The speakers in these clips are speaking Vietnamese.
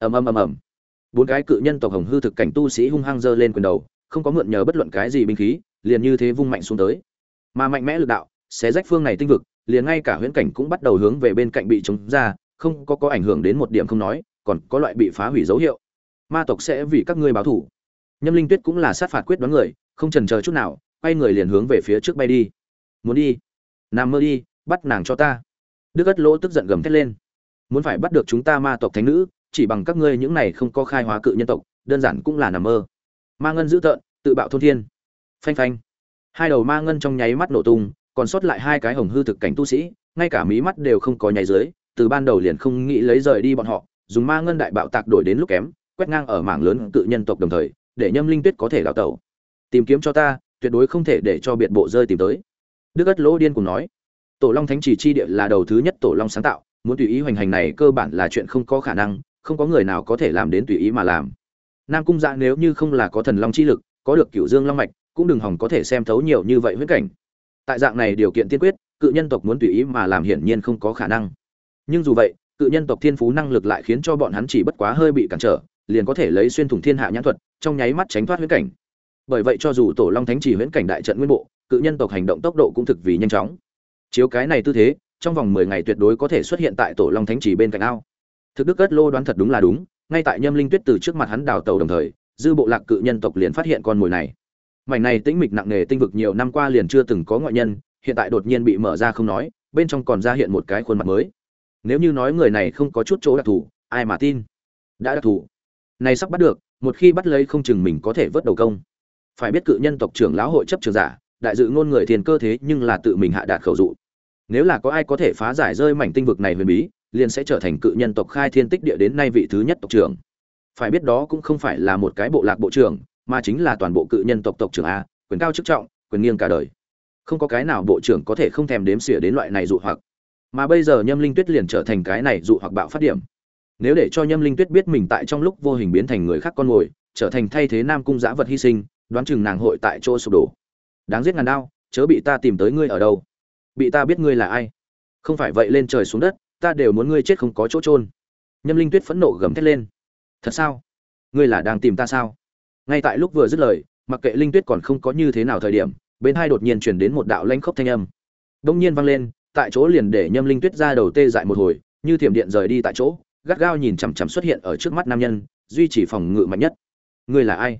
ầm ầm ầm ầm. Bốn cái cự nhân tộc hồng hư thực cảnh tu sĩ hung hăng giơ lên quyền đầu, không có mượn nhờ bất luận cái gì binh khí, liền như thế vung mạnh xuống tới. Mà mạnh mẽ lực đạo, xé rách phương này tinh vực, liền ngay cả huyễn cảnh cũng bắt đầu hướng về bên cạnh bị chống ra, không có có ảnh hưởng đến một điểm không nói, còn có loại bị phá hủy dấu hiệu. Ma tộc sẽ vì các ngươi báo thủ nhâm linh tuyết cũng là sát phạt quyết đoán người, không chần chờ chút nào, quay người liền hướng về phía trước bay đi. Muốn đi? Nằm mơ đi, bắt nàng cho ta. Đức ất lỗ tức giận gầm thét lên. Muốn phải bắt được chúng ta ma tộc thánh nữ chỉ bằng các ngươi những này không có khai hóa cự nhân tộc, đơn giản cũng là nằm mơ. Ma ngân dữ tợn, tự bạo thôn thiên. Phanh phanh. Hai đầu ma ngân trong nháy mắt nổ tung, còn sót lại hai cái hồng hư thực cảnh tu sĩ, ngay cả mí mắt đều không có nháy dưới, từ ban đầu liền không nghĩ lấy rời đi bọn họ, dùng ma ngân đại bạo tạc đổi đến lúc kém, quét ngang ở mảng lớn cự nhân tộc đồng thời, để nhâm linh tuyết có thể đào tẩu. Tìm kiếm cho ta, tuyệt đối không thể để cho biệt bộ rơi tìm tới. Đức ất lỗ điên cùng nói, tổ long thánh chỉ chi địa là đầu thứ nhất tổ long sáng tạo, muốn tùy ý hoành hành này cơ bản là chuyện không có khả năng không có người nào có thể làm đến tùy ý mà làm. Nam cung dạ nếu như không là có thần long chi lực, có được cửu dương long mạch, cũng đừng hòng có thể xem thấu nhiều như vậy huyết cảnh. Tại dạng này điều kiện tiên quyết, cự nhân tộc muốn tùy ý mà làm hiển nhiên không có khả năng. Nhưng dù vậy, cự nhân tộc thiên phú năng lực lại khiến cho bọn hắn chỉ bất quá hơi bị cản trở, liền có thể lấy xuyên thủng thiên hạ nhãn thuật, trong nháy mắt tránh thoát huyễn cảnh. Bởi vậy cho dù tổ long thánh chỉ huyễn cảnh đại trận nguyên bộ, cự nhân tộc hành động tốc độ cũng thực vì nhanh chóng. Chiếu cái này tư thế, trong vòng mười ngày tuyệt đối có thể xuất hiện tại tổ long thánh chỉ bên cạnh ao thực đức cất lô đoán thật đúng là đúng, ngay tại nhâm linh tuyết từ trước mặt hắn đào tàu đồng thời, dư bộ lạc cự nhân tộc liền phát hiện con mồi này. Mảnh này tĩnh mịch nặng nề tinh vực nhiều năm qua liền chưa từng có ngoại nhân, hiện tại đột nhiên bị mở ra không nói, bên trong còn ra hiện một cái khuôn mặt mới. Nếu như nói người này không có chút chỗ đặc thù, ai mà tin? Đã đặc thù. Này sắp bắt được, một khi bắt lấy không chừng mình có thể vớt đầu công. Phải biết cự nhân tộc trưởng lão hội chấp trường giả, đại dự ngôn người thiền cơ thế nhưng là tự mình hạ đạt khẩu dụ. Nếu là có ai có thể phá giải rơi mảnh tinh vực này huyền bí liền sẽ trở thành cự nhân tộc khai thiên tích địa đến nay vị thứ nhất tộc trưởng. Phải biết đó cũng không phải là một cái bộ lạc bộ trưởng, mà chính là toàn bộ cự nhân tộc tộc trưởng a, quyền cao chức trọng, quyền nghiêng cả đời. Không có cái nào bộ trưởng có thể không thèm đếm xỉa đến loại này dụ hoặc. Mà bây giờ nhâm linh tuyết liền trở thành cái này dụ hoặc bạo phát điểm. Nếu để cho nhâm linh tuyết biết mình tại trong lúc vô hình biến thành người khác con ngồi, trở thành thay thế nam cung giã vật hy sinh, đoán chừng nàng hội tại chỗ sụp đổ. Đáng giết ngàn đao, chớ bị ta tìm tới ngươi ở đâu. Bị ta biết ngươi là ai. Không phải vậy lên trời xuống đất ta đều muốn ngươi chết không có chỗ trôn nhâm linh tuyết phẫn nộ gầm thét lên. Thật sao? Ngươi là đang tìm ta sao? Ngay tại lúc vừa dứt lời, mặc kệ linh tuyết còn không có như thế nào thời điểm, bên hai đột nhiên chuyển đến một đạo lanh khốc thanh âm. Đông nhiên vang lên, tại chỗ liền để nhâm linh tuyết ra đầu tê dại một hồi, như thiểm điện rời đi tại chỗ, gắt gao nhìn chằm chằm xuất hiện ở trước mắt nam nhân, duy trì phòng ngự mạnh nhất. Ngươi là ai?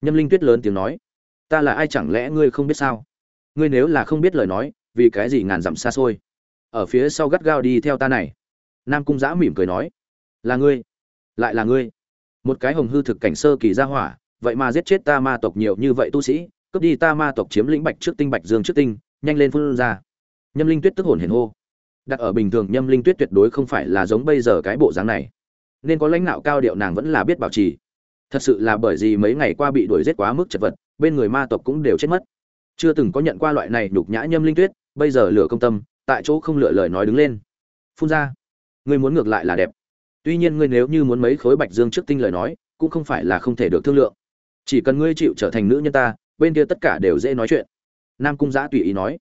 Nhâm linh tuyết lớn tiếng nói. Ta là ai chẳng lẽ ngươi không biết sao? Ngươi nếu là không biết lời nói, vì cái gì ngàn dặm xa xôi? Ở phía sau gắt gao đi theo ta này. Nam cung giã mỉm cười nói, là ngươi, lại là ngươi. Một cái hồng hư thực cảnh sơ kỳ gia hỏa, vậy mà giết chết ta ma tộc nhiều như vậy tu sĩ, cướp đi ta ma tộc chiếm lĩnh bạch trước tinh, bạch dương trước tinh, nhanh lên phun ra. Nhâm linh tuyết tức hồn hiền hô. Đặt ở bình thường, nhâm linh tuyết tuyệt đối không phải là giống bây giờ cái bộ dáng này. Nên có lãnh đạo cao điệu nàng vẫn là biết bảo trì. Thật sự là bởi vì mấy ngày qua bị đuổi giết quá mức chật vật, bên người ma tộc cũng đều chết mất. Chưa từng có nhận qua loại này nhục nhã nhâm linh tuyết, bây giờ lửa công tâm tại chỗ không lựa lời nói đứng lên. Phun ra. Ngươi muốn ngược lại là đẹp. Tuy nhiên ngươi nếu như muốn mấy khối bạch dương trước tinh lời nói, cũng không phải là không thể được thương lượng. Chỉ cần ngươi chịu trở thành nữ nhân ta, bên kia tất cả đều dễ nói chuyện. Nam cung giã tùy ý nói.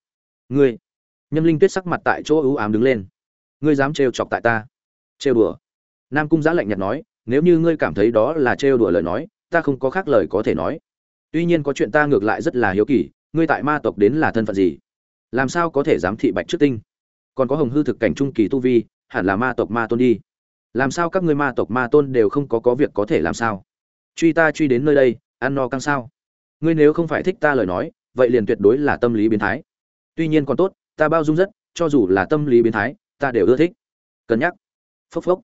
Ngươi. Nhâm linh tuyết sắc mặt tại chỗ ưu ám đứng lên. Ngươi dám trêu chọc tại ta. Trêu đùa. Nam cung giã lạnh nhạt nói, nếu như ngươi cảm thấy đó là trêu đùa lời nói, ta không có khác lời có thể nói. Tuy nhiên có chuyện ta ngược lại rất là hiếu kỳ, ngươi tại ma tộc đến là thân phận gì? Làm sao có thể dám thị bạch trước tinh? Còn có hồng hư thực cảnh trung kỳ tu vi, hẳn là ma tộc ma tôn đi. Làm sao các ngươi ma tộc ma tôn đều không có có việc có thể làm sao? Truy ta truy đến nơi đây, ăn no căng sao? Ngươi nếu không phải thích ta lời nói, vậy liền tuyệt đối là tâm lý biến thái. Tuy nhiên còn tốt, ta bao dung rất, cho dù là tâm lý biến thái, ta đều ưa thích. Cân nhắc. Phốc phốc.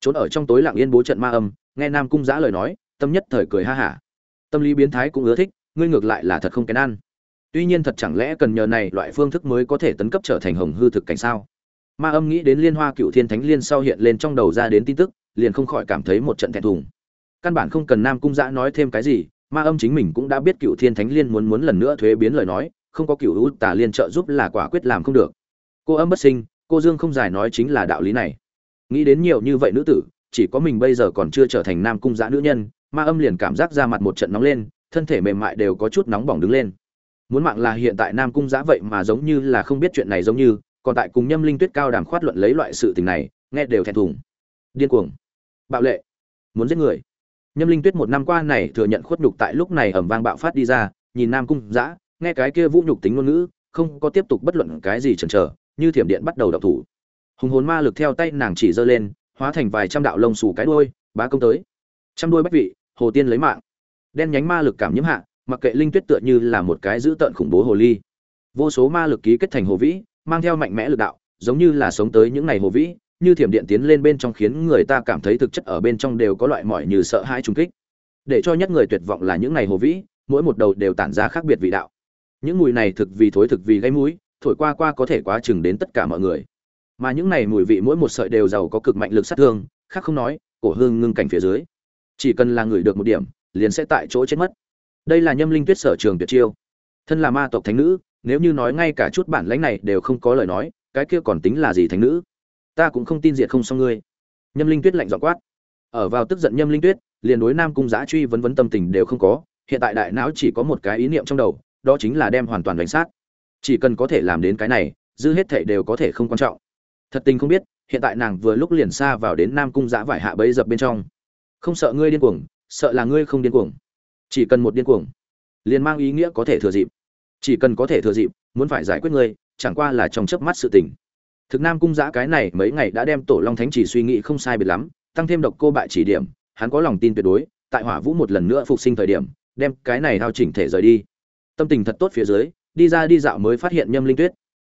Trốn ở trong tối lặng yên bố trận ma âm, nghe nam cung giã lời nói, tâm nhất thời cười ha hả. Tâm lý biến thái cũng ưa thích, ngươi ngược lại là thật không kén ăn tuy nhiên thật chẳng lẽ cần nhờ này loại phương thức mới có thể tấn cấp trở thành hồng hư thực cảnh sao? Ma âm nghĩ đến liên hoa cựu thiên thánh liên sau hiện lên trong đầu ra đến tin tức, liền không khỏi cảm thấy một trận thẹn thùng. Căn bản không cần nam cung giã nói thêm cái gì, ma âm chính mình cũng đã biết cựu thiên thánh liên muốn muốn lần nữa thuế biến lời nói, không có cựu hữu tả liên trợ giúp là quả quyết làm không được. Cô âm bất sinh, cô dương không giải nói chính là đạo lý này. Nghĩ đến nhiều như vậy nữ tử, chỉ có mình bây giờ còn chưa trở thành nam cung giã nữ nhân, ma âm liền cảm giác ra mặt một trận nóng lên, thân thể mềm mại đều có chút nóng bỏng đứng lên muốn mạng là hiện tại nam cung giã vậy mà giống như là không biết chuyện này giống như, còn tại cùng nhâm linh tuyết cao đàm khoát luận lấy loại sự tình này, nghe đều thẹn thùng. Điên cuồng. Bạo lệ. Muốn giết người. Nhâm linh tuyết một năm qua này thừa nhận khuất nhục tại lúc này ẩm vang bạo phát đi ra, nhìn nam cung giã, nghe cái kia vũ nhục tính ngôn ngữ, không có tiếp tục bất luận cái gì chần chờ, như thiểm điện bắt đầu đọc thủ. Hùng hồn ma lực theo tay nàng chỉ giơ lên, hóa thành vài trăm đạo lông xù cái đuôi, bá công tới. Trăm đuôi bách vị, hồ tiên lấy mạng. Đen nhánh ma lực cảm nhiễm hạ mặc kệ linh tuyết tựa như là một cái dữ tợn khủng bố hồ ly. Vô số ma lực ký kết thành hồ vĩ, mang theo mạnh mẽ lực đạo, giống như là sống tới những ngày hồ vĩ, như thiểm điện tiến lên bên trong khiến người ta cảm thấy thực chất ở bên trong đều có loại mỏi như sợ hãi trung kích. Để cho nhất người tuyệt vọng là những ngày hồ vĩ, mỗi một đầu đều tản ra khác biệt vị đạo. Những mùi này thực vì thối thực vì gây mũi, thổi qua qua có thể quá chừng đến tất cả mọi người. Mà những này mùi vị mỗi một sợi đều giàu có cực mạnh lực sát thương, khác không nói, cổ hương ngưng cảnh phía dưới. Chỉ cần là người được một điểm, liền sẽ tại chỗ chết mất đây là nhâm linh tuyết sở trường tuyệt chiêu. Thân là ma tộc thánh nữ, nếu như nói ngay cả chút bản lãnh này đều không có lời nói, cái kia còn tính là gì thánh nữ? Ta cũng không tin diệt không xong ngươi. Nhâm linh tuyết lạnh dọn quát. Ở vào tức giận nhâm linh tuyết, liền đối nam cung giã truy vấn vấn tâm tình đều không có, hiện tại đại não chỉ có một cái ý niệm trong đầu, đó chính là đem hoàn toàn đánh sát. Chỉ cần có thể làm đến cái này dư hết thảy đều có thể không quan trọng. Thật tình không biết, hiện tại nàng vừa lúc liền xa vào đến nam cung giã vải hạ bấy dập bên trong. Không sợ ngươi điên cuồng, sợ là ngươi không điên cuồng chỉ cần một điên cuồng, liền mang ý nghĩa có thể thừa dịp. Chỉ cần có thể thừa dịp, muốn phải giải quyết ngươi chẳng qua là trong chớp mắt sự tình. Thực nam cung giã cái này mấy ngày đã đem tổ long thánh chỉ suy nghĩ không sai biệt lắm, tăng thêm độc cô bại chỉ điểm, hắn có lòng tin tuyệt đối, tại hỏa vũ một lần nữa phục sinh thời điểm, đem cái này thao chỉnh thể rời đi. Tâm tình thật tốt phía dưới, đi ra đi dạo mới phát hiện nhâm linh tuyết.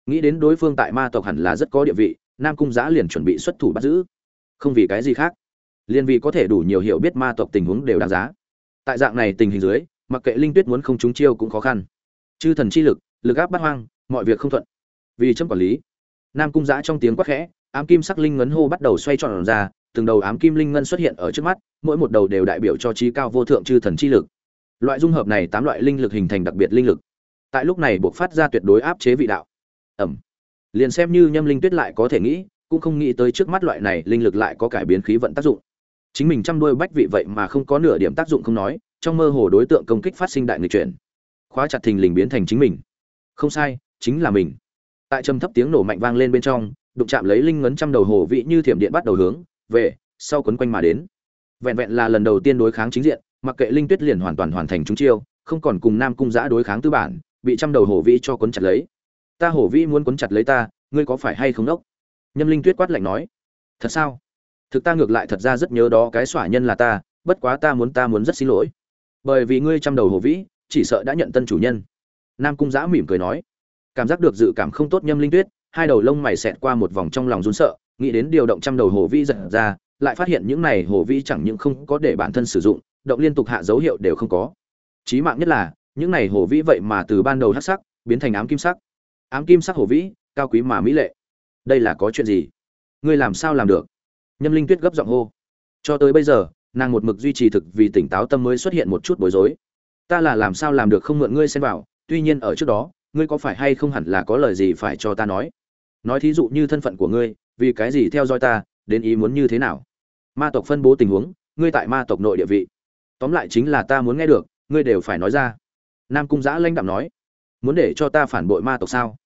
Nghĩ đến đối phương tại ma tộc hẳn là rất có địa vị, nam cung giã liền chuẩn bị xuất thủ bắt giữ. Không vì cái gì khác, liền vì có thể đủ nhiều hiểu biết ma tộc tình huống đều đáng giá tại dạng này tình hình dưới, mặc kệ linh tuyết muốn không trúng chiêu cũng khó khăn. Chư thần chi lực lực áp bắt hoang, mọi việc không thuận. Vì chấm quản lý, nam cung giã trong tiếng quát khẽ, ám kim sắc linh ngấn hô bắt đầu xoay tròn ra, từng đầu ám kim linh ngân xuất hiện ở trước mắt, mỗi một đầu đều đại biểu cho trí cao vô thượng chư thần chi lực. Loại dung hợp này tám loại linh lực hình thành đặc biệt linh lực. Tại lúc này buộc phát ra tuyệt đối áp chế vị đạo. Ẩm. Liền xem như nhâm linh tuyết lại có thể nghĩ, cũng không nghĩ tới trước mắt loại này linh lực lại có cải biến khí vận tác dụng chính mình chăm đuôi bách vị vậy mà không có nửa điểm tác dụng không nói, trong mơ hồ đối tượng công kích phát sinh đại người chuyển. Khóa chặt thình lình biến thành chính mình. Không sai, chính là mình. Tại trầm thấp tiếng nổ mạnh vang lên bên trong, đụng chạm lấy linh ngấn trăm đầu hồ vị như thiểm điện bắt đầu hướng về sau quấn quanh mà đến. Vẹn vẹn là lần đầu tiên đối kháng chính diện, mặc kệ linh tuyết liền hoàn toàn hoàn thành chúng chiêu, không còn cùng nam cung giã đối kháng tư bản, bị trăm đầu hổ vĩ cho quấn chặt lấy. Ta hổ vĩ muốn quấn chặt lấy ta, ngươi có phải hay không đốc? Nhâm linh tuyết quát lạnh nói. Thật sao? Thực ta ngược lại thật ra rất nhớ đó cái xỏa nhân là ta, bất quá ta muốn ta muốn rất xin lỗi. Bởi vì ngươi trăm đầu hồ vĩ, chỉ sợ đã nhận tân chủ nhân. Nam cung giã mỉm cười nói. Cảm giác được dự cảm không tốt nhâm linh tuyết, hai đầu lông mày xẹt qua một vòng trong lòng run sợ, nghĩ đến điều động trăm đầu hồ vĩ giật ra, lại phát hiện những này hồ vĩ chẳng những không có để bản thân sử dụng, động liên tục hạ dấu hiệu đều không có. Chí mạng nhất là, những này hồ vĩ vậy mà từ ban đầu hắc sắc, biến thành ám kim sắc. Ám kim sắc hồ vĩ, cao quý mà mỹ lệ. Đây là có chuyện gì? Ngươi làm sao làm được? Nhâm linh tuyết gấp giọng hô. Cho tới bây giờ, nàng một mực duy trì thực vì tỉnh táo tâm mới xuất hiện một chút bối rối. Ta là làm sao làm được không mượn ngươi xen vào, tuy nhiên ở trước đó, ngươi có phải hay không hẳn là có lời gì phải cho ta nói? Nói thí dụ như thân phận của ngươi, vì cái gì theo dõi ta, đến ý muốn như thế nào? Ma tộc phân bố tình huống, ngươi tại ma tộc nội địa vị. Tóm lại chính là ta muốn nghe được, ngươi đều phải nói ra. Nam cung giã lãnh đạm nói. Muốn để cho ta phản bội ma tộc sao?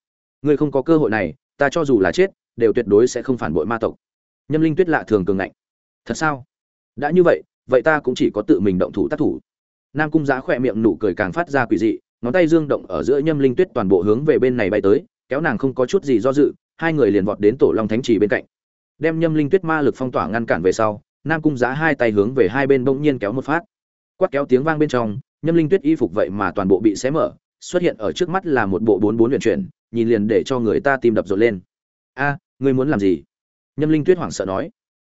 Ngươi không có cơ hội này, ta cho dù là chết, đều tuyệt đối sẽ không phản bội ma tộc nhâm linh tuyết lạ thường cường ngạnh. Thật sao? Đã như vậy vậy ta cũng chỉ có tự mình động thủ tác thủ. Nam cung Giá khỏe miệng nụ cười càng phát ra quỷ dị, ngón tay dương động ở giữa nhâm linh tuyết toàn bộ hướng về bên này bay tới, kéo nàng không có chút gì do dự, hai người liền vọt đến tổ long thánh trì bên cạnh. Đem nhâm linh tuyết ma lực phong tỏa ngăn cản về sau, nam cung Giá hai tay hướng về hai bên bỗng nhiên kéo một phát. Quát kéo tiếng vang bên trong, nhâm linh tuyết y phục vậy mà toàn bộ bị xé mở, xuất hiện ở trước mắt là một bộ bốn bốn luyện chuyển, nhìn liền để cho người ta tim đập rộn lên. A, ngươi muốn làm gì? Nhâm linh tuyết hoảng sợ nói,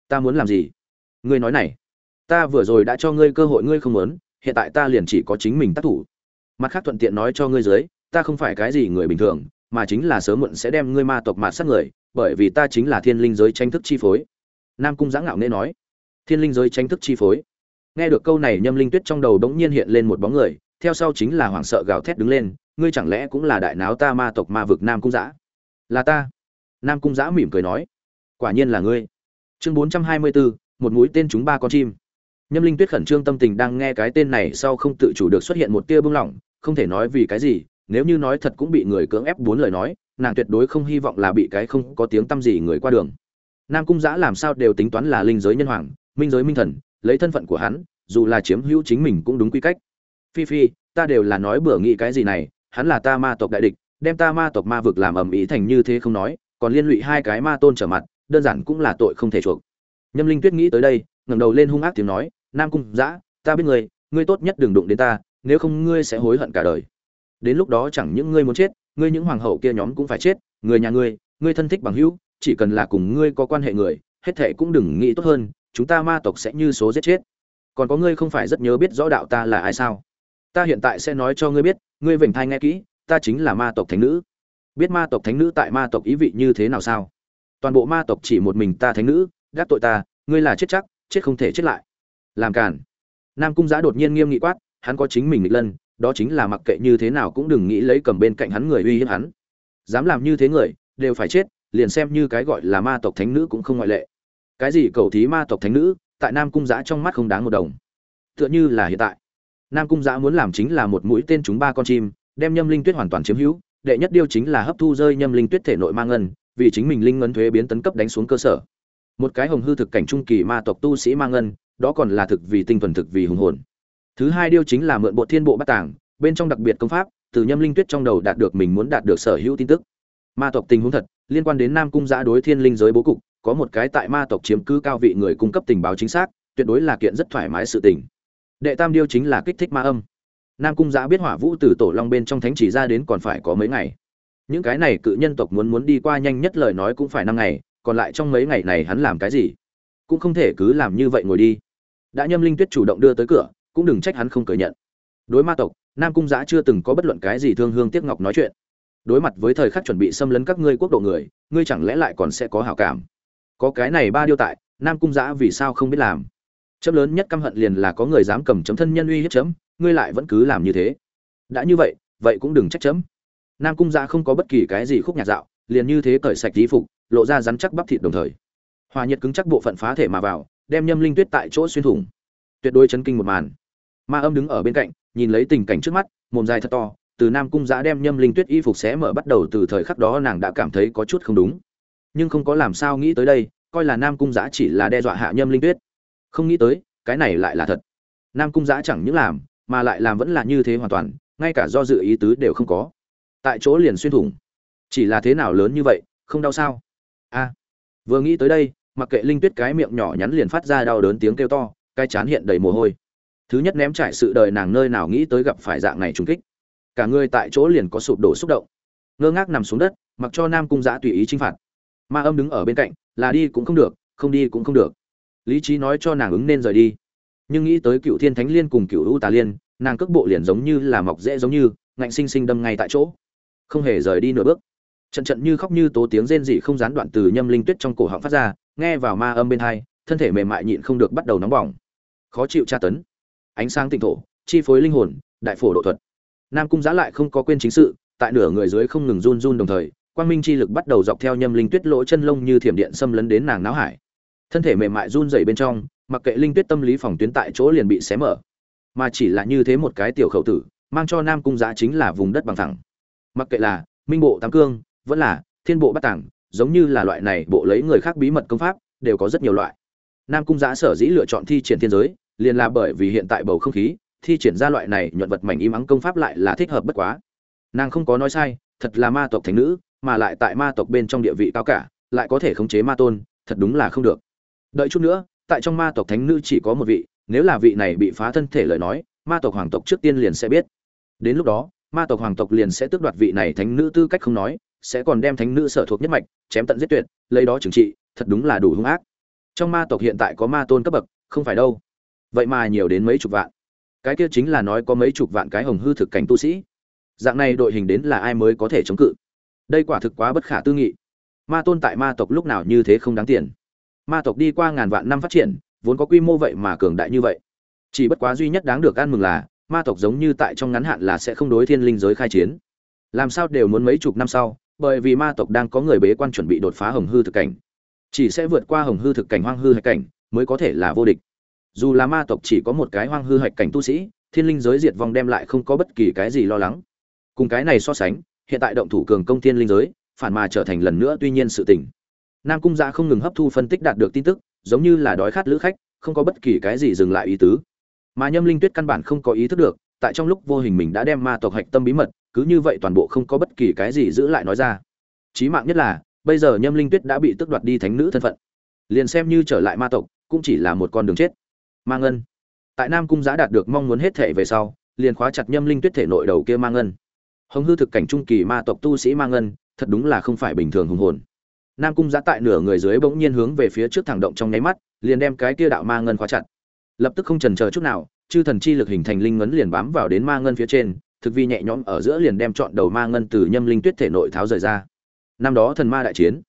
ta muốn làm gì? Ngươi nói này, ta vừa rồi đã cho ngươi cơ hội ngươi không muốn, hiện tại ta liền chỉ có chính mình tác thủ. Mặt khác thuận tiện nói cho ngươi dưới, ta không phải cái gì người bình thường, mà chính là sớm muộn sẽ đem ngươi ma tộc mạt sát người, bởi vì ta chính là thiên linh giới tranh thức chi phối. Nam cung giã ngạo nên nói, thiên linh giới tranh thức chi phối? Nghe được câu này, nhâm linh tuyết trong đầu đống nhiên hiện lên một bóng người, theo sau chính là hoảng sợ gào thét đứng lên, ngươi chẳng lẽ cũng là đại náo ta ma tộc ma vực nam cung giã? Là ta. Nam cung giã mỉm cười nói quả nhiên là ngươi. Chương bốn trăm hai mươi bốn một mũi tên chúng ba con chim. Nhâm linh tuyết khẩn trương tâm tình đang nghe cái tên này sau không tự chủ được xuất hiện một tia bưng lỏng, không thể nói vì cái gì, nếu như nói thật cũng bị người cưỡng ép bốn lời nói, nàng tuyệt đối không hy vọng là bị cái không có tiếng tâm gì người qua đường. Nam cung giã làm sao đều tính toán là linh giới nhân hoàng, minh giới minh thần, lấy thân phận của hắn, dù là chiếm hữu chính mình cũng đúng quy cách. Phi phi, ta đều là nói bừa nghĩ cái gì này, hắn là ta ma tộc đại địch, đem ta ma tộc ma vực làm ầm ĩ thành như thế không nói, còn liên lụy hai cái ma tôn trở mặt đơn giản cũng là tội không thể chuộc. Nhâm linh tuyết nghĩ tới đây, ngẩng đầu lên hung ác tiếng nói, nam cung dã, ta biết ngươi ngươi tốt nhất đừng đụng đến ta, nếu không ngươi sẽ hối hận cả đời. Đến lúc đó chẳng những ngươi muốn chết, ngươi những hoàng hậu kia nhóm cũng phải chết, người nhà ngươi ngươi thân thích bằng hữu, chỉ cần là cùng ngươi có quan hệ người, hết thệ cũng đừng nghĩ tốt hơn, chúng ta ma tộc sẽ như số giết chết. Còn có ngươi không phải rất nhớ biết rõ đạo ta là ai sao? Ta hiện tại sẽ nói cho ngươi biết, ngươi vểnh thai nghe kỹ, ta chính là ma tộc thánh nữ. Biết ma tộc thánh nữ tại ma tộc ý vị như thế nào sao? Toàn bộ ma tộc chỉ một mình ta thánh nữ gác tội ta, ngươi là chết chắc, chết không thể chết lại. Làm cản nam cung giã đột nhiên nghiêm nghị quát, hắn có chính mình nghịch lân, đó chính là mặc kệ như thế nào cũng đừng nghĩ lấy cầm bên cạnh hắn người uy hiếp hắn. Dám làm như thế người, đều phải chết, liền xem như cái gọi là ma tộc thánh nữ cũng không ngoại lệ. Cái gì cầu thí ma tộc thánh nữ, tại nam cung giã trong mắt không đáng một đồng. Tựa như là hiện tại. Nam cung giã muốn làm chính là một mũi tên chúng ba con chim, đem nhâm linh tuyết hoàn toàn chiếm hữu, đệ nhất điều chính là hấp thu rơi nhâm linh tuyết thể nội ma ngân vì chính mình linh ngân thuế biến tấn cấp đánh xuống cơ sở. Một cái hồng hư thực cảnh trung kỳ ma tộc tu sĩ mang ngân, đó còn là thực vì tinh thuần thực vì hùng hồn. Thứ hai điều chính là mượn bộ thiên bộ bát tàng, bên trong đặc biệt công pháp, từ nhâm linh tuyết trong đầu đạt được mình muốn đạt được sở hữu tin tức. Ma tộc tình huống thật, liên quan đến nam cung giã đối thiên linh giới bố cục, có một cái tại ma tộc chiếm cứ cao vị người cung cấp tình báo chính xác, tuyệt đối là kiện rất thoải mái sự tình. Đệ tam điêu chính là kích thích ma âm. Nam cung giã biết hỏa vũ từ tổ long bên trong thánh chỉ ra đến còn phải có mấy ngày những cái này cự nhân tộc muốn muốn đi qua nhanh nhất lời nói cũng phải năm ngày, còn lại trong mấy ngày này hắn làm cái gì? Cũng không thể cứ làm như vậy ngồi đi. Đã nhâm linh tuyết chủ động đưa tới cửa, cũng đừng trách hắn không cởi nhận. Đối ma tộc, nam cung giã chưa từng có bất luận cái gì thương hương tiếc ngọc nói chuyện. Đối mặt với thời khắc chuẩn bị xâm lấn các ngươi quốc độ người, ngươi chẳng lẽ lại còn sẽ có hảo cảm? Có cái này ba điêu tại, nam cung giã vì sao không biết làm? Chấm lớn nhất căm hận liền là có người dám cầm chấm thân nhân uy hiếp chấm, ngươi lại vẫn cứ làm như thế. Đã như vậy vậy cũng đừng trách chấm nam cung dạ không có bất kỳ cái gì khúc nhạc dạo, liền như thế cởi sạch tí phục, lộ ra rắn chắc bắp thịt đồng thời. Hòa nhiệt cứng chắc bộ phận phá thể mà vào, đem nhâm linh tuyết tại chỗ xuyên thủng. Tuyệt đối chấn kinh một màn. Ma âm đứng ở bên cạnh, nhìn lấy tình cảnh trước mắt, mồm dài thật to, từ nam cung giã đem nhâm linh tuyết y phục xé mở bắt đầu từ thời khắc đó nàng đã cảm thấy có chút không đúng. Nhưng không có làm sao nghĩ tới đây, coi là nam cung giã chỉ là đe dọa hạ nhâm linh tuyết. Không nghĩ tới, cái này lại là thật. Nam cung giã chẳng những làm, mà lại làm vẫn là như thế hoàn toàn, ngay cả do dự ý tứ đều không có tại chỗ liền xuyên thủng. Chỉ là thế nào lớn như vậy, không đau sao? A. Vừa nghĩ tới đây, mặc kệ linh tuyết cái miệng nhỏ nhắn liền phát ra đau đớn tiếng kêu to, cái chán hiện đầy mồ hôi. Thứ nhất ném trải sự đời nàng nơi nào nghĩ tới gặp phải dạng này trùng kích. Cả người tại chỗ liền có sụp đổ xúc động. Ngơ ngác nằm xuống đất, mặc cho nam cung giã tùy ý chinh phạt. Ma âm đứng ở bên cạnh, là đi cũng không được, không đi cũng không được. Lý trí nói cho nàng ứng nên rời đi. Nhưng nghĩ tới cựu thiên thánh liên cùng cựu u tà liên, nàng cước bộ liền giống như là mọc dễ giống như, ngạnh sinh sinh đâm ngay tại chỗ không hề rời đi nửa bước. Trận trận như khóc như tố tiếng rên rỉ không gián đoạn từ nhâm linh tuyết trong cổ họng phát ra, nghe vào ma âm bên hai, thân thể mềm mại nhịn không được bắt đầu nóng bỏng. Khó chịu tra tấn. Ánh sáng tịnh thổ, chi phối linh hồn, đại phổ độ thuật. Nam cung giã lại không có quên chính sự, tại nửa người dưới không ngừng run run đồng thời, quang minh chi lực bắt đầu dọc theo nhâm linh tuyết lỗ chân lông như thiểm điện xâm lấn đến nàng náo hải. Thân thể mềm mại run rẩy bên trong, mặc kệ linh tuyết tâm lý phòng tuyến tại chỗ liền bị xé mở. Mà chỉ là như thế một cái tiểu khẩu tử, mang cho nam cung giã chính là vùng đất bằng thẳng mặc kệ là minh bộ tam cương, vẫn là thiên bộ bát tàng giống như là loại này bộ lấy người khác bí mật công pháp, đều có rất nhiều loại. Nam cung giã sở dĩ lựa chọn thi triển thiên giới, liền là bởi vì hiện tại bầu không khí, thi triển ra loại này nhuận vật mảnh im ắng công pháp lại là thích hợp bất quá. Nàng không có nói sai, thật là ma tộc thành nữ, mà lại tại ma tộc bên trong địa vị cao cả, lại có thể khống chế ma tôn, thật đúng là không được. Đợi chút nữa, tại trong ma tộc thánh nữ chỉ có một vị, nếu là vị này bị phá thân thể lời nói, ma tộc hoàng tộc trước tiên liền sẽ biết. Đến lúc đó ma tộc hoàng tộc liền sẽ tước đoạt vị này thánh nữ tư cách không nói, sẽ còn đem thánh nữ sở thuộc nhất mạch, chém tận giết tuyệt, lấy đó trừng trị, thật đúng là đủ hung ác. Trong ma tộc hiện tại có ma tôn cấp bậc, không phải đâu. Vậy mà nhiều đến mấy chục vạn. Cái kia chính là nói có mấy chục vạn cái hồng hư thực cảnh tu sĩ. Dạng này đội hình đến là ai mới có thể chống cự? Đây quả thực quá bất khả tư nghị. Ma tôn tại ma tộc lúc nào như thế không đáng tiền? Ma tộc đi qua ngàn vạn năm phát triển, vốn có quy mô vậy mà cường đại như vậy. Chỉ bất quá duy nhất đáng được ăn mừng là ma tộc giống như tại trong ngắn hạn là sẽ không đối thiên linh giới khai chiến. Làm sao đều muốn mấy chục năm sau, bởi vì ma tộc đang có người bế quan chuẩn bị đột phá hồng hư thực cảnh. Chỉ sẽ vượt qua hồng hư thực cảnh, hoang hư hạch cảnh mới có thể là vô địch. Dù là ma tộc chỉ có một cái hoang hư hạch cảnh tu sĩ, thiên linh giới diệt vong đem lại không có bất kỳ cái gì lo lắng. Cùng cái này so sánh, hiện tại động thủ cường công thiên linh giới, phản mà trở thành lần nữa tuy nhiên sự tình. Nam cung giã không ngừng hấp thu phân tích đạt được tin tức, giống như là đói khát lữ khách, không có bất kỳ cái gì dừng lại ý tứ mà nhâm linh tuyết căn bản không có ý thức được, tại trong lúc vô hình mình đã đem ma tộc hạch tâm bí mật, cứ như vậy toàn bộ không có bất kỳ cái gì giữ lại nói ra. Chí mạng nhất là, bây giờ nhâm linh tuyết đã bị tước đoạt đi thánh nữ thân phận. Liền xem như trở lại ma tộc, cũng chỉ là một con đường chết. Ma ngân. Tại nam cung giã đạt được mong muốn hết thể về sau, liền khóa chặt nhâm linh tuyết thể nội đầu kia ma ngân. Hồng hư thực cảnh trung kỳ ma tộc tu sĩ ma ngân, thật đúng là không phải bình thường hùng hồn. Nam cung giã tại nửa người dưới bỗng nhiên hướng về phía trước thẳng động trong nháy mắt, liền đem cái kia đạo ma ngân khóa chặt lập tức không trần chờ chút nào, chư thần chi lực hình thành linh ngấn liền bám vào đến ma ngân phía trên, thực vi nhẹ nhõm ở giữa liền đem chọn đầu ma ngân từ nhâm linh tuyết thể nội tháo rời ra. Năm đó thần ma đại chiến,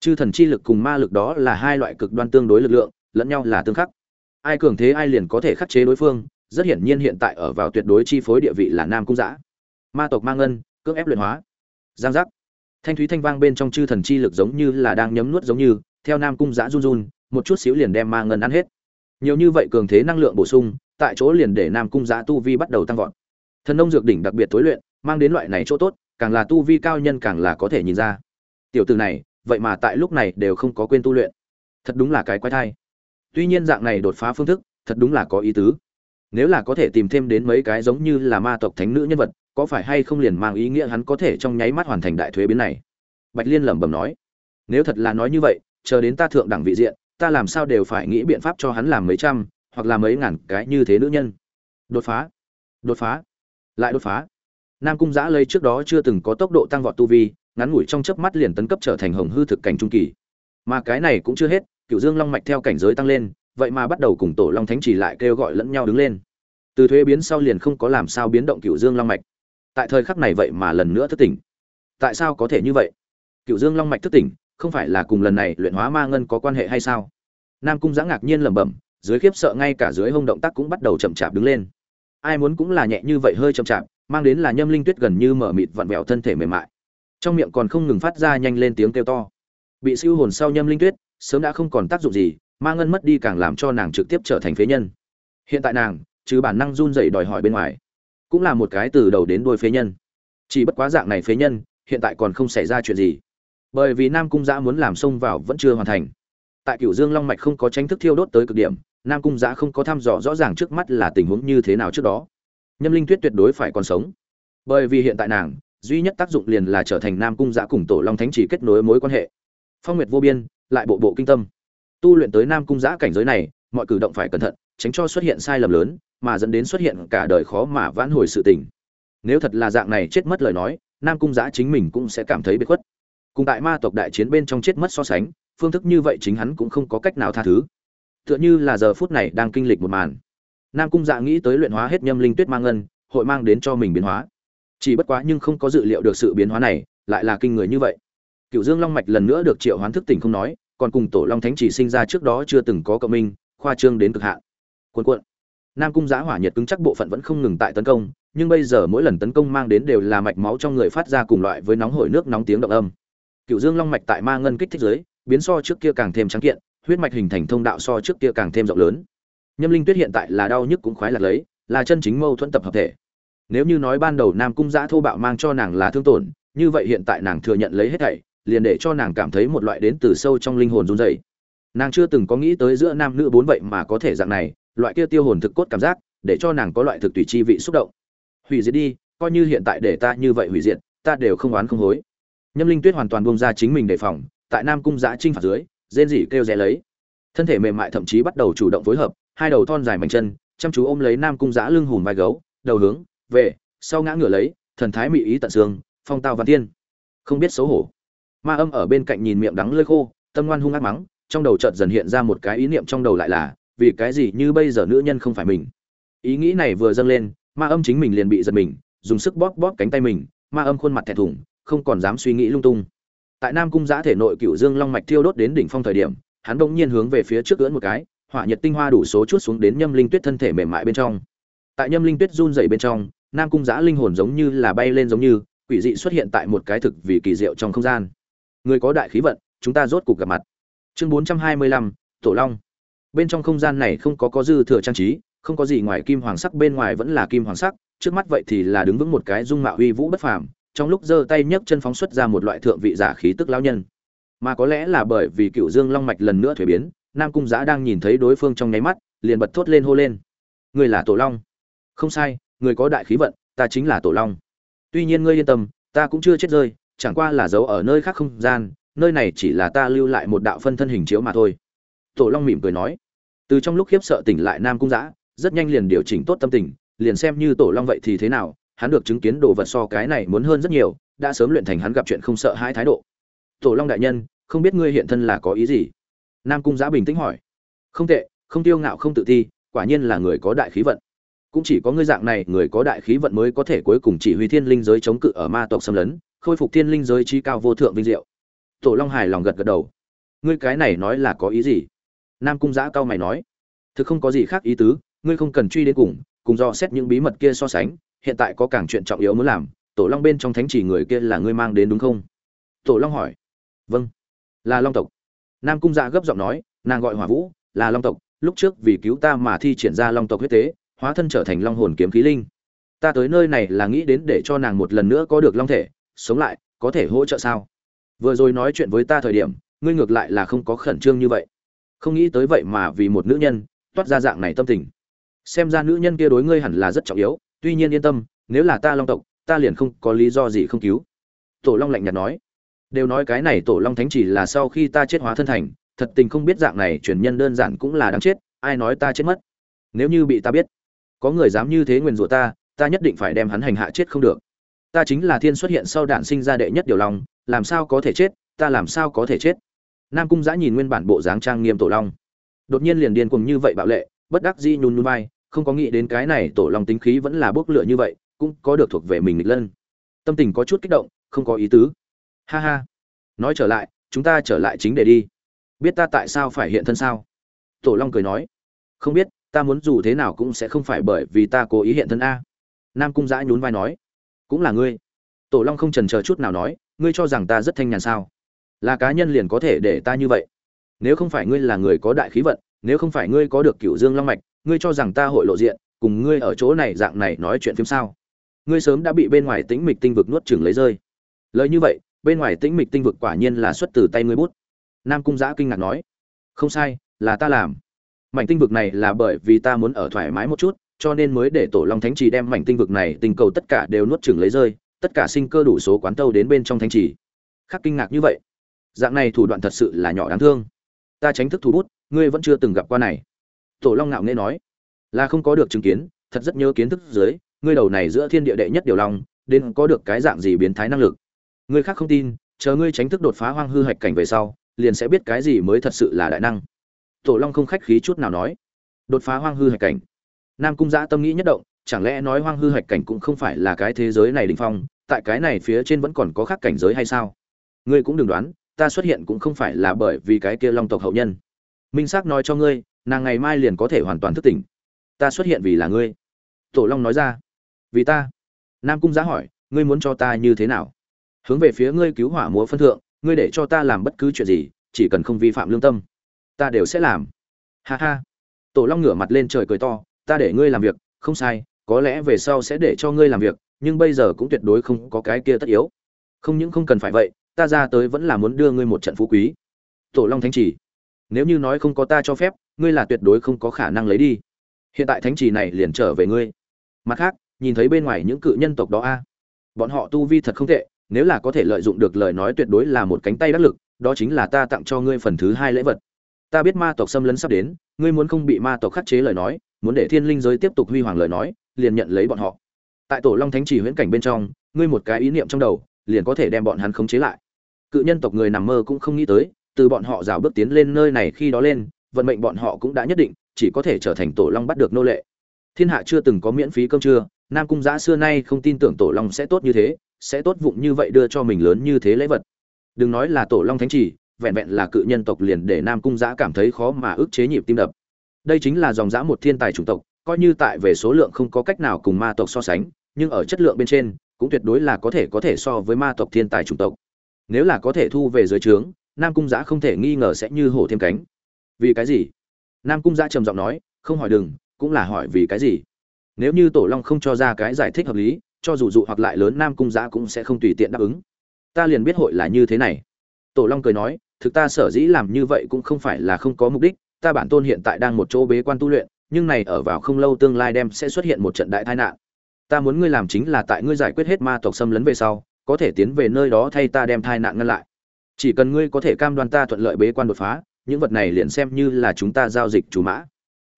chư thần chi lực cùng ma lực đó là hai loại cực đoan tương đối lực lượng, lẫn nhau là tương khắc. Ai cường thế ai liền có thể khắc chế đối phương, rất hiển nhiên hiện tại ở vào tuyệt đối chi phối địa vị là nam cung giã ma tộc ma ngân, cưỡng ép luyện hóa. Giang giác. Thanh thúy thanh vang bên trong chư thần chi lực giống như là đang nhấm nuốt giống như, theo nam cung giã run run, một chút xíu liền đem ma ngân ăn hết nhiều như vậy cường thế năng lượng bổ sung, tại chỗ liền để nam cung giá tu vi bắt đầu tăng vọt. Thần nông dược đỉnh đặc biệt tối luyện, mang đến loại này chỗ tốt, càng là tu vi cao nhân càng là có thể nhìn ra. Tiểu từ này, vậy mà tại lúc này đều không có quên tu luyện. Thật đúng là cái quái thai. Tuy nhiên dạng này đột phá phương thức, thật đúng là có ý tứ. Nếu là có thể tìm thêm đến mấy cái giống như là ma tộc thánh nữ nhân vật, có phải hay không liền mang ý nghĩa hắn có thể trong nháy mắt hoàn thành đại thuế biến này? Bạch liên lẩm bẩm nói. Nếu thật là nói như vậy, chờ đến ta thượng đẳng vị diện ta làm sao đều phải nghĩ biện pháp cho hắn làm mấy trăm, hoặc là mấy ngàn cái như thế nữ nhân. Đột phá. Đột phá. Lại đột phá. Nam cung giã lây trước đó chưa từng có tốc độ tăng vọt tu vi, ngắn ngủi trong chớp mắt liền tấn cấp trở thành hồng hư thực cảnh trung kỳ. Mà cái này cũng chưa hết cựu dương long mạch theo cảnh giới tăng lên, vậy mà bắt đầu cùng tổ long thánh chỉ lại kêu gọi lẫn nhau đứng lên. Từ thuế biến sau liền không có làm sao biến động cựu dương long mạch. Tại thời khắc này vậy mà lần nữa thất tỉnh. Tại sao có thể như vậy? Cựu dương long mạch thất tỉnh không phải là cùng lần này luyện hóa ma ngân có quan hệ hay sao? Nam cung giã ngạc nhiên lẩm bẩm, dưới khiếp sợ ngay cả dưới hông động tác cũng bắt đầu chậm chạp đứng lên. Ai muốn cũng là nhẹ như vậy hơi chậm chạp, mang đến là nhâm linh tuyết gần như mở mịt vặn vẹo thân thể mềm mại. Trong miệng còn không ngừng phát ra nhanh lên tiếng kêu to. Bị siêu hồn sau nhâm linh tuyết, sớm đã không còn tác dụng gì, ma ngân mất đi càng làm cho nàng trực tiếp trở thành phế nhân. Hiện tại nàng, trừ bản năng run dậy đòi hỏi bên ngoài, cũng là một cái từ đầu đến đuôi phế nhân. Chỉ bất quá dạng này phế nhân, hiện tại còn không xảy ra chuyện gì bởi vì nam cung giã muốn làm xông vào vẫn chưa hoàn thành. Tại cửu dương long mạch không có tranh thức thiêu đốt tới cực điểm, nam cung giã không có thăm dò rõ ràng trước mắt là tình huống như thế nào trước đó. Nhâm linh tuyết tuyệt đối phải còn sống. Bởi vì hiện tại nàng, duy nhất tác dụng liền là trở thành nam cung giã cùng tổ long thánh chỉ kết nối mối quan hệ. Phong nguyệt vô biên, lại bộ bộ kinh tâm. Tu luyện tới nam cung giã cảnh giới này, mọi cử động phải cẩn thận, tránh cho xuất hiện sai lầm lớn, mà dẫn đến xuất hiện cả đời khó mà vãn hồi sự tình. Nếu thật là dạng này chết mất lời nói, nam cung giã chính mình cũng sẽ cảm thấy bị khuất cùng tại ma tộc đại chiến bên trong chết mất so sánh, phương thức như vậy chính hắn cũng không có cách nào tha thứ. Tựa như là giờ phút này đang kinh lịch một màn. Nam cung dạ nghĩ tới luyện hóa hết nhâm linh tuyết mang ngân, hội mang đến cho mình biến hóa. Chỉ bất quá nhưng không có dự liệu được sự biến hóa này, lại là kinh người như vậy. Cựu dương long mạch lần nữa được triệu hoán thức tỉnh không nói, còn cùng tổ long thánh chỉ sinh ra trước đó chưa từng có cộng minh, khoa trương đến cực hạn. Cuộn cuộn. Nam cung giã hỏa nhiệt cứng chắc bộ phận vẫn không ngừng tại tấn công, nhưng bây giờ mỗi lần tấn công mang đến đều là mạch máu trong người phát ra cùng loại với nóng hổi nước nóng tiếng động âm cựu dương long mạch tại ma ngân kích thích giới, biến so trước kia càng thêm trắng kiện, huyết mạch hình thành thông đạo so trước kia càng thêm rộng lớn. Nhâm linh tuyết hiện tại là đau nhức cũng khoái lạc lấy, là chân chính mâu thuẫn tập hợp thể. Nếu như nói ban đầu nam cung giã thô bạo mang cho nàng là thương tổn, như vậy hiện tại nàng thừa nhận lấy hết thảy, liền để cho nàng cảm thấy một loại đến từ sâu trong linh hồn run rẩy. Nàng chưa từng có nghĩ tới giữa nam nữ bốn vậy mà có thể dạng này, loại kia tiêu hồn thực cốt cảm giác, để cho nàng có loại thực tùy chi vị xúc động. Hủy diệt đi, coi như hiện tại để ta như vậy hủy diệt, ta đều không oán không hối nhâm linh tuyết hoàn toàn buông ra chính mình đề phòng, tại nam cung giã trinh phạt dưới, rên rỉ kêu rẽ lấy. Thân thể mềm mại thậm chí bắt đầu chủ động phối hợp, hai đầu thon dài mảnh chân, chăm chú ôm lấy nam cung giã lưng hùm vai gấu, đầu hướng, về, sau ngã ngửa lấy, thần thái mị ý tận xương, phong tao văn tiên. Không biết xấu hổ. Ma âm ở bên cạnh nhìn miệng đắng lơi khô, tâm ngoan hung ác mắng, trong đầu chợt dần hiện ra một cái ý niệm trong đầu lại là, vì cái gì như bây giờ nữ nhân không phải mình? Ý nghĩ này vừa dâng lên, ma âm chính mình liền bị giật mình, dùng sức bóp bóp cánh tay mình, ma âm khuôn mặt thẹn thùng không còn dám suy nghĩ lung tung. Tại nam cung giã thể nội cựu dương long mạch thiêu đốt đến đỉnh phong thời điểm, hắn bỗng nhiên hướng về phía trước ưỡn một cái, hỏa nhiệt tinh hoa đủ số chút xuống đến nhâm linh tuyết thân thể mềm mại bên trong. Tại nhâm linh tuyết run rẩy bên trong, nam cung giã linh hồn giống như là bay lên giống như, quỷ dị xuất hiện tại một cái thực vì kỳ diệu trong không gian. Người có đại khí vận, chúng ta rốt cuộc gặp mặt. Chương bốn trăm hai mươi lăm, tổ long. Bên trong không gian này không có có dư thừa trang trí, không có gì ngoài kim hoàng sắc, bên ngoài vẫn là kim hoàng sắc, trước mắt vậy thì là đứng vững một cái dung mạo uy vũ bất phàm trong lúc giơ tay nhấc chân phóng xuất ra một loại thượng vị giả khí tức lão nhân. Mà có lẽ là bởi vì cựu dương long mạch lần nữa thuế biến, nam cung giã đang nhìn thấy đối phương trong nháy mắt, liền bật thốt lên hô lên. Người là tổ long? Không sai người có đại khí vận, ta chính là tổ long. Tuy nhiên ngươi yên tâm, ta cũng chưa chết rơi, chẳng qua là giấu ở nơi khác không gian, nơi này chỉ là ta lưu lại một đạo phân thân hình chiếu mà thôi. Tổ long mỉm cười nói. Từ trong lúc khiếp sợ tỉnh lại nam cung giã, rất nhanh liền điều chỉnh tốt tâm tình, liền xem như tổ long vậy thì thế nào hắn được chứng kiến đồ vật so cái này muốn hơn rất nhiều, đã sớm luyện thành hắn gặp chuyện không sợ hai thái độ. Tổ long đại nhân, không biết ngươi hiện thân là có ý gì? Nam cung giã bình tĩnh hỏi. Không tệ, không tiêu ngạo không tự ti, quả nhiên là người có đại khí vận. Cũng chỉ có ngươi dạng này, người có đại khí vận mới có thể cuối cùng chỉ huy thiên linh giới chống cự ở ma tộc xâm lấn, khôi phục thiên linh giới trí cao vô thượng vinh diệu. Tổ long hài lòng gật gật đầu. Ngươi cái này nói là có ý gì? Nam cung giã cao mày nói. Thực không có gì khác ý tứ, ngươi không cần truy đến cùng cùng do xét những bí mật kia so sánh hiện tại có càng chuyện trọng yếu muốn làm, tổ long bên trong thánh chỉ người kia là ngươi mang đến đúng không? Tổ long hỏi. Vâng. Là long tộc. Nam cung dạ gấp giọng nói, nàng gọi hỏa vũ, là long tộc, lúc trước vì cứu ta mà thi triển ra long tộc huyết tế, hóa thân trở thành long hồn kiếm khí linh. Ta tới nơi này là nghĩ đến để cho nàng một lần nữa có được long thể, sống lại, có thể hỗ trợ sao? Vừa rồi nói chuyện với ta thời điểm, ngươi ngược lại là không có khẩn trương như vậy. Không nghĩ tới vậy mà vì một nữ nhân, toát ra dạng này tâm tình. Xem ra nữ nhân kia đối ngươi hẳn là rất trọng yếu tuy nhiên yên tâm, nếu là ta long tộc, ta liền không có lý do gì không cứu. Tổ long lạnh nhạt nói. Đều nói cái này tổ long thánh chỉ là sau khi ta chết hóa thân thành, thật tình không biết dạng này truyền nhân đơn giản cũng là đáng chết, ai nói ta chết mất? Nếu như bị ta biết, có người dám như thế nguyền rủa ta ta nhất định phải đem hắn hành hạ chết không được. Ta chính là thiên xuất hiện sau đạn sinh ra đệ nhất điều long, làm sao có thể chết, ta làm sao có thể chết? Nam cung giã nhìn nguyên bản bộ dáng trang nghiêm tổ long. Đột nhiên liền điên cuồng như vậy bạo lệ, bất đắc dĩ nhún nhún vai không có nghĩ đến cái này tổ long tính khí vẫn là bốc lửa như vậy, cũng có được thuộc về mình nghịch lân. Tâm tình có chút kích động, không có ý tứ. Ha ha. Nói trở lại, chúng ta trở lại chính để đi. Biết ta tại sao phải hiện thân sao? Tổ long cười nói. Không biết, ta muốn dù thế nào cũng sẽ không phải bởi vì ta cố ý hiện thân a. Nam cung giã nhún vai nói. Cũng là ngươi. Tổ long không trần chờ chút nào nói, ngươi cho rằng ta rất thanh nhàn sao? Là cá nhân liền có thể để ta như vậy. Nếu không phải ngươi là người có đại khí vận, nếu không phải ngươi có được cựu dương long mạch ngươi cho rằng ta hội lộ diện, cùng ngươi ở chỗ này dạng này nói chuyện phim sao? Ngươi sớm đã bị bên ngoài tĩnh mịch tinh vực nuốt chừng lấy rơi. Lời như vậy, bên ngoài tĩnh mịch tinh vực quả nhiên là xuất từ tay ngươi bút. Nam cung giã kinh ngạc nói, không sai, là ta làm. Mảnh tinh vực này là bởi vì ta muốn ở thoải mái một chút, cho nên mới để tổ long thánh trì đem mảnh tinh vực này tình cầu tất cả đều nuốt chừng lấy rơi, tất cả sinh cơ đủ số quán tâu đến bên trong thánh trì khắc kinh ngạc như vậy. Dạng này thủ đoạn thật sự là nhỏ đáng thương. Ta tránh thức thủ bút, ngươi vẫn chưa từng gặp qua này tổ long ngạo nghễ nói, là không có được chứng kiến, thật rất nhớ kiến thức dưới ngươi đầu này giữa thiên địa đệ nhất điều long, đến có được cái dạng gì biến thái năng lực? Ngươi khác không tin, chờ ngươi tránh thức đột phá hoang hư hạch cảnh về sau, liền sẽ biết cái gì mới thật sự là đại năng. Tổ long không khách khí chút nào nói, đột phá hoang hư hạch cảnh. Nam cung giã tâm nghĩ nhất động, chẳng lẽ nói hoang hư hạch cảnh cũng không phải là cái thế giới này đình phong, tại cái này phía trên vẫn còn có khác cảnh giới hay sao? Ngươi cũng đừng đoán, ta xuất hiện cũng không phải là bởi vì cái kia long tộc hậu nhân. Minh xác nói cho ngươi nàng ngày mai liền có thể hoàn toàn thức tỉnh. Ta xuất hiện vì là ngươi. Tổ long nói ra. Vì ta. Nam cung giá hỏi, ngươi muốn cho ta như thế nào? Hướng về phía ngươi cứu hỏa múa phân thượng, ngươi để cho ta làm bất cứ chuyện gì, chỉ cần không vi phạm lương tâm, ta đều sẽ làm. Ha ha. Tổ long ngửa mặt lên trời cười to, ta để ngươi làm việc, không sai, có lẽ về sau sẽ để cho ngươi làm việc, nhưng bây giờ cũng tuyệt đối không có cái kia tất yếu. Không những không cần phải vậy, ta ra tới vẫn là muốn đưa ngươi một trận phú quý. Tổ long thánh chỉ, nếu như nói không có ta cho phép ngươi là tuyệt đối không có khả năng lấy đi. Hiện tại thánh trì này liền trở về ngươi. Mặt khác, nhìn thấy bên ngoài những cự nhân tộc đó a, bọn họ tu vi thật không tệ, nếu là có thể lợi dụng được lời nói tuyệt đối là một cánh tay đắc lực, đó chính là ta tặng cho ngươi phần thứ hai lễ vật. Ta biết ma tộc xâm lấn sắp đến, ngươi muốn không bị ma tộc khắc chế lời nói, muốn để thiên linh giới tiếp tục huy hoàng lời nói, liền nhận lấy bọn họ. Tại tổ long thánh trì huyễn cảnh bên trong, ngươi một cái ý niệm trong đầu, liền có thể đem bọn hắn khống chế lại. Cự nhân tộc người nằm mơ cũng không nghĩ tới, từ bọn họ rào bước tiến lên nơi này khi đó lên vận mệnh bọn họ cũng đã nhất định, chỉ có thể trở thành tổ long bắt được nô lệ. Thiên hạ chưa từng có miễn phí cơm trưa, nam cung giã xưa nay không tin tưởng tổ long sẽ tốt như thế, sẽ tốt vụng như vậy đưa cho mình lớn như thế lễ vật. Đừng nói là tổ long thánh chỉ, vẹn vẹn là cự nhân tộc liền để nam cung giã cảm thấy khó mà ức chế nhịp tim đập. Đây chính là dòng giã một thiên tài chủng tộc, coi như tại về số lượng không có cách nào cùng ma tộc so sánh, nhưng ở chất lượng bên trên, cũng tuyệt đối là có thể có thể so với ma tộc thiên tài chủng tộc. Nếu là có thể thu về dưới trướng, nam cung giã không thể nghi ngờ sẽ như hổ thêm cánh vì cái gì? Nam cung giã trầm giọng nói, không hỏi đừng, cũng là hỏi vì cái gì? Nếu như tổ long không cho ra cái giải thích hợp lý, cho dù dụ hoặc lại lớn, nam cung giã cũng sẽ không tùy tiện đáp ứng. Ta liền biết hội là như thế này. Tổ long cười nói, thực ta sở dĩ làm như vậy cũng không phải là không có mục đích, ta bản tôn hiện tại đang một chỗ bế quan tu luyện, nhưng này ở vào không lâu tương lai đem sẽ xuất hiện một trận đại tai nạn. Ta muốn ngươi làm chính là tại ngươi giải quyết hết ma tộc xâm lấn về sau, có thể tiến về nơi đó thay ta đem tai nạn ngăn lại. Chỉ cần ngươi có thể cam đoan ta thuận lợi bế quan đột phá những vật này liền xem như là chúng ta giao dịch chủ mã.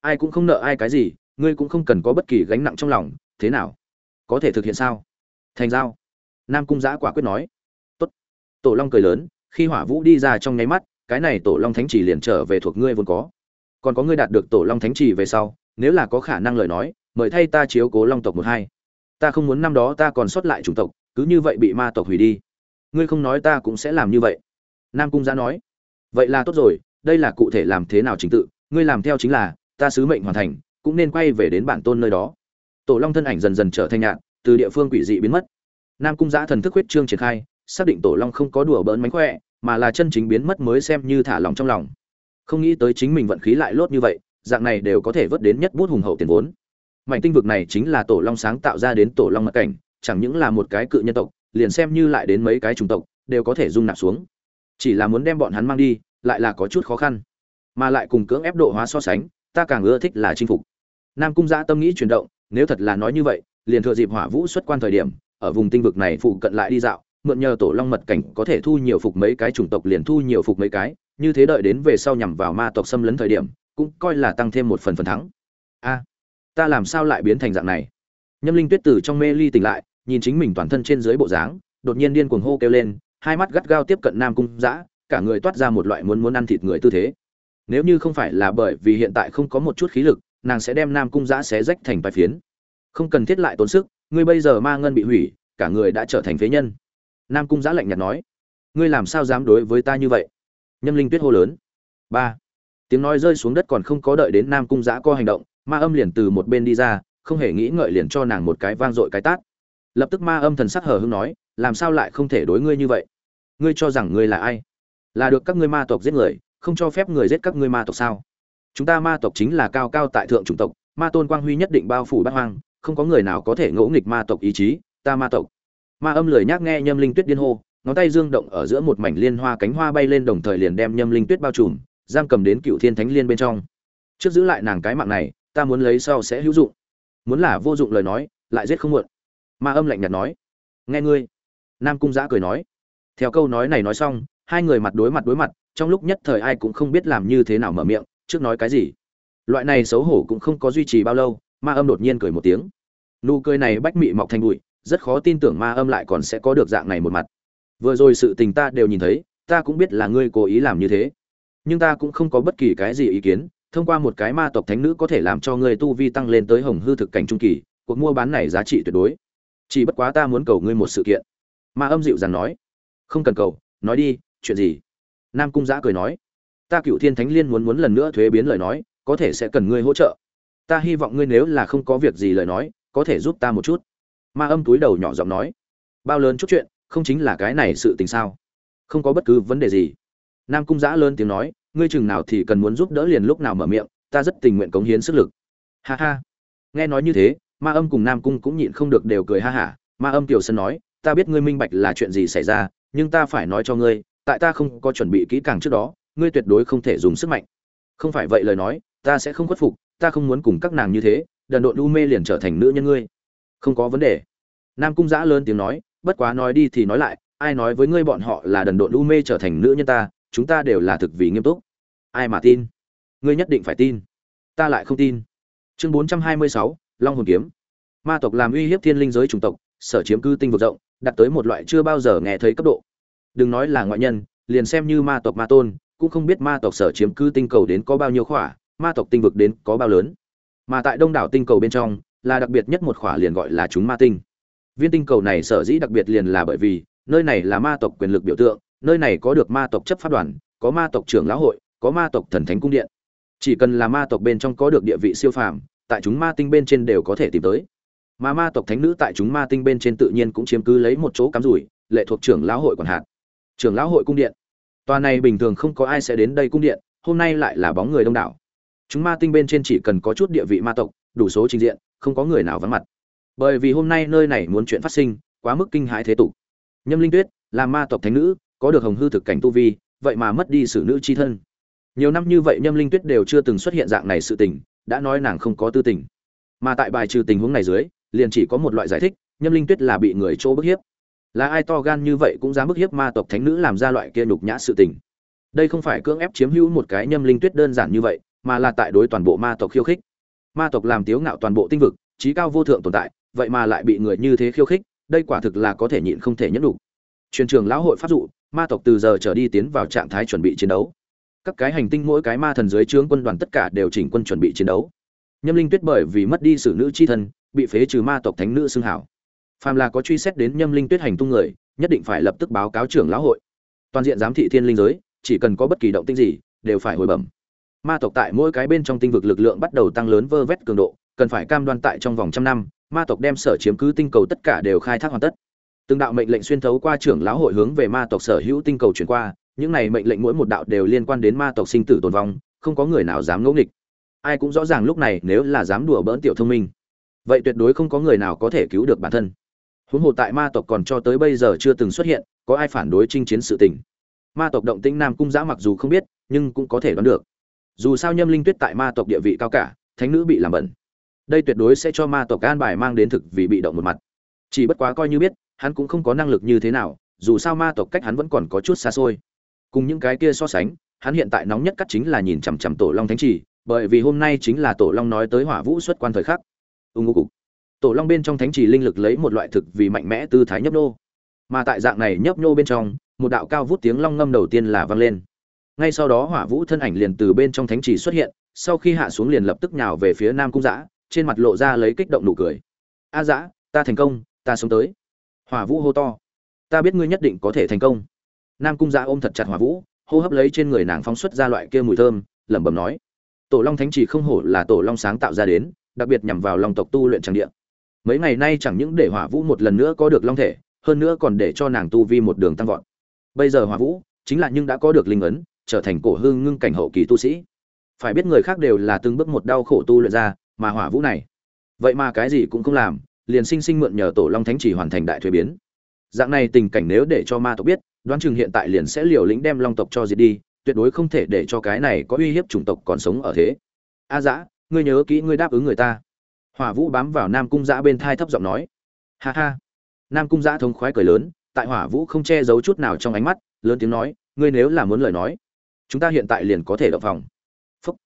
Ai cũng không nợ ai cái gì, ngươi cũng không cần có bất kỳ gánh nặng trong lòng, thế nào? Có thể thực hiện sao? Thành giao. Nam cung giã quả quyết nói. Tốt. Tổ long cười lớn, khi hỏa vũ đi ra trong nháy mắt, cái này tổ long thánh chỉ liền trở về thuộc ngươi vốn có. Còn có ngươi đạt được tổ long thánh chỉ về sau, nếu là có khả năng lời nói, mời thay ta chiếu cố long tộc một hai. Ta không muốn năm đó ta còn sót lại chủng tộc, cứ như vậy bị ma tộc hủy đi. Ngươi không nói ta cũng sẽ làm như vậy. Nam cung giã nói. Vậy là tốt rồi đây là cụ thể làm thế nào chính tự, ngươi làm theo chính là, ta sứ mệnh hoàn thành, cũng nên quay về đến bản tôn nơi đó. Tổ long thân ảnh dần dần trở thành nhạn từ địa phương quỷ dị biến mất. Nam cung giã thần thức huyết trương triển khai, xác định tổ long không có đùa bỡn mánh khỏe, mà là chân chính biến mất mới xem như thả lòng trong lòng. Không nghĩ tới chính mình vận khí lại lốt như vậy, dạng này đều có thể vớt đến nhất bút hùng hậu tiền vốn. Mảnh tinh vực này chính là tổ long sáng tạo ra đến tổ long mật cảnh, chẳng những là một cái cự nhân tộc, liền xem như lại đến mấy cái chủng tộc, đều có thể dung nạp xuống. Chỉ là muốn đem bọn hắn mang đi lại là có chút khó khăn. Mà lại cùng cưỡng ép độ hóa so sánh, ta càng ưa thích là chinh phục. Nam cung giã tâm nghĩ chuyển động, nếu thật là nói như vậy, liền thừa dịp hỏa vũ xuất quan thời điểm, ở vùng tinh vực này phụ cận lại đi dạo, mượn nhờ tổ long mật cảnh có thể thu nhiều phục mấy cái chủng tộc liền thu nhiều phục mấy cái, như thế đợi đến về sau nhằm vào ma tộc xâm lấn thời điểm, cũng coi là tăng thêm một phần phần thắng. A, ta làm sao lại biến thành dạng này? Nhâm linh tuyết từ trong mê ly tỉnh lại, nhìn chính mình toàn thân trên dưới bộ dáng, đột nhiên điên cuồng hô kêu lên, hai mắt gắt gao tiếp cận nam cung giã cả người toát ra một loại muốn muốn ăn thịt người tư thế. Nếu như không phải là bởi vì hiện tại không có một chút khí lực, nàng sẽ đem nam cung giã xé rách thành vài phiến. Không cần thiết lại tốn sức, ngươi bây giờ ma ngân bị hủy, cả người đã trở thành phế nhân. Nam cung giã lạnh nhạt nói, ngươi làm sao dám đối với ta như vậy? Nhâm linh tuyết hô lớn. Ba. Tiếng nói rơi xuống đất còn không có đợi đến nam cung giã co hành động, ma âm liền từ một bên đi ra, không hề nghĩ ngợi liền cho nàng một cái vang dội cái tát. Lập tức ma âm thần sắc hờ hưng nói, làm sao lại không thể đối ngươi như vậy? Ngươi cho rằng ngươi là ai? Là được các ngươi ma tộc giết người, không cho phép người giết các ngươi ma tộc sao? Chúng ta ma tộc chính là cao cao tại thượng chủng tộc, ma tôn quang huy nhất định bao phủ bát hoang, không có người nào có thể ngỗ nghịch ma tộc ý chí, ta ma tộc. Ma âm lười nhác nghe nhâm linh tuyết điên hô, ngón tay dương động ở giữa một mảnh liên hoa cánh hoa bay lên đồng thời liền đem nhâm linh tuyết bao trùm, giam cầm đến cựu thiên thánh liên bên trong. Trước giữ lại nàng cái mạng này, ta muốn lấy sau sẽ hữu dụng. Muốn là vô dụng lời nói, lại giết không muộn. Ma âm lạnh nhạt nói. Nghe ngươi. Nam cung giã cười nói. Theo câu nói này nói xong hai người mặt đối mặt đối mặt, trong lúc nhất thời ai cũng không biết làm như thế nào mở miệng, trước nói cái gì. Loại này xấu hổ cũng không có duy trì bao lâu, ma âm đột nhiên cười một tiếng. Nụ cười này bách mị mọc thành bụi, rất khó tin tưởng ma âm lại còn sẽ có được dạng này một mặt. Vừa rồi sự tình ta đều nhìn thấy, ta cũng biết là ngươi cố ý làm như thế. Nhưng ta cũng không có bất kỳ cái gì ý kiến, thông qua một cái ma tộc thánh nữ có thể làm cho ngươi tu vi tăng lên tới hồng hư thực cảnh trung kỳ, cuộc mua bán này giá trị tuyệt đối. Chỉ bất quá ta muốn cầu ngươi một sự kiện. Ma âm dịu dàng nói. Không cần cầu, nói đi chuyện gì? Nam cung giã cười nói, ta cựu thiên thánh liên muốn muốn lần nữa thuế biến lời nói, có thể sẽ cần ngươi hỗ trợ. Ta hy vọng ngươi nếu là không có việc gì lời nói, có thể giúp ta một chút. Ma âm túi đầu nhỏ giọng nói, bao lớn chút chuyện, không chính là cái này sự tình sao? Không có bất cứ vấn đề gì. Nam cung giã lớn tiếng nói, ngươi chừng nào thì cần muốn giúp đỡ liền lúc nào mở miệng, ta rất tình nguyện cống hiến sức lực. Ha ha. Nghe nói như thế, ma âm cùng nam cung cũng nhịn không được đều cười ha hả. Ma âm tiểu sân nói, ta biết ngươi minh bạch là chuyện gì xảy ra, nhưng ta phải nói cho ngươi tại ta không có chuẩn bị kỹ càng trước đó, ngươi tuyệt đối không thể dùng sức mạnh. Không phải vậy lời nói, ta sẽ không khuất phục, ta không muốn cùng các nàng như thế, đần độn u mê liền trở thành nữ nhân ngươi. Không có vấn đề. Nam cung giã lớn tiếng nói, bất quá nói đi thì nói lại, ai nói với ngươi bọn họ là đần độn u mê trở thành nữ nhân ta, chúng ta đều là thực vì nghiêm túc. Ai mà tin? Ngươi nhất định phải tin. Ta lại không tin. Chương bốn trăm hai mươi sáu, long hồn kiếm. Ma tộc làm uy hiếp thiên linh giới chủng tộc, sở chiếm cư tinh vực rộng đạt tới một loại chưa bao giờ nghe thấy cấp độ đừng nói là ngoại nhân, liền xem như ma tộc ma tôn, cũng không biết ma tộc sở chiếm cư tinh cầu đến có bao nhiêu khỏa, ma tộc tinh vực đến có bao lớn. Mà tại đông đảo tinh cầu bên trong, là đặc biệt nhất một khỏa liền gọi là chúng ma tinh. Viên tinh cầu này sở dĩ đặc biệt liền là bởi vì, nơi này là ma tộc quyền lực biểu tượng, nơi này có được ma tộc chấp pháp đoàn, có ma tộc trưởng lão hội, có ma tộc thần thánh cung điện. Chỉ cần là ma tộc bên trong có được địa vị siêu phàm, tại chúng ma tinh bên trên đều có thể tìm tới. Mà ma tộc thánh nữ tại chúng ma tinh bên trên tự nhiên cũng chiếm cứ lấy một chỗ cắm rủi, lệ thuộc trưởng lão hội quản hạt trưởng lão hội cung điện. Tòa này bình thường không có ai sẽ đến đây cung điện, hôm nay lại là bóng người đông đảo. Chúng ma tinh bên trên chỉ cần có chút địa vị ma tộc, đủ số trình diện, không có người nào vắng mặt. Bởi vì hôm nay nơi này muốn chuyện phát sinh, quá mức kinh hãi thế tục. Nhâm linh tuyết là ma tộc thánh nữ, có được hồng hư thực cảnh tu vi, vậy mà mất đi sự nữ chi thân. Nhiều năm như vậy nhâm linh tuyết đều chưa từng xuất hiện dạng này sự tình, đã nói nàng không có tư tình. Mà tại bài trừ tình huống này dưới, liền chỉ có một loại giải thích, nhâm linh tuyết là bị người chỗ bức hiếp là ai to gan như vậy cũng dám bức hiếp ma tộc thánh nữ làm ra loại kia nhục nhã sự tình. Đây không phải cưỡng ép chiếm hữu một cái nhâm linh tuyết đơn giản như vậy, mà là tại đối toàn bộ ma tộc khiêu khích. Ma tộc làm tiếu ngạo toàn bộ tinh vực, trí cao vô thượng tồn tại, vậy mà lại bị người như thế khiêu khích, đây quả thực là có thể nhịn không thể nhẫn đủ truyền trường lão hội pháp dụ, ma tộc từ giờ trở đi tiến vào trạng thái chuẩn bị chiến đấu. Các cái hành tinh mỗi cái ma thần dưới trướng quân đoàn tất cả đều chỉnh quân chuẩn bị chiến đấu. Nhâm linh tuyết bởi vì mất đi sự nữ chi thân, bị phế trừ ma tộc thánh nữ xưng hảo phàm là có truy xét đến nhâm linh tuyết hành tung người, nhất định phải lập tức báo cáo trưởng lão hội. Toàn diện giám thị thiên linh giới, chỉ cần có bất kỳ động tĩnh gì, đều phải hồi bẩm. Ma tộc tại mỗi cái bên trong tinh vực lực lượng bắt đầu tăng lớn vơ vét cường độ, cần phải cam đoan tại trong vòng trăm năm, ma tộc đem sở chiếm cứ tinh cầu tất cả đều khai thác hoàn tất. Từng đạo mệnh lệnh xuyên thấu qua trưởng lão hội hướng về ma tộc sở hữu tinh cầu chuyển qua, những này mệnh lệnh mỗi một đạo đều liên quan đến ma tộc sinh tử tồn vong, không có người nào dám ngẫu nghịch. Ai cũng rõ ràng lúc này nếu là dám đùa bỡn tiểu thông minh, vậy tuyệt đối không có người nào có thể cứu được bản thân huống hồ tại ma tộc còn cho tới bây giờ chưa từng xuất hiện, có ai phản đối chinh chiến sự tình. Ma tộc động tĩnh nam cung giã mặc dù không biết, nhưng cũng có thể đoán được. Dù sao nhâm linh tuyết tại ma tộc địa vị cao cả, thánh nữ bị làm bẩn. Đây tuyệt đối sẽ cho ma tộc an bài mang đến thực vì bị động một mặt. Chỉ bất quá coi như biết, hắn cũng không có năng lực như thế nào, dù sao ma tộc cách hắn vẫn còn có chút xa xôi. Cùng những cái kia so sánh, hắn hiện tại nóng nhất cắt chính là nhìn chằm chằm tổ long thánh trì bởi vì hôm nay chính là tổ long nói tới hỏa vũ xuất quan thời khắc. Ưng ngô cục tổ long bên trong thánh trì linh lực lấy một loại thực vì mạnh mẽ tư thái nhấp nô mà tại dạng này nhấp nô bên trong, một đạo cao vút tiếng long ngâm đầu tiên là vang lên. Ngay sau đó hỏa vũ thân ảnh liền từ bên trong thánh trì xuất hiện, sau khi hạ xuống liền lập tức nhào về phía nam cung giã trên mặt lộ ra lấy kích động nụ cười. A à giã ta thành công, ta sống tới. Hỏa vũ hô to. Ta biết ngươi nhất định có thể thành công. Nam cung giã ôm thật chặt hỏa vũ, hô hấp lấy trên người nàng phóng xuất ra loại kia mùi thơm, lẩm bẩm nói. Tổ long thánh trì không hổ là tổ long sáng tạo ra đến, đặc biệt nhằm vào long tộc tu luyện trang địa mấy ngày nay chẳng những để hỏa vũ một lần nữa có được long thể, hơn nữa còn để cho nàng tu vi một đường tăng vọt. Bây giờ hỏa vũ chính là nhưng đã có được linh ấn, trở thành cổ hương ngưng cảnh hậu kỳ tu sĩ. Phải biết người khác đều là từng bước một đau khổ tu luyện ra, mà hỏa vũ này, vậy mà cái gì cũng không làm, liền sinh sinh mượn nhờ tổ long thánh chỉ hoàn thành đại thuế biến. Dạng này tình cảnh nếu để cho ma tộc biết, đoán chừng hiện tại liền sẽ liều lĩnh đem long tộc cho diệt đi, tuyệt đối không thể để cho cái này có uy hiếp chủng tộc còn sống ở thế. A dã, ngươi nhớ kỹ ngươi đáp ứng người ta hỏa vũ bám vào nam cung giã bên thai thấp giọng nói, ha ha. Nam cung giã thống khoái cười lớn, tại hỏa vũ không che giấu chút nào trong ánh mắt, lớn tiếng nói, ngươi nếu là muốn lời nói, chúng ta hiện tại liền có thể động phòng. Phúc.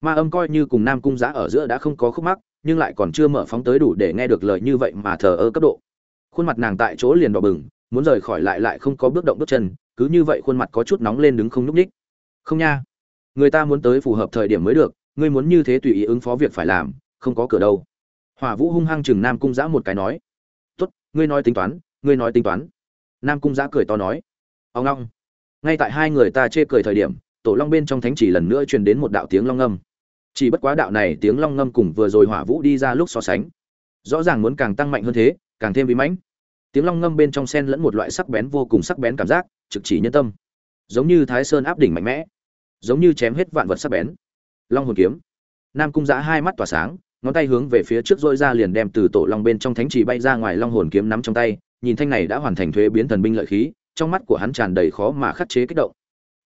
Ma âm coi như cùng nam cung giã ở giữa đã không có khúc mắc, nhưng lại còn chưa mở phóng tới đủ để nghe được lời như vậy mà thờ ơ cấp độ. Khuôn mặt nàng tại chỗ liền đỏ bừng, muốn rời khỏi lại lại không có bước động bước chân, cứ như vậy khuôn mặt có chút nóng lên đứng không nhúc ních không nha, người ta muốn tới phù hợp thời điểm mới được, ngươi muốn như thế tùy ý ứng phó việc phải làm, không có cửa đâu hỏa vũ hung hăng chừng nam cung giã một cái nói, tốt, ngươi nói tính toán, ngươi nói tính toán. Nam cung giã cười to nói, ông long. Ngay tại hai người ta chê cười thời điểm, tổ long bên trong thánh chỉ lần nữa truyền đến một đạo tiếng long ngâm. Chỉ bất quá đạo này tiếng long ngâm cùng vừa rồi hỏa vũ đi ra lúc so sánh, rõ ràng muốn càng tăng mạnh hơn thế, càng thêm bí mãnh. Tiếng long ngâm bên trong sen lẫn một loại sắc bén vô cùng sắc bén cảm giác, trực chỉ nhân tâm. Giống như thái sơn áp đỉnh mạnh mẽ, giống như chém hết vạn vật sắc bén. Long hồn kiếm. Nam cung giã hai mắt tỏa sáng ngón tay hướng về phía trước dôi ra liền đem từ tổ long bên trong thánh trì bay ra ngoài long hồn kiếm nắm trong tay, nhìn thanh này đã hoàn thành thuế biến thần binh lợi khí, trong mắt của hắn tràn đầy khó mà khắc chế kích động.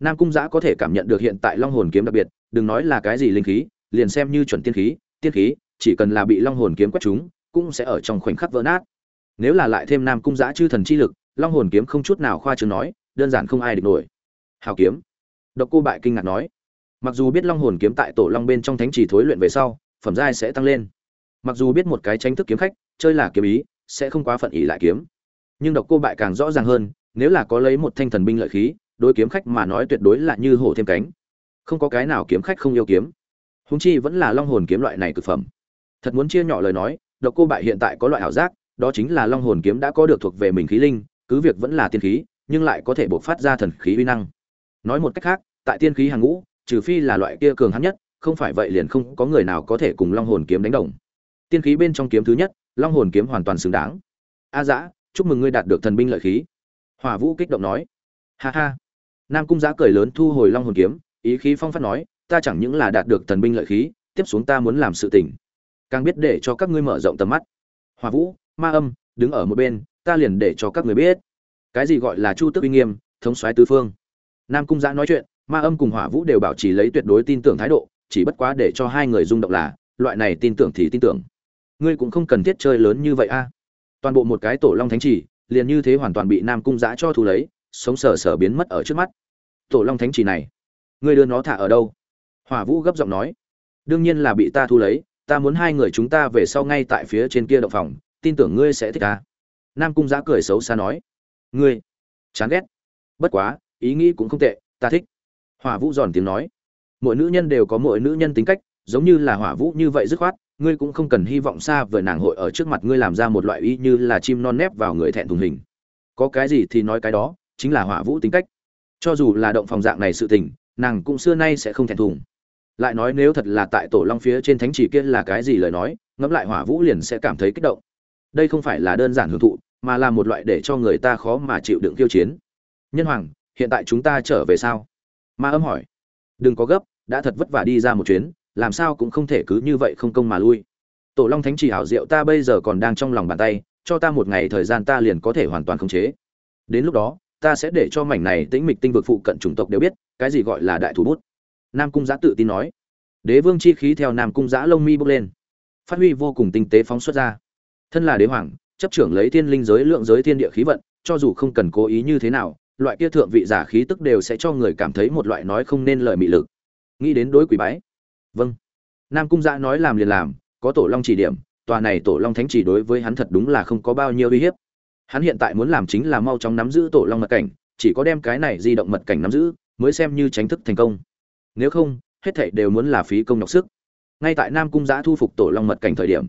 Nam cung giã có thể cảm nhận được hiện tại long hồn kiếm đặc biệt, đừng nói là cái gì linh khí, liền xem như chuẩn tiên khí tiên khí, chỉ cần là bị long hồn kiếm quét chúng, cũng sẽ ở trong khoảnh khắc vỡ nát. Nếu là lại thêm nam cung giã chư thần chi lực, long hồn kiếm không chút nào khoa trương nói, đơn giản không ai địch nổi. Hào kiếm. Độc cô bại kinh ngạc nói. Mặc dù biết long hồn kiếm tại tổ long bên trong thánh trì thối luyện về sau phẩm giai sẽ tăng lên. Mặc dù biết một cái tranh thức kiếm khách, chơi là kiếm ý, sẽ không quá phận ý lại kiếm. Nhưng độc cô bại càng rõ ràng hơn, nếu là có lấy một thanh thần binh lợi khí, đối kiếm khách mà nói tuyệt đối là như hổ thêm cánh. Không có cái nào kiếm khách không yêu kiếm. Húng chi vẫn là long hồn kiếm loại này cực phẩm. Thật muốn chia nhỏ lời nói, độc cô bại hiện tại có loại ảo giác, đó chính là long hồn kiếm đã có được thuộc về mình khí linh, cứ việc vẫn là tiên khí, nhưng lại có thể bộc phát ra thần khí uy năng. Nói một cách khác, tại tiên khí hàng ngũ, trừ phi là loại kia cường hắn nhất không phải vậy liền không có người nào có thể cùng long hồn kiếm đánh đồng. Tiên khí bên trong kiếm thứ nhất, long hồn kiếm hoàn toàn xứng đáng. A dã, chúc mừng ngươi đạt được thần binh lợi khí. Hỏa vũ kích động nói. Ha ha. Nam cung giã cười lớn thu hồi long hồn kiếm, ý khí phong phát nói, ta chẳng những là đạt được thần binh lợi khí, tiếp xuống ta muốn làm sự tình. Càng biết để cho các ngươi mở rộng tầm mắt. Hòa vũ, ma âm, đứng ở một bên, ta liền để cho các người biết. Cái gì gọi là chu tức uy nghiêm, thống soái tứ phương. Nam cung giã nói chuyện, ma âm cùng hỏa vũ đều bảo trì lấy tuyệt đối tin tưởng thái độ chỉ bất quá để cho hai người rung động là, loại này tin tưởng thì tin tưởng. Ngươi cũng không cần thiết chơi lớn như vậy a. Toàn bộ một cái tổ long thánh chỉ, liền như thế hoàn toàn bị nam cung giã cho thu lấy, sống sờ sờ biến mất ở trước mắt. Tổ long thánh chỉ này, ngươi đưa nó thả ở đâu? Hỏa vũ gấp giọng nói. Đương nhiên là bị ta thu lấy, ta muốn hai người chúng ta về sau ngay tại phía trên kia động phòng, tin tưởng ngươi sẽ thích ta. Nam cung giã cười xấu xa nói. Ngươi, chán ghét. Bất quá, ý nghĩ cũng không tệ, ta thích. Hỏa vũ giòn tiếng nói mỗi nữ nhân đều có mỗi nữ nhân tính cách, giống như là hỏa vũ như vậy dứt khoát, ngươi cũng không cần hy vọng xa vời nàng hội ở trước mặt ngươi làm ra một loại y như là chim non nép vào người thẹn thùng hình. Có cái gì thì nói cái đó, chính là hỏa vũ tính cách. Cho dù là động phòng dạng này sự tình, nàng cũng xưa nay sẽ không thẹn thùng. Lại nói nếu thật là tại tổ long phía trên thánh chỉ kia là cái gì lời nói, ngẫm lại hỏa vũ liền sẽ cảm thấy kích động. Đây không phải là đơn giản hưởng thụ, mà là một loại để cho người ta khó mà chịu đựng tiêu chiến. Nhân hoàng, hiện tại chúng ta trở về sao? Ma âm hỏi đừng có gấp, đã thật vất vả đi ra một chuyến, làm sao cũng không thể cứ như vậy không công mà lui. Tổ long thánh chỉ hảo diệu, ta bây giờ còn đang trong lòng bàn tay, cho ta một ngày thời gian ta liền có thể hoàn toàn khống chế. Đến lúc đó, ta sẽ để cho mảnh này tĩnh mịch tinh vực phụ cận chủng tộc đều biết, cái gì gọi là đại thủ bút. Nam cung giã tự tin nói. Đế vương chi khí theo nam cung giã lông mi bốc lên. Phát huy vô cùng tinh tế phóng xuất ra. Thân là đế hoàng, chấp trưởng lấy thiên linh giới, lượng giới thiên địa khí vận, cho dù không cần cố ý như thế nào loại kia thượng vị giả khí tức đều sẽ cho người cảm thấy một loại nói không nên lời mị lực. Nghĩ đến đối quỷ bái. Vâng. Nam cung giã nói làm liền làm, có tổ long chỉ điểm, tòa này tổ long thánh chỉ đối với hắn thật đúng là không có bao nhiêu uy hiếp. Hắn hiện tại muốn làm chính là mau chóng nắm giữ tổ long mật cảnh, chỉ có đem cái này di động mật cảnh nắm giữ, mới xem như tránh thức thành công. Nếu không, hết thảy đều muốn là phí công nhọc sức. Ngay tại nam cung giã thu phục tổ long mật cảnh thời điểm,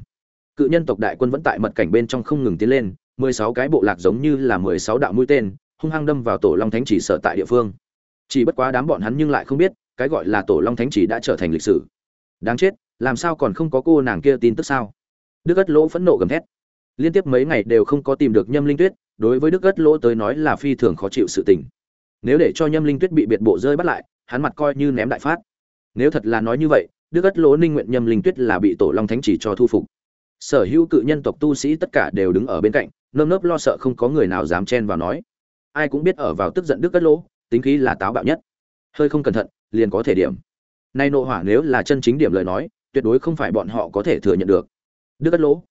cự nhân tộc đại quân vẫn tại mật cảnh bên trong không ngừng tiến lên, mười sáu cái bộ lạc giống như là mười sáu đạo mũi tên hung hăng đâm vào tổ long thánh chỉ sở tại địa phương. Chỉ bất quá đám bọn hắn nhưng lại không biết, cái gọi là tổ long thánh chỉ đã trở thành lịch sử. Đáng chết, làm sao còn không có cô nàng kia tin tức sao? Đức ất lỗ phẫn nộ gầm thét. Liên tiếp mấy ngày đều không có tìm được nhâm linh tuyết, đối với đức ất lỗ tới nói là phi thường khó chịu sự tình. Nếu để cho nhâm linh tuyết bị biệt bộ rơi bắt lại, hắn mặt coi như ném đại phát. Nếu thật là nói như vậy, đức ất lỗ ninh nguyện nhâm linh tuyết là bị tổ long thánh chỉ cho thu phục. Sở hữu cự nhân tộc tu sĩ tất cả đều đứng ở bên cạnh, nơm nớp lo sợ không có người nào dám chen vào nói ai cũng biết ở vào tức giận đức cất lỗ, tính khí là táo bạo nhất. Hơi không cẩn thận, liền có thể điểm. Nay nộ hỏa nếu là chân chính điểm lời nói, tuyệt đối không phải bọn họ có thể thừa nhận được. Đức cất lỗ.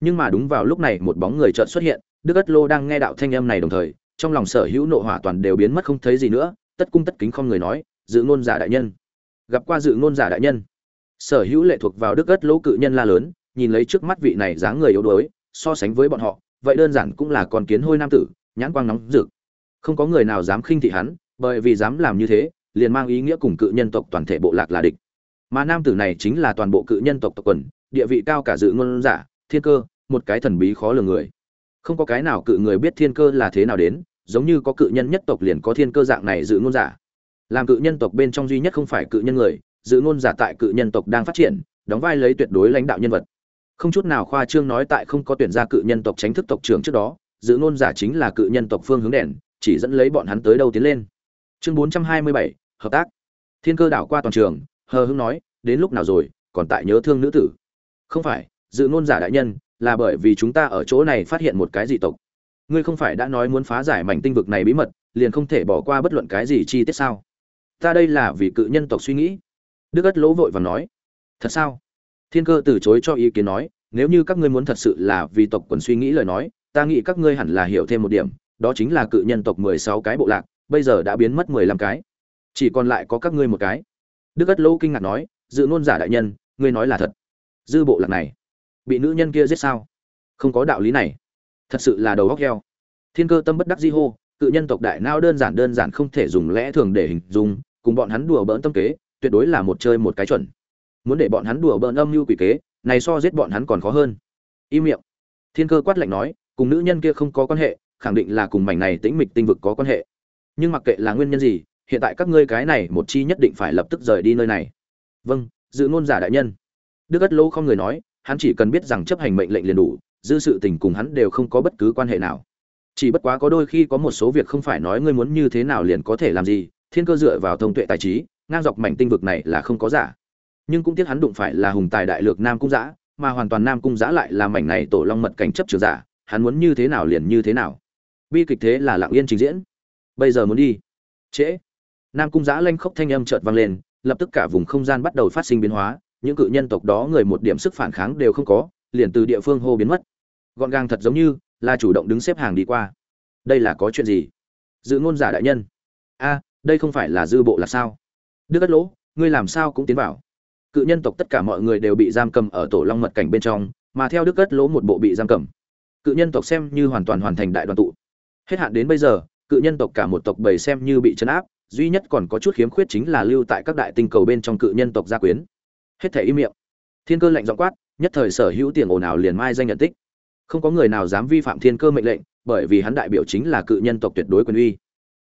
Nhưng mà đúng vào lúc này một bóng người chợt xuất hiện, đức cất lô đang nghe đạo thanh âm này đồng thời, trong lòng sở hữu nộ hỏa toàn đều biến mất không thấy gì nữa, tất cung tất kính không người nói, dự ngôn giả đại nhân. Gặp qua dự ngôn giả đại nhân, sở hữu lệ thuộc vào đức ất lỗ cự nhân la lớn, nhìn lấy trước mắt vị này dáng người yếu đuối, so sánh với bọn họ, vậy đơn giản cũng là con kiến hôi nam tử, nhãn quang nóng rực không có người nào dám khinh thị hắn, bởi vì dám làm như thế, liền mang ý nghĩa cùng cự nhân tộc toàn thể bộ lạc là địch. Mà nam tử này chính là toàn bộ cự nhân tộc tộc quần, địa vị cao cả dự ngôn giả, thiên cơ, một cái thần bí khó lường người. Không có cái nào cự người biết thiên cơ là thế nào đến, giống như có cự nhân nhất tộc liền có thiên cơ dạng này dự ngôn giả. Làm cự nhân tộc bên trong duy nhất không phải cự nhân người, dự ngôn giả tại cự nhân tộc đang phát triển, đóng vai lấy tuyệt đối lãnh đạo nhân vật. Không chút nào khoa trương nói tại không có tuyển ra cự nhân tộc tránh thức tộc trưởng trước đó, dự ngôn giả chính là cự nhân tộc phương hướng đèn chỉ dẫn lấy bọn hắn tới đâu tiến lên. Chương bốn trăm hai mươi bảy, hợp tác. Thiên cơ đảo qua toàn trường, hờ hưng nói, đến lúc nào rồi, còn tại nhớ thương nữ tử? Không phải, dự ngôn giả đại nhân, là bởi vì chúng ta ở chỗ này phát hiện một cái dị tộc. Ngươi không phải đã nói muốn phá giải mảnh tinh vực này bí mật, liền không thể bỏ qua bất luận cái gì chi tiết sao? Ta đây là vì cự nhân tộc suy nghĩ. Đức ất lỗ vội và nói. Thật sao? Thiên cơ từ chối cho ý kiến nói, nếu như các ngươi muốn thật sự là vì tộc quần suy nghĩ lời nói, ta nghĩ các ngươi hẳn là hiểu thêm một điểm đó chính là cự nhân tộc mười sáu cái bộ lạc, bây giờ đã biến mất mười lăm cái. Chỉ còn lại có các ngươi một cái. Đức ất lâu kinh ngạc nói, dự ngôn giả đại nhân, ngươi nói là thật. Dư bộ lạc này, bị nữ nhân kia giết sao? Không có đạo lý này. Thật sự là đầu óc heo. Thiên cơ tâm bất đắc di hô, cự nhân tộc đại nao đơn giản đơn giản không thể dùng lẽ thường để hình dung, cùng bọn hắn đùa bỡn tâm kế, tuyệt đối là một chơi một cái chuẩn. Muốn để bọn hắn đùa bỡn âm mưu quỷ kế, này so giết bọn hắn còn khó hơn. Im miệng. Thiên cơ quát lạnh nói, cùng nữ nhân kia không có quan hệ khẳng định là cùng mảnh này tĩnh mịch tinh vực có quan hệ. Nhưng mặc kệ là nguyên nhân gì, hiện tại các ngươi cái này một chi nhất định phải lập tức rời đi nơi này. Vâng dự ngôn giả đại nhân. Đức ất lỗ không người nói, hắn chỉ cần biết rằng chấp hành mệnh lệnh liền đủ, dư sự tình cùng hắn đều không có bất cứ quan hệ nào. Chỉ bất quá có đôi khi có một số việc không phải nói ngươi muốn như thế nào liền có thể làm gì, thiên cơ dựa vào thông tuệ tài trí, ngang dọc mảnh tinh vực này là không có giả. Nhưng cũng tiếc hắn đụng phải là hùng tài đại lược nam cung giã, mà hoàn toàn nam cung giã lại là mảnh này tổ long mật cảnh chấp trường giả, hắn muốn như thế nào liền như thế nào bi kịch thế là lặng yên trình diễn. Bây giờ muốn đi. Trễ. Nam cung giã lanh khóc thanh âm chợt vang lên, lập tức cả vùng không gian bắt đầu phát sinh biến hóa, những cự nhân tộc đó người một điểm sức phản kháng đều không có, liền từ địa phương hô biến mất. Gọn gàng thật giống như là chủ động đứng xếp hàng đi qua. Đây là có chuyện gì? Dự ngôn giả đại nhân. A, đây không phải là dư bộ là sao? Đức ất lỗ, ngươi làm sao cũng tiến vào. Cự nhân tộc tất cả mọi người đều bị giam cầm ở tổ long mật cảnh bên trong, mà theo đức ất lỗ một bộ bị giam cầm. Cự nhân tộc xem như hoàn toàn hoàn thành đại đoàn tụ hết hạn đến bây giờ, cự nhân tộc cả một tộc bầy xem như bị chấn áp, duy nhất còn có chút khiếm khuyết chính là lưu tại các đại tinh cầu bên trong cự nhân tộc gia quyến. Hết thể im miệng. Thiên cơ lệnh giọng quát, nhất thời sở hữu tiền ồn ào liền mai danh nhận tích. Không có người nào dám vi phạm thiên cơ mệnh lệnh, bởi vì hắn đại biểu chính là cự nhân tộc tuyệt đối quyền uy.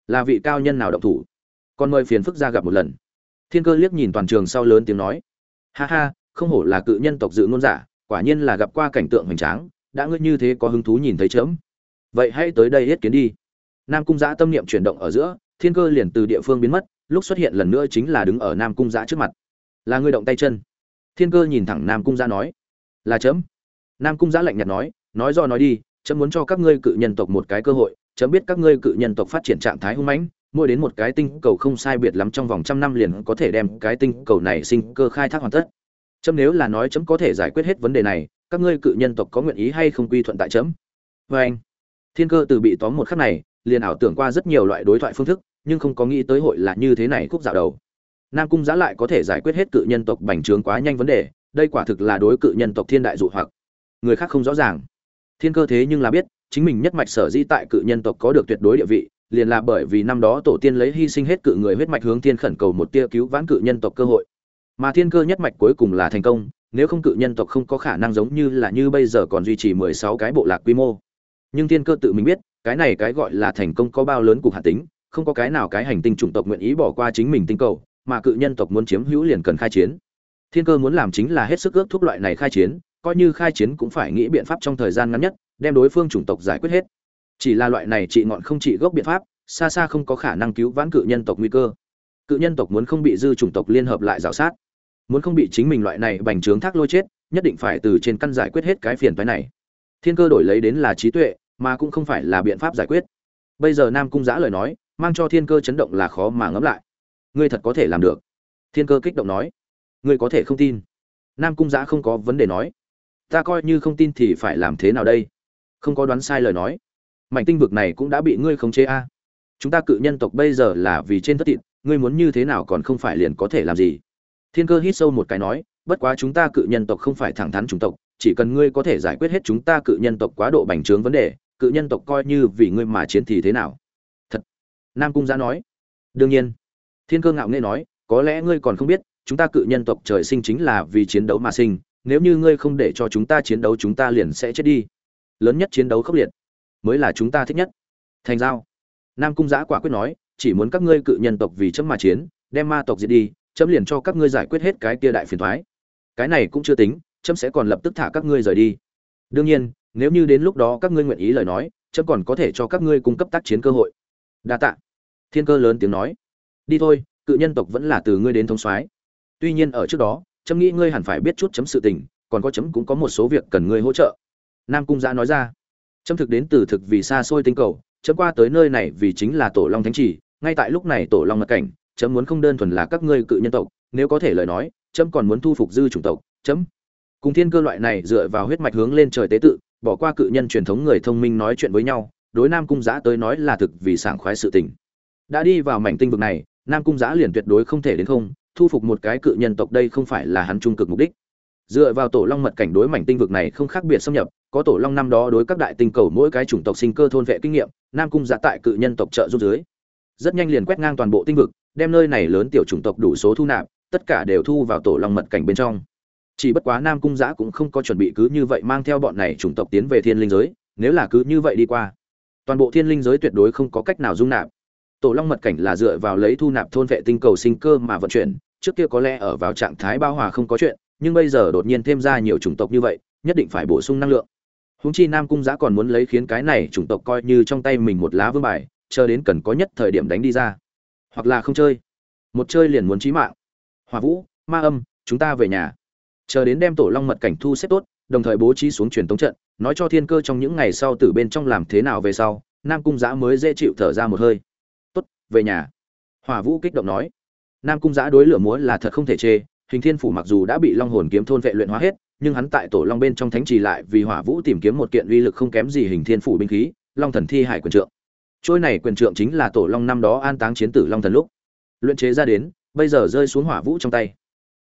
Là vị cao nhân nào động thủ? Còn mời phiền phức ra gặp một lần. Thiên cơ liếc nhìn toàn trường sau lớn tiếng nói. Ha ha, không hổ là cự nhân tộc dự ngôn giả, quả nhiên là gặp qua cảnh tượng hoành tráng, đã ngươi như thế có hứng thú nhìn thấy chớm vậy hãy tới đây hết kiến đi. Nam cung giã tâm niệm chuyển động ở giữa, thiên cơ liền từ địa phương biến mất, lúc xuất hiện lần nữa chính là đứng ở nam cung giã trước mặt. Là người động tay chân. Thiên cơ nhìn thẳng nam cung giã nói, là chấm. Nam cung giã lạnh nhạt nói nói do nói đi, chấm muốn cho các ngươi cự nhân tộc một cái cơ hội, chấm biết các ngươi cự nhân tộc phát triển trạng thái hung mãnh, mỗi đến một cái tinh cầu không sai biệt lắm trong vòng trăm năm liền có thể đem cái tinh cầu này sinh cơ khai thác hoàn tất. Chấm nếu là nói chấm có thể giải quyết hết vấn đề này, các ngươi cự nhân tộc có nguyện ý hay không quy thuận tại chấm? Vê anh thiên cơ từ bị tóm một khắc này, liền ảo tưởng qua rất nhiều loại đối thoại phương thức, nhưng không có nghĩ tới hội là như thế này khúc dạo đầu. Nam cung giã lại có thể giải quyết hết cự nhân tộc bành trướng quá nhanh vấn đề, đây quả thực là đối cự nhân tộc thiên đại dụ hoặc. Người khác không rõ ràng. Thiên cơ thế nhưng là biết, chính mình nhất mạch sở di tại cự nhân tộc có được tuyệt đối địa vị, liền là bởi vì năm đó tổ tiên lấy hy sinh hết cự người huyết mạch hướng thiên khẩn cầu một tia cứu vãn cự nhân tộc cơ hội. Mà thiên cơ nhất mạch cuối cùng là thành công, nếu không cự nhân tộc không có khả năng giống như là như bây giờ còn duy trì mười sáu cái bộ lạc quy mô nhưng thiên cơ tự mình biết, cái này cái gọi là thành công có bao lớn cục hạt tính, không có cái nào cái hành tinh chủng tộc nguyện ý bỏ qua chính mình tinh cầu, mà cự nhân tộc muốn chiếm hữu liền cần khai chiến. Thiên cơ muốn làm chính là hết sức ước thúc loại này khai chiến, coi như khai chiến cũng phải nghĩ biện pháp trong thời gian ngắn nhất, đem đối phương chủng tộc giải quyết hết. Chỉ là loại này trị ngọn không trị gốc biện pháp, xa xa không có khả năng cứu vãn cự nhân tộc nguy cơ. Cự nhân tộc muốn không bị dư chủng tộc liên hợp lại rào sát, muốn không bị chính mình loại này bành trướng thác lôi chết, nhất định phải từ trên căn giải quyết hết cái phiền phái này. Thiên cơ đổi lấy đến là trí tuệ mà cũng không phải là biện pháp giải quyết. Bây giờ nam cung giã lời nói, mang cho thiên cơ chấn động là khó mà ngẫm lại. Ngươi thật có thể làm được. Thiên cơ kích động nói. Ngươi có thể không tin. Nam cung giã không có vấn đề nói. Ta coi như không tin thì phải làm thế nào đây? Không có đoán sai lời nói. Mảnh tinh vực này cũng đã bị ngươi khống chế a. Chúng ta cự nhân tộc bây giờ là vì trên thất thịt, ngươi muốn như thế nào còn không phải liền có thể làm gì. Thiên cơ hít sâu một cái nói, bất quá chúng ta cự nhân tộc không phải thẳng thắn chủng tộc, chỉ cần ngươi có thể giải quyết hết chúng ta cự nhân tộc quá độ bành trướng vấn đề cự nhân tộc coi như vì ngươi mà chiến thì thế nào? Thật. Nam cung giã nói. Đương nhiên. Thiên cơ ngạo nghệ nói, có lẽ ngươi còn không biết, chúng ta cự nhân tộc trời sinh chính là vì chiến đấu mà sinh, nếu như ngươi không để cho chúng ta chiến đấu chúng ta liền sẽ chết đi. Lớn nhất chiến đấu khốc liệt, mới là chúng ta thích nhất. Thành giao. Nam cung giã quả quyết nói, chỉ muốn các ngươi cự nhân tộc vì chấm mà chiến, đem ma tộc diệt đi, chấm liền cho các ngươi giải quyết hết cái kia đại phiền thoái. Cái này cũng chưa tính, chấm sẽ còn lập tức thả các ngươi rời đi. Đương nhiên nếu như đến lúc đó các ngươi nguyện ý lời nói, chấm còn có thể cho các ngươi cung cấp tác chiến cơ hội. Đa tạ. Thiên cơ lớn tiếng nói. Đi thôi, cự nhân tộc vẫn là từ ngươi đến thông soái. Tuy nhiên ở trước đó, chấm nghĩ ngươi hẳn phải biết chút chấm sự tình, còn có chấm cũng có một số việc cần ngươi hỗ trợ. Nam cung giã nói ra. Chấm thực đến từ thực vì xa xôi tinh cầu, chấm qua tới nơi này vì chính là tổ long thánh trì ngay tại lúc này tổ long mật cảnh, chấm muốn không đơn thuần là các ngươi cự nhân tộc, nếu có thể lời nói, chấm còn muốn thu phục dư chủng tộc, chấm. Cùng thiên cơ loại này dựa vào huyết mạch hướng lên trời tế tự bỏ qua cự nhân truyền thống người thông minh nói chuyện với nhau, đối nam cung giã tới nói là thực vì sảng khoái sự tình. Đã đi vào mảnh tinh vực này, nam cung giã liền tuyệt đối không thể đến không, thu phục một cái cự nhân tộc đây không phải là hắn trung cực mục đích. Dựa vào tổ long mật cảnh đối mảnh tinh vực này không khác biệt xâm nhập, có tổ long năm đó đối các đại tinh cầu mỗi cái chủng tộc sinh cơ thôn vệ kinh nghiệm, nam cung giã tại cự nhân tộc trợ giúp dưới, rất nhanh liền quét ngang toàn bộ tinh vực, đem nơi này lớn tiểu chủng tộc đủ số thu nạp, tất cả đều thu vào tổ long mật cảnh bên trong chỉ bất quá nam cung giã cũng không có chuẩn bị cứ như vậy mang theo bọn này chủng tộc tiến về thiên linh giới, nếu là cứ như vậy đi qua, toàn bộ thiên linh giới tuyệt đối không có cách nào dung nạp. Tổ long mật cảnh là dựa vào lấy thu nạp thôn vệ tinh cầu sinh cơ mà vận chuyển, trước kia có lẽ ở vào trạng thái bao hòa không có chuyện, nhưng bây giờ đột nhiên thêm ra nhiều chủng tộc như vậy, nhất định phải bổ sung năng lượng. Húng chi nam cung giã còn muốn lấy khiến cái này chủng tộc coi như trong tay mình một lá vương bài, chờ đến cần có nhất thời điểm đánh đi ra. Hoặc là không chơi. Một chơi liền muốn chí mạng. Hòa vũ, ma âm, chúng ta về nhà chờ đến đem tổ long mật cảnh thu xếp tốt đồng thời bố trí xuống truyền tống trận nói cho thiên cơ trong những ngày sau từ bên trong làm thế nào về sau nam cung giã mới dễ chịu thở ra một hơi. Tốt, về nhà. Hỏa vũ kích động nói. Nam cung giã đối lửa múa là thật không thể chê hình thiên phủ mặc dù đã bị long hồn kiếm thôn vệ luyện hóa hết nhưng hắn tại tổ long bên trong thánh trì lại vì hỏa vũ tìm kiếm một kiện uy lực không kém gì hình thiên phủ binh khí long thần thi hải quyền trượng. Trôi này quyền trượng chính là tổ long năm đó an táng chiến tử long thần lúc. Luyện chế ra đến bây giờ rơi xuống hỏa vũ trong tay.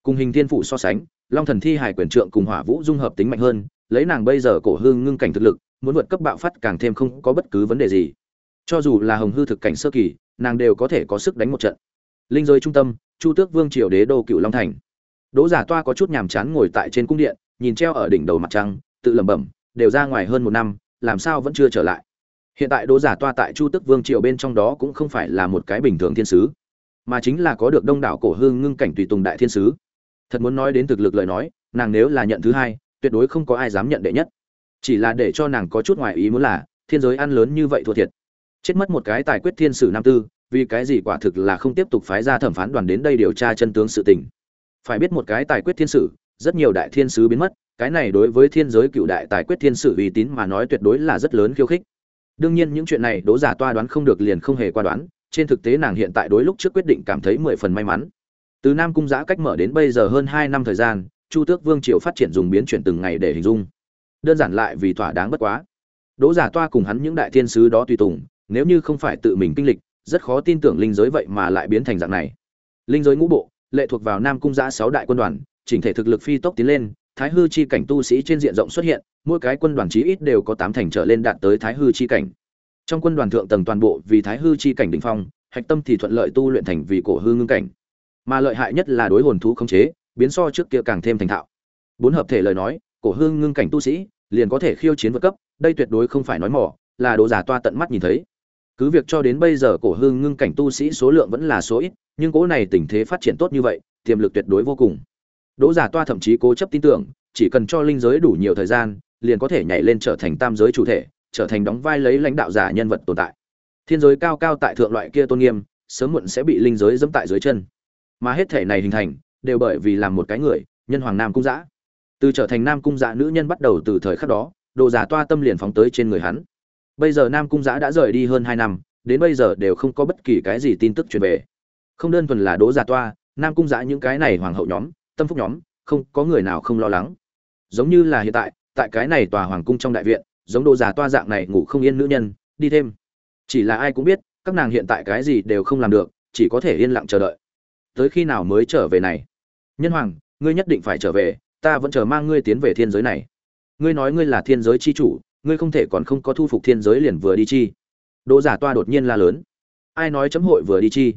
Cùng hình thiên phủ so sánh long thần thi hải quyền trượng cùng hỏa vũ dung hợp tính mạnh hơn, lấy nàng bây giờ cổ hương ngưng cảnh thực lực, muốn vượt cấp bạo phát càng thêm không có bất cứ vấn đề gì. Cho dù là hồng hư thực cảnh sơ kỳ, nàng đều có thể có sức đánh một trận. Linh giới trung tâm, chu tước vương triều đế đô cựu long thành. Đỗ giả toa có chút nhàm chán ngồi tại trên cung điện, nhìn treo ở đỉnh đầu mặt trăng, tự lẩm bẩm, đều ra ngoài hơn một năm, làm sao vẫn chưa trở lại? Hiện tại đỗ giả toa tại chu tước vương triều bên trong đó cũng không phải là một cái bình thường thiên sứ, mà chính là có được đông đảo cổ hương ngưng cảnh tùy tùng đại thiên sứ thật muốn nói đến thực lực lời nói, nàng nếu là nhận thứ hai, tuyệt đối không có ai dám nhận đệ nhất. Chỉ là để cho nàng có chút ngoài ý muốn là, thiên giới ăn lớn như vậy thua thiệt. Chết mất một cái tài quyết thiên sử nam tư, vì cái gì quả thực là không tiếp tục phái ra thẩm phán đoàn đến đây điều tra chân tướng sự tình. Phải biết một cái tài quyết thiên sử, rất nhiều đại thiên sứ biến mất, cái này đối với thiên giới cựu đại tài quyết thiên sử uy tín mà nói tuyệt đối là rất lớn khiêu khích. Đương nhiên những chuyện này đố giả toa đoán không được liền không hề qua đoán, trên thực tế nàng hiện tại đối lúc trước quyết định cảm thấy mười phần may mắn từ nam cung giã cách mở đến bây giờ hơn hai năm thời gian, chu tước vương triều phát triển dùng biến chuyển từng ngày để hình dung. Đơn giản lại vì thỏa đáng bất quá. Đỗ giả toa cùng hắn những đại thiên sứ đó tùy tùng, nếu như không phải tự mình kinh lịch, rất khó tin tưởng linh giới vậy mà lại biến thành dạng này. Linh giới ngũ bộ, lệ thuộc vào nam cung giã sáu đại quân đoàn, chỉnh thể thực lực phi tốc tiến lên, thái hư chi cảnh tu sĩ trên diện rộng xuất hiện, mỗi cái quân đoàn chí ít đều có tám thành trở lên đạt tới thái hư chi cảnh. Trong quân đoàn thượng tầng toàn bộ vì thái hư chi cảnh đỉnh phong, hạch tâm thì thuận lợi tu luyện thành vì cổ hư ngưng cảnh mà lợi hại nhất là đối hồn thú khống chế, biến so trước kia càng thêm thành thạo. Bốn hợp thể lời nói, cổ hương ngưng cảnh tu sĩ, liền có thể khiêu chiến vượt cấp, đây tuyệt đối không phải nói mỏ, là đồ giả toa tận mắt nhìn thấy. Cứ việc cho đến bây giờ cổ hương ngưng cảnh tu sĩ số lượng vẫn là số ít, nhưng cỗ này tình thế phát triển tốt như vậy, tiềm lực tuyệt đối vô cùng. Đỗ giả toa thậm chí cố chấp tin tưởng, chỉ cần cho linh giới đủ nhiều thời gian, liền có thể nhảy lên trở thành tam giới chủ thể, trở thành đóng vai lấy lãnh đạo giả nhân vật tồn tại. Thiên giới cao cao tại thượng loại kia tôn nghiêm, sớm muộn sẽ bị linh giới dẫm tại dưới chân mà hết thể này hình thành đều bởi vì làm một cái người, nhân hoàng nam cung giã từ trở thành nam cung giã nữ nhân bắt đầu từ thời khắc đó, đồ giả toa tâm liền phóng tới trên người hắn. Bây giờ nam cung giã đã rời đi hơn hai năm, đến bây giờ đều không có bất kỳ cái gì tin tức truyền về. Không đơn thuần là đỗ giả toa, nam cung giã những cái này hoàng hậu nhóm, tâm phúc nhóm, không có người nào không lo lắng. Giống như là hiện tại tại cái này tòa hoàng cung trong đại viện, giống đồ giả toa dạng này ngủ không yên nữ nhân, đi thêm. Chỉ là ai cũng biết, các nàng hiện tại cái gì đều không làm được, chỉ có thể yên lặng chờ đợi tới khi nào mới trở về này? Nhân hoàng, ngươi nhất định phải trở về, ta vẫn chờ mang ngươi tiến về thiên giới này. Ngươi nói ngươi là thiên giới chi chủ, ngươi không thể còn không có thu phục thiên giới liền vừa đi chi. Đỗ giả toa đột nhiên la lớn. Ai nói chấm hội vừa đi chi?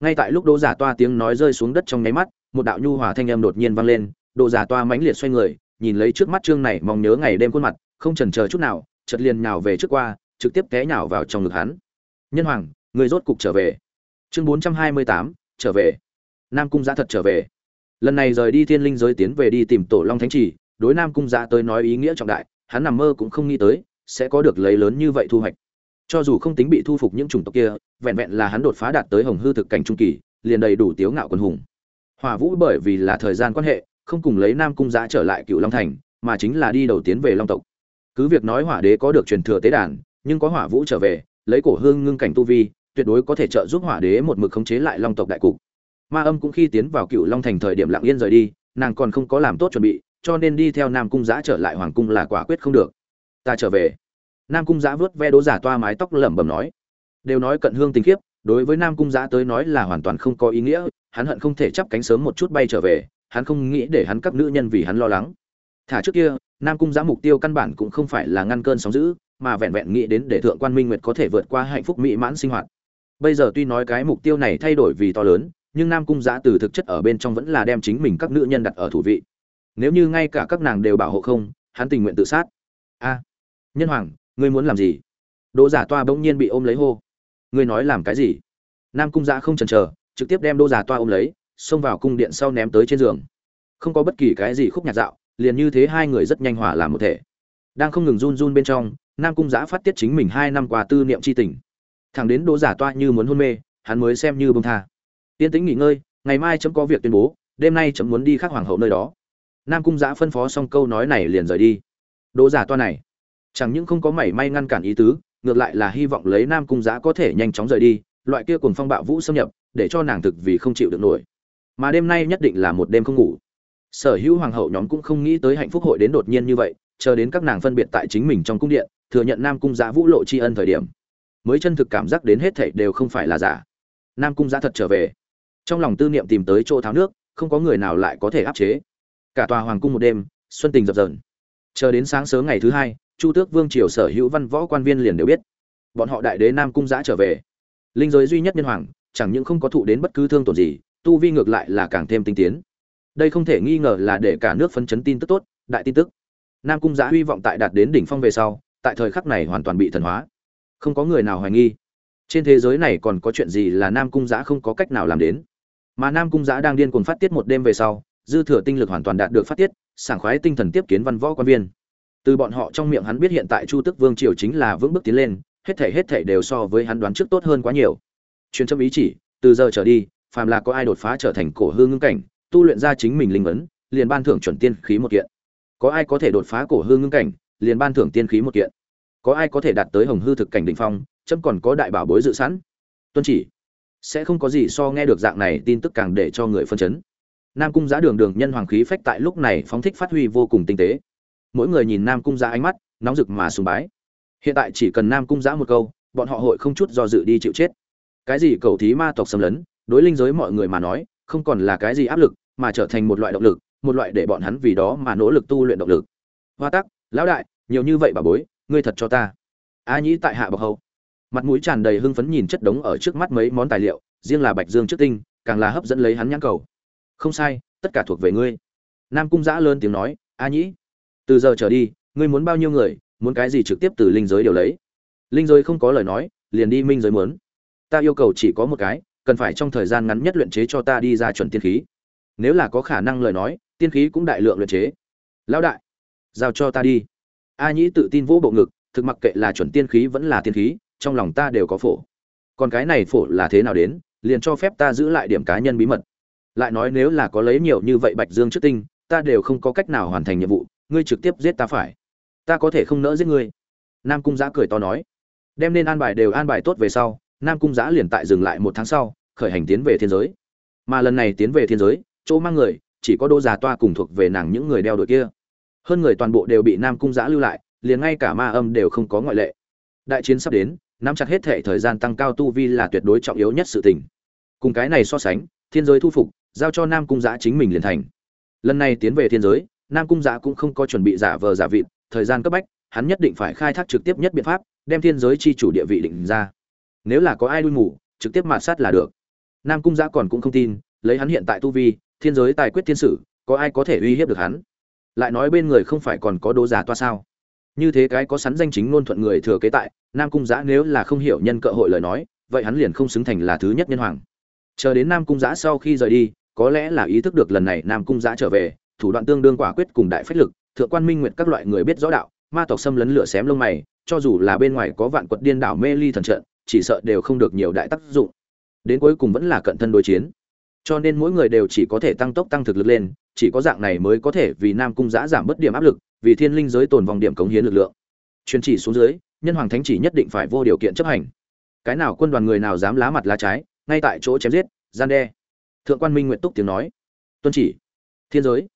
Ngay tại lúc đỗ giả toa tiếng nói rơi xuống đất trong nháy mắt, một đạo nhu hòa thanh âm đột nhiên vang lên, đỗ giả toa mãnh liệt xoay người, nhìn lấy trước mắt trương này, mong nhớ ngày đêm khuôn mặt, không chần chờ chút nào, chợt liền nhào về trước qua, trực tiếp té nhào vào trong ngực hắn. Nhân hoàng, người rốt cục trở về. Chương bốn trăm hai mươi tám, trở về nam cung giã thật trở về. Lần này rời đi thiên linh giới tiến về đi tìm tổ long thánh trì đối nam cung giã tới nói ý nghĩa trọng đại, hắn nằm mơ cũng không nghĩ tới, sẽ có được lấy lớn như vậy thu hoạch. Cho dù không tính bị thu phục những chủng tộc kia, vẹn vẹn là hắn đột phá đạt tới hồng hư thực cảnh trung kỳ, liền đầy đủ tiếu ngạo quân hùng. Hỏa vũ bởi vì là thời gian quan hệ, không cùng lấy nam cung giã trở lại cựu long thành, mà chính là đi đầu tiến về long tộc. Cứ việc nói hỏa đế có được truyền thừa tế đàn, nhưng có hỏa vũ trở về, lấy cổ hương ngưng cảnh tu vi, tuyệt đối có thể trợ giúp hỏa đế một mực khống chế lại long tộc đại cục ma âm cũng khi tiến vào cựu long thành thời điểm lặng yên rời đi, nàng còn không có làm tốt chuẩn bị, cho nên đi theo nam cung giã trở lại hoàng cung là quả quyết không được. Ta trở về. Nam cung giã vớt ve đố giả toa mái tóc lẩm bẩm nói. Đều nói cận hương tình khiếp, đối với nam cung giã tới nói là hoàn toàn không có ý nghĩa, hắn hận không thể chắp cánh sớm một chút bay trở về, hắn không nghĩ để hắn các nữ nhân vì hắn lo lắng. Thả trước kia, nam cung giã mục tiêu căn bản cũng không phải là ngăn cơn sóng dữ, mà vẹn vẹn nghĩ đến để thượng quan minh nguyệt có thể vượt qua hạnh phúc mỹ mãn sinh hoạt. Bây giờ tuy nói cái mục tiêu này thay đổi vì to lớn nhưng nam cung giã từ thực chất ở bên trong vẫn là đem chính mình các nữ nhân đặt ở thủ vị. Nếu như ngay cả các nàng đều bảo hộ không, hắn tình nguyện tự sát. A. Nhân hoàng, ngươi muốn làm gì? Đỗ giả toa bỗng nhiên bị ôm lấy hô. Ngươi nói làm cái gì? Nam cung giã không chần chờ, trực tiếp đem đỗ giả toa ôm lấy, xông vào cung điện sau ném tới trên giường. Không có bất kỳ cái gì khúc nhạc dạo, liền như thế hai người rất nhanh hòa làm một thể. Đang không ngừng run run bên trong, nam cung giã phát tiết chính mình hai năm qua tư niệm c h i tình. Thẳng đến đỗ giả toa như muốn hôn mê, hắn mới xem như bông tha yên tĩnh nghỉ ngơi, ngày mai chấm có việc tuyên bố, đêm nay chấm muốn đi khắc hoàng hậu nơi đó. Nam cung giã phân phó xong câu nói này liền rời đi. Đỗ giả toa này, chẳng những không có mảy may ngăn cản ý tứ, ngược lại là hy vọng lấy nam cung giã có thể nhanh chóng rời đi, loại kia cùng phong bạo vũ xâm nhập, để cho nàng thực vì không chịu được nổi. Mà đêm nay nhất định là một đêm không ngủ. Sở hữu hoàng hậu nhóm cũng không nghĩ tới hạnh phúc hội đến đột nhiên như vậy, chờ đến các nàng phân biệt tại chính mình trong cung điện, thừa nhận nam cung giã vũ lộ tri ân thời điểm. Mới chân thực cảm giác đến hết thảy đều không phải là giả. Nam cung giã thật trở về trong lòng tư niệm tìm tới chỗ tháo nước, không có người nào lại có thể áp chế. Cả tòa hoàng cung một đêm, xuân tình dập dờn. Chờ đến sáng sớm ngày thứ hai, chu tước vương triều sở hữu văn võ quan viên liền đều biết. Bọn họ đại đế nam cung giã trở về. Linh giới duy nhất nhân hoàng, chẳng những không có thụ đến bất cứ thương tổn gì, tu vi ngược lại là càng thêm tinh tiến. Đây không thể nghi ngờ là để cả nước phấn chấn tin tức tốt, đại tin tức. Nam cung giã hy vọng tại đạt đến đỉnh phong về sau, tại thời khắc này hoàn toàn bị thần hóa. Không có người nào hoài nghi. Trên thế giới này còn có chuyện gì là nam cung giã không có cách nào làm đến? Mà nam cung giã đang điên cuồng phát tiết một đêm về sau, dư thừa tinh lực hoàn toàn đạt được phát tiết, sảng khoái tinh thần tiếp kiến văn võ quan viên. Từ bọn họ trong miệng hắn biết hiện tại chu tức vương triều chính là vững bước tiến lên, hết thể hết thể đều so với hắn đoán trước tốt hơn quá nhiều. Truyền châm ý chỉ, từ giờ trở đi, phàm là có ai đột phá trở thành cổ hương ngưng cảnh, tu luyện ra chính mình linh vấn liền ban thưởng chuẩn tiên khí một kiện. Có ai có thể đột phá cổ hương ngưng cảnh, liền ban thưởng tiên khí một kiện. Có ai có thể đạt tới hồng hư thực cảnh đỉnh phong, chấm còn có đại bảo bối dự sẵn. Tuân chỉ sẽ không có gì so nghe được dạng này tin tức càng để cho người phân chấn. Nam cung giá đường đường nhân hoàng khí phách tại lúc này phóng thích phát huy vô cùng tinh tế. Mỗi người nhìn nam cung giá ánh mắt, nóng rực mà sùng bái. Hiện tại chỉ cần nam cung giá một câu, bọn họ hội không chút do dự đi chịu chết. Cái gì cầu thí ma tộc xâm lấn, đối linh giới mọi người mà nói, không còn là cái gì áp lực, mà trở thành một loại động lực, một loại để bọn hắn vì đó mà nỗ lực tu luyện động lực. Hoa tắc, lão đại, nhiều như vậy bà bối, ngươi thật cho ta. A nhĩ tại hạ bậc hầu mặt mũi tràn đầy hưng phấn nhìn chất đống ở trước mắt mấy món tài liệu, riêng là bạch dương trước tinh, càng là hấp dẫn lấy hắn nhãn cầu. Không sai, tất cả thuộc về ngươi. Nam cung giã lớn tiếng nói, a nhĩ, từ giờ trở đi, ngươi muốn bao nhiêu người, muốn cái gì trực tiếp từ linh giới đều lấy? Linh giới không có lời nói, liền đi minh giới muốn. Ta yêu cầu chỉ có một cái, cần phải trong thời gian ngắn nhất luyện chế cho ta đi ra chuẩn tiên khí. Nếu là có khả năng lời nói, tiên khí cũng đại lượng luyện chế. Lão đại, giao cho ta đi. A nhĩ tự tin vỗ bộ ngực, thực mặc kệ là chuẩn tiên khí vẫn là tiên khí trong lòng ta đều có phổ. Còn cái này phổ là thế nào đến, liền cho phép ta giữ lại điểm cá nhân bí mật. Lại nói nếu là có lấy nhiều như vậy bạch dương trước tinh, ta đều không có cách nào hoàn thành nhiệm vụ, ngươi trực tiếp giết ta phải. Ta có thể không nỡ giết ngươi. Nam cung giã cười to nói. Đem nên an bài đều an bài tốt về sau, nam cung giã liền tại dừng lại một tháng sau, khởi hành tiến về thiên giới. Mà lần này tiến về thiên giới, chỗ mang người, chỉ có đô già toa cùng thuộc về nàng những người đeo đội kia. Hơn người toàn bộ đều bị nam cung giã lưu lại, liền ngay cả ma âm đều không có ngoại lệ. Đại chiến sắp đến nắm chặt hết thể thời gian tăng cao tu vi là tuyệt đối trọng yếu nhất sự tình. Cùng cái này so sánh, thiên giới thu phục, giao cho nam cung giã chính mình liền thành. Lần này tiến về thiên giới, nam cung giã cũng không có chuẩn bị giả vờ giả vịt, thời gian cấp bách, hắn nhất định phải khai thác trực tiếp nhất biện pháp, đem thiên giới chi chủ địa vị định ra. Nếu là có ai đuôi mù, trực tiếp mạt sát là được. Nam cung giã còn cũng không tin, lấy hắn hiện tại tu vi, thiên giới tài quyết thiên sử, có ai có thể uy hiếp được hắn? Lại nói bên người không phải còn có đố giả toa sao? Như thế cái có sắn danh chính ngôn thuận người thừa kế tại, nam cung giã nếu là không hiểu nhân cơ hội lời nói, vậy hắn liền không xứng thành là thứ nhất nhân hoàng. Chờ đến nam cung giã sau khi rời đi, có lẽ là ý thức được lần này nam cung giã trở về, thủ đoạn tương đương quả quyết cùng đại phách lực, thượng quan minh nguyện các loại người biết rõ đạo, ma tộc xâm lấn lửa xém lông mày, cho dù là bên ngoài có vạn quật điên đảo mê ly thần trận, chỉ sợ đều không được nhiều đại tác dụng. Đến cuối cùng vẫn là cận thân đối chiến. Cho nên mỗi người đều chỉ có thể tăng tốc tăng thực lực lên chỉ có dạng này mới có thể vì nam cung giã giảm bớt điểm áp lực, vì thiên linh giới tồn vòng điểm cống hiến lực lượng. Truyền chỉ xuống dưới, nhân hoàng thánh chỉ nhất định phải vô điều kiện chấp hành. Cái nào quân đoàn người nào dám lá mặt lá trái, ngay tại chỗ chém giết, gian đe. Thượng quan minh nguyện túc tiếng nói. Tuân chỉ. Thiên giới.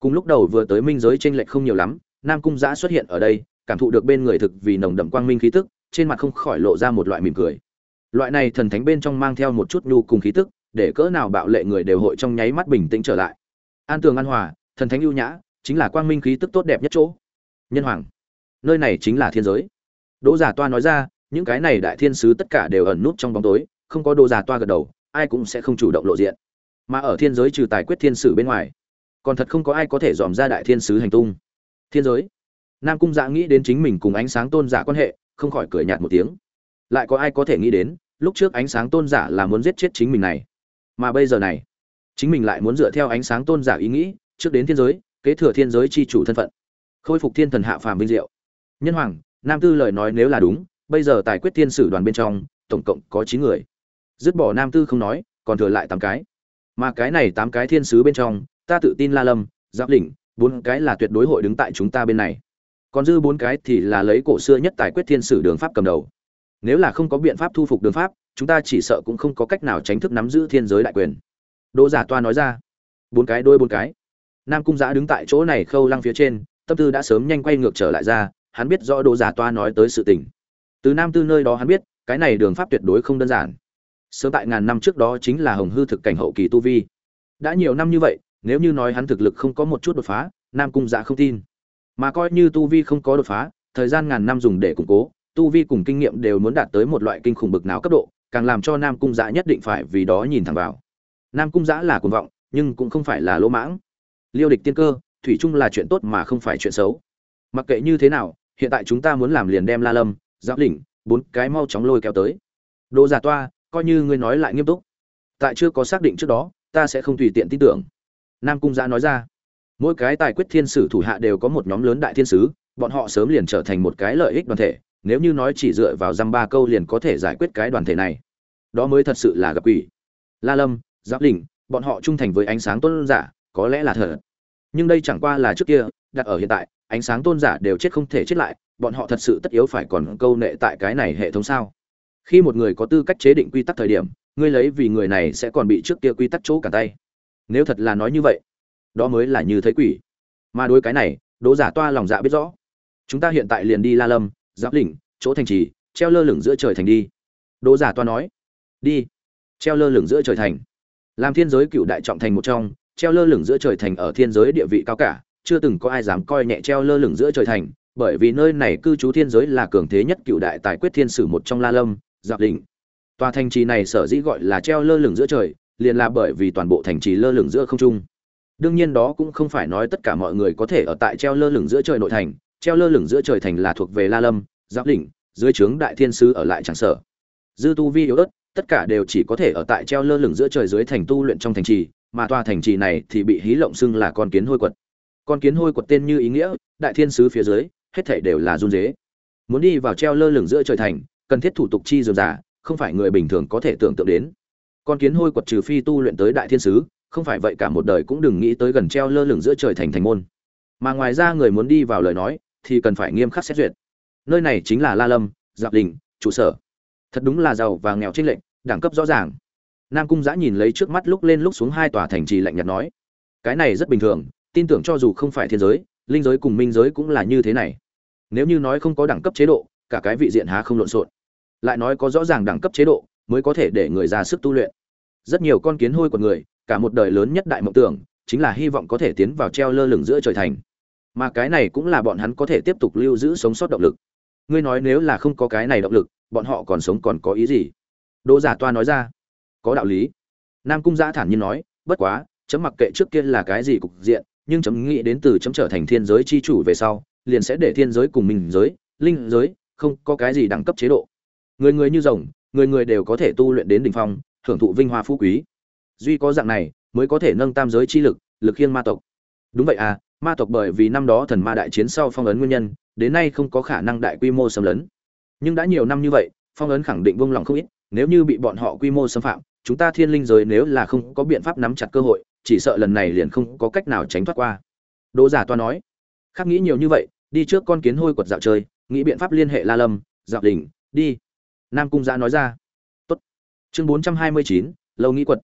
Cùng lúc đầu vừa tới minh giới t r ê n lệch không nhiều lắm, nam cung giã xuất hiện ở đây, cảm thụ được bên người thực vì nồng đậm quang minh khí tức, trên mặt không khỏi lộ ra một loại mỉm cười. Loại này thần thánh bên trong mang theo một chút nhu cùng khí tức, để cỡ nào bạo lệ người đều hội trong nháy mắt bình tĩnh trở lại an tường an hòa, thần thánh ưu nhã, chính là quang minh khí tức tốt đẹp nhất chỗ. Nhân hoàng, nơi này chính là thiên giới. Đỗ giả toa nói ra, những cái này đại thiên sứ tất cả đều ẩn nút trong bóng tối, không có đồ giả toa gật đầu, ai cũng sẽ không chủ động lộ diện. Mà ở thiên giới trừ tài quyết thiên sử bên ngoài, còn thật không có ai có thể dòm ra đại thiên sứ hành tung. Thiên giới, nam cung dạ nghĩ đến chính mình cùng ánh sáng tôn giả quan hệ, không khỏi cười nhạt một tiếng. Lại có ai có thể nghĩ đến, lúc trước ánh sáng tôn giả là muốn giết chết chính mình này. Mà bây giờ này chính mình lại muốn dựa theo ánh sáng tôn giả ý nghĩ, trước đến thiên giới, kế thừa thiên giới chi chủ thân phận. Khôi phục thiên thần hạ phàm vinh diệu. Nhân hoàng, nam tư lời nói nếu là đúng, bây giờ tài quyết thiên sử đoàn bên trong, tổng cộng có chín người. Dứt bỏ nam tư không nói, còn thừa lại tám cái. Mà cái này tám cái thiên sứ bên trong, ta tự tin la lâm, giáp lĩnh, bốn cái là tuyệt đối hội đứng tại chúng ta bên này. Còn dư bốn cái thì là lấy cổ xưa nhất tài quyết thiên sử đường pháp cầm đầu. Nếu là không có biện pháp thu phục đường pháp, chúng ta chỉ sợ cũng không có cách nào tránh thức nắm giữ thiên giới đại quyền đỗ giả toa nói ra. Bốn cái đôi bốn cái. Nam cung giã đứng tại chỗ này khâu lăng phía trên, tâm tư đã sớm nhanh quay ngược trở lại ra, hắn biết rõ đỗ giả toa nói tới sự tình. Từ nam tư nơi đó hắn biết, cái này đường pháp tuyệt đối không đơn giản. Sớm tại ngàn năm trước đó chính là hồng hư thực cảnh hậu kỳ tu vi. Đã nhiều năm như vậy, nếu như nói hắn thực lực không có một chút đột phá, nam cung giã không tin. Mà coi như tu vi không có đột phá, thời gian ngàn năm dùng để củng cố, tu vi cùng kinh nghiệm đều muốn đạt tới một loại kinh khủng bực nào cấp độ, càng làm cho nam cung giã nhất định phải vì đó nhìn thẳng vào nam cung giã là cuồng vọng, nhưng cũng không phải là lỗ mãng. Liêu địch tiên cơ, thủy chung là chuyện tốt mà không phải chuyện xấu. Mặc kệ như thế nào, hiện tại chúng ta muốn làm liền đem la lâm, giáp đỉnh bốn cái mau chóng lôi kéo tới. Đồ giả toa, coi như ngươi nói lại nghiêm túc. Tại chưa có xác định trước đó, ta sẽ không tùy tiện tin tưởng. Nam cung giã nói ra. Mỗi cái tài quyết thiên sử thủ hạ đều có một nhóm lớn đại thiên sứ, bọn họ sớm liền trở thành một cái lợi ích đoàn thể, nếu như nói chỉ dựa vào dăm ba câu liền có thể giải quyết cái đoàn thể này. Đó mới thật sự là gặp quỷ. La lâm giáp đình bọn họ trung thành với ánh sáng tôn giả, có lẽ là thở nhưng đây chẳng qua là trước kia, đặt ở hiện tại, ánh sáng tôn giả đều chết không thể chết lại, bọn họ thật sự tất yếu phải còn câu nệ tại cái này hệ thống sao? Khi một người có tư cách chế định quy tắc thời điểm, ngươi lấy vì người này sẽ còn bị trước kia quy tắc chỗ cả tay. Nếu thật là nói như vậy, đó mới là như thấy quỷ. Mà đối cái này đỗ giả toa lòng dạ biết rõ. Chúng ta hiện tại liền đi la lâm, giáp đỉnh, chỗ thành trì, treo lơ lửng giữa trời thành đi. Đỗ giả toa nói, đi, treo lơ lửng giữa trời thành làm thiên giới cựu đại trọng thành một trong, treo lơ lửng giữa trời thành ở thiên giới địa vị cao cả, chưa từng có ai dám coi nhẹ treo lơ lửng giữa trời thành, bởi vì nơi này cư trú thiên giới là cường thế nhất cựu đại tài quyết thiên sử một trong la lâm, giáp đỉnh tòa thành trì này sở dĩ gọi là treo lơ lửng giữa trời, liền là bởi vì toàn bộ thành trì lơ lửng giữa không trung. Đương nhiên đó cũng không phải nói tất cả mọi người có thể ở tại treo lơ lửng giữa trời nội thành, treo lơ lửng giữa trời thành là thuộc về la lâm, giáp đỉnh dưới trướng đại thiên sứ ở lại chẳng sở. Dư tu vi yếu ớt tất cả đều chỉ có thể ở tại treo lơ lửng giữa trời dưới thành tu luyện trong thành trì, mà tòa thành trì này thì bị hí lộng xưng là con kiến hôi quật. Con kiến hôi quật tên như ý nghĩa, đại thiên sứ phía dưới, hết thảy đều là run dế muốn đi vào treo lơ lửng giữa trời thành, cần thiết thủ tục chi dườm giả không phải người bình thường có thể tưởng tượng đến. Con kiến hôi quật trừ phi tu luyện tới đại thiên sứ, không phải vậy cả một đời cũng đừng nghĩ tới gần treo lơ lửng giữa trời thành thành môn. Mà ngoài ra người muốn đi vào lời nói, thì cần phải nghiêm khắc xét duyệt. Nơi này chính là la lâm giáp đình, trụ sở thật đúng là giàu và nghèo trên lệnh đẳng cấp rõ ràng. Nam cung giã nhìn lấy trước mắt lúc lên lúc xuống hai tòa thành trì lạnh nhạt nói, cái này rất bình thường, tin tưởng cho dù không phải thiên giới, linh giới cùng minh giới cũng là như thế này. Nếu như nói không có đẳng cấp chế độ, cả cái vị diện há không lộn xộn. Lại nói có rõ ràng đẳng cấp chế độ, mới có thể để người ra sức tu luyện. Rất nhiều con kiến hôi của người, cả một đời lớn nhất đại mộng tưởng, chính là hy vọng có thể tiến vào treo lơ lửng giữa trời thành. Mà cái này cũng là bọn hắn có thể tiếp tục lưu giữ sống sót động lực. Ngươi nói nếu là không có cái này động lực bọn họ còn sống còn có ý gì? Đỗ giả toa nói ra, có đạo lý. Nam cung giã thản nhiên nói, bất quá, chấm mặc kệ trước kia là cái gì cục diện, nhưng chấm nghĩ đến từ chấm trở thành thiên giới chi chủ về sau, liền sẽ để thiên giới cùng mình giới, linh giới, không có cái gì đẳng cấp chế độ. Người người như rồng, người người đều có thể tu luyện đến đỉnh phong, hưởng thụ vinh hoa phú quý. Duy có dạng này, mới có thể nâng tam giới chi lực lực khiêng ma tộc. Đúng vậy à ma tộc bởi vì năm đó thần ma đại chiến sau phong ấn nguyên nhân, đến nay không có khả năng đại quy mô xâm lấn nhưng đã nhiều năm như vậy, phong ấn khẳng định vung lòng không ít, nếu như bị bọn họ quy mô xâm phạm, chúng ta thiên linh giới nếu là không có biện pháp nắm chặt cơ hội, chỉ sợ lần này liền không có cách nào tránh thoát qua. Đỗ giả toa nói, khác nghĩ nhiều như vậy, đi trước con kiến hôi quật dạo chơi, nghĩ biện pháp liên hệ la lâm, dạo đỉnh đi. Nam cung giã nói ra. Tốt. chương bốn trăm hai mươi chín, lâu nghĩ quật.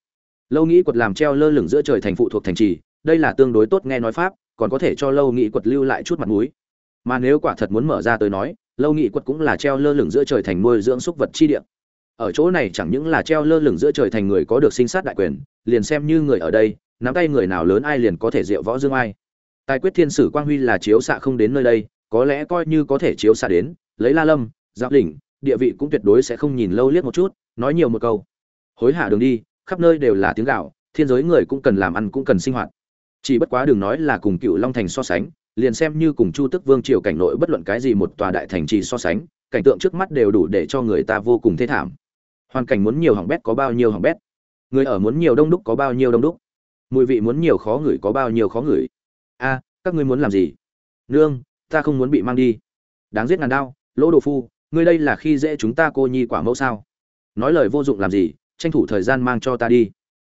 Lâu nghĩ quật làm treo lơ lửng giữa trời thành phụ thuộc thành trì, đây là tương đối tốt nghe nói pháp, còn có thể cho lâu nghĩ quật lưu lại chút mặt mũi. Mà nếu quả thật muốn mở ra tới nói lâu nghị quật cũng là treo lơ lửng giữa trời thành nuôi dưỡng súc vật chi địa. Ở chỗ này chẳng những là treo lơ lửng giữa trời thành người có được sinh sát đại quyền, liền xem như người ở đây, nắm tay người nào lớn ai liền có thể diệu võ dương ai. Tài quyết thiên sử quang huy là chiếu xạ không đến nơi đây, có lẽ coi như có thể chiếu xạ đến, lấy la lâm, giáp đỉnh địa vị cũng tuyệt đối sẽ không nhìn lâu liếc một chút, nói nhiều một câu. Hối hả đường đi, khắp nơi đều là tiếng gạo, thiên giới người cũng cần làm ăn cũng cần sinh hoạt. Chỉ bất quá đường nói là cùng cựu long thành so sánh liền xem như cùng chu tức vương triều cảnh nội bất luận cái gì một tòa đại thành trì so sánh, cảnh tượng trước mắt đều đủ để cho người ta vô cùng thê thảm. Hoàn cảnh muốn nhiều hỏng bét có bao nhiêu hỏng bét. Người ở muốn nhiều đông đúc có bao nhiêu đông đúc. Mùi vị muốn nhiều khó ngửi có bao nhiêu khó ngửi. A, các ngươi muốn làm gì? Nương, ta không muốn bị mang đi. Đáng giết ngàn đao, lỗ đồ phu, ngươi đây là khi dễ chúng ta cô nhi quả mẫu sao? Nói lời vô dụng làm gì, tranh thủ thời gian mang cho ta đi.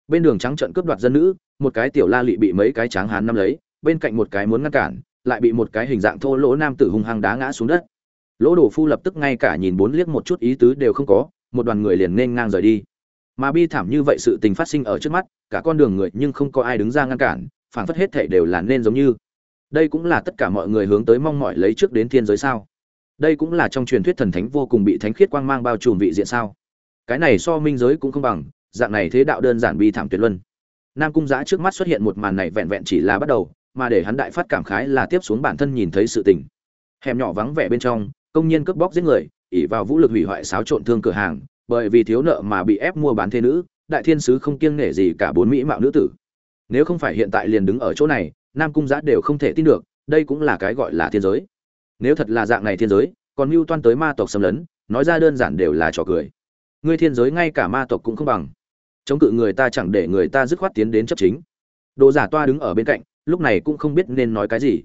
Bên đường trắng trận cướp đoạt dân nữ, một cái tiểu la lị bị mấy cái tráng hán nắm lấy, bên cạnh một cái muốn ngăn cản lại bị một cái hình dạng thô lỗ nam tử hung hăng đá ngã xuống đất. Lỗ đồ phu lập tức ngay cả nhìn bốn liếc một chút ý tứ đều không có, một đoàn người liền nên ngang rời đi. Mà bi thảm như vậy sự tình phát sinh ở trước mắt, cả con đường người nhưng không có ai đứng ra ngăn cản, phảng phất hết thảy đều là nên giống như. Đây cũng là tất cả mọi người hướng tới mong mỏi lấy trước đến thiên giới sao? Đây cũng là trong truyền thuyết thần thánh vô cùng bị thánh khiết quang mang bao trùm vị diện sao? Cái này so minh giới cũng không bằng, dạng này thế đạo đơn giản bi thảm tuyệt luân. Nam cung giã trước mắt xuất hiện một màn này vẹn vẹn chỉ là bắt đầu mà để hắn đại phát cảm khái là tiếp xuống bản thân nhìn thấy sự tình. Hẻm nhỏ vắng vẻ bên trong, công nhân cướp bóc giết người ỉ vào vũ lực hủy hoại xáo trộn thương cửa hàng, bởi vì thiếu nợ mà bị ép mua bán thế nữ, đại thiên sứ không kiêng nể gì cả bốn mỹ mạo nữ tử. Nếu không phải hiện tại liền đứng ở chỗ này, nam cung giã đều không thể tin được, đây cũng là cái gọi là thiên giới. Nếu thật là dạng này thiên giới, còn mưu toan tới ma tộc xâm lấn, nói ra đơn giản đều là trò cười. Ngươi thiên giới ngay cả ma tộc cũng không bằng. Chống cự người ta chẳng để người ta dứt khoát tiến đến chấp chính. Đồ giả toa đứng ở bên cạnh lúc này cũng không biết nên nói cái gì.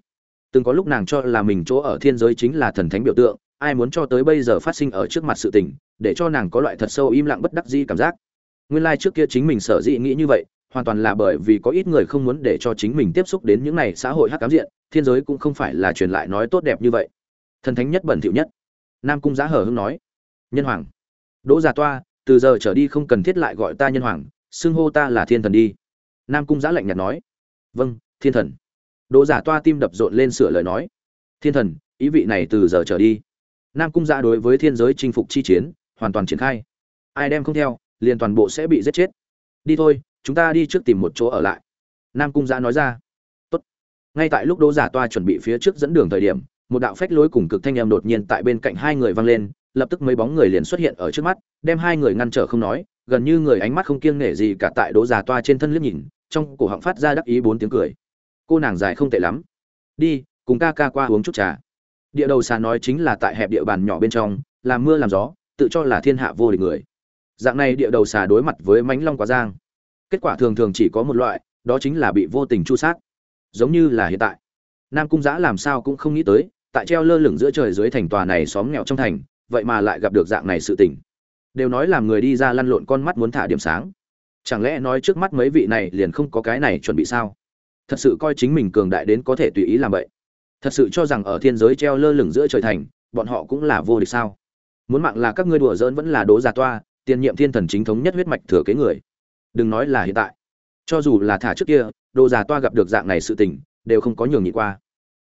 Từng có lúc nàng cho là mình chỗ ở thiên giới chính là thần thánh biểu tượng, ai muốn cho tới bây giờ phát sinh ở trước mặt sự tình, để cho nàng có loại thật sâu im lặng bất đắc dĩ cảm giác. Nguyên lai trước kia chính mình sở dĩ nghĩ như vậy, hoàn toàn là bởi vì có ít người không muốn để cho chính mình tiếp xúc đến những này xã hội hắc cám diện, thiên giới cũng không phải là truyền lại nói tốt đẹp như vậy. Thần thánh nhất bẩn thỉu nhất. Nam cung giá hở hưng nói, nhân hoàng, đỗ già toa, từ giờ trở đi không cần thiết lại gọi ta nhân hoàng, xưng hô ta là thiên thần đi. Nam cung giã lạnh nhạt nói vâng thiên thần. Đỗ giả toa tim đập rộn lên sửa lời nói. Thiên thần, ý vị này từ giờ trở đi. Nam cung giã đối với thiên giới chinh phục chi chiến, hoàn toàn triển khai. Ai đem không theo, liền toàn bộ sẽ bị giết chết. Đi thôi, chúng ta đi trước tìm một chỗ ở lại. Nam cung giã nói ra. Tốt. ngay tại lúc đỗ giả toa chuẩn bị phía trước dẫn đường thời điểm, một đạo phách lối cùng cực thanh em đột nhiên tại bên cạnh hai người vang lên, lập tức mấy bóng người liền xuất hiện ở trước mắt, đem hai người ngăn trở không nói, gần như người ánh mắt không kiêng nể gì cả tại đỗ giả toa trên thân liếc nhìn, trong cổ họng phát ra đắc ý bốn tiếng cười cô nàng dài không tệ lắm. Đi, cùng ca ca qua uống chút trà. Địa đầu xà nói chính là tại hẹp địa bàn nhỏ bên trong làm mưa làm gió, tự cho là thiên hạ vô địch người. Dạng này địa đầu xà đối mặt với mánh long quá giang. Kết quả thường thường chỉ có một loại, đó chính là bị vô tình chu sát. Giống như là hiện tại. Nam cung giã làm sao cũng không nghĩ tới, tại treo lơ lửng giữa trời dưới thành tòa này xóm nghèo trong thành, vậy mà lại gặp được dạng này sự tình. Đều nói làm người đi ra lăn lộn con mắt muốn thả điểm sáng. Chẳng lẽ nói trước mắt mấy vị này liền không có cái này chuẩn bị sao? Thật sự coi chính mình cường đại đến có thể tùy ý làm vậy. Thật sự cho rằng ở thiên giới treo lơ lửng giữa trời thành, bọn họ cũng là vô địch sao? Muốn mạng là các ngươi đùa giỡn vẫn là đố già toa, tiền nhiệm thiên thần chính thống nhất huyết mạch thừa kế người. Đừng nói là hiện tại. Cho dù là thả trước kia đồ già toa gặp được dạng này sự tình, đều không có nhường nhịn qua.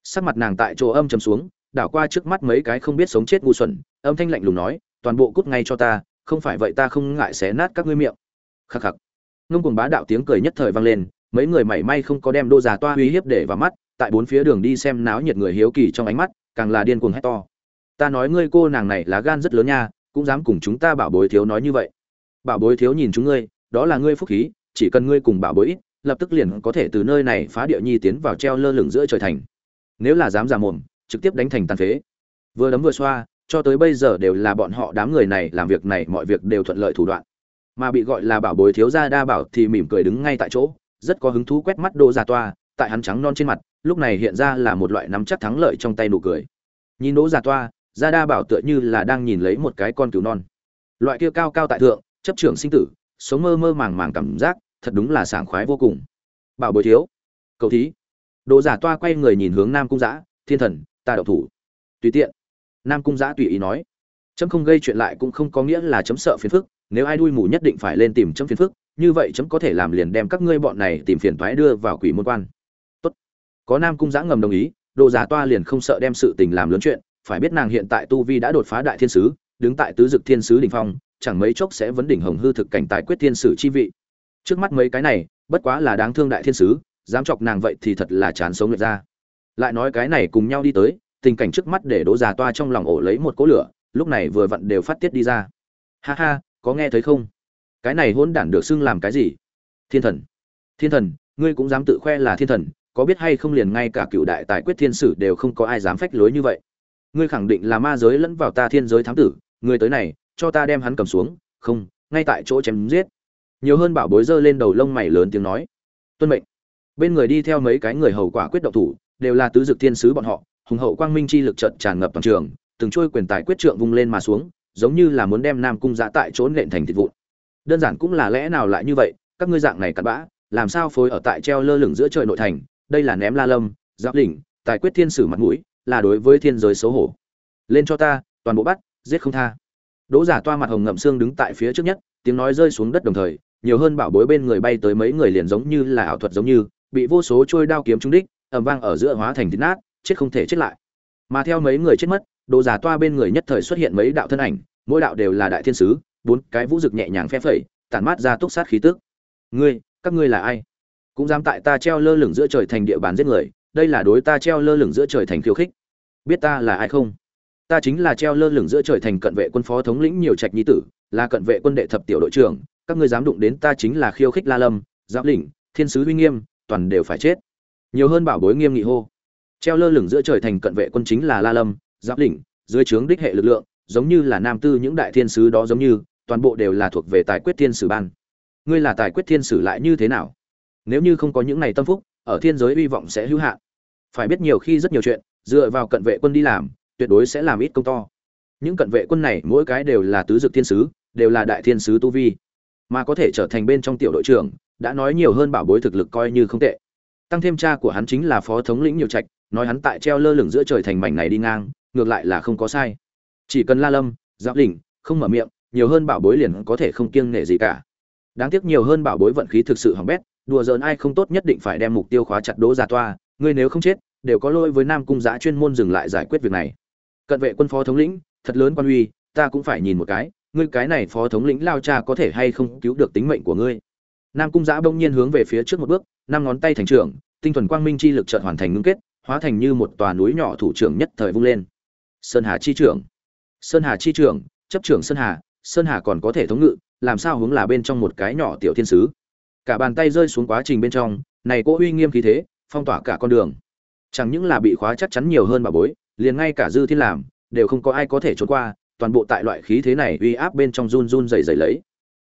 Sắc mặt nàng tại chỗ âm chầm xuống, đảo qua trước mắt mấy cái không biết sống chết ngu xuẩn, âm thanh lạnh lùng nói, toàn bộ cút ngay cho ta, không phải vậy ta không ngại xé nát các ngươi miệng. Khắc khắc. Ngông cuồng bá đạo tiếng cười nhất thời vang lên mấy người mảy may không có đem đô già toa uy hiếp để vào mắt, tại bốn phía đường đi xem náo nhiệt người hiếu kỳ trong ánh mắt, càng là điên cuồng hét to. Ta nói ngươi cô nàng này lá gan rất lớn nha, cũng dám cùng chúng ta bảo bối thiếu nói như vậy. Bảo bối thiếu nhìn chúng ngươi, đó là ngươi phúc khí, chỉ cần ngươi cùng bảo bối ít, lập tức liền có thể từ nơi này phá địa nhi tiến vào treo lơ lửng giữa trời thành. Nếu là dám giả mồm, trực tiếp đánh thành tàn phế. Vừa đấm vừa xoa, cho tới bây giờ đều là bọn họ đám người này làm việc này mọi việc đều thuận lợi thủ đoạn. Mà bị gọi là bảo bối thiếu gia đa bảo thì mỉm cười đứng ngay tại chỗ rất có hứng thú quét mắt đỗ giả toa, tại hắn trắng non trên mặt, lúc này hiện ra là một loại nắm chắc thắng lợi trong tay nụ cười. Nhìn đỗ giả toa, gia đa bảo tựa như là đang nhìn lấy một cái con cừu non. Loại kia cao cao tại thượng, chấp trưởng sinh tử, sống mơ mơ màng màng cảm giác, thật đúng là sảng khoái vô cùng. Bảo bối thiếu. Cầu thí. Đỗ giả toa quay người nhìn hướng nam cung giã, thiên thần, ta đậu thủ. Tùy tiện. Nam cung giã tùy ý nói. Chấm không gây chuyện lại cũng không có nghĩa là chấm sợ phiền phức nếu ai đuôi mù nhất định phải lên tìm chấm phiền phức, như vậy chấm có thể làm liền đem các ngươi bọn này tìm phiền toái đưa vào quỷ môn quan. Tốt. Có nam cung giã ngầm đồng ý, đồ giả toa liền không sợ đem sự tình làm lớn chuyện, phải biết nàng hiện tại tu vi đã đột phá đại thiên sứ, đứng tại tứ dực thiên sứ đỉnh phong, chẳng mấy chốc sẽ vấn đỉnh hồng hư thực cảnh tài quyết thiên sử chi vị. Trước mắt mấy cái này, bất quá là đáng thương đại thiên sứ, dám chọc nàng vậy thì thật là chán sống lệch ra. Lại nói cái này cùng nhau đi tới, tình cảnh trước mắt để đỗ già toa trong lòng ổ lấy một cỗ lửa, lúc này vừa vặn đều phát tiết đi ra. Ha ha có nghe thấy không? Cái này hôn đản được xưng làm cái gì? Thiên thần. Thiên thần, ngươi cũng dám tự khoe là thiên thần, có biết hay không liền ngay cả cựu đại tài quyết thiên sử đều không có ai dám phách lối như vậy. Ngươi khẳng định là ma giới lẫn vào ta thiên giới thám tử, ngươi tới này, cho ta đem hắn cầm xuống, không, ngay tại chỗ chém giết. Nhiều hơn bảo bối dơ lên đầu lông mày lớn tiếng nói. Tuân mệnh. Bên người đi theo mấy cái người hầu quả quyết động thủ, đều là tứ dực thiên sứ bọn họ, hùng hậu quang minh chi lực trận tràn ngập toàn trường, từng trôi quyền tài quyết trượng vung lên mà xuống giống như là muốn đem nam cung giã tại chỗ nện thành thịt vụn. Đơn giản cũng là lẽ nào lại như vậy, các ngươi dạng này cặn bã, làm sao phối ở tại treo lơ lửng giữa trời nội thành, đây là ném la lâm, giáp đỉnh tài quyết thiên sử mặt mũi, là đối với thiên giới xấu hổ. Lên cho ta, toàn bộ bắt, giết không tha. Đỗ giả toa mặt hồng ngậm xương đứng tại phía trước nhất, tiếng nói rơi xuống đất đồng thời, nhiều hơn bảo bối bên người bay tới mấy người liền giống như là ảo thuật giống như, bị vô số trôi đao kiếm trúng đích, ầm vang ở giữa hóa thành thịt nát, chết không thể chết lại. Mà theo mấy người chết mất đồ giả toa bên người nhất thời xuất hiện mấy đạo thân ảnh, mỗi đạo đều là đại thiên sứ, bốn cái vũ rực nhẹ nhàng phe phẩy, tản mát ra túc sát khí tức. Ngươi, các ngươi là ai? Cũng dám tại ta treo lơ lửng giữa trời thành địa bàn giết người, đây là đối ta treo lơ lửng giữa trời thành khiêu khích. Biết ta là ai không? Ta chính là treo lơ lửng giữa trời thành cận vệ quân phó thống lĩnh nhiều trạch nhi tử, là cận vệ quân đệ thập tiểu đội trưởng, các ngươi dám đụng đến ta chính là khiêu khích la lâm, giáp lĩnh, thiên sứ uy nghiêm, toàn đều phải chết. Nhiều hơn bảo bối nghiêm nghị hô. Treo lơ lửng giữa trời thành cận vệ quân chính là la lâm giáp đỉnh, dưới trướng đích hệ lực lượng, giống như là nam tư những đại thiên sứ đó giống như, toàn bộ đều là thuộc về tài quyết thiên sử ban. Ngươi là tài quyết thiên sử lại như thế nào? Nếu như không có những này tâm phúc, ở thiên giới hy vọng sẽ hữu hạn. Phải biết nhiều khi rất nhiều chuyện, dựa vào cận vệ quân đi làm, tuyệt đối sẽ làm ít công to. Những cận vệ quân này, mỗi cái đều là tứ dực thiên sứ, đều là đại thiên sứ tu vi. Mà có thể trở thành bên trong tiểu đội trưởng, đã nói nhiều hơn bảo bối thực lực coi như không tệ. Tăng thêm cha của hắn chính là phó thống lĩnh nhiều trạch, nói hắn tại treo lơ lửng giữa trời thành mảnh này đi ngang ngược lại là không có sai. Chỉ cần la lâm, giáp đỉnh không mở miệng, nhiều hơn bảo bối liền có thể không kiêng nể gì cả. Đáng tiếc nhiều hơn bảo bối vận khí thực sự hỏng bét, đùa giỡn ai không tốt nhất định phải đem mục tiêu khóa chặt đỗ ra toa, ngươi nếu không chết, đều có lỗi với nam cung giã chuyên môn dừng lại giải quyết việc này. Cận vệ quân phó thống lĩnh, thật lớn quan uy, ta cũng phải nhìn một cái, ngươi cái này phó thống lĩnh lao cha có thể hay không cứu được tính mệnh của ngươi. Nam cung giã bỗng nhiên hướng về phía trước một bước, năm ngón tay thành trưởng, tinh thuần quang minh chi lực chợt hoàn thành ngưng kết, hóa thành như một tòa núi nhỏ thủ trưởng nhất thời vung lên sơn hà chi trưởng. Sơn hà chi trưởng, chấp trưởng sơn hà sơn hà còn có thể thống ngự, làm sao hướng là bên trong một cái nhỏ tiểu thiên sứ. Cả bàn tay rơi xuống quá trình bên trong, này cỗ uy nghiêm khí thế, phong tỏa cả con đường. Chẳng những là bị khóa chắc chắn nhiều hơn bà bối, liền ngay cả dư thiên làm, đều không có ai có thể trốn qua, toàn bộ tại loại khí thế này uy áp bên trong run run dày dày lấy.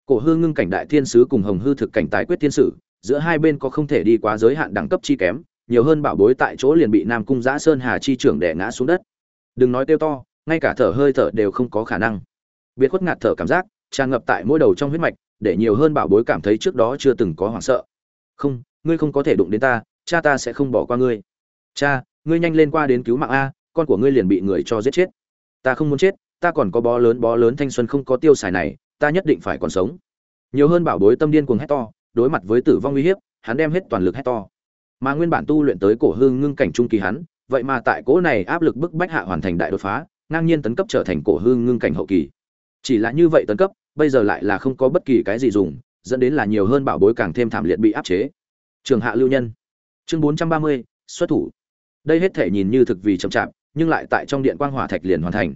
Cổ hư ngưng cảnh đại thiên sứ cùng hồng hư thực cảnh tài quyết thiên sử, giữa hai bên có không thể đi quá giới hạn đẳng cấp chi kém, nhiều hơn bảo bối tại chỗ liền bị nam cung giã sơn hà chi trưởng đẻ ngã xuống đất đừng nói tiêu to, ngay cả thở hơi thở đều không có khả năng. Biệt khuất ngạt thở cảm giác, tràn ngập tại mỗi đầu trong huyết mạch, để nhiều hơn bảo bối cảm thấy trước đó chưa từng có hoảng sợ. Không, ngươi không có thể đụng đến ta, cha ta sẽ không bỏ qua ngươi. Cha, ngươi nhanh lên qua đến cứu mạng a, con của ngươi liền bị người cho giết chết. Ta không muốn chết, ta còn có bó lớn bó lớn thanh xuân không có tiêu xài này, ta nhất định phải còn sống. Nhiều hơn bảo bối tâm điên cuồng hét to, đối mặt với tử vong uy hiếp, hắn đem hết toàn lực hét to. Mà nguyên bản tu luyện tới cổ hương ngưng cảnh trung kỳ hắn vậy mà tại cỗ này áp lực bức bách hạ hoàn thành đại đột phá, ngang nhiên tấn cấp trở thành cổ hương ngưng cảnh hậu kỳ. Chỉ là như vậy tấn cấp, bây giờ lại là không có bất kỳ cái gì dùng, dẫn đến là nhiều hơn bảo bối càng thêm thảm liệt bị áp chế. Trường hạ lưu nhân, chương bốn trăm ba mươi, xuất thủ. Đây hết thể nhìn như thực vì chậm chạp, nhưng lại tại trong điện quang hỏa thạch liền hoàn thành.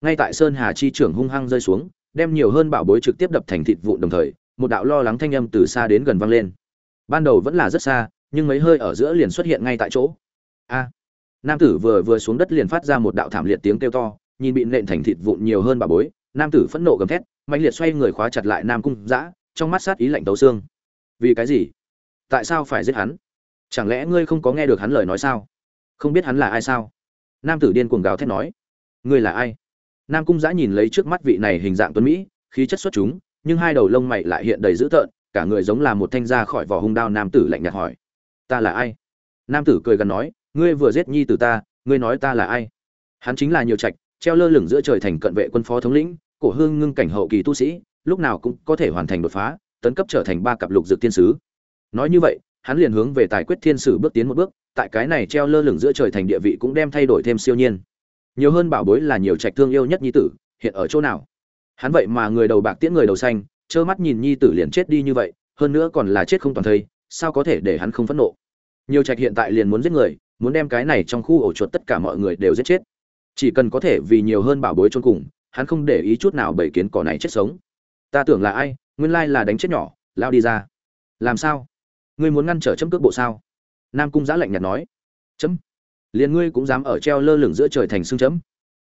Ngay tại sơn hà chi trưởng hung hăng rơi xuống, đem nhiều hơn bảo bối trực tiếp đập thành thịt vụn đồng thời, một đạo lo lắng thanh âm từ xa đến gần vang lên. Ban đầu vẫn là rất xa, nhưng mấy hơi ở giữa liền xuất hiện ngay tại chỗ. A! Nam tử vừa vừa xuống đất liền phát ra một đạo thảm liệt tiếng kêu to, nhìn bị nện thành thịt vụn nhiều hơn bà bối, nam tử phẫn nộ gầm thét mạnh liệt xoay người khóa chặt lại nam cung dã, trong mắt sát ý lạnh tấu xương. Vì cái gì? Tại sao phải giết hắn? Chẳng lẽ ngươi không có nghe được hắn lời nói sao? Không biết hắn là ai sao? Nam tử điên cuồng gào thét nói. Ngươi là ai? Nam cung giã nhìn lấy trước mắt vị này hình dạng tuấn mỹ, khí chất xuất chúng, nhưng hai đầu lông mày lại hiện đầy dữ tợn, cả người giống là một thanh ra khỏi vỏ hung đao nam tử lạnh nhạt hỏi. Ta là ai? Nam tử cười gần nói ngươi vừa giết nhi tử ta, ngươi nói ta là ai? Hắn chính là nhiều trạch, treo lơ lửng giữa trời thành cận vệ quân phó thống lĩnh, cổ hương ngưng cảnh hậu kỳ tu sĩ, lúc nào cũng có thể hoàn thành đột phá, tấn cấp trở thành ba cặp lục dược thiên sứ. Nói như vậy, hắn liền hướng về tài quyết thiên sử bước tiến một bước, tại cái này treo lơ lửng giữa trời thành địa vị cũng đem thay đổi thêm siêu nhiên. Nhiều hơn bảo bối là nhiều trạch thương yêu nhất nhi tử, hiện ở chỗ nào? Hắn vậy mà người đầu bạc tiễn người đầu xanh, trơ mắt nhìn nhi tử liền chết đi như vậy, hơn nữa còn là chết không toàn thây, sao có thể để hắn không phẫn nộ? Nhiều trạch hiện tại liền muốn giết người muốn đem cái này trong khu ổ chuột tất cả mọi người đều giết chết. Chỉ cần có thể vì nhiều hơn bảo bối chôn cùng, hắn không để ý chút nào bảy kiến cỏ này chết sống. Ta tưởng là ai, nguyên lai là đánh chết nhỏ, lao đi ra. Làm sao? Ngươi muốn ngăn trở chấm cước bộ sao? Nam cung giã lạnh nhạt nói. Chấm. Liền ngươi cũng dám ở treo lơ lửng giữa trời thành xương chấm.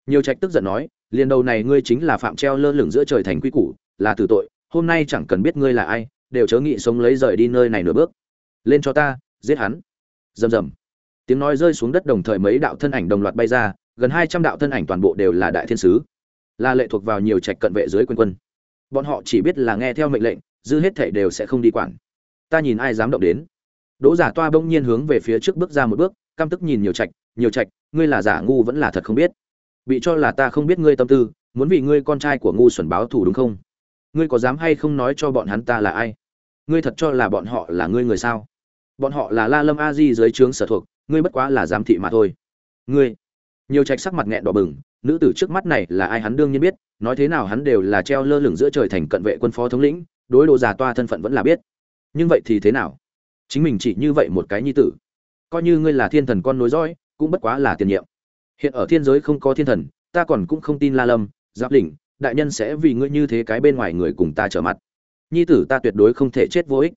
Nhiều trạch tức giận nói, liền đầu này ngươi chính là phạm treo lơ lửng giữa trời thành quy củ, là tử tội, hôm nay chẳng cần biết ngươi là ai, đều chớ nghị sống lấy rời đi nơi này nửa bước. Lên cho ta, giết hắn. Rầm rầm tiếng nói rơi xuống đất đồng thời mấy đạo thân ảnh đồng loạt bay ra, gần hai trăm đạo thân ảnh toàn bộ đều là đại thiên sứ. Là lệ thuộc vào nhiều trạch cận vệ dưới quân quân. Bọn họ chỉ biết là nghe theo mệnh lệnh dư hết thể đều sẽ không đi quản. Ta nhìn ai dám động đến. Đỗ giả toa bỗng nhiên hướng về phía trước bước ra một bước, căm tức nhìn nhiều trạch nhiều trạch, ngươi là giả ngu vẫn là thật không biết. Bị cho là ta không biết ngươi tâm tư, muốn vì ngươi con trai của ngu xuẩn báo thù đúng không? Ngươi có dám hay không nói cho bọn hắn ta là ai? Ngươi thật cho là bọn họ là ngươi người sao? Bọn họ là la lâm a di dưới trướng sở thuộc ngươi bất quá là giám thị mà thôi. Ngươi. Nhiều trạch sắc mặt nghẹn đỏ bừng, nữ tử trước mắt này là ai hắn đương nhiên biết, nói thế nào hắn đều là treo lơ lửng giữa trời thành cận vệ quân phó thống lĩnh, đối đồ già toa thân phận vẫn là biết. Nhưng vậy thì thế nào? Chính mình chỉ như vậy một cái nhi tử, coi như ngươi là thiên thần con nối dõi, cũng bất quá là tiền nhiệm. Hiện ở thiên giới không có thiên thần, ta còn cũng không tin la lâm, giáp đỉnh đại nhân sẽ vì ngươi như thế cái bên ngoài người cùng ta trở mặt. Nhi tử ta tuyệt đối không thể chết vô ích.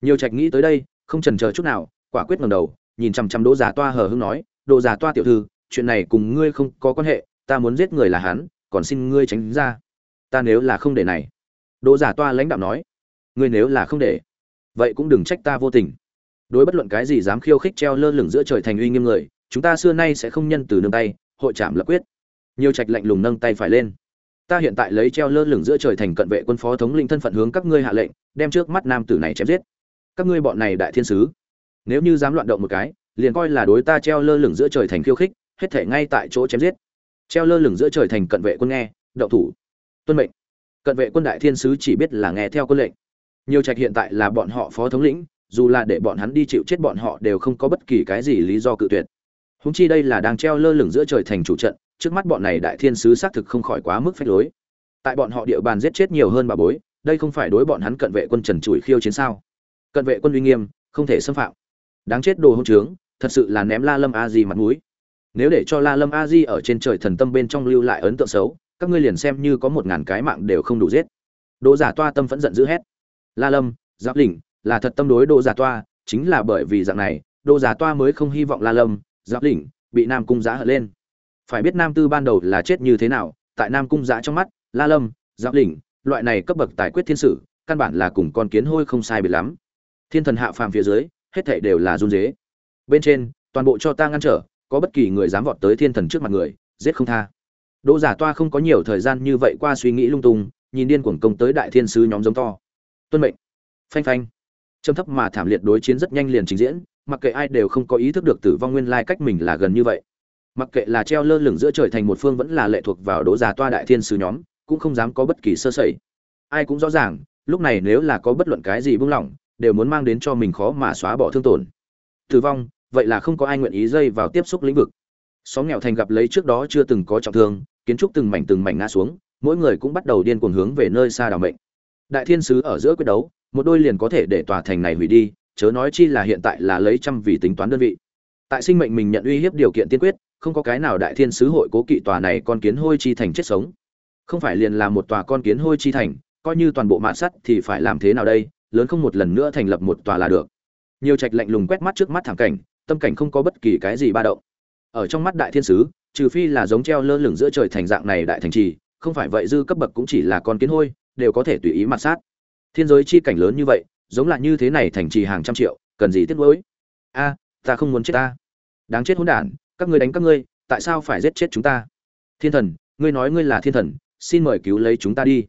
Nhiều trạch nghĩ tới đây, không trần chờ chút nào, quả quyết ngẩng đầu nhìn chằm chằm đỗ Giả toa hờ hững nói, đỗ Giả toa tiểu thư, chuyện này cùng ngươi không có quan hệ, ta muốn giết người là hắn, còn xin ngươi tránh ra. Ta nếu là không để này. Đỗ Giả toa lãnh đạo nói, ngươi nếu là không để, vậy cũng đừng trách ta vô tình. Đối bất luận cái gì dám khiêu khích treo lơ lửng giữa trời thành uy nghiêm người, chúng ta xưa nay sẽ không nhân từ nương tay, hội trảm lập quyết. Nhiều trạch lạnh lùng nâng tay phải lên. Ta hiện tại lấy treo lơ lửng giữa trời thành cận vệ quân phó thống lĩnh thân phận hướng các ngươi hạ lệnh, đem trước mắt nam tử này chém giết. Các ngươi bọn này đại thiên sứ nếu như dám loạn động một cái, liền coi là đối ta treo lơ lửng giữa trời thành khiêu khích, hết thể ngay tại chỗ chém giết. Treo lơ lửng giữa trời thành cận vệ quân nghe, động thủ. Tuân mệnh. Cận vệ quân đại thiên sứ chỉ biết là nghe theo quân lệnh. Nhiều trạch hiện tại là bọn họ phó thống lĩnh, dù là để bọn hắn đi chịu chết bọn họ đều không có bất kỳ cái gì lý do cự tuyệt. Húng chi đây là đang treo lơ lửng giữa trời thành chủ trận, trước mắt bọn này đại thiên sứ xác thực không khỏi quá mức phách lối. Tại bọn họ địa bàn giết chết nhiều hơn bà bối, đây không phải đối bọn hắn cận vệ quân trần trụi khiêu chiến sao? Cận vệ quân uy nghiêm, không thể xâm phạm đáng chết đồ hôn trướng, thật sự là ném la lâm a di mặt mũi. Nếu để cho la lâm a di ở trên trời thần tâm bên trong lưu lại ấn tượng xấu, các ngươi liền xem như có một ngàn cái mạng đều không đủ giết. Đỗ giả toa tâm phẫn giận dữ hét. La lâm, giáp đỉnh là thật tâm đối đỗ giả toa, chính là bởi vì dạng này, đỗ giả toa mới không hy vọng la lâm, giáp đỉnh bị nam cung giã hận lên. Phải biết nam tư ban đầu là chết như thế nào, tại nam cung giã trong mắt, la lâm, giáp đỉnh loại này cấp bậc tài quyết thiên sử, căn bản là cùng con kiến hôi không sai biệt lắm. Thiên thần hạ phàm phía dưới hết thảy đều là run rế. bên trên, toàn bộ cho ta ngăn trở, có bất kỳ người dám vọt tới thiên thần trước mặt người, giết không tha. Đỗ giả toa không có nhiều thời gian như vậy qua suy nghĩ lung tung, nhìn điên cuồng công tới đại thiên sứ nhóm giống to. Tuân mệnh. Phanh phanh. Trầm thấp mà thảm liệt đối chiến rất nhanh liền trình diễn, mặc kệ ai đều không có ý thức được tử vong nguyên lai cách mình là gần như vậy. Mặc kệ là treo lơ lửng giữa trời thành một phương vẫn là lệ thuộc vào đỗ giả toa đại thiên sứ nhóm, cũng không dám có bất kỳ sơ sẩy. Ai cũng rõ ràng, lúc này nếu là có bất luận cái gì buông lỏng đều muốn mang đến cho mình khó mà xóa bỏ thương tổn. Tử vong, vậy là không có ai nguyện ý dây vào tiếp xúc lĩnh vực. Xóm nghèo thành gặp lấy trước đó chưa từng có trọng thương, kiến trúc từng mảnh từng mảnh ngã xuống, mỗi người cũng bắt đầu điên cuồng hướng về nơi xa đảo mệnh. Đại thiên sứ ở giữa quyết đấu, một đôi liền có thể để tòa thành này hủy đi, chớ nói chi là hiện tại là lấy trăm vì tính toán đơn vị. Tại sinh mệnh mình nhận uy hiếp điều kiện tiên quyết, không có cái nào đại thiên sứ hội cố kỵ tòa này con kiến hôi chi thành chết sống. Không phải liền là một tòa con kiến hôi chi thành, coi như toàn bộ mạn sắt thì phải làm thế nào đây? Lớn không một lần nữa thành lập một tòa là được. Nhiều trạch lạnh lùng quét mắt trước mắt thẳng cảnh, tâm cảnh không có bất kỳ cái gì ba động. Ở trong mắt đại thiên sứ, trừ phi là giống treo lơ lửng giữa trời thành dạng này đại thành trì, không phải vậy dư cấp bậc cũng chỉ là con kiến hôi, đều có thể tùy ý mặt sát. Thiên giới chi cảnh lớn như vậy, giống là như thế này thành trì hàng trăm triệu, cần gì tiếc nuối? A, ta không muốn chết ta. Đáng chết hỗn đản, các ngươi đánh các ngươi, tại sao phải giết chết chúng ta? Thiên thần, ngươi nói ngươi là thiên thần, xin mời cứu lấy chúng ta đi.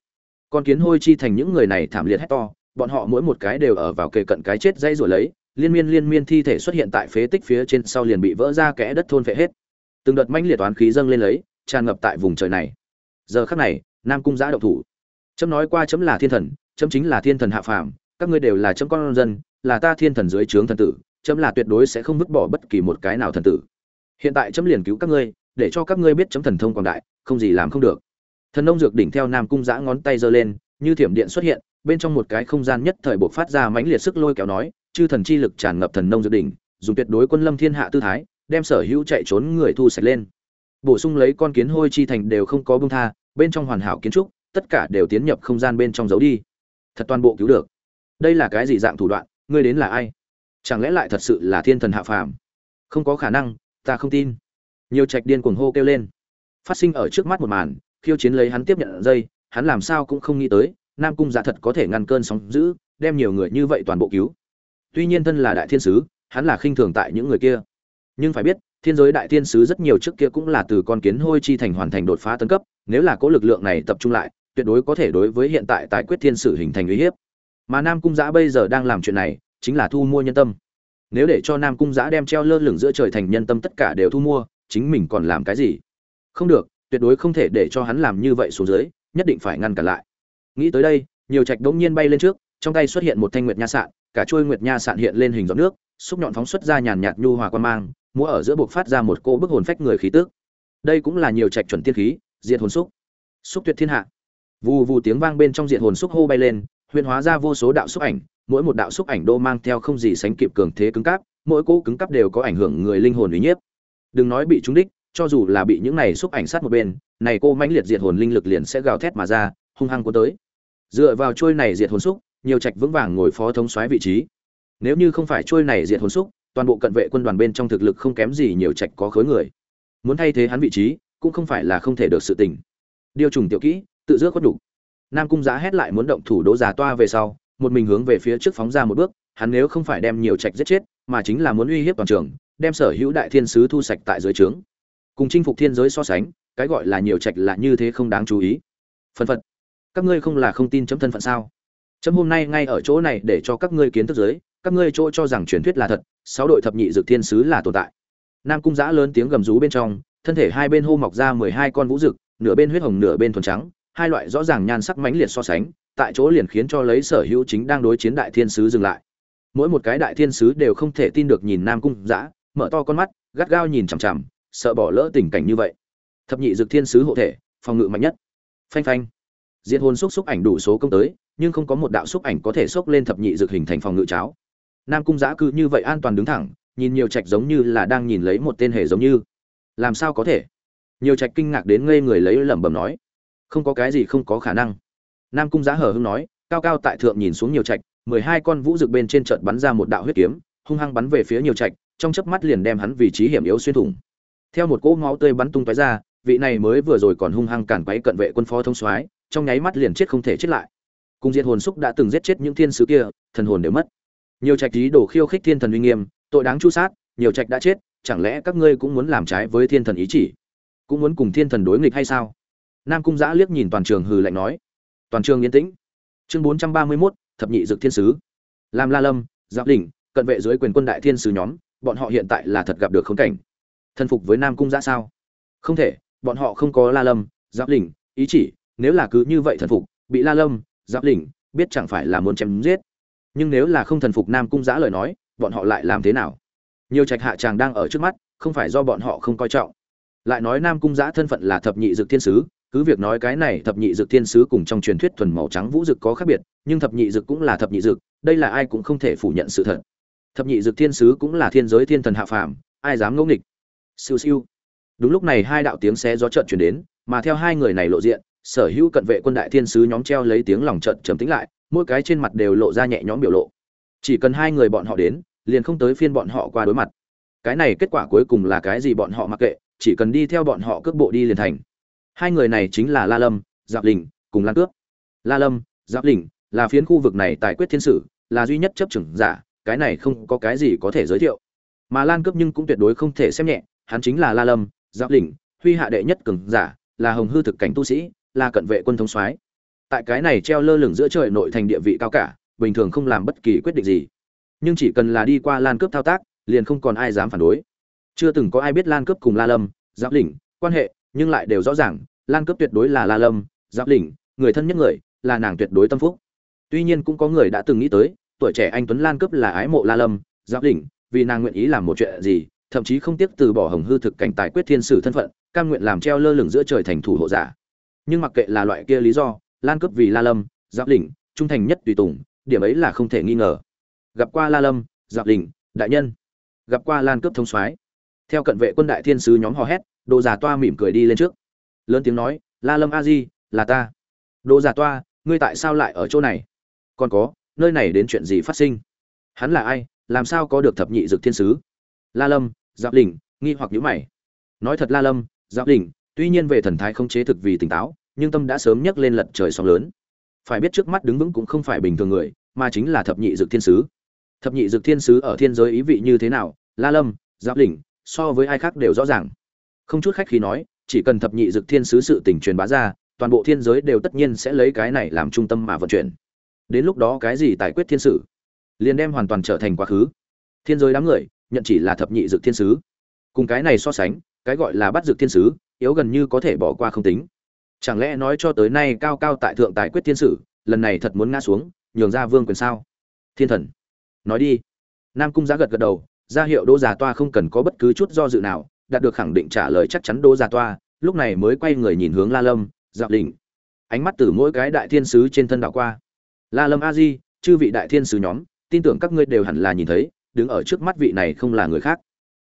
Con kiến hôi chi thành những người này thảm liệt hét to bọn họ mỗi một cái đều ở vào kề cận cái chết dây rồi lấy, liên miên liên miên thi thể xuất hiện tại phế tích phía trên sau liền bị vỡ ra kẽ đất thôn phệ hết. Từng đợt manh liệt toán khí dâng lên lấy, tràn ngập tại vùng trời này. Giờ khắc này, nam cung giã độc thủ. Chấm nói qua chấm là thiên thần, chấm chính là thiên thần hạ phàm, các ngươi đều là chấm con dân, là ta thiên thần dưới trướng thần tử, chấm là tuyệt đối sẽ không vứt bỏ bất kỳ một cái nào thần tử. Hiện tại chấm liền cứu các ngươi, để cho các ngươi biết chấm thần thông quảng đại, không gì làm không được. Thần nông dược đỉnh theo nam cung giã ngón tay giơ lên, như thiểm điện xuất hiện bên trong một cái không gian nhất thời bộc phát ra mãnh liệt sức lôi kéo nói, chư thần chi lực tràn ngập thần nông dược đỉnh, dùng tuyệt đối quân lâm thiên hạ tư thái, đem sở hữu chạy trốn người thu sạch lên. Bổ sung lấy con kiến hôi chi thành đều không có bông tha, bên trong hoàn hảo kiến trúc, tất cả đều tiến nhập không gian bên trong giấu đi. Thật toàn bộ cứu được. Đây là cái gì dạng thủ đoạn, ngươi đến là ai? Chẳng lẽ lại thật sự là thiên thần hạ phàm? Không có khả năng, ta không tin. Nhiều trạch điên cuồng hô kêu lên. Phát sinh ở trước mắt một màn, khiêu chiến lấy hắn tiếp nhận dây, hắn làm sao cũng không nghĩ tới nam cung giả thật có thể ngăn cơn sóng dữ, đem nhiều người như vậy toàn bộ cứu. Tuy nhiên thân là đại thiên sứ, hắn là khinh thường tại những người kia. Nhưng phải biết, thiên giới đại thiên sứ rất nhiều trước kia cũng là từ con kiến hôi chi thành hoàn thành đột phá tấn cấp, nếu là có lực lượng này tập trung lại, tuyệt đối có thể đối với hiện tại tài quyết thiên sử hình thành uy hiếp. Mà nam cung giã bây giờ đang làm chuyện này, chính là thu mua nhân tâm. Nếu để cho nam cung giã đem treo lơ lửng giữa trời thành nhân tâm tất cả đều thu mua, chính mình còn làm cái gì? Không được, tuyệt đối không thể để cho hắn làm như vậy xuống dưới, nhất định phải ngăn cản lại nghĩ tới đây, nhiều trạch đống nhiên bay lên trước, trong tay xuất hiện một thanh nguyệt nha sạn, cả chuôi nguyệt nha sạn hiện lên hình giọt nước, xúc nhọn phóng xuất ra nhàn nhạt nhu hòa quan mang, múa ở giữa buộc phát ra một cô bức hồn phách người khí tức. Đây cũng là nhiều trạch chuẩn tiên khí, diệt hồn xúc. Xúc tuyệt thiên hạ. Vù vù tiếng vang bên trong diện hồn xúc hô bay lên, huyền hóa ra vô số đạo xúc ảnh, mỗi một đạo xúc ảnh đô mang theo không gì sánh kịp cường thế cứng cáp, mỗi cỗ cứng cáp đều có ảnh hưởng người linh hồn uy nhiếp. Đừng nói bị trúng đích, cho dù là bị những này xúc ảnh sát một bên, này cô mãnh liệt diệt hồn linh lực liền sẽ gào thét mà ra hung hăng cuốn tới. Dựa vào chuôi này diệt hồn xúc, nhiều trạch vững vàng ngồi phó thống soái vị trí. Nếu như không phải chuôi này diệt hồn xúc, toàn bộ cận vệ quân đoàn bên trong thực lực không kém gì nhiều trạch có khối người. Muốn thay thế hắn vị trí, cũng không phải là không thể được sự tình. Điều trùng tiểu kỹ, tự giữa có đủ. Nam cung giá hét lại muốn động thủ đỗ già toa về sau, một mình hướng về phía trước phóng ra một bước, hắn nếu không phải đem nhiều trạch giết chết, mà chính là muốn uy hiếp toàn trường, đem sở hữu đại thiên sứ thu sạch tại dưới trướng. Cùng chinh phục thiên giới so sánh, cái gọi là nhiều trạch là như thế không đáng chú ý. Phân phật các ngươi không là không tin chấm thân phận sao? Chấm hôm nay ngay ở chỗ này để cho các ngươi kiến thức giới, các ngươi chỗ cho rằng truyền thuyết là thật, sáu đội thập nhị dược thiên sứ là tồn tại. Nam cung giã lớn tiếng gầm rú bên trong, thân thể hai bên hô mọc ra mười hai con vũ dực, nửa bên huyết hồng nửa bên thuần trắng, hai loại rõ ràng nhan sắc mãnh liệt so sánh, tại chỗ liền khiến cho lấy sở hữu chính đang đối chiến đại thiên sứ dừng lại. Mỗi một cái đại thiên sứ đều không thể tin được nhìn nam cung giã, mở to con mắt, gắt gao nhìn chằm chằm, sợ bỏ lỡ tình cảnh như vậy. Thập nhị dược thiên sứ hộ thể, phòng ngự mạnh nhất. Phanh phanh diện hồn xúc xúc ảnh đủ số công tới, nhưng không có một đạo xúc ảnh có thể xốc lên thập nhị dược hình thành phòng ngự cháo. Nam cung giã cứ như vậy an toàn đứng thẳng, nhìn nhiều trạch giống như là đang nhìn lấy một tên hề giống như. Làm sao có thể? Nhiều trạch kinh ngạc đến ngây người lấy lẩm bẩm nói. Không có cái gì không có khả năng. Nam cung giã hờ hưng nói, cao cao tại thượng nhìn xuống nhiều trạch, mười hai con vũ rực bên trên trận bắn ra một đạo huyết kiếm, hung hăng bắn về phía nhiều trạch, trong chớp mắt liền đem hắn vị trí hiểm yếu xuyên thủng. Theo một cỗ máu tươi bắn tung tóe ra, vị này mới vừa rồi còn hung hăng cản quấy cận vệ quân phó thông soái trong nháy mắt liền chết không thể chết lại. Cung diệt hồn xúc đã từng giết chết những thiên sứ kia, thần hồn đều mất. Nhiều trạch ý đồ khiêu khích thiên thần uy nghiêm, tội đáng chu sát, nhiều trạch đã chết, chẳng lẽ các ngươi cũng muốn làm trái với thiên thần ý chỉ? Cũng muốn cùng thiên thần đối nghịch hay sao? Nam cung giã liếc nhìn toàn trường hừ lạnh nói. Toàn trường yên tĩnh. Chương bốn trăm ba mươi mốt, thập nhị dực thiên sứ. Làm la lâm, giáp đỉnh cận vệ dưới quyền quân đại thiên sứ nhóm, bọn họ hiện tại là thật gặp được khống cảnh. Thân phục với nam cung giã sao? Không thể, bọn họ không có la lâm, giáp đỉnh ý chỉ nếu là cứ như vậy thần phục, bị la lâm, giáp đỉnh biết chẳng phải là muốn chém giết. Nhưng nếu là không thần phục nam cung giã lời nói, bọn họ lại làm thế nào? Nhiều trạch hạ chàng đang ở trước mắt, không phải do bọn họ không coi trọng. Lại nói nam cung giã thân phận là thập nhị dực thiên sứ, cứ việc nói cái này thập nhị dực thiên sứ cùng trong truyền thuyết thuần màu trắng vũ dực có khác biệt, nhưng thập nhị dực cũng là thập nhị dực, đây là ai cũng không thể phủ nhận sự thật. Thập nhị dực thiên sứ cũng là thiên giới thiên thần hạ phàm, ai dám ngẫu nghịch? Siêu siêu. Đúng lúc này hai đạo tiếng xé gió trợn chuyển đến, mà theo hai người này lộ diện sở hữu cận vệ quân đại thiên sứ nhóm treo lấy tiếng lòng trận trầm tĩnh lại, mỗi cái trên mặt đều lộ ra nhẹ nhõm biểu lộ. Chỉ cần hai người bọn họ đến, liền không tới phiên bọn họ qua đối mặt. Cái này kết quả cuối cùng là cái gì bọn họ mặc kệ, chỉ cần đi theo bọn họ cước bộ đi liền thành. Hai người này chính là la lâm, giáp đình cùng lan cướp la lâm, giáp đình là phiến khu vực này tài quyết thiên sử, là duy nhất chấp chừng giả, cái này không có cái gì có thể giới thiệu. Mà lan cướp nhưng cũng tuyệt đối không thể xem nhẹ, hắn chính là la lâm, giáp đình huy hạ đệ nhất cường giả, là hồng hư thực cảnh tu sĩ là cận vệ quân thống soái. Tại cái này treo lơ lửng giữa trời nội thành địa vị cao cả bình thường không làm bất kỳ quyết định gì. Nhưng chỉ cần là đi qua lan cướp thao tác liền không còn ai dám phản đối. Chưa từng có ai biết lan cướp cùng la lâm giáp Lĩnh quan hệ nhưng lại đều rõ ràng lan cướp tuyệt đối là la lâm giáp Lĩnh người thân nhất người là nàng tuyệt đối tâm phúc. Tuy nhiên cũng có người đã từng nghĩ tới tuổi trẻ anh tuấn lan cướp là ái mộ la lâm giáp Lĩnh, vì nàng nguyện ý làm một chuyện gì thậm chí không tiếc từ bỏ hồng hư thực cảnh tài quyết thiên sử thân phận cam nguyện làm treo lơ lửng giữa trời thành thủ hộ giả nhưng mặc kệ là loại kia lý do, lan cướp vì la lâm, giáp đỉnh trung thành nhất tùy tùng, điểm ấy là không thể nghi ngờ. Gặp qua la lâm, giáp đỉnh đại nhân. Gặp qua lan cướp thông soái. Theo cận vệ quân đại thiên sứ nhóm hò hét đồ giả toa mỉm cười đi lên trước. Lớn tiếng nói, la lâm a di, là ta. Đồ giả toa, ngươi tại sao lại ở chỗ này? Còn có, nơi này đến chuyện gì phát sinh? Hắn là ai, làm sao có được thập nhị dược thiên sứ? La lâm, giáp đỉnh nghi hoặc nhíu mày. Nói thật la lâm, giáp đỉnh tuy nhiên về thần thái không chế thực vì tỉnh táo nhưng tâm đã sớm nhấc lên lật trời sóng lớn. Phải biết trước mắt đứng vững cũng không phải bình thường người, mà chính là thập nhị dược thiên sứ. Thập nhị dược thiên sứ ở thiên giới ý vị như thế nào, la lâm, giáp đỉnh so với ai khác đều rõ ràng. Không chút khách khí nói, chỉ cần thập nhị dược thiên sứ sự tình truyền bá ra, toàn bộ thiên giới đều tất nhiên sẽ lấy cái này làm trung tâm mà vận chuyển. Đến lúc đó cái gì tài quyết thiên sử liền đem hoàn toàn trở thành quá khứ. Thiên giới đám người, nhận chỉ là thập nhị dược thiên sứ. Cùng cái này so sánh, cái gọi là bắt dược thiên sứ, yếu gần như có thể bỏ qua không tính chẳng lẽ nói cho tới nay cao cao tại thượng tài quyết thiên sử, lần này thật muốn ngã xuống, nhường ra vương quyền sao? Thiên thần, nói đi. Nam cung giá gật gật đầu, ra hiệu đỗ già toa không cần có bất cứ chút do dự nào, đạt được khẳng định trả lời chắc chắn đỗ già toa, lúc này mới quay người nhìn hướng la lâm dạo đỉnh ánh mắt từ mỗi cái đại thiên sứ trên thân đảo qua. La lâm a di chư vị đại thiên sứ nhóm, tin tưởng các ngươi đều hẳn là nhìn thấy, đứng ở trước mắt vị này không là người khác.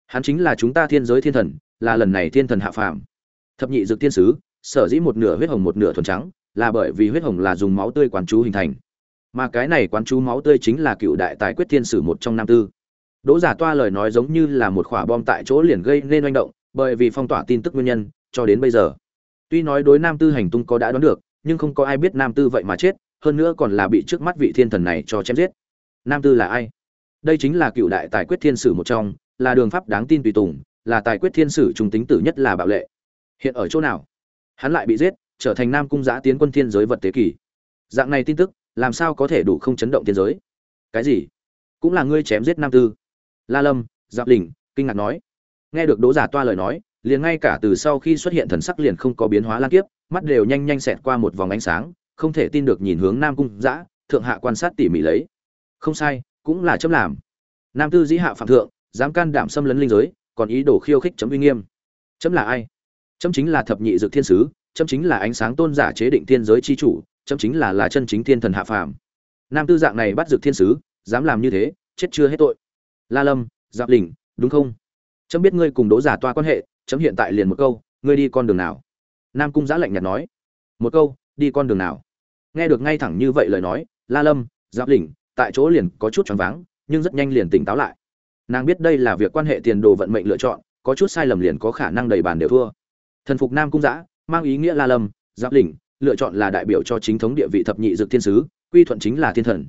Hắn chính là chúng ta thiên giới thiên thần, là lần này thiên thần hạ phàm. Thập nhị dược thiên sứ sở dĩ một nửa huyết hồng một nửa thuần trắng, là bởi vì huyết hồng là dùng máu tươi quán chú hình thành. Mà cái này quán chú máu tươi chính là cựu đại tài quyết thiên sử một trong năm tư. Đỗ giả toa lời nói giống như là một quả bom tại chỗ liền gây nên oanh động, bởi vì phong tỏa tin tức nguyên nhân, cho đến bây giờ. Tuy nói đối nam tư hành tung có đã đoán được, nhưng không có ai biết nam tư vậy mà chết, hơn nữa còn là bị trước mắt vị thiên thần này cho chém giết. Nam tư là ai? Đây chính là cựu đại tài quyết thiên sử một trong, là đường pháp đáng tin tùy tùng, là tài quyết thiên sử trung tính tử nhất là bạo lệ. Hiện ở chỗ nào? Hắn lại bị giết, trở thành nam cung giã tiến quân thiên giới vật tế kỷ. Dạng này tin tức, làm sao có thể đủ không chấn động thiên giới? Cái gì? Cũng là ngươi chém giết nam tư. La lâm, giáp đình kinh ngạc nói. Nghe được đỗ giả toa lời nói, liền ngay cả từ sau khi xuất hiện thần sắc liền không có biến hóa lan kiếp, mắt đều nhanh nhanh xẹt qua một vòng ánh sáng, không thể tin được nhìn hướng nam cung giã, thượng hạ quan sát tỉ mỉ lấy. Không sai, cũng là chấm làm. Nam tư dĩ hạ phạm thượng, dám can đảm xâm lấn linh giới, còn ý đồ khiêu khích chấm uy nghiêm. Chấm là ai? Chấm chính là thập nhị dược thiên sứ, chấm chính là ánh sáng tôn giả chế định thiên giới chi chủ, chấm chính là là chân chính thiên thần hạ phàm. Nam tư dạng này bắt dược thiên sứ, dám làm như thế, chết chưa hết tội. La lâm, giáp lình đúng không? Chấm biết ngươi cùng đỗ giả toa quan hệ, chấm hiện tại liền một câu, ngươi đi con đường nào? Nam cung giã lạnh nhạt nói. Một câu, đi con đường nào? Nghe được ngay thẳng như vậy lời nói, la lâm, giáp lình tại chỗ liền có chút choáng váng, nhưng rất nhanh liền tỉnh táo lại. Nàng biết đây là việc quan hệ tiền đồ vận mệnh lựa chọn, có chút sai lầm liền có khả năng đầy bàn đều thua thần phục nam cung giã, mang ý nghĩa la lâm, giáp lĩnh, lựa chọn là đại biểu cho chính thống địa vị thập nhị dược thiên sứ, quy thuận chính là thiên thần.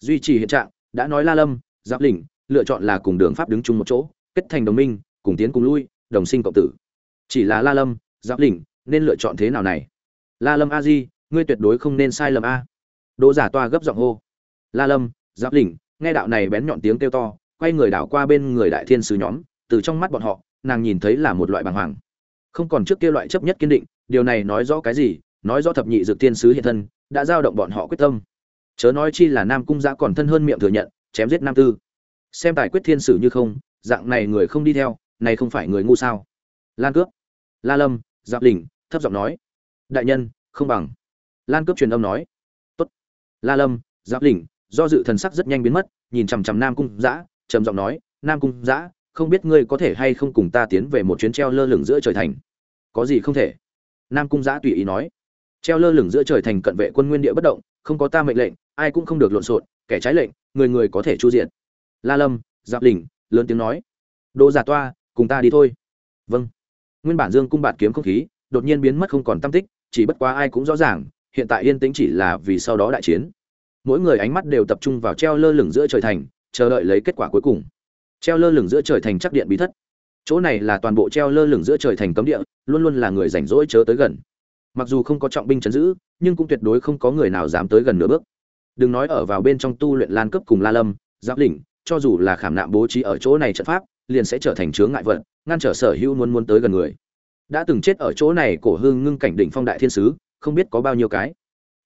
Duy trì hiện trạng, đã nói la lâm, giáp lĩnh, lựa chọn là cùng đường pháp đứng chung một chỗ, kết thành đồng minh, cùng tiến cùng lui, đồng sinh cộng tử. Chỉ là la lâm, giáp lĩnh, nên lựa chọn thế nào này? La lâm a di, ngươi tuyệt đối không nên sai lầm a. Đỗ giả toa gấp giọng hô. La lâm, giáp lĩnh, nghe đạo này bén nhọn tiếng kêu to, quay người đảo qua bên người đại thiên sứ nhóm, từ trong mắt bọn họ, nàng nhìn thấy là một loại bàng hoàng không còn trước kia loại chấp nhất kiên định, điều này nói rõ cái gì? Nói rõ thập nhị dược thiên sứ hiện thân, đã giao động bọn họ quyết tâm. Chớ nói chi là nam cung giã còn thân hơn miệng thừa nhận, chém giết nam tư. Xem tài quyết thiên sử như không, dạng này người không đi theo, này không phải người ngu sao? Lan cướp, la lâm giáp đình thấp giọng nói. Đại nhân, không bằng. Lan cướp truyền âm nói. Tốt. La lâm giáp đình do dự thần sắc rất nhanh biến mất, nhìn chằm chằm nam cung giã, trầm giọng nói. Nam cung giã không biết ngươi có thể hay không cùng ta tiến về một chuyến treo lơ lửng giữa trời thành. Có gì không thể? Nam cung giã tùy ý nói. Treo lơ lửng giữa trời thành cận vệ quân nguyên địa bất động, không có ta mệnh lệnh, ai cũng không được lộn xộn, kẻ trái lệnh, người người có thể chu diện. La lâm, giáp đình lớn tiếng nói. Đỗ giả toa, cùng ta đi thôi. Vâng. Nguyên bản dương cung bạt kiếm không khí, đột nhiên biến mất không còn tâm tích, chỉ bất quá ai cũng rõ ràng, hiện tại yên tĩnh chỉ là vì sau đó đại chiến. Mỗi người ánh mắt đều tập trung vào treo lơ lửng giữa trời thành, chờ đợi lấy kết quả cuối cùng treo lơ lửng giữa trời thành chắc điện bí thất. Chỗ này là toàn bộ treo lơ lửng giữa trời thành cấm địa luôn luôn là người rảnh rỗi chớ tới gần. Mặc dù không có trọng binh chấn giữ nhưng cũng tuyệt đối không có người nào dám tới gần nửa bước. Đừng nói ở vào bên trong tu luyện lan cấp cùng la lâm giáp Lĩnh, cho dù là khảm nạm bố trí ở chỗ này trận pháp liền sẽ trở thành chướng ngại vật ngăn trở sở hữu muốn muốn tới gần người. Đã từng chết ở chỗ này cổ hương ngưng cảnh đỉnh phong đại thiên sứ không biết có bao nhiêu cái.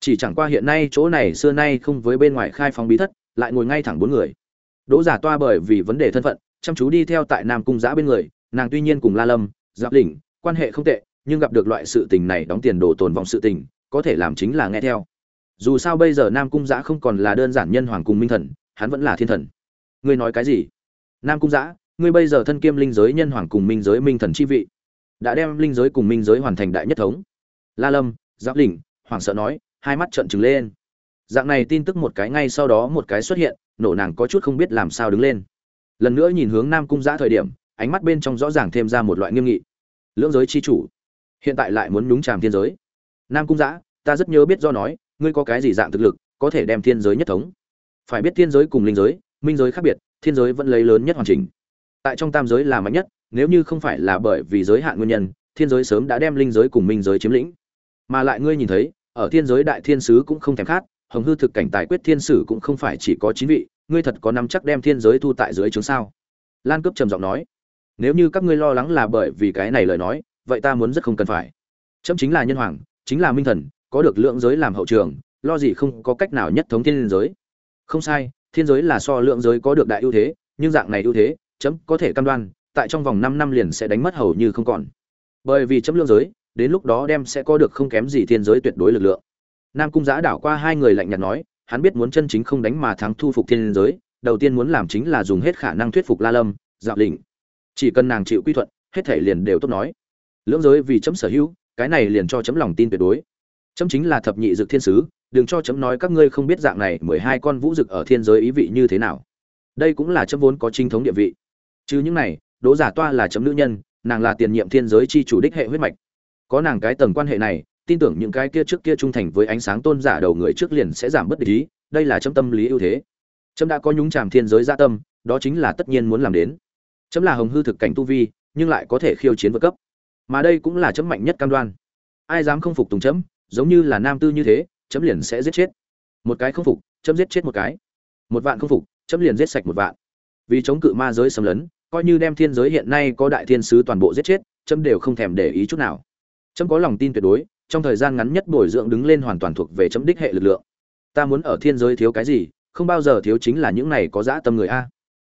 Chỉ chẳng qua hiện nay chỗ này xưa nay không với bên ngoài khai phóng bí thất lại ngồi ngay thẳng bốn người đỗ giả toa bởi vì vấn đề thân phận, chăm chú đi theo tại nam cung giã bên người, nàng tuy nhiên cùng la lâm, giáp đỉnh quan hệ không tệ, nhưng gặp được loại sự tình này đóng tiền đồ tồn vọng sự tình, có thể làm chính là nghe theo. Dù sao bây giờ nam cung giã không còn là đơn giản nhân hoàng cùng minh thần, hắn vẫn là thiên thần. Ngươi nói cái gì? Nam cung giã, ngươi bây giờ thân kiêm linh giới nhân hoàng cùng minh giới minh thần chi vị, đã đem linh giới cùng minh giới hoàn thành đại nhất thống. La lâm, giáp đỉnh hoàng sợ nói, hai mắt trợn trừng lên dạng này tin tức một cái ngay sau đó một cái xuất hiện, nổ nàng có chút không biết làm sao đứng lên. Lần nữa nhìn hướng nam cung giã thời điểm, ánh mắt bên trong rõ ràng thêm ra một loại nghiêm nghị. Lưỡng giới chi chủ, hiện tại lại muốn nhúng tràm thiên giới. Nam cung giã ta rất nhớ biết do nói, ngươi có cái gì dạng thực lực, có thể đem thiên giới nhất thống. Phải biết thiên giới cùng linh giới, minh giới khác biệt, thiên giới vẫn lấy lớn nhất hoàn chỉnh. Tại trong tam giới là mạnh nhất, nếu như không phải là bởi vì giới hạn nguyên nhân, thiên giới sớm đã đem linh giới cùng minh giới chiếm lĩnh. Mà lại ngươi nhìn thấy, ở thiên giới đại thiên sứ cũng không thèm khát hồng hư thực cảnh tài quyết thiên sử cũng không phải chỉ có chín vị, ngươi thật có nắm chắc đem thiên giới thu tại dưới chúng sao? Lan cướp trầm giọng nói. Nếu như các ngươi lo lắng là bởi vì cái này lời nói, vậy ta muốn rất không cần phải. Chấm chính là nhân hoàng, chính là minh thần, có được lượng giới làm hậu trường, lo gì không có cách nào nhất thống thiên giới. Không sai, thiên giới là so lượng giới có được đại ưu thế, nhưng dạng này ưu thế, chấm có thể cam đoan, tại trong vòng 5 năm liền sẽ đánh mất hầu như không còn. Bởi vì chấm lượng giới, đến lúc đó đem sẽ có được không kém gì thiên giới tuyệt đối lực lượng nam cung giã đảo qua hai người lạnh nhạt nói, hắn biết muốn chân chính không đánh mà thắng thu phục thiên giới, đầu tiên muốn làm chính là dùng hết khả năng thuyết phục la lâm dạo lĩnh. Chỉ cần nàng chịu quy thuận, hết thể liền đều tốt nói. Lưỡng giới vì chấm sở hữu, cái này liền cho chấm lòng tin tuyệt đối. Chấm chính là thập nhị dực thiên sứ, đừng cho chấm nói các ngươi không biết dạng này mười hai con vũ dực ở thiên giới ý vị như thế nào. Đây cũng là chấm vốn có chính thống địa vị. Chứ những này đỗ giả toa là chấm nữ nhân, nàng là tiền nhiệm thiên giới chi chủ đích hệ huyết mạch. Có nàng cái tầng quan hệ này tin tưởng những cái kia trước kia trung thành với ánh sáng tôn giả đầu người trước liền sẽ giảm bất địch ý, đây là chấm tâm lý ưu thế. Chấm đã có nhúng tràm thiên giới gia tâm, đó chính là tất nhiên muốn làm đến. Chấm là hồng hư thực cảnh tu vi, nhưng lại có thể khiêu chiến vượt cấp. Mà đây cũng là chấm mạnh nhất cam đoan. Ai dám không phục tùng chấm, giống như là nam tư như thế, chấm liền sẽ giết chết. Một cái không phục, chấm giết chết một cái. Một vạn không phục, chấm liền giết sạch một vạn. Vì chống cự ma giới xâm lấn, coi như đem thiên giới hiện nay có đại thiên sứ toàn bộ giết chết, chấm đều không thèm để ý chút nào. Chấm có lòng tin tuyệt đối trong thời gian ngắn nhất bồi dưỡng đứng lên hoàn toàn thuộc về chấm đích hệ lực lượng. Ta muốn ở thiên giới thiếu cái gì, không bao giờ thiếu chính là những này có dã tâm người a.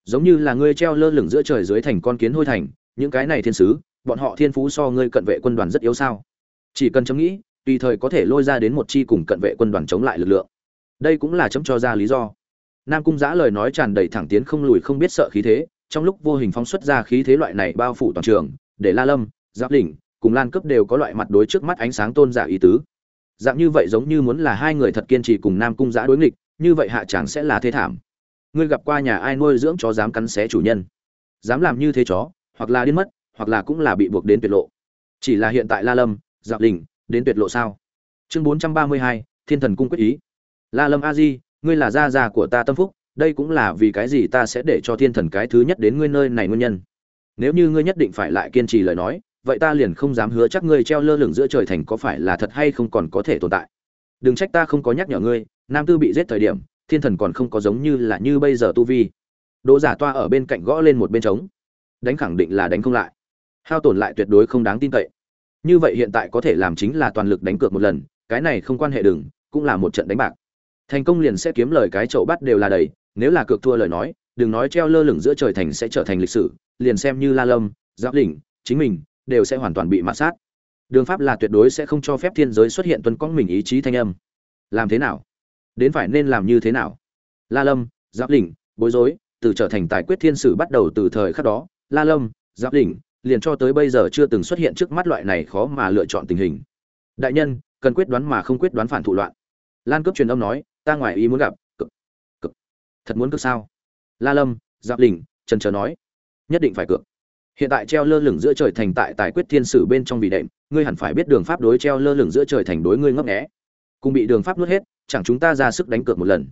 Giống như là ngươi treo lơ lửng giữa trời dưới thành con kiến hôi thành, những cái này thiên sứ, bọn họ thiên phú so ngươi cận vệ quân đoàn rất yếu sao? Chỉ cần chấm nghĩ, tùy thời có thể lôi ra đến một chi cùng cận vệ quân đoàn chống lại lực lượng. Đây cũng là chấm cho ra lý do. Nam cung giã lời nói tràn đầy thẳng tiến không lùi không biết sợ khí thế, trong lúc vô hình phóng xuất ra khí thế loại này bao phủ toàn trường, để la lâm, giáp đỉnh cùng lan cấp đều có loại mặt đối trước mắt ánh sáng tôn giả ý tứ. Dạng như vậy giống như muốn là hai người thật kiên trì cùng nam cung giã đối nghịch, như vậy hạ chẳng sẽ là thế thảm. Ngươi gặp qua nhà ai nuôi dưỡng chó dám cắn xé chủ nhân? Dám làm như thế chó, hoặc là điên mất, hoặc là cũng là bị buộc đến tuyệt lộ. Chỉ là hiện tại la lâm dạo đình đến tuyệt lộ sao? Chương bốn trăm ba mươi hai, thiên thần cung quyết ý. La lâm a di, ngươi là gia già của ta tâm phúc, đây cũng là vì cái gì ta sẽ để cho thiên thần cái thứ nhất đến ngươi nơi này nguyên nhân? Nếu như ngươi nhất định phải lại kiên trì lời nói vậy ta liền không dám hứa chắc ngươi treo lơ lửng giữa trời thành có phải là thật hay không còn có thể tồn tại. Đừng trách ta không có nhắc nhở ngươi, nam tư bị giết thời điểm, thiên thần còn không có giống như là như bây giờ tu vi. Đỗ giả toa ở bên cạnh gõ lên một bên trống. Đánh khẳng định là đánh không lại. Hao tổn lại tuyệt đối không đáng tin cậy. Như vậy hiện tại có thể làm chính là toàn lực đánh cược một lần, cái này không quan hệ đừng, cũng là một trận đánh bạc. Thành công liền sẽ kiếm lời cái chậu bắt đều là đầy, nếu là cược thua lời nói, đừng nói treo lơ lửng giữa trời thành sẽ trở thành lịch sử, liền xem như la lâm, giáp đỉnh chính mình đều sẽ hoàn toàn bị mạt sát. Đường pháp là tuyệt đối sẽ không cho phép thiên giới xuất hiện tuân quang mình ý chí thanh âm. Làm thế nào? Đến phải nên làm như thế nào? La lâm giáp Lĩnh, bối rối từ trở thành tài quyết thiên sử bắt đầu từ thời khắc đó la lâm giáp Lĩnh liền cho tới bây giờ chưa từng xuất hiện trước mắt loại này khó mà lựa chọn tình hình. Đại nhân cần quyết đoán mà không quyết đoán phản thủ loạn. Lan cướp truyền âm nói ta ngoài ý muốn gặp. Cực cực. Thật muốn cực sao? La lâm giáp Lĩnh, trần trờ nói nhất định phải cược hiện tại treo lơ lửng giữa trời thành tại tài quyết thiên sử bên trong vị đệm, ngươi hẳn phải biết đường pháp đối treo lơ lửng giữa trời thành đối ngươi ngấp nghé. Cùng bị đường pháp nuốt hết, chẳng chúng ta ra sức đánh cược một lần.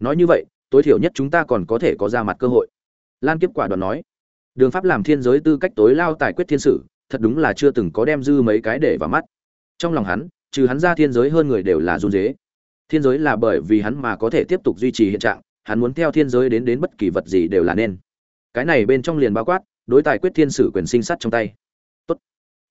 Nói như vậy, tối thiểu nhất chúng ta còn có thể có ra mặt cơ hội. Lan kiếp quả đoàn nói. Đường pháp làm thiên giới tư cách tối lao tài quyết thiên sử, thật đúng là chưa từng có đem dư mấy cái để vào mắt. Trong lòng hắn, trừ hắn ra thiên giới hơn người đều là run dế thiên giới là bởi vì hắn mà có thể tiếp tục duy trì hiện trạng, hắn muốn theo thiên giới đến đến bất kỳ vật gì đều là nên. Cái này bên trong liền bao quát đối tài quyết thiên sử quyền sinh sát trong tay. Tốt.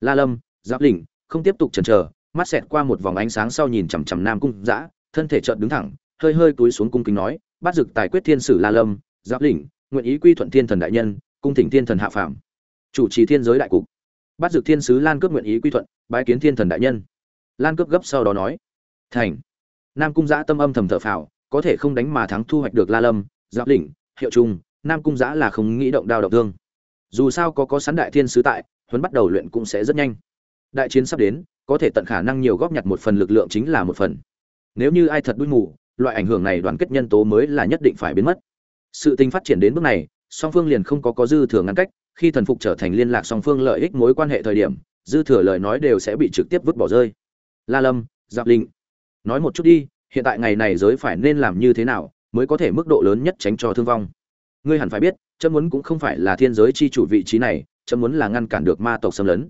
La lâm, giáp lĩnh, không tiếp tục chần chờ, mắt xẹt qua một vòng ánh sáng sau nhìn chằm chằm nam cung dã, thân thể trợn đứng thẳng, hơi hơi cúi xuống cung kính nói, bắt dực tài quyết thiên sử la lâm, giáp lĩnh, nguyện ý quy thuận thiên thần đại nhân, cung thỉnh thiên thần hạ phàm. Chủ trì thiên giới đại cục. Bắt dực thiên sứ lan cướp nguyện ý quy thuận, bái kiến thiên thần đại nhân. Lan cướp gấp sau đó nói, thành. Nam cung giã tâm âm thầm thở phào, có thể không đánh mà thắng thu hoạch được la lâm, giáp lĩnh, hiệu trung, nam cung giã là không nghĩ động đao động thương dù sao có có sẵn đại thiên sứ tại, huấn bắt đầu luyện cũng sẽ rất nhanh. Đại chiến sắp đến, có thể tận khả năng nhiều góp nhặt một phần lực lượng chính là một phần. Nếu như ai thật đuôi mù, loại ảnh hưởng này đoàn kết nhân tố mới là nhất định phải biến mất. Sự tình phát triển đến bước này, song phương liền không có có dư thừa ngăn cách, khi thần phục trở thành liên lạc song phương lợi ích mối quan hệ thời điểm, dư thừa lời nói đều sẽ bị trực tiếp vứt bỏ rơi. La lâm, giáp linh, nói một chút đi, hiện tại ngày này giới phải nên làm như thế nào, mới có thể mức độ lớn nhất tránh cho thương vong. Ngươi hẳn phải biết chấm muốn cũng không phải là thiên giới chi chủ vị trí này, chấm muốn là ngăn cản được ma tộc xâm lấn.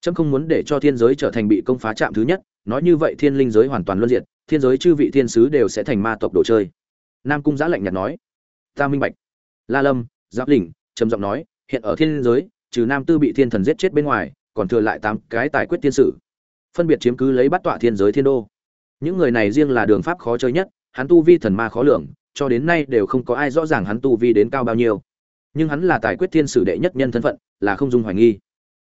Chấm không muốn để cho thiên giới trở thành bị công phá chạm thứ nhất, nói như vậy thiên linh giới hoàn toàn luân diệt, thiên giới chư vị thiên sứ đều sẽ thành ma tộc đồ chơi. Nam cung giã lạnh nhạt nói, ta minh bạch. La lâm, giáp lĩnh, trầm giọng nói, hiện ở thiên giới, trừ nam tư bị thiên thần giết chết bên ngoài, còn thừa lại tám cái tài quyết thiên sử. Phân biệt chiếm cứ lấy bắt tọa thiên giới thiên đô. Những người này riêng là đường pháp khó chơi nhất, hắn tu vi thần ma khó lường, cho đến nay đều không có ai rõ ràng hắn tu vi đến cao bao nhiêu nhưng hắn là tài quyết thiên sử đệ nhất nhân thân phận, là không dung hoài nghi.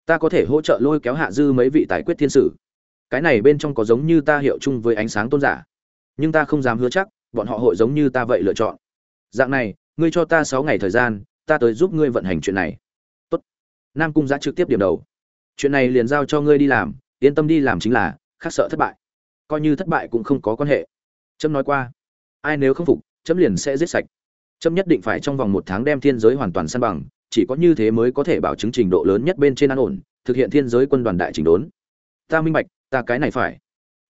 Ta có thể hỗ trợ lôi kéo hạ dư mấy vị tài quyết thiên sử. Cái này bên trong có giống như ta hiệu chung với ánh sáng tôn giả. Nhưng ta không dám hứa chắc, bọn họ hội giống như ta vậy lựa chọn. Dạng này, ngươi cho ta sáu ngày thời gian, ta tới giúp ngươi vận hành chuyện này. Tốt. nam cung giã trực tiếp điểm đầu. Chuyện này liền giao cho ngươi đi làm, yên tâm đi làm chính là, khác sợ thất bại. Coi như thất bại cũng không có quan hệ. Trâm nói qua. Ai nếu không phục, chấm liền sẽ giết sạch. Châm nhất định phải trong vòng một tháng đem thiên giới hoàn toàn san bằng, chỉ có như thế mới có thể bảo chứng trình độ lớn nhất bên trên an ổn, thực hiện thiên giới quân đoàn đại chỉnh đốn. Ta minh bạch, ta cái này phải.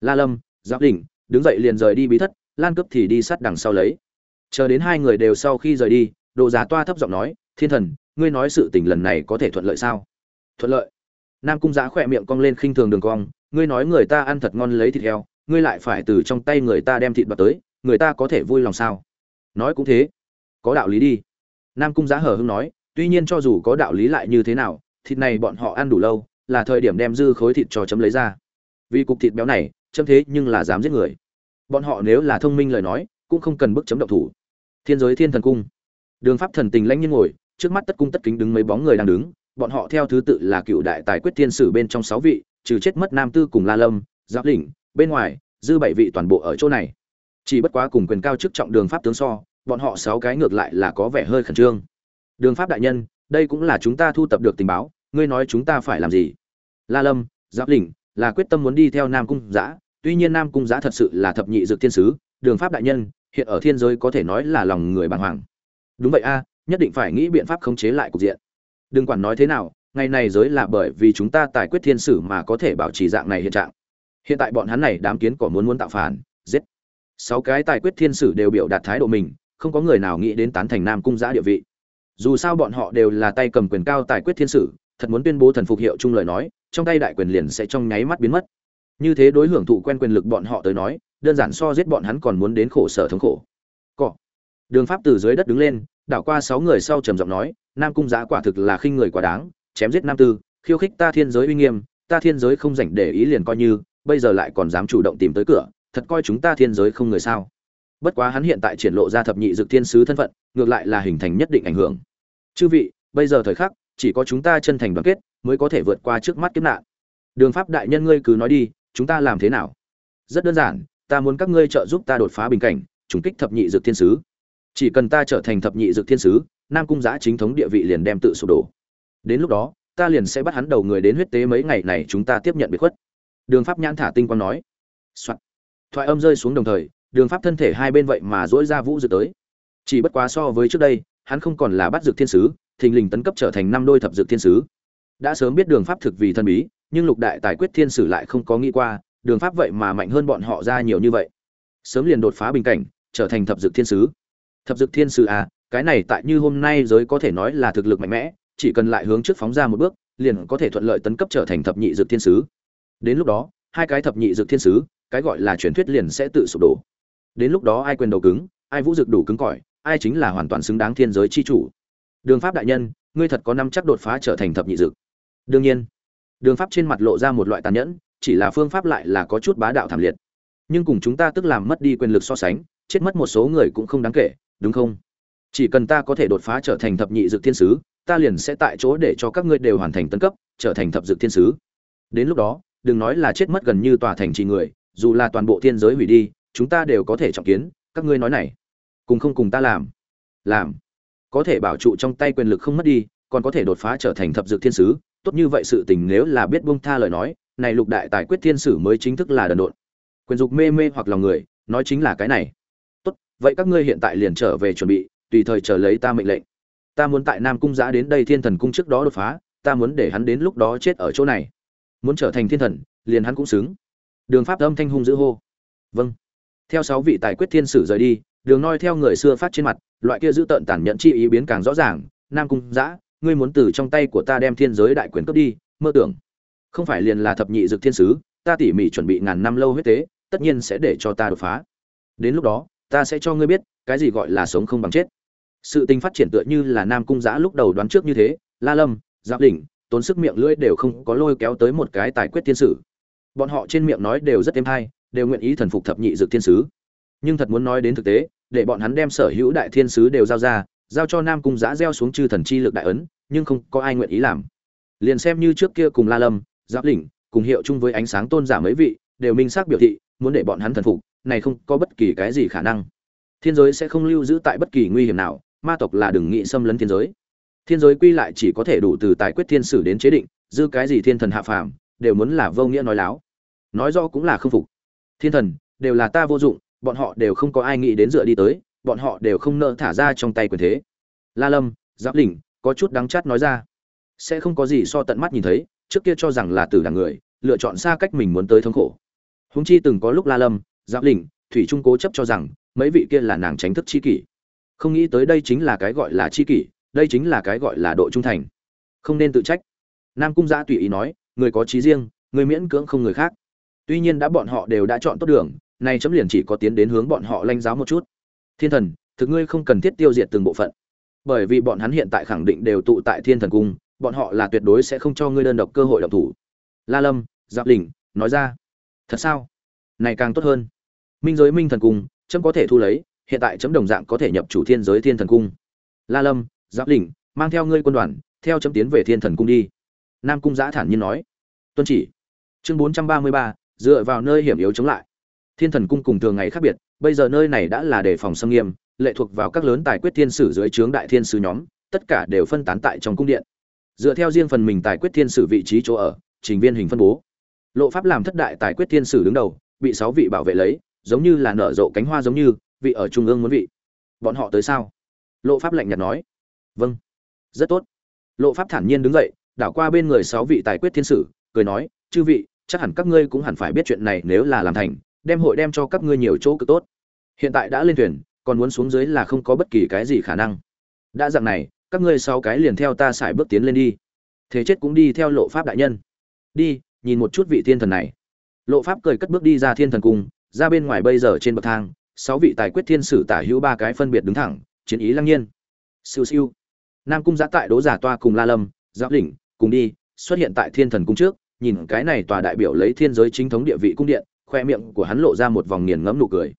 La lâm, giáp đỉnh, đứng dậy liền rời đi bí thất, lan Cấp thì đi sát đằng sau lấy. Chờ đến hai người đều sau khi rời đi, đồ giá toa thấp giọng nói, thiên thần, ngươi nói sự tình lần này có thể thuận lợi sao? Thuận lợi. Nam cung Giá khỏe miệng cong lên khinh thường đường cong, ngươi nói người ta ăn thật ngon lấy thịt heo, ngươi lại phải từ trong tay người ta đem thịt bật tới, người ta có thể vui lòng sao? Nói cũng thế có đạo lý đi. Nam cung giá hờ hưng nói, tuy nhiên cho dù có đạo lý lại như thế nào, thịt này bọn họ ăn đủ lâu, là thời điểm đem dư khối thịt cho chấm lấy ra. Vì cục thịt béo này, chấm thế nhưng là dám giết người. Bọn họ nếu là thông minh lời nói, cũng không cần bức chấm động thủ. Thiên giới thiên thần cung. Đường pháp thần tình lãnh nhiên ngồi, trước mắt tất cung tất kính đứng mấy bóng người đang đứng, bọn họ theo thứ tự là cựu đại tài quyết thiên sử bên trong sáu vị, trừ chết mất nam tư cùng la lâm, giáp đỉnh bên ngoài, dư bảy vị toàn bộ ở chỗ này. Chỉ bất quá cùng quyền cao chức trọng đường pháp tướng so bọn họ sáu cái ngược lại là có vẻ hơi khẩn trương. Đường pháp đại nhân, đây cũng là chúng ta thu tập được tình báo, ngươi nói chúng ta phải làm gì? La lâm, giáp lĩnh, là quyết tâm muốn đi theo nam cung giã, tuy nhiên nam cung giã thật sự là thập nhị dược thiên sứ, đường pháp đại nhân, hiện ở thiên giới có thể nói là lòng người bàng hoàng. Đúng vậy a, nhất định phải nghĩ biện pháp khống chế lại cục diện. Đừng quản nói thế nào, ngày này giới là bởi vì chúng ta tài quyết thiên sử mà có thể bảo trì dạng này hiện trạng. Hiện tại bọn hắn này đám kiến cỏ muốn muốn tạo phản, giết. Sáu cái tài quyết thiên sử đều biểu đạt thái độ mình không có người nào nghĩ đến tán thành nam cung giã địa vị. Dù sao bọn họ đều là tay cầm quyền cao tài quyết thiên sử, thật muốn tuyên bố thần phục hiệu chung lời nói, trong tay đại quyền liền sẽ trong nháy mắt biến mất. Như thế đối hưởng thụ quen quyền lực bọn họ tới nói, đơn giản so giết bọn hắn còn muốn đến khổ sở thống khổ. Cọ. Đường pháp từ dưới đất đứng lên, đảo qua sáu người sau trầm giọng nói, nam cung giã quả thực là khinh người quá đáng, chém giết nam tư, khiêu khích ta thiên giới uy nghiêm, ta thiên giới không dành để ý liền coi như, bây giờ lại còn dám chủ động tìm tới cửa, thật coi chúng ta thiên giới không người sao? Bất quá hắn hiện tại triển lộ ra thập nhị dực thiên sứ thân phận, ngược lại là hình thành nhất định ảnh hưởng. Chư vị, bây giờ thời khắc, chỉ có chúng ta chân thành đoàn kết mới có thể vượt qua trước mắt kiếp nạn. Đường pháp đại nhân ngươi cứ nói đi, chúng ta làm thế nào? Rất đơn giản, ta muốn các ngươi trợ giúp ta đột phá bình cảnh, trùng kích thập nhị dược thiên sứ. Chỉ cần ta trở thành thập nhị dược thiên sứ, nam cung giã chính thống địa vị liền đem tự sụp đổ. Đến lúc đó, ta liền sẽ bắt hắn đầu người đến huyết tế mấy ngày này chúng ta tiếp nhận biệt khuất. Đường pháp nhãn thả tinh quang nói、Soạn. thoại âm rơi xuống đồng thời đường pháp thân thể hai bên vậy mà dỗi ra vũ dược tới. Chỉ bất quá so với trước đây, hắn không còn là bắt dược thiên sứ, thình lình tấn cấp trở thành năm đôi thập dược thiên sứ. Đã sớm biết đường pháp thực vì thân bí, nhưng lục đại tài quyết thiên sử lại không có nghĩ qua, đường pháp vậy mà mạnh hơn bọn họ ra nhiều như vậy. Sớm liền đột phá bình cảnh, trở thành thập dược thiên sứ. Thập dược thiên sứ à cái này tại như hôm nay giới có thể nói là thực lực mạnh mẽ, chỉ cần lại hướng trước phóng ra một bước, liền có thể thuận lợi tấn cấp trở thành thập nhị dược thiên sứ. Đến lúc đó, hai cái thập nhị dược thiên sứ, cái gọi là truyền thuyết liền sẽ tự sụp đổ đến lúc đó ai quyền đầu cứng, ai vũ dược đủ cứng cỏi, ai chính là hoàn toàn xứng đáng thiên giới chi chủ. Đường pháp đại nhân, ngươi thật có năm chắc đột phá trở thành thập nhị dược đương nhiên, đường pháp trên mặt lộ ra một loại tàn nhẫn, chỉ là phương pháp lại là có chút bá đạo thảm liệt. Nhưng cùng chúng ta tức làm mất đi quyền lực so sánh, chết mất một số người cũng không đáng kể, đúng không? Chỉ cần ta có thể đột phá trở thành thập nhị dược thiên sứ, ta liền sẽ tại chỗ để cho các ngươi đều hoàn thành tấn cấp, trở thành thập dược thiên sứ. Đến lúc đó, đừng nói là chết mất gần như tòa thành trì người, dù là toàn bộ thiên giới hủy đi chúng ta đều có thể trọng kiến, các ngươi nói này, cùng không cùng ta làm. Làm. Có thể bảo trụ trong tay quyền lực không mất đi, còn có thể đột phá trở thành thập dược thiên sứ. Tốt như vậy sự tình nếu là biết buông tha lời nói, này lục đại tài quyết thiên sử mới chính thức là đần độn. Quyền dục mê mê hoặc lòng người, nói chính là cái này. Tốt, vậy các ngươi hiện tại liền trở về chuẩn bị, tùy thời chờ lấy ta mệnh lệnh. Ta muốn tại nam cung giã đến đây thiên thần cung trước đó đột phá, ta muốn để hắn đến lúc đó chết ở chỗ này. Muốn trở thành thiên thần, liền hắn cũng xứng. Đường pháp âm thanh hung dữ hô. Vâng theo sáu vị tài quyết thiên sử rời đi, đường noi theo người xưa phát trên mặt, loại kia giữ tợn tàn nhẫn chi ý biến càng rõ ràng. Nam cung giã ngươi muốn từ trong tay của ta đem thiên giới đại quyền cướp đi, mơ tưởng. Không phải liền là thập nhị dực thiên sứ, ta tỉ mỉ chuẩn bị ngàn năm lâu huyết tế, tất nhiên sẽ để cho ta đột phá. Đến lúc đó, ta sẽ cho ngươi biết, cái gì gọi là sống không bằng chết. Sự tình phát triển tựa như là nam cung giã lúc đầu đoán trước như thế, la lâm, giáp đỉnh, tốn sức miệng lưỡi đều không có lôi kéo tới một cái tài quyết thiên sử. Bọn họ trên miệng nói đều rất êm hay đều nguyện ý thần phục thập nhị dược thiên sứ. Nhưng thật muốn nói đến thực tế, để bọn hắn đem sở hữu đại thiên sứ đều giao ra, giao cho nam cung giã gieo xuống chư thần chi lực đại ấn, nhưng không có ai nguyện ý làm. Liền xem như trước kia cùng la lâm, giáp lĩnh, cùng hiệu chung với ánh sáng tôn giả mấy vị, đều minh xác biểu thị, muốn để bọn hắn thần phục, này không có bất kỳ cái gì khả năng. Thiên giới sẽ không lưu giữ tại bất kỳ nguy hiểm nào, ma tộc là đừng nghĩ xâm lấn thiên giới. Thiên giới quy lại chỉ có thể đủ từ tài quyết thiên sử đến chế định, dư cái gì thiên thần hạ phàm, đều muốn là vô nghĩa nói láo. Nói rõ cũng là không phục thiên thần, đều là ta vô dụng, bọn họ đều không có ai nghĩ đến dựa đi tới, bọn họ đều không nợ thả ra trong tay quyền thế. La lâm, giáp đỉnh có chút đắng chát nói ra. Sẽ không có gì so tận mắt nhìn thấy, trước kia cho rằng là từ đảng người, lựa chọn xa cách mình muốn tới thống khổ. Húng chi từng có lúc la lâm, giáp đỉnh thủy trung cố chấp cho rằng, mấy vị kia là nàng tránh thức chi kỷ. Không nghĩ tới đây chính là cái gọi là chi kỷ, đây chính là cái gọi là độ trung thành. Không nên tự trách. Nam cung giã tùy ý nói, người có trí riêng, người miễn cưỡng không người khác tuy nhiên đã bọn họ đều đã chọn tốt đường, nay chấm liền chỉ có tiến đến hướng bọn họ lanh giáo một chút. Thiên thần, thực ngươi không cần thiết tiêu diệt từng bộ phận. Bởi vì bọn hắn hiện tại khẳng định đều tụ tại thiên thần cung, bọn họ là tuyệt đối sẽ không cho ngươi đơn độc cơ hội động thủ. La lâm, giáp đình nói ra. Thật sao? Này càng tốt hơn. Minh giới minh thần cung, chấm có thể thu lấy, hiện tại chấm đồng dạng có thể nhập chủ thiên giới thiên thần cung. La lâm, giáp đình mang theo ngươi quân đoàn, theo chấm tiến về thiên thần cung đi. Nam cung giã thản nhiên nói. Tuân chỉ. Chương bốn trăm ba mươi ba dựa vào nơi hiểm yếu chống lại. Thiên thần cung cùng thường ngày khác biệt, bây giờ nơi này đã là đề phòng xâm nghiêm, lệ thuộc vào các lớn tài quyết thiên sử dưới trướng đại thiên sứ nhóm, tất cả đều phân tán tại trong cung điện. Dựa theo riêng phần mình tài quyết thiên sử vị trí chỗ ở, trình viên hình phân bố. Lộ pháp làm thất đại tài quyết thiên sử đứng đầu, bị sáu vị bảo vệ lấy, giống như là nở rộ cánh hoa giống như, vị ở trung ương muốn vị. Bọn họ tới sao? Lộ pháp lạnh nhạt nói. Vâng. Rất tốt. Lộ pháp thản nhiên đứng dậy, đảo qua bên người sáu vị tài quyết thiên sử, cười nói, chư vị chắc hẳn các ngươi cũng hẳn phải biết chuyện này nếu là làm thành, đem hội đem cho các ngươi nhiều chỗ cực tốt. Hiện tại đã lên thuyền, còn muốn xuống dưới là không có bất kỳ cái gì khả năng. Đã dạng này, các ngươi sáu cái liền theo ta xài bước tiến lên đi. Thế chết cũng đi theo lộ pháp đại nhân. Đi, nhìn một chút vị thiên thần này. Lộ pháp cười cất bước đi ra thiên thần cung, ra bên ngoài bây giờ trên bậc thang, sáu vị tài quyết thiên sử tả hữu ba cái phân biệt đứng thẳng, chiến ý lăng nhiên. Siêu siêu. Nam cung giã tại đố giả toa cùng la lâm, giáp đỉnh cùng đi, xuất hiện tại thiên thần cung trước nhìn cái này tòa đại biểu lấy thiên giới chính thống địa vị cung điện, khoe miệng của hắn lộ ra một vòng nghiền ngẫm nụ cười.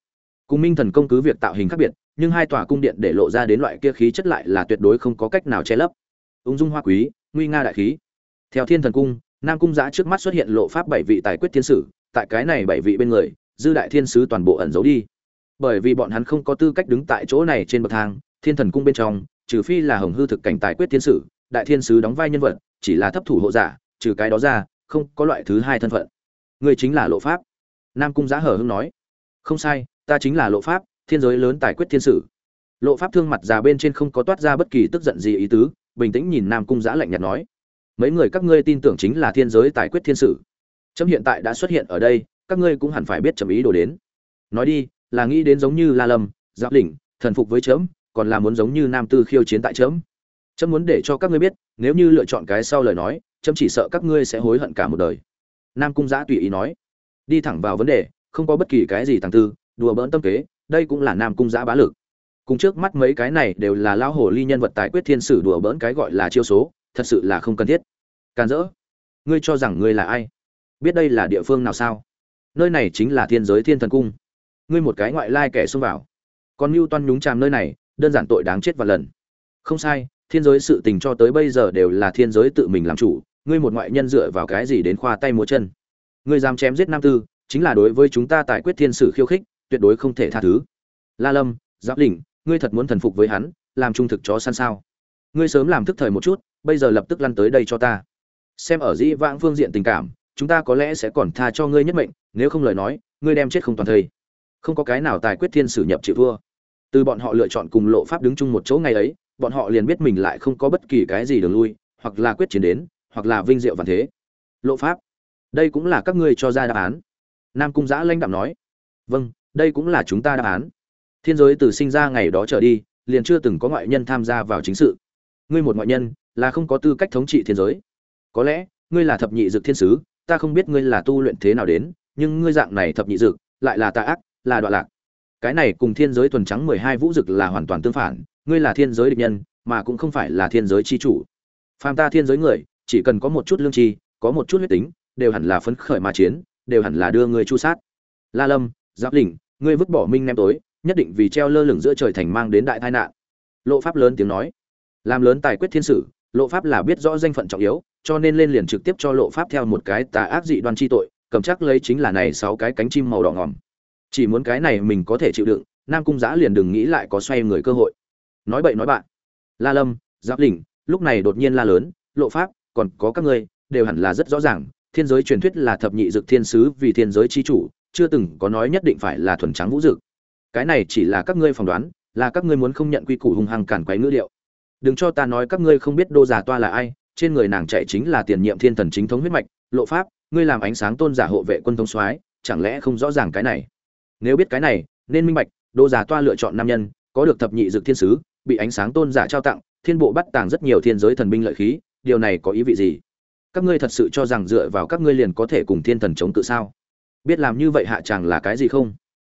Cùng minh thần công cứ việc tạo hình khác biệt, nhưng hai tòa cung điện để lộ ra đến loại kia khí chất lại là tuyệt đối không có cách nào che lấp. Ung dung hoa quý, nguy nga đại khí. Theo thiên thần cung, nam cung giã trước mắt xuất hiện lộ pháp bảy vị tài quyết thiên sử, tại cái này bảy vị bên người, dư đại thiên sứ toàn bộ ẩn giấu đi. Bởi vì bọn hắn không có tư cách đứng tại chỗ này trên bậc thang, thiên thần cung bên trong, trừ phi là hồng hư thực cảnh tài quyết thiên sử, đại thiên sứ đóng vai nhân vật, chỉ là thấp thủ hộ giả, trừ cái đó ra không có loại thứ hai thân phận. Người chính là lộ pháp. Nam cung giã hở hưng nói. Không sai, ta chính là lộ pháp, thiên giới lớn tài quyết thiên sử. Lộ pháp thương mặt già bên trên không có toát ra bất kỳ tức giận gì ý tứ, bình tĩnh nhìn nam cung giã lạnh nhạt nói. Mấy người các ngươi tin tưởng chính là thiên giới tài quyết thiên sử. Trâm hiện tại đã xuất hiện ở đây, các ngươi cũng hẳn phải biết trầm ý đồ đến. Nói đi, là nghĩ đến giống như la lâm, giáp đỉnh thần phục với chớm còn là muốn giống như nam tư khiêu chiến tại chớm chấm muốn để cho các ngươi biết, nếu như lựa chọn cái sau lời nói chấm chỉ sợ các ngươi sẽ hối hận cả một đời. Nam cung giã tùy ý nói, đi thẳng vào vấn đề, không có bất kỳ cái gì thằng tư, đùa bỡn tâm kế, đây cũng là nam cung giã bá lực. Cùng trước mắt mấy cái này đều là lao hồ ly nhân vật tài quyết thiên sử đùa bỡn cái gọi là chiêu số, thật sự là không cần thiết. Can dỡ ngươi cho rằng ngươi là ai? Biết đây là địa phương nào sao? Nơi này chính là thiên giới thiên thần cung. Ngươi một cái ngoại lai kẻ xông vào. Còn mưu toan nhúng tràm nơi này, đơn giản tội đáng chết và lần. Không sai thiên giới sự tình cho tới bây giờ đều là thiên giới tự mình làm chủ, ngươi một ngoại nhân dựa vào cái gì đến khoa tay múa chân? Ngươi dám chém giết nam tư, chính là đối với chúng ta tại quyết thiên sử khiêu khích, tuyệt đối không thể tha thứ. La lâm, giáp đỉnh ngươi thật muốn thần phục với hắn, làm trung thực chó săn sao? Ngươi sớm làm thức thời một chút, bây giờ lập tức lăn tới đây cho ta. Xem ở dĩ vãng phương diện tình cảm, chúng ta có lẽ sẽ còn tha cho ngươi nhất mệnh, nếu không lời nói, ngươi đem chết không toàn thây. Không có cái nào tài quyết thiên sử nhập chịu vua. từ bọn họ lựa chọn cùng lộ pháp đứng chung một chỗ ngày ấy bọn họ liền biết mình lại không có bất kỳ cái gì đường lui, hoặc là quyết chiến đến, hoặc là vinh diệu vạn thế. Lộ pháp. Đây cũng là các ngươi cho ra đáp án. Nam cung giã lãnh đạm nói. Vâng đây cũng là chúng ta đáp án. Thiên giới từ sinh ra ngày đó trở đi, liền chưa từng có ngoại nhân tham gia vào chính sự. Ngươi một ngoại nhân, là không có tư cách thống trị thiên giới. Có lẽ, ngươi là thập nhị dực thiên sứ, ta không biết ngươi là tu luyện thế nào đến, nhưng ngươi dạng này thập nhị dực lại là tà ác, là đoạn lạc. Cái này cùng thiên giới thuần trắng mười hai vũ dực là hoàn toàn tương phản ngươi là thiên giới địch nhân, mà cũng không phải là thiên giới chi chủ. Phàm ta thiên giới người, chỉ cần có một chút lương tri, có một chút huyết tính, đều hẳn là phấn khởi mà chiến, đều hẳn là đưa người chu sát. La lâm, giáp lĩnh, ngươi vứt bỏ minh nem tối, nhất định vì treo lơ lửng giữa trời thành mang đến đại tai nạn. Lộ pháp lớn tiếng nói. Làm lớn tài quyết thiên sử, lộ pháp là biết rõ danh phận trọng yếu, cho nên lên liền trực tiếp cho lộ pháp theo một cái tà ác dị đoan chi tội, cầm chắc lấy chính là này sáu cái cánh chim màu đỏ ngòm. Chỉ muốn cái này mình có thể chịu đựng, nam cung giã liền đừng nghĩ lại có xoay người cơ hội nói bậy nói bạn. La lâm, giáp lĩnh, lúc này đột nhiên la lớn, lộ pháp, còn có các ngươi, đều hẳn là rất rõ ràng, thiên giới truyền thuyết là thập nhị dực thiên sứ vì thiên giới chi chủ, chưa từng có nói nhất định phải là thuần trắng vũ dực cái này chỉ là các ngươi phỏng đoán, là các ngươi muốn không nhận quy củ hung hăng cản quấy ngữ liệu đừng cho ta nói các ngươi không biết đô giả toa là ai, trên người nàng chạy chính là tiền nhiệm thiên thần chính thống huyết mạch, lộ pháp, ngươi làm ánh sáng tôn giả hộ vệ quân thống soái, chẳng lẽ không rõ ràng cái này? Nếu biết cái này, nên minh bạch, đô giả toa lựa chọn nam nhân, có được thập nhị dực thiên sứ bị ánh sáng tôn giả trao tặng, thiên bộ bắt tàng rất nhiều thiên giới thần binh lợi khí, điều này có ý vị gì? Các ngươi thật sự cho rằng dựa vào các ngươi liền có thể cùng thiên thần chống cự sao? Biết làm như vậy hạ chàng là cái gì không?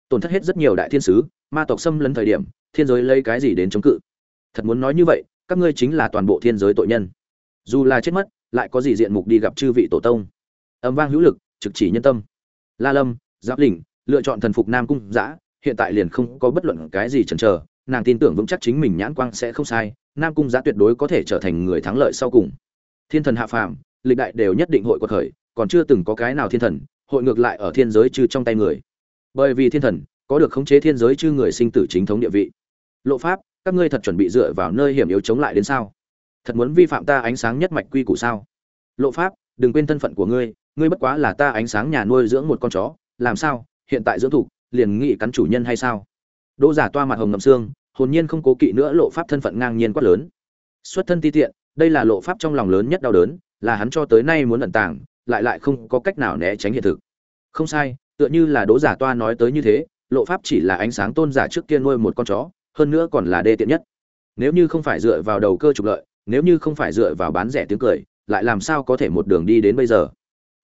Tổn thất hết rất nhiều đại thiên sứ, ma tộc xâm lấn thời điểm, thiên giới lấy cái gì đến chống cự? Thật muốn nói như vậy, các ngươi chính là toàn bộ thiên giới tội nhân. Dù là chết mất, lại có gì diện mục đi gặp chư vị tổ tông? Âm vang hữu lực, trực chỉ nhân tâm. La lâm, giáp lĩnh, lựa chọn thần phục nam cung giã, hiện tại liền không có bất luận cái gì chần chờ nàng tin tưởng vững chắc chính mình nhãn quang sẽ không sai, nam cung giá tuyệt đối có thể trở thành người thắng lợi sau cùng. Thiên thần hạ phàm, lịch đại đều nhất định hội quật khởi, còn chưa từng có cái nào thiên thần, hội ngược lại ở thiên giới chư trong tay người. Bởi vì thiên thần, có được khống chế thiên giới chư người sinh tử chính thống địa vị. Lộ pháp, các ngươi thật chuẩn bị dựa vào nơi hiểm yếu chống lại đến sao? Thật muốn vi phạm ta ánh sáng nhất mạch quy củ sao? Lộ pháp, đừng quên thân phận của ngươi ngươi bất quá là ta ánh sáng nhà nuôi dưỡng một con chó, làm sao, hiện tại dưỡng thủ, liền nghị cắn chủ nhân hay sao? Đỗ giả toa mặt hồng ngậm xương hồn nhiên không cố kỵ nữa lộ pháp thân phận ngang nhiên quát lớn. Xuất thân ti tiện, đây là lộ pháp trong lòng lớn nhất đau đớn, là hắn cho tới nay muốn ẩn tàng, lại lại không có cách nào né tránh hiện thực. Không sai, tựa như là đỗ giả toa nói tới như thế, lộ pháp chỉ là ánh sáng tôn giả trước kia nuôi một con chó, hơn nữa còn là đê tiện nhất. Nếu như không phải dựa vào đầu cơ trục lợi, nếu như không phải dựa vào bán rẻ tiếng cười, lại làm sao có thể một đường đi đến bây giờ?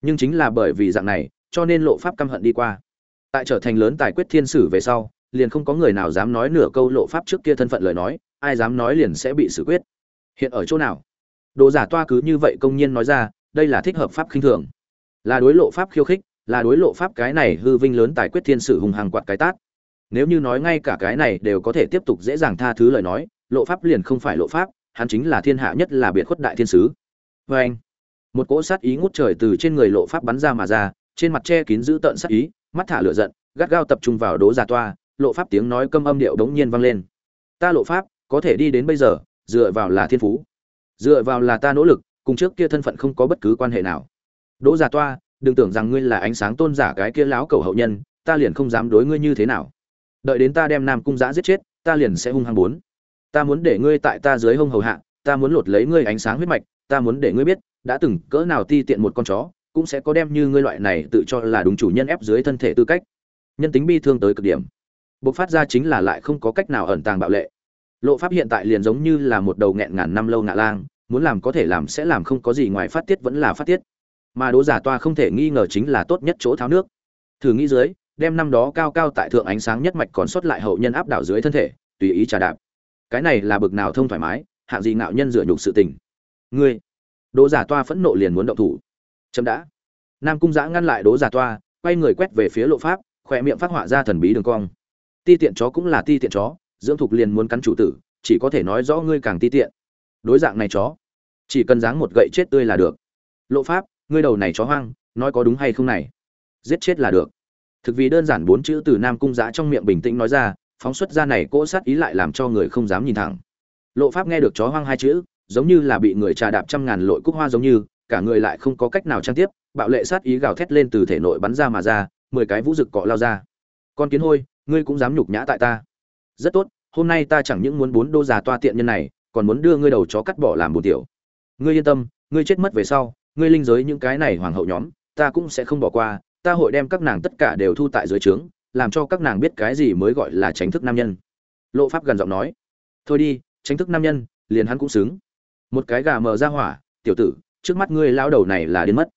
Nhưng chính là bởi vì dạng này, cho nên lộ pháp căm hận đi qua. Tại trở thành lớn tài quyết thiên sử về sau liền không có người nào dám nói nửa câu lộ pháp trước kia thân phận lời nói, ai dám nói liền sẽ bị xử quyết. Hiện ở chỗ nào? Đồ giả toa cứ như vậy công nhiên nói ra, đây là thích hợp pháp khinh thường. Là đối lộ pháp khiêu khích, là đối lộ pháp cái này hư vinh lớn tài quyết thiên sử hùng hàng quạt cái tát. Nếu như nói ngay cả cái này đều có thể tiếp tục dễ dàng tha thứ lời nói, lộ pháp liền không phải lộ pháp, hắn chính là thiên hạ nhất là biệt khuất đại thiên sứ. Vê anh, một cỗ sát ý ngút trời từ trên người lộ pháp bắn ra mà ra, trên mặt che kín giữ tợn sát ý, mắt thả lửa giận, gắt gao tập trung vào đố giả toa lộ pháp tiếng nói câm âm điệu đống nhiên vang lên. Ta lộ pháp, có thể đi đến bây giờ, dựa vào là thiên phú. Dựa vào là ta nỗ lực, cùng trước kia thân phận không có bất cứ quan hệ nào. Đỗ giả toa, đừng tưởng rằng ngươi là ánh sáng tôn giả cái kia láo cầu hậu nhân, ta liền không dám đối ngươi như thế nào. Đợi đến ta đem nam cung giã giết chết, ta liền sẽ hung hăng bốn. Ta muốn để ngươi tại ta dưới hông hầu hạ, ta muốn lột lấy ngươi ánh sáng huyết mạch, ta muốn để ngươi biết, đã từng cỡ nào ti tiện một con chó, cũng sẽ có đem như ngươi loại này tự cho là đúng chủ nhân ép dưới thân thể tư cách. Nhân tính bi thương tới cực điểm bộc phát ra chính là lại không có cách nào ẩn tàng bạo lệ. Lộ pháp hiện tại liền giống như là một đầu nghẹn ngàn năm lâu ngạ lang, muốn làm có thể làm sẽ làm không có gì ngoài phát tiết vẫn là phát tiết. Mà đố giả toa không thể nghi ngờ chính là tốt nhất chỗ tháo nước. Thử nghĩ dưới, đem năm đó cao cao tại thượng ánh sáng nhất mạch còn xuất lại hậu nhân áp đảo dưới thân thể, tùy ý trà đạp. Cái này là bực nào thông thoải mái, hạng gì ngạo nhân dựa nhục sự tình. Ngươi, đố giả toa phẫn nộ liền muốn động thủ. Chậm đã. Nam cung giã ngăn lại đố giả toa, quay người quét về phía lộ pháp, khỏe miệng phát họa ra thần bí đường cong ti tiện chó cũng là ti tiện chó, dưỡng thục liền muốn cắn chủ tử, chỉ có thể nói rõ ngươi càng ti tiện. Đối dạng này chó, chỉ cần dáng một gậy chết tươi là được. Lộ pháp, ngươi đầu này chó hoang, nói có đúng hay không này? Giết chết là được. Thực vì đơn giản bốn chữ từ nam cung giã trong miệng bình tĩnh nói ra, phóng xuất ra này cỗ sát ý lại làm cho người không dám nhìn thẳng. Lộ pháp nghe được chó hoang hai chữ, giống như là bị người trà đạp trăm ngàn lội cúc hoa giống như, cả người lại không có cách nào trang tiếp, bạo lệ sát ý gào thét lên từ thể nội bắn ra mà ra, mười cái vũ rực cọ lao ra. Con kiến hôi ngươi cũng dám nhục nhã tại ta. Rất tốt, hôm nay ta chẳng những muốn bốn đô già toa tiện nhân này, còn muốn đưa ngươi đầu chó cắt bỏ làm bù tiểu. Ngươi yên tâm, ngươi chết mất về sau, ngươi linh giới những cái này hoàng hậu nhóm, ta cũng sẽ không bỏ qua, ta hội đem các nàng tất cả đều thu tại dưới trướng, làm cho các nàng biết cái gì mới gọi là tránh thức nam nhân. Lộ pháp gần giọng nói. Thôi đi, tránh thức nam nhân, liền hắn cũng xứng. Một cái gà mờ ra hỏa, tiểu tử, trước mắt ngươi lao đầu này là đến mất.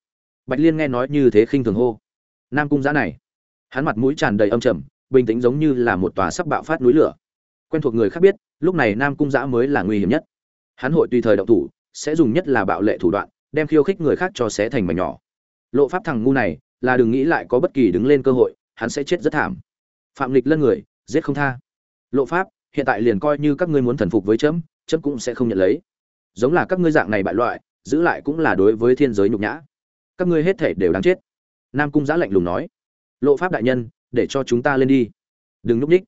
Bạch liên nghe nói như thế khinh thường hô. Nam cung giã này, hắn mặt mũi tràn đầy âm trầm bình tĩnh giống như là một tòa sắp bạo phát núi lửa. Quen thuộc người khác biết, lúc này nam cung giã mới là nguy hiểm nhất. Hắn hội tùy thời động thủ, sẽ dùng nhất là bạo lệ thủ đoạn, đem khiêu khích người khác cho xé thành mảnh nhỏ. Lộ pháp thằng ngu này, là đừng nghĩ lại có bất kỳ đứng lên cơ hội, hắn sẽ chết rất thảm. Phạm lịch lân người, giết không tha. Lộ pháp, hiện tại liền coi như các ngươi muốn thần phục với chấm chấm cũng sẽ không nhận lấy. Giống là các ngươi dạng này bại loại, giữ lại cũng là đối với thiên giới nhục nhã. Các ngươi hết thể đều đáng chết. Nam cung giã lạnh lùng nói. Lộ pháp đại nhân để cho chúng ta lên đi. Đừng núp ních.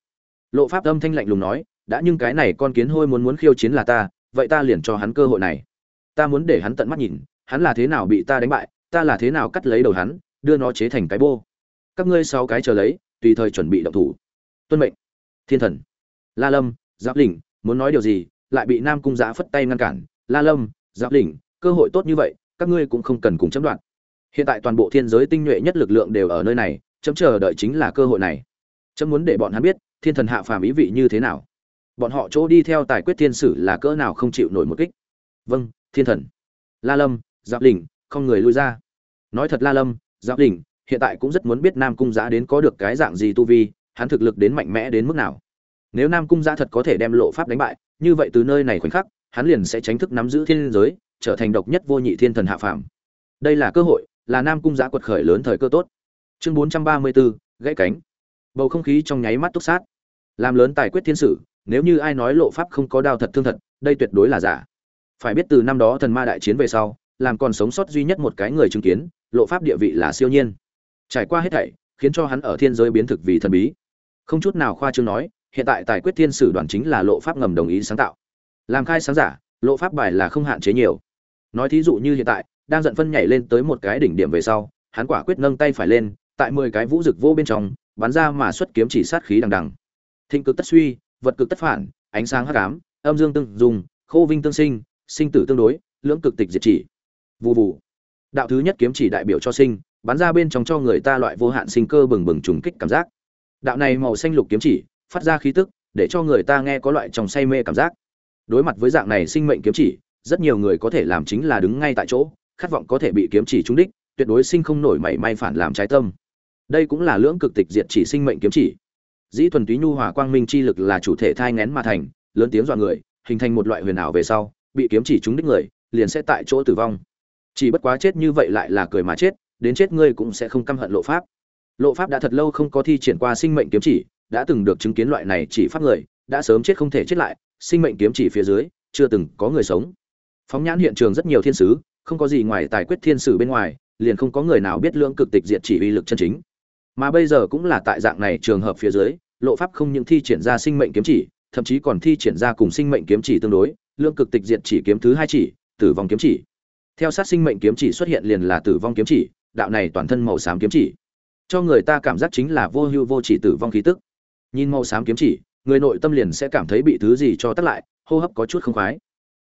Lộ pháp âm thanh lạnh lùng nói, đã nhưng cái này con kiến hôi muốn muốn khiêu chiến là ta, vậy ta liền cho hắn cơ hội này. Ta muốn để hắn tận mắt nhìn, hắn là thế nào bị ta đánh bại, ta là thế nào cắt lấy đầu hắn, đưa nó chế thành cái bô. Các ngươi sáu cái chờ lấy, tùy thời chuẩn bị động thủ. Tuân mệnh. Thiên thần. La lâm, giáp đỉnh muốn nói điều gì, lại bị nam cung giã phất tay ngăn cản. La lâm, giáp đỉnh cơ hội tốt như vậy, các ngươi cũng không cần cùng chấm đoạn. Hiện tại toàn bộ thiên giới tinh nhuệ nhất lực lượng đều ở nơi này chấm chờ đợi chính là cơ hội này. Chấm muốn để bọn hắn biết, thiên thần hạ phàm ý vị như thế nào. Bọn họ chỗ đi theo tài quyết thiên sử là cỡ nào không chịu nổi một kích. Vâng thiên thần. La lâm, giáp đỉnh không người lui ra. Nói thật la lâm, giáp đỉnh hiện tại cũng rất muốn biết nam cung giã đến có được cái dạng gì tu vi, hắn thực lực đến mạnh mẽ đến mức nào. Nếu nam cung giã thật có thể đem lộ pháp đánh bại, như vậy từ nơi này khoảnh khắc, hắn liền sẽ tránh thức nắm giữ thiên giới, trở thành độc nhất vô nhị thiên thần hạ phàm. Đây là cơ hội, là nam cung giã quật khởi lớn thời cơ tốt chương bốn trăm ba mươi bốn gãy cánh. Bầu không khí trong nháy mắt túc sát. Làm lớn tài quyết thiên sử, nếu như ai nói lộ pháp không có đao thật thương thật, đây tuyệt đối là giả. Phải biết từ năm đó thần ma đại chiến về sau, làm còn sống sót duy nhất một cái người chứng kiến, lộ pháp địa vị là siêu nhiên. Trải qua hết thảy, khiến cho hắn ở thiên giới biến thực vì thần bí. Không chút nào khoa trương nói, hiện tại tài quyết thiên sử đoàn chính là lộ pháp ngầm đồng ý sáng tạo. Làm khai sáng giả, lộ pháp bài là không hạn chế nhiều. Nói thí dụ như hiện tại, đang giận phân nhảy lên tới một cái đỉnh điểm về sau, hắn quả quyết nâng tay phải lên tại mười cái vũ rực vô bên trong, bắn ra mà xuất kiếm chỉ sát khí đằng đằng. Thịnh cực tất suy, vật cực tất phản, ánh sáng hắc ám, âm dương tương dùng khô vinh tương sinh sinh tử tương đối, lưỡng cực tịch diệt chỉ. Vụ vụ đạo thứ nhất kiếm chỉ đại biểu cho sinh, bắn ra bên trong cho người ta loại vô hạn sinh cơ bừng bừng trùng kích cảm giác. Đạo này màu xanh lục kiếm chỉ, phát ra khí tức, để cho người ta nghe có loại trong say mê cảm giác. Đối mặt với dạng này sinh mệnh kiếm chỉ, rất nhiều người có thể làm chính là đứng ngay tại chỗ, khát vọng có thể bị kiếm chỉ trúng đích, tuyệt đối sinh không nổi mảy may phản làm trái tâm đây cũng là lưỡng cực tịch diệt chỉ sinh mệnh kiếm chỉ. Dĩ thuần túy nhu hòa quang minh chi lực là chủ thể thai ngén mà thành, lớn tiếng dọa người, hình thành một loại huyền ảo về sau, bị kiếm chỉ trúng đích người, liền sẽ tại chỗ tử vong. Chỉ bất quá chết như vậy lại là cười mà chết, đến chết ngươi cũng sẽ không căm hận lộ pháp. Lộ pháp đã thật lâu không có thi triển qua sinh mệnh kiếm chỉ, đã từng được chứng kiến loại này chỉ pháp người, đã sớm chết không thể chết lại, sinh mệnh kiếm chỉ phía dưới, chưa từng có người sống. Phóng nhãn hiện trường rất nhiều thiên sứ, không có gì ngoài tài quyết thiên sử bên ngoài, liền không có người nào biết lưỡng cực tịch diệt chỉ uy lực chân chính mà bây giờ cũng là tại dạng này trường hợp phía dưới, lộ pháp không những thi triển ra sinh mệnh kiếm chỉ, thậm chí còn thi triển ra cùng sinh mệnh kiếm chỉ tương đối lương cực tịch diệt chỉ kiếm thứ hai chỉ, tử vong kiếm chỉ. Theo sát sinh mệnh kiếm chỉ xuất hiện liền là tử vong kiếm chỉ, đạo này toàn thân màu xám kiếm chỉ. Cho người ta cảm giác chính là vô hưu vô chỉ tử vong khí tức. Nhìn màu xám kiếm chỉ, người nội tâm liền sẽ cảm thấy bị thứ gì cho tắt lại, hô hấp có chút không khoái.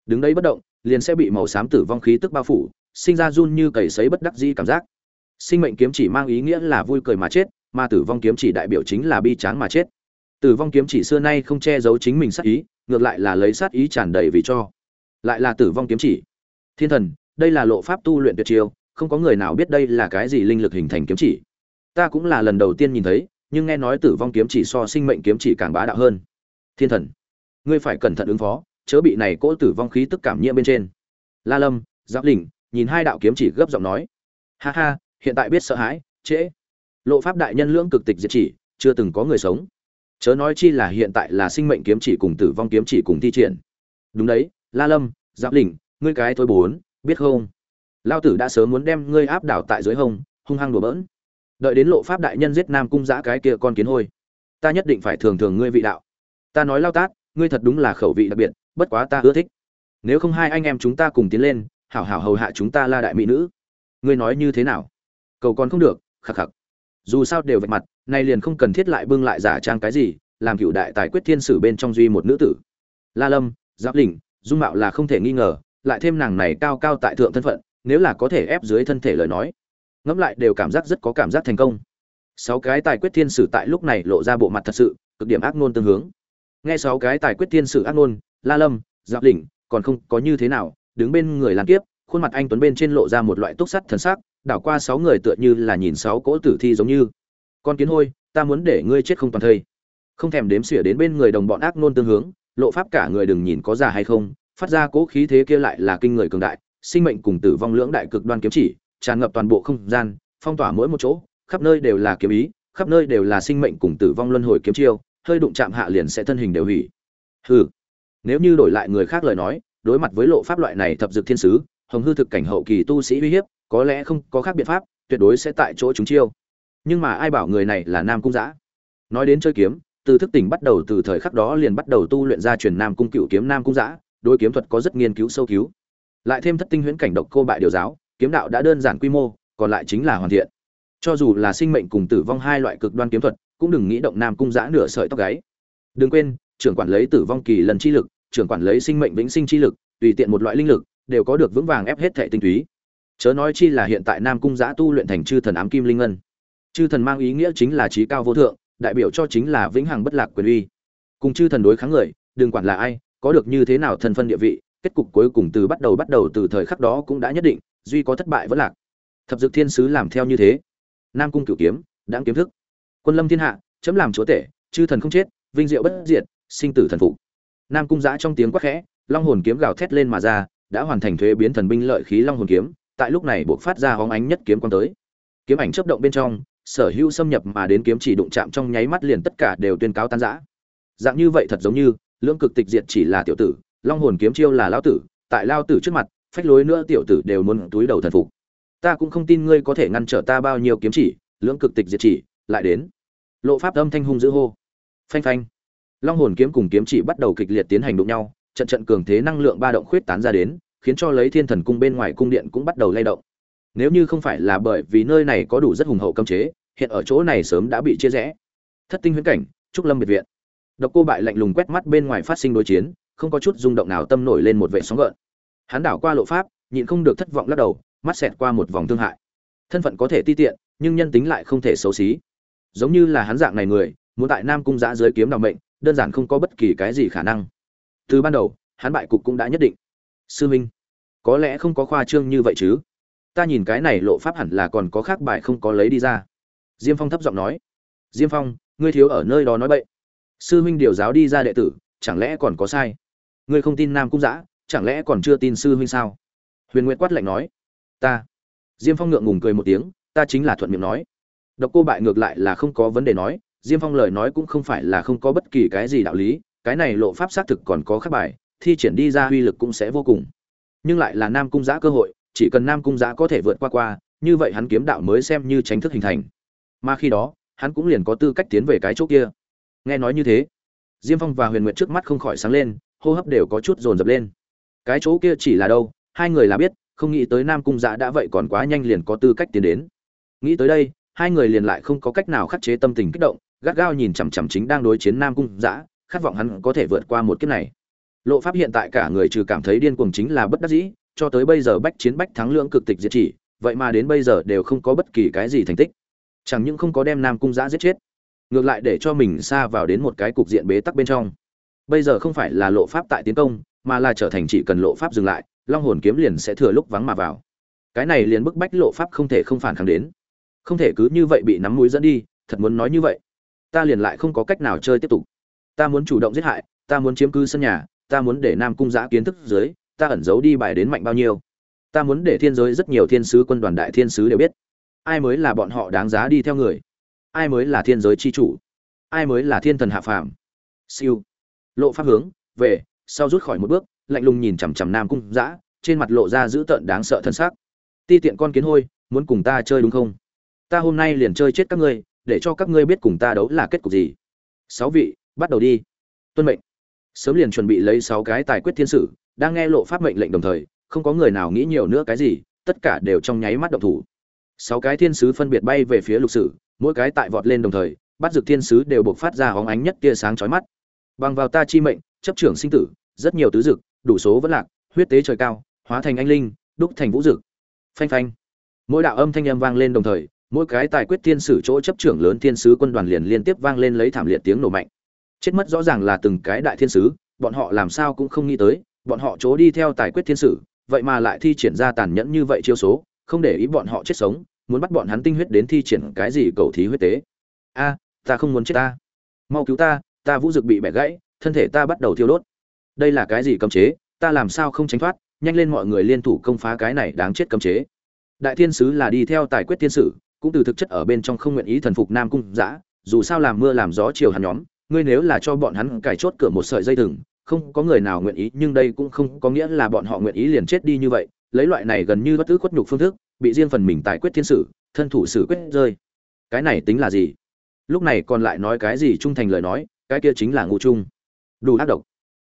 Đứng đấy bất động, liền sẽ bị màu xám tử vong khí tức bao phủ, sinh ra run như cầy sấy bất đắc di cảm giác sinh mệnh kiếm chỉ mang ý nghĩa là vui cười mà chết, mà tử vong kiếm chỉ đại biểu chính là bi tráng mà chết. Tử vong kiếm chỉ xưa nay không che giấu chính mình sát ý, ngược lại là lấy sát ý tràn đầy vì cho. Lại là tử vong kiếm chỉ. Thiên thần, đây là lộ pháp tu luyện tuyệt chiêu, không có người nào biết đây là cái gì linh lực hình thành kiếm chỉ. Ta cũng là lần đầu tiên nhìn thấy, nhưng nghe nói tử vong kiếm chỉ so sinh mệnh kiếm chỉ càng bá đạo hơn. Thiên thần, ngươi phải cẩn thận ứng phó, chớ bị này cỗ tử vong khí tức cảm nhiễm bên trên. La lâm, giáp đỉnh nhìn hai đạo kiếm chỉ gấp giọng nói. Ha ha hiện tại biết sợ hãi, trễ. Lộ pháp đại nhân lưỡng cực tịch diệt chỉ, chưa từng có người sống. Chớ nói chi là hiện tại là sinh mệnh kiếm chỉ cùng tử vong kiếm chỉ cùng thi triển. Đúng đấy, la lâm, giáp đỉnh ngươi cái thôi bốn, biết không? Lao tử đã sớm muốn đem ngươi áp đảo tại dưới hông, hung hăng đùa bỡn. Đợi đến lộ pháp đại nhân giết nam cung giã cái kia con kiến hôi. Ta nhất định phải thường thường ngươi vị đạo. Ta nói lao tát, ngươi thật đúng là khẩu vị đặc biệt, bất quá ta ưa thích. Nếu không hai anh em chúng ta cùng tiến lên, hảo hảo hầu hạ chúng ta la đại mỹ nữ. Ngươi nói như thế nào? Cầu còn không được, khắc khắc. Dù sao đều vạch mặt, nay liền không cần thiết lại bưng lại giả trang cái gì, làm cựu đại tài quyết thiên sử bên trong duy một nữ tử. La lâm, giáp lình dung mạo là không thể nghi ngờ, lại thêm nàng này cao cao tại thượng thân phận, nếu là có thể ép dưới thân thể lời nói, ngẫm lại đều cảm giác rất có cảm giác thành công. Sáu cái tài quyết thiên sử tại lúc này lộ ra bộ mặt thật sự, cực điểm ác nôn tương hướng. Nghe sáu cái tài quyết thiên sử ác nôn la lâm, giáp lình còn không có như thế nào, đứng bên người làm kiếp, khuôn mặt anh tuấn bên trên lộ ra một loại túc sắt thần sắc đảo qua sáu người tựa như là nhìn sáu cỗ tử thi giống như. Con kiến hôi, ta muốn để ngươi chết không toàn thây. Không thèm đếm xỉa đến bên người đồng bọn ác nôn tương hướng, lộ pháp cả người đừng nhìn có già hay không, phát ra cỗ khí thế kia lại là kinh người cường đại, sinh mệnh cùng tử vong lưỡng đại cực đoan kiếm chỉ, tràn ngập toàn bộ không gian, phong tỏa mỗi một chỗ, khắp nơi đều là kiếm ý, khắp nơi đều là sinh mệnh cùng tử vong luân hồi kiếm chiêu, hơi đụng chạm hạ liền sẽ thân hình đều hủy. Hừ. Nếu như đổi lại người khác lời nói, đối mặt với lộ pháp loại này thập dược thiên sứ, hồng hư thực cảnh hậu kỳ tu sĩ uy hiếp có lẽ không có khác biện pháp, tuyệt đối sẽ tại chỗ chúng chiêu. Nhưng mà ai bảo người này là nam cung giã nói đến chơi kiếm, từ thức tỉnh bắt đầu từ thời khắc đó liền bắt đầu tu luyện ra truyền nam cung cựu kiếm nam cung giã đối kiếm thuật có rất nghiên cứu sâu cứu. Lại thêm thất tinh huyễn cảnh độc cô bại điều giáo, kiếm đạo đã đơn giản quy mô, còn lại chính là hoàn thiện. Cho dù là sinh mệnh cùng tử vong hai loại cực đoan kiếm thuật, cũng đừng nghĩ động nam cung giã nửa sợi tóc gáy. Đừng quên, trưởng quản lấy tử vong kỳ lần chi lực, trưởng quản lấy sinh mệnh vĩnh sinh chi lực, tùy tiện một loại linh lực, đều có được vững vàng ép hết thệ tinh túy chớ nói chi là hiện tại nam cung giã tu luyện thành chư thần ám kim linh ngân. Chư thần mang ý nghĩa chính là trí cao vô thượng, đại biểu cho chính là vĩnh hằng bất lạc quyền uy. Cùng chư thần đối kháng người, đừng quản là ai, có được như thế nào thân phân địa vị, kết cục cuối cùng từ bắt đầu bắt đầu từ thời khắc đó cũng đã nhất định, duy có thất bại vẫn lạc. Thập dược thiên sứ làm theo như thế. Nam cung cửu kiếm, đáng kiếm thức. Quân lâm thiên hạ, chấm làm chúa tể, chư thần không chết, vinh diệu bất diệt, sinh tử thần phụ. Nam cung giã trong tiếng quát khẽ, long hồn kiếm gào thét lên mà ra, đã hoàn thành thuế biến thần binh lợi khí long hồn kiếm tại lúc này buộc phát ra hóng ánh nhất kiếm quang tới. Kiếm ảnh chấp động bên trong, sở hữu xâm nhập mà đến kiếm chỉ đụng chạm trong nháy mắt liền tất cả đều tuyên cáo tan rã. Dạng như vậy thật giống như, lưỡng cực tịch diệt chỉ là tiểu tử, long hồn kiếm chiêu là lão tử, tại lao tử trước mặt, phách lối nữa tiểu tử đều muốn túi đầu thần phục. Ta cũng không tin ngươi có thể ngăn trở ta bao nhiêu kiếm chỉ, lưỡng cực tịch diệt chỉ, lại đến. Lộ pháp âm thanh hung dữ hô. Phanh phanh. Long hồn kiếm cùng kiếm chỉ bắt đầu kịch liệt tiến hành đụng nhau, trận trận cường thế năng lượng ba động khuyết tán ra đến khiến cho lấy thiên thần cung bên ngoài cung điện cũng bắt đầu lay động. Nếu như không phải là bởi vì nơi này có đủ rất hùng hậu cấm chế, hiện ở chỗ này sớm đã bị chia rẽ. Thất tinh huyễn cảnh, trúc lâm biệt viện. Độc cô bại lạnh lùng quét mắt bên ngoài phát sinh đối chiến, không có chút rung động nào tâm nổi lên một vệ sóng gợn. Hắn đảo qua lộ pháp, nhịn không được thất vọng lắc đầu, mắt xẹt qua một vòng thương hại. Thân phận có thể ti tiện, nhưng nhân tính lại không thể xấu xí. Giống như là hắn dạng này người, muốn tại nam cung giã dưới kiếm đ mệnh, đơn giản không có bất kỳ cái gì khả năng. Từ ban đầu, hắn bại cục cũng đã nhất định sư minh, có lẽ không có khoa trương như vậy chứ? Ta nhìn cái này lộ pháp hẳn là còn có khác bài không có lấy đi ra. Diêm phong thấp giọng nói. Diêm phong, ngươi thiếu ở nơi đó nói bậy. Sư huynh điều giáo đi ra đệ tử, chẳng lẽ còn có sai? Ngươi không tin nam cung giã, chẳng lẽ còn chưa tin sư huynh sao? Huyền nguyệt quát lạnh nói. Ta. Diêm phong ngượng ngùng cười một tiếng, ta chính là thuận miệng nói. Độc cô bại ngược lại là không có vấn đề nói, diêm phong lời nói cũng không phải là không có bất kỳ cái gì đạo lý, cái này lộ pháp xác thực còn có khác bài thi triển đi ra uy lực cũng sẽ vô cùng. Nhưng lại là nam cung giã cơ hội, chỉ cần nam cung giã có thể vượt qua qua, như vậy hắn kiếm đạo mới xem như tránh thức hình thành. Mà khi đó, hắn cũng liền có tư cách tiến về cái chỗ kia. Nghe nói như thế, diêm phong và huyền nguyệt trước mắt không khỏi sáng lên, hô hấp đều có chút dồn dập lên. Cái chỗ kia chỉ là đâu, hai người là biết, không nghĩ tới nam cung giã đã vậy còn quá nhanh liền có tư cách tiến đến. Nghĩ tới đây, hai người liền lại không có cách nào khắc chế tâm tình kích động, gắt gao nhìn chằm chằm chính đang đối chiến nam cung giã, khát vọng hắn có thể vượt qua một kiếp này lộ pháp hiện tại cả người trừ cảm thấy điên cuồng chính là bất đắc dĩ, cho tới bây giờ bách chiến bách thắng lưỡng cực tịch diệt chỉ, vậy mà đến bây giờ đều không có bất kỳ cái gì thành tích. Chẳng những không có đem nam cung giã giết chết, ngược lại để cho mình xa vào đến một cái cục diện bế tắc bên trong. Bây giờ không phải là lộ pháp tại tiến công, mà là trở thành chỉ cần lộ pháp dừng lại, long hồn kiếm liền sẽ thừa lúc vắng mà vào. Cái này liền bức bách lộ pháp không thể không phản kháng đến. Không thể cứ như vậy bị nắm mũi dẫn đi, thật muốn nói như vậy. Ta liền lại không có cách nào chơi tiếp tục. Ta muốn chủ động giết hại, ta muốn chiếm cứ sân nhà ta muốn để nam cung giã kiến thức dưới ta ẩn giấu đi bài đến mạnh bao nhiêu. Ta muốn để thiên giới rất nhiều thiên sứ quân đoàn đại thiên sứ đều biết. Ai mới là bọn họ đáng giá đi theo người? Ai mới là thiên giới chi chủ? Ai mới là thiên thần hạ phàm? Siêu. Lộ pháp hướng, về, sau rút khỏi một bước, lạnh lùng nhìn chằm chằm nam cung giã, trên mặt lộ ra dữ tợn đáng sợ thân xác ti tiện con kiến hôi, muốn cùng ta chơi đúng không? Ta hôm nay liền chơi chết các ngươi, để cho các ngươi biết cùng ta đấu là kết cục gì. Sáu vị, bắt đầu đi. Tuân mệnh sớm liền chuẩn bị lấy sáu cái tài quyết thiên sử, đang nghe lộ pháp mệnh lệnh đồng thời, không có người nào nghĩ nhiều nữa cái gì, tất cả đều trong nháy mắt động thủ. Sáu cái thiên sứ phân biệt bay về phía lục sử, mỗi cái tại vọt lên đồng thời, bắt dược thiên sứ đều buộc phát ra hóng ánh nhất tia sáng chói mắt. Bằng vào ta chi mệnh, chấp trưởng sinh tử, rất nhiều tứ dực đủ số vẫn lạc, huyết tế trời cao, hóa thành anh linh, đúc thành vũ dực phanh phanh. Mỗi đạo âm thanh âm vang lên đồng thời, mỗi cái tài quyết thiên sử chỗ chấp trưởng lớn thiên sứ quân đoàn liền liên tiếp vang lên lấy thảm liệt tiếng nổ mạnh chết mất rõ ràng là từng cái đại thiên sứ, bọn họ làm sao cũng không nghĩ tới, bọn họ chỗ đi theo tài quyết thiên sử, vậy mà lại thi triển ra tàn nhẫn như vậy chiêu số, không để ý bọn họ chết sống, muốn bắt bọn hắn tinh huyết đến thi triển cái gì cầu thí huyết tế. A, ta không muốn chết ta. Mau cứu ta ta vũ dực bị bẻ gãy, thân thể ta bắt đầu thiêu đốt. Đây là cái gì cấm chế, ta làm sao không tránh thoát, nhanh lên mọi người liên thủ công phá cái này đáng chết cấm chế. Đại thiên sứ là đi theo tài quyết thiên sử, cũng từ thực chất ở bên trong không nguyện ý thần phục nam cung giã dù sao làm mưa làm gió chiều hắn nhóm ngươi nếu là cho bọn hắn cài chốt cửa một sợi dây thừng, không có người nào nguyện ý, nhưng đây cũng không có nghĩa là bọn họ nguyện ý liền chết đi như vậy. Lấy loại này gần như bất cứ khuất nhục phương thức, bị riêng phần mình tài quyết thiên sử, thân thủ xử quyết rơi. Cái này tính là gì? Lúc này còn lại nói cái gì trung thành lời nói, cái kia chính là ngu trung. Đủ ác độc.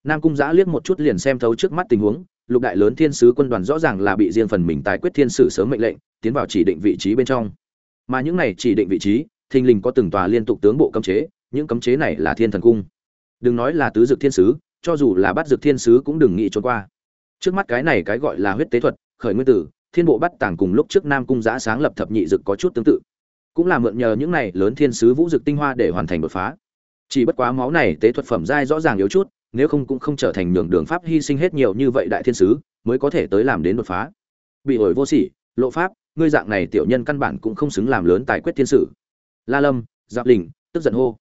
Nam cung giã liếc một chút liền xem thấu trước mắt tình huống, lục đại lớn thiên sứ quân đoàn rõ ràng là bị riêng phần mình tài quyết thiên sử sớm mệnh lệnh, tiến vào chỉ định vị trí bên trong. Mà những này chỉ định vị trí, thình lình có từng tòa liên tục tướng bộ cấm chế những cấm chế này là thiên thần cung. Đừng nói là tứ dực thiên sứ, cho dù là bắt dực thiên sứ cũng đừng nghĩ trốn qua. Trước mắt cái này cái gọi là huyết tế thuật, khởi nguyên tử, thiên bộ bắt tàng cùng lúc trước nam cung giã sáng lập thập nhị dực có chút tương tự. Cũng là mượn nhờ những này lớn thiên sứ vũ dực tinh hoa để hoàn thành đột phá. Chỉ bất quá máu này tế thuật phẩm giai rõ ràng yếu chút, nếu không cũng không trở thành nhường đường pháp hy sinh hết nhiều như vậy đại thiên sứ, mới có thể tới làm đến đột phá. Bị ổi vô sỉ, lộ pháp, ngươi dạng này tiểu nhân căn bản cũng không xứng làm lớn tài quyết thiên sử. La lâm, giáp đình tức giận hô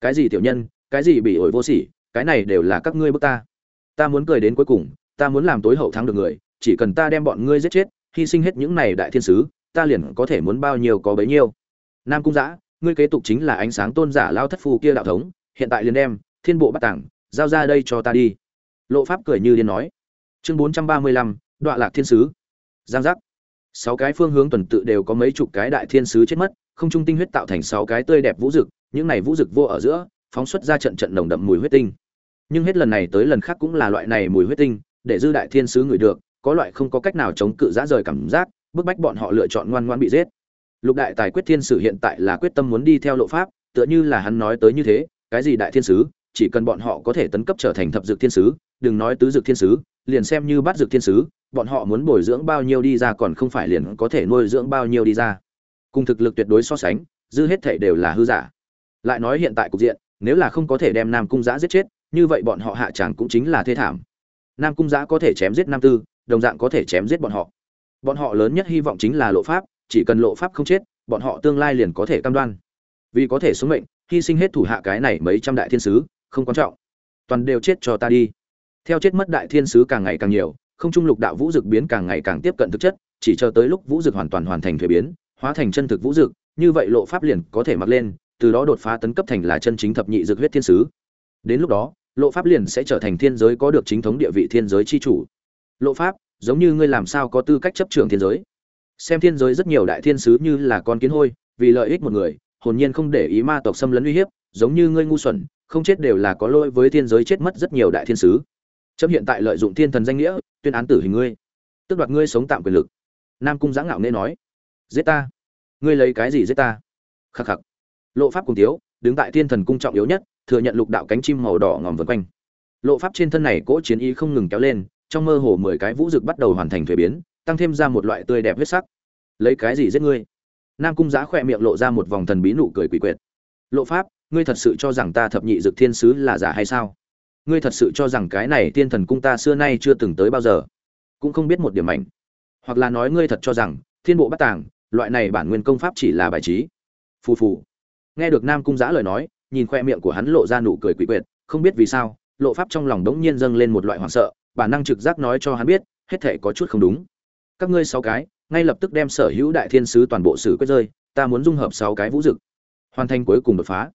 cái gì tiểu nhân, cái gì bị ổi vô sỉ, cái này đều là các ngươi bức ta. Ta muốn cười đến cuối cùng, ta muốn làm tối hậu thắng được người, chỉ cần ta đem bọn ngươi giết chết, hy sinh hết những này đại thiên sứ, ta liền có thể muốn bao nhiêu có bấy nhiêu. Nam cung giã ngươi kế tục chính là ánh sáng tôn giả lao thất phu kia đạo thống, hiện tại liền đem, thiên bộ bắt tảng, giao ra đây cho ta đi. Lộ pháp cười như điên nói. Chương bốn trăm ba mươi lăm đoạn lạc thiên sứ. Giang giác. Sáu cái phương hướng tuần tự đều có mấy chục cái đại thiên sứ chết mất, không trung tinh huyết tạo thành sáu cái tươi đẹp vũ rực những này vũ rực vô ở giữa, phóng xuất ra trận trận nồng đậm mùi huyết tinh. Nhưng hết lần này tới lần khác cũng là loại này mùi huyết tinh, để dư đại thiên sứ người được, có loại không có cách nào chống cự giã rời cảm giác, bức bách bọn họ lựa chọn ngoan ngoan bị giết. Lục đại tài quyết thiên sử hiện tại là quyết tâm muốn đi theo lộ pháp, tựa như là hắn nói tới như thế, cái gì đại thiên sứ, chỉ cần bọn họ có thể tấn cấp trở thành thập dược thiên sứ, đừng nói tứ dược thiên sứ, liền xem như bắt dược thiên sứ, bọn họ muốn bồi dưỡng bao nhiêu đi ra còn không phải liền có thể nuôi dưỡng bao nhiêu đi ra. Cùng thực lực tuyệt đối so sánh, dư hết thể đều là hư giả lại nói hiện tại cục diện, nếu là không có thể đem nam cung giã giết chết, như vậy bọn họ hạ tràng cũng chính là thê thảm. Nam cung giã có thể chém giết nam tư, đồng dạng có thể chém giết bọn họ. Bọn họ lớn nhất hy vọng chính là lộ pháp, chỉ cần lộ pháp không chết, bọn họ tương lai liền có thể cam đoan. Vì có thể sống mệnh, hy sinh hết thủ hạ cái này mấy trăm đại thiên sứ, không quan trọng. Toàn đều chết cho ta đi. Theo chết mất đại thiên sứ càng ngày càng nhiều, không trung lục đạo vũ dực biến càng ngày càng tiếp cận thực chất, chỉ chờ tới lúc vũ dực hoàn toàn hoàn thành thuế biến, hóa thành chân thực vũ dực, như vậy lộ pháp liền có thể mặc lên từ đó đột phá tấn cấp thành là chân chính thập nhị dược huyết thiên sứ. Đến lúc đó, lộ pháp liền sẽ trở thành thiên giới có được chính thống địa vị thiên giới chi chủ. Lộ pháp, giống như ngươi làm sao có tư cách chấp trưởng thiên giới? Xem thiên giới rất nhiều đại thiên sứ như là con kiến hôi, vì lợi ích một người, hồn nhiên không để ý ma tộc xâm lấn uy hiếp, giống như ngươi ngu xuẩn, không chết đều là có lỗi với thiên giới chết mất rất nhiều đại thiên sứ. Chấp hiện tại lợi dụng thiên thần danh nghĩa, tuyên án tử hình ngươi. Tức đoạt ngươi sống tạm quyền lực. Nam cung giã ngạo nghe nói, giết ta. Ngươi lấy cái gì giết ta? Khắc khắc lộ pháp cùng tiếu, đứng tại thiên thần cung trọng yếu nhất, thừa nhận lục đạo cánh chim màu đỏ ngòm vân quanh. Lộ pháp trên thân này cỗ chiến Y không ngừng kéo lên, trong mơ hồ mười cái vũ dực bắt đầu hoàn thành thuế biến, tăng thêm ra một loại tươi đẹp huyết sắc. Lấy cái gì giết ngươi? Nam cung Giá khỏe miệng lộ ra một vòng thần bí nụ cười quỷ quyệt. Lộ pháp, ngươi thật sự cho rằng ta thập nhị dực thiên sứ là giả hay sao? Ngươi thật sự cho rằng cái này Thiên thần cung ta xưa nay chưa từng tới bao giờ? Cũng không biết một điểm mạnh hoặc là nói ngươi thật cho rằng, thiên bộ bắt tàng, loại này bản nguyên công pháp chỉ là bài trí. Phù phù nghe được nam cung giã lời nói, nhìn khoe miệng của hắn lộ ra nụ cười quỷ quyệt, không biết vì sao, lộ pháp trong lòng đống nhiên dâng lên một loại hoảng sợ, bản năng trực giác nói cho hắn biết, hết thể có chút không đúng. Các ngươi sáu cái, ngay lập tức đem sở hữu đại thiên sứ toàn bộ sử quyết rơi, ta muốn dung hợp sáu cái vũ dực. Hoàn thành cuối cùng đột phá.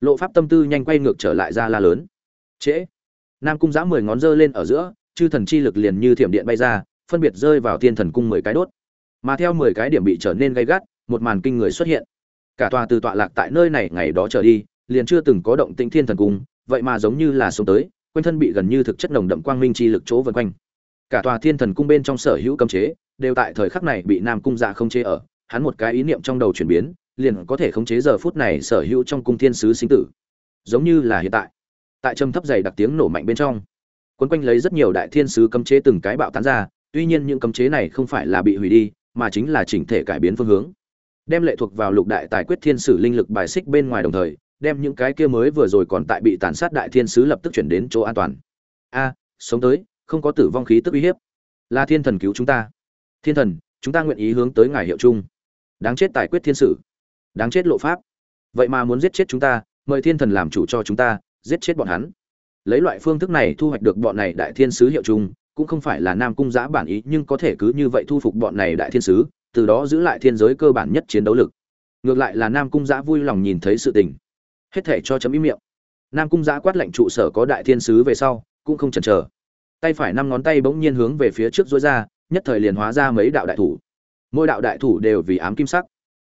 Lộ pháp tâm tư nhanh quay ngược trở lại ra la lớn. Trễ. Nam cung giã mười ngón dơ lên ở giữa, chư thần chi lực liền như thiểm điện bay ra, phân biệt rơi vào thiên thần cung mười cái đốt. Mà theo mười cái điểm bị trở nên gay gắt, một màn kinh người xuất hiện cả tòa từ tọa lạc tại nơi này ngày đó trở đi, liền chưa từng có động tĩnh thiên thần cung, vậy mà giống như là xuống tới, quanh thân bị gần như thực chất nồng đậm quang minh chi lực chỗ vần quanh. Cả tòa thiên thần cung bên trong sở hữu cấm chế, đều tại thời khắc này bị nam cung dạ không chế ở, hắn một cái ý niệm trong đầu chuyển biến, liền có thể khống chế giờ phút này sở hữu trong cung thiên sứ sinh tử. Giống như là hiện tại tại trầm thấp dày đặc tiếng nổ mạnh bên trong, quấn quanh lấy rất nhiều đại thiên sứ cấm chế từng cái bạo tán ra, tuy nhiên những cấm chế này không phải là bị hủy đi, mà chính là chỉnh thể cải biến phương hướng đem lệ thuộc vào lục đại tài quyết thiên sử linh lực bài xích bên ngoài đồng thời, đem những cái kia mới vừa rồi còn tại bị tàn sát đại thiên sứ lập tức chuyển đến chỗ an toàn. A, sống tới, không có tử vong khí tức uy hiếp. Là thiên thần cứu chúng ta. Thiên thần, chúng ta nguyện ý hướng tới ngài hiệu chung. Đáng chết tài quyết thiên sử. Đáng chết lộ pháp. Vậy mà muốn giết chết chúng ta, mời thiên thần làm chủ cho chúng ta, giết chết bọn hắn. Lấy loại phương thức này thu hoạch được bọn này đại thiên sứ hiệu chung, cũng không phải là nam cung giã bản ý, nhưng có thể cứ như vậy thu phục bọn này đại thiên sứ từ đó giữ lại thiên giới cơ bản nhất chiến đấu lực. Ngược lại là nam cung giã vui lòng nhìn thấy sự tình. Hết thể cho chấm ý miệng. Nam cung giã quát lệnh trụ sở có đại thiên sứ về sau, cũng không chần chờ. Tay phải năm ngón tay bỗng nhiên hướng về phía trước dối ra, nhất thời liền hóa ra mấy đạo đại thủ. Mỗi đạo đại thủ đều vì ám kim sắc.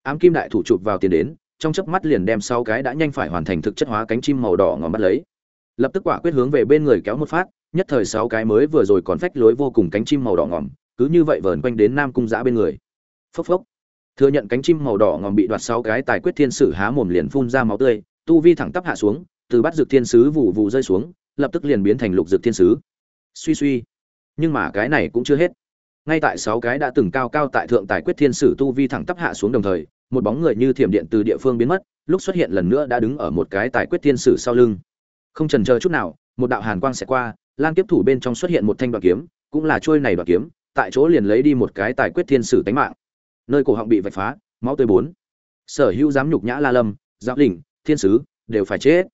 Ám kim đại thủ chụp vào tiền đến, trong chớp mắt liền đem sáu cái đã nhanh phải hoàn thành thực chất hóa cánh chim màu đỏ ngòm bắt lấy. Lập tức quả quyết hướng về bên người kéo một phát, nhất thời sáu cái mới vừa rồi còn phách lối vô cùng cánh chim màu đỏ ngòm, cứ như vậy vờn quanh đến nam cung giã bên người phốc phốc. Thừa nhận cánh chim màu đỏ ngòm bị đoạt sáu cái tài quyết thiên sử há mồm liền phun ra máu tươi, tu vi thẳng tắp hạ xuống, từ bắt dược thiên sứ vụ vụ rơi xuống, lập tức liền biến thành lục dược thiên sứ. Suy suy. Nhưng mà cái này cũng chưa hết. Ngay tại sáu cái đã từng cao cao tại thượng tài quyết thiên sử tu vi thẳng tắp hạ xuống đồng thời, một bóng người như thiểm điện từ địa phương biến mất, lúc xuất hiện lần nữa đã đứng ở một cái tài quyết thiên sử sau lưng. Không trần chờ chút nào, một đạo hàn quang sẽ qua, lan kiếp thủ bên trong xuất hiện một thanh đoạn kiếm, cũng là trôi này đoạn kiếm, tại chỗ liền lấy đi một cái tài quyết thiên sử tánh mạng nơi cổ họng bị vạch phá, máu tươi bốn. Sở hữu dám nhục nhã la lâm, giáp đỉnh thiên sứ đều phải chết.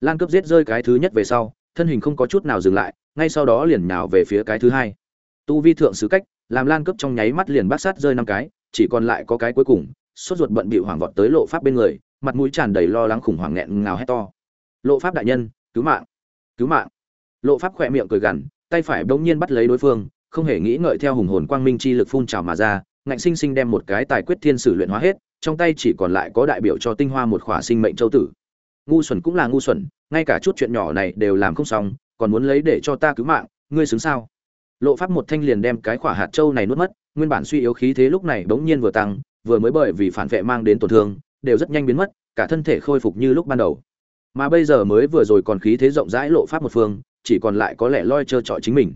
Lan cấp giết rơi cái thứ nhất về sau, thân hình không có chút nào dừng lại, ngay sau đó liền nhào về phía cái thứ hai. Tu vi thượng sứ cách, làm lan cấp trong nháy mắt liền bắt sát rơi năm cái, chỉ còn lại có cái cuối cùng, sốt ruột bận bị hoảng vọt tới lộ pháp bên người, mặt mũi tràn đầy lo lắng khủng hoảng nghẹn ngào hét to. Lộ pháp đại nhân, cứu mạng cứu mạng. Lộ pháp khỏe miệng cười gằn, tay phải bỗng nhiên bắt lấy đối phương, không hề nghĩ ngợi theo hùng hồn quang minh chi lực phun trào mà ra ngạnh sinh sinh đem một cái tài quyết thiên sử luyện hóa hết, trong tay chỉ còn lại có đại biểu cho tinh hoa một khỏa sinh mệnh châu tử. Ngu xuẩn cũng là ngu xuẩn, ngay cả chút chuyện nhỏ này đều làm không xong, còn muốn lấy để cho ta cứu mạng, ngươi xứng sao? Lộ pháp một thanh liền đem cái khỏa hạt châu này nuốt mất, nguyên bản suy yếu khí thế lúc này bỗng nhiên vừa tăng, vừa mới bởi vì phản vệ mang đến tổn thương, đều rất nhanh biến mất, cả thân thể khôi phục như lúc ban đầu. Mà bây giờ mới vừa rồi còn khí thế rộng rãi lộ pháp một phương, chỉ còn lại có lẽ loi trơ trọi chính mình.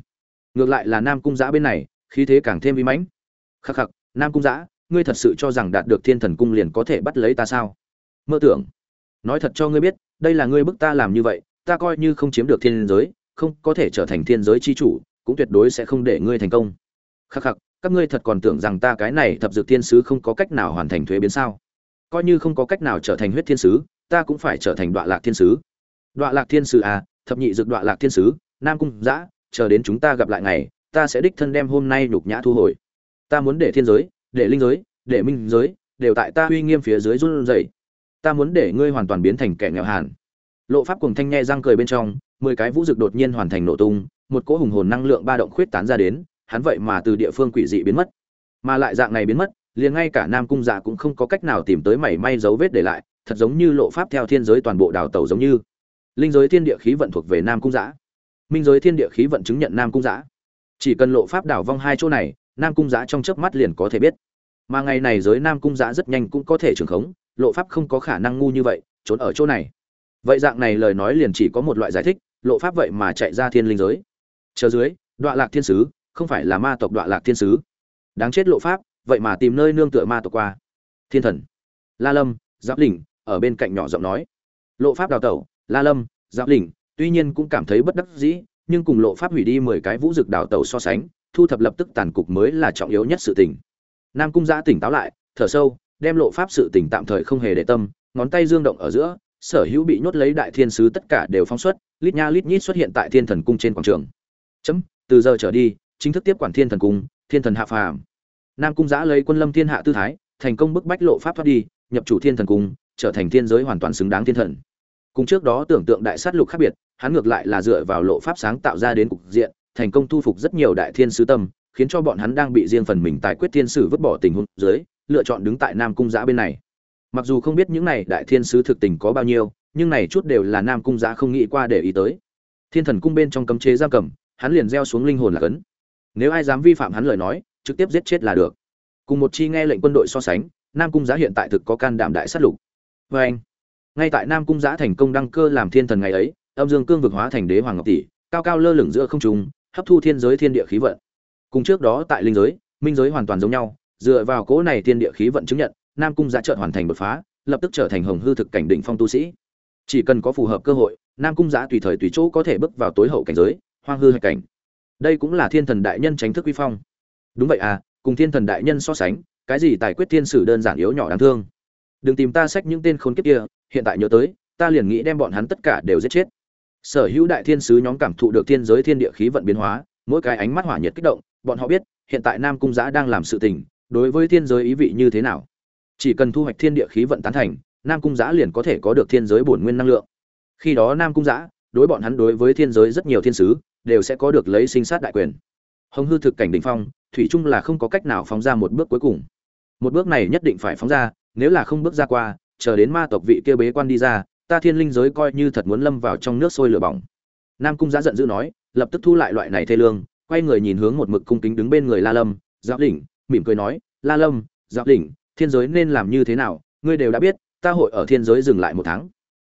Ngược lại là nam cung giã bên này, khí thế càng thêm uy mãnh. Khắc khắc nam cung giã ngươi thật sự cho rằng đạt được thiên thần cung liền có thể bắt lấy ta sao? Mơ tưởng. Nói thật cho ngươi biết, đây là ngươi bức ta làm như vậy, ta coi như không chiếm được thiên giới, không có thể trở thành thiên giới chi chủ, cũng tuyệt đối sẽ không để ngươi thành công. Khắc khắc, các ngươi thật còn tưởng rằng ta cái này thập dược thiên sứ không có cách nào hoàn thành thuế biến sao? Coi như không có cách nào trở thành huyết thiên sứ, ta cũng phải trở thành đoạn lạc thiên sứ. Đoạn lạc thiên sứ à thập nhị dược đoạn lạc thiên sứ, nam cung giã chờ đến chúng ta gặp lại ngày, ta sẽ đích thân đem hôm nay nhục nhã thu hồi ta muốn để thiên giới để linh giới để minh giới đều tại ta uy nghiêm phía dưới run rẩy. Ta muốn để ngươi hoàn toàn biến thành kẻ nghèo hàn. Lộ pháp cùng thanh nhe răng cười bên trong mười cái vũ dực đột nhiên hoàn thành nổ tung một cỗ hùng hồn năng lượng ba động khuyết tán ra đến hắn vậy mà từ địa phương quỷ dị biến mất. Mà lại dạng này biến mất liền ngay cả nam cung dạ cũng không có cách nào tìm tới mảy may dấu vết để lại thật giống như lộ pháp theo thiên giới toàn bộ đào tẩu giống như. Linh giới thiên địa khí vận thuộc về nam cung giả, minh giới thiên địa khí vận chứng nhận nam cung giả, chỉ cần lộ pháp đảo vong hai chỗ này nam cung giã trong chớp mắt liền có thể biết. Mà ngày này giới nam cung giã rất nhanh cũng có thể trưởng khống, lộ pháp không có khả năng ngu như vậy, trốn ở chỗ này. Vậy dạng này lời nói liền chỉ có một loại giải thích, lộ pháp vậy mà chạy ra thiên linh giới. Chờ dưới đoạn lạc thiên sứ, không phải là ma tộc đoạn lạc thiên sứ. Đáng chết lộ pháp, vậy mà tìm nơi nương tựa ma tộc qua. Thiên thần. La lâm, giáp lỉnh ở bên cạnh nhỏ giọng nói. Lộ pháp đào tẩu, la lâm, giáp lỉnh tuy nhiên cũng cảm thấy bất đắc dĩ, nhưng cùng lộ pháp hủy đi mười cái vũ dực đào tẩu so sánh thu thập lập tức tàn cục mới là trọng yếu nhất sự tình. Nam cung giã tỉnh táo lại, thở sâu, đem lộ pháp sự tỉnh tạm thời không hề để tâm, ngón tay dương động ở giữa, sở hữu bị nhốt lấy đại thiên sứ tất cả đều phóng xuất, lít nha lít nhít xuất hiện tại thiên thần cung trên quảng trường. Chấm, từ giờ trở đi, chính thức tiếp quản thiên thần cung, thiên thần hạ phàm. Nam cung giã lấy quân lâm thiên hạ tư thái, thành công bức bách lộ pháp thoát đi, nhập chủ thiên thần cung, trở thành thiên giới hoàn toàn xứng đáng thiên thần. Cùng trước đó tưởng tượng đại sát lục khác biệt, hắn ngược lại là dựa vào lộ pháp sáng tạo ra đến cục diện thành công thu phục rất nhiều đại thiên sứ tâm, khiến cho bọn hắn đang bị riêng phần mình tài quyết thiên sử vứt bỏ tình huống dưới, lựa chọn đứng tại nam cung giã bên này. Mặc dù không biết những này đại thiên sứ thực tình có bao nhiêu, nhưng này chút đều là nam cung giã không nghĩ qua để ý tới. Thiên thần cung bên trong cấm chế giam cầm, hắn liền gieo xuống linh hồn là cấn. Nếu ai dám vi phạm hắn lời nói, trực tiếp giết chết là được. Cùng một chi nghe lệnh quân đội so sánh, nam cung giá hiện tại thực có can đảm đại sát lục. Vê anh, ngay tại nam cung giá thành công đăng cơ làm thiên thần ngày ấy, âm dương cương vực hóa thành đế hoàng ngọc tỷ, cao cao lơ lửng giữa không trung hấp thu thiên giới thiên địa khí vận. Cùng trước đó tại linh giới, minh giới hoàn toàn giống nhau, dựa vào cỗ này thiên địa khí vận chứng nhận, nam cung giá chợt hoàn thành đột phá, lập tức trở thành hồng hư thực cảnh đỉnh phong tu sĩ. Chỉ cần có phù hợp cơ hội, nam cung giá tùy thời tùy chỗ có thể bước vào tối hậu cảnh giới, hoang hư hải cảnh. Đây cũng là thiên thần đại nhân tránh thức quy phong. Đúng vậy à cùng thiên thần đại nhân so sánh, cái gì tài quyết thiên sử đơn giản yếu nhỏ đáng thương. Đừng tìm ta sách những tên khốn kiếp kia, hiện tại nhớ tới, ta liền nghĩ đem bọn hắn tất cả đều giết chết sở hữu đại thiên sứ nhóm cảm thụ được thiên giới thiên địa khí vận biến hóa, mỗi cái ánh mắt hỏa nhiệt kích động, bọn họ biết, hiện tại nam cung giã đang làm sự tình, đối với thiên giới ý vị như thế nào. Chỉ cần thu hoạch thiên địa khí vận tán thành, nam cung giã liền có thể có được thiên giới bổn nguyên năng lượng. Khi đó nam cung giã, đối bọn hắn đối với thiên giới rất nhiều thiên sứ, đều sẽ có được lấy sinh sát đại quyền. Hồng hư thực cảnh đ ỉ n h phong, thủy chung là không có cách nào phóng ra một bước cuối cùng. Một bước này nhất định phải phóng ra, nếu là không bước ra qua, chờ đến ma tộc vị kia bế quan đi ra ta thiên linh giới coi như thật muốn lâm vào trong nước sôi lửa bỏng. Nam cung giã giận dữ nói, lập tức thu lại loại này thê lương, quay người nhìn hướng một mực cung kính đứng bên người la lâm, giáp đỉnh mỉm cười nói, la lâm, giáp đỉnh thiên giới nên làm như thế nào, ngươi đều đã biết, ta hội ở thiên giới dừng lại một tháng.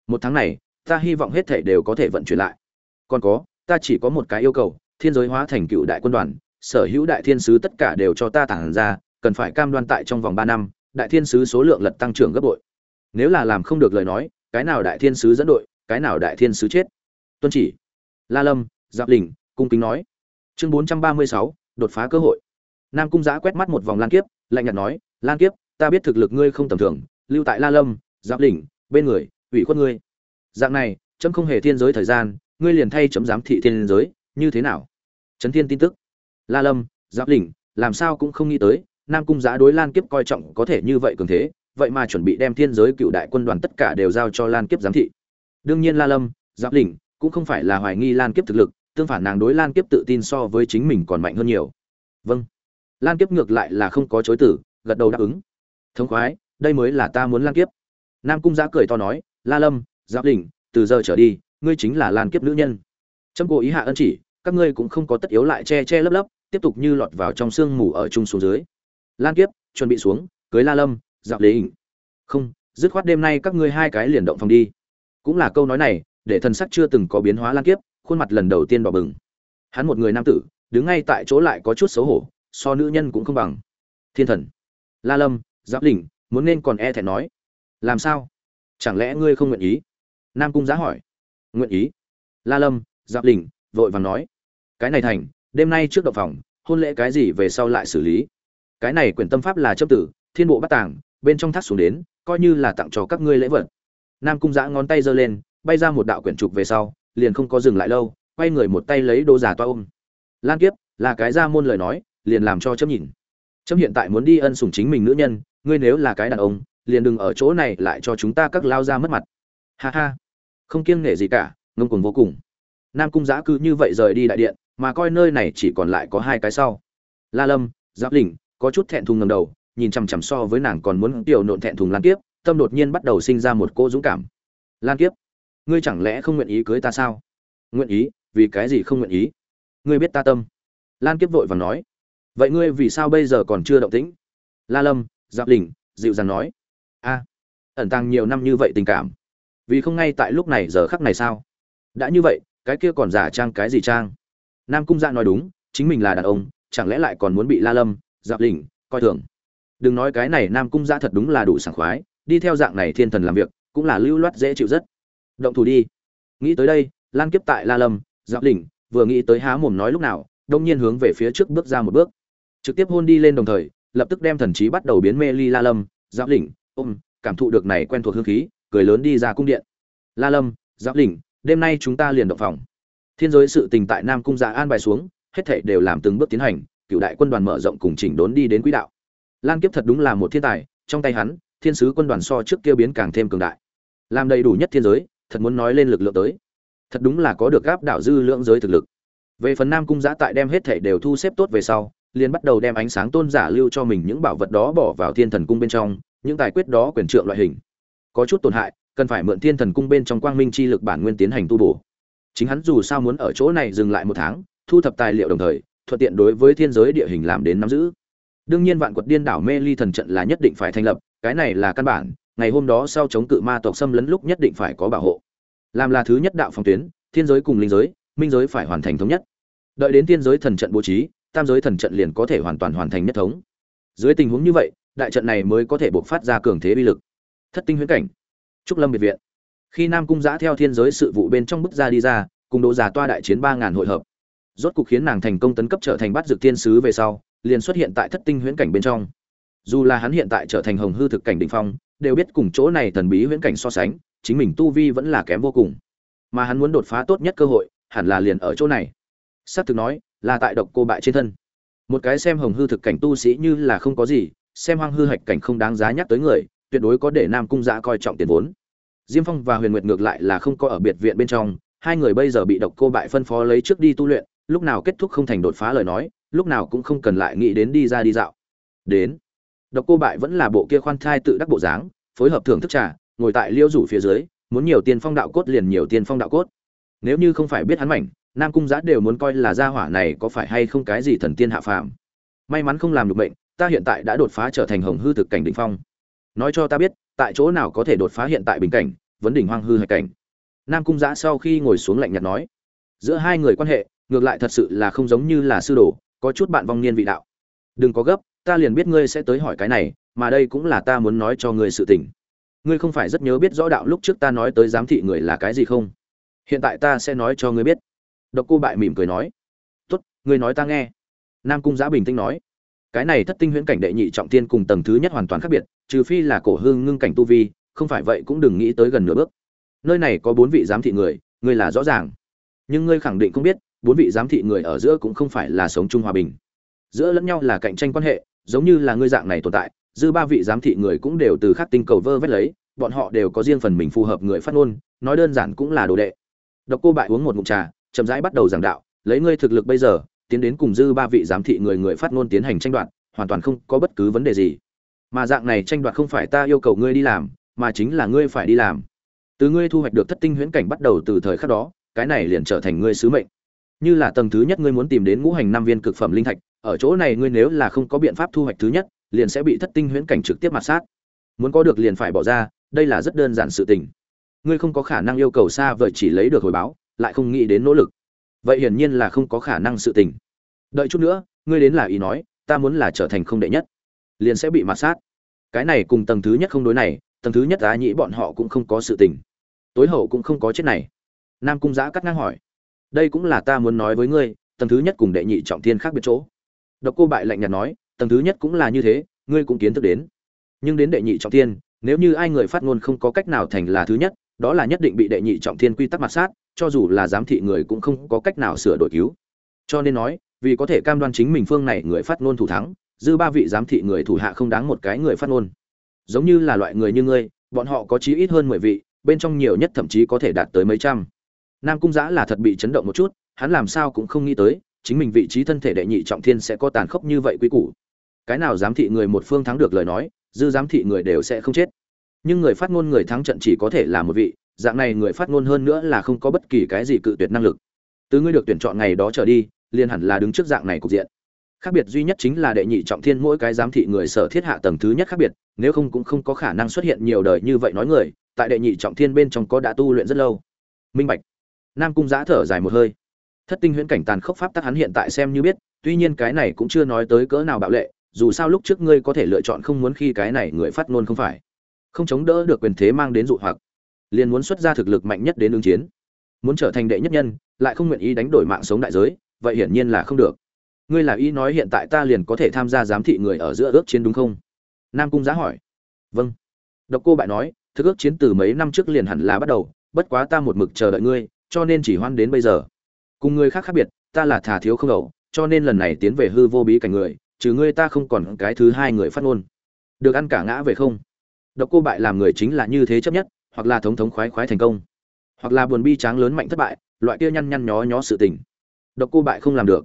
Một tháng này, ta hy vọng hết thể đều có thể vận chuyển lại. Còn có, ta chỉ có một cái yêu cầu, thiên giới hóa thành cựu đại quân đoàn, sở hữu đại thiên sứ tất cả đều cho ta tản ra, cần phải cam đoan tại trong vòng ba năm, đại thiên sứ số lượng lật tăng trưởng gấp bội. Nếu là làm không được lời nói cái nào đại thiên sứ dẫn đội, cái nào đại thiên sứ chết. Tuân chỉ. La lâm, giáp đình cung kính nói. Chương bốn trăm ba mươi sáu, đột phá cơ hội. Nam cung giã quét mắt một vòng lan kiếp, lạnh nhạt nói, lan kiếp, ta biết thực lực ngươi không tầm thường, lưu tại la lâm, giáp đỉnh bên người, ủy khuất ngươi. Dạng này, chấm không hề thiên giới thời gian, ngươi liền thay chấm giám thị thiên giới, như thế nào? Trấn thiên tin tức. La lâm, giáp đỉnh làm sao cũng không nghĩ tới, nam cung giã đối lan kiếp coi trọng có thể như vậy cường thế vậy mà chuẩn bị đem thiên giới cựu đại quân đoàn tất cả đều giao cho lan kiếp giám thị. Đương nhiên la lâm, giáp đỉnh cũng không phải là hoài nghi lan kiếp thực lực, tương phản nàng đối lan kiếp tự tin so với chính mình còn mạnh hơn nhiều. Vâng. Lan kiếp ngược lại là không có chối tử gật đầu đáp ứng. Thống khoái, đây mới là ta muốn lan kiếp. Nam cung giã cười to nói, la lâm, giáp đỉnh từ giờ trở đi, ngươi chính là lan kiếp nữ nhân. Trâm cố ý hạ ân chỉ, các ngươi cũng không có tất yếu lại che che lấp lấp, tiếp tục như lọt vào trong sương mù ở chung xuống dưới. Lan kiếp, chuẩn bị xuống, cưới la lâm giáp ỉnh không, dứt khoát đêm nay các ngươi hai cái liền động phòng đi. Cũng là câu nói này, để thần sắc chưa từng có biến hóa lan kiếp, khuôn mặt lần đầu tiên đỏ bừng. Hắn một người nam tử, đứng ngay tại chỗ lại có chút xấu hổ, so nữ nhân cũng không bằng. Thiên thần. La lâm, giáp đỉnh muốn nên còn e thẹn nói. Làm sao? Chẳng lẽ ngươi không nguyện ý? Nam cung giá hỏi. Nguyện ý. La lâm, giáp đỉnh vội vàng nói. Cái này thành, đêm nay trước động phòng, hôn lễ cái gì về sau lại xử lý? Cái này quyển tâm pháp là chấp tử, thiên bộ bắt tàng bên trong thác xuống đến, coi như là tặng cho các ngươi lễ vật. Nam cung giã ngón tay giơ lên, bay ra một đạo quyển trục về sau, liền không có dừng lại lâu, quay người một tay lấy đồ giả toa ôm. Lan kiếp, là cái ra môn lời nói, liền làm cho chấm nhìn. Chấm hiện tại muốn đi ân sủng chính mình nữ nhân, ngươi nếu là cái đàn ông, liền đừng ở chỗ này lại cho chúng ta các lao ra mất mặt. Ha ha. Không kiêng nể gì cả, ngông cuồng vô cùng. Nam cung giã cứ như vậy rời đi đại điện, mà coi nơi này chỉ còn lại có hai cái sau. La lâm, giáp lỉnh có chút thẹn thùng ngầm đầu nhìn chằm chằm so với nàng còn muốn tiểu nộn thẹn thùng lan kiếp, tâm đột nhiên bắt đầu sinh ra một cô dũng cảm. Lan kiếp, ngươi chẳng lẽ không nguyện ý cưới ta sao? Nguyện ý, vì cái gì không nguyện ý? Ngươi biết ta tâm. Lan kiếp vội vàng nói. Vậy ngươi vì sao bây giờ còn chưa động tĩnh? La lâm, giáp đình dịu dàng nói. A, ẩn tàng nhiều năm như vậy tình cảm. Vì không ngay tại lúc này giờ khắc này sao? Đã như vậy, cái kia còn giả trang cái gì trang? Nam cung dạ nói đúng, chính mình là đàn ông, chẳng lẽ lại còn muốn bị la lâm, giáp đình coi thường? Đừng nói cái này nam cung dạ thật đúng là đủ sảng khoái, đi theo dạng này thiên thần làm việc, cũng là lưu loát dễ chịu rất. Động thủ đi. Nghĩ tới đây, lan kiếp tại la lâm, giáp đỉnh vừa nghĩ tới há mồm nói lúc nào, đông nhiên hướng về phía trước bước ra một bước. Trực tiếp hôn đi lên đồng thời, lập tức đem thần trí bắt đầu biến mê ly la lâm, giáp đỉnh ôm, cảm thụ được này quen thuộc hương khí, cười lớn đi ra cung điện. La lâm, giáp đỉnh đêm nay chúng ta liền động phòng. Thiên giới sự tình tại nam cung dạ an bài xuống, hết thảy đều làm từng bước tiến hành cựu đại quân đoàn mở rộng cùng chỉnh đốn đi đến quỹ đạo lan kiếp thật đúng là một thiên tài, trong tay hắn, thiên sứ quân đoàn so trước kia biến càng thêm cường đại. Làm đầy đủ nhất thiên giới, thật muốn nói lên lực lượng tới. Thật đúng là có được gáp đảo dư lượng giới thực lực. Về phần nam cung giã tại đem hết thể đều thu xếp tốt về sau, liền bắt đầu đem ánh sáng tôn giả lưu cho mình những bảo vật đó bỏ vào thiên thần cung bên trong, những tài quyết đó quyền trượng loại hình. Có chút tổn hại, cần phải mượn thiên thần cung bên trong quang minh chi lực bản nguyên tiến hành tu bổ. Chính hắn dù sao muốn ở chỗ này dừng lại một tháng, thu thập tài liệu đồng thời, thuận tiện đối với thiên giới địa hình làm đến nắm giữ đương nhiên vạn quật điên đảo mê ly thần trận là nhất định phải thành lập, cái này là căn bản, ngày hôm đó sau chống cự ma tộc xâm lấn lúc nhất định phải có bảo hộ. Làm là thứ nhất đạo phòng tuyến, thiên giới cùng linh giới, minh giới phải hoàn thành thống nhất. Đợi đến thiên giới thần trận bố trí, tam giới thần trận liền có thể hoàn toàn hoàn thành nhất thống. Dưới tình huống như vậy, đại trận này mới có thể bộc phát ra cường thế bi lực. Thất tinh huyễn cảnh. Trúc lâm biệt viện. Khi nam cung giã theo thiên giới sự vụ bên trong bức ra đi ra, cùng độ giả toa đại chiến ba ngàn hội hợp. Rốt cục khiến nàng thành công tấn cấp trở thành bắt dược thiên sứ về sau liền xuất hiện tại thất tinh huyễn cảnh bên trong. Dù là hắn hiện tại trở thành hồng hư thực cảnh đỉnh phong, đều biết cùng chỗ này thần bí huyễn cảnh so sánh, chính mình tu vi vẫn là kém vô cùng. Mà hắn muốn đột phá tốt nhất cơ hội, hẳn là liền ở chỗ này. Sát thực nói, là tại độc cô bại trên thân. Một cái xem hồng hư thực cảnh tu sĩ như là không có gì, xem hoang hư hạch cảnh không đáng giá nhắc tới người, tuyệt đối có để nam cung gia coi trọng tiền vốn. Diêm phong và huyền nguyệt ngược lại là không có ở biệt viện bên trong, hai người bây giờ bị độc cô bại phân phó lấy trước đi tu luyện, lúc nào kết thúc không thành đột phá lời nói lúc nào cũng không cần lại nghĩ đến đi ra đi dạo. Đến. Độc cô bại vẫn là bộ kia khoan thai tự đắc bộ dáng, phối hợp thưởng thức trà, ngồi tại liêu rủ phía dưới, muốn nhiều tiên phong đạo cốt liền nhiều tiên phong đạo cốt. Nếu như không phải biết hắn mảnh, nam cung giã đều muốn coi là gia hỏa này có phải hay không cái gì thần tiên hạ phàm. May mắn không làm được bệnh, ta hiện tại đã đột phá trở thành hồng hư thực cảnh đỉnh phong. Nói cho ta biết, tại chỗ nào có thể đột phá hiện tại bình cảnh, vấn đỉnh hoang hư hạch cảnh. Nam cung giã sau khi ngồi xuống lạnh nhạt nói, giữa hai người quan hệ, ngược lại thật sự là không giống như là sư đồ có chút bạn vong niên vị đạo. Đừng có gấp, ta liền biết ngươi sẽ tới hỏi cái này, mà đây cũng là ta muốn nói cho ngươi sự tình. Ngươi không phải rất nhớ biết rõ đạo lúc trước ta nói tới giám thị người là cái gì không? Hiện tại ta sẽ nói cho ngươi biết. Độc cô bại mỉm cười nói. Tốt, ngươi nói ta nghe. Nam cung giã bình tĩnh nói. Cái này thất tinh huyễn cảnh đệ nhị trọng tiên cùng tầng thứ nhất hoàn toàn khác biệt, trừ phi là cổ hương ngưng cảnh tu vi, không phải vậy cũng đừng nghĩ tới gần nửa bước. Nơi này có bốn vị giám thị người, ngươi là rõ ràng. Nhưng ngươi khẳng định không biết bốn vị giám thị người ở giữa cũng không phải là sống chung hòa bình. Giữa lẫn nhau là cạnh tranh quan hệ, giống như là ngươi dạng này tồn tại, dư ba vị giám thị người cũng đều từ khắc tinh cầu vơ vét lấy, bọn họ đều có riêng phần mình phù hợp người phát ngôn, nói đơn giản cũng là đồ đệ. Độc cô bại uống một ngụm trà, chậm rãi bắt đầu giảng đạo, lấy ngươi thực lực bây giờ, tiến đến cùng dư ba vị giám thị người người phát ngôn tiến hành tranh đoạt, hoàn toàn không có bất cứ vấn đề gì. Mà dạng này tranh đoạt không phải ta yêu cầu ngươi đi làm, mà chính là ngươi phải đi làm. Từ ngươi thu hoạch được thất tinh huyễn cảnh bắt đầu từ thời khắc đó, cái này liền trở thành ngươi sứ mệnh như là tầng thứ nhất ngươi muốn tìm đến ngũ hành năm viên cực phẩm linh thạch, ở chỗ này ngươi nếu là không có biện pháp thu hoạch thứ nhất, liền sẽ bị thất tinh huyễn cảnh trực tiếp mặt sát. Muốn có được liền phải bỏ ra, đây là rất đơn giản sự tình. Ngươi không có khả năng yêu cầu xa vời chỉ lấy được hồi báo, lại không nghĩ đến nỗ lực. Vậy hiển nhiên là không có khả năng sự tình. Đợi chút nữa, ngươi đến là ý nói, ta muốn là trở thành không đệ nhất, liền sẽ bị mặt sát. Cái này cùng tầng thứ nhất không đối này, tầng thứ nhất giá nhĩ bọn họ cũng không có sự tình. Tối hậu cũng không có chết này. Nam cung giã cắt ngang hỏi đây cũng là ta muốn nói với ngươi, tầng thứ nhất cùng đệ nhị trọng thiên khác biệt chỗ. Độc cô bại lạnh nhạt nói, tầng thứ nhất cũng là như thế, ngươi cũng kiến thức đến. Nhưng đến đệ nhị trọng thiên, nếu như ai người phát ngôn không có cách nào thành là thứ nhất, đó là nhất định bị đệ nhị trọng thiên quy tắc mặt sát, cho dù là giám thị người cũng không có cách nào sửa đổi cứu. Cho nên nói, vì có thể cam đoan chính mình phương này người phát ngôn thủ thắng, dư ba vị giám thị người thủ hạ không đáng một cái người phát ngôn. Giống như là loại người như ngươi, bọn họ có chí ít hơn mười vị, bên trong nhiều nhất thậm chí có thể đạt tới mấy trăm nam cung giã là thật bị chấn động một chút, hắn làm sao cũng không nghĩ tới, chính mình vị trí thân thể đệ nhị trọng thiên sẽ có tàn khốc như vậy quý củ. Cái nào giám thị người một phương thắng được lời nói, dư giám thị người đều sẽ không chết. Nhưng người phát ngôn người thắng trận chỉ có thể là một vị, dạng này người phát ngôn hơn nữa là không có bất kỳ cái gì cự tuyệt năng lực. Từ ngươi được tuyển chọn ngày đó trở đi, liền hẳn là đứng trước dạng này cục diện. Khác biệt duy nhất chính là đệ nhị trọng thiên mỗi cái giám thị người sở thiết hạ tầng thứ nhất khác biệt, nếu không cũng không có khả năng xuất hiện nhiều đời như vậy nói người, tại đệ nhị trọng thiên bên trong có đã tu luyện rất lâu. Minh bạch nam cung giã thở dài một hơi. Thất tinh huyễn cảnh tàn khốc pháp tắc hắn hiện tại xem như biết, tuy nhiên cái này cũng chưa nói tới cỡ nào bạo lệ, dù sao lúc trước ngươi có thể lựa chọn không muốn khi cái này người phát ngôn không phải. Không chống đỡ được quyền thế mang đến dụ hoặc, liền muốn xuất ra thực lực mạnh nhất đến ứng chiến. Muốn trở thành đệ nhất nhân, lại không nguyện ý đánh đổi mạng sống đại giới, vậy hiển nhiên là không được. Ngươi là ý nói hiện tại ta liền có thể tham gia giám thị người ở giữa ước chiến đúng không? Nam cung giá hỏi. Vâng. Độc cô bại nói, thực ước chiến từ mấy năm trước liền hẳn là bắt đầu, bất quá ta một mực chờ đợi ngươi cho nên chỉ hoan đến bây giờ. Cùng người khác khác biệt, ta là thà thiếu không ẩu cho nên lần này tiến về hư vô bí cảnh người, trừ ngươi ta không còn cái thứ hai người phát ngôn. Được ăn cả ngã về không? Độc cô bại làm người chính là như thế chấp nhất, hoặc là thống thống khoái khoái thành công. Hoặc là buồn bi tráng lớn mạnh thất bại, loại kia nhăn nhăn nhó nhó sự tình. Độc cô bại không làm được.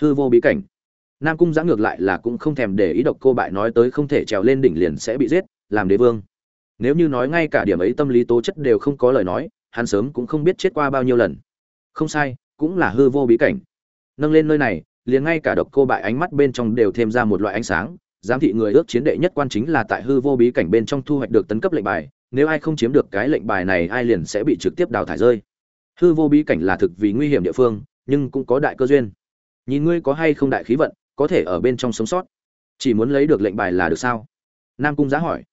Hư vô bí cảnh. Nam cung giã ngược lại là cũng không thèm để ý độc cô bại nói tới không thể trèo lên đỉnh liền sẽ bị giết, làm đế vương. Nếu như nói ngay cả điểm ấy tâm lý tố chất đều không có lời nói hắn sớm cũng không biết chết qua bao nhiêu lần. Không sai, cũng là hư vô bí cảnh. Nâng lên nơi này, liền ngay cả độc cô bại ánh mắt bên trong đều thêm ra một loại ánh sáng. Giám thị người ước chiến đệ nhất quan chính là tại hư vô bí cảnh bên trong thu hoạch được tấn cấp lệnh bài. Nếu ai không chiếm được cái lệnh bài này, ai liền sẽ bị trực tiếp đào thải rơi. Hư vô bí cảnh là thực vì nguy hiểm địa phương, nhưng cũng có đại cơ duyên. Nhìn ngươi có hay không đại khí vận, có thể ở bên trong sống sót. Chỉ muốn lấy được lệnh bài là được sao? Nam cung giá hỏi.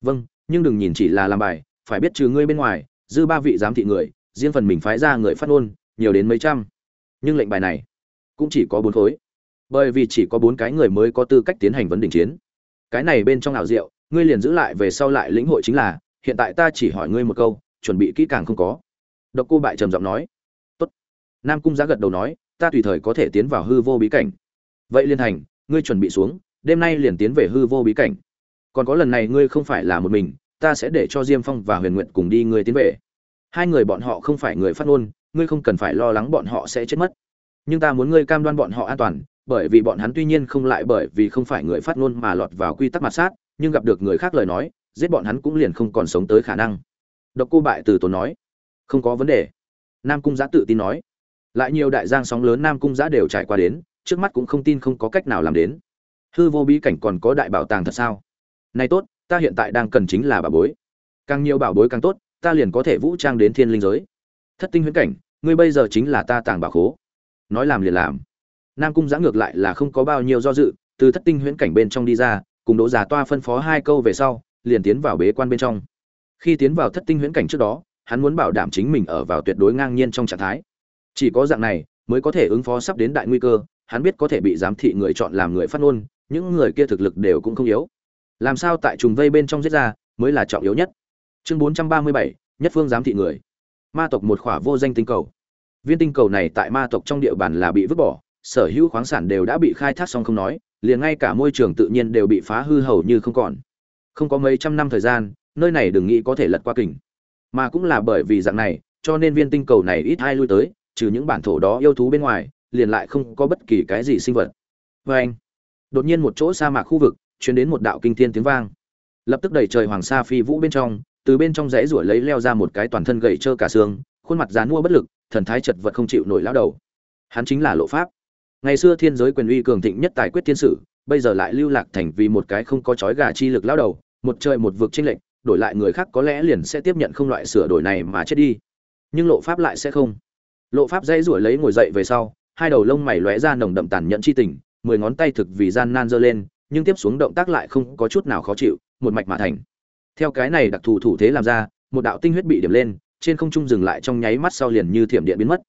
Vâng nhưng đừng nhìn chỉ là làm bài, phải biết trừ ngươi bên ngoài dư ba vị giám thị người, riêng phần mình phái ra người phát ngôn, nhiều đến mấy trăm. Nhưng lệnh bài này cũng chỉ có bốn khối. Bởi vì chỉ có bốn cái người mới có tư cách tiến hành vấn đỉnh chiến. Cái này bên trong ảo diệu, ngươi liền giữ lại về sau lại lĩnh hội chính là, hiện tại ta chỉ hỏi ngươi một câu, chuẩn bị kỹ càng không có. Độc cô bại trầm giọng nói. Tốt. Nam cung giá gật đầu nói, ta tùy thời có thể tiến vào hư vô bí cảnh. Vậy liên thành ngươi chuẩn bị xuống, đêm nay liền tiến về hư vô bí cảnh. Còn có lần này ngươi không phải là một mình ta sẽ để cho diêm phong và huyền nguyện cùng đi ngươi tiến về. Hai người bọn họ không phải người phát ngôn, ngươi không cần phải lo lắng bọn họ sẽ chết mất. Nhưng ta muốn ngươi cam đoan bọn họ an toàn, bởi vì bọn hắn tuy nhiên không lại bởi vì không phải người phát ngôn mà lọt vào quy tắc mặt sát, nhưng gặp được người khác lời nói, giết bọn hắn cũng liền không còn sống tới khả năng. Độc cô bại từ tốn nói. Không có vấn đề. Nam cung giã tự tin nói. Lại nhiều đại giang sóng lớn nam cung giã đều trải qua đến, trước mắt cũng không tin không có cách nào làm đến. Hư vô bí cảnh còn có đại bảo tàng thật sao? Nay tốt ta hiện tại đang cần chính là bảo bối. Càng nhiều bảo bối càng tốt, ta liền có thể vũ trang đến thiên linh giới. Thất tinh huyễn cảnh, ngươi bây giờ chính là ta tàng bảo khố. Nói làm liền làm. Nam cung giã ngược lại là không có bao nhiêu do dự, từ thất tinh huyễn cảnh bên trong đi ra, cùng đỗ già toa phân phó hai câu về sau, liền tiến vào bế quan bên trong. Khi tiến vào thất tinh huyễn cảnh trước đó, hắn muốn bảo đảm chính mình ở vào tuyệt đối ngang nhiên trong trạng thái. Chỉ có dạng này, mới có thể ứng phó sắp đến đại nguy cơ, hắn biết có thể bị giám thị người chọn làm người phát ngôn, những người kia thực lực đều cũng không yếu làm sao tại trùng vây bên trong giết ra, mới là trọng yếu nhất. Chương bốn trăm ba mươi bảy, nhất phương giám thị người. Ma tộc một khỏa vô danh tinh cầu. Viên tinh cầu này tại ma tộc trong địa bàn là bị vứt bỏ, sở hữu khoáng sản đều đã bị khai thác xong không nói, liền ngay cả môi trường tự nhiên đều bị phá hư hầu như không còn. Không có mấy trăm năm thời gian, nơi này đừng nghĩ có thể lật qua kình. Mà cũng là bởi vì dạng này, cho nên viên tinh cầu này ít ai lui tới, trừ những bản thổ đó yêu thú bên ngoài, liền lại không có bất kỳ cái gì sinh vật. Vê anh đột nhiên một chỗ sa mạc khu vực chuyển đến một đạo kinh thiên tiếng vang. Lập tức đẩy trời hoàng sa phi vũ bên trong, từ bên trong rẽ ruổi lấy leo ra một cái toàn thân gầy trơ cả xương, khuôn mặt dán mua bất lực, thần thái chật vật không chịu nổi lão đầu. Hắn chính là lộ pháp. Ngày xưa thiên giới quyền uy cường thịnh nhất tài quyết thiên sử, bây giờ lại lưu lạc thành vì một cái không có chói gà chi lực lão đầu, một trời một vực chênh lệch, đổi lại người khác có lẽ liền sẽ tiếp nhận không loại sửa đổi này mà chết đi. Nhưng lộ pháp lại sẽ không. Lộ pháp dãy rủi lấy ngồi dậy về sau, hai đầu lông mày lóe ra nồng đậm tàn nhẫn chi tình, mười ngón tay thực vì gian nan giơ lên nhưng tiếp xuống động tác lại không có chút nào khó chịu, một mạch mà thành. Theo cái này đặc thù thủ thế làm ra, một đạo tinh huyết bị điểm lên, trên không trung dừng lại trong nháy mắt sau liền như thiểm điện biến mất.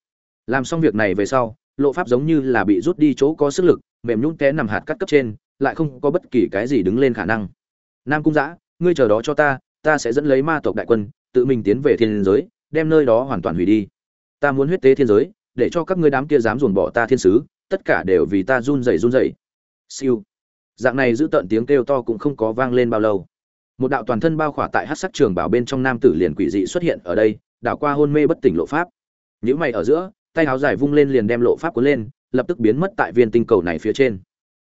Làm xong việc này về sau, lộ pháp giống như là bị rút đi chỗ có sức lực, mềm nhũn té nằm hạt cắt cấp trên, lại không có bất kỳ cái gì đứng lên khả năng. Nam cung giã ngươi chờ đó cho ta ta sẽ dẫn lấy ma tộc đại quân, tự mình tiến về thiên giới, đem nơi đó hoàn toàn hủy đi. Ta muốn huyết tế thiên giới, để cho các ngươi đám kia dám dồn bỏ ta thiên sứ, tất cả đều vì ta run rẩy run rẩy. Siêu dạng này giữ tận tiếng kêu to cũng không có vang lên bao lâu. Một đạo toàn thân bao khỏa tại hát sắc trường bảo bên trong nam tử liền quỷ dị xuất hiện ở đây, đảo qua hôn mê bất tỉnh lộ pháp. Nhữ mày ở giữa, tay áo dài vung lên liền đem lộ pháp cuốn lên, lập tức biến mất tại viên tinh cầu này phía trên.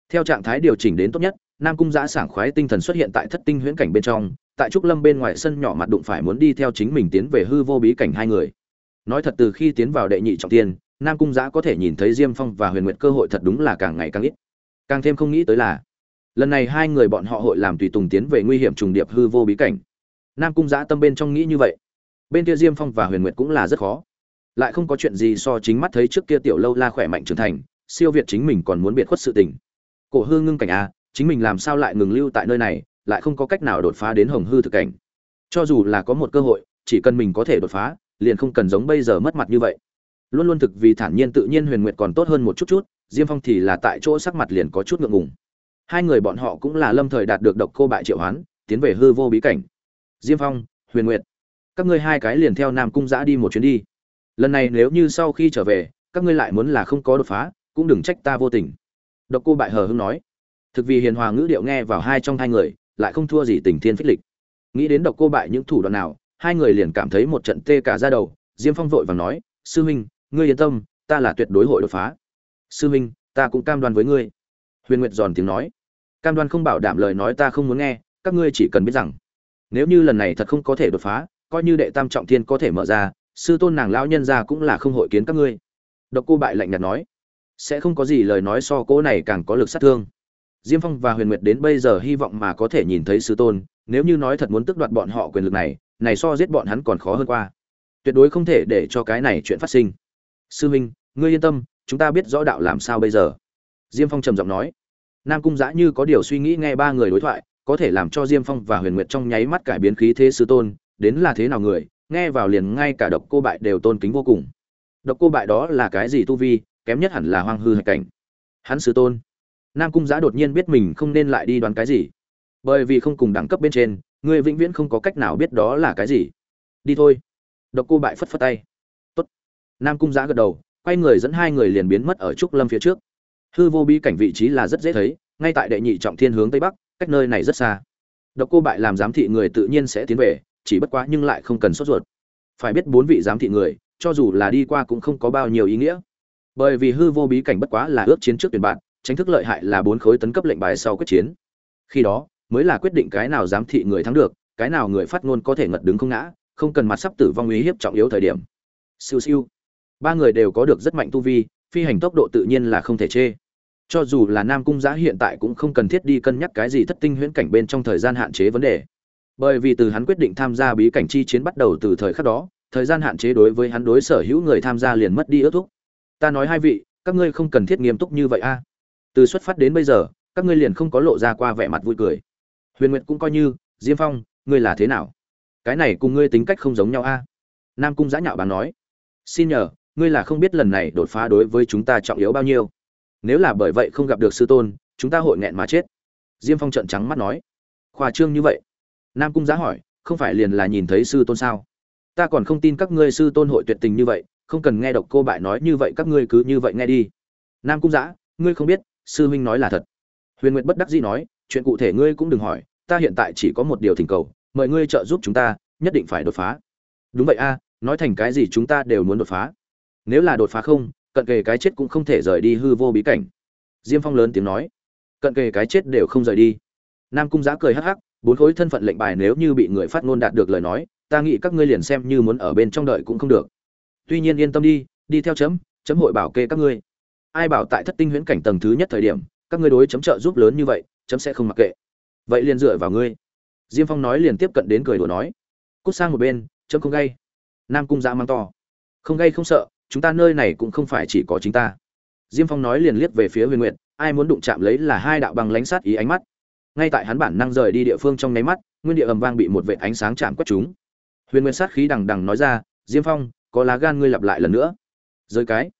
Theo trạng thái điều chỉnh đến tốt nhất, nam cung giã sảng khoái tinh thần xuất hiện tại thất tinh huyễn cảnh bên trong, tại trúc lâm bên ngoài sân nhỏ mặt đụng phải muốn đi theo chính mình tiến về hư vô bí cảnh hai người. Nói thật từ khi tiến vào đệ nhị trọng tiên, nam cung giã có thể nhìn thấy diêm phong và huyền nguyệt cơ hội thật đúng là càng ngày càng ít. Càng thêm không nghĩ tới là lần này hai người bọn họ hội làm tùy tùng tiến về nguy hiểm trùng điệp hư vô bí cảnh. Nam cung giã tâm bên trong nghĩ như vậy. Bên kia diêm phong và huyền nguyệt cũng là rất khó. Lại không có chuyện gì so chính mắt thấy trước kia tiểu lâu la khỏe mạnh trưởng thành, siêu việt chính mình còn muốn biệt khuất sự tình. Cổ hư ngưng cảnh a chính mình làm sao lại ngừng lưu tại nơi này, lại không có cách nào đột phá đến hồng hư thực cảnh. Cho dù là có một cơ hội, chỉ cần mình có thể đột phá, liền không cần giống bây giờ mất mặt như vậy. Luôn luôn thực vì thản nhiên tự nhiên huyền nguyệt còn tốt hơn một chút chút, diêm phong thì là tại chỗ sắc mặt liền có chút ngượng ngùng hai người bọn họ cũng là lâm thời đạt được độc cô bại triệu hoán, tiến về hư vô bí cảnh. Diêm phong, huyền nguyệt, các ngươi hai cái liền theo nam cung giã đi một chuyến đi. Lần này nếu như sau khi trở về, các ngươi lại muốn là không có đột phá, cũng đừng trách ta vô tình. Độc cô bại hờ hưng nói. Thực vì hiền hòa ngữ điệu nghe vào hai trong hai người, lại không thua gì tình thiên phích lịch. Nghĩ đến độc cô bại những thủ đoạn nào, hai người liền cảm thấy một trận tê cả ra đầu. Diêm phong vội vàng nói, sư huynh, ngươi yên tâm, ta là tuyệt đối hội đột phá. Sư huynh, ta cũng cam đoan với ngươi. Huyền nguyệt giòn tiếng nói cam đoan không bảo đảm lời nói ta không muốn nghe, các ngươi chỉ cần biết rằng, nếu như lần này thật không có thể đột phá, coi như đệ tam trọng thiên có thể mở ra, sư tôn nàng lão nhân ra cũng là không hội kiến các ngươi. Độc cô bại lạnh nhạt nói, sẽ không có gì lời nói so cỗ này càng có lực sát thương. Diêm phong và huyền nguyệt đến bây giờ hy vọng mà có thể nhìn thấy sư tôn, nếu như nói thật muốn tước đoạt bọn họ quyền lực này này so giết bọn hắn còn khó hơn qua. Tuyệt đối không thể để cho cái này chuyện phát sinh. Sư minh, ngươi yên tâm, chúng ta biết rõ đạo làm sao bây giờ. Diêm phong trầm giọng nói nam cung giã như có điều suy nghĩ nghe ba người đối thoại, có thể làm cho diêm phong và huyền nguyệt trong nháy mắt cải biến khí thế sư tôn, đến là thế nào người, nghe vào liền ngay cả độc cô bại đều tôn kính vô cùng. Độc cô bại đó là cái gì tu vi, kém nhất hẳn là hoang hư hạch cảnh. Hắn sư tôn. Nam cung giã đột nhiên biết mình không nên lại đi đoán cái gì. Bởi vì không cùng đẳng cấp bên trên, người vĩnh viễn không có cách nào biết đó là cái gì. Đi thôi. Độc cô bại phất phất tay. Tốt. nam cung giã gật đầu, quay người dẫn hai người liền biến mất ở trúc lâm phía trước hư vô bí cảnh vị trí là rất dễ thấy, ngay tại đệ nhị trọng thiên hướng tây bắc, cách nơi này rất xa. Độc cô bại làm giám thị người tự nhiên sẽ tiến về, chỉ bất quá nhưng lại không cần sốt ruột. Phải biết bốn vị giám thị người, cho dù là đi qua cũng không có bao nhiêu ý nghĩa. Bởi vì hư vô bí cảnh bất quá là ước chiến trước tuyển bạn, tránh thức lợi hại là bốn khối tấn cấp lệnh bài sau quyết chiến. Khi đó, mới là quyết định cái nào giám thị người thắng được, cái nào người phát ngôn có thể ngật đứng không ngã, không cần mặt sắp tử vong uy hiếp trọng yếu thời điểm. Siêu siêu. Ba người đều có được rất mạnh tu vi phi hành tốc độ tự nhiên là không thể chê. Cho dù là nam cung giã hiện tại cũng không cần thiết đi cân nhắc cái gì thất tinh huyễn cảnh bên trong thời gian hạn chế vấn đề. Bởi vì từ hắn quyết định tham gia bí cảnh chi chiến bắt đầu từ thời khắc đó, thời gian hạn chế đối với hắn đối sở hữu người tham gia liền mất đi ước thúc. Ta nói hai vị, các ngươi không cần thiết nghiêm túc như vậy a. Từ xuất phát đến bây giờ, các ngươi liền không có lộ ra qua vẻ mặt vui cười. Huyền nguyệt cũng coi như, diêm phong, ngươi là thế nào? Cái này cùng ngươi tính cách không giống nhau a. Nam cung giã nhạo bà nói, xin nhờ ngươi là không biết lần này đột phá đối với chúng ta trọng yếu bao nhiêu. Nếu là bởi vậy không gặp được sư tôn, chúng ta hội nghẹn mà chết. Diêm phong trận trắng mắt nói. Khoa trương như vậy? Nam cung giá hỏi. Không phải liền là nhìn thấy sư tôn sao? Ta còn không tin các ngươi sư tôn hội tuyệt tình như vậy, không cần nghe độc cô bại nói như vậy các ngươi cứ như vậy nghe đi. Nam cung giã ngươi không biết, sư huynh nói là thật. Huyền nguyệt bất đắc dĩ nói, chuyện cụ thể ngươi cũng đừng hỏi, ta hiện tại chỉ có một điều thỉnh cầu, mời ngươi trợ giúp chúng ta, nhất định phải đột phá. Đúng vậy a, nói thành cái gì chúng ta đều muốn đột phá nếu là đột phá không, cận kề cái chết cũng không thể rời đi hư vô bí cảnh. Diêm phong lớn tiếng nói, cận kề cái chết đều không rời đi. Nam cung giã cười hắc hắc, bốn khối thân phận lệnh bài nếu như bị người phát ngôn đạt được lời nói, ta nghĩ các ngươi liền xem như muốn ở bên trong đợi cũng không được. Tuy nhiên yên tâm đi đi theo chấm chấm hội bảo kê các ngươi. Ai bảo tại thất tinh huyễn cảnh tầng thứ nhất thời điểm, các ngươi đối chấm trợ giúp lớn như vậy, chấm sẽ không mặc kệ. Vậy liền dựa vào ngươi. Diêm phong nói liền tiếp cận đến cười đùa nói, cút sang một bên, chấm không gây nam cung giã mang to, không gây không sợ chúng ta nơi này cũng không phải chỉ có chính ta. Diêm phong nói liền liếc về phía huyền nguyện ai muốn đụng chạm lấy là hai đạo băng lánh sát ý ánh mắt. Ngay tại hắn bản năng rời đi địa phương trong nháy mắt, nguyên địa ầm vang bị một vệ ánh sáng chạm quét chúng huyền nguyện sát khí đằng đằng nói ra, diêm phong, có lá gan ngươi lặp lại lần nữa. Rơi cái,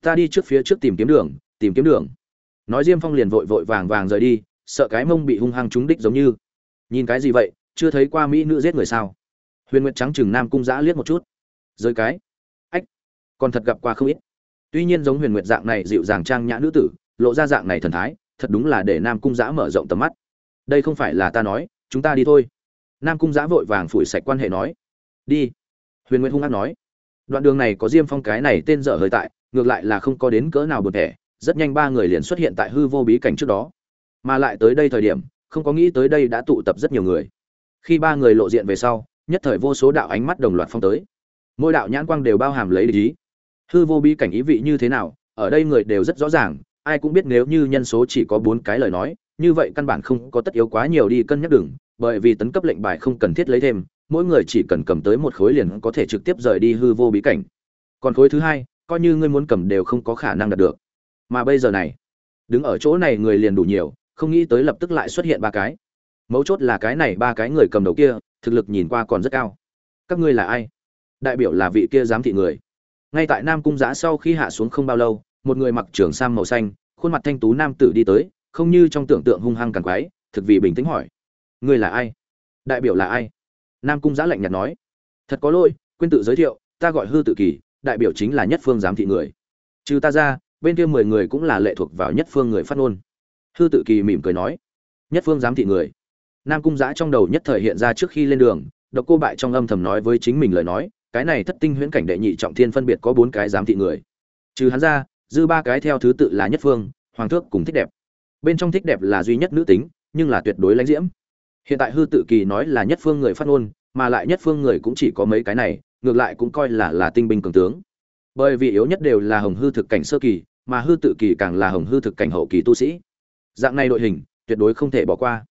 ta đi trước phía trước tìm kiếm đường, tìm kiếm đường. Nói diêm phong liền vội vội vàng vàng rời đi, sợ cái mông bị hung hăng trúng đích giống như. Nhìn cái gì vậy, chưa thấy qua mỹ nữ giết người sao? Huyền nguyệt trắng chừng nam cung giã liếc một chút. Rơi cái còn thật gặp qua không ít. Tuy nhiên giống huyền nguyệt dạng này dịu dàng trang nhã nữ tử, lộ ra dạng này thần thái, thật đúng là để nam cung giã mở rộng tầm mắt. Đây không phải là ta nói, chúng ta đi thôi. Nam cung giã vội vàng phủi sạch quan hệ nói, đi. Huyền Nguyệt hung hát nói, đoạn đường này có diêm phong cái này tên dở hơi tại, ngược lại là không có đến cỡ nào buồn thẻ, rất nhanh ba người liền xuất hiện tại hư vô bí cảnh trước đó. Mà lại tới đây thời điểm, không có nghĩ tới đây đã tụ tập rất nhiều người. Khi ba người lộ diện về sau, nhất thời vô số đạo ánh mắt đồng loạt phong tới. Mỗi đạo nhãn quang đều bao hàm lấy ý hư vô bí cảnh ý vị như thế nào, ở đây người đều rất rõ ràng, ai cũng biết nếu như nhân số chỉ có bốn cái lời nói, như vậy căn bản không có tất yếu quá nhiều đi cân nhắc đừng bởi vì tấn cấp lệnh bài không cần thiết lấy thêm, mỗi người chỉ cần cầm tới một khối liền có thể trực tiếp rời đi hư vô bí cảnh. Còn khối thứ hai, coi như ngươi muốn cầm đều không có khả năng đạt được. Mà bây giờ này, đứng ở chỗ này người liền đủ nhiều, không nghĩ tới lập tức lại xuất hiện ba cái. Mấu chốt là cái này ba cái người cầm đầu kia, thực lực nhìn qua còn rất cao. Các ngươi là ai? Đại biểu là vị kia giám thị người ngay tại nam cung giã sau khi hạ xuống không bao lâu, một người mặc trường sam màu xanh, khuôn mặt thanh tú nam tử đi tới, không như trong tưởng tượng hung hăng càng quái, thực vì bình tĩnh hỏi. Ngươi là ai? Đại biểu là ai? Nam cung giã lạnh nhạt nói. Thật có lỗi, quên tự giới thiệu, ta gọi hư tự kỳ, đại biểu chính là nhất phương giám thị người. Trừ ta ra, bên kia mười người cũng là lệ thuộc vào nhất phương người phát ngôn. Hư tự kỳ mỉm cười nói. Nhất phương giám thị người. Nam cung giã trong đầu nhất thời hiện ra trước khi lên đường, độc cô bại trong âm thầm nói với chính mình lời nói cái này thất tinh huyễn cảnh đệ nhị trọng thiên phân biệt có bốn cái giám thị người. Trừ hắn ra, dư ba cái theo thứ tự là nhất phương, hoàng thước cùng thích đẹp. Bên trong thích đẹp là duy nhất nữ tính, nhưng là tuyệt đối lãnh diễm. Hiện tại hư tự kỳ nói là nhất phương người phát ngôn, mà lại nhất phương người cũng chỉ có mấy cái này, ngược lại cũng coi là là tinh binh cường tướng. Bởi vì yếu nhất đều là hồng hư thực cảnh sơ kỳ, mà hư tự kỳ càng là hồng hư thực cảnh hậu kỳ tu sĩ. Dạng này đội hình, tuyệt đối không thể bỏ qua.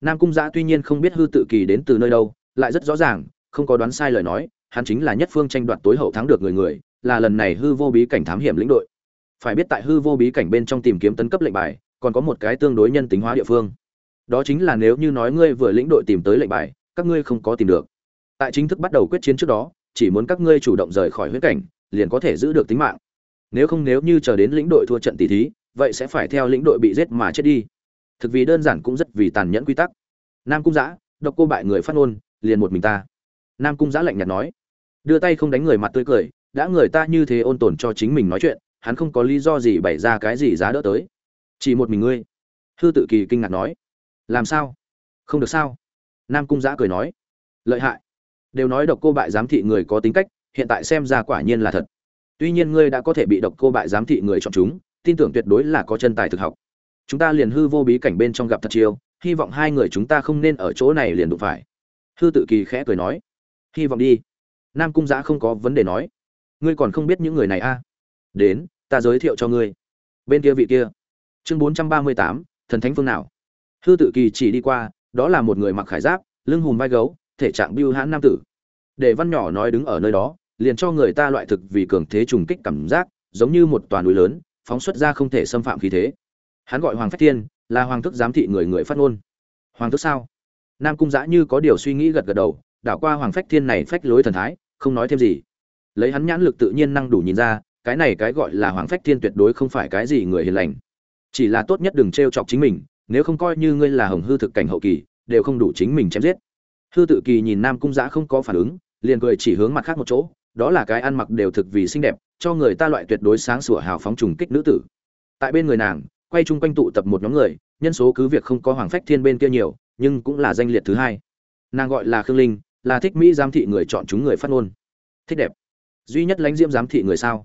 Nam cung giã tuy nhiên không biết hư tự kỳ đến từ nơi đâu, lại rất rõ ràng, không có đoán sai lời nói hắn chính là nhất phương tranh đoạt tối hậu thắng được người người, là lần này hư vô bí cảnh thám hiểm lĩnh đội. Phải biết tại hư vô bí cảnh bên trong tìm kiếm tấn cấp lệnh bài, còn có một cái tương đối nhân tính hóa địa phương. Đó chính là nếu như nói ngươi vừa lĩnh đội tìm tới lệnh bài, các ngươi không có tìm được. Tại chính thức bắt đầu quyết chiến trước đó, chỉ muốn các ngươi chủ động rời khỏi huyết cảnh, liền có thể giữ được tính mạng. Nếu không nếu như chờ đến lĩnh đội thua trận tỷ thí, vậy sẽ phải theo lĩnh đội bị giết mà chết đi. Thực vì đơn giản cũng rất vì tàn nhẫn quy tắc. Nam cung giã, độc cô bại người phát ngôn, liền một mình ta. Nam cung giã lạnh nhạt nói đưa tay không đánh người mặt tươi cười, đã người ta như thế ôn tồn cho chính mình nói chuyện, hắn không có lý do gì bày ra cái gì giá đỡ tới. Chỉ một mình ngươi? Hư tự kỳ kinh ngạc nói. Làm sao? Không được sao? Nam cung giã cười nói. Lợi hại. Đều nói độc cô bại giám thị người có tính cách, hiện tại xem ra quả nhiên là thật. Tuy nhiên ngươi đã có thể bị độc cô bại giám thị người chọn chúng, tin tưởng tuyệt đối là có chân tài thực học. Chúng ta liền hư vô bí cảnh bên trong gặp thật chiêu, hy vọng hai người chúng ta không nên ở chỗ này liền đụng phải. Hư tự kỳ khẽ cười nói. Hy vọng đi nam cung giã không có vấn đề nói. Ngươi còn không biết những người này a à? đến, ta giới thiệu cho ngươi. Bên kia vị kia. Chương bốn trăm ba mươi tám, thần thánh phương nào? Hư tự kỳ chỉ đi qua, đó là một người mặc khải giáp, lưng hùm vai gấu, thể trạng biêu hãn nam tử. Để văn nhỏ nói đứng ở nơi đó, liền cho người ta loại thực vì cường thế trùng kích cảm giác, giống như một toàn núi lớn, phóng xuất ra không thể xâm phạm khí thế. Hắn gọi hoàng phách thiên, là hoàng thức giám thị người người phát ngôn. Hoàng thức sao? Nam cung giã như có điều suy nghĩ gật gật đầu, đảo qua hoàng phách thiên này phách lối thần thái không nói thêm gì. Lấy hắn nhãn lực tự nhiên năng đủ nhìn ra, cái này cái gọi là hoàng phách thiên tuyệt đối không phải cái gì người hiền lành. Chỉ là tốt nhất đừng t r e o chọc chính mình, nếu không coi như ngươi là hồng hư thực cảnh hậu kỳ, đều không đủ chính mình chém giết. Hư tự kỳ nhìn nam cung giã không có phản ứng, liền cười chỉ hướng mặt khác một chỗ, đó là cái ăn mặc đều thực vì xinh đẹp, cho người ta loại tuyệt đối sáng sủa hào phóng trùng kích nữ tử. Tại bên người nàng, quay chung quanh tụ tập một nhóm người, nhân số cứ việc không có hoàng phách thiên bên kia nhiều, nhưng cũng là danh liệt thứ hai. Nàng gọi là khương linh là thích mỹ giám thị người chọn chúng người phát ngôn. Thích đẹp. Duy nhất lãnh diễm giám thị người sao?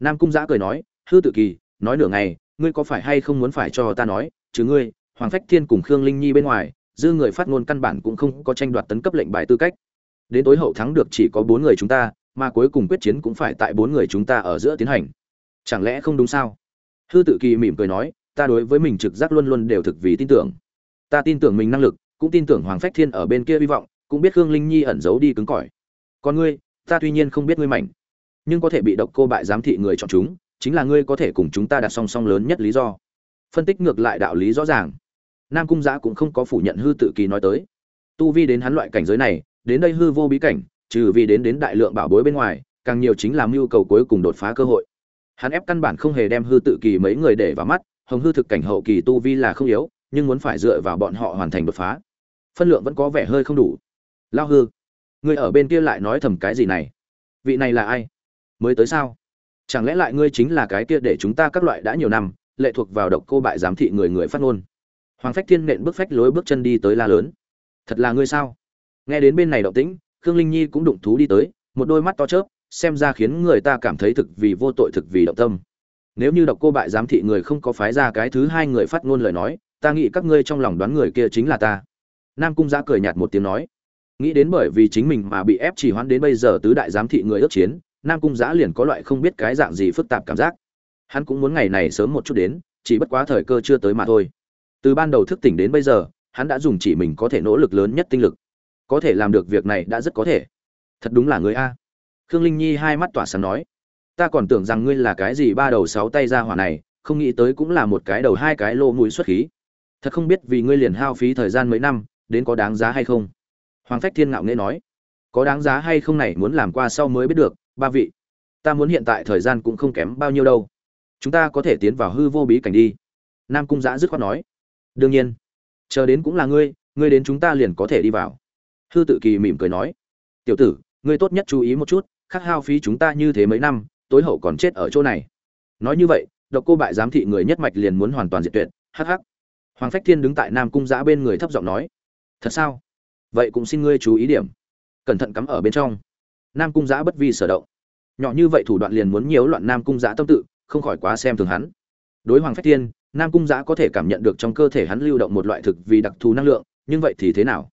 Nam cung giã cười nói, hư tự kỳ, nói nửa ngày, ngươi có phải hay không muốn phải cho ta nói chứ ngươi, hoàng phách thiên cùng khương linh nhi bên ngoài, dư người phát ngôn căn bản cũng không có tranh đoạt tấn cấp lệnh bài tư cách. Đến tối hậu thắng được chỉ có bốn người chúng ta, mà cuối cùng quyết chiến cũng phải tại bốn người chúng ta ở giữa tiến hành. Chẳng lẽ không đúng sao? Hư tự kỳ mỉm cười nói, ta đối với mình trực giác luôn luôn đều thực vì tin tưởng. Ta tin tưởng mình năng lực, cũng tin tưởng hoàng phách thiên ở bên kia hy vọng cũng biết khương linh nhi ẩn giấu đi cứng cỏi. Còn ngươi, ta tuy nhiên không biết ngươi mạnh nhưng có thể bị độc cô bại giám thị người chọn chúng, chính là ngươi có thể cùng chúng ta đặt song song lớn nhất lý do. Phân tích ngược lại đạo lý rõ ràng. Nam cung giã cũng không có phủ nhận hư tự kỳ nói tới. Tu vi đến hắn loại cảnh giới này, đến đây hư vô bí cảnh, trừ vì đến đến đại lượng bảo bối bên ngoài, càng nhiều chính là mưu cầu cuối cùng đột phá cơ hội. Hắn ép căn bản không hề đem hư tự kỳ mấy người để vào mắt, hồng hư thực cảnh hậu kỳ tu vi là không yếu, nhưng muốn phải dựa vào bọn họ hoàn thành đột phá. Phân lượng vẫn có vẻ hơi không đủ lao hư người ở bên kia lại nói thầm cái gì này? Vị này là ai? Mới tới sao? Chẳng lẽ lại ngươi chính là cái kia để chúng ta các loại đã nhiều năm, lệ thuộc vào độc cô bại giám thị người người phát ngôn? Hoàng phách thiên nện bước phách lối bước chân đi tới la lớn. Thật là ngươi sao? Nghe đến bên này động tĩnh, khương linh nhi cũng đụng thú đi tới, một đôi mắt to chớp, xem ra khiến người ta cảm thấy thực vì vô tội thực vì động tâm. Nếu như độc cô bại giám thị người không có phái ra cái thứ hai người phát ngôn lời nói, ta nghĩ các ngươi trong lòng đoán người kia chính là ta. Nam cung giã cười nhạt một tiếng nói nghĩ đến bởi vì chính mình mà bị ép chỉ hoãn đến bây giờ tứ đại giám thị người ước chiến, nam cung giã liền có loại không biết cái dạng gì phức tạp cảm giác. Hắn cũng muốn ngày này sớm một chút đến, chỉ bất quá thời cơ chưa tới mà thôi. Từ ban đầu thức tỉnh đến bây giờ, hắn đã dùng chỉ mình có thể nỗ lực lớn nhất tinh lực. Có thể làm được việc này đã rất có thể. Thật đúng là người a. Khương linh nhi hai mắt tỏa sáng nói, ta còn tưởng rằng ngươi là cái gì ba đầu sáu tay ra hỏa này, không nghĩ tới cũng là một cái đầu hai cái lô mũi xuất khí. Thật không biết vì ngươi liền hao phí thời gian mấy năm, đến có đáng giá hay không? Hoàng phách thiên ngạo nghễ nói, có đáng giá hay không này muốn làm qua sau mới biết được, ba vị. Ta muốn hiện tại thời gian cũng không kém bao nhiêu đâu. Chúng ta có thể tiến vào hư vô bí cảnh đi. Nam cung giã dứt khoát nói, đương nhiên. Chờ đến cũng là ngươi ngươi đến chúng ta liền có thể đi vào. Hư tự kỳ mỉm cười nói, tiểu tử, ngươi tốt nhất chú ý một chút, khắc hao phí chúng ta như thế mấy năm, tối hậu còn chết ở chỗ này. Nói như vậy, độc cô bại giám thị người nhất mạch liền muốn hoàn toàn diệt tuyệt, hắc hắc. Hoàng phách thiên đứng tại nam cung giã bên người thấp giọng nói, thật sao? Vậy cũng xin ngươi chú ý điểm. Cẩn thận cắm ở bên trong. Nam cung giã bất vi sở động. Nhỏ như vậy thủ đoạn liền muốn nhiễu loạn nam cung giã tâm tự, không khỏi quá xem thường hắn. Đối hoàng phách thiên, nam cung giã có thể cảm nhận được trong cơ thể hắn lưu động một loại thực vì đặc thù năng lượng, nhưng vậy thì thế nào?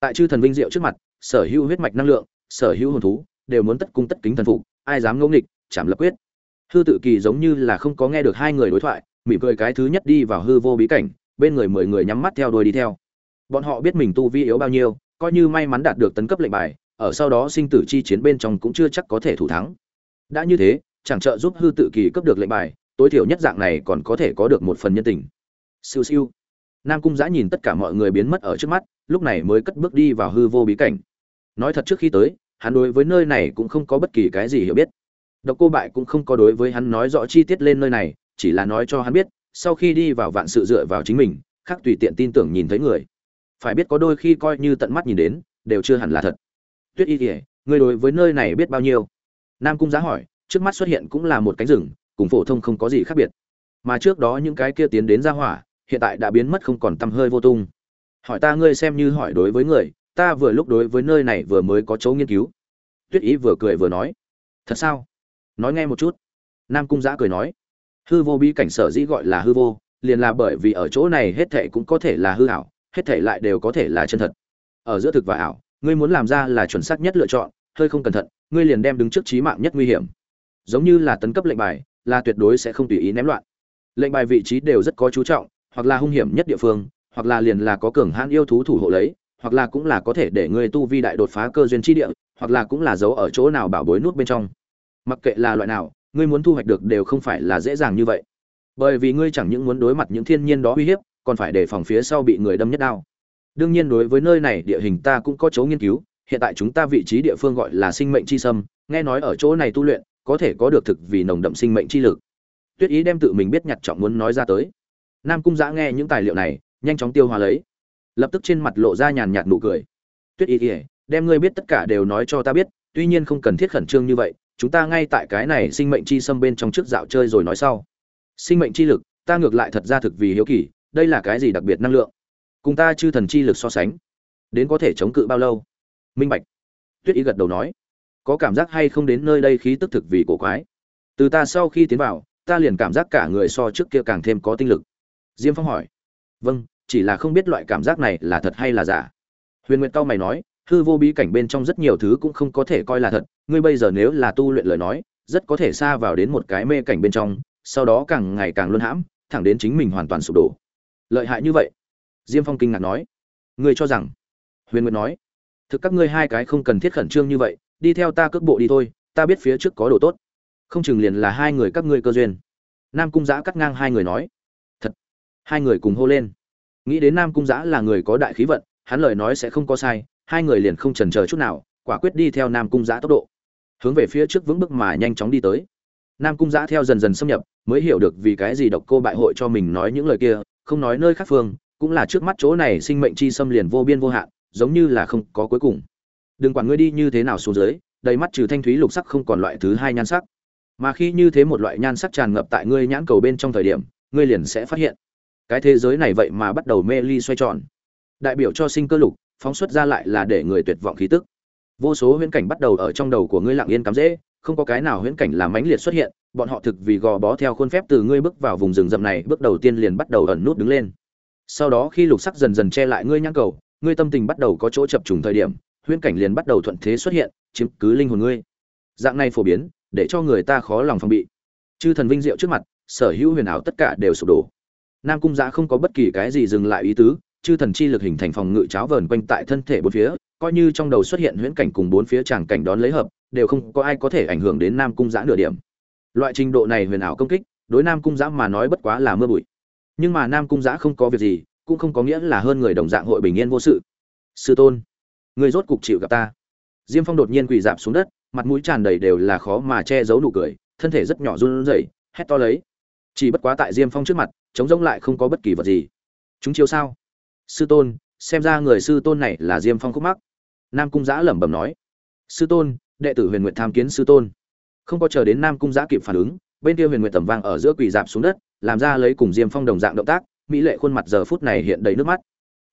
Tại chư thần vinh diệu trước mặt, sở hữu huyết mạch năng lượng, sở hữu hồn thú, đều muốn tất cung tất kính thần phục, ai dám ngẫu nghịch, chảm lập quyết. Hư tự kỳ giống như là không có nghe được hai người đối thoại, mỉm cười cái thứ nhất đi vào hư vô bí cảnh, bên người mười người nhắm mắt theo đuôi đi theo bọn họ biết mình tu vi yếu bao nhiêu, coi như may mắn đạt được tấn cấp lệnh bài, ở sau đó sinh tử chi chiến bên trong cũng chưa chắc có thể thủ thắng. Đã như thế, chẳng trợ giúp hư tự kỳ cấp được lệnh bài, tối thiểu nhất dạng này còn có thể có được một phần nhân tình. Siêu siêu. Nam cung giã nhìn tất cả mọi người biến mất ở trước mắt, lúc này mới cất bước đi vào hư vô bí cảnh. Nói thật trước khi tới, hắn đối với nơi này cũng không có bất kỳ cái gì hiểu biết. Độc cô bại cũng không có đối với hắn nói rõ chi tiết lên nơi này, chỉ là nói cho hắn biết, sau khi đi vào vạn sự dựa vào chính mình, khác tùy tiện tin tưởng nhìn thấy người phải biết có đôi khi coi như tận mắt nhìn đến, đều chưa hẳn là thật. Tuyết y kỉa ngươi đối với nơi này biết bao nhiêu? Nam cung giá hỏi, trước mắt xuất hiện cũng là một cánh rừng, cùng phổ thông không có gì khác biệt. Mà trước đó những cái kia tiến đến ra hỏa, hiện tại đã biến mất không còn tăm hơi vô tung. Hỏi ta ngươi xem như hỏi đối với người, ta vừa lúc đối với nơi này vừa mới có chỗ nghiên cứu. Tuyết ý vừa cười vừa nói, thật sao? Nói nghe một chút. Nam cung giã cười nói, hư vô bí cảnh sở dĩ gọi là hư vô, liền là bởi vì ở chỗ này hết thệ cũng có thể là hư ảo hết thể lại đều có thể là chân thật. Ở giữa thực và ảo, ngươi muốn làm ra là chuẩn xác nhất lựa chọn, hơi không cẩn thận, ngươi liền đem đứng trước trí mạng nhất nguy hiểm. Giống như là tấn cấp lệnh bài, là tuyệt đối sẽ không tùy ý ném loạn. Lệnh bài vị trí đều rất có chú trọng, hoặc là hung hiểm nhất địa phương, hoặc là liền là có cường hãn yêu thú thủ hộ lấy, hoặc là cũng là có thể để ngươi tu vi đại đột phá cơ duyên chi địa, hoặc là cũng là giấu ở chỗ nào bảo bối nút bên trong. Mặc kệ là loại nào, ngươi muốn thu hoạch được đều không phải là dễ dàng như vậy. Bởi vì ngươi chẳng những muốn đối mặt những thiên nhiên đó uy hiếp còn phải đề phòng phía sau bị người đâm nhất đao. Đương nhiên đối với nơi này địa hình ta cũng có chỗ nghiên cứu, hiện tại chúng ta vị trí địa phương gọi là sinh mệnh chi sâm, nghe nói ở chỗ này tu luyện, có thể có được thực vì nồng đậm sinh mệnh chi lực. Tuyết ý đem tự mình biết nhặt trọng muốn nói ra tới. Nam cung giã nghe những tài liệu này, nhanh chóng tiêu hóa lấy. Lập tức trên mặt lộ ra nhàn nhạt nụ cười. Tuyết ý ỉa đem ngươi biết tất cả đều nói cho ta biết, tuy nhiên không cần thiết khẩn trương như vậy, chúng ta ngay tại cái này sinh mệnh chi xâm bên trong trước dạo chơi rồi nói sau. Sinh mệnh chi lực, ta ngược lại thật ra thực vì hiếu kỳ đây là cái gì đặc biệt năng lượng? Cùng ta chư thần chi lực so sánh, đến có thể chống cự bao lâu? Minh bạch. Tuyết ý gật đầu nói, có cảm giác hay không đến nơi đây khí tức thực vì cổ quái. Từ ta sau khi tiến vào, ta liền cảm giác cả người so trước kia càng thêm có tinh lực. Diêm phong hỏi vâng chỉ là không biết loại cảm giác này là thật hay là giả. Huyền nguyệt cao mày nói, hư vô bí cảnh bên trong rất nhiều thứ cũng không có thể coi là thật. Ngươi bây giờ nếu là tu luyện lời nói, rất có thể xa vào đến một cái mê cảnh bên trong, sau đó càng ngày càng luân hãm, thẳng đến chính mình hoàn toàn sụp đổ lợi hại như vậy? Diêm phong kinh ngạc nói. Ngươi cho rằng? Huyền nguyệt nói. Thực các ngươi hai cái không cần thiết khẩn trương như vậy, đi theo ta cước bộ đi thôi, ta biết phía trước có đồ tốt. Không chừng liền là hai người các ngươi cơ duyên. Nam cung giã cắt ngang hai người nói. Thật. Hai người cùng hô lên. Nghĩ đến nam cung giã là người có đại khí vận, hắn lời nói sẽ không có sai, hai người liền không chần ờ chút nào, quả quyết đi theo nam cung giã tốc độ. Hướng về phía trước vững bước mà nhanh chóng đi tới. Nam cung giã theo dần dần xâm nhập, mới hiểu được vì cái gì độc cô bại hội cho mình nói những lời kia không nói nơi khác phương, cũng là trước mắt chỗ này sinh mệnh chi xâm liền vô biên vô hạn, giống như là không có cuối cùng. Đừng quản ngươi đi như thế nào xuống dưới, đầy mắt trừ thanh thúy lục sắc không còn loại thứ hai nhan sắc. Mà khi như thế một loại nhan sắc tràn ngập tại ngươi nhãn cầu bên trong thời điểm, ngươi liền sẽ phát hiện. Cái thế giới này vậy mà bắt đầu mê ly xoay tròn. Đại biểu cho sinh cơ lục, phóng xuất ra lại là để người tuyệt vọng khí tức vô số huyễn cảnh bắt đầu ở trong đầu của ngươi lặng yên cắm dễ không có cái nào huyễn cảnh làm mãnh liệt xuất hiện, bọn họ thực vì gò bó theo khuôn phép từ ngươi bước vào vùng rừng rậm này, bước đầu tiên liền bắt đầu ẩn nút đứng lên. Sau đó khi lục sắc dần dần che lại ngươi nhãn cầu, ngươi tâm tình bắt đầu có chỗ chập trùng thời điểm, huyễn cảnh liền bắt đầu thuận thế xuất hiện, chiếm cứ linh hồn ngươi. Dạng này phổ biến, để cho người ta khó lòng phòng bị. Chư thần vinh diệu trước mặt, sở hữu huyền ảo tất cả đều sụp đổ. Nam cung giã không có bất kỳ cái gì dừng lại ý tứ chư thần chi lực hình thành phòng ngự cháo vờn quanh tại thân thể bốn phía, coi như trong đầu xuất hiện huyễn cảnh cùng bốn phía tràng cảnh đón lấy hợp, đều không có ai có thể ảnh hưởng đến nam cung giã nửa điểm. Loại trình độ này huyền ảo công kích, đối nam cung giã mà nói bất quá là mưa bụi. Nhưng mà nam cung giã không có việc gì, cũng không có nghĩa là hơn người đồng dạng hội bình yên vô sự. Sư tôn, người rốt cục chịu gặp ta. Diêm phong đột nhiên quỳ dạp xuống đất, mặt mũi tràn đầy đều là khó mà che giấu nụ cười, thân thể rất nhỏ run rẩy, hét to lấy. Chỉ bất quá tại diêm phong trước mặt chống rông lại không có bất kỳ vật gì. Chúng chiêu sao? Sư tôn, xem ra người sư tôn này là diêm phong khúc mắc. Nam cung giã lẩm bẩm nói. Sư tôn, đệ tử huyền nguyện tham kiến sư tôn. Không có chờ đến nam cung giã kịp phản ứng, bên kia huyền nguyện tầm vang ở giữa quỳ dạp xuống đất, làm ra lấy cùng diêm phong đồng dạng động tác, mỹ lệ khuôn mặt giờ phút này hiện đầy nước mắt.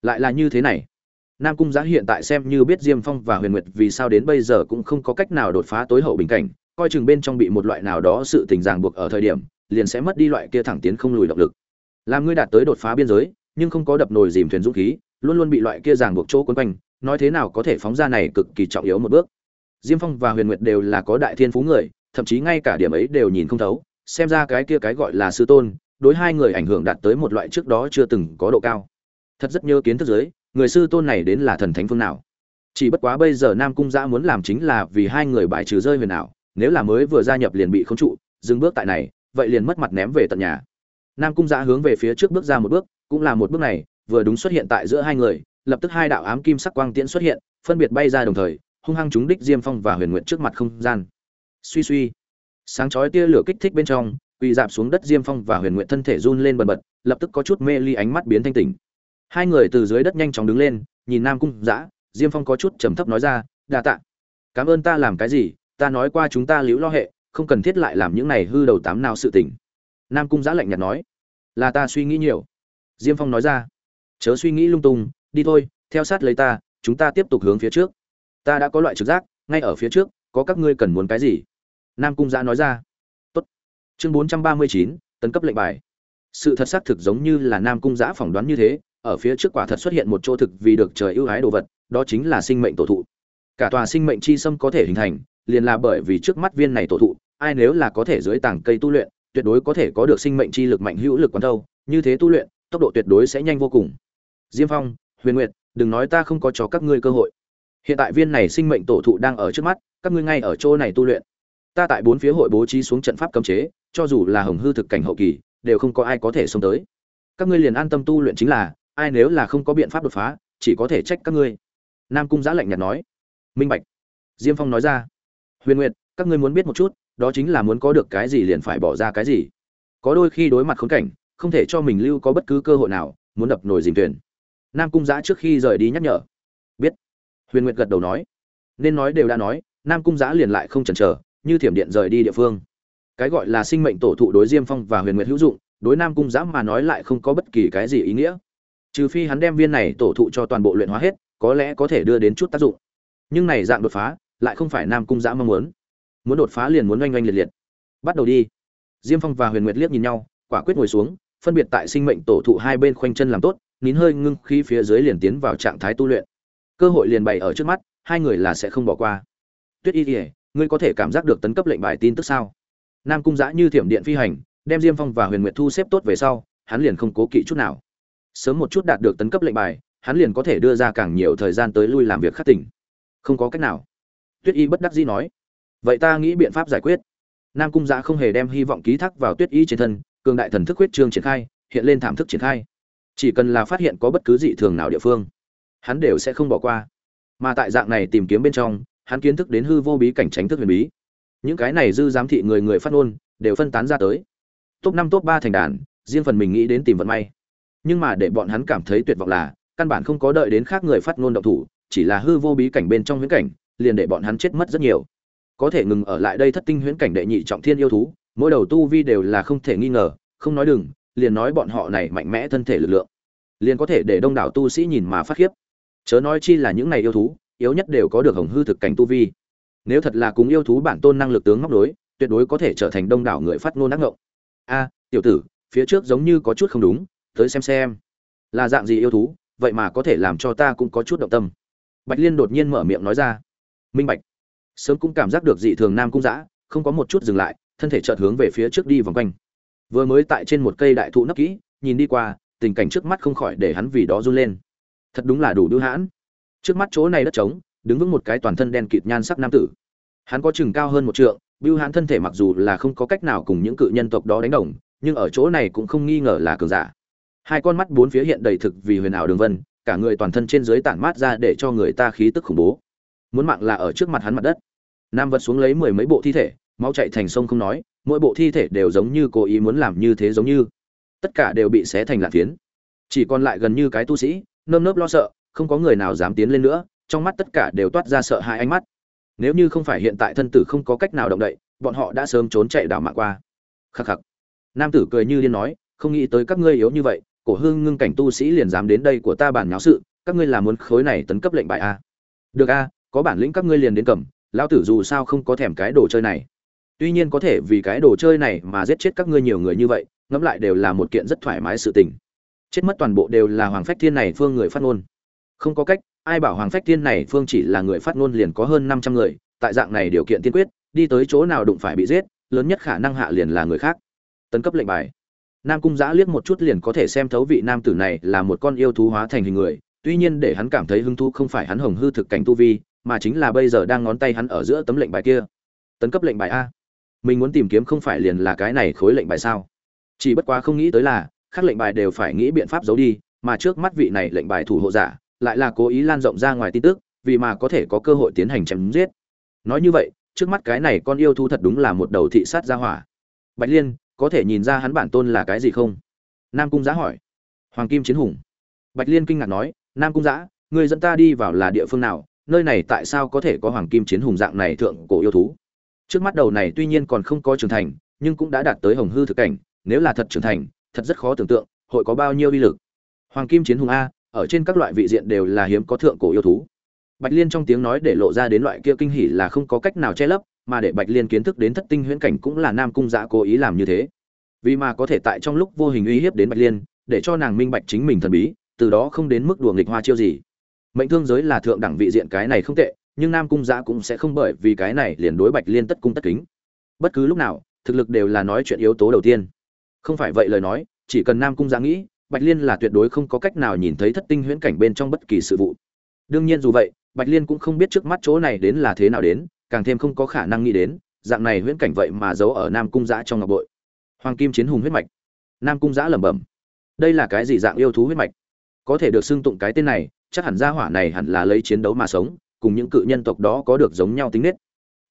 Lại là như thế này. Nam cung giã hiện tại xem như biết diêm phong và huyền nguyệt vì sao đến bây giờ cũng không có cách nào đột phá tối hậu bình cảnh, coi chừng bên trong bị một loại nào đó sự tình ràng buộc ở thời điểm, liền sẽ mất đi loại kia thẳng tiến không lùi động lực. Làm ngươi đạt tới đột phá biên giới nhưng không có đập nồi dìm thuyền dũng khí, luôn luôn bị loại kia ràng buộc chỗ quấn quanh, nói thế nào có thể phóng ra này cực kỳ trọng yếu một bước. Diêm phong và huyền nguyệt đều là có đại thiên phú người, thậm chí ngay cả điểm ấy đều nhìn không thấu, xem ra cái kia cái gọi là sư tôn, đối hai người ảnh hưởng đạt tới một loại trước đó chưa từng có độ cao. Thật rất nhớ kiến thức giới, người sư tôn này đến là thần thánh phương nào. Chỉ bất quá bây giờ nam cung giã muốn làm chính là vì hai người bại trừ rơi huyền ảo, nếu là mới vừa gia nhập liền bị khống trụ, dừng bước tại này, vậy liền mất mặt ném về tận nhà nam cung giã hướng về phía trước bước ra một bước, cũng là một bước này, vừa đúng xuất hiện tại giữa hai người, lập tức hai đạo ám kim sắc quang tiễn xuất hiện, phân biệt bay ra đồng thời, hung hăng chúng đích diêm phong và huyền nguyện trước mặt không gian. Suy suy, sáng chói tia lửa kích thích bên trong, quỳ dạp xuống đất diêm phong và huyền nguyện thân thể run lên bần bật, lập tức có chút mê ly ánh mắt biến thanh tỉnh. Hai người từ dưới đất nhanh chóng đứng lên, nhìn nam cung giã, diêm phong có chút trầm thấp nói ra, đa tạ. Cảm ơn ta làm cái gì, ta nói qua chúng ta liễu lo hệ, không cần thiết lại làm những này hư đầu tám nào sự tình nam cung giã lạnh nhạt nói. Là ta suy nghĩ nhiều. Diêm phong nói ra. Chớ suy nghĩ lung tung, đi thôi, theo sát lấy ta, chúng ta tiếp tục hướng phía trước. Ta đã có loại trực giác, ngay ở phía trước, có các ngươi cần muốn cái gì? Nam cung giã nói ra. Tốt. chương bốn trăm ba mươi chín, tấn cấp lệnh bài. Sự thật xác thực giống như là nam cung giã phỏng đoán như thế, ở phía trước quả thật xuất hiện một chỗ thực vì được trời ưu ái đồ vật, đó chính là sinh mệnh tổ thụ. Cả tòa sinh mệnh chi sâm có thể hình thành, liền là bởi vì trước mắt viên này tổ thụ, ai nếu là có thể dưới tảng cây tu luyện tuyệt đối có thể có được sinh mệnh chi lực mạnh hữu lực quán thâu, như thế tu luyện, tốc độ tuyệt đối sẽ nhanh vô cùng. Diêm phong, huyền nguyệt, đừng nói ta không có cho các ngươi cơ hội. Hiện tại viên này sinh mệnh tổ thụ đang ở trước mắt, các ngươi ngay ở chỗ này tu luyện. Ta tại bốn phía hội bố trí xuống trận pháp cấm chế, cho dù là hồng hư thực cảnh hậu kỳ, đều không có ai có thể xông tới. Các ngươi liền an tâm tu luyện chính là, ai nếu là không có biện pháp đột phá, chỉ có thể trách các ngươi. Nam cung giã lạnh nhạt nói. Minh bạch. Diêm phong nói ra. Huyền nguyệt, các ngươi muốn biết một chút đó chính là muốn có được cái gì liền phải bỏ ra cái gì. Có đôi khi đối mặt khốn cảnh, không thể cho mình lưu có bất cứ cơ hội nào, muốn đập nồi dìm thuyền. Nam cung giã trước khi rời đi nhắc nhở. Biết. Huyền nguyệt gật đầu nói. Nên nói đều đã nói, nam cung giã liền lại không chần chờ, như thiểm điện rời đi địa phương. Cái gọi là sinh mệnh tổ thụ đối diêm phong và huyền nguyệt hữu dụng, đối nam cung giã mà nói lại không có bất kỳ cái gì ý nghĩa. Trừ phi hắn đem viên này tổ thụ cho toàn bộ luyện hóa hết, có lẽ có thể đưa đến chút tác dụng. Nhưng này dạng đột phá, lại không phải nam cung giã mong muốn muốn đột phá liền muốn oanh oanh liệt liệt. Bắt đầu đi. Diêm phong và huyền nguyệt liếc nhìn nhau, quả quyết ngồi xuống, phân biệt tại sinh mệnh tổ thụ hai bên khoanh chân làm tốt, nín hơi ngưng khi phía dưới liền tiến vào trạng thái tu luyện. Cơ hội liền bày ở trước mắt, hai người là sẽ không bỏ qua. Tuyết y kỉa ngươi có thể cảm giác được tấn cấp lệnh bài tin tức sao? Nam cung giã như thiểm điện phi hành, đem diêm phong và huyền nguyệt thu xếp tốt về sau, hắn liền không cố kỵ chút nào. Sớm một chút đạt được tấn cấp lệnh bài, hắn liền có thể đưa ra càng nhiều thời gian tới lui làm việc khắc tỉnh. Không có cách nào. Tuyết y bất đắc dĩ nói vậy ta nghĩ biện pháp giải quyết. Nam cung giã không hề đem hy vọng ký thác vào tuyết y trên thân, cường đại thần thức huyết trương triển khai, hiện lên thảm thức triển khai. Chỉ cần là phát hiện có bất cứ dị thường nào địa phương, hắn đều sẽ không bỏ qua. Mà tại dạng này tìm kiếm bên trong, hắn kiến thức đến hư vô bí cảnh tránh thức huyền bí. Những cái này dư giám thị người người phát ngôn, đều phân tán ra tới. Top năm, top ba thành đàn, riêng phần mình nghĩ đến tìm vận may. Nhưng mà để bọn hắn cảm thấy tuyệt vọng là, căn bản không có đợi đến khác người phát ngôn động thủ, chỉ là hư vô bí cảnh bên trong huyễn cảnh, liền để bọn hắn chết mất rất nhiều có thể ngừng ở lại đây thất tinh huyễn cảnh đệ nhị trọng thiên yêu thú, mỗi đầu tu vi đều là không thể nghi ngờ, không nói đừng, liền nói bọn họ này mạnh mẽ thân thể lực lượng, liền có thể để đông đảo tu sĩ nhìn mà phát khiếp. Chớ nói chi là những này yêu thú, yếu nhất đều có được hồng hư thực cảnh tu vi. Nếu thật là cùng yêu thú bản tôn năng lực tướng ngóc đối, tuyệt đối có thể trở thành đông đảo người phát ngôn ác ngộng. A, tiểu tử, phía trước giống như có chút không đúng, tới xem xem. Là dạng gì yêu thú, vậy mà có thể làm cho ta cũng có chút động tâm. Bạch liên đột nhiên mở miệng nói ra. Minh bạch sớm cũng cảm giác được dị thường nam cung giã không có một chút dừng lại, thân thể chợt hướng về phía trước đi vòng quanh. Vừa mới tại trên một cây đại thụ nấp kỹ, nhìn đi qua, tình cảnh trước mắt không khỏi để hắn vì đó run lên. Thật đúng là đủ đưu hãn. Trước mắt chỗ này đất trống, đứng vững một cái toàn thân đen kịt nhan sắc nam tử. Hắn có chừng cao hơn một trượng, bưu hãn thân thể mặc dù là không có cách nào cùng những cự nhân tộc đó đánh đồng, nhưng ở chỗ này cũng không nghi ngờ là cường giả. Hai con mắt bốn phía hiện đầy thực vì huyền ảo đường vân, cả người toàn thân trên dưới tản mát ra để cho người ta khí tức khủng bố. Muốn mạng là ở trước mặt hắn mặt đất nam vật xuống lấy mười mấy bộ thi thể máu chạy thành sông không nói, mỗi bộ thi thể đều giống như cố ý muốn làm như thế giống như. Tất cả đều bị xé thành lạc phiến. Chỉ còn lại gần như cái tu sĩ, nơm nớp lo sợ, không có người nào dám tiến lên nữa, trong mắt tất cả đều toát ra sợ hai ánh mắt. Nếu như không phải hiện tại thân tử không có cách nào động đậy, bọn họ đã sớm trốn chạy đảo mạng qua. Khắc khắc. Nam tử cười như điên nói, không nghĩ tới các ngươi yếu như vậy, cổ hương ngưng cảnh tu sĩ liền dám đến đây của ta bản nháo sự, các ngươi làm muốn khối này tấn cấp lệnh bài a? Được a, có bản lĩnh các ngươi liền đến cầm lão tử dù sao không có thèm cái đồ chơi này. Tuy nhiên có thể vì cái đồ chơi này mà giết chết các ngươi nhiều người như vậy, ngẫm lại đều là một kiện rất thoải mái sự tình. Chết mất toàn bộ đều là hoàng phách thiên này phương người phát ngôn. Không có cách, ai bảo hoàng phách thiên này phương chỉ là người phát ngôn liền có hơn năm trăm người, tại dạng này điều kiện tiên quyết, đi tới chỗ nào đụng phải bị giết, lớn nhất khả năng hạ liền là người khác. Tấn cấp lệnh bài. Nam cung giã liếc một chút liền có thể xem thấu vị nam tử này là một con yêu thú hóa thành hình người, tuy nhiên để hắn cảm thấy hứng thú không phải hắn hồng hư thực cảnh tu vi mà chính là bây giờ đang ngón tay hắn ở giữa tấm lệnh bài kia. Tấn cấp lệnh bài a. Mình muốn tìm kiếm không phải liền là cái này khối lệnh bài sao? Chỉ bất quá không nghĩ tới là các lệnh bài đều phải nghĩ biện pháp giấu đi, mà trước mắt vị này lệnh bài thủ hộ giả lại là cố ý lan rộng ra ngoài tin tức, vì mà có thể có cơ hội tiến hành chém giết. Nói như vậy, trước mắt cái này con yêu thú thật đúng là một đầu thị sát gia hỏa. Bạch liên, có thể nhìn ra hắn bản tôn là cái gì không? Nam cung giã hỏi. Hoàng kim chiến hùng. Bạch liên kinh ngạc nói, nam cung giã người dẫn ta đi vào là địa phương nào? Nơi này tại sao có thể có hoàng kim chiến hùng dạng này thượng cổ yêu thú? Trước mắt đầu này tuy nhiên còn không có trưởng thành, nhưng cũng đã đạt tới hồng hư thực cảnh, nếu là thật trưởng thành, thật rất khó tưởng tượng, hội có bao nhiêu uy lực. Hoàng kim chiến hùng a, ở trên các loại vị diện đều là hiếm có thượng cổ yêu thú. Bạch liên trong tiếng nói để lộ ra đến loại kia kinh hỉ là không có cách nào che lấp, mà để bạch liên kiến thức đến thất tinh huyễn cảnh cũng là nam cung giã cố ý làm như thế. Vì mà có thể tại trong lúc vô hình uy hiếp đến bạch liên, để cho nàng minh bạch chính mình thần bí, từ đó không đến mức đùa nghịch hoa chiêu gì mệnh thương giới là thượng đẳng vị diện cái này không tệ, nhưng nam cung giã cũng sẽ không bởi vì cái này liền đối bạch liên tất cung tất kính. Bất cứ lúc nào, thực lực đều là nói chuyện yếu tố đầu tiên. Không phải vậy lời nói, chỉ cần nam cung giã nghĩ, bạch liên là tuyệt đối không có cách nào nhìn thấy thất tinh huyễn cảnh bên trong bất kỳ sự vụ. Đương nhiên dù vậy, bạch liên cũng không biết trước mắt chỗ này đến là thế nào đến, càng thêm không có khả năng nghĩ đến, dạng này huyễn cảnh vậy mà giấu ở nam cung giã trong ngọc bội. Hoàng kim chiến hùng huyết mạch. Nam cung giã lẩm bẩm. Đây là cái gì dạng yêu thú huyết mạch? Có thể được xưng tụng cái tên này chắc hẳn gia hỏa này hẳn là lấy chiến đấu mà sống, cùng những cự nhân tộc đó có được giống nhau tính nết.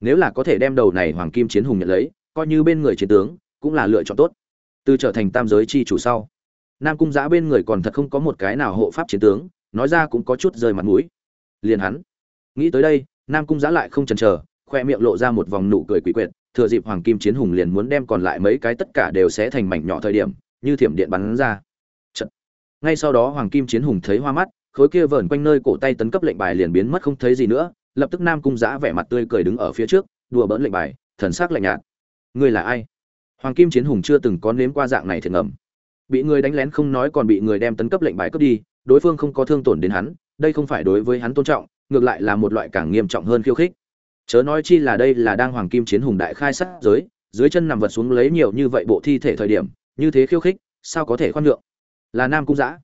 Nếu là có thể đem đầu này hoàng kim chiến hùng nhận lấy, coi như bên người chiến tướng, cũng là lựa chọn tốt. Từ trở thành tam giới chi chủ sau, nam cung giã bên người còn thật không có một cái nào hộ pháp chiến tướng, nói ra cũng có chút rơi mặt mũi. Liền hắn. Nghĩ tới đây, nam cung giã lại không chần chờ, khoe miệng lộ ra một vòng nụ cười quỷ quyệt, thừa dịp hoàng kim chiến hùng liền muốn đem còn lại mấy cái tất cả đều sẽ thành mảnh nhỏ thời điểm, như thiểm điện bắn ra. Chật. ngay sau đó hoàng kim chiến hùng thấy hoa mắt khối kia vờn quanh nơi cổ tay tấn cấp lệnh bài liền biến mất không thấy gì nữa, lập tức nam cung giã vẻ mặt tươi cười đứng ở phía trước, đùa bỡn lệnh bài, thần sắc lạnh nhạt. Ngươi là ai? Hoàng kim chiến hùng chưa từng có nếm qua dạng này thiệt ngầm. Bị người đánh lén không nói còn bị người đem tấn cấp lệnh bài cướp đi, đối phương không có thương tổn đến hắn, đây không phải đối với hắn tôn trọng, ngược lại là một loại càng nghiêm trọng hơn khiêu khích. Chớ nói chi là đây là đang hoàng kim chiến hùng đại khai sát giới, dưới chân nằm vật xuống lấy nhiều như vậy bộ thi thể thời điểm, như thế khiêu khích, sao có thể khoan nhượng? Là nam cung giã,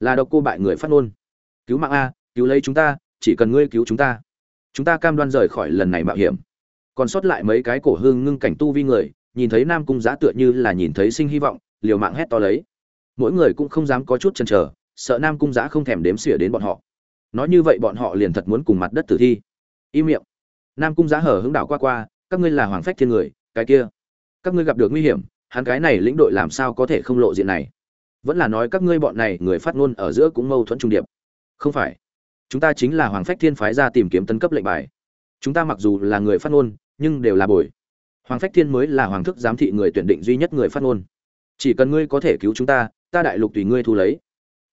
là độc cô bại người phát ngôn cứu mạng a, cứu lấy chúng ta, chỉ cần ngươi cứu chúng ta. Chúng ta cam đoan rời khỏi lần này mạo hiểm. Còn sót lại mấy cái cổ hương ngưng cảnh tu vi người, nhìn thấy nam cung giá tựa như là nhìn thấy sinh hy vọng, liều mạng hét to lấy. Mỗi người cũng không dám có chút chần chờ, sợ nam cung giá không thèm đếm xỉa đến bọn họ. Nói như vậy bọn họ liền thật muốn cùng mặt đất tử thi. Im miệng. Nam cung giá hở hướng đảo qua qua, các ngươi là hoàng phách thiên người, cái kia. Các ngươi gặp được nguy hiểm, hắn cái này lĩnh đội làm sao có thể không lộ diện này? Vẫn là nói các ngươi bọn này người phát ngôn ở giữa cũng mâu thuẫn trung điệp không phải. Chúng ta chính là hoàng phách thiên phái ra tìm kiếm tấn cấp lệnh bài. Chúng ta mặc dù là người phát ngôn, nhưng đều là bồi. Hoàng phách thiên mới là hoàng thức giám thị người tuyển định duy nhất người phát ngôn. Chỉ cần ngươi có thể cứu chúng ta ta đại lục tùy ngươi thu lấy.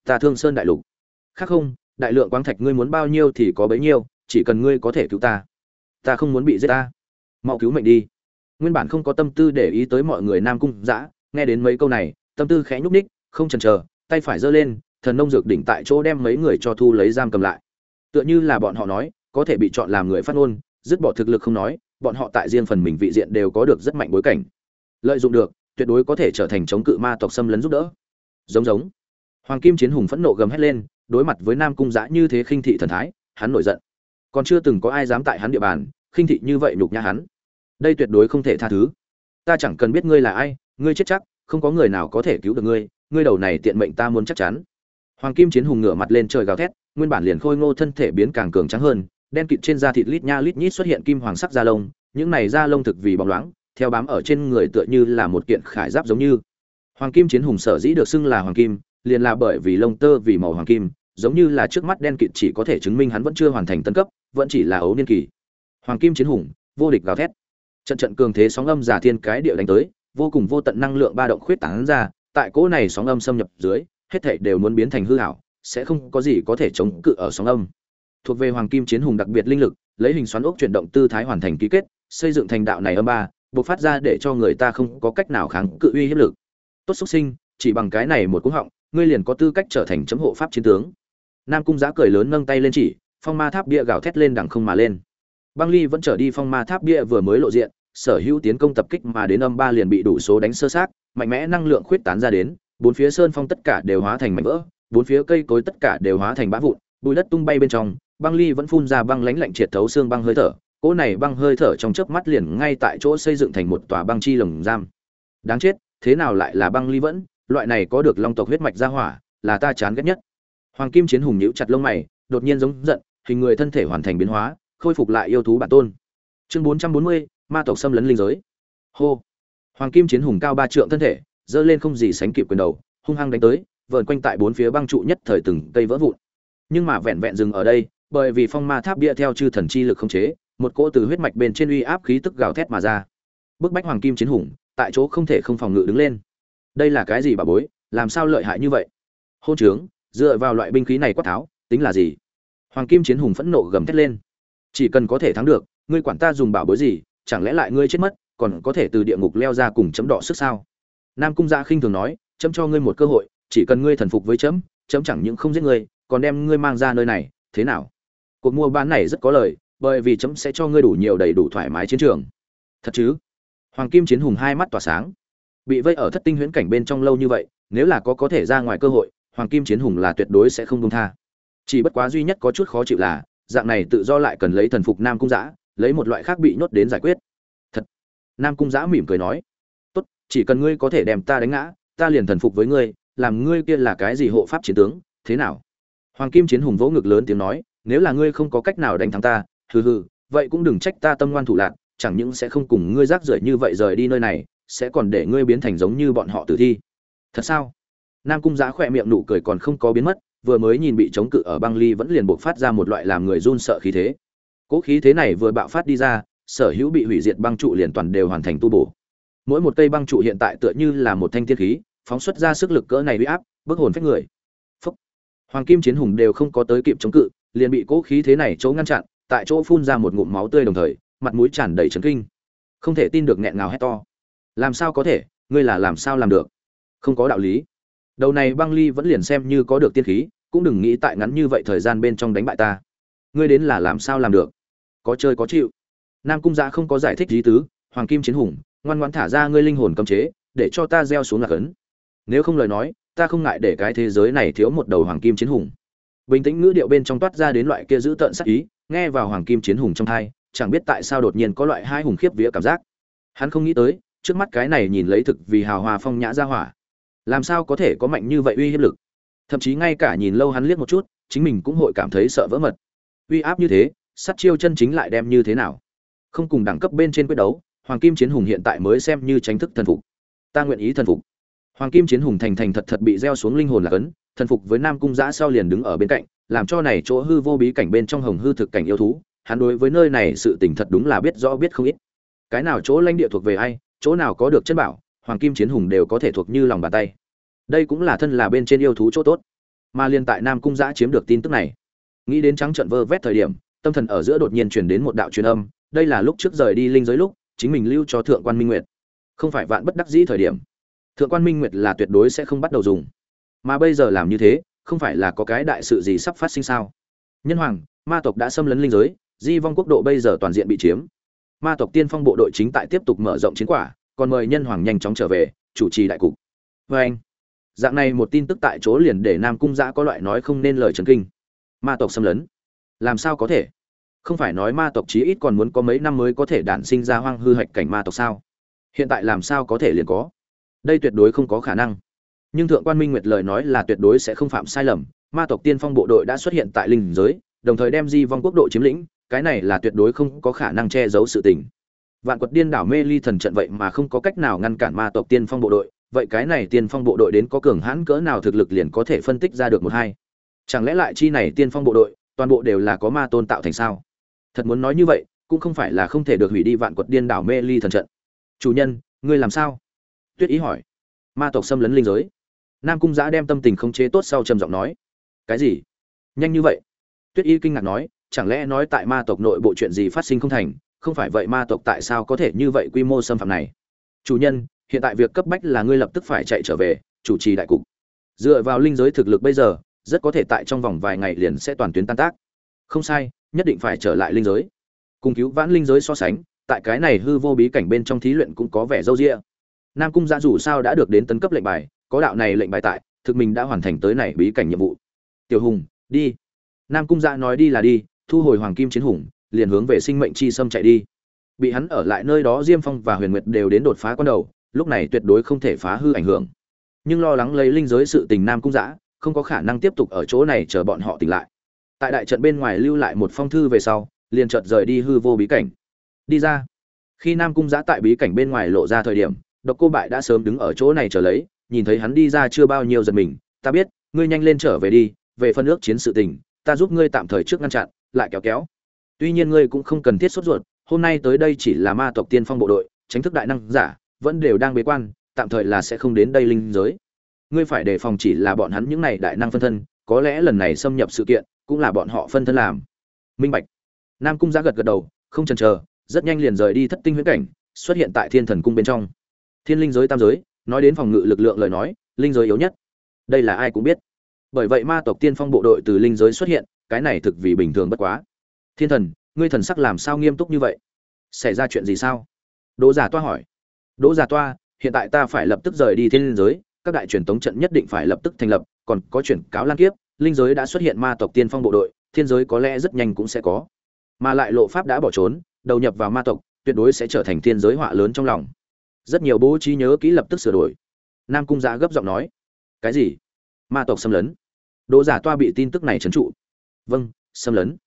Ta thương sơn đại lục. Khác không, đại lượng quang thạch ngươi muốn bao nhiêu thì có bấy nhiêu, chỉ cần ngươi có thể cứu ta. Ta không muốn bị giết ta. Mau cứu mệnh đi. Nguyên bản không có tâm tư để ý tới mọi người nam cung dã, nghe đến mấy câu này, tâm tư khẽ nhúc ních không chần chờ, tay phải giơ lên thần nông dược đỉnh tại chỗ đem mấy người cho thu lấy giam cầm lại. Tựa như là bọn họ nói, có thể bị chọn làm người phát ngôn, dứt bỏ thực lực không nói, bọn họ tại riêng phần mình vị diện đều có được rất mạnh bối cảnh. Lợi dụng được, tuyệt đối có thể trở thành chống cự ma tộc xâm lấn giúp đỡ. Giống giống. Hoàng kim chiến hùng phẫn nộ gầm hét lên, đối mặt với nam cung giã như thế khinh thị thần thái, hắn nổi giận. Còn chưa từng có ai dám tại hắn địa bàn, khinh thị như vậy nhục nhã hắn. Đây tuyệt đối không thể tha thứ. Ta chẳng cần biết ngươi là ai, ngươi chết chắc, không có người nào có thể cứu được ngươi ngươi đầu này tiện mệnh ta muốn chắc chắn hoàng kim chiến hùng ngửa mặt lên trời gào thét, nguyên bản liền khôi ngô thân thể biến càng cường trắng hơn, đen kịt trên da thịt lít nha lít nhít xuất hiện kim hoàng sắc da lông, những này da lông thực vì bóng loáng, theo bám ở trên người tựa như là một kiện khải giáp giống như. Hoàng kim chiến hùng sở dĩ được xưng là hoàng kim, liền là bởi vì lông tơ vì màu hoàng kim, giống như là trước mắt đen kịt chỉ có thể chứng minh hắn vẫn chưa hoàn thành tân cấp, vẫn chỉ là ấu niên kỳ. Hoàng kim chiến hùng, vô địch gào thét. Trận trận cường thế sóng âm giả thiên cái điệu đánh tới, vô cùng vô tận năng lượng ba động khuyết tán ra, tại cỗ này sóng âm xâm nhập dưới hết thảy đều muốn biến thành hư ảo, sẽ không có gì có thể chống cự ở sóng âm. Thuộc về hoàng kim chiến hùng đặc biệt linh lực, lấy hình xoắn ốc chuyển động tư thái hoàn thành ký kết, xây dựng thành đạo này âm ba, bộc phát ra để cho người ta không có cách nào kháng cự uy hiếp lực. Tốt xuất sinh, chỉ bằng cái này một cú họng, ngươi liền có tư cách trở thành chấm hộ pháp chiến tướng. Nam cung giã cười lớn nâng tay lên chỉ, phong ma tháp bia gào thét lên đằng không mà lên. Băng ly vẫn trở đi phong ma tháp bia vừa mới lộ diện, sở hữu tiến công tập kích mà đến âm ba liền bị đủ số đánh sơ sát, mạnh mẽ năng lượng khuyết tán ra đến bốn phía sơn phong tất cả đều hóa thành mảnh vỡ, bốn phía cây cối tất cả đều hóa thành bã vụn, bụi đất tung bay bên trong, băng ly vẫn phun ra băng lãnh lạnh triệt thấu xương băng hơi thở. Cỗ này băng hơi thở trong chớp mắt liền ngay tại chỗ xây dựng thành một tòa băng chi lồng giam. Đáng chết, thế nào lại là băng ly vẫn? Loại này có được long tộc huyết mạch ra hỏa, là ta chán ghét nhất. Hoàng kim chiến hùng nhíu chặt lông mày, đột nhiên giống giận, hình người thân thể hoàn thành biến hóa, khôi phục lại yêu thú bản tôn. Chương bốn trăm bốn mươi, ma tộc xâm lấn linh giới. Hô. Hoàng kim chiến hùng cao ba trượng thân thể dơ lên không gì sánh kịp quyền đầu, hung hăng đánh tới, vờn quanh tại bốn phía băng trụ nhất thời từng cây vỡ vụn. Nhưng mà vẹn vẹn dừng ở đây, bởi vì phong ma tháp bia theo chư thần chi lực không chế, một cỗ từ huyết mạch bên trên uy áp khí tức gào thét mà ra. Bức bách hoàng kim chiến hùng, tại chỗ không thể không phòng ngự đứng lên. Đây là cái gì bà bối, làm sao lợi hại như vậy? Hôn trướng, dựa vào loại binh khí này quát tháo, tính là gì? Hoàng kim chiến hùng phẫn nộ gầm thét lên. Chỉ cần có thể thắng được, ngươi quản ta dùng bảo bối gì, chẳng lẽ lại ngươi chết mất, còn có thể từ địa ngục leo ra cùng chấm đỏ sức sao? Nam cung dạ khinh thường nói, chấm cho ngươi một cơ hội, chỉ cần ngươi thần phục với chấm chấm chẳng những không giết ngươi, còn đem ngươi mang ra nơi này, thế nào? Cuộc mua bán này rất có lời, bởi vì chấm sẽ cho ngươi đủ nhiều đầy đủ thoải mái chiến trường. Thật chứ? Hoàng kim chiến hùng hai mắt tỏa sáng. Bị vây ở thất tinh huyễn cảnh bên trong lâu như vậy, nếu là có có thể ra ngoài cơ hội, hoàng kim chiến hùng là tuyệt đối sẽ không buông tha. Chỉ bất quá duy nhất có chút khó chịu là, dạng này tự do lại cần lấy thần phục nam cung giã lấy một loại khác bị nhốt đến giải quyết. Thật. Nam cung giã mỉm cười nói chỉ cần ngươi có thể đem ta đánh ngã, ta liền thần phục với ngươi, làm ngươi kia là cái gì hộ pháp chiến tướng, thế nào? Hoàng kim chiến hùng vỗ ngực lớn tiếng nói, nếu là ngươi không có cách nào đánh thắng ta, hừ hừ, vậy cũng đừng trách ta tâm ngoan thủ lạc, chẳng những sẽ không cùng ngươi rác rưởi như vậy rời đi nơi này, sẽ còn để ngươi biến thành giống như bọn họ tử thi. Thật sao? Nam cung giá khỏe miệng nụ cười còn không có biến mất, vừa mới nhìn bị chống cự ở băng ly vẫn liền buộc phát ra một loại làm người run sợ khí thế. Cỗ khí thế này vừa bạo phát đi ra, sở hữu bị hủy diệt băng trụ liền toàn đều hoàn thành tu bổ mỗi một cây băng trụ hiện tại tựa như là một thanh thiên khí, phóng xuất ra sức lực cỡ này uy áp, bức hồn phách người. Phúc. hoàng kim chiến hùng đều không có tới kịp chống cự, liền bị cỗ khí thế này chỗ ngăn chặn, tại chỗ phun ra một ngụm máu tươi đồng thời, mặt mũi tràn đầy chấn kinh. Không thể tin được nghẹn ngào hét to. Làm sao có thể, ngươi là làm sao làm được? Không có đạo lý. Đầu này băng ly vẫn liền xem như có được tiên khí, cũng đừng nghĩ tại ngắn như vậy thời gian bên trong đánh bại ta. Ngươi đến là làm sao làm được? Có chơi có chịu. Nam cung giã không có giải thích lý tứ, hoàng kim chiến hùng ngoan ngoãn thả ra ngươi linh hồn cấm chế, để cho ta gieo xuống lạc ấn. Nếu không lời nói, ta không ngại để cái thế giới này thiếu một đầu hoàng kim chiến hùng. Bình tĩnh ngữ điệu bên trong toát ra đến loại kia giữ tợn sắc ý, nghe vào hoàng kim chiến hùng trong thai chẳng biết tại sao đột nhiên có loại hai hùng khiếp vía cảm giác. Hắn không nghĩ tới, trước mắt cái này nhìn lấy thực vì hào hòa phong nhã ra hỏa. Làm sao có thể có mạnh như vậy uy hiếp lực? Thậm chí ngay cả nhìn lâu hắn liếc một chút, chính mình cũng hội cảm thấy sợ vỡ mật. Uy áp như thế sắt chiêu chân chính lại đem như thế nào? Không cùng đẳng cấp bên trên quyết đấu hoàng kim chiến hùng hiện tại mới xem như tránh thức thần phục. Ta nguyện ý thần phục. Hoàng kim chiến hùng thành thành thật thật bị gieo xuống linh hồn là cấn, thần phục với nam cung giã sau liền đứng ở bên cạnh, làm cho này chỗ hư vô bí cảnh bên trong hồng hư thực cảnh yêu thú. Hắn đối với nơi này sự tình thật đúng là biết rõ biết không ít. Cái nào chỗ lãnh địa thuộc về ai, chỗ nào có được chân bảo, hoàng kim chiến hùng đều có thể thuộc như lòng bàn tay. Đây cũng là thân là bên trên yêu thú chỗ tốt. Mà liên tại nam cung giã chiếm được tin tức này. Nghĩ đến trắng trận vơ vét thời điểm, tâm thần ở giữa đột nhiên chuyển đến một đạo truyền âm, đây là lúc trước rời đi linh giới lúc chính mình lưu cho thượng quan minh nguyệt. Không phải vạn bất đắc dĩ thời điểm. Thượng quan minh nguyệt là tuyệt đối sẽ không bắt đầu dùng. Mà bây giờ làm như thế, không phải là có cái đại sự gì sắp phát sinh sao? Nhân hoàng, ma tộc đã xâm lấn linh giới, di vong quốc độ bây giờ toàn diện bị chiếm. Ma tộc tiên phong bộ đội chính tại tiếp tục mở rộng chiến quả, còn mời nhân hoàng nhanh chóng trở về, chủ trì đại cục. Vê anh, dạng này một tin tức tại chỗ liền để nam cung giã có loại nói không nên lời trấn kinh. Ma tộc xâm lấn, làm sao có thể? Không phải nói ma tộc chí ít còn muốn có mấy năm mới có thể đản sinh ra hoang hư hạch cảnh ma tộc sao? Hiện tại làm sao có thể liền có? Đây tuyệt đối không có khả năng. Nhưng thượng quan minh nguyệt lời nói là tuyệt đối sẽ không phạm sai lầm. Ma tộc tiên phong bộ đội đã xuất hiện tại linh giới, đồng thời đem di vong quốc độ chiếm lĩnh, cái này là tuyệt đối không có khả năng che giấu sự tình. Vạn quật điên đảo mê ly thần trận vậy mà không có cách nào ngăn cản ma tộc tiên phong bộ đội, vậy cái này tiên phong bộ đội đến có cường hãn cỡ nào thực lực liền có thể phân tích ra được một hai? Chẳng lẽ lại chi này tiên phong bộ đội toàn bộ đều là có ma tôn tạo thành sao? Thật muốn nói như vậy, cũng không phải là không thể được hủy đi vạn quật điên đảo mê ly thần trận. Chủ nhân, ngươi làm sao? Tuyết ý hỏi. Ma tộc xâm lấn linh giới. Nam cung giã đem tâm tình khống chế tốt sau trầm giọng nói. Cái gì? Nhanh như vậy? Tuyết y kinh ngạc nói, chẳng lẽ nói tại ma tộc nội bộ chuyện gì phát sinh không thành, không phải vậy ma tộc tại sao có thể như vậy quy mô xâm phạm này? Chủ nhân, hiện tại việc cấp bách là ngươi lập tức phải chạy trở về, chủ trì đại cục. Dựa vào linh giới thực lực bây giờ, rất có thể tại trong vòng vài ngày liền sẽ toàn tuyến tan tác. Không sai nhất định phải trở lại linh giới. Cùng cứu vãn linh giới so sánh, tại cái này hư vô bí cảnh bên trong thí luyện cũng có vẻ râu rĩa nam cung gia dù sao đã được đến tấn cấp lệnh bài, có đạo này lệnh bài tại, thực mình đã hoàn thành tới này bí cảnh nhiệm vụ. Tiểu hùng, đi. Nam cung gia nói đi là đi, thu hồi hoàng kim chiến hùng, liền hướng về sinh mệnh chi sâm chạy đi. Bị hắn ở lại nơi đó diêm phong và huyền nguyệt đều đến đột phá con đầu, lúc này tuyệt đối không thể phá hư ảnh hưởng. Nhưng lo lắng lấy linh giới sự tình nam cung giã không có khả năng tiếp tục ở chỗ này chờ bọn họ tỉnh lại tại đại trận bên ngoài lưu lại một phong thư về sau, liền chợt rời đi hư vô bí cảnh. Đi ra. Khi nam cung giã tại bí cảnh bên ngoài lộ ra thời điểm, độc cô bại đã sớm đứng ở chỗ này trở lấy, nhìn thấy hắn đi ra chưa bao nhiêu giật mình. Ta biết, ngươi nhanh lên trở về đi, về phân ước chiến sự tình, ta giúp ngươi tạm thời trước ngăn chặn, lại kéo kéo. Tuy nhiên ngươi cũng không cần thiết sốt ruột, hôm nay tới đây chỉ là ma tộc tiên phong bộ đội, tránh thức đại năng giả, vẫn đều đang bế quan, tạm thời là sẽ không đến đây linh giới. Ngươi phải đề phòng chỉ là bọn hắn những này đại năng phân thân, có lẽ lần này xâm nhập sự kiện cũng là bọn họ phân thân làm. Minh bạch. Nam cung giã gật gật đầu, không chần chờ, rất nhanh liền rời đi thất tinh huyễn cảnh, xuất hiện tại thiên thần cung bên trong. Thiên linh giới tam giới, nói đến phòng ngự lực lượng lời nói, linh giới yếu nhất. Đây là ai cũng biết. Bởi vậy ma tộc tiên phong bộ đội từ linh giới xuất hiện, cái này thực vì bình thường bất quá. Thiên thần, ngươi thần sắc làm sao nghiêm túc như vậy? Xảy ra chuyện gì sao? Đỗ giả toa hỏi. Đỗ giả toa, hiện tại ta phải lập tức rời đi thiên linh giới, các đại truyền tống trận nhất định phải lập tức thành lập, còn có chuyển cáo lan kiếp linh giới đã xuất hiện ma tộc tiên phong bộ đội, thiên giới có lẽ rất nhanh cũng sẽ có. Mà lại lộ pháp đã bỏ trốn, đầu nhập vào ma tộc, tuyệt đối sẽ trở thành thiên giới họa lớn trong lòng. Rất nhiều bố trí nhớ kỹ lập tức sửa đổi. Nam cung giã gấp giọng nói, cái gì? Ma tộc xâm lấn? Đỗ giả toa bị tin tức này trấn trụ. Vâng xâm lấn.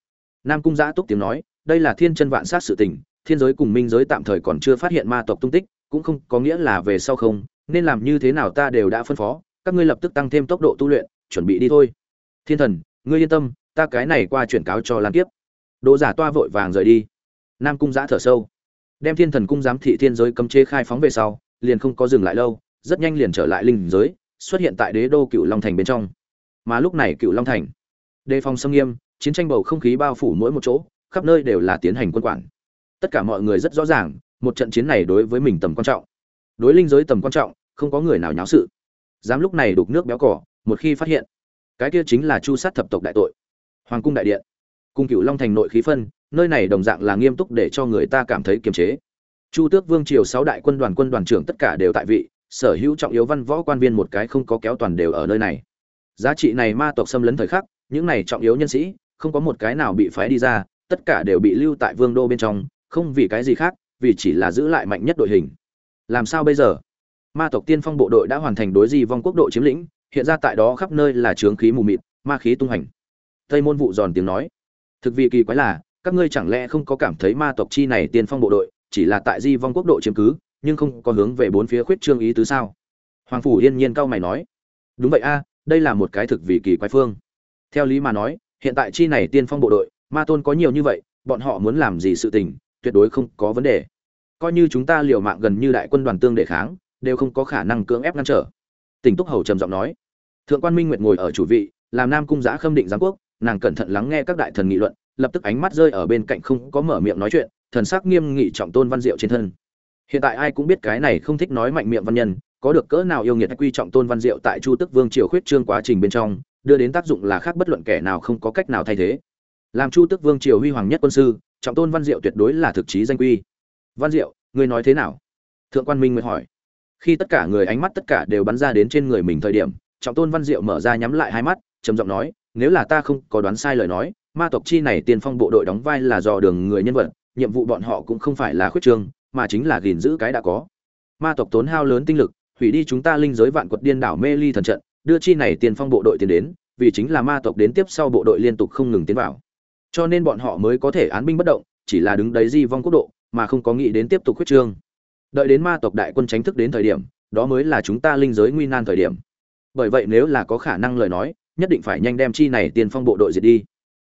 Nam cung giã túc tiếng nói, đây là thiên chân vạn sát sự tình, thiên giới cùng minh giới tạm thời còn chưa phát hiện ma tộc tung tích, cũng không có nghĩa là về sau không, nên làm như thế nào ta đều đã phân phó, các ngươi lập tức tăng thêm tốc độ tu luyện, chuẩn bị đi thôi thiên thần, ngươi yên tâm, ta cái này qua chuyển cáo cho lan tiếp đỗ giả toa vội vàng rời đi. Nam cung giã thở sâu. Đem thiên thần cung giám thị thiên giới cấm chế khai phóng về sau, liền không có dừng lại lâu, rất nhanh liền trở lại linh giới, xuất hiện tại đế đô cựu long thành bên trong. Mà lúc này cựu long thành, đề phòng xâm nghiêm, chiến tranh bầu không khí bao phủ mỗi một chỗ, khắp nơi đều là tiến hành quân quản. Tất cả mọi người rất rõ ràng, một trận chiến này đối với mình tầm quan trọng. Đối linh giới tầm quan trọng, không có người nào nháo sự. Dám lúc này đục nước béo cỏ, một khi phát hiện cái kia chính là chu sát thập tộc đại tội. Hoàng cung đại điện cung cựu long thành nội khí phân, nơi này đồng dạng là nghiêm túc để cho người ta cảm thấy kiềm chế. Chu tước vương triều sáu đại quân đoàn quân đoàn trưởng tất cả đều tại vị, sở hữu trọng yếu văn võ quan viên một cái không có kéo toàn đều ở nơi này. Giá trị này ma tộc xâm lấn thời khắc, những này trọng yếu nhân sĩ, không có một cái nào bị phái đi ra, tất cả đều bị lưu tại vương đô bên trong, không vì cái gì khác, vì chỉ là giữ lại mạnh nhất đội hình. Làm sao bây giờ? Ma tộc tiên phong bộ đội đã hoàn thành đối di vong quốc độ chiếm lĩnh hiện ra tại đó khắp nơi là trướng khí mù mịt, ma khí tung hành. Tây môn vụ giòn tiếng nói, thực vì kỳ quái là, các ngươi chẳng lẽ không có cảm thấy ma tộc chi này tiên phong bộ đội, chỉ là tại di vong quốc độ chiếm cứ, nhưng không có hướng về bốn phía khuyết trương ý tứ sao? Hoàng phủ yên nhiên cao mày nói, đúng vậy a, đây là một cái thực vì kỳ quái phương. Theo lý mà nói, hiện tại chi này tiên phong bộ đội, ma tôn có nhiều như vậy, bọn họ muốn làm gì sự tình, tuyệt đối không có vấn đề. Coi như chúng ta liều mạng gần như đại quân đoàn tương để kháng, đều không có khả năng cưỡng ép ngăn trở. Tỉnh túc hầu trầm giọng nói thượng quan minh nguyệt ngồi ở chủ vị, làm nam cung giã khâm định giáng quốc, nàng cẩn thận lắng nghe các đại thần nghị luận, lập tức ánh mắt rơi ở bên cạnh không có mở miệng nói chuyện, thần sắc nghiêm nghị trọng tôn văn diệu trên thân. Hiện tại ai cũng biết cái này không thích nói mạnh miệng văn nhân, có được cỡ nào yêu nghiệt quy trọng tôn văn diệu tại chu tức vương triều khuyết trương quá trình bên trong, đưa đến tác dụng là khác bất luận kẻ nào không có cách nào thay thế. Làm chu tức vương triều huy hoàng nhất quân sư, trọng tôn văn diệu tuyệt đối là thực chí danh quy. Văn diệu, ngươi nói thế nào? Thượng quan minh mới hỏi. Khi tất cả người ánh mắt tất cả đều bắn ra đến trên người mình thời điểm trọng tôn văn diệu mở ra nhắm lại hai mắt, trầm giọng nói, nếu là ta không có đoán sai lời nói, ma tộc chi này tiên phong bộ đội đóng vai là dò đường người nhân vật, nhiệm vụ bọn họ cũng không phải là khuyết trương, mà chính là gìn giữ cái đã có. Ma tộc tốn hao lớn tinh lực, hủy đi chúng ta linh giới vạn quật điên đảo mê ly thần trận, đưa chi này tiên phong bộ đội tiến đến, vì chính là ma tộc đến tiếp sau bộ đội liên tục không ngừng tiến vào. Cho nên bọn họ mới có thể án binh bất động, chỉ là đứng đấy di vong quốc độ, mà không có nghĩ đến tiếp tục khuyết trương. Đợi đến ma tộc đại quân tránh thức đến thời điểm, đó mới là chúng ta linh giới nguy nan thời điểm bởi vậy nếu là có khả năng lời nói, nhất định phải nhanh đem chi này tiên phong bộ đội diệt đi.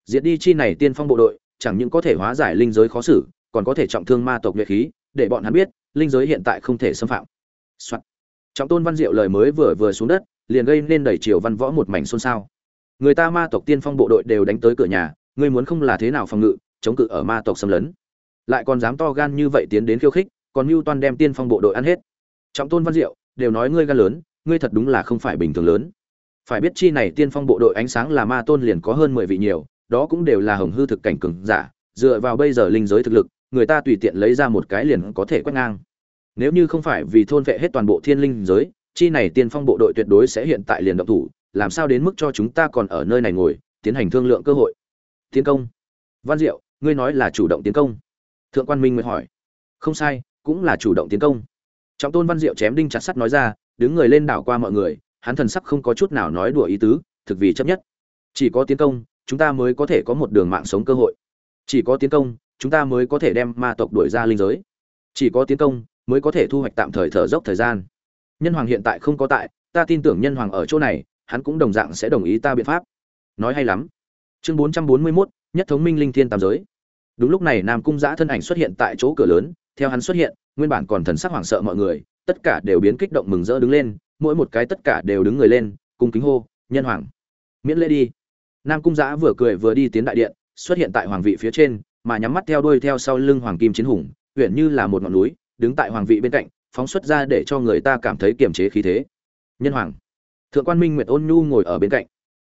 Diệt đi chi này tiên phong bộ đội, chẳng những có thể hóa giải linh giới khó xử, còn có thể trọng thương ma tộc nhuệ khí, để bọn hắn biết, linh giới hiện tại không thể xâm phạm、Soạn. trọng tôn văn diệu lời mới vừa vừa xuống đất, liền gây nên đẩy chiều văn võ một mảnh xôn xao. Người ta ma tộc tiên phong bộ đội đều đánh tới cửa nhà, ngươi muốn không là thế nào phòng ngự, chống cự ở ma tộc xâm lấn. Lại còn dám to gan như vậy tiến đến khiêu khích, còn mưu toan đem tiên phong bộ đội ăn hết. Trọng tôn văn diệu đều nói ngươi gan lớn ngươi thật đúng là không phải bình thường lớn. Phải biết chi này tiên phong bộ đội ánh sáng là ma tôn liền có hơn mười vị nhiều, đó cũng đều là hồng hư thực cảnh cường giả, dựa vào bây giờ linh giới thực lực, người ta tùy tiện lấy ra một cái liền có thể quét ngang. Nếu như không phải vì thôn vệ hết toàn bộ thiên linh giới, chi này tiên phong bộ đội tuyệt đối sẽ hiện tại liền động thủ, làm sao đến mức cho chúng ta còn ở nơi này ngồi, tiến hành thương lượng cơ hội. Tiến công. Văn diệu, ngươi nói là chủ động tiến công. Thượng quan minh mới hỏi. Không sai, cũng là chủ động tiến công. Trọng tôn văn diệu chém đinh chặt sắt nói ra đứng người lên đảo qua mọi người, hắn thần sắc không có chút nào nói đùa ý tứ, thực vì chấp nhất. Chỉ có tiến công, chúng ta mới có thể có một đường mạng sống cơ hội. Chỉ có tiến công, chúng ta mới có thể đem ma tộc đuổi ra linh giới. Chỉ có tiến công, mới có thể thu hoạch tạm thời thở dốc thời gian. Nhân hoàng hiện tại không có tại, ta tin tưởng nhân hoàng ở chỗ này, hắn cũng đồng dạng sẽ đồng ý ta biện pháp. Nói hay lắm. Chương bốn trăm bốn mươi mốt, nhất thống minh linh thiên tam giới. Đúng lúc này nam cung giã thân ảnh xuất hiện tại chỗ cửa lớn, theo hắn xuất hiện, nguyên bản còn thần sắc hoảng sợ mọi người tất cả đều biến kích động mừng rỡ đứng lên, mỗi một cái tất cả đều đứng người lên, cung kính hô, nhân hoàng, miễn lễ đi. Nam cung giã vừa cười vừa đi tiến đại điện, xuất hiện tại hoàng vị phía trên, mà nhắm mắt theo đuôi theo sau lưng hoàng kim chiến hùng, huyện như là một ngọn núi, đứng tại hoàng vị bên cạnh, phóng xuất ra để cho người ta cảm thấy kiềm chế khí thế. Nhân hoàng. Thượng quan minh nguyệt ôn nhu ngồi ở bên cạnh.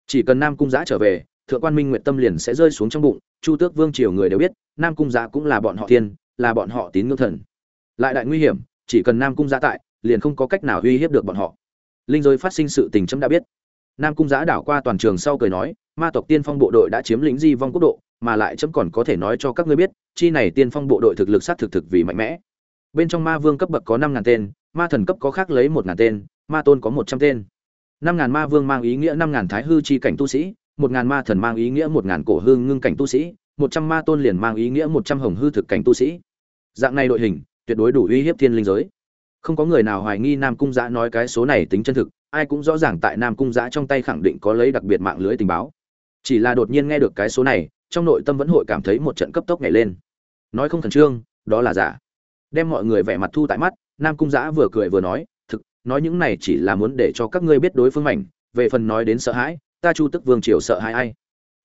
Chỉ cần nam cung giã trở về, thượng quan minh nguyệt tâm liền sẽ rơi xuống trong bụng, chu tước vương triều người đều biết, nam cung giã cũng là bọn họ thiên, là bọn họ tín ngưỡng thần. Lại đại nguy hiểm chỉ cần nam cung giã tại, liền không có cách nào uy hiếp được bọn họ. Linh giới phát sinh sự tình chấm đã biết. Nam cung giã đảo qua toàn trường sau cười nói, ma tộc tiên phong bộ đội đã chiếm lĩnh di vong quốc độ, mà lại chấm còn có thể nói cho các ngươi biết, chi này tiên phong bộ đội thực lực sát thực thực vì mạnh mẽ. Bên trong ma vương cấp bậc có năm ngàn tên, ma thần cấp có khác lấy một ngàn tên, ma tôn có một trăm tên. Năm ngàn ma vương mang ý nghĩa năm ngàn thái hư chi cảnh tu sĩ, một ngàn ma thần mang ý nghĩa một ngàn cổ hư ngưng cảnh tu sĩ, một trăm ma tôn liền mang ý nghĩa một trăm hồng hư thực cảnh tu sĩ. Dạng này đội hình tuyệt đối đủ uy hiếp thiên linh giới. Không có người nào hoài nghi nam cung giã nói cái số này tính chân thực, ai cũng rõ ràng tại nam cung giã trong tay khẳng định có lấy đặc biệt mạng lưới tình báo. Chỉ là đột nhiên nghe được cái số này, trong nội tâm vẫn hội cảm thấy một trận cấp tốc nhảy lên. Nói không khẩn trương, đó là giả. Đem mọi người vẻ mặt thu tại mắt, nam cung giã vừa cười vừa nói, thực, nói những này chỉ là muốn để cho các ngươi biết đối phương mảnh, về phần nói đến sợ hãi, ta chu tức vương triều sợ hãi ai?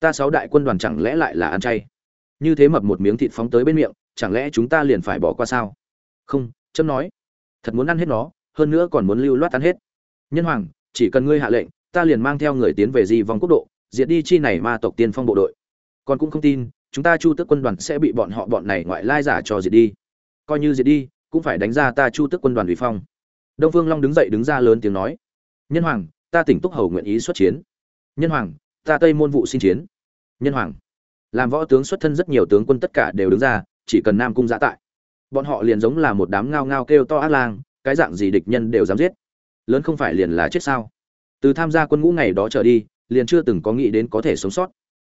Ta sáu đại quân đoàn chẳng lẽ lại là ăn chay? Như thế mập một miếng thịt phóng tới bên miệng, chẳng lẽ chúng ta liền phải bỏ qua sao? Không, trâm nói. Thật muốn ăn hết nó, hơn nữa còn muốn lưu loát ăn hết. Nhân hoàng, chỉ cần ngươi hạ lệnh, ta liền mang theo người tiến về di vong quốc độ, diệt đi chi này ma tộc tiên phong bộ đội. Còn cũng không tin, chúng ta chu tức quân đoàn sẽ bị bọn họ bọn này ngoại lai giả cho diệt đi. Coi như diệt đi, cũng phải đánh ra ta chu tức quân đoàn ủy phong. Đông phương long đứng dậy đứng ra lớn tiếng nói. Nhân hoàng, ta tỉnh túc hầu nguyện ý xuất chiến. Nhân hoàng, ta tây môn vụ xin chiến. Nhân hoàng, làm võ tướng xuất thân rất nhiều tướng quân tất cả đều đứng ra, chỉ cần nam cung giã tại bọn họ liền giống là một đám ngao ngao kêu to ác lang, cái dạng gì địch nhân đều dám giết. Lớn không phải liền là chết sao? Từ tham gia quân ngũ ngày đó trở đi, liền chưa từng có nghĩ đến có thể sống sót.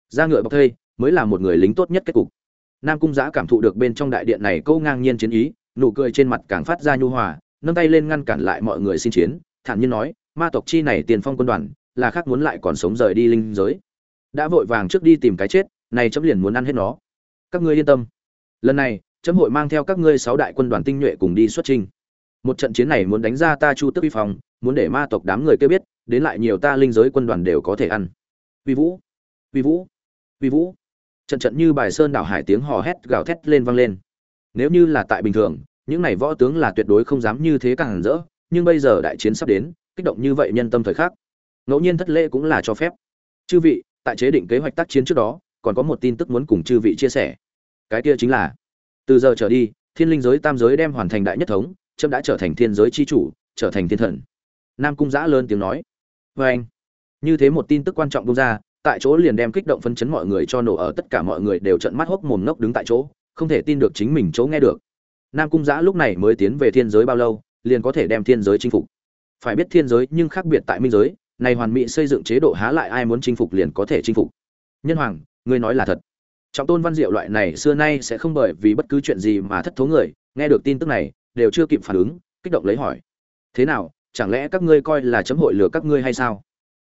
Ra ngựa bọc thây mới là một người lính tốt nhất kết cục. Nam cung giã cảm thụ được bên trong đại điện này câu ngang nhiên chiến ý, nụ cười trên mặt càng phát ra nhu hòa, nâng tay lên ngăn cản lại mọi người xin chiến, thản nhiên nói, ma tộc chi này tiền phong quân đoàn, là khác muốn lại còn sống rời đi linh giới. Đã vội vàng trước đi tìm cái chết, này chấm liền muốn ăn hết nó. Các ngươi yên tâm. Lần này chấm hội mang theo các ngươi sáu đại quân đoàn tinh nhuệ cùng đi xuất trình một trận chiến này muốn đánh ra ta chu tức vi phòng muốn để ma tộc đám người kia biết, đến lại nhiều ta linh giới quân đoàn đều có thể ăn. Vi vũ vi vũ vi vũ. Trận trận như bài sơn đảo hải tiếng hò hét gào thét lên vang lên. Nếu như là tại bình thường, những này võ tướng là tuyệt đối không dám như thế càng rỡ, nhưng bây giờ đại chiến sắp đến, kích động như vậy nhân tâm thời khắc. Ngẫu nhiên thất lễ cũng là cho phép. Chư vị, tại chế định kế hoạch tác chiến trước đó, còn có một tin tức muốn cùng chư vị chia sẻ. Cái kia chính là từ giờ trở đi, thiên linh giới tam giới đem hoàn thành đại nhất thống trâm đã trở thành thiên giới chi chủ, trở thành thiên thần. Nam cung giã lớn tiếng nói. Vê anh, như thế một tin tức quan trọng bung ra, tại chỗ liền đem kích động phân chấn mọi người cho nổ ở tất cả mọi người đều trận mắt hốc mồm ngốc đứng tại chỗ, không thể tin được chính mình chỗ nghe được. Nam cung giã lúc này mới tiến về thiên giới bao lâu, liền có thể đem thiên giới chinh phục. Phải biết thiên giới nhưng khác biệt tại minh giới, này hoàn mỹ xây dựng chế độ há lại ai muốn chinh phục liền có thể chinh phục. Nhân hoàng, ngươi nói là thật trọng tôn văn diệu loại này xưa nay sẽ không bởi vì bất cứ chuyện gì mà thất thố người, nghe được tin tức này, đều chưa kịp phản ứng, kích động lấy hỏi. Thế nào, chẳng lẽ các ngươi coi là chấm hội lừa các ngươi hay sao?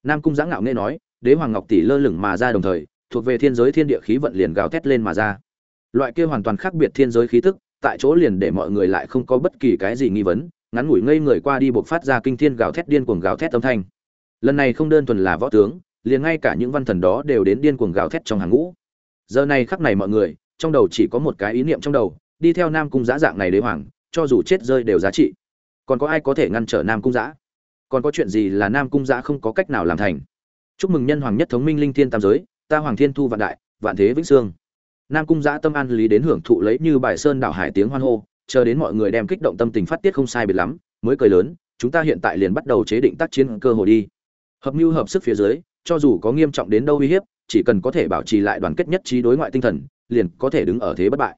Nam cung giã ngạo nghe nói, đế hoàng ngọc tỷ lơ lửng mà ra đồng thời, thuộc về thiên giới thiên địa khí vận liền gào thét lên mà ra. Loại kia hoàn toàn khác biệt thiên giới khí tức, tại chỗ liền để mọi người lại không có bất kỳ cái gì nghi vấn, ngắn ngủi ngây người qua đi buộc phát ra kinh thiên gào thét điên cuồng gào thét âm thanh. Lần này không đơn thuần là võ tướng, liền ngay cả những văn thần đó đều đến điên cuồng gào thét trong hàng ngũ giờ này khắc này mọi người, trong đầu chỉ có một cái ý niệm trong đầu, đi theo nam cung giã dạng này đế hoàng, cho dù chết rơi đều giá trị. Còn có ai có thể ngăn trở nam cung giã? Còn có chuyện gì là nam cung giã không có cách nào làm thành? Chúc mừng nhân hoàng nhất thống minh linh thiên tam giới, ta hoàng thiên thu vạn đại, vạn thế vĩnh sương. Nam cung giã tâm an lý đến hưởng thụ lấy như bài sơn đảo hải tiếng hoan hô, chờ đến mọi người đem kích động tâm tình phát tiết không sai biệt lắm, mới cười lớn, chúng ta hiện tại liền bắt đầu chế định tác chiến cơ hội đi. Hợp mưu hợp sức phía dưới, cho dù có nghiêm trọng đến đâu uy hiếp chỉ cần có thể bảo trì lại đoàn kết nhất trí đối ngoại tinh thần, liền có thể đứng ở thế bất bại.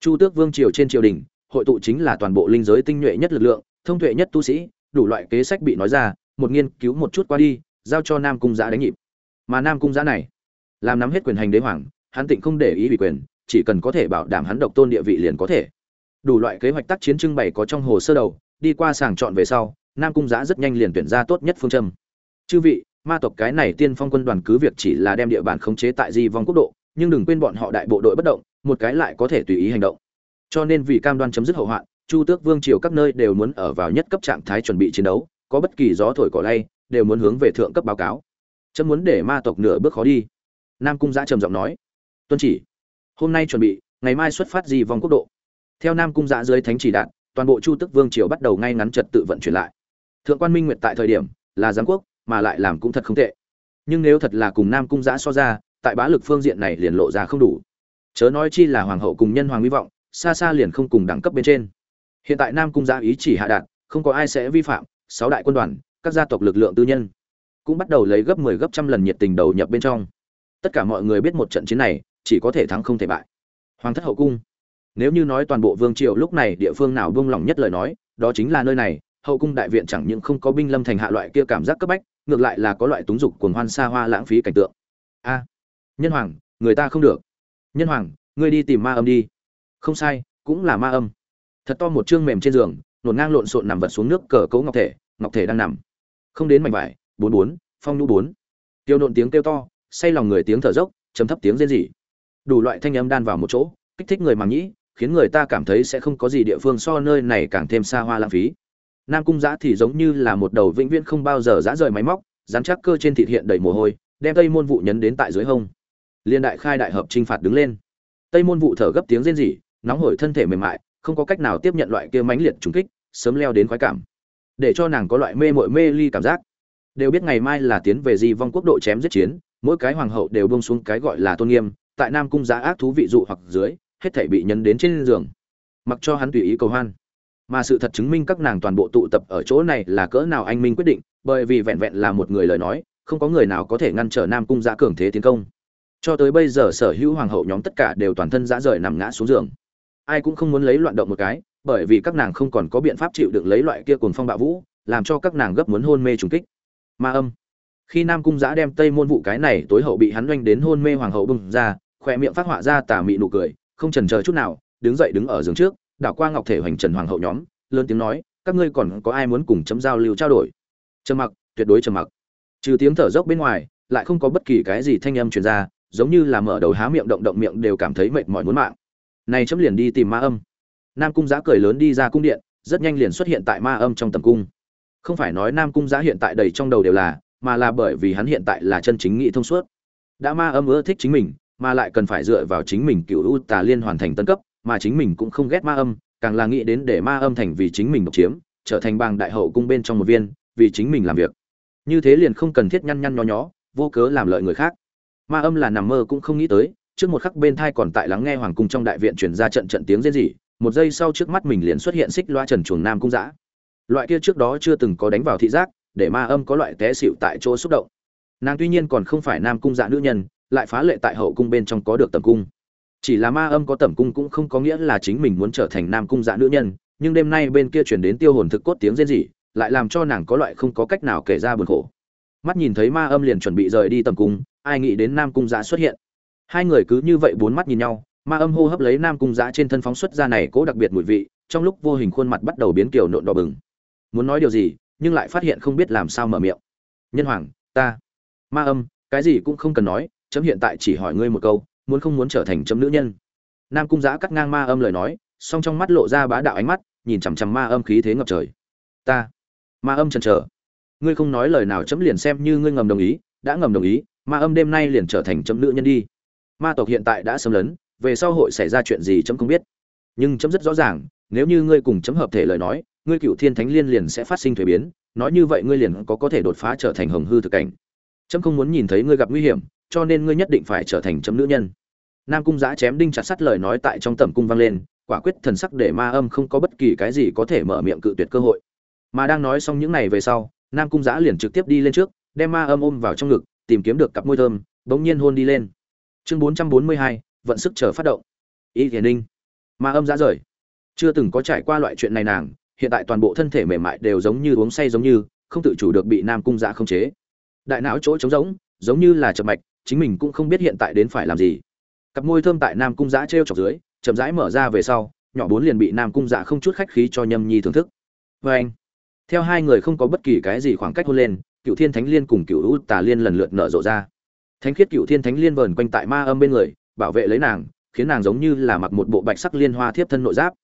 Chu tước vương triều trên triều đình, hội tụ chính là toàn bộ linh giới tinh nhuệ nhất lực lượng, thông tuệ nhất tu sĩ, đủ loại kế sách bị nói ra, một nghiên cứu một chút qua đi, giao cho nam cung Giá đánh nhịp. Mà nam cung Giá này, làm nắm hết quyền hành đế hoàng, hắn tịnh không để ý ủy quyền, chỉ cần có thể bảo đảm hắn độc tôn địa vị liền có thể. Đủ loại kế hoạch tác chiến trưng bày có trong hồ sơ đầu, đi qua sàng chọn về sau, nam cung Giá rất nhanh liền tuyển ra tốt nhất phương châm. Chư vị ma tộc cái này tiên phong quân đoàn cứ việc chỉ là đem địa bàn khống chế tại di vong quốc độ, nhưng đừng quên bọn họ đại bộ đội bất động, một cái lại có thể tùy ý hành động. Cho nên vì cam đoan chấm dứt hậu hoạn, chu tước vương triều các nơi đều muốn ở vào nhất cấp trạng thái chuẩn bị chiến đấu, có bất kỳ gió thổi cỏ lay, đều muốn hướng về thượng cấp báo cáo. Chấm muốn để ma tộc nửa bước khó đi. Nam cung giã trầm giọng nói, tuân chỉ, hôm nay chuẩn bị, ngày mai xuất phát di vong quốc độ. Theo nam cung giã dưới thánh chỉ đạn toàn bộ chu tức vương triều bắt đầu ngay ngắn trật tự vận chuyển lại. Thượng quan minh nguyệt tại thời điểm là giám quốc mà lại làm cũng thật không tệ. Nhưng nếu thật là cùng nam cung giã so ra, tại bá lực phương diện này liền lộ ra không đủ. Chớ nói chi là hoàng hậu cùng nhân hoàng hy vọng, xa xa liền không cùng đẳng cấp bên trên. Hiện tại nam cung giã ý chỉ hạ đạt, không có ai sẽ vi phạm, sáu đại quân đoàn, các gia tộc lực lượng tư nhân, cũng bắt đầu lấy gấp 10 gấp trăm lần nhiệt tình đầu nhập bên trong. Tất cả mọi người biết một trận chiến này, chỉ có thể thắng không thể bại. Hoàng thất hậu cung. Nếu như nói toàn bộ vương triều lúc này địa phương nào buông lỏng nhất lời nói, đó chính là nơi này, hậu cung đại viện chẳng những không có binh lâm thành hạ loại kia cảm giác cấp bách ngược lại là có loại túng dục cuồng hoan xa hoa lãng phí cảnh tượng. A, nhân hoàng, người ta không được. Nhân hoàng, ngươi đi tìm ma âm đi. Không sai, cũng là ma âm. Thật to một chương mềm trên giường, nổn ngang lộn xộn nằm vật xuống nước cờ cấu ngọc thể ngọc thể đang nằm. Không đến mảnh vải, bốn bốn, phong nhũ bốn. Tiêu nộn tiếng kêu to, say lòng người tiếng thở dốc chấm thấp tiếng rên rỉ. Đủ loại thanh âm đan vào một chỗ, kích thích người màng nhĩ khiến người ta cảm thấy sẽ không có gì địa phương so nơi này càng thêm xa hoa lãng phí nam cung giã thì giống như là một đầu vĩnh viễn không bao giờ giã rời máy móc, dán chắc cơ trên thịt hiện đầy mồ hôi, đem tây môn vụ nhấn đến tại dưới hông. Liên đại khai đại hợp t r i n h phạt đứng lên. Tây môn vụ thở gấp tiếng rên rỉ, nóng hổi thân thể mềm mại, không có cách nào tiếp nhận loại kia mãnh liệt trùng kích, sớm leo đến khoái cảm. Để cho nàng có loại mê mội mê ly cảm giác. Đều biết ngày mai là tiến về di vong quốc độ chém giết chiến, mỗi cái hoàng hậu đều bông xuống cái gọi là tôn nghiêm, tại nam cung giá ác thú vị dụ hoặc dưới, hết thảy bị nhấn đến trên giường. Mặc cho hắn tùy ý cầu hoan mà sự thật chứng minh các nàng toàn bộ tụ tập ở chỗ này là cỡ nào anh minh quyết định, bởi vì vẹn vẹn là một người lời nói, không có người nào có thể ngăn trở nam cung giã cường thế tiến công. Cho tới bây giờ sở hữu hoàng hậu nhóm tất cả đều toàn thân dã rời nằm ngã xuống giường. Ai cũng không muốn lấy loạn động một cái, bởi vì các nàng không còn có biện pháp chịu được lấy loại kia cuồng phong bạo vũ, làm cho các nàng gấp muốn hôn mê trùng kích. Ma âm. Khi nam cung giã đem tây môn vụ cái này tối hậu bị hắn doanh đến hôn mê hoàng hậu bừng ra khỏe miệng phát họa ra tà mị nụ cười, không chần chờ chút nào, đứng dậy đứng ở giường trước đảo qua ngọc thể hoành trần hoàng hậu nhóm, lớn tiếng nói, các ngươi còn có ai muốn cùng chấm giao lưu trao đổi? Trầm mặc, tuyệt đối trầm mặc. Trừ tiếng thở dốc bên ngoài, lại không có bất kỳ cái gì thanh âm truyền ra, giống như là mở đầu há miệng động động miệng đều cảm thấy mệt mỏi muốn mạng. Này chấm liền đi tìm ma âm. Nam cung giá cười lớn đi ra cung điện, rất nhanh liền xuất hiện tại ma âm trong tầm cung. Không phải nói nam cung giá hiện tại đầy trong đầu đều là, mà là bởi vì hắn hiện tại là chân chính nghị thông suốt. Đã ma âm ưa thích chính mình, mà lại cần phải dựa vào chính mình cựu u tà liên hoàn thành tân cấp mà chính mình cũng không ghét ma âm, càng là nghĩ đến để ma âm thành vì chính mình độc chiếm, trở thành bang đại hậu cung bên trong một viên, vì chính mình làm việc. Như thế liền không cần thiết nhăn nhăn nho nhó, vô cớ làm lợi người khác. Ma âm là nằm mơ cũng không nghĩ tới, trước một khắc bên thai còn tại lắng nghe hoàng cung trong đại viện truyền ra trận trận tiếng rên rỉ, một giây sau trước mắt mình liền xuất hiện xích loa trần chuồng nam cung giã loại kia trước đó chưa từng có đánh vào thị giác, để ma âm có loại té xịu tại chỗ xúc động. Nàng tuy nhiên còn không phải nam cung dạ nữ nhân, lại phá lệ tại hậu cung bên trong có được tầm cung chỉ là ma âm có tẩm cung cũng không có nghĩa là chính mình muốn trở thành nam cung dạ nữ nhân, nhưng đêm nay bên kia chuyển đến tiêu hồn thực cốt tiếng rên rỉ, lại làm cho nàng có loại không có cách nào kể ra buồn khổ. Mắt nhìn thấy ma âm liền chuẩn bị rời đi tầm cung, ai nghĩ đến nam cung dạ xuất hiện. Hai người cứ như vậy bốn mắt nhìn nhau, ma âm hô hấp lấy nam cung dạ trên thân phóng xuất ra này cố đặc biệt mùi vị, trong lúc vô hình khuôn mặt bắt đầu biến kiểu nộn đỏ bừng. Muốn nói điều gì, nhưng lại phát hiện không biết làm sao mở miệng. Nhân hoàng, ta. Ma âm, cái gì cũng không cần nói, chấm hiện tại chỉ hỏi ngươi một câu muốn không muốn trở thành chấm nữ nhân. Nam cung giã cắt ngang ma âm lời nói, song trong mắt lộ ra bá đạo ánh mắt, nhìn chằm chằm ma âm khí thế ngập trời. Ta, ma âm chần chờ. Ngươi không nói lời nào chấm liền xem như ngươi ngầm đồng ý, đã ngầm đồng ý, ma âm đêm nay liền trở thành chấm nữ nhân đi. Ma tộc hiện tại đã xâm lấn, về sau hội xảy ra chuyện gì chấm không biết. Nhưng chấm rất rõ ràng, nếu như ngươi cùng chấm hợp thể lời nói, ngươi cựu thiên thánh liên liền sẽ phát sinh thuế biến, nói như vậy ngươi liền có có thể đột phá trở thành hồng hư thực cảnh. Chấm không muốn nhìn thấy ngươi gặp nguy hiểm, cho nên ngươi nhất định phải trở thành chấm nữ nhân nam cung giã chém đinh chặt sắt lời nói tại trong tẩm cung vang lên, quả quyết thần sắc để ma âm không có bất kỳ cái gì có thể mở miệng cự tuyệt cơ hội. Mà đang nói xong những này về sau, nam cung giã liền trực tiếp đi lên trước, đem ma âm ôm vào trong ngực, tìm kiếm được cặp môi thơm, bỗng nhiên hôn đi lên. Chương bốn trăm bốn mươi hai, vận sức chờ phát động. Ý thiền ninh. Ma âm giã rời. Chưa từng có trải qua loại chuyện này nàng, hiện tại toàn bộ thân thể mềm mại đều giống như uống say giống như, không tự chủ được bị nam cung giã không chế. Đại não chỗ trống rỗng, giống như là chập mạch, chính mình cũng không biết hiện tại đến phải làm gì cặp môi thơm tại nam cung giã t r e o chọc dưới, chậm rãi mở ra về sau, nhỏ bốn liền bị nam cung dạ không chút khách khí cho nhâm nhi thưởng thức. Vê anh, theo hai người không có bất kỳ cái gì khoảng cách hôn lên cựu thiên thánh liên cùng cựu u tà liên lần lượt nở rộ ra. Thánh khiết cựu thiên thánh liên vờn quanh tại ma âm bên người, bảo vệ lấy nàng, khiến nàng giống như là mặc một bộ bạch sắc liên hoa thiếp thân nội giáp.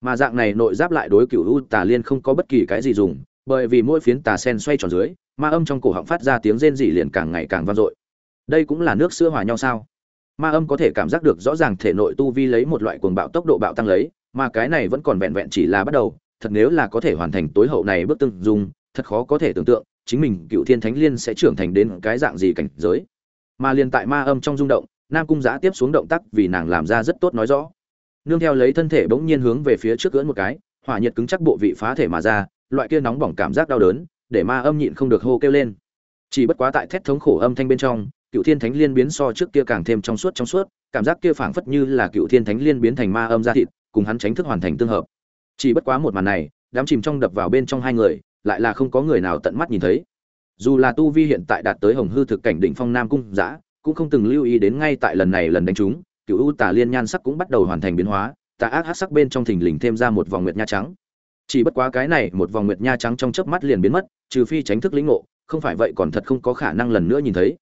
Mà dạng này nội giáp lại đối cựu u tà liên không có bất kỳ cái gì dùng, bởi vì mỗi phiến tà sen xoay tròn dưới, ma âm trong cổ họng phát ra tiếng rên rỉ liền càng ngày càng vang dội. Đây cũng là nước sữa hòa nhau sao? Ma âm có thể cảm giác được rõ ràng thể nội tu vi lấy một loại cuồng bạo tốc độ bạo tăng lấy, mà cái này vẫn còn vẹn vẹn chỉ là bắt đầu, thật nếu là có thể hoàn thành tối hậu này bước tương dung, thật khó có thể tưởng tượng, chính mình cựu thiên thánh liên sẽ trưởng thành đến cái dạng gì cảnh giới. Mà liền tại ma âm trong rung động, nam cung giã tiếp xuống động tác vì nàng làm ra rất tốt nói rõ. Nương theo lấy thân thể bỗng nhiên hướng về phía trước cưỡn một cái, hỏa nhiệt cứng chắc bộ vị phá thể mà ra, loại kia nóng bỏng cảm giác đau đớn, để ma âm nhịn không được hô kêu lên. Chỉ bất quá tại thét thống khổ âm thanh bên trong cựu thiên thánh liên biến so trước kia càng thêm trong suốt trong suốt, cảm giác kia phảng phất như là cựu thiên thánh liên biến thành ma âm ra thịt, cùng hắn tránh thức hoàn thành tương hợp. Chỉ bất quá một màn này, đám chìm trong đập vào bên trong hai người, lại là không có người nào tận mắt nhìn thấy. Dù là tu vi hiện tại đạt tới hồng hư thực cảnh đỉnh phong nam cung giã cũng không từng lưu ý đến ngay tại lần này lần đánh chúng. cựu u tà liên nhan sắc cũng bắt đầu hoàn thành biến hóa, tà ác hát sắc bên trong thình lình thêm ra một vòng nguyệt nha trắng. Chỉ bất quá cái này một vòng nguyệt nha trắng trong chớp mắt liền biến mất, trừ phi tránh thức lĩnh ngộ, không phải vậy còn thật không có khả năng lần nữa nhìn thấy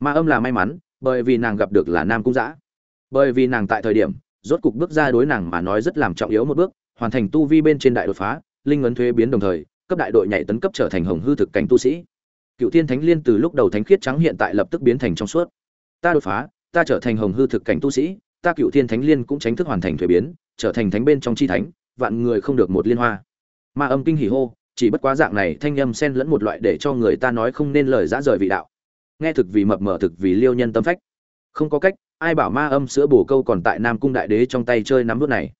ma âm là may mắn, bởi vì nàng gặp được là nam cung giã bởi vì nàng tại thời điểm, rốt cục bước ra đối nàng mà nói rất làm trọng yếu một bước, hoàn thành tu vi bên trên đại đột phá, linh ấn thuế biến đồng thời, cấp đại đội nhảy tấn cấp trở thành hồng hư thực cảnh tu sĩ. Cựu thiên thánh liên từ lúc đầu thánh khiết trắng hiện tại lập tức biến thành trong suốt. Ta đột phá, ta trở thành hồng hư thực cảnh tu sĩ, ta cựu thiên thánh liên cũng tránh thức hoàn thành thuế biến, trở thành thánh bên trong chi thánh, vạn người không được một liên hoa. Ma âm kinh hỉ hô, chỉ bất quá dạng này thanh âm xen lẫn một loại để cho người ta nói không nên lời dã rời vị đạo nghe thực vì mập mờ, thực vì liêu nhân tâm phách. Không có cách, ai bảo ma âm sữa bổ câu còn tại nam cung đại đế trong tay chơi nắm đốt này.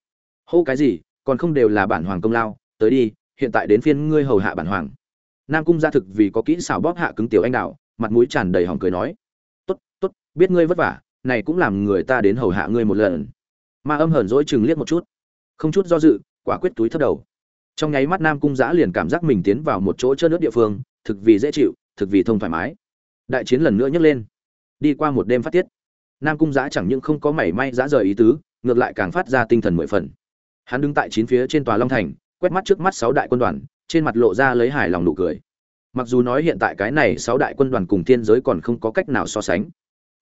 Hô cái gì, còn không đều là bản hoàng công lao, tới đi, hiện tại đến phiên ngươi hầu hạ bản hoàng. Nam cung gia thực vì có kỹ xảo bóp hạ cứng tiểu anh đạo mặt mũi tràn đầy hỏng cười nói. Tốt tốt, biết ngươi vất vả, này cũng làm người ta đến hầu hạ ngươi một lần. Ma âm hờn dỗi chừng liếc một chút. Không chút do dự, quả quyết túi thấp đầu. Trong nháy mắt nam cung giã liền cảm giác mình tiến vào một chỗ chơ nước địa phương, thực vì dễ chịu, thực vì thông thoải mái đại chiến lần nữa nhấc lên. Đi qua một đêm phát tiết, nam cung giã chẳng những không có mảy may giã rời ý tứ, ngược lại càng phát ra tinh thần mười phần. Hắn đứng tại chín phía trên tòa long thành, quét mắt trước mắt sáu đại quân đoàn, trên mặt lộ ra lấy hài lòng nụ cười. Mặc dù nói hiện tại cái này sáu đại quân đoàn cùng thiên giới còn không có cách nào so sánh,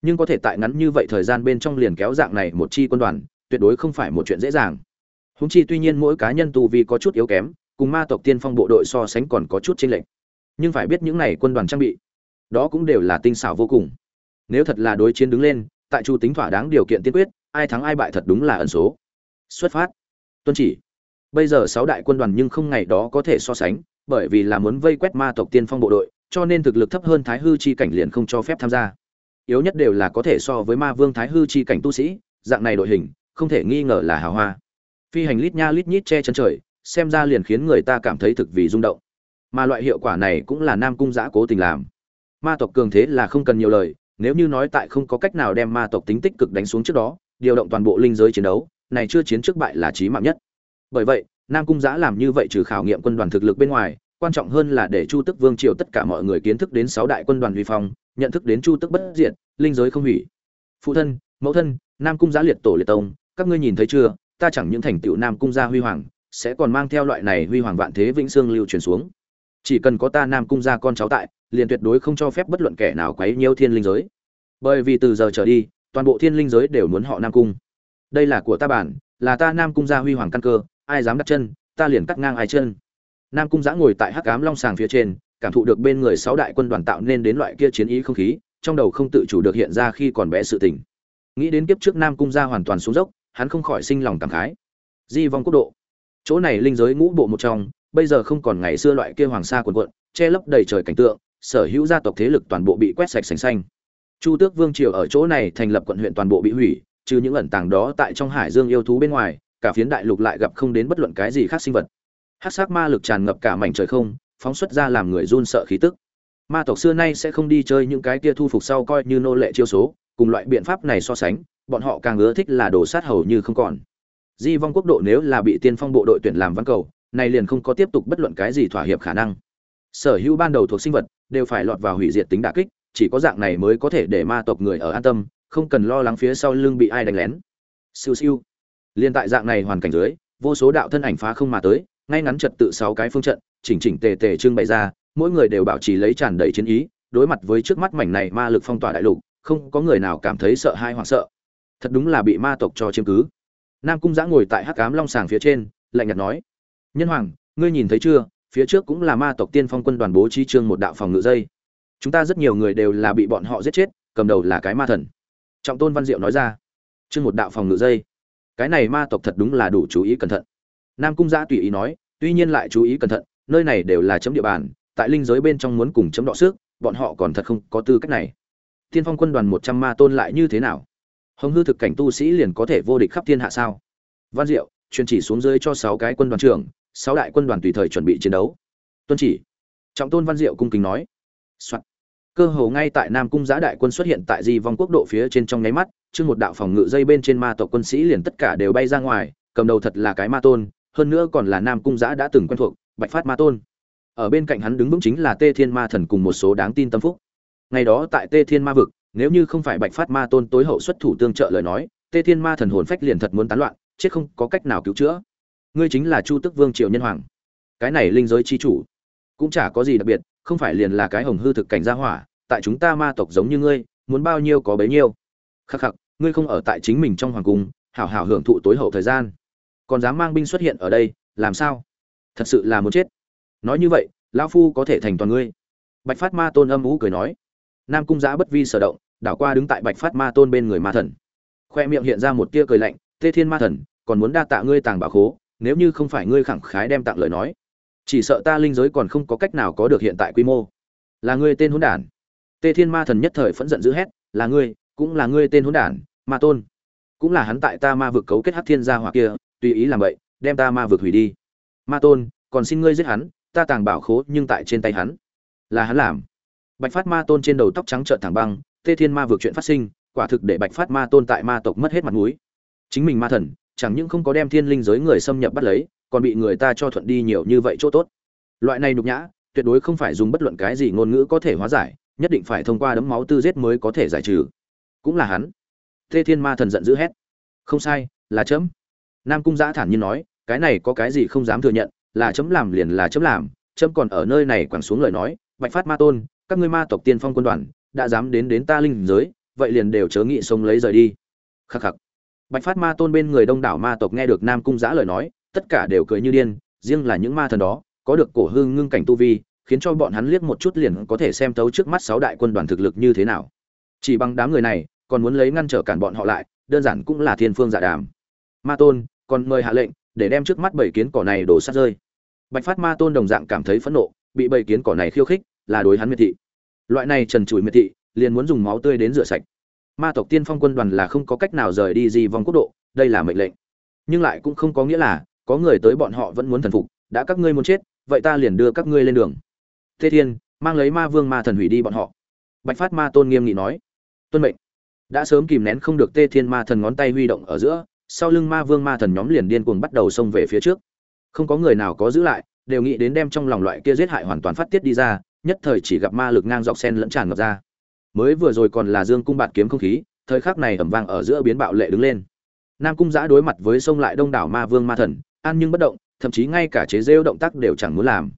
nhưng có thể tại ngắn như vậy thời gian bên trong liền kéo dạng này một chi quân đoàn, tuyệt đối không phải một chuyện dễ dàng. Húng chi tuy nhiên mỗi cá nhân tu vi có chút yếu kém, cùng ma tộc tiên phong bộ đội so sánh còn có chút chênh lệch. Nhưng phải biết những này quân đoàn trang bị đó cũng đều là tinh xảo vô cùng. Nếu thật là đối chiến đứng lên, tại chu tính thỏa đáng điều kiện tiên quyết, ai thắng ai bại thật đúng là ẩn số. Xuất phát. Tuân chỉ. Bây giờ sáu đại quân đoàn nhưng không ngày đó có thể so sánh, bởi vì là muốn vây quét ma tộc tiên phong bộ đội, cho nên thực lực thấp hơn thái hư chi cảnh liền không cho phép tham gia. Yếu nhất đều là có thể so với ma vương thái hư chi cảnh tu sĩ, dạng này đội hình, không thể nghi ngờ là hào hoa. Phi hành lít nha lít nhít che chân trời, xem ra liền khiến người ta cảm thấy thực vì rung động. Mà loại hiệu quả này cũng là nam cung giã cố tình làm ma tộc cường thế là không cần nhiều lời, nếu như nói tại không có cách nào đem ma tộc tính tích cực đánh xuống trước đó, điều động toàn bộ linh giới chiến đấu, này chưa chiến trước bại là chí mạng nhất. Bởi vậy, nam cung giã làm như vậy trừ khảo nghiệm quân đoàn thực lực bên ngoài, quan trọng hơn là để chu tức vương triều tất cả mọi người kiến thức đến sáu đại quân đoàn vi phong, nhận thức đến chu tức bất diệt, linh giới không hủy. Phụ thân, mẫu thân, nam cung giã liệt tổ liệt tông, các ngươi nhìn thấy chưa, ta chẳng những thành tựu nam cung gia huy hoàng, sẽ còn mang theo loại này huy hoàng vạn thế vĩnh sương lưu truyền xuống. Chỉ cần có ta nam cung gia con cháu tại liền tuyệt đối không cho phép bất luận kẻ nào quấy nhiễu thiên linh giới. Bởi vì từ giờ trở đi, toàn bộ thiên linh giới đều muốn họ nam cung. Đây là của ta bản, là ta nam cung gia huy hoàng căn cơ, ai dám đặt chân, ta liền cắt ngang ai chân. Nam cung giã ngồi tại hắc ám long sàng phía trên, cảm thụ được bên người sáu đại quân đoàn tạo nên đến loại kia chiến ý không khí, trong đầu không tự chủ được hiện ra khi còn bé sự tình. Nghĩ đến kiếp trước nam cung gia hoàn toàn xuống dốc, hắn không khỏi sinh lòng cảm khái. Di vong quốc độ. Chỗ này linh giới ngũ bộ một trong, bây giờ không còn ngày xưa loại kia hoàng sa quần quận che lấp đầy trời cảnh tượng sở hữu gia tộc thế lực toàn bộ bị quét sạch sành xanh. Chu tước vương triều ở chỗ này thành lập quận huyện toàn bộ bị hủy, trừ những ẩn tàng đó tại trong hải dương yêu thú bên ngoài, cả phiến đại lục lại gặp không đến bất luận cái gì khác sinh vật. Hát sắc ma lực tràn ngập cả mảnh trời không, phóng xuất ra làm người run sợ khí tức. Ma tộc xưa nay sẽ không đi chơi những cái kia thu phục sau coi như nô lệ chiêu số, cùng loại biện pháp này so sánh, bọn họ càng ưa thích là đồ sát hầu như không còn. Di vong quốc độ nếu là bị tiên phong bộ đội tuyển làm văn cầu, này liền không có tiếp tục bất luận cái gì thỏa hiệp khả năng. Sở hữu ban đầu thuộc sinh vật đều phải lọt vào hủy diệt tính đả kích, chỉ có dạng này mới có thể để ma tộc người ở an tâm, không cần lo lắng phía sau lưng bị ai đánh lén. Siêu siêu. Liên tại dạng này hoàn cảnh dưới, vô số đạo thân ảnh phá không mà tới, ngay ngắn trật tự sáu cái phương trận, chỉnh chỉnh tề tề trưng bày ra, mỗi người đều bảo trì lấy tràn đầy chiến ý, đối mặt với trước mắt mảnh này ma lực phong tỏa đại lục, không có người nào cảm thấy sợ hãi hoặc sợ. Thật đúng là bị ma tộc cho chiếm cứ. Nam cung giã ngồi tại hắc cám long sàng phía trên, lạnh nhạt nói, nhân hoàng, ngươi nhìn thấy chưa? Phía trước cũng là ma tộc tiên phong quân đoàn bố trí trương một đạo phòng ngự dây. Chúng ta rất nhiều người đều là bị bọn họ giết chết, cầm đầu là cái ma thần. Trọng tôn văn diệu nói ra. Trương một đạo phòng ngự dây. Cái này ma tộc thật đúng là đủ chú ý cẩn thận. Nam cung giã tùy ý nói, tuy nhiên lại chú ý cẩn thận, nơi này đều là chấm địa bàn, tại linh giới bên trong muốn cùng chấm đọ xước bọn họ còn thật không có tư cách này. Tiên phong quân đoàn một trăm ma tôn lại như thế nào? Hồng hư thực cảnh tu sĩ liền có thể vô địch khắp thiên hạ sao? Văn diệu, truyền chỉ xuống dưới cho sáu cái quân đoàn trưởng sáu đại quân đoàn tùy thời chuẩn bị chiến đấu. Tuân chỉ. Trọng tôn văn diệu cung kính nói、Soạn. cơ hồ ngay tại nam cung giã đại quân xuất hiện tại di vong quốc độ phía trên trong nháy mắt, chương một đạo phòng ngự dây bên trên ma tộc quân sĩ liền tất cả đều bay ra ngoài, cầm đầu thật là cái ma tôn, hơn nữa còn là nam cung giã đã từng quen thuộc, bạch phát ma tôn. Ở bên cạnh hắn đứng vững chính là tê thiên ma thần cùng một số đáng tin tâm phúc. Ngày đó tại tê thiên ma vực, nếu như không phải bạch phát ma tôn tối hậu xuất thủ tương trợ lời nói, tê thiên ma thần hồn phách liền thật muốn tán loạn, chết không có cách nào cứu chữa ngươi chính là chu tức vương triệu nhân hoàng. Cái này linh giới chi chủ, cũng chả có gì đặc biệt, không phải liền là cái hồng hư thực cảnh gia hỏa, tại chúng ta ma tộc giống như ngươi, muốn bao nhiêu có bấy nhiêu. Khắc khắc, ngươi không ở tại chính mình trong hoàng cung, hảo hảo hưởng thụ tối hậu thời gian. Còn dám mang binh xuất hiện ở đây, làm sao? Thật sự là muốn chết. Nói như vậy, lão phu có thể thành toàn ngươi. Bạch phát ma tôn âm ú cười nói. Nam cung giã bất vi sở động, đảo qua đứng tại bạch phát ma tôn bên người ma thần. Khoe miệng hiện ra một tia cười lạnh, tê thiên ma thần, còn muốn đa tạ ngươi tàng bảo khố nếu như không phải ngươi khẳng khái đem tặng lời nói, chỉ sợ ta linh giới còn không có cách nào có được hiện tại quy mô. Là ngươi tên hỗn đản. Tê thiên ma thần nhất thời phẫn giận dữ hét, là ngươi, cũng là ngươi tên hỗn đản, ma tôn. Cũng là hắn tại ta ma vực cấu kết hắc thiên gia hỏa kia, tùy ý làm vậy, đem ta ma vực hủy đi. Ma tôn, còn xin ngươi giết hắn, ta tàng bảo khố nhưng tại trên tay hắn. Là hắn làm. Bạch phát ma tôn trên đầu tóc trắng trợn thẳng băng, tê thiên ma vực chuyện phát sinh, quả thực để bạch phát ma tôn tại ma tộc mất hết mặt mũi. Chính mình ma thần chẳng những không có đem thiên linh giới người xâm nhập bắt lấy, còn bị người ta cho thuận đi nhiều như vậy chỗ tốt. Loại này nhục nhã, tuyệt đối không phải dùng bất luận cái gì ngôn ngữ có thể hóa giải, nhất định phải thông qua đấm máu tư giết mới có thể giải trừ. Cũng là hắn. Tê thiên ma thần giận dữ hét. Không sai, là chấm. Nam cung giã thản nhiên nói, cái này có cái gì không dám thừa nhận, là chấm làm liền là chấm làm, chấm còn ở nơi này quẳng xuống lời nói, bạch phát ma tôn, các ngươi ma tộc tiên phong quân đoàn, đã dám đến đến ta linh giới, vậy liền đều chớ nghị sống lấy rời đi. Khắc khắc bạch phát ma tôn bên người đông đảo ma tộc nghe được nam cung giã lời nói, tất cả đều cười như điên, riêng là những ma thần đó, có được cổ hương ngưng cảnh tu vi, khiến cho bọn hắn liếc một chút liền có thể xem thấu trước mắt sáu đại quân đoàn thực lực như thế nào. Chỉ bằng đám người này, còn muốn lấy ngăn trở cản bọn họ lại, đơn giản cũng là thiên phương giả đàm. Ma tôn, còn mời hạ lệnh, để đem trước mắt bảy kiến cỏ này đổ sát rơi. Bạch phát ma tôn đồng dạng cảm thấy phẫn nộ, bị bảy kiến cỏ này khiêu khích, là đối hắn miệt thị. Loại này trần trụi miệt thị, liền muốn dùng máu tươi đến rửa sạch ma tộc tiên phong quân đoàn là không có cách nào rời đi di vòng quốc độ, đây là mệnh lệnh. Nhưng lại cũng không có nghĩa là, có người tới bọn họ vẫn muốn thần phục, đã các ngươi muốn chết, vậy ta liền đưa các ngươi lên đường. Thế thiên, mang lấy ma vương ma thần hủy đi bọn họ. Bạch phát ma tôn nghiêm nghị nói. Tuân mệnh. Đã sớm kìm nén không được tê thiên ma thần ngón tay huy động ở giữa, sau lưng ma vương ma thần nhóm liền điên cuồng bắt đầu xông về phía trước. Không có người nào có giữ lại, đều nghĩ đến đem trong lòng loại kia giết hại hoàn toàn phát tiết đi ra, nhất thời chỉ gặp ma lực ngang dọc sen lẫn tràn ngập ra mới vừa rồi còn là dương cung bạt kiếm không khí, thời khắc này ẩm vang ở giữa biến bạo lệ đứng lên. Nam cung giã đối mặt với sông lại đông đảo ma vương ma thần, an nhưng bất động, thậm chí ngay cả chế rêu động tác đều chẳng muốn làm.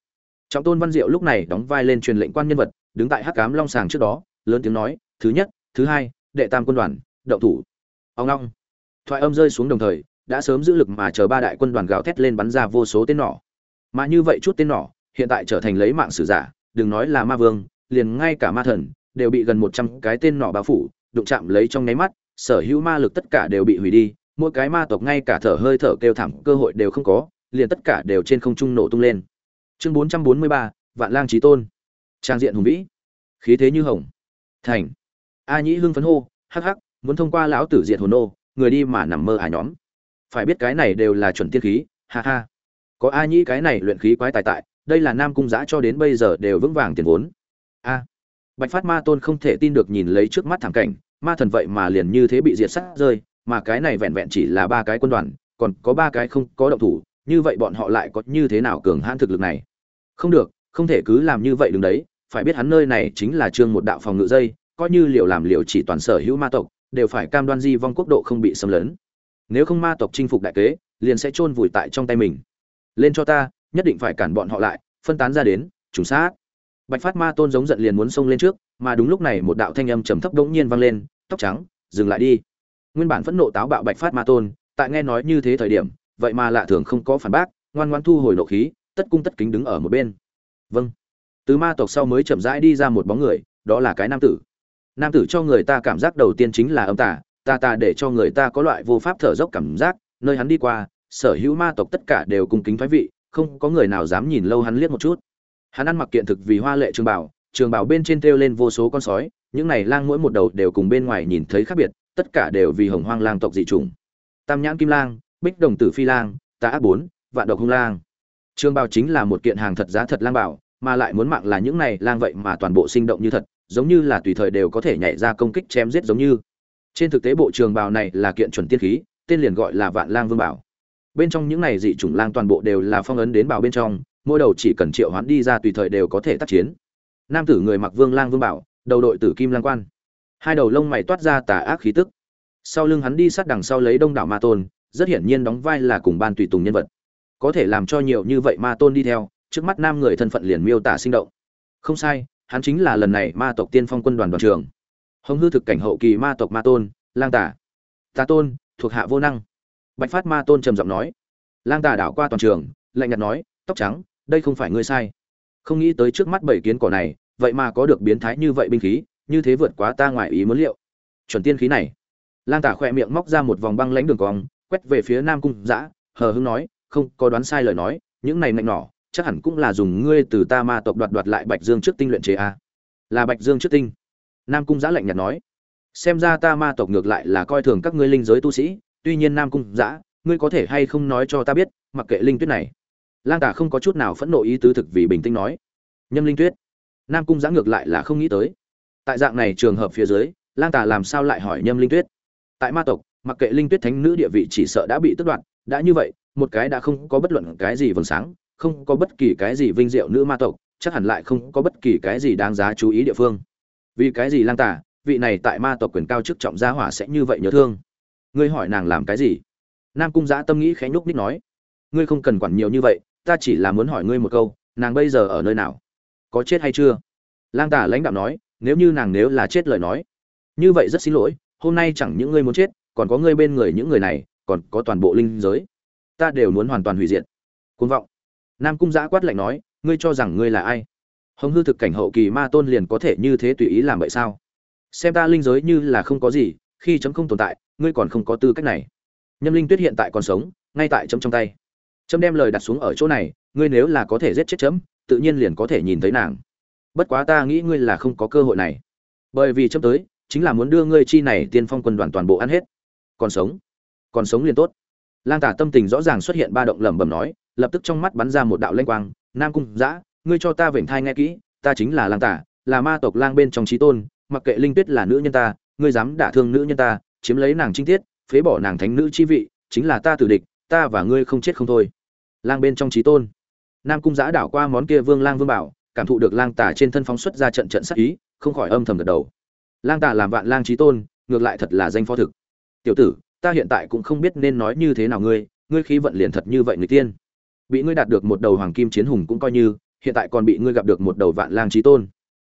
Trọng tôn văn diệu lúc này đóng vai lên truyền lệnh quan nhân vật, đứng tại hắc cám long sàng trước đó, lớn tiếng nói, thứ nhất, thứ hai, đệ tam quân đoàn, động thủ. Ông long. Thoại âm rơi xuống đồng thời, đã sớm giữ lực mà chờ ba đại quân đoàn gào thét lên bắn ra vô số tên nỏ. Mà như vậy chút tên nỏ, hiện tại trở thành lấy mạng sử giả, đừng nói là ma vương, liền ngay cả ma thần đều bị gần một trăm cái tên nọ bao phủ, đụng chạm lấy trong nháy mắt, sở hữu ma lực tất cả đều bị hủy đi, mỗi cái ma tộc ngay cả thở hơi thở kêu thảm cơ hội đều không có, liền tất cả đều trên không trung nổ tung lên. Chương bốn trăm bốn mươi ba, vạn lang chí tôn. Trang diện hùng vĩ. Khí thế như hồng. Thành. A nhĩ hưng phấn hô, hắc hắc, muốn thông qua lão tử diệt hồn nô, người đi mà nằm mơ à nhóm. Phải biết cái này đều là chuẩn tiên khí, ha ha. Có a nhĩ cái này luyện khí quái tài tại, đây là nam cung giã cho đến bây giờ đều vững vàng tiền vốn. A bạch phát ma tôn không thể tin được nhìn lấy trước mắt thảm cảnh, ma thần vậy mà liền như thế bị diệt sát rơi, mà cái này vẹn vẹn chỉ là ba cái quân đoàn, còn có ba cái không có động thủ, như vậy bọn họ lại có như thế nào cường hãn thực lực này? Không được, không thể cứ làm như vậy đứng đấy, phải biết hắn nơi này chính là trương một đạo phòng ngự dây, coi như liệu làm liệu chỉ toàn sở hữu ma tộc, đều phải cam đoan di vong quốc độ không bị xâm lấn. Nếu không ma tộc chinh phục đại kế, liền sẽ chôn vùi tại trong tay mình. Lên cho ta, nhất định phải cản bọn họ lại, phân tán ra đến, trùng sát bạch phát ma tôn giống giận liền muốn xông lên trước, mà đúng lúc này một đạo thanh âm trầm thấp đống nhiên vang lên, tóc trắng, dừng lại đi. Nguyên bản phẫn nộ táo bạo bạch phát ma tôn, tại nghe nói như thế thời điểm, vậy mà lạ thường không có phản bác, ngoan ngoan thu hồi nộ khí, tất cung tất kính đứng ở một bên. Vâng. Từ ma tộc sau mới chậm rãi đi ra một bóng người, đó là cái nam tử. Nam tử cho người ta cảm giác đầu tiên chính là âm tà tà tà để cho người ta có loại vô pháp thở dốc cảm giác, nơi hắn đi qua, sở hữu ma tộc tất cả đều cùng kính thoái vị, không có người nào dám nhìn lâu hắn liếc một chút hắn ăn mặc kiện thực vì hoa lệ trường bảo trường bảo bên trên treo lên vô số con sói, những này lang mỗi một đầu đều cùng bên ngoài nhìn thấy khác biệt, tất cả đều vì hồng hoang lang tộc dị chủng. Tam nhãn kim lang, bích đồng tử phi lang tá ác bốn, vạn độc hung lang. Trường bảo chính là một kiện hàng thật giá thật lang bảo, mà lại muốn mạng là những này lang vậy mà toàn bộ sinh động như thật, giống như là tùy thời đều có thể nhảy ra công kích chém giết giống như. Trên thực tế bộ trường bào này là kiện chuẩn tiên khí, tên liền gọi là vạn lang vương bảo. Bên trong những này dị chủng lang toàn bộ đều là phong ấn đến bảo bên trong mỗi đầu chỉ cần triệu hoán đi ra tùy thời đều có thể tác chiến. Nam tử người mặc vương lang vương bảo, đầu đội tử kim lang quan. Hai đầu lông mày toát ra tà ác khí tức. Sau lưng hắn đi sát đằng sau lấy đông đảo ma tôn, rất hiển nhiên đóng vai là cùng ban tùy tùng nhân vật. Có thể làm cho nhiều như vậy ma tôn đi theo, trước mắt nam người thân phận liền miêu tả sinh động. Không sai, hắn chính là lần này ma tộc tiên phong quân đoàn đoàn trường hồng hư thực cảnh hậu kỳ ma tộc ma tôn, lang tả tà tôn, thuộc hạ vô năng. Bạch phát ma tôn trầm giọng nói. Lang tả đảo qua toàn trường, lạnh nhạt nói, tóc trắng đây không phải ngươi sai. Không nghĩ tới trước mắt bảy kiến cỏ này, vậy mà có được biến thái như vậy binh khí, như thế vượt quá ta ngoài ý muốn liệu. Chuẩn tiên khí này. Lang tả khỏe miệng móc ra một vòng băng lãnh đường cong, quét về phía nam cung giã hờ hưng nói, không có đoán sai lời nói, những này mạnh nỏ, chắc hẳn cũng là dùng ngươi từ ta ma tộc đoạt đoạt lại bạch dương trước tinh luyện chế a. Là bạch dương trước tinh. Nam cung giã lạnh nhạt nói, xem ra ta ma tộc ngược lại là coi thường các ngươi linh giới tu sĩ, tuy nhiên nam cung giã ngươi có thể hay không nói cho ta biết, mặc kệ linh tuyết này lang tả không có chút nào phẫn nộ ý tứ thực vì bình tĩnh nói. Nhâm linh tuyết, nam cung giã ngược lại là không nghĩ tới. Tại dạng này trường hợp phía dưới, lang tả làm sao lại hỏi nhâm linh tuyết? Tại ma tộc, mặc kệ linh tuyết thánh nữ địa vị chỉ sợ đã bị tước đoạt, đã như vậy, một cái đã không có bất luận cái gì vầng sáng, không có bất kỳ cái gì vinh diệu nữ ma tộc, chắc hẳn lại không có bất kỳ cái gì đáng giá chú ý địa phương. Vì cái gì lang tả vị này tại ma tộc quyền cao chức trọng gia hỏa sẽ như vậy nhớ thương? Ngươi hỏi nàng làm cái gì? Nam cung giã tâm nghĩ khẽ nhúc nít nói. Ngươi không cần quản nhiều như vậy ta chỉ là muốn hỏi ngươi một câu, nàng bây giờ ở nơi nào? Có chết hay chưa? Lang tả lãnh đạo nói, nếu như nàng nếu là chết lời nói. Như vậy rất xin lỗi, hôm nay chẳng những ngươi muốn chết, còn có ngươi bên người những người này, còn có toàn bộ linh giới. Ta đều muốn hoàn toàn hủy diệt. Côn vọng. Nam cung giã quát lạnh nói, ngươi cho rằng ngươi là ai? Hồng hư thực cảnh hậu kỳ ma tôn liền có thể như thế tùy ý làm vậy sao? Xem ta linh giới như là không có gì, khi chấm không tồn tại, ngươi còn không có tư cách này. Nhâm linh tuyết hiện tại còn sống, ngay tại chấm trong tay chấm đem lời đặt xuống ở chỗ này, ngươi nếu là có thể giết chết chấm tự nhiên liền có thể nhìn thấy nàng. Bất quá ta nghĩ ngươi là không có cơ hội này. Bởi vì chấm tới, chính là muốn đưa ngươi chi này tiên phong quân đoàn toàn bộ ăn hết. Còn sống. Còn sống liền tốt. Lang tả tâm tình rõ ràng xuất hiện ba động lẩm bẩm nói, lập tức trong mắt bắn ra một đạo lanh quang, nam cung giã ngươi cho ta vểnh thai nghe kỹ, ta chính là lang tả, là ma tộc lang bên trong trí tôn, mặc kệ linh tuyết là nữ nhân ta, ngươi dám đả thương nữ nhân ta, chiếm lấy nàng trinh tiết, phế bỏ nàng thánh nữ chi vị, chính là ta tử địch, ta và ngươi không chết không thôi lang bên trong trí tôn. Nam cung giã đảo qua món kia vương lang vương bảo, cảm thụ được lang tả trên thân phóng xuất ra trận trận sắc ý, không khỏi âm thầm gật đầu. Lang tả làm vạn lang trí tôn, ngược lại thật là danh phó thực. Tiểu tử, ta hiện tại cũng không biết nên nói như thế nào ngươi ngươi khí vận liền thật như vậy người tiên. Bị ngươi đạt được một đầu hoàng kim chiến hùng cũng coi như, hiện tại còn bị ngươi gặp được một đầu vạn lang trí tôn.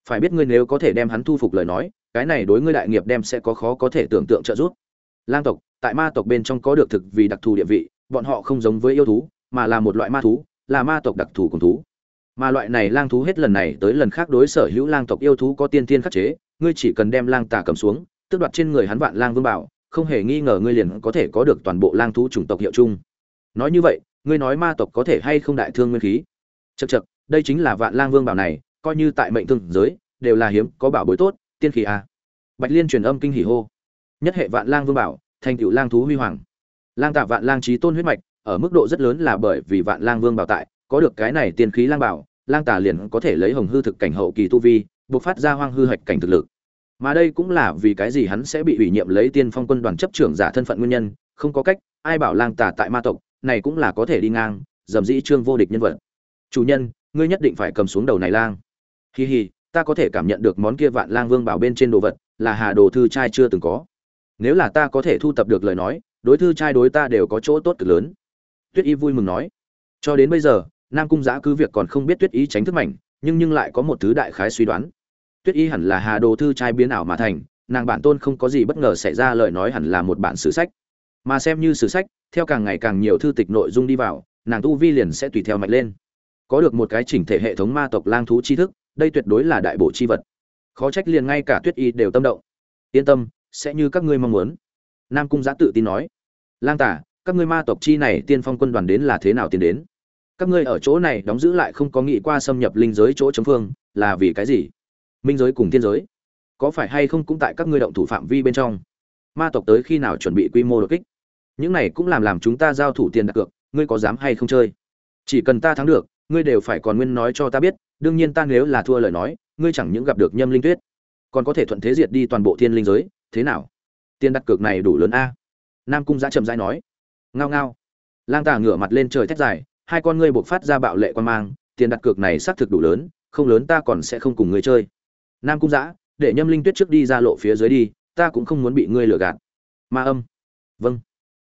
Phải biết ngươi nếu có thể đem hắn thu phục lời nói, cái này đối ngươi đại nghiệp đem sẽ có khó có thể tưởng tượng trợ giúp. Lang tộc, tại ma tộc bên trong có được thực vì đặc thù địa vị, bọn họ không giống với yêu thú mà là một loại ma thú là ma tộc đặc thù cùng thú. Mà loại này lang thú hết lần này tới lần khác đối sở hữu lang tộc yêu thú có tiên tiên khắc chế ngươi chỉ cần đem lang tà cầm xuống tước đoạt trên người hắn vạn lang vương bảo không hề nghi ngờ ngươi liền có thể có được toàn bộ lang thú chủng tộc hiệu chung. Nói như vậy ngươi nói ma tộc có thể hay không đại thương nguyên khí? Chậc chậc, đây chính là vạn lang vương bảo này coi như tại mệnh thương giới đều là hiếm có bảo bối tốt tiên khí a bạch liên truyền âm kinh hỉ hô. Nhất hệ vạn lang vương bảo thành tựu lang thú huy hoàng. Lang tạ vạn lang trí tôn huyết mạch ở mức độ rất lớn là bởi vì vạn lang vương bảo tại, có được cái này tiên khí lang bảo, lang tà liền có thể lấy hồng hư thực cảnh hậu kỳ tu vi buộc phát ra hoang hư hạch cảnh thực lực. Mà đây cũng là vì cái gì hắn sẽ bị ủy nhiệm lấy tiên phong quân đoàn chấp trưởng giả thân phận nguyên nhân, không có cách, ai bảo lang tà tại ma tộc, này cũng là có thể đi ngang, dầm dĩ trương vô địch nhân vật. Chủ nhân, ngươi nhất định phải cầm xuống đầu này lang. Hi hi, ta có thể cảm nhận được món kia vạn lang vương bảo bên trên đồ vật, là hà đồ thư trai chưa từng có. Nếu là ta có thể thu tập được lời nói, đối thư trai đối ta đều có chỗ tốt cực lớn tuyết y vui mừng nói. Cho đến bây giờ, nam cung giã cứ việc còn không biết tuyết y tránh thức mảnh, nhưng nhưng lại có một thứ đại khái suy đoán. Tuyết y hẳn là hà đồ thư trai biến ảo mà thành, nàng bản tôn không có gì bất ngờ xảy ra lời nói hẳn là một bản sử sách. Mà xem như sử sách, theo càng ngày càng nhiều thư tịch nội dung đi vào, nàng tu vi liền sẽ tùy theo mạnh lên. Có được một cái chỉnh thể hệ thống ma tộc lang thú tri thức, đây tuyệt đối là đại bộ chi vật. Khó trách liền ngay cả tuyết y đều tâm động. Yên tâm, sẽ như các ngươi mong muốn. Nam cung giã tự tin nói. Lang tả các ngươi ma tộc chi này tiên phong quân đoàn đến là thế nào tiến đến? Các ngươi ở chỗ này đóng giữ lại không có nghĩ qua xâm nhập linh giới chỗ chống phương, là vì cái gì? Minh giới cùng thiên giới, có phải hay không cũng tại các ngươi động thủ phạm vi bên trong? Ma tộc tới khi nào chuẩn bị quy mô đột kích? Những này cũng làm làm chúng ta giao thủ tiền đặt cược, ngươi có dám hay không chơi? Chỉ cần ta thắng được, ngươi đều phải còn nguyên nói cho ta biết, đương nhiên ta nếu là thua lời nói, ngươi chẳng những gặp được nhâm linh tuyết, còn có thể thuận thế diệt đi toàn bộ thiên linh giới, thế nào? Tiền đặt cược này đủ lớn a? Nam cung giã chậm rãi nói ngao ngao. Lang tà ngửa mặt lên trời thét dài, hai con ngươi buộc phát ra bạo lệ quan mang, tiền đặt cược này xác thực đủ lớn, không lớn ta còn sẽ không cùng ngươi chơi. Nam cung giã để nhâm linh tuyết trước đi ra lộ phía dưới đi, ta cũng không muốn bị ngươi lừa gạt. Ma âm. Vâng.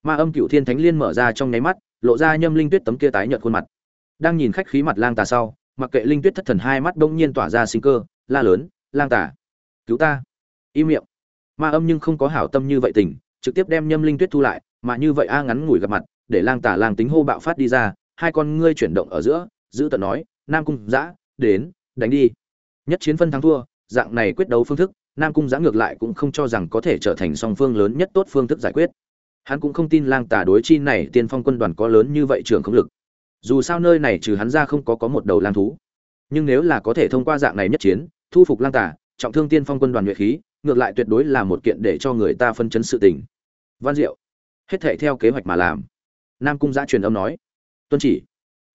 Ma âm cựu thiên thánh liên mở ra trong nháy mắt, lộ ra nhâm linh tuyết tấm kia tái nhợt khuôn mặt. Đang nhìn khách khí mặt lang tà sau, mặc kệ linh tuyết thất thần hai mắt bỗng nhiên tỏa ra sinh cơ, la lớn, lang tà, cứu ta. Im miệng. Ma âm nhưng không có hảo tâm như vậy tình trực tiếp đem nhâm linh tuyết thu lại mà như vậy a ngắn ngủi gặp mặt, để lang tà lang tính hô bạo phát đi ra, hai con ngươi chuyển động ở giữa, giữ tận nói, nam cung giã đến, đánh đi. Nhất chiến phân thắng thua, dạng này quyết đấu phương thức, nam cung giã ngược lại cũng không cho rằng có thể trở thành song phương lớn nhất tốt phương thức giải quyết. Hắn cũng không tin lang tà đối chi này tiên phong quân đoàn có lớn như vậy trường không lực. Dù sao nơi này trừ hắn ra không có có một đầu lang thú. Nhưng nếu là có thể thông qua dạng này nhất chiến, thu phục lang tà trọng thương tiên phong quân đoàn nhuệ khí, ngược lại tuyệt đối là một kiện để cho người ta phân chấn sự tình. Văn diệu hết thệ theo kế hoạch mà làm. Nam cung giã truyền âm nói, tuân chỉ.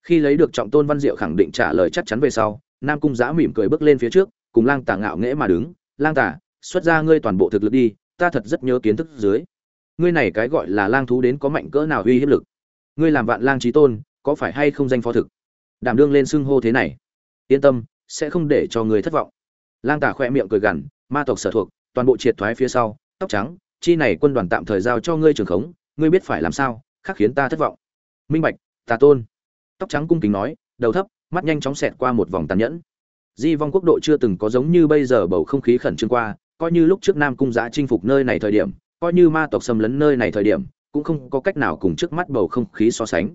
Khi lấy được trọng tôn văn diệu khẳng định trả lời chắc chắn về sau, nam cung giã mỉm cười bước lên phía trước, cùng lang tả ngạo nghễ mà đứng. Lang tả xuất ra ngươi toàn bộ thực lực đi, ta thật rất nhớ kiến thức dưới. Ngươi này cái gọi là lang thú đến có mạnh cỡ nào uy hiếp lực? Ngươi làm vạn lang trí tôn, có phải hay không danh phó thực? Đảm đương lên xưng hô thế này. Yên tâm, sẽ không để cho người thất vọng. Lang tả khoe miệng cười gằn, ma tộc sở thuộc, toàn bộ triệt thoái phía sau, tóc trắng, chi này quân đoàn tạm thời giao cho ngươi trường khống ngươi biết phải làm sao khác khiến ta thất vọng. Minh bạch, tà tôn. Tóc trắng cung kính nói, đầu thấp, mắt nhanh chóng xẹt qua một vòng tàn nhẫn. Di vong quốc độ chưa từng có giống như bây giờ bầu không khí khẩn trương qua, coi như lúc trước nam cung giã chinh phục nơi này thời điểm, coi như ma tộc xâm lấn nơi này thời điểm, cũng không có cách nào cùng trước mắt bầu không khí so sánh.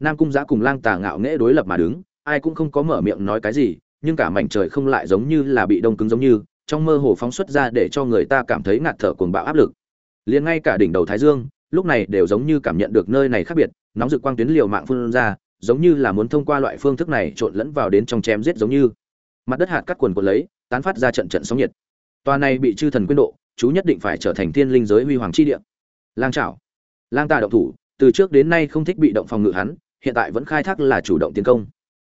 Nam cung giã cùng lang tà ngạo nghễ đối lập mà đứng, ai cũng không có mở miệng nói cái gì, nhưng cả mảnh trời không lại giống như là bị đông cứng giống như, trong mơ hồ phóng xuất ra để cho người ta cảm thấy ngạt thở cuồng bạo áp lực. Liền ngay cả đỉnh đầu thái dương lúc này đều giống như cảm nhận được nơi này khác biệt, nóng rực quang tuyến liều mạng phun ra, giống như là muốn thông qua loại phương thức này trộn lẫn vào đến trong chém giết giống như. Mặt đất hạt cắt quần quần lấy, tán phát ra trận trận sóng nhiệt. Toa này bị chư thần quyên độ, chú nhất định phải trở thành thiên linh giới huy hoàng chi địa. Lang trảo. Lang tà động thủ, từ trước đến nay không thích bị động phòng ngự hắn, hiện tại vẫn khai thác là chủ động tiến công.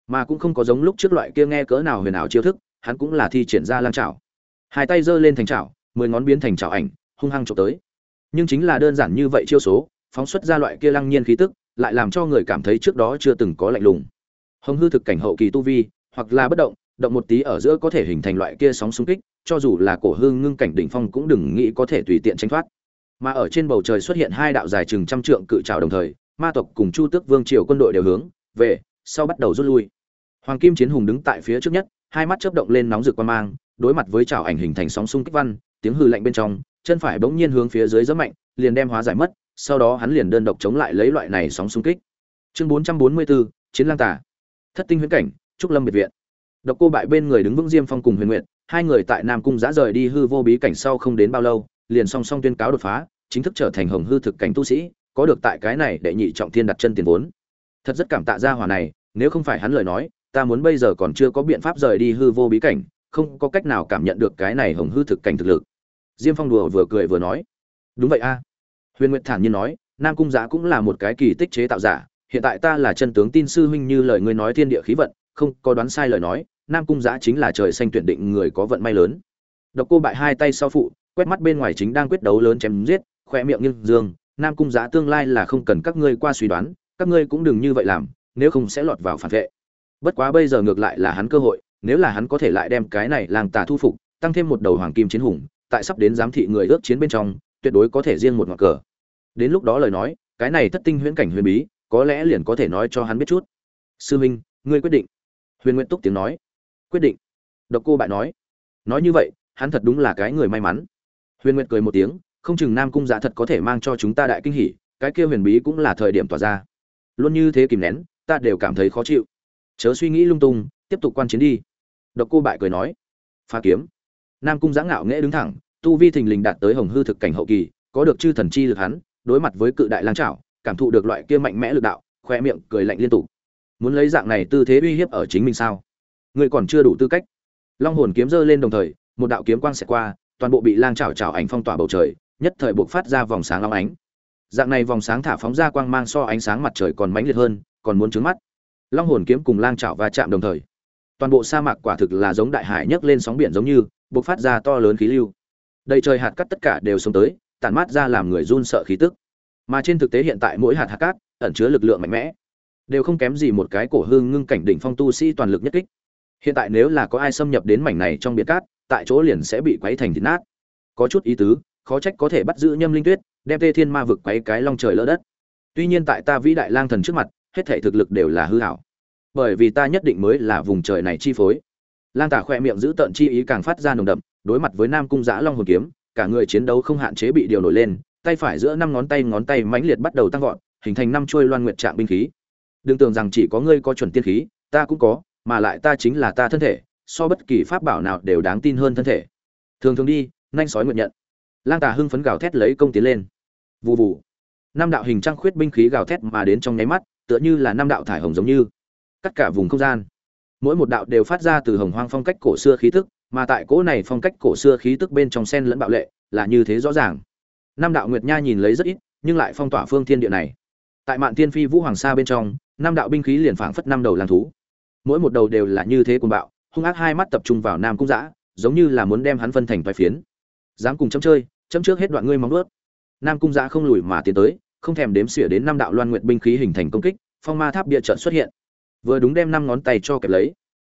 Mà cũng không có giống lúc trước loại kia nghe cỡ nào huyền ảo chiêu thức, hắn cũng là thi triển ra lang trảo. Hai tay giơ lên thành trảo, mười ngón biến thành trảo ảnh, hung hăng trộm tới nhưng chính là đơn giản như vậy chiêu số, phóng xuất ra loại kia lăng nhiên khí tức, lại làm cho người cảm thấy trước đó chưa từng có lạnh lùng. Hồng hư thực cảnh hậu kỳ tu vi, hoặc là bất động động một tí ở giữa có thể hình thành loại kia sóng xung kích, cho dù là cổ hư ngưng cảnh đỉnh phong cũng đừng nghĩ có thể tùy tiện tranh thoát. Mà ở trên bầu trời xuất hiện hai đạo dài chừng trăm trượng cự trào đồng thời, ma tộc cùng chu tước vương triều quân đội đều hướng về sau bắt đầu rút lui. Hoàng kim chiến hùng đứng tại phía trước nhất, hai mắt chớp động lên nóng rực quan mang, đối mặt với trào ảnh hình thành sóng xung kích văn, tiếng hư lạnh bên trong chân phải bỗng nhiên hướng phía dưới rất mạnh liền đem hóa giải mất sau đó hắn liền đơn độc chống lại lấy loại này sóng xung kích. Chương 444, chiến lang tả thất tinh huyễn cảnh trúc lâm biệt viện. Độc cô bại bên người đứng vững diêm phong cùng huyền nguyệt, hai người tại nam cung giá rời đi hư vô bí cảnh sau không đến bao lâu liền song song tuyên cáo đột phá chính thức trở thành hồng hư thực cảnh tu sĩ có được tại cái này đệ nhị trọng thiên đặt chân tiền vốn. Thật rất cảm tạ gia hỏa này nếu không phải hắn lời nói ta muốn bây giờ còn chưa có biện pháp rời đi hư vô bí cảnh không có cách nào cảm nhận được cái này hồng hư thực cảnh thực lực diêm phong đùa vừa cười vừa nói, đúng vậy a. Huyền nguyệt thản nhiên nói, nam cung Giá cũng là một cái kỳ tích chế tạo giả, hiện tại ta là chân tướng tin sư huynh như lời ngươi nói thiên địa khí vận, không có đoán sai lời nói, nam cung Giá chính là trời xanh tuyển định người có vận may lớn. Độc cô bại hai tay sau phụ, quét mắt bên ngoài chính đang quyết đấu lớn chém giết khoe miệng nghiêng dương, nam cung Giá tương lai là không cần các ngươi qua suy đoán, các ngươi cũng đừng như vậy làm, nếu không sẽ lọt vào phản vệ. Bất quá bây giờ ngược lại là hắn cơ hội, nếu là hắn có thể lại đem cái này làng tà thu phục, tăng thêm một đầu hoàng kim chiến hùng tại sắp đến giám thị người ước chiến bên trong, tuyệt đối có thể riêng một ngọn cờ. Đến lúc đó lời nói, cái này thất tinh huyễn cảnh huyền bí, có lẽ liền có thể nói cho hắn biết chút. Sư huynh ngươi quyết định. Huyền nguyễn túc tiếng nói. Quyết định. Độc cô bại nói. Nói như vậy, hắn thật đúng là cái người may mắn. Huyền nguyệt cười một tiếng, không chừng nam cung giả thật có thể mang cho chúng ta đại kinh hỉ, cái kia huyền bí cũng là thời điểm tỏa ra. Luôn như thế kìm nén, ta đều cảm thấy khó chịu. Chớ suy nghĩ lung tung, tiếp tục quan chiến đi. Độc cô bại cười nói. Phá kiếm nam cung giã ngạo nghễ đứng thẳng, tu vi thình lình đạt tới hồng hư thực cảnh hậu kỳ, có được chư thần chi lực hắn, đối mặt với cự đại lang trảo, cảm thụ được loại kia mạnh mẽ lực đạo, khoe miệng cười lạnh liên tục. Muốn lấy dạng này tư thế uy hiếp ở chính mình sao? Người còn chưa đủ tư cách. Long hồn kiếm giơ lên đồng thời, một đạo kiếm quang xẹt qua, toàn bộ bị lang trảo trảo ảnh phong tỏa bầu trời, nhất thời buộc phát ra vòng sáng long ánh. Dạng này vòng sáng thả phóng ra quang mang so ánh sáng mặt trời còn mãnh liệt hơn, còn muốn trứng mắt. Long hồn kiếm cùng lang trảo va chạm đồng thời. Toàn bộ sa mạc quả thực là giống đại hải nhấc lên sóng biển giống như bộc phát ra to lớn khí lưu. Đầy trời hạt cát tất cả đều xuống tới, tản mát ra làm người run sợ khí tức. Mà trên thực tế hiện tại mỗi hạt hạt cát ẩn chứa lực lượng mạnh mẽ, đều không kém gì một cái cổ hương ngưng cảnh đỉnh phong tu sĩ toàn lực nhất kích. Hiện tại nếu là có ai xâm nhập đến mảnh này trong biển cát, tại chỗ liền sẽ bị quấy thành thịt nát. Có chút ý tứ, khó trách có thể bắt giữ nhâm linh tuyết, đem tê thiên ma vực quấy cái long trời lỡ đất. Tuy nhiên tại ta vĩ đại lang thần trước mặt, hết thể thực lực đều là hư hảo bởi vì ta nhất định mới là vùng trời này chi phối lang tả khoe miệng giữ tận chi ý càng phát ra nồng đậm, đối mặt với nam cung giã long hồn kiếm, cả người chiến đấu không hạn chế bị điều nổi lên, tay phải giữa năm ngón tay ngón tay mãnh liệt bắt đầu tăng vọt, hình thành năm chuôi loan nguyệt trạng binh khí. Đừng tưởng rằng chỉ có ngươi có chuẩn tiên khí, ta cũng có, mà lại ta chính là ta thân thể, so bất kỳ pháp bảo nào đều đáng tin hơn thân thể. Thường thường đi, nhanh sói nguyện nhận. Lang tà hưng phấn gào thét lấy công tiến lên. Vù vù. Năm đạo hình trăng khuyết binh khí gào thét mà đến trong nháy mắt, tựa như là năm đạo thải hồng giống như, cắt cả vùng không gian mỗi một đạo đều phát ra từ hồng hoang phong cách cổ xưa khí tức, mà tại cỗ này phong cách cổ xưa khí tức bên trong sen lẫn bạo lệ là như thế rõ ràng. Năm đạo nguyệt nha nhìn lấy rất ít, nhưng lại phong tỏa phương thiên địa này. Tại mạn tiên phi vũ hoàng sa bên trong, năm đạo binh khí liền phảng phất năm đầu làng thú. Mỗi một đầu đều là như thế cuồng bạo, hung ác hai mắt tập trung vào nam cung giã giống như là muốn đem hắn phân thành vài phiến. Dám cùng chấm chơi, chấm trước hết đoạn ngươi móng ướt nam cung giã không lùi mà tiến tới, không thèm đếm xỉa đến năm đạo loan nguyện binh khí hình thành công kích, phong ma tháp bia trận xuất hiện vừa đúng đem năm ngón tay cho kẹp lấy.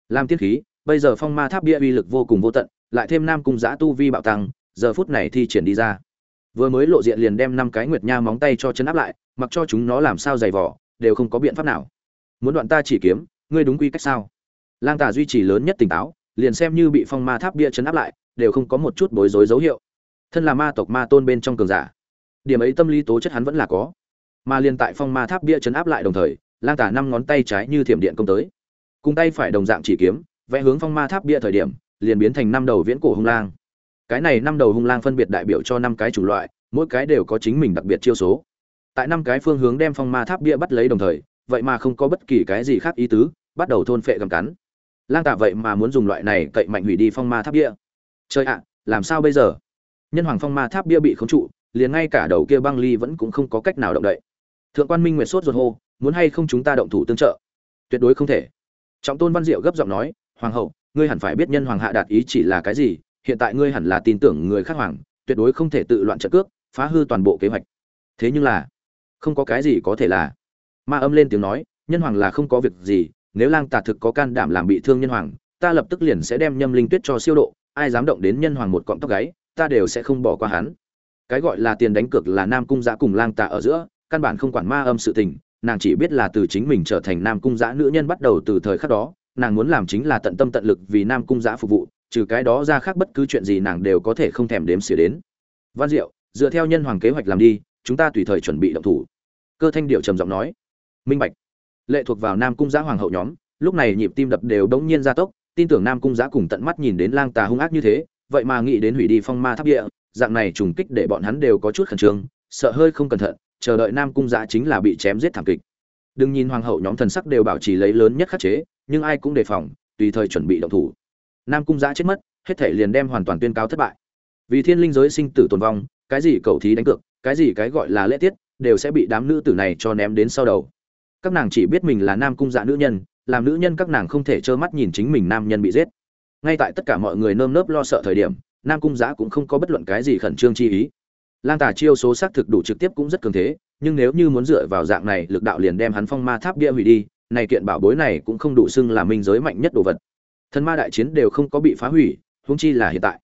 Làm tiên khí, bây giờ phong ma tháp bia uy lực vô cùng vô tận, lại thêm nam cung giã tu vi bạo tăng, giờ phút này thi triển đi ra. Vừa mới lộ diện liền đem năm cái nguyệt nha móng tay cho chân áp lại, mặc cho chúng nó làm sao dày vỏ đều không có biện pháp nào. Muốn đoạn ta chỉ kiếm, ngươi đúng quy cách sao? Lang tà duy trì lớn nhất tỉnh táo, liền xem như bị phong ma tháp bia chấn áp lại, đều không có một chút bối rối dấu hiệu. Thân là ma tộc ma tôn bên trong cường giả, điểm ấy tâm lý tố chất hắn vẫn là có. Mà liền tại phong ma tháp bia chấn áp lại đồng thời lang tả năm ngón tay trái như thiểm điện công tới. Cùng tay phải đồng dạng chỉ kiếm, vẽ hướng phong ma tháp bia thời điểm, liền biến thành năm đầu viễn cổ hung lang. Cái này năm đầu hung lang phân biệt đại biểu cho năm cái chủng loại, mỗi cái đều có chính mình đặc biệt chiêu số. Tại năm cái phương hướng đem phong ma tháp bia bắt lấy đồng thời, vậy mà không có bất kỳ cái gì khác ý tứ, bắt đầu thôn phệ gầm cắn. Lang tạ vậy mà muốn dùng loại này cậy mạnh hủy đi phong ma tháp bia. Chơi ạ, làm sao bây giờ? Nhân hoàng phong ma tháp bia bị khống trụ, liền ngay cả đầu kia băng ly vẫn cũng không có cách nào động đậy. Thượng quan minh nguyệt sốt ruột hô muốn hay không chúng ta động thủ tương trợ? Tuyệt đối không thể. Trọng tôn văn diệu gấp giọng nói, hoàng hậu, ngươi hẳn phải biết nhân hoàng hạ đạt ý chỉ là cái gì, hiện tại ngươi hẳn là tin tưởng người khác hoàng, tuyệt đối không thể tự loạn trợ cước, phá hư toàn bộ kế hoạch. Thế nhưng là, không có cái gì có thể là. Ma âm lên tiếng nói, nhân hoàng là không có việc gì, nếu lang tà thực có can đảm làm bị thương nhân hoàng, ta lập tức liền sẽ đem nhâm linh tuyết cho siêu độ, ai dám động đến nhân hoàng một cọng tóc gáy, ta đều sẽ không bỏ qua hắn. Cái gọi là tiền đánh cược là nam cung giã cùng lang tà ở giữa, căn bản không quản ma âm sự tình nàng chỉ biết là từ chính mình trở thành nam cung giã nữ nhân bắt đầu từ thời khắc đó, nàng muốn làm chính là tận tâm tận lực vì nam cung giã phục vụ, trừ cái đó ra khác bất cứ chuyện gì nàng đều có thể không thèm đếm xỉa đến. Văn diệu, dựa theo nhân hoàng kế hoạch làm đi, chúng ta tùy thời chuẩn bị động thủ. Cơ thanh điệu trầm giọng nói. Minh bạch. Lệ thuộc vào nam cung giã hoàng hậu nhóm, lúc này nhịp tim đập đều đống nhiên gia tốc, tin tưởng nam cung giã cùng tận mắt nhìn đến lang tà hung ác như thế, vậy mà nghĩ đến hủy đi phong ma tháp địa, dạng này trùng kích để bọn hắn đều có chút khẩn trương, sợ hơi không cẩn thận chờ đợi nam cung giã chính là bị chém giết thảm kịch. Đừng nhìn hoàng hậu nhóm thần sắc đều bảo trì lấy lớn nhất khắc chế, nhưng ai cũng đề phòng, tùy thời chuẩn bị động thủ. Nam cung giã chết mất, hết thể liền đem hoàn toàn tuyên cáo thất bại. Vì thiên linh giới sinh tử tồn vong, cái gì cầu thí đánh cược, cái gì cái gọi là lễ tiết, đều sẽ bị đám nữ tử này cho ném đến sau đầu. Các nàng chỉ biết mình là nam cung dạ nữ nhân, làm nữ nhân các nàng không thể trơ mắt nhìn chính mình nam nhân bị giết. Ngay tại tất cả mọi người nơm nớp lo sợ thời điểm, nam cung giã cũng không có bất luận cái gì khẩn trương chi ý lang Tả chiêu số xác thực đủ trực tiếp cũng rất cường thế nhưng nếu như muốn dựa vào dạng này lực đạo liền đem hắn phong ma tháp bia hủy đi này kiện bảo bối này cũng không đủ xưng là minh giới mạnh nhất đồ vật. Thần ma đại chiến đều không có bị phá hủy huống chi là hiện tại.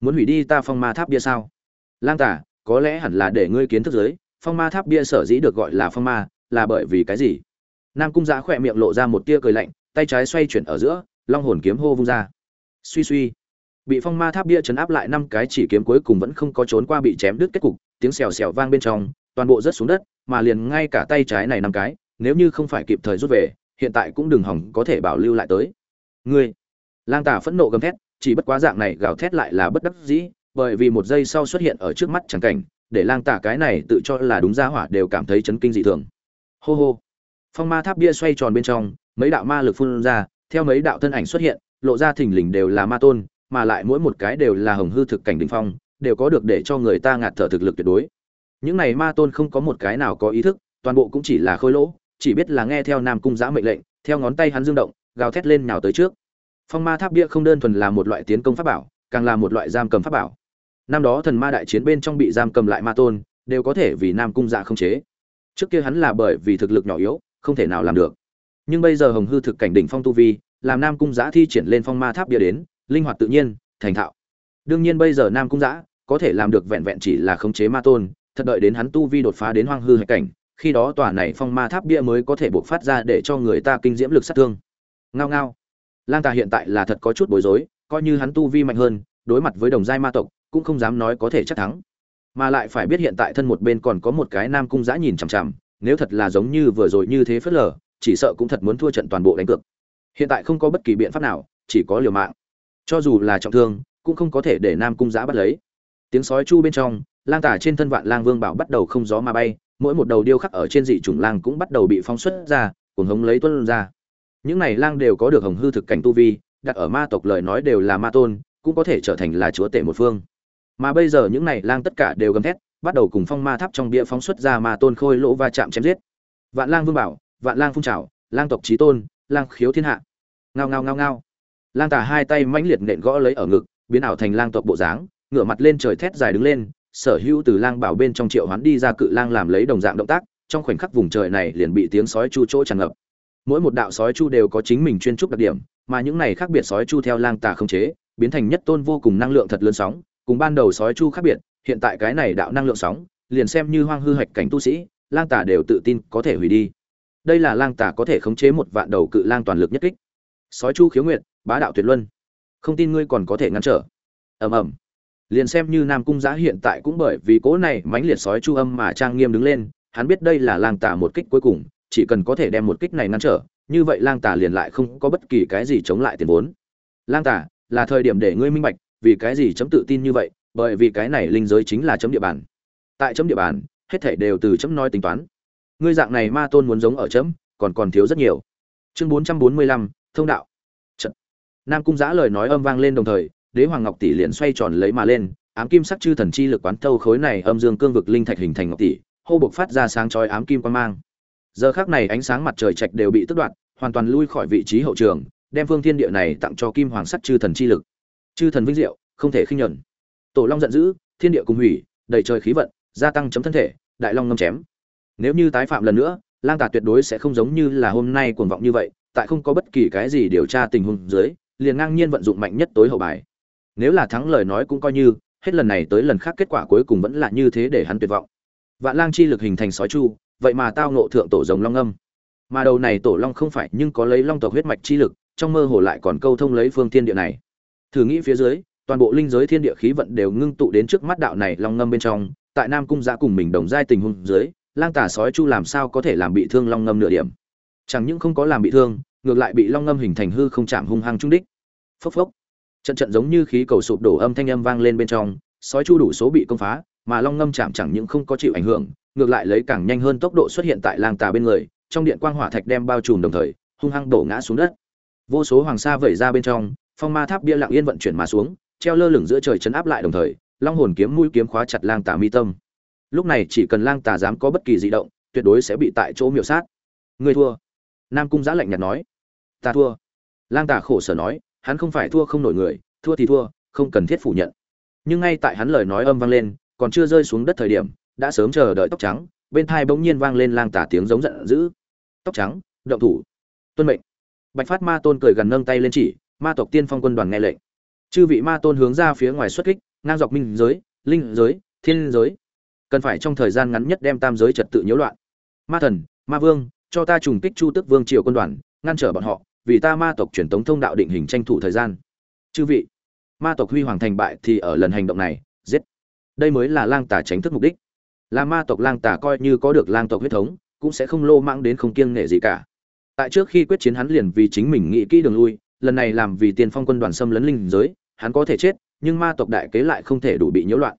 Muốn hủy đi ta phong ma tháp bia sao? Lang Tả, có lẽ hẳn là để ngươi kiến thức giới phong ma tháp bia sở dĩ được gọi là phong ma là bởi vì cái gì? Nam cung Giá khỏe miệng lộ ra một tia cười lạnh tay trái xoay chuyển ở giữa long hồn kiếm hô vung ra. Suy suy bị phong ma tháp bia chấn áp lại năm cái chỉ kiếm cuối cùng vẫn không có trốn qua bị chém đứt kết cục, tiếng xèo xèo vang bên trong, toàn bộ rớt xuống đất, mà liền ngay cả tay trái này năm cái, nếu như không phải kịp thời rút về, hiện tại cũng đừng hỏng, có thể bảo lưu lại tới. Ngươi, lang tả phẫn nộ gầm thét, chỉ bất quá dạng này gào thét lại là bất đắc dĩ, bởi vì một giây sau xuất hiện ở trước mắt chẳng cảnh, để lang tả cái này tự cho là đúng ra hỏa đều cảm thấy chấn kinh dị thường. Hô hô. Phong ma tháp bia xoay tròn bên trong, mấy đạo ma lực phun ra, theo mấy đạo thân ảnh xuất hiện, lộ ra thình lình đều là ma tôn mà lại mỗi một cái đều là hồng hư thực cảnh đỉnh phong, đều có được để cho người ta ngạt thở thực lực tuyệt đối. Những này ma tôn không có một cái nào có ý thức, toàn bộ cũng chỉ là khôi lỗ, chỉ biết là nghe theo nam cung giã mệnh lệnh, theo ngón tay hắn dương động, gào thét lên nhào tới trước. Phong ma tháp bia không đơn thuần là một loại tiến công pháp bảo, càng là một loại giam cầm pháp bảo. Năm đó thần ma đại chiến bên trong bị giam cầm lại ma tôn, đều có thể vì nam cung dạ không chế. Trước kia hắn là bởi vì thực lực nhỏ yếu, không thể nào làm được. Nhưng bây giờ hồng hư thực cảnh đỉnh phong tu vi, làm nam cung giã thi triển lên phong ma tháp bia đến linh hoạt tự nhiên, thành thạo. Đương nhiên bây giờ nam cung giã có thể làm được vẹn vẹn chỉ là khống chế ma tôn, thật đợi đến hắn tu vi đột phá đến hoang hư hạch cảnh, khi đó tòa này phong ma tháp bia mới có thể bộc phát ra để cho người ta kinh diễm lực sát thương. Ngao ngao. Lang tà hiện tại là thật có chút bối rối, coi như hắn tu vi mạnh hơn, đối mặt với đồng giai ma tộc, cũng không dám nói có thể chắc thắng. Mà lại phải biết hiện tại thân một bên còn có một cái nam cung giã nhìn chằm chằm, nếu thật là giống như vừa rồi như thế phớt lờ, chỉ sợ cũng thật muốn thua trận toàn bộ đánh cược. Hiện tại không có bất kỳ biện pháp nào, chỉ có liều mạng cho dù là trọng thương, cũng không có thể để nam cung giã bắt lấy. Tiếng sói chu bên trong, lang tả trên thân vạn lang vương bảo bắt đầu không gió mà bay, mỗi một đầu điêu khắc ở trên dị chủng lang cũng bắt đầu bị phóng xuất ra, cuồng hống lấy tuân ra. Những này lang đều có được hồng hư thực cảnh tu vi, đặt ở ma tộc lời nói đều là ma tôn, cũng có thể trở thành là chúa tể một phương. Mà bây giờ những này lang tất cả đều gầm thét, bắt đầu cùng phong ma tháp trong bia phóng xuất ra ma tôn khôi lỗ va chạm chém giết. Vạn lang vương bảo, vạn lang phun trào, lang tộc trí tôn, lang khiếu thiên hạ. Ngao ngao ngao ngao lang tả hai tay mãnh liệt nện gõ lấy ở ngực, biến ảo thành lang tộc bộ dáng, ngửa mặt lên trời thét dài đứng lên, sở hữu từ lang bảo bên trong triệu hoán đi ra cự lang làm lấy đồng dạng động tác, trong khoảnh khắc vùng trời này liền bị tiếng sói chu chỗ tràn ngập. Mỗi một đạo sói chu đều có chính mình chuyên trúc đặc điểm, mà những này khác biệt sói chu theo lang tà không chế, biến thành nhất tôn vô cùng năng lượng thật lớn sóng, cùng ban đầu sói chu khác biệt, hiện tại cái này đạo năng lượng sóng, liền xem như hoang hư hạch cảnh tu sĩ, lang tà đều tự tin có thể hủy đi. Đây là lang tà có thể khống chế một vạn đầu cự lang toàn lực nhất kích. Sói chu khiếu nguyện bá đạo tuyệt luân. Không tin ngươi còn có thể ngăn trở. Ầm ầm. Liền xem như nam cung giã hiện tại cũng bởi vì cố này mãnh liệt sói chu âm mà trang nghiêm đứng lên, hắn biết đây là lang tà một kích cuối cùng, chỉ cần có thể đem một kích này ngăn trở, như vậy lang tà liền lại không có bất kỳ cái gì chống lại tiền vốn. Lang tà, là thời điểm để ngươi minh bạch, vì cái gì chấm tự tin như vậy, bởi vì cái này linh giới chính là chấm địa bàn. Tại chấm địa bàn, hết thảy đều từ chấm nói tính toán. Ngươi dạng này ma tôn muốn giống ở chấm, còn còn thiếu rất nhiều. Chương bốn trăm bốn mươi lăm, thông đạo nam cung giã lời nói âm vang lên đồng thời, đế hoàng ngọc tỷ liền xoay tròn lấy mà lên, ám kim sắc chư thần chi lực quán thâu khối này âm dương cương vực linh thạch hình thành ngọc tỷ, hô bộc phát ra sáng chói ám kim quan mang. Giờ khác này ánh sáng mặt trời trạch đều bị tức đoạn hoàn toàn lui khỏi vị trí hậu trường, đem phương thiên địa này tặng cho kim hoàng sắc chư thần chi lực. Chư thần vinh diệu, không thể khinh nhẫn tổ long giận dữ, thiên địa cùng hủy, đầy trời khí vận, gia tăng chấm thân thể, đại long ngâm chém. Nếu như tái phạm lần nữa, lang tà tuyệt đối sẽ không giống như là hôm nay cuồng vọng như vậy, tại không có bất kỳ cái gì điều tra tình huống dưới liền ngang nhiên vận dụng mạnh nhất tối hậu bài. Nếu là thắng lời nói cũng coi như, hết lần này tới lần khác kết quả cuối cùng vẫn là như thế để hắn tuyệt vọng. Vạn lang chi lực hình thành sói chu, vậy mà tao nộ thượng tổ rồng long âm. Mà đầu này tổ long không phải nhưng có lấy long tộc huyết mạch chi lực, trong mơ hồ lại còn câu thông lấy phương thiên địa này. Thử nghĩ phía dưới, toàn bộ linh giới thiên địa khí vận đều ngưng tụ đến trước mắt đạo này long ngâm bên trong, tại nam cung giã cùng mình đồng giai tình huống dưới, lang tà sói chu làm sao có thể làm bị thương long ngâm nửa điểm? Chẳng những không có làm bị thương ngược lại bị long ngâm hình thành hư không chạm hung hăng trung đích. Phốc phốc. Trận trận giống như khí cầu sụp đổ âm thanh âm vang lên bên trong, sói chu đủ số bị công phá, mà long ngâm chạm chẳng những không có chịu ảnh hưởng, ngược lại lấy càng nhanh hơn tốc độ xuất hiện tại lang tà bên người, trong điện quang hỏa thạch đem bao trùm đồng thời, hung hăng đổ ngã xuống đất. Vô số hoàng sa vẩy ra bên trong, phong ma tháp bia lặng yên vận chuyển mà xuống, treo lơ lửng giữa trời chấn áp lại đồng thời, long hồn kiếm mũi kiếm khóa chặt lang tà mi tâm. Lúc này chỉ cần lang tà dám có bất kỳ di động, tuyệt đối sẽ bị tại chỗ miểu sát. Người thua. Nam cung giã lạnh nhạt nói ta thua. Lang tả khổ sở nói, hắn không phải thua không nổi người, thua thì thua, không cần thiết phủ nhận. Nhưng ngay tại hắn lời nói âm vang lên, còn chưa rơi xuống đất thời điểm, đã sớm chờ đợi tóc trắng, bên thai bỗng nhiên vang lên lang tả tiếng giống giận dữ. Tóc trắng, động thủ. Tuân mệnh. Bạch phát ma tôn cười gần nâng tay lên chỉ, ma tộc tiên phong quân đoàn nghe lệnh. Chư vị ma tôn hướng ra phía ngoài xuất kích, ngang dọc minh giới, linh giới, thiên giới. Cần phải trong thời gian ngắn nhất đem tam giới trật tự nhiễu loạn. Ma thần, ma vương, cho ta trùng kích chu tức vương triều quân đoàn, ngăn trở bọn họ vì ta ma tộc truyền tống thông đạo định hình tranh thủ thời gian. Chư vị, ma tộc huy hoàng thành bại thì ở lần hành động này, giết. Đây mới là lang tà tránh thức mục đích. Là ma tộc lang tà coi như có được lang tộc huyết thống, cũng sẽ không lô mãng đến không kiêng nghệ gì cả. Tại trước khi quyết chiến hắn liền vì chính mình nghĩ kỹ đường lui, lần này làm vì tiền phong quân đoàn xâm lấn linh giới, hắn có thể chết, nhưng ma tộc đại kế lại không thể đủ bị nhiễu loạn.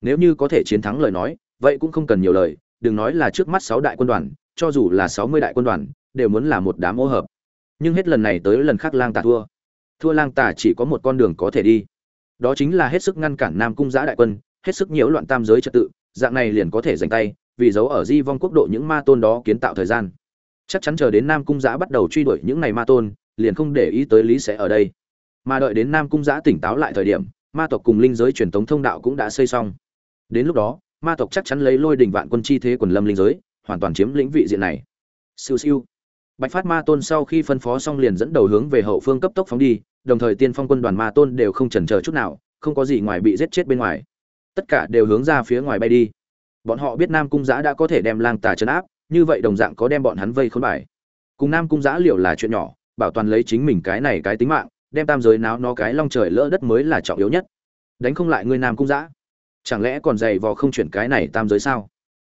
Nếu như có thể chiến thắng lời nói, vậy cũng không cần nhiều lời, đừng nói là trước mắt sáu đại quân đoàn, cho dù là sáu mươi đại quân đoàn, đều muốn là một đám ô hợp nhưng hết lần này tới lần khác lang tà thua. Thua lang tà chỉ có một con đường có thể đi. Đó chính là hết sức ngăn cản nam cung giã đại quân, hết sức nhiễu loạn tam giới trật tự, dạng này liền có thể giành tay, vì giấu ở di vong quốc độ những ma tôn đó kiến tạo thời gian. Chắc chắn chờ đến nam cung giã bắt đầu truy đuổi những này ma tôn, liền không để ý tới lý sẽ ở đây. Mà đợi đến nam cung giã tỉnh táo lại thời điểm, ma tộc cùng linh giới truyền thống thông đạo cũng đã xây xong. Đến lúc đó, ma tộc chắc chắn lấy lôi đình vạn quân chi thế quần lâm linh giới, hoàn toàn chiếm lĩnh vị diện này. Siêu siêu bạch phát ma tôn sau khi phân phó xong liền dẫn đầu hướng về hậu phương cấp tốc phóng đi, đồng thời tiên phong quân đoàn ma tôn đều không chần chờ chút nào, không có gì ngoài bị giết chết bên ngoài. Tất cả đều hướng ra phía ngoài bay đi. Bọn họ biết nam cung giã đã có thể đem lang tà trấn áp, như vậy đồng dạng có đem bọn hắn vây khốn bài cùng nam cung giã liệu là chuyện nhỏ, bảo toàn lấy chính mình cái này cái tính mạng, đem tam giới náo nó cái long trời lỡ đất mới là trọng yếu nhất. Đánh không lại ngươi nam cung giã. Chẳng lẽ còn dày vò không chuyển cái này tam giới sao?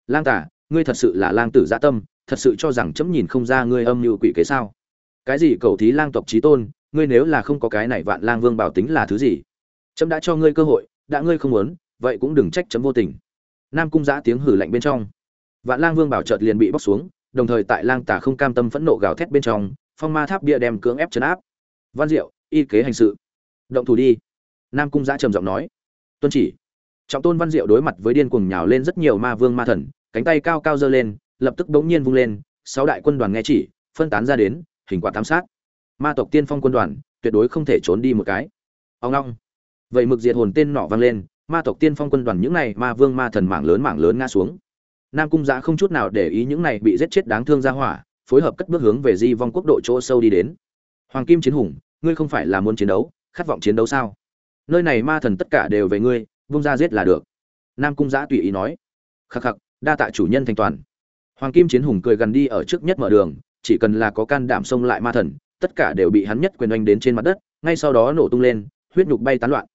Lang tả ngươi thật sự là lang tử dạ tâm thật sự cho rằng chấm nhìn không ra ngươi âm mưu quỷ kế sao? Cái gì cầu thí lang tộc trí tôn, ngươi nếu là không có cái này vạn lang vương bảo tính là thứ gì? Chấm đã cho ngươi cơ hội, đã ngươi không muốn, vậy cũng đừng trách chấm vô tình. Nam cung giã tiếng hử lạnh bên trong. Vạn lang vương bảo chợt liền bị bóc xuống, đồng thời tại lang tả không cam tâm phẫn nộ gào thét bên trong, phong ma tháp bia đem cưỡng ép chấn áp. Văn diệu, y kế hành sự. Động thủ đi. Nam cung giã trầm giọng nói. Tuân chỉ. Trọng tôn văn diệu đối mặt với điên cuồng nhào lên rất nhiều ma vương ma thần, cánh tay cao cao giơ lên lập tức bỗng nhiên vung lên, sáu đại quân đoàn nghe chỉ, phân tán ra đến, hình quả tam sát. Ma tộc tiên phong quân đoàn, tuyệt đối không thể trốn đi một cái. Ông long. Vậy mực diệt hồn tên nọ vang lên, ma tộc tiên phong quân đoàn những này, ma vương, ma thần mảng lớn mảng lớn ngã xuống. Nam cung giã không chút nào để ý những này bị giết chết đáng thương ra hỏa, phối hợp cất bước hướng về di vong quốc độ chỗ sâu đi đến. Hoàng kim chiến hùng, ngươi không phải là muốn chiến đấu, khát vọng chiến đấu sao? Nơi này ma thần tất cả đều về ngươi, vung ra giết là được. Nam cung giã tùy ý nói. Khắc khắc, đa tạ chủ nhân thành toàn hoàng kim chiến hùng cười gần đi ở trước nhất mở đường, chỉ cần là có can đảm xông lại ma thần, tất cả đều bị hắn nhất quyền oanh đến trên mặt đất, ngay sau đó nổ tung lên, huyết nhục bay tán loạn.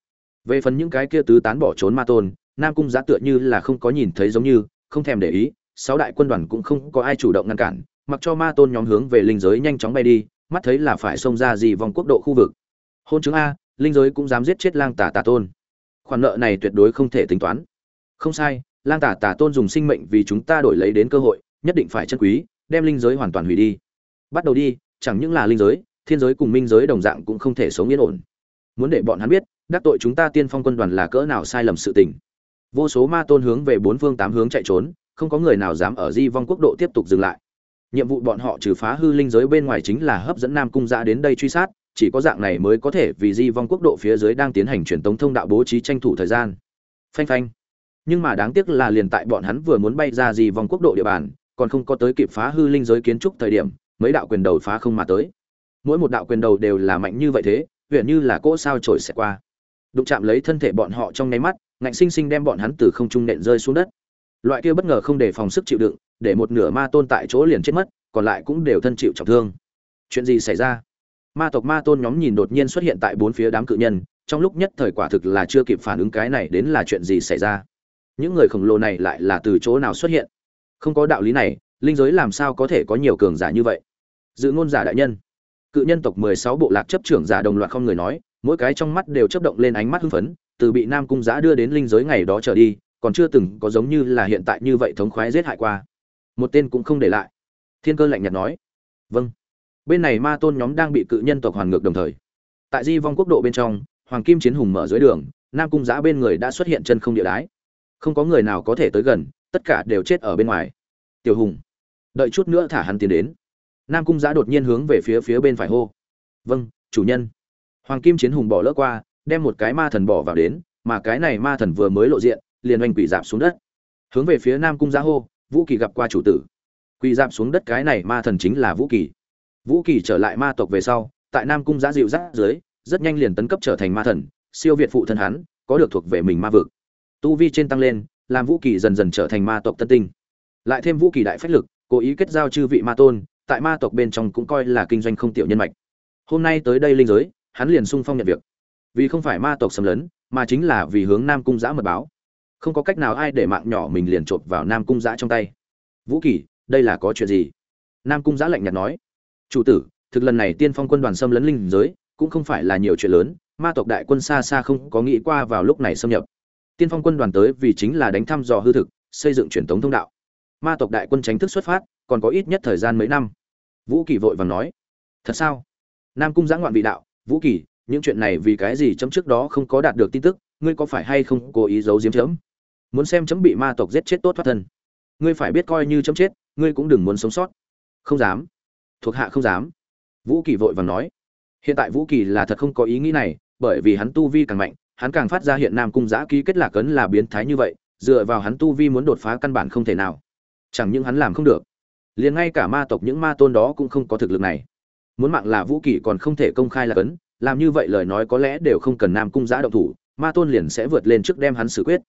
Về phần những cái kia tứ tán bỏ trốn ma tôn, nam cung Giá tựa như là không có nhìn thấy giống như, không thèm để ý, sáu đại quân đoàn cũng không có ai chủ động ngăn cản, mặc cho ma tôn nhóm hướng về linh giới nhanh chóng bay đi, mắt thấy là phải xông ra gì vòng quốc độ khu vực. Hôn chứng a, linh giới cũng dám giết chết lang tà tà tôn. Khoản nợ này tuyệt đối không thể tính toán. Không sai, lang tà tà tôn dùng sinh mệnh vì chúng ta đổi lấy đến cơ hội nhất định phải chân quý, đem linh giới hoàn toàn hủy đi. Bắt đầu đi, chẳng những là linh giới, thiên giới cùng minh giới đồng dạng cũng không thể sống yên ổn. Muốn để bọn hắn biết, đắc tội chúng ta tiên phong quân đoàn là cỡ nào sai lầm sự tình. Vô số ma tôn hướng về bốn phương tám hướng chạy trốn, không có người nào dám ở di vong quốc độ tiếp tục dừng lại. Nhiệm vụ bọn họ trừ phá hư linh giới bên ngoài chính là hấp dẫn nam cung gia đến đây truy sát, chỉ có dạng này mới có thể vì di vong quốc độ phía dưới đang tiến hành truyền tống thông đạo bố trí tranh thủ thời gian. Phanh phanh. Nhưng mà đáng tiếc là liền tại bọn hắn vừa muốn bay ra di vong quốc độ địa bàn còn không có tới kịp phá hư linh giới kiến trúc thời điểm, mấy đạo quyền đầu phá không mà tới. Mỗi một đạo quyền đầu đều là mạnh như vậy thế huyện như là cỗ sao trổi xẹt qua. Đụng chạm lấy thân thể bọn họ trong nháy mắt, ngạnh sinh sinh đem bọn hắn từ không trung nện rơi xuống đất. Loại kia bất ngờ không để phòng sức chịu đựng, để một nửa ma tôn tại chỗ liền chết mất, còn lại cũng đều thân chịu trọng thương. Chuyện gì xảy ra? Ma tộc ma tôn nhóm nhìn đột nhiên xuất hiện tại bốn phía đám cự nhân, trong lúc nhất thời quả thực là chưa kịp phản ứng cái này đến là chuyện gì xảy ra. Những người khổng lồ này lại là từ chỗ nào xuất hiện? Không có đạo lý này, linh giới làm sao có thể có nhiều cường giả như vậy? Dự ngôn giả đại nhân. Cự nhân tộc mười sáu bộ lạc chấp trưởng giả đồng loạt không người nói, mỗi cái trong mắt đều chấp động lên ánh mắt hưng phấn, từ bị nam cung giã đưa đến linh giới ngày đó trở đi, còn chưa từng có giống như là hiện tại như vậy thống khoái giết hại qua. Một tên cũng không để lại. Thiên cơ lạnh nhạt nói. Vâng. Bên này ma tôn nhóm đang bị cự nhân tộc hoàn ngược đồng thời. Tại di vong quốc độ bên trong, hoàng kim chiến hùng mở dưới đường, nam cung giã bên người đã xuất hiện chân không địa đái. Không có người nào có thể tới gần tất cả đều chết ở bên ngoài. Tiểu hùng, đợi chút nữa thả hắn tiến đến. Nam cung giã đột nhiên hướng về phía phía bên phải hô. Vâng chủ nhân. Hoàng kim chiến hùng bỏ lỡ qua, đem một cái ma thần bỏ vào đến, mà cái này ma thần vừa mới lộ diện, liền oanh quỷ dạp xuống đất. Hướng về phía nam cung giã hô, vũ kỳ gặp qua chủ tử. Quỳ dạp xuống đất cái này ma thần chính là vũ kỳ. Vũ kỳ trở lại ma tộc về sau, tại nam cung giã dịu dắt dưới, rất nhanh liền tấn cấp trở thành ma thần, siêu việt phụ thân hắn, có được thuộc về mình ma vực. Tu vi trên tăng lên làm vũ kỳ dần dần trở thành ma tộc tân tinh. Lại thêm vũ kỳ đại phách lực, cố ý kết giao chư vị ma tôn, tại ma tộc bên trong cũng coi là kinh doanh không tiểu nhân mạch. Hôm nay tới đây linh giới, hắn liền sung phong nhận việc. Vì không phải ma tộc xâm lấn, mà chính là vì hướng nam cung giã mật báo. Không có cách nào ai để mạng nhỏ mình liền chộp vào nam cung giã trong tay. Vũ kỳ, đây là có chuyện gì? Nam cung giã lạnh nhạt nói. Chủ tử, thực lần này tiên phong quân đoàn xâm lấn linh giới, cũng không phải là nhiều chuyện lớn, ma tộc đại quân xa xa không có nghĩ qua vào lúc này xâm nhập tiên phong quân đoàn tới vì chính là đánh thăm dò hư thực, xây dựng truyền thống thông đạo. Ma tộc đại quân tránh thức xuất phát, còn có ít nhất thời gian mấy năm. Vũ kỳ vội vàng nói, thật sao? Nam cung giã ngoạn vị đạo, vũ kỳ, những chuyện này vì cái gì chấm trước đó không có đạt được tin tức, ngươi có phải hay không cố ý giấu giếm chấm? Muốn xem chấm bị ma tộc giết chết tốt thoát thân. Ngươi phải biết coi như chấm chết, ngươi cũng đừng muốn sống sót. Không dám. Thuộc hạ không dám. Vũ kỳ vội vàng nói. Hiện tại vũ kỳ là thật không có ý nghĩ này, bởi vì hắn tu vi càng mạnh hắn càng phát ra hiện nam cung giã ký kết lạc ấn là biến thái như vậy, dựa vào hắn tu vi muốn đột phá căn bản không thể nào. Chẳng những hắn làm không được, liền ngay cả ma tộc những ma tôn đó cũng không có thực lực này. Muốn mạng là vũ kỷ còn không thể công khai lạc ấn, làm như vậy lời nói có lẽ đều không cần nam cung giã động thủ, ma tôn liền sẽ vượt lên trước đem hắn xử quyết.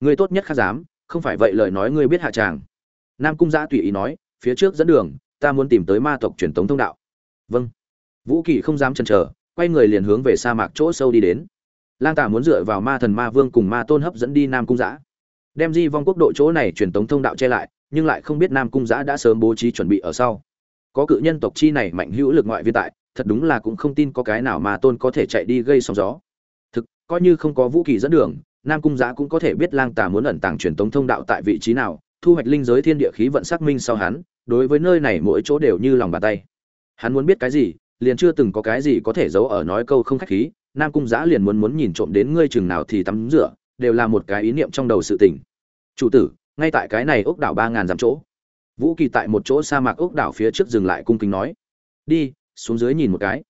Ngươi tốt nhất khá dám, không phải vậy lời nói ngươi biết hạ tràng. Nam cung giã tùy ý nói, phía trước dẫn đường, ta muốn tìm tới ma tộc truyền tống thông đạo. Vâng. Vũ kỷ không dám chần chờ, quay người liền hướng về sa mạc chỗ sâu đi đến lang tả muốn dựa vào ma thần ma vương cùng ma tôn hấp dẫn đi nam cung giã. Đem di vong quốc độ chỗ này truyền tống thông đạo che lại, nhưng lại không biết nam cung giã đã sớm bố trí chuẩn bị ở sau. Có cự nhân tộc chi này mạnh hữu lực ngoại viên tại, thật đúng là cũng không tin có cái nào mà tôn có thể chạy đi gây sóng gió. Thực, coi như không có vũ kỳ dẫn đường, nam cung giã cũng có thể biết lang tà muốn ẩn tàng truyền tống thông đạo tại vị trí nào, thu hoạch linh giới thiên địa khí vận xác minh sau hắn, đối với nơi này mỗi chỗ đều như lòng bàn tay. Hắn muốn biết cái gì, liền chưa từng có cái gì có thể giấu ở nói câu không khách khí nam cung giã liền muốn muốn nhìn trộm đến ngươi chừng nào thì tắm rửa, đều là một cái ý niệm trong đầu sự tình. Chủ tử, ngay tại cái này ốc đảo ba ngàn dặm chỗ. Vũ kỳ tại một chỗ sa mạc ốc đảo phía trước dừng lại cung kính nói, đi, xuống dưới nhìn một cái.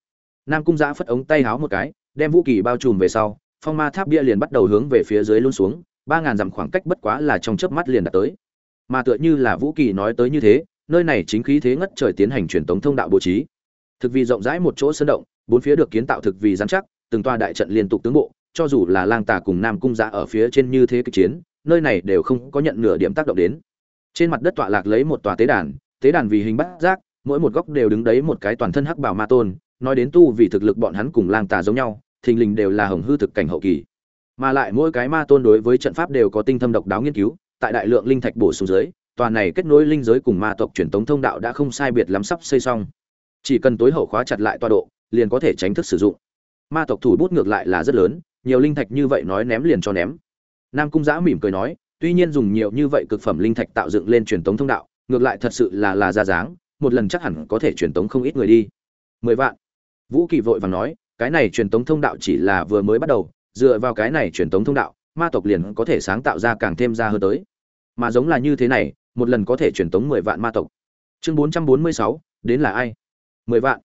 Nam cung giã phất ống tay háo một cái, đem vũ kỳ bao trùm về sau, phong ma tháp bia liền bắt đầu hướng về phía dưới luôn xuống, ba ngàn dặm khoảng cách bất quá là trong chớp mắt liền đã tới. Mà tựa như là vũ kỳ nói tới như thế, nơi này chính khí thế ngất trời tiến hành truyền tống thông đạo bố trí. Thực vì rộng rãi một chỗ sơn động, bốn phía được kiến tạo thực vì giám chắc từng toa đại trận liên tục tướng bộ, cho dù là lang tà cùng nam cung giã ở phía trên như thế kịch chiến, nơi này đều không có nhận nửa điểm tác động đến. Trên mặt đất tọa lạc lấy một tòa tế đàn tế đàn vì hình bát giác, mỗi một góc đều đứng đấy một cái toàn thân hắc bảo ma tôn, nói đến tu vì thực lực bọn hắn cùng lang tà giống nhau, thình lình đều là hồng hư thực cảnh hậu kỳ. Mà lại mỗi cái ma tôn đối với trận pháp đều có tinh thâm độc đáo nghiên cứu, tại đại lượng linh thạch bổ sung dưới, tòa này kết nối linh giới cùng ma tộc truyền tống thông đạo đã không sai biệt lắm sắp xây xong. Chỉ cần tối hậu khóa chặt lại tọa độ, liền có thể tránh thức sử dụng ma tộc thủ bút ngược lại là rất lớn, nhiều linh thạch như vậy nói ném liền cho ném. Nam cung giã mỉm cười nói, tuy nhiên dùng nhiều như vậy cực phẩm linh thạch tạo dựng lên truyền tống thông đạo, ngược lại thật sự là là ra dáng, một lần chắc hẳn có thể truyền tống không ít người đi. Mười vạn. Vũ kỳ vội vàng nói, cái này truyền tống thông đạo chỉ là vừa mới bắt đầu, dựa vào cái này truyền tống thông đạo, ma tộc liền có thể sáng tạo ra càng thêm ra hơn tới. Mà giống là như thế này, một lần có thể truyền tống mười vạn ma tộc. Chương bốn trăm bốn mươi sáu, đến là ai? Mười vạn.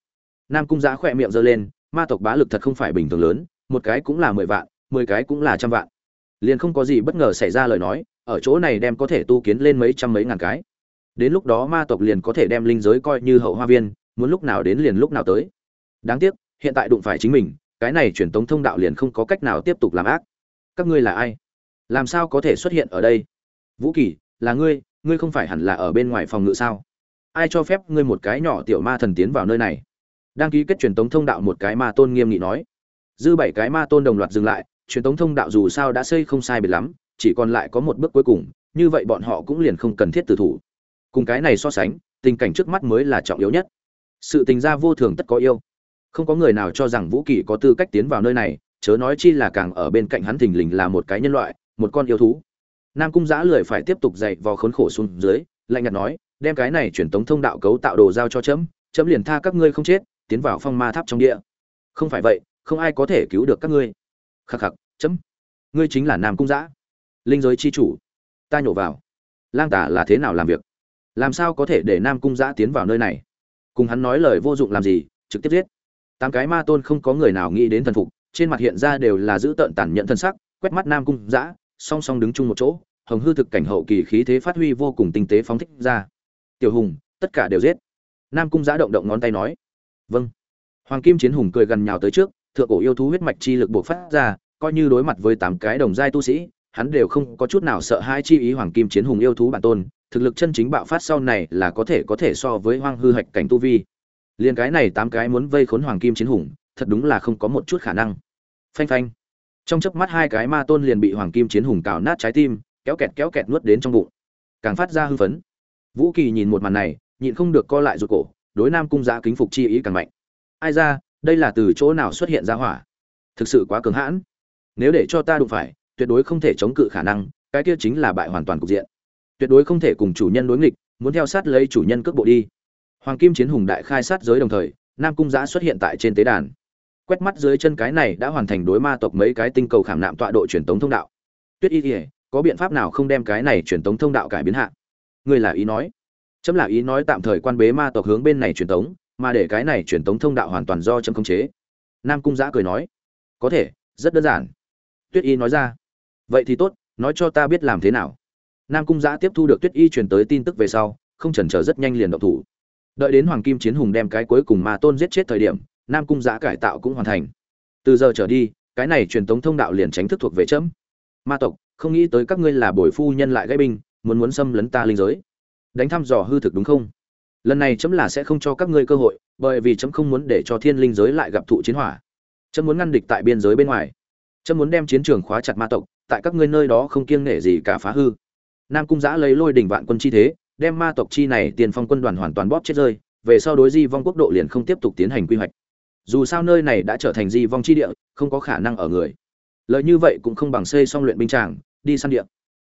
Nam cung giã khỏe miệng giơ lên ma tộc bá lực thật không phải bình thường lớn, một cái cũng là mười vạn, mười cái cũng là trăm vạn. Liền không có gì bất ngờ xảy ra lời nói, ở chỗ này đem có thể tu kiến lên mấy trăm mấy ngàn cái. Đến lúc đó ma tộc liền có thể đem linh giới coi như hậu hoa viên, muốn lúc nào đến liền lúc nào tới. Đáng tiếc, hiện tại đụng phải chính mình, cái này truyền tống thông đạo liền không có cách nào tiếp tục làm ác. Các ngươi là ai? Làm sao có thể xuất hiện ở đây? Vũ kỳ, là ngươi ngươi không phải hẳn là ở bên ngoài phòng ngự sao? Ai cho phép ngươi một cái nhỏ tiểu ma thần tiến vào nơi này? Đăng ký kết truyền tống thông đạo một cái ma tôn nghiêm nghị nói. Dư bảy cái ma tôn đồng loạt dừng lại, truyền tống thông đạo dù sao đã xây không sai biệt lắm, chỉ còn lại có một bước cuối cùng, như vậy bọn họ cũng liền không cần thiết tử thủ. Cùng cái này so sánh, tình cảnh trước mắt mới là trọng yếu nhất. Sự tình gia vô thường tất có yêu. Không có người nào cho rằng vũ kỳ có tư cách tiến vào nơi này, chớ nói chi là càng ở bên cạnh hắn thình lình là một cái nhân loại, một con yêu thú. Nam cung giã lười phải tiếp tục dạy vào khốn khổ xuống dưới, lạnh nhạt nói, đem cái này truyền tống thông đạo cấu tạo đồ giao cho chấm chấm liền tha các ngươi không chết tiến vào phong ma tháp trong địa. Không phải vậy, không ai có thể cứu được các ngươi. Khắc khắc, chấm. Ngươi chính là nam cung giã, linh giới chi chủ. Ta nhổ vào. Lang tả là thế nào làm việc? Làm sao có thể để nam cung giã tiến vào nơi này? Cùng hắn nói lời vô dụng làm gì, trực tiếp giết. Tám cái ma tôn không có người nào nghĩ đến thần phục, trên mặt hiện ra đều là giữ tợn tàn nhẫn thân sắc, quét mắt nam cung giã, song song đứng chung một chỗ, hồng hư thực cảnh hậu kỳ khí thế phát huy vô cùng tinh tế phóng thích ra. Tiểu hùng, tất cả đều giết. Nam cung giã động động ngón tay nói vâng. Hoàng kim chiến hùng cười gần nhào tới trước, thượng cổ yêu thú huyết mạch chi lực buộc phát ra, coi như đối mặt với tám cái đồng giai tu sĩ, hắn đều không có chút nào sợ hai chi ý hoàng kim chiến hùng yêu thú bản tôn, thực lực chân chính bạo phát sau này là có thể có thể so với hoang hư hạch cảnh tu vi. Liền cái này tám cái muốn vây khốn hoàng kim chiến hùng, thật đúng là không có một chút khả năng. Phanh phanh. Trong chớp mắt hai cái ma tôn liền bị hoàng kim chiến hùng cào nát trái tim, kéo kẹt kéo kẹt nuốt đến trong bụng. Càng phát ra hư phấn. Vũ kỳ nhìn một màn này, nhịn không được co lại ruột cổ đối nam cung giã kính phục chi ý càng mạnh. Ai ra, đây là từ chỗ nào xuất hiện ra hỏa? Thực sự quá cứng hãn. Nếu để cho ta đụng phải, tuyệt đối không thể chống cự khả năng, cái kia chính là bại hoàn toàn cục diện. Tuyệt đối không thể cùng chủ nhân đối nghịch, muốn theo sát lấy chủ nhân cước bộ đi. Hoàng kim chiến hùng đại khai sát giới đồng thời, nam cung giã xuất hiện tại trên tế đàn. Quét mắt dưới chân cái này đã hoàn thành đối ma tộc mấy cái tinh cầu khảm nạm tọa độ truyền tống thông đạo. Tuyết y kỉa có biện pháp nào không đem cái này truyền tống thông đạo cải biến hạ? Ngươi là ý nói chấm là ý nói tạm thời quan bế ma tộc hướng bên này truyền tống, mà để cái này truyền tống thông đạo hoàn toàn do chấm khống chế. Nam cung giã cười nói, có thể, rất đơn giản. Tuyết y nói ra, vậy thì tốt, nói cho ta biết làm thế nào. Nam cung giã tiếp thu được tuyết y truyền tới tin tức về sau, không chần chờ rất nhanh liền động thủ. Đợi đến hoàng kim chiến hùng đem cái cuối cùng ma tôn giết chết thời điểm, nam cung giã cải tạo cũng hoàn thành. Từ giờ trở đi, cái này truyền tống thông đạo liền tránh thức thuộc về chấm. Ma tộc, không nghĩ tới các ngươi là bồi phu nhân lại gây binh, muốn muốn xâm lấn ta linh giới đánh thăm dò hư thực đúng không? Lần này chấm là sẽ không cho các ngươi cơ hội, bởi vì chấm không muốn để cho thiên linh giới lại gặp thụ chiến hỏa. Chấm muốn ngăn địch tại biên giới bên ngoài. Chấm muốn đem chiến trường khóa chặt ma tộc, tại các ngươi nơi đó không kiêng nể gì cả phá hư. Nam cung giã lấy lôi đỉnh vạn quân chi thế, đem ma tộc chi này tiền phong quân đoàn hoàn toàn bóp chết rơi, về sau đối di vong quốc độ liền không tiếp tục tiến hành quy hoạch. Dù sao nơi này đã trở thành di vong chi địa, không có khả năng ở người. Lợi như vậy cũng không bằng xây xong luyện binh tràng, đi săn địa.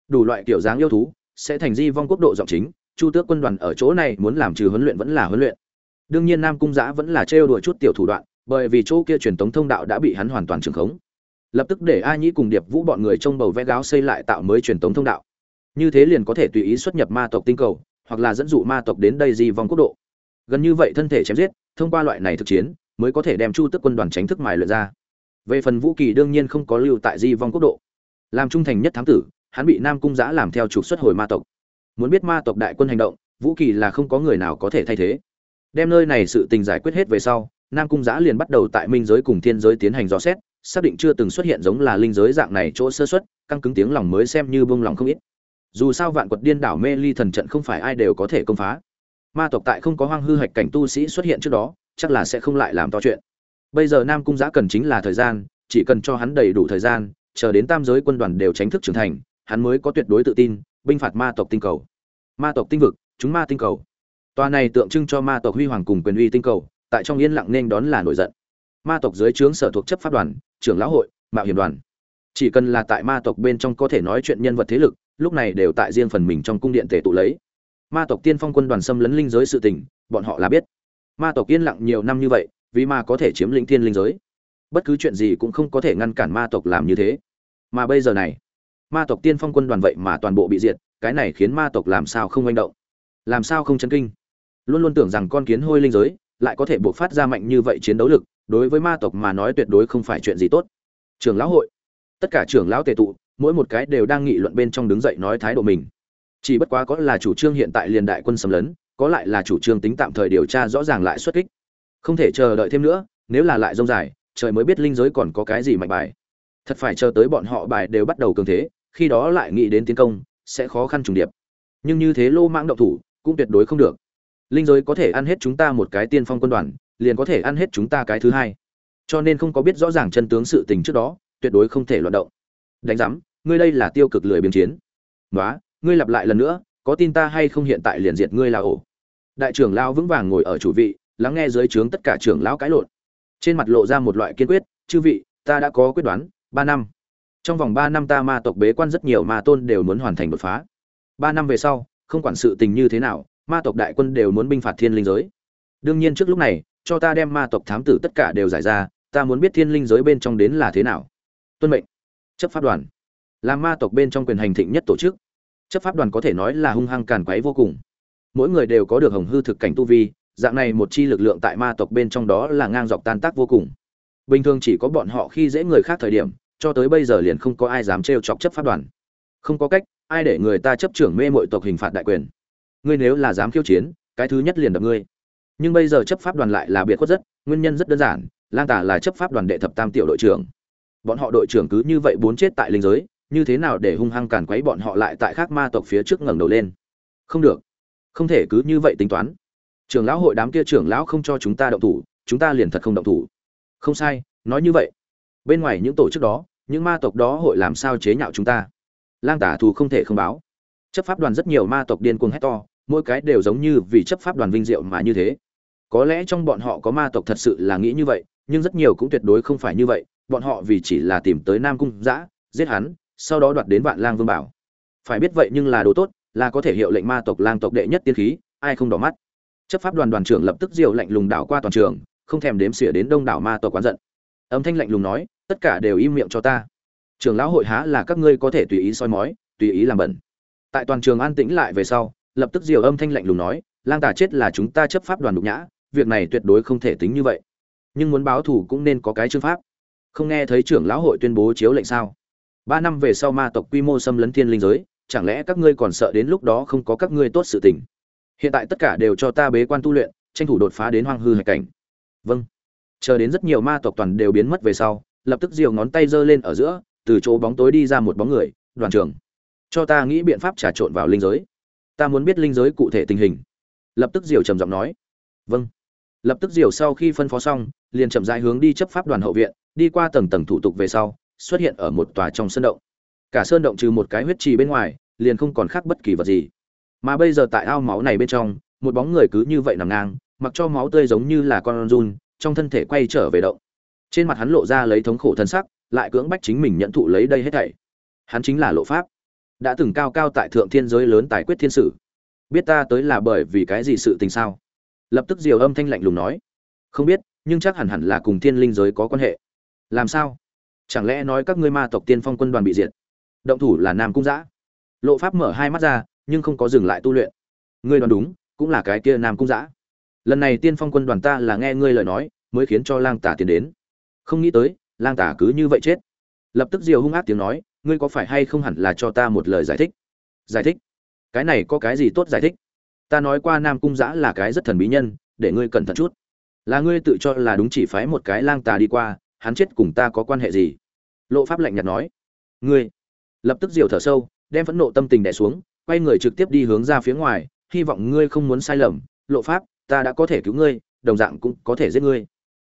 Đủ loại kiểu dáng yêu thú, sẽ thành di vong quốc độ giọng chính chu tước quân đoàn ở chỗ này muốn làm trừ huấn luyện vẫn là huấn luyện. Đương nhiên nam cung giã vẫn là trêu đùa chút tiểu thủ đoạn, bởi vì chỗ kia truyền thống thông đạo đã bị hắn hoàn toàn trừng khống. Lập tức để a nhĩ cùng điệp vũ bọn người trong bầu vẽ gáo xây lại tạo mới truyền thống thông đạo. Như thế liền có thể tùy ý xuất nhập ma tộc tinh cầu, hoặc là dẫn dụ ma tộc đến đây di vong quốc độ. Gần như vậy thân thể chém giết, thông qua loại này thực chiến, mới có thể đem chu tức quân đoàn tránh thức mài luyện ra. Về phần vũ kỳ đương nhiên không có lưu tại di vong quốc độ. Làm trung thành nhất thám tử, hắn bị nam cung giã làm theo trục xuất hồi ma tộc muốn biết ma tộc đại quân hành động, vũ kỳ là không có người nào có thể thay thế. Đem nơi này sự tình giải quyết hết về sau, nam cung giã liền bắt đầu tại minh giới cùng thiên giới tiến hành dò xét, xác định chưa từng xuất hiện giống là linh giới dạng này chỗ sơ xuất căng cứng tiếng lòng mới xem như bông lòng không ít. Dù sao vạn quật điên đảo mê ly thần trận không phải ai đều có thể công phá. Ma tộc tại không có hoang hư hạch cảnh tu sĩ xuất hiện trước đó, chắc là sẽ không lại làm to chuyện. Bây giờ nam cung giã cần chính là thời gian, chỉ cần cho hắn đầy đủ thời gian, chờ đến tam giới quân đoàn đều tránh thức trưởng thành, hắn mới có tuyệt đối tự tin binh phạt ma tộc tinh cầu. Ma tộc tinh vực, chúng ma tinh cầu. Tòa này tượng trưng cho ma tộc huy hoàng cùng quyền uy tinh cầu, tại trong yên lặng nên đón là nổi giận. Ma tộc dưới trướng sở thuộc chấp pháp đoàn, trưởng lão hội, mạo hiểm đoàn. Chỉ cần là tại ma tộc bên trong có thể nói chuyện nhân vật thế lực, lúc này đều tại riêng phần mình trong cung điện tề tụ lấy. Ma tộc tiên phong quân đoàn xâm lấn linh giới sự tình, bọn họ là biết. Ma tộc yên lặng nhiều năm như vậy, vì ma có thể chiếm lĩnh thiên linh giới. Bất cứ chuyện gì cũng không có thể ngăn cản ma tộc làm như thế. Mà bây giờ này ma tộc tiên phong quân đoàn vậy mà toàn bộ bị diệt, cái này khiến ma tộc làm sao không manh động? Làm sao không chấn kinh? Luôn luôn tưởng rằng con kiến hôi linh giới lại có thể buộc phát ra mạnh như vậy chiến đấu lực, đối với ma tộc mà nói tuyệt đối không phải chuyện gì tốt. Trưởng lão hội, tất cả trưởng lão tề tụ, mỗi một cái đều đang nghị luận bên trong đứng dậy nói thái độ mình. Chỉ bất quá có là chủ trương hiện tại liền đại quân xâm lấn, có lại là chủ trương tính tạm thời điều tra rõ ràng lại xuất kích. Không thể chờ đợi thêm nữa, nếu là lại rông dài, trời mới biết linh giới còn có cái gì mạnh bài. Thật phải chờ tới bọn họ bài đều bắt đầu cường thế khi đó lại nghĩ đến tiến công, sẽ khó khăn trùng điệp. Nhưng như thế lô mãng động thủ, cũng tuyệt đối không được. Linh giới có thể ăn hết chúng ta một cái tiên phong quân đoàn, liền có thể ăn hết chúng ta cái thứ hai. Cho nên không có biết rõ ràng chân tướng sự tình trước đó, tuyệt đối không thể loạt động. Đánh giám, ngươi đây là tiêu cực lười biếng chiến. Nói ngươi lặp lại lần nữa, có tin ta hay không hiện tại liền diệt ngươi là ổ. Đại trưởng lao vững vàng ngồi ở chủ vị, lắng nghe dưới trướng tất cả trưởng lão cãi lộn. Trên mặt lộ ra một loại kiên quyết, chư vị, ta đã có quyết đoán, ba năm trong vòng ba năm ta ma tộc bế quan rất nhiều ma tôn đều muốn hoàn thành đột phá. Ba năm về sau, không quản sự tình như thế nào, ma tộc đại quân đều muốn binh phạt thiên linh giới. Đương nhiên trước lúc này, cho ta đem ma tộc thám tử tất cả đều giải ra, ta muốn biết thiên linh giới bên trong đến là thế nào. Tuân mệnh. Chấp pháp đoàn. Là ma tộc bên trong quyền hành thịnh nhất tổ chức. Chấp pháp đoàn có thể nói là hung hăng càn quấy vô cùng. Mỗi người đều có được hồng hư thực cảnh tu vi, dạng này một chi lực lượng tại ma tộc bên trong đó là ngang dọc tan tác vô cùng. Bình thường chỉ có bọn họ khi dễ người khác thời điểm cho tới bây giờ liền không có ai dám trêu chọc chấp pháp đoàn. Không có cách, ai để người ta chấp trưởng mê muội tộc hình phạt đại quyền? Ngươi nếu là dám khiêu chiến, cái thứ nhất liền đập ngươi. Nhưng bây giờ chấp pháp đoàn lại là biệt khuất rất, nguyên nhân rất đơn giản, lang tả là chấp pháp đoàn đệ thập tam tiểu đội trưởng. Bọn họ đội trưởng cứ như vậy bốn chết tại linh giới, như thế nào để hung hăng càn quấy bọn họ lại tại khác ma tộc phía trước ngẩng đầu lên? Không được. Không thể cứ như vậy tính toán. Trưởng lão hội đám kia trưởng lão không cho chúng ta động thủ, chúng ta liền thật không động thủ. Không sai, nói như vậy bên ngoài những tổ chức đó, những ma tộc đó hội làm sao chế nhạo chúng ta? Lang tả thù không thể không báo. Chấp pháp đoàn rất nhiều ma tộc điên cuồng hét to, mỗi cái đều giống như vì chấp pháp đoàn vinh diệu mà như thế. Có lẽ trong bọn họ có ma tộc thật sự là nghĩ như vậy, nhưng rất nhiều cũng tuyệt đối không phải như vậy, bọn họ vì chỉ là tìm tới nam cung giã giết hắn, sau đó đoạt đến vạn lang vương bảo. Phải biết vậy nhưng là đồ tốt, là có thể hiệu lệnh ma tộc lang tộc đệ nhất tiên khí, ai không đỏ mắt. Chấp pháp đoàn đoàn trưởng lập tức diều lạnh lùng đảo qua toàn trường, không thèm đếm xỉa đến đông đảo ma tộc quán giận. Âm thanh lạnh lùng nói tất cả đều im miệng cho ta. Trường lão hội há là các ngươi có thể tùy ý soi mói, tùy ý làm bẩn. Tại toàn trường an tĩnh lại về sau, lập tức diều âm thanh lạnh lùng nói, lang tà chết là chúng ta chấp pháp đoàn đục nhã, việc này tuyệt đối không thể tính như vậy. Nhưng muốn báo thù cũng nên có cái chương pháp. Không nghe thấy trưởng lão hội tuyên bố chiếu lệnh sao? Ba năm về sau ma tộc quy mô xâm lấn thiên linh giới, chẳng lẽ các ngươi còn sợ đến lúc đó không có các ngươi tốt sự tình? Hiện tại tất cả đều cho ta bế quan tu luyện, tranh thủ đột phá đến hoang hư hạch cảnh. Vâng. Chờ đến rất nhiều ma tộc toàn đều biến mất về sau lập tức diều ngón tay giơ lên ở giữa, từ chỗ bóng tối đi ra một bóng người, đoàn trưởng, cho ta nghĩ biện pháp trà trộn vào linh giới. Ta muốn biết linh giới cụ thể tình hình. Lập tức diều trầm giọng nói vâng. Lập tức diều sau khi phân phó xong, liền chậm rãi hướng đi chấp pháp đoàn hậu viện, đi qua tầng tầng thủ tục về sau, xuất hiện ở một tòa trong sơn động. Cả sơn động trừ một cái huyết trì bên ngoài, liền không còn khác bất kỳ vật gì. Mà bây giờ tại ao máu này bên trong, một bóng người cứ như vậy nằm ngang, mặc cho máu tươi giống như là con run, trong thân thể quay trở về động trên mặt hắn lộ ra lấy thống khổ thân sắc, lại cưỡng bách chính mình nhận thụ lấy đây hết thảy. Hắn chính là lộ pháp. Đã từng cao cao tại thượng thiên giới lớn tài quyết thiên sử. Biết ta tới là bởi vì cái gì sự tình sao? Lập tức diều âm thanh lạnh lùng nói. Không biết, nhưng chắc hẳn hẳn là cùng thiên linh giới có quan hệ. Làm sao? Chẳng lẽ nói các ngươi ma tộc tiên phong quân đoàn bị diệt? Động thủ là nam cung giã. Lộ pháp mở hai mắt ra, nhưng không có dừng lại tu luyện. Ngươi đoán đúng, cũng là cái kia nam cung giã. Lần này tiên phong quân đoàn ta là nghe ngươi lời nói, mới khiến cho lang tả tiến đến không nghĩ tới, lang tả cứ như vậy chết. Lập tức diều hung ác tiếng nói, ngươi có phải hay không hẳn là cho ta một lời giải thích? Giải thích? Cái này có cái gì tốt giải thích? Ta nói qua nam cung giã là cái rất thần bí nhân, để ngươi cẩn thận chút. Là ngươi tự cho là đúng chỉ phái một cái lang tà đi qua, hắn chết cùng ta có quan hệ gì? Lộ pháp lạnh nhạt nói. Ngươi. Lập tức diều thở sâu, đem phẫn nộ tâm tình đẻ xuống, quay người trực tiếp đi hướng ra phía ngoài, hy vọng ngươi không muốn sai lầm. Lộ pháp, ta đã có thể cứu ngươi, đồng dạng cũng có thể giết ngươi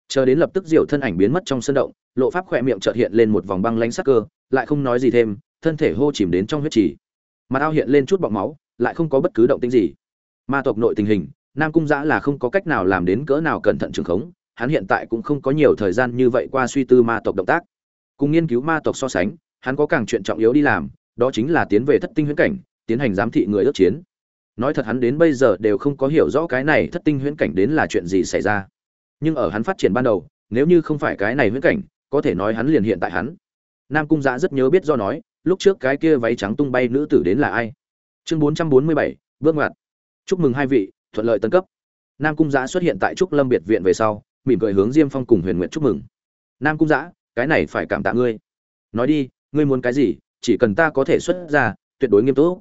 chờ đến lập tức diệu thân ảnh biến mất trong sân động, lộ pháp khỏe miệng chợt hiện lên một vòng băng lánh sắc cơ, lại không nói gì thêm, thân thể hô chìm đến trong huyết trì. Mặt ao hiện lên chút bọc máu, lại không có bất cứ động tĩnh gì. Ma tộc nội tình hình, nam cung giã là không có cách nào làm đến cỡ nào cẩn thận trường khống, hắn hiện tại cũng không có nhiều thời gian như vậy qua suy tư ma tộc động tác. Cùng nghiên cứu ma tộc so sánh, hắn có càng chuyện trọng yếu đi làm, đó chính là tiến về thất tinh huyễn cảnh, tiến hành giám thị người ước chiến. Nói thật hắn đến bây giờ đều không có hiểu rõ cái này thất tinh huyễn cảnh đến là chuyện gì xảy ra nhưng ở hắn phát triển ban đầu, nếu như không phải cái này huyễn cảnh, có thể nói hắn liền hiện tại hắn. Nam cung giã rất nhớ biết do nói, lúc trước cái kia váy trắng tung bay nữ tử đến là ai? Chương bốn trăm bốn mươi bảy, bước ngoặt. Chúc mừng hai vị, thuận lợi tân cấp. Nam cung giã xuất hiện tại trúc lâm biệt viện về sau, mỉm cười hướng diêm phong cùng huyền nguyện chúc mừng. Nam cung giã cái này phải cảm tạ ngươi. Nói đi, ngươi muốn cái gì, chỉ cần ta có thể xuất ra, tuyệt đối nghiêm túc.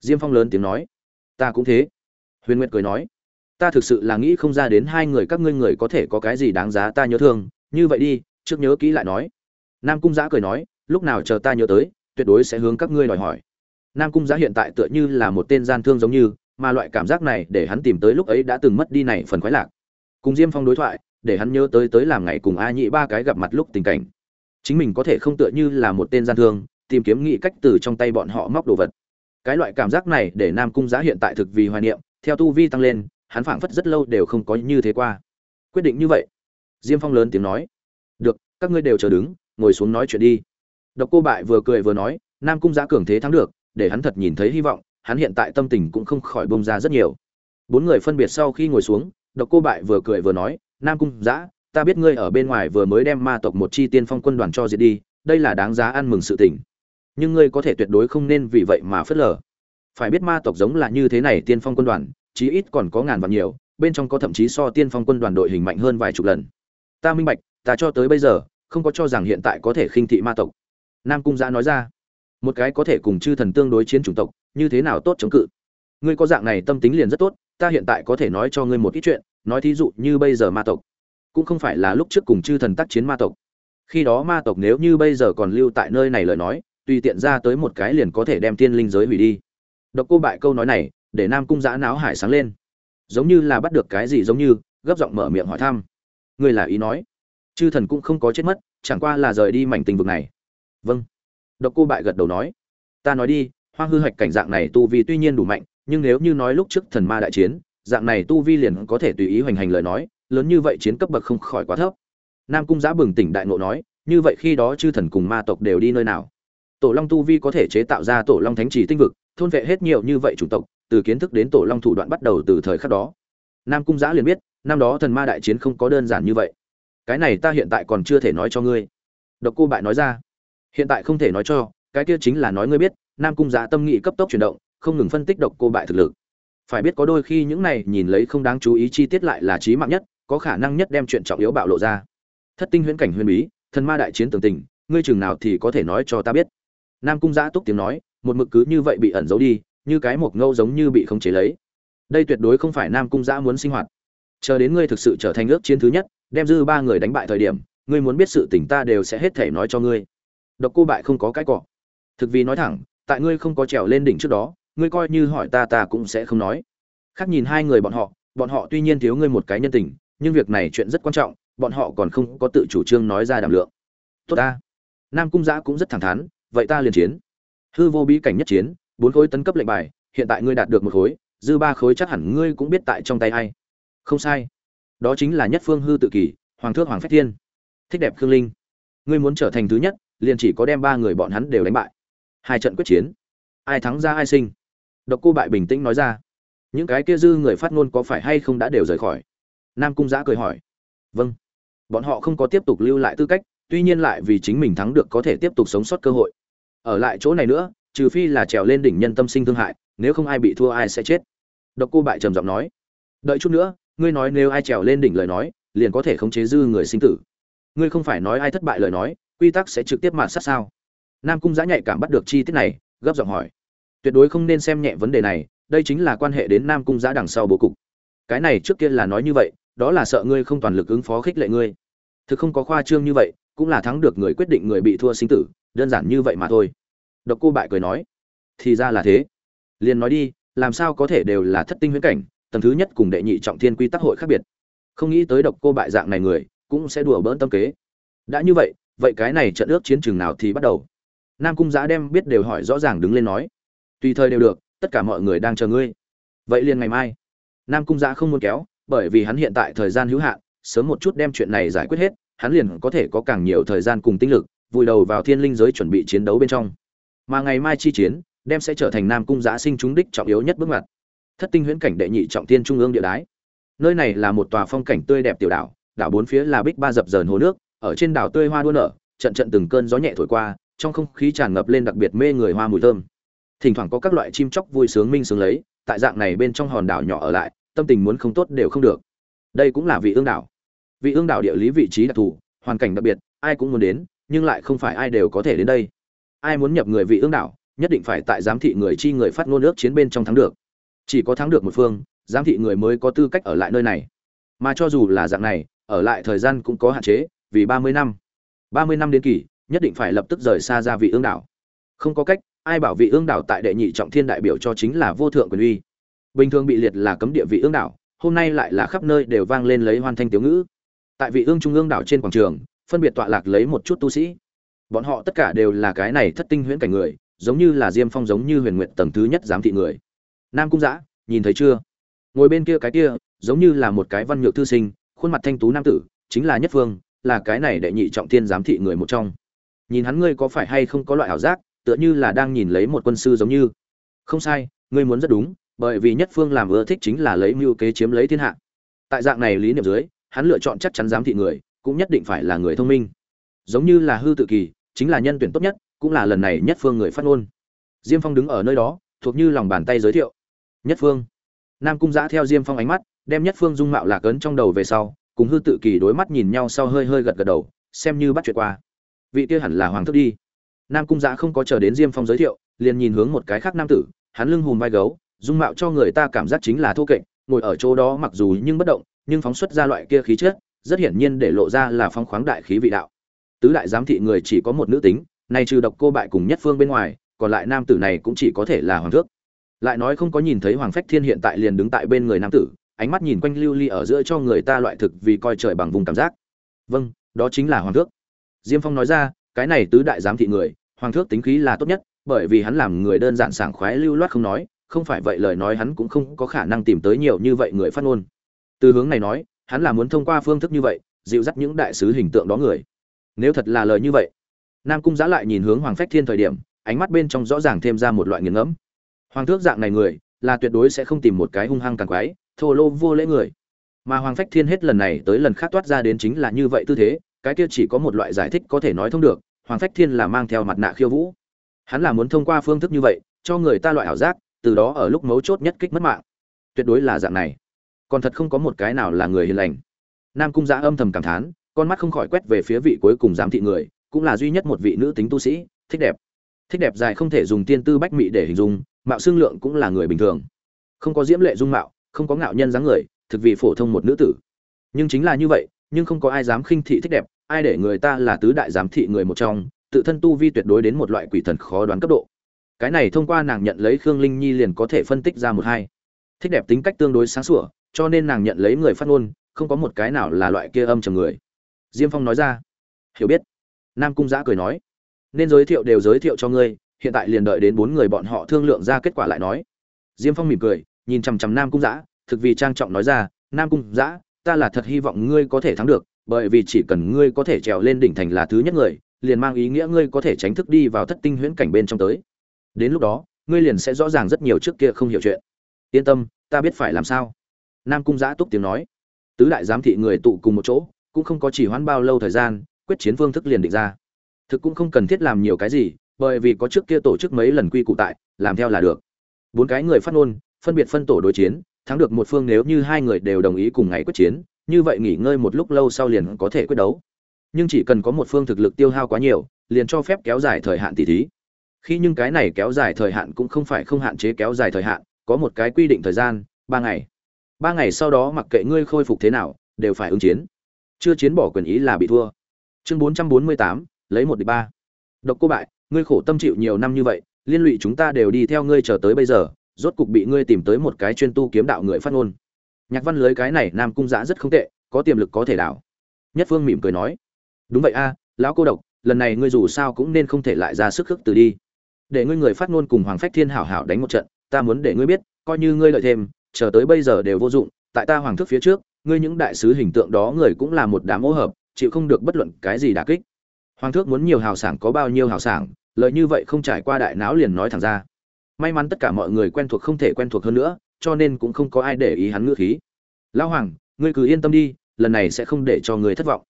Diêm phong lớn tiếng nói. Ta cũng thế. Huyền nguyệt cười nói ta thực sự là nghĩ không ra đến hai người các ngươi người có thể có cái gì đáng giá ta nhớ thương. Như vậy đi, trước nhớ kỹ lại nói. Nam cung giã cười nói, lúc nào chờ ta nhớ tới, tuyệt đối sẽ hướng các ngươi đòi hỏi. Nam cung giã hiện tại tựa như là một tên gian thương giống như, mà loại cảm giác này để hắn tìm tới lúc ấy đã từng mất đi này phần khoái lạc. Cùng diêm phong đối thoại, để hắn nhớ tới tới làm ngày cùng a nhị ba cái gặp mặt lúc tình cảnh. Chính mình có thể không tựa như là một tên gian thương, tìm kiếm nghị cách từ trong tay bọn họ móc đồ vật. Cái loại cảm giác này để nam cung giá hiện tại thực vì hoài niệm, theo tu vi tăng lên hắn phảng phất rất lâu đều không có như thế qua. Quyết định như vậy. Diêm phong lớn tiếng nói. Được, các ngươi đều chờ đứng, ngồi xuống nói chuyện đi. Độc cô bại vừa cười vừa nói, nam cung giá cường thế thắng được, để hắn thật nhìn thấy hy vọng, hắn hiện tại tâm tình cũng không khỏi bông ra rất nhiều. Bốn người phân biệt sau khi ngồi xuống, độc cô bại vừa cười vừa nói, nam cung giã, ta biết ngươi ở bên ngoài vừa mới đem ma tộc một chi tiên phong quân đoàn cho diệt đi, đây là đáng giá ăn mừng sự tình. Nhưng ngươi có thể tuyệt đối không nên vì vậy mà phớt lờ. Phải biết ma tộc giống là như thế này tiên phong quân đoàn chí ít còn có ngàn vạn nhiều, bên trong có thậm chí so tiên phong quân đoàn đội hình mạnh hơn vài chục lần. Ta minh bạch, ta cho tới bây giờ, không có cho rằng hiện tại có thể khinh thị ma tộc. Nam cung giã nói ra. Một cái có thể cùng chư thần tương đối chiến chủng tộc, như thế nào tốt chống cự? Ngươi có dạng này tâm tính liền rất tốt, ta hiện tại có thể nói cho ngươi một ít chuyện, nói thí dụ như bây giờ ma tộc, cũng không phải là lúc trước cùng chư thần tác chiến ma tộc. Khi đó ma tộc nếu như bây giờ còn lưu tại nơi này lời nói, tùy tiện ra tới một cái liền có thể đem tiên linh giới hủy đi. Độc cô bại câu nói này để nam cung giã náo hải sáng lên. Giống như là bắt được cái gì giống như, gấp giọng mở miệng hỏi thăm. Ngươi là ý nói. Chư thần cũng không có chết mất, chẳng qua là rời đi mảnh tình vực này. Vâng. Độc cô bại gật đầu nói. Ta nói đi, hoang hư hạch cảnh dạng này tu vi tuy nhiên đủ mạnh, nhưng nếu như nói lúc trước thần ma đại chiến, dạng này tu vi liền có thể tùy ý hoành hành lời nói, lớn như vậy chiến cấp bậc không khỏi quá thấp. Nam cung giã bừng tỉnh đại ngộ nói, như vậy khi đó chư thần cùng ma tộc đều đi nơi nào? Tổ long tu vi có thể chế tạo ra tổ long thánh trì tinh vực, thôn vệ hết nhiều như vậy chủng tộc từ kiến thức đến tổ long thủ đoạn bắt đầu từ thời khắc đó. Nam cung giã liền biết, năm đó thần ma đại chiến không có đơn giản như vậy. Cái này ta hiện tại còn chưa thể nói cho ngươi. Độc cô bại nói ra. Hiện tại không thể nói cho, cái kia chính là nói ngươi biết, nam cung giã tâm nghị cấp tốc chuyển động, không ngừng phân tích độc cô bại thực lực. Phải biết có đôi khi những này nhìn lấy không đáng chú ý chi tiết lại là trí mạng nhất, có khả năng nhất đem chuyện trọng yếu bạo lộ ra. Thất tinh huyễn cảnh huyền bí, thần ma đại chiến tường tình, ngươi chừng nào thì có thể nói cho ta biết. Nam cung giã túc tiếng nói, một mực cứ như vậy bị ẩn giấu đi như cái mộc ngâu giống như bị khống chế lấy. Đây tuyệt đối không phải nam cung giã muốn sinh hoạt. Chờ đến ngươi thực sự trở thành ước chiến thứ nhất, đem dư ba người đánh bại thời điểm, ngươi muốn biết sự tình ta đều sẽ hết thể nói cho ngươi. Độc cô bại không có cái cọ thực vì nói thẳng, tại ngươi không có trèo lên đỉnh trước đó, ngươi coi như hỏi ta ta cũng sẽ không nói. Khác nhìn hai người bọn họ bọn họ tuy nhiên thiếu ngươi một cái nhân tình, nhưng việc này chuyện rất quan trọng, bọn họ còn không có tự chủ trương nói ra đảm lượng. Tốt ta. Nam cung giã cũng rất thẳng thắn, vậy ta liền chiến. Hư vô bí cảnh nhất chiến bốn khối tấn cấp lệnh bài, hiện tại ngươi đạt được một khối, dư ba khối chắc hẳn ngươi cũng biết tại trong tay ai. Không sai. Đó chính là nhất phương hư tự kỷ, hoàng thước hoàng phách thiên. Thích đẹp khương linh. Ngươi muốn trở thành thứ nhất, liền chỉ có đem ba người bọn hắn đều đánh bại. Hai trận quyết chiến. Ai thắng ra ai sinh. Độc cô bại bình tĩnh nói ra. Những cái kia dư người phát ngôn có phải hay không đã đều rời khỏi? Nam cung giã cười hỏi. Vâng. Bọn họ không có tiếp tục lưu lại tư cách, tuy nhiên lại vì chính mình thắng được có thể tiếp tục sống sót cơ hội. Ở lại chỗ này nữa trừ phi là trèo lên đỉnh nhân tâm sinh thương hại, nếu không ai bị thua ai sẽ chết. Độc cô bại trầm giọng nói. Đợi chút nữa, ngươi nói nếu ai trèo lên đỉnh lời nói, liền có thể khống chế dư người sinh tử. Ngươi không phải nói ai thất bại lời nói, quy tắc sẽ trực tiếp mạn sát sao? Nam cung giã nhạy cảm bắt được chi tiết này, gấp giọng hỏi. Tuyệt đối không nên xem nhẹ vấn đề này, đây chính là quan hệ đến nam cung giã đằng sau bố cục. Cái này trước kia là nói như vậy, đó là sợ ngươi không toàn lực ứng phó khích lệ ngươi. Thực không có khoa trương như vậy, cũng là thắng được người quyết định người bị thua sinh tử, đơn giản như vậy mà thôi độc cô bại cười nói, thì ra là thế. Liền nói đi, làm sao có thể đều là thất tinh huyễn cảnh, tầng thứ nhất cùng đệ nhị trọng thiên quy tắc hội khác biệt. Không nghĩ tới độc cô bại dạng này người, cũng sẽ đùa bỡn tâm kế. Đã như vậy vậy cái này trận ước chiến trường nào thì bắt đầu? Nam cung giã đem biết đều hỏi rõ ràng đứng lên nói, tùy thời đều được, tất cả mọi người đang chờ ngươi. Vậy liền ngày mai. Nam cung giã không muốn kéo, bởi vì hắn hiện tại thời gian hữu hạn, sớm một chút đem chuyện này giải quyết hết, hắn liền có thể có càng nhiều thời gian cùng tinh lực, vùi đầu vào thiên linh giới chuẩn bị chiến đấu bên trong mà ngày mai chi chiến, đem sẽ trở thành nam cung giã sinh trúng đích trọng yếu nhất bước ngoặt. Thất tinh huyễn cảnh đệ nhị trọng thiên trung ương địa đái. Nơi này là một tòa phong cảnh tươi đẹp tiểu đảo đảo bốn phía là bích ba dập dờn hồ nước, ở trên đảo tươi hoa đua nở, trận trận từng cơn gió nhẹ thổi qua, trong không khí tràn ngập lên đặc biệt mê người hoa mùi thơm. Thỉnh thoảng có các loại chim chóc vui sướng minh sướng lấy, tại dạng này bên trong hòn đảo nhỏ ở lại, tâm tình muốn không tốt đều không được. Đây cũng là vị ương đảo. Vị ương đảo địa lý vị trí đặc thù, hoàn cảnh đặc biệt, ai cũng muốn đến, nhưng lại không phải ai đều có thể đến đây ai muốn nhập người vị ương đảo, nhất định phải tại giám thị người chi người phát ngôn nước chiến bên trong thắng được. Chỉ có thắng được một phương, giám thị người mới có tư cách ở lại nơi này. Mà cho dù là dạng này, ở lại thời gian cũng có hạn chế, vì ba mươi năm. ba mươi năm đến kỳ, nhất định phải lập tức rời xa ra vị ương đảo. Không có cách, ai bảo vị ương đảo tại đệ nhị trọng thiên đại biểu cho chính là vô thượng quyền uy. Bình thường bị liệt là cấm địa vị ương đảo, hôm nay lại là khắp nơi đều vang lên lấy hoan thanh tiếu ngữ. Tại vị ương trung ương đảo trên quảng trường, phân biệt tọa lạc lấy một chút tu sĩ bọn họ tất cả đều là cái này thất tinh huyễn cảnh người, giống như là diêm phong giống như huyền nguyện tầng thứ nhất giám thị người. Nam cung giã nhìn thấy chưa? Ngồi bên kia cái kia, giống như là một cái văn nhược thư sinh, khuôn mặt thanh tú nam tử, chính là nhất phương, là cái này đệ nhị trọng thiên giám thị người một trong. Nhìn hắn ngươi có phải hay không có loại ảo giác, tựa như là đang nhìn lấy một quân sư giống như. Không sai, ngươi muốn rất đúng, bởi vì nhất phương làm ưa thích chính là lấy mưu kế chiếm lấy thiên hạ. Tại dạng này lý niệm dưới, hắn lựa chọn chắc chắn giám thị người, cũng nhất định phải là người thông minh. Giống như là hư tự kỳ chính là nhân tuyển tốt nhất, cũng là lần này nhất phương người phát ngôn. Diêm phong đứng ở nơi đó, thuộc như lòng bàn tay giới thiệu. Nhất phương. Nam cung giã theo diêm phong ánh mắt, đem nhất phương dung mạo lạc ấn trong đầu về sau, cùng hư tự kỳ đối mắt nhìn nhau sau hơi hơi gật gật đầu, xem như bắt chuyện qua. Vị kia hẳn là hoàng thức đi. Nam cung giã không có chờ đến diêm phong giới thiệu, liền nhìn hướng một cái khác nam tử, hắn lưng hùm vai gấu, dung mạo cho người ta cảm giác chính là thô kệch, ngồi ở chỗ đó mặc dù nhưng bất động, nhưng phóng xuất ra loại kia khí chất, rất hiển nhiên để lộ ra là phong khoáng đại khí vị đạo tứ đại giám thị người chỉ có một nữ tính, nay trừ độc cô bại cùng nhất phương bên ngoài, còn lại nam tử này cũng chỉ có thể là hoàng thước. Lại nói không có nhìn thấy hoàng phách thiên hiện tại liền đứng tại bên người nam tử, ánh mắt nhìn quanh lưu ly ở giữa cho người ta loại thực vì coi trời bằng vùng cảm giác. Vâng đó chính là hoàng thước. Diêm phong nói ra, cái này tứ đại giám thị người, hoàng thước tính khí là tốt nhất, bởi vì hắn làm người đơn giản sảng khoái lưu loát không nói, không phải vậy lời nói hắn cũng không có khả năng tìm tới nhiều như vậy người phát ngôn. Từ hướng này nói, hắn là muốn thông qua phương thức như vậy, dịu dắt những đại sứ hình tượng đó người nếu thật là lời như vậy. Nam cung giã lại nhìn hướng hoàng phách thiên thời điểm, ánh mắt bên trong rõ ràng thêm ra một loại nghiền ngẫm. Hoàng thước dạng này người, là tuyệt đối sẽ không tìm một cái hung hăng càng quái, thô lô vô lễ người. Mà hoàng phách thiên hết lần này tới lần khác toát ra đến chính là như vậy tư thế, cái kia chỉ có một loại giải thích có thể nói thông được, hoàng phách thiên là mang theo mặt nạ khiêu vũ. Hắn là muốn thông qua phương thức như vậy, cho người ta loại ảo giác, từ đó ở lúc mấu chốt nhất kích mất mạng. Tuyệt đối là dạng này. Còn thật không có một cái nào là người hiền lành. Nam cung giã âm thầm cảm thán con mắt không khỏi quét về phía vị cuối cùng giám thị người, cũng là duy nhất một vị nữ tính tu sĩ, thích đẹp. Thích đẹp dài không thể dùng tiên tư bách mị để hình dung, mạo xương lượng cũng là người bình thường. Không có diễm lệ dung mạo, không có ngạo nhân dáng người, thực vì phổ thông một nữ tử. Nhưng chính là như vậy, nhưng không có ai dám khinh thị thích đẹp, ai để người ta là tứ đại giám thị người một trong, tự thân tu vi tuyệt đối đến một loại quỷ thần khó đoán cấp độ. Cái này thông qua nàng nhận lấy khương linh nhi liền có thể phân tích ra một hai. Thích đẹp tính cách tương đối sáng sủa, cho nên nàng nhận lấy người phát ngôn, không có một cái nào là loại kia âm trầm người diêm phong nói ra. Hiểu biết. Nam cung giã cười nói. Nên giới thiệu đều giới thiệu cho ngươi, hiện tại liền đợi đến bốn người bọn họ thương lượng ra kết quả lại nói. Diêm phong mỉm cười, nhìn chằm chằm nam cung giã, thực vì trang trọng nói ra, nam cung giã, ta là thật hy vọng ngươi có thể thắng được, bởi vì chỉ cần ngươi có thể trèo lên đỉnh thành là thứ nhất người, liền mang ý nghĩa ngươi có thể tránh thức đi vào thất tinh huyễn cảnh bên trong tới. Đến lúc đó, ngươi liền sẽ rõ ràng rất nhiều trước kia không hiểu chuyện. Yên tâm, ta biết phải làm sao. Nam cung giã túc tiếng nói. Tứ đại giám thị người tụ cùng một chỗ cũng không có chỉ hoãn bao lâu thời gian, quyết chiến phương thức liền định ra. Thực cũng không cần thiết làm nhiều cái gì, bởi vì có trước kia tổ chức mấy lần quy cụ tại, làm theo là được. Bốn cái người phát ngôn, phân biệt phân tổ đối chiến, thắng được một phương nếu như hai người đều đồng ý cùng ngày quyết chiến, như vậy nghỉ ngơi một lúc lâu sau liền có thể quyết đấu. Nhưng chỉ cần có một phương thực lực tiêu hao quá nhiều, liền cho phép kéo dài thời hạn tỷ thí. Khi nhưng cái này kéo dài thời hạn cũng không phải không hạn chế kéo dài thời hạn, có một cái quy định thời gian, ba ngày. Ba ngày sau đó mặc kệ ngươi khôi phục thế nào, đều phải ứng chiến chưa chiến bỏ quyền ý là bị thua. Chương bốn trăm bốn mươi tám, lấy một địch ba. Độc cô bại, ngươi khổ tâm chịu nhiều năm như vậy, liên lụy chúng ta đều đi theo ngươi chờ tới bây giờ, rốt cục bị ngươi tìm tới một cái chuyên tu kiếm đạo người phát ngôn. Nhạc văn lưới cái này nam cung giã rất không tệ, có tiềm lực có thể đảo. Nhất phương mỉm cười nói, đúng vậy a, lão cô độc, lần này ngươi dù sao cũng nên không thể lại ra sức khước từ đi. Để ngươi người phát ngôn cùng hoàng phách thiên hảo hảo đánh một trận, ta muốn để ngươi biết, coi như ngươi lợi thêm, chờ tới bây giờ đều vô dụng, tại ta hoàng thức phía trước ngươi những đại sứ hình tượng đó người cũng là một đám ô hợp, chịu không được bất luận cái gì đả kích. Hoàng thước muốn nhiều hào sảng có bao nhiêu hào sảng lợi như vậy không trải qua đại não liền nói thẳng ra. May mắn tất cả mọi người quen thuộc không thể quen thuộc hơn nữa, cho nên cũng không có ai để ý hắn ngữ khí. Lão hoàng, ngươi cứ yên tâm đi, lần này sẽ không để cho người thất vọng.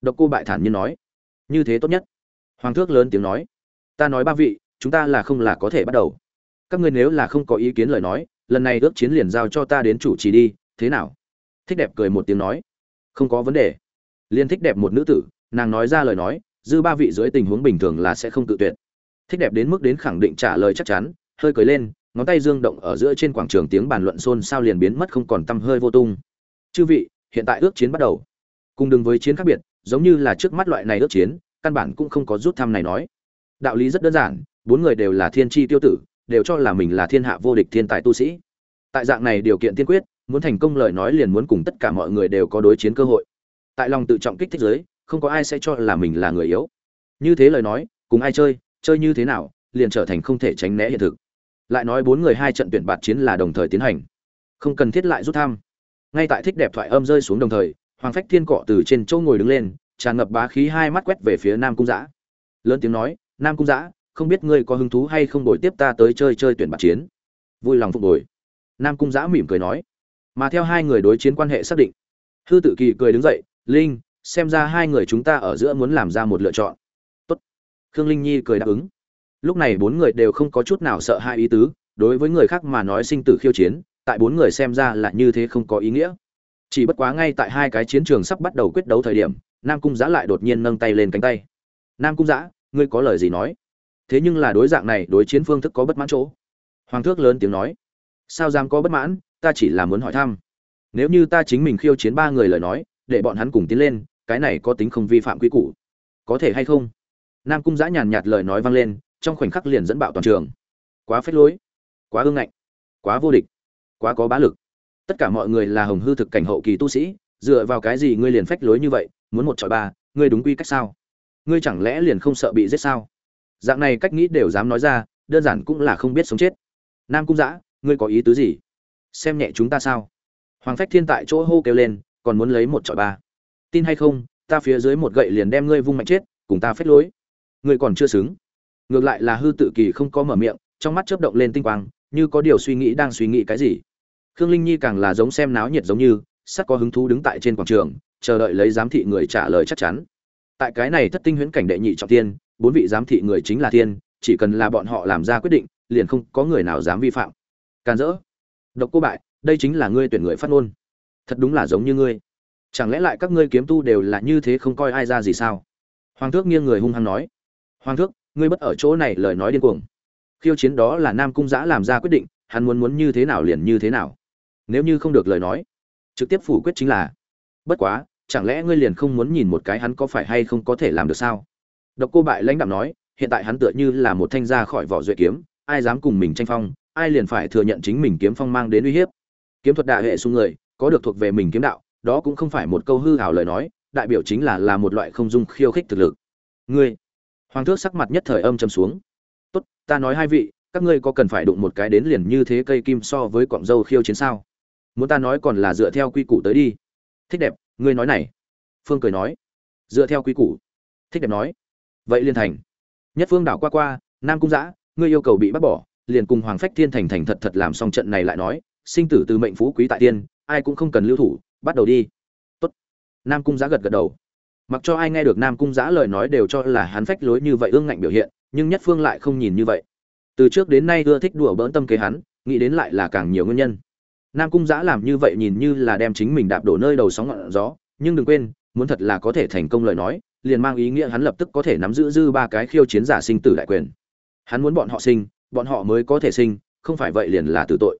Độc cô bại thản nhiên nói. Như thế tốt nhất. Hoàng thước lớn tiếng nói. Ta nói ba vị, chúng ta là không là có thể bắt đầu. Các ngươi nếu là không có ý kiến lời nói, lần này ước chiến liền giao cho ta đến chủ trì đi, thế nào? Thích đẹp cười một tiếng nói. Không có vấn đề. Liên thích đẹp một nữ tử, nàng nói ra lời nói, dư ba vị dưới tình huống bình thường là sẽ không tự tuyệt. Thích đẹp đến mức đến khẳng định trả lời chắc chắn, hơi cười lên, ngón tay dương động ở giữa trên quảng trường tiếng bàn luận xôn xao liền biến mất không còn tăm hơi vô tung. Chư vị, hiện tại ước chiến bắt đầu. Cùng đừng với chiến khác biệt, giống như là trước mắt loại này ước chiến, căn bản cũng không có rút thăm này nói. Đạo lý rất đơn giản, bốn người đều là thiên tri tiêu tử, đều cho là mình là thiên hạ vô địch thiên tài tu sĩ. Tại dạng này điều kiện tiên quyết muốn thành công lời nói liền muốn cùng tất cả mọi người đều có đối chiến cơ hội. Tại lòng tự trọng kích thích giới, không có ai sẽ cho là mình là người yếu. Như thế lời nói, cùng ai chơi chơi như thế nào, liền trở thành không thể tránh né hiện thực. Lại nói bốn người hai trận tuyển bạt chiến là đồng thời tiến hành. Không cần thiết lại rút thăm. Ngay tại thích đẹp thoại âm rơi xuống đồng thời, hoàng phách thiên cọ từ trên châu ngồi đứng lên, tràn ngập bá khí hai mắt quét về phía nam cung giã lớn tiếng nói, nam cung giã không biết ngươi có hứng thú hay không đổi tiếp ta tới chơi chơi tuyển bạt chiến? Vui lòng phục hồi. Nam cung giã mỉm cười nói mà theo hai người đối chiến quan hệ xác định. Hư tự kỳ cười đứng dậy, linh, xem ra hai người chúng ta ở giữa muốn làm ra một lựa chọn. Tốt. khương linh nhi cười đáp ứng. Lúc này bốn người đều không có chút nào sợ hai ý tứ, đối với người khác mà nói sinh tử khiêu chiến, tại bốn người xem ra là như thế không có ý nghĩa. Chỉ bất quá ngay tại hai cái chiến trường sắp bắt đầu quyết đấu thời điểm, nam cung giã lại đột nhiên nâng tay lên cánh tay. Nam cung giã, ngươi có lời gì nói? Thế nhưng là đối dạng này đối chiến phương thức có bất mãn chỗ. Hoàng thước lớn tiếng nói. Sao dám có bất mãn? Ta chỉ là muốn hỏi thăm. Nếu như ta chính mình khiêu chiến ba người lời nói, để bọn hắn cùng tiến lên, cái này có tính không vi phạm quy củ. Có thể hay không? Nam cung giã nhàn nhạt lời nói vang lên, trong khoảnh khắc liền dẫn bạo toàn trường. Quá phết lối, quá ương ngạnh, quá vô địch, quá có bá lực. Tất cả mọi người là hồng hư thực cảnh hậu kỳ tu sĩ, dựa vào cái gì ngươi liền phách lối như vậy, muốn một trọi ba, ngươi đúng quy cách sao? Ngươi chẳng lẽ liền không sợ bị giết sao? Dạng này cách nghĩ đều dám nói ra, đơn giản cũng là không biết sống chết. Nam cung giã ngươi có ý tứ gì? Xem nhẹ chúng ta sao? Hoàng phách thiên tại chỗ hô kêu lên, còn muốn lấy một trọi ba. Tin hay không, ta phía dưới một gậy liền đem ngươi vung mạnh chết, cùng ta phết lối. Ngươi còn chưa xứng. Ngược lại là hư tự kỳ không có mở miệng, trong mắt chớp động lên tinh quang, như có điều suy nghĩ đang suy nghĩ cái gì. Khương linh nhi càng là giống xem náo nhiệt giống như sắt có hứng thú đứng tại trên quảng trường, chờ đợi lấy giám thị người trả lời chắc chắn. Tại cái này thất tinh huyễn cảnh đệ nhị trọng tiên bốn vị giám thị người chính là thiên, chỉ cần là bọn họ làm ra quyết định, liền không có người nào dám vi phạm. Can rỡ độc cô bại, đây chính là ngươi tuyển người phát ngôn. Thật đúng là giống như ngươi. Chẳng lẽ lại các ngươi kiếm tu đều là như thế không coi ai ra gì sao? Hoàng thước nghiêng người hung hăng nói. Hoàng thước, ngươi bất ở chỗ này lời nói điên cuồng. Khiêu chiến đó là nam cung giã làm ra quyết định, hắn muốn muốn như thế nào liền như thế nào. Nếu như không được lời nói, trực tiếp phủ quyết chính là, bất quá, chẳng lẽ ngươi liền không muốn nhìn một cái hắn có phải hay không có thể làm được sao? Độc cô bại lãnh đạo nói, hiện tại hắn tựa như là một thanh ra khỏi vỏ duệ kiếm, ai dám cùng mình tranh phong ai liền phải thừa nhận chính mình kiếm phong mang đến uy hiếp. Kiếm thuật đại hệ xung người, có được thuộc về mình kiếm đạo, đó cũng không phải một câu hư hào lời nói, đại biểu chính là là một loại không dung khiêu khích thực lực. Ngươi. Hoàng thước sắc mặt nhất thời âm trầm xuống. Tốt, ta nói hai vị, các ngươi có cần phải đụng một cái đến liền như thế cây kim so với cọng dâu khiêu chiến sao? Muốn ta nói còn là dựa theo quy củ tới đi. Thích đẹp, ngươi nói này. Phương cười nói. Dựa theo quy củ. Thích đẹp nói. Vậy liên thành. Nhất phương đảo qua qua, nam cung giã, ngươi yêu cầu bị bắt bỏ liền cùng hoàng phách thiên thành thành thật thật làm xong trận này lại nói, sinh tử từ mệnh phú quý tại tiên, ai cũng không cần lưu thủ, bắt đầu đi. Tốt. nam cung giã gật gật đầu. Mặc cho ai nghe được nam cung giã lời nói đều cho là hắn phách lối như vậy ương ngạnh biểu hiện, nhưng nhất phương lại không nhìn như vậy. Từ trước đến nay ưa thích đùa bỡn tâm kế hắn, nghĩ đến lại là càng nhiều nguyên nhân. Nam cung giã làm như vậy nhìn như là đem chính mình đạp đổ nơi đầu sóng ngọn gió, nhưng đừng quên, muốn thật là có thể thành công lời nói, liền mang ý nghĩa hắn lập tức có thể nắm giữ dư ba cái khiêu chiến giả sinh tử đại quyền. Hắn muốn bọn họ sinh bọn họ mới có thể sinh, không phải vậy liền là tử tội.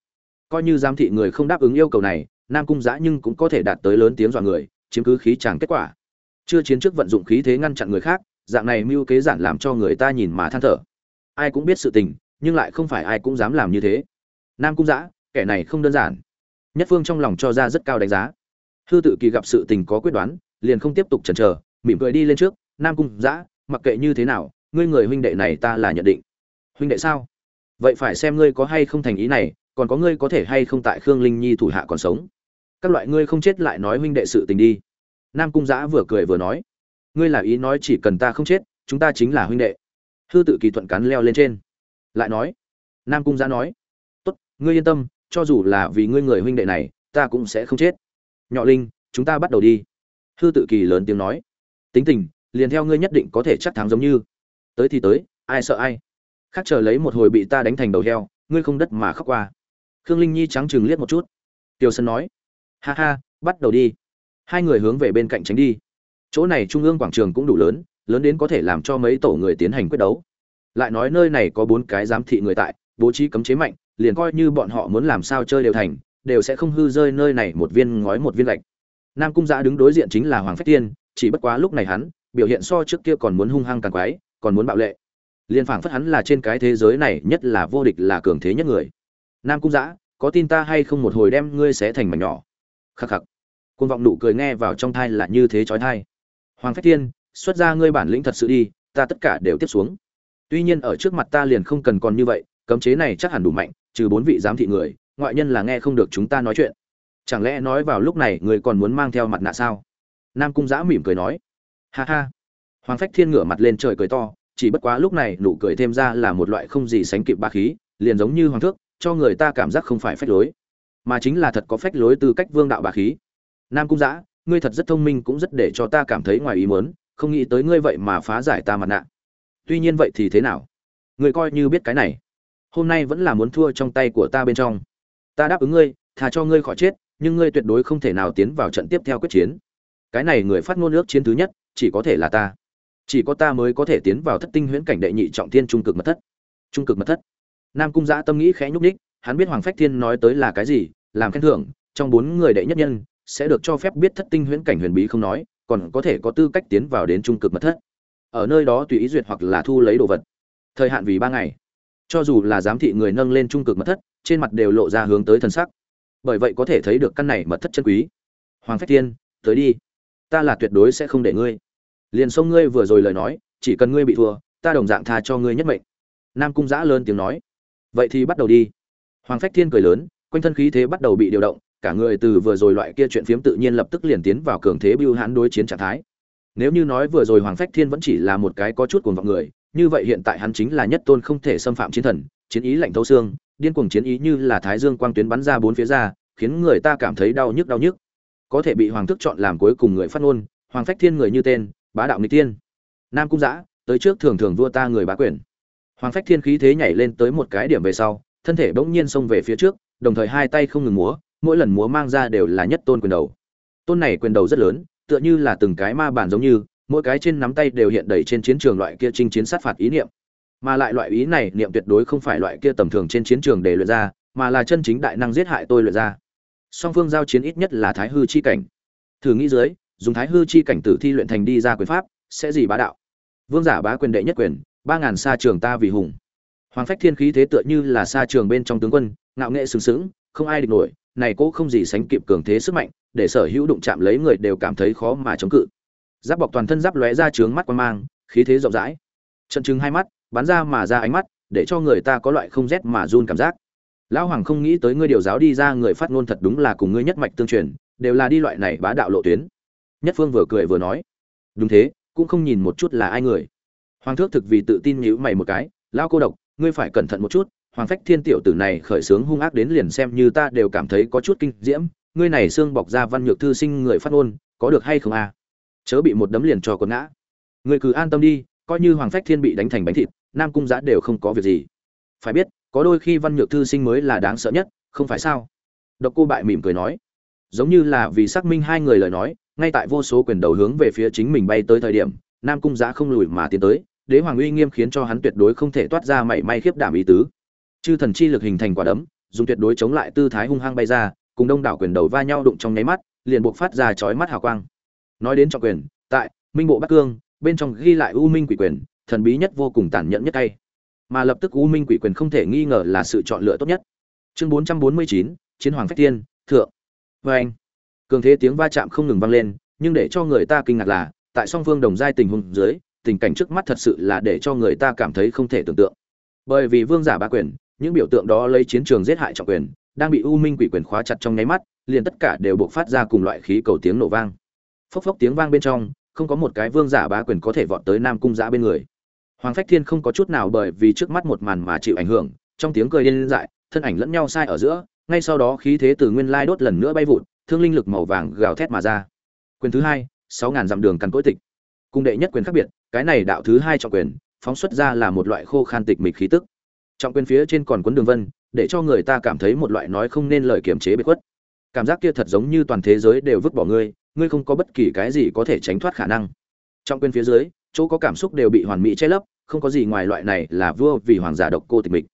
Coi như giám thị người không đáp ứng yêu cầu này, nam cung giã nhưng cũng có thể đạt tới lớn tiếng dọa người, chiếm cứ khí tràng kết quả. Chưa chiến trước vận dụng khí thế ngăn chặn người khác, dạng này mưu kế giản làm cho người ta nhìn mà than thở. Ai cũng biết sự tình, nhưng lại không phải ai cũng dám làm như thế. Nam cung giã, kẻ này không đơn giản. Nhất phương trong lòng cho ra rất cao đánh giá. Hư tự kỳ gặp sự tình có quyết đoán, liền không tiếp tục chần chờ, mỉm cười đi lên trước. Nam cung giã, mặc kệ như thế nào, ngươi người huynh đệ này ta là nhận định. Huynh đệ sao? Vậy phải xem ngươi có hay không thành ý này, còn có ngươi có thể hay không tại khương linh nhi thủ hạ còn sống. Các loại ngươi không chết lại nói huynh đệ sự tình đi. Nam cung giã vừa cười vừa nói, ngươi là ý nói chỉ cần ta không chết, chúng ta chính là huynh đệ. Hư tự kỳ thuận cắn leo lên trên. Lại nói, nam cung giã nói, tốt, ngươi yên tâm, cho dù là vì ngươi người huynh đệ này, ta cũng sẽ không chết. Nhọ linh, chúng ta bắt đầu đi. Hư tự kỳ lớn tiếng nói, tính tình, liền theo ngươi nhất định có thể chắc thắng giống như. Tới thì tới, ai sợ ai khác chờ lấy một hồi bị ta đánh thành đầu heo, ngươi không đất mà khóc qua. Khương linh nhi trắng chừng liếc một chút. Tiêu sân nói, ha ha, bắt đầu đi. Hai người hướng về bên cạnh tránh đi. Chỗ này trung ương quảng trường cũng đủ lớn lớn đến có thể làm cho mấy tổ người tiến hành quyết đấu. Lại nói nơi này có bốn cái giám thị người tại, bố trí cấm chế mạnh, liền coi như bọn họ muốn làm sao chơi đều thành, đều sẽ không hư rơi nơi này một viên ngói một viên lạch nam cung giã đứng đối diện chính là hoàng phách tiên, chỉ bất quá lúc này hắn, biểu hiện so trước kia còn muốn hung hăng càng quái, còn muốn bạo lệ liền phảng phất hắn là trên cái thế giới này nhất là vô địch là cường thế nhất người. Nam cung giã có tin ta hay không một hồi đem ngươi sẽ thành mảnh nhỏ? Khắc khắc. Côn vọng nụ cười nghe vào trong thai là như thế trói thai hoàng phách thiên, xuất ra ngươi bản lĩnh thật sự đi, ta tất cả đều tiếp xuống. Tuy nhiên ở trước mặt ta liền không cần còn như vậy, cấm chế này chắc hẳn đủ mạnh, trừ bốn vị giám thị người, ngoại nhân là nghe không được chúng ta nói chuyện. Chẳng lẽ nói vào lúc này người còn muốn mang theo mặt nạ sao? Nam cung giã mỉm cười nói. Ha ha. Hoàng phách thiên ngửa mặt lên trời cười to chỉ bất quá lúc này nụ cười thêm ra là một loại không gì sánh kịp ba khí, liền giống như hoàng thước, cho người ta cảm giác không phải phách lối, mà chính là thật có phách lối từ cách vương đạo bà khí. Nam cung giã ngươi thật rất thông minh cũng rất để cho ta cảm thấy ngoài ý muốn, không nghĩ tới ngươi vậy mà phá giải ta mặt nạ. Tuy nhiên vậy thì thế nào? Ngươi coi như biết cái này. Hôm nay vẫn là muốn thua trong tay của ta bên trong. Ta đáp ứng ngươi thà cho ngươi khỏi chết, nhưng ngươi tuyệt đối không thể nào tiến vào trận tiếp theo quyết chiến. Cái này người phát ngôn ước chiến thứ nhất, chỉ có thể là ta chỉ có ta mới có thể tiến vào thất tinh huyễn cảnh đệ nhị trọng thiên trung cực mật thất. Trung cực mật thất. Nam cung giã tâm nghĩ khẽ nhúc ních hắn biết hoàng phách thiên nói tới là cái gì, làm khen thưởng, trong bốn người đệ nhất nhân sẽ được cho phép biết thất tinh huyễn cảnh huyền bí không nói, còn có thể có tư cách tiến vào đến trung cực mật thất. Ở nơi đó tùy ý duyệt hoặc là thu lấy đồ vật. Thời hạn vì ba ngày. Cho dù là giám thị người nâng lên trung cực mật thất, trên mặt đều lộ ra hướng tới thần sắc. Bởi vậy có thể thấy được căn này mật thất chân quý. Hoàng phách thiên, tới đi. Ta là tuyệt đối sẽ không để ngươi liền sông ngươi vừa rồi lời nói, chỉ cần ngươi bị thua, ta đồng dạng tha cho ngươi nhất mệnh. Nam cung giã lớn tiếng nói. Vậy thì bắt đầu đi. Hoàng phách thiên cười lớn, quanh thân khí thế bắt đầu bị điều động, cả người từ vừa rồi loại kia chuyện phiếm tự nhiên lập tức liền tiến vào cường thế bưu hãn đối chiến trạng thái. Nếu như nói vừa rồi hoàng phách thiên vẫn chỉ là một cái có chút cuồng vọng người, như vậy hiện tại hắn chính là nhất tôn không thể xâm phạm chiến thần, chiến ý lạnh thấu xương, điên cuồng chiến ý như là thái dương quang tuyến bắn ra bốn phía ra, khiến người ta cảm thấy đau nhức đau nhức. Có thể bị hoàng thức chọn làm cuối cùng người phát ngôn, hoàng phách thiên người như tên bá đạo nghịch tiên nam cung giã, tới trước thường thường vua ta người bá quyền. Hoàng phách thiên khí thế nhảy lên tới một cái điểm về sau, thân thể bỗng nhiên xông về phía trước, đồng thời hai tay không ngừng múa, mỗi lần múa mang ra đều là nhất tôn quyền đầu. Tôn này quyền đầu rất lớn, tựa như là từng cái ma bản giống như, mỗi cái trên nắm tay đều hiện đầy trên chiến trường loại kia chinh chiến sát phạt ý niệm. Mà lại loại ý này niệm tuyệt đối không phải loại kia tầm thường trên chiến trường để luyện ra, mà là chân chính đại năng giết hại tôi luyện ra. Song phương giao chiến ít nhất là thái hư chi cảnh. Thử nghĩ dưới dùng thái hư chi cảnh tử thi luyện thành đi ra quyền pháp, sẽ gì bá đạo? Vương giả bá quyền đệ nhất quyền, ba ngàn xa trường ta vì hùng. Hoàng phách thiên khí thế tựa như là xa trường bên trong tướng quân, ngạo nghệ sừng sững, không ai địch nổi, này cố không gì sánh kịp cường thế sức mạnh, để sở hữu đụng chạm lấy người đều cảm thấy khó mà chống cự. Giáp bọc toàn thân giáp lóe ra trướng mắt quan mang, khí thế rộng rãi. Trận chứng hai mắt, bắn ra mà ra ánh mắt, để cho người ta có loại không rét mà run cảm giác. Lão hoàng không nghĩ tới ngươi điều giáo đi ra người phát ngôn thật đúng là cùng ngươi nhất mạch tương truyền, đều là đi loại này bá đạo lộ tuyến nhất phương vừa cười vừa nói, đúng thế, cũng không nhìn một chút là ai người. Hoàng thước thực vì tự tin nhữ mày một cái, lão cô độc, ngươi phải cẩn thận một chút, hoàng phách thiên tiểu tử này khởi sướng hung ác đến liền xem như ta đều cảm thấy có chút kinh diễm, ngươi này xương bọc ra văn nhược thư sinh người phát ngôn, có được hay không à? chớ bị một đấm liền cho quần ngã. Ngươi cứ an tâm đi, coi như hoàng phách thiên bị đánh thành bánh thịt, nam cung giã đều không có việc gì. Phải biết, có đôi khi văn nhược thư sinh mới là đáng sợ nhất, không phải sao? Độc cô bại mỉm cười nói, giống như là vì xác minh hai người lời nói ngay tại vô số quyền đầu hướng về phía chính mình bay tới thời điểm nam cung giã không lùi mà tiến tới đế hoàng uy nghiêm khiến cho hắn tuyệt đối không thể toát ra mảy may khiếp đảm ý tứ. Chư thần chi lực hình thành quả đấm dùng tuyệt đối chống lại tư thái hung hăng bay ra cùng đông đảo quyền đầu va nhau đụng trong nháy mắt liền buộc phát ra chói mắt hào quang. Nói đến trọng quyền tại minh bộ bắc cương bên trong ghi lại u minh quỷ quyền thần bí nhất vô cùng tàn nhẫn nhất tay. Mà lập tức u minh quỷ quyền không thể nghi ngờ là sự chọn lựa tốt nhất. Chương 449, chiến hoàng phách tiên thượng. Vê anh cường thế tiếng va chạm không ngừng vang lên, nhưng để cho người ta kinh ngạc là, tại song phương đồng giai tình huống dưới, tình cảnh trước mắt thật sự là để cho người ta cảm thấy không thể tưởng tượng. Bởi vì vương giả ba quyền, những biểu tượng đó lấy chiến trường giết hại trọng quyền, đang bị u minh quỷ quyền khóa chặt trong nháy mắt, liền tất cả đều buộc phát ra cùng loại khí cầu tiếng nổ vang. Phốc phốc tiếng vang bên trong, không có một cái vương giả bá quyền có thể vọt tới nam cung giã bên người. Hoàng phách thiên không có chút nào bởi vì trước mắt một màn mà chịu ảnh hưởng, trong tiếng cười điên dại, thân ảnh lẫn nhau sai ở giữa, ngay sau đó khí thế từ nguyên lai đốt lần nữa bay vụt thương linh lực màu vàng gào thét mà ra. Quyền thứ hai, sáu ngàn dặm đường cằn cỗi tịch. Cung đệ nhất quyền khác biệt, cái này đạo thứ hai trọng quyền, phóng xuất ra là một loại khô khan tịch mịch khí tức. Trọng quyền phía trên còn cuốn đường vân, để cho người ta cảm thấy một loại nói không nên lời kiềm chế bị khuất. Cảm giác kia thật giống như toàn thế giới đều vứt bỏ ngươi ngươi không có bất kỳ cái gì có thể tránh thoát khả năng. Trong quyền phía dưới, chỗ có cảm xúc đều bị hoàn mỹ che lấp, không có gì ngoài loại này là vua vì hoàng giả độc cô tịch mịch.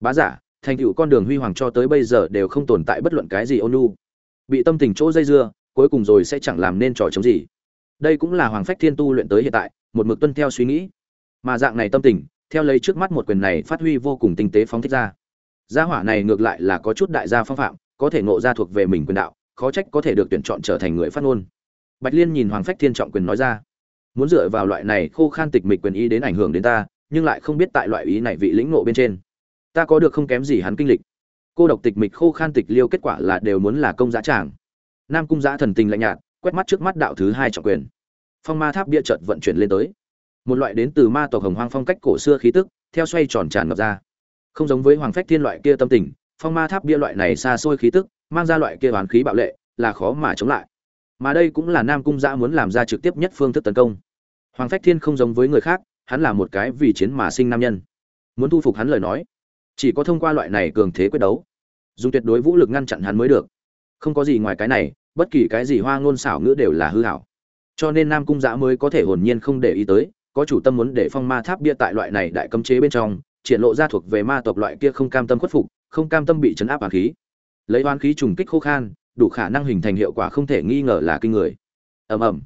Bá giả, thành tựu con đường huy hoàng cho tới bây giờ đều không tồn tại bất luận cái gì ôn nhu bị tâm tình chỗ dây dưa, cuối cùng rồi sẽ chẳng làm nên trò chống gì. Đây cũng là hoàng phách thiên tu luyện tới hiện tại, một mực tuân theo suy nghĩ. Mà dạng này tâm tình, theo lấy trước mắt một quyền này phát huy vô cùng tinh tế phóng thích ra. Gia hỏa này ngược lại là có chút đại gia phong phạm, có thể ngộ ra thuộc về mình quyền đạo, khó trách có thể được tuyển chọn trở thành người phát ngôn. Bạch liên nhìn hoàng phách thiên trọng quyền nói ra, muốn dựa vào loại này khô khan tịch mịch quyền ý đến ảnh hưởng đến ta, nhưng lại không biết tại loại ý này vị lĩnh ngộ bên trên. Ta có được không kém gì hắn kinh lịch cô độc tịch mịch khô khan tịch liêu kết quả là đều muốn là công giá tràng. Nam cung giã thần tình lạnh nhạt, quét mắt trước mắt đạo thứ hai trọng quyền. Phong ma tháp bia chợt vận chuyển lên tới. Một loại đến từ ma tộc hồng hoang phong cách cổ xưa khí tức, theo xoay tròn tràn ngập ra. Không giống với hoàng phách thiên loại kia tâm tình, phong ma tháp bia loại này xa xôi khí tức, mang ra loại kia hoàn khí bạo lệ, là khó mà chống lại. Mà đây cũng là nam cung giã muốn làm ra trực tiếp nhất phương thức tấn công. Hoàng phách thiên không giống với người khác, hắn là một cái vì chiến mà sinh nam nhân. Muốn thu phục hắn lời nói, chỉ có thông qua loại này cường thế quyết đấu dùng tuyệt đối vũ lực ngăn chặn hắn mới được. Không có gì ngoài cái này, bất kỳ cái gì hoa ngôn xảo ngữ đều là hư hảo. Cho nên nam cung giã mới có thể hồn nhiên không để ý tới, có chủ tâm muốn để phong ma tháp bia tại loại này đại cấm chế bên trong, triển lộ ra thuộc về ma tộc loại kia không cam tâm khuất phục, không cam tâm bị chấn áp hoàn khí. Lấy oán khí trùng kích khô khan, đủ khả năng hình thành hiệu quả không thể nghi ngờ là kinh người. Ầm ầm.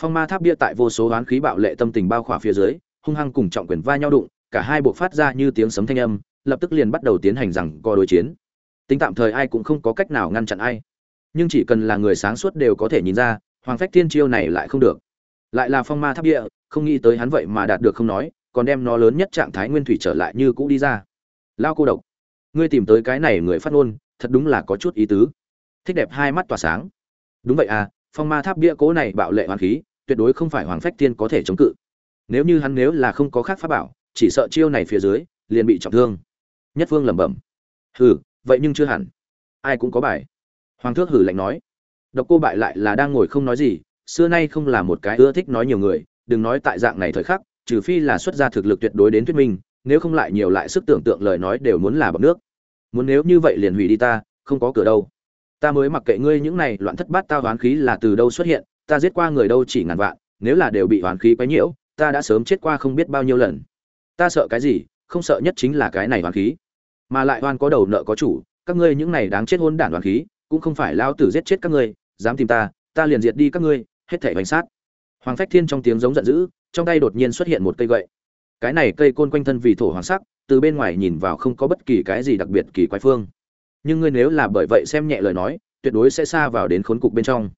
Phong ma tháp bia tại vô số oán khí bạo lệ tâm tình bao khỏa phía dưới, hung hăng cùng trọng quyền va nhau đụng, cả hai bộ phát ra như tiếng sấm thanh âm, lập tức liền bắt đầu tiến hành rằng co đối chiến tính tạm thời ai cũng không có cách nào ngăn chặn ai. Nhưng chỉ cần là người sáng suốt đều có thể nhìn ra, hoàng phách thiên chiêu này lại không được. Lại là phong ma tháp địa, không nghĩ tới hắn vậy mà đạt được không nói, còn đem nó lớn nhất trạng thái nguyên thủy trở lại như cũ đi ra. Lao cô độc, ngươi tìm tới cái này người phát ngôn, thật đúng là có chút ý tứ. Thích đẹp hai mắt tỏa sáng. Đúng vậy à phong ma tháp bia cố này bạo lệ hoàng khí, tuyệt đối không phải hoàng phách tiên có thể chống cự. Nếu như hắn nếu là không có khác pháp bảo, chỉ sợ chiêu này phía dưới, liền bị trọng thương. Nhất phương lẩm bẩm. Hừ vậy nhưng chưa hẳn. Ai cũng có bài. Hoàng thước hử lạnh nói. Độc cô bại lại là đang ngồi không nói gì, xưa nay không là một cái ưa thích nói nhiều người, đừng nói tại dạng này thời khắc, trừ phi là xuất ra thực lực tuyệt đối đến thuyết minh, nếu không lại nhiều lại sức tưởng tượng lời nói đều muốn là bọc nước. Muốn nếu như vậy liền hủy đi ta, không có cửa đâu. Ta mới mặc kệ ngươi những này loạn thất bát tao hoán khí là từ đâu xuất hiện, ta giết qua người đâu chỉ ngàn vạn, nếu là đều bị hoán khí quấy nhiễu, ta đã sớm chết qua không biết bao nhiêu lần. Ta sợ cái gì, không sợ nhất chính là cái này hoán khí mà lại oan có đầu nợ có chủ, các ngươi những này đáng chết hôn đản đoàn khí, cũng không phải lao tử giết chết các ngươi, dám tìm ta ta liền diệt đi các ngươi, hết thể bánh sát. Hoàng phách thiên trong tiếng giống giận dữ, trong tay đột nhiên xuất hiện một cây gậy. Cái này cây côn quanh thân vì thổ hoàng sắc, từ bên ngoài nhìn vào không có bất kỳ cái gì đặc biệt kỳ quái phương. Nhưng ngươi nếu là bởi vậy xem nhẹ lời nói, tuyệt đối sẽ xa vào đến khốn cục bên trong.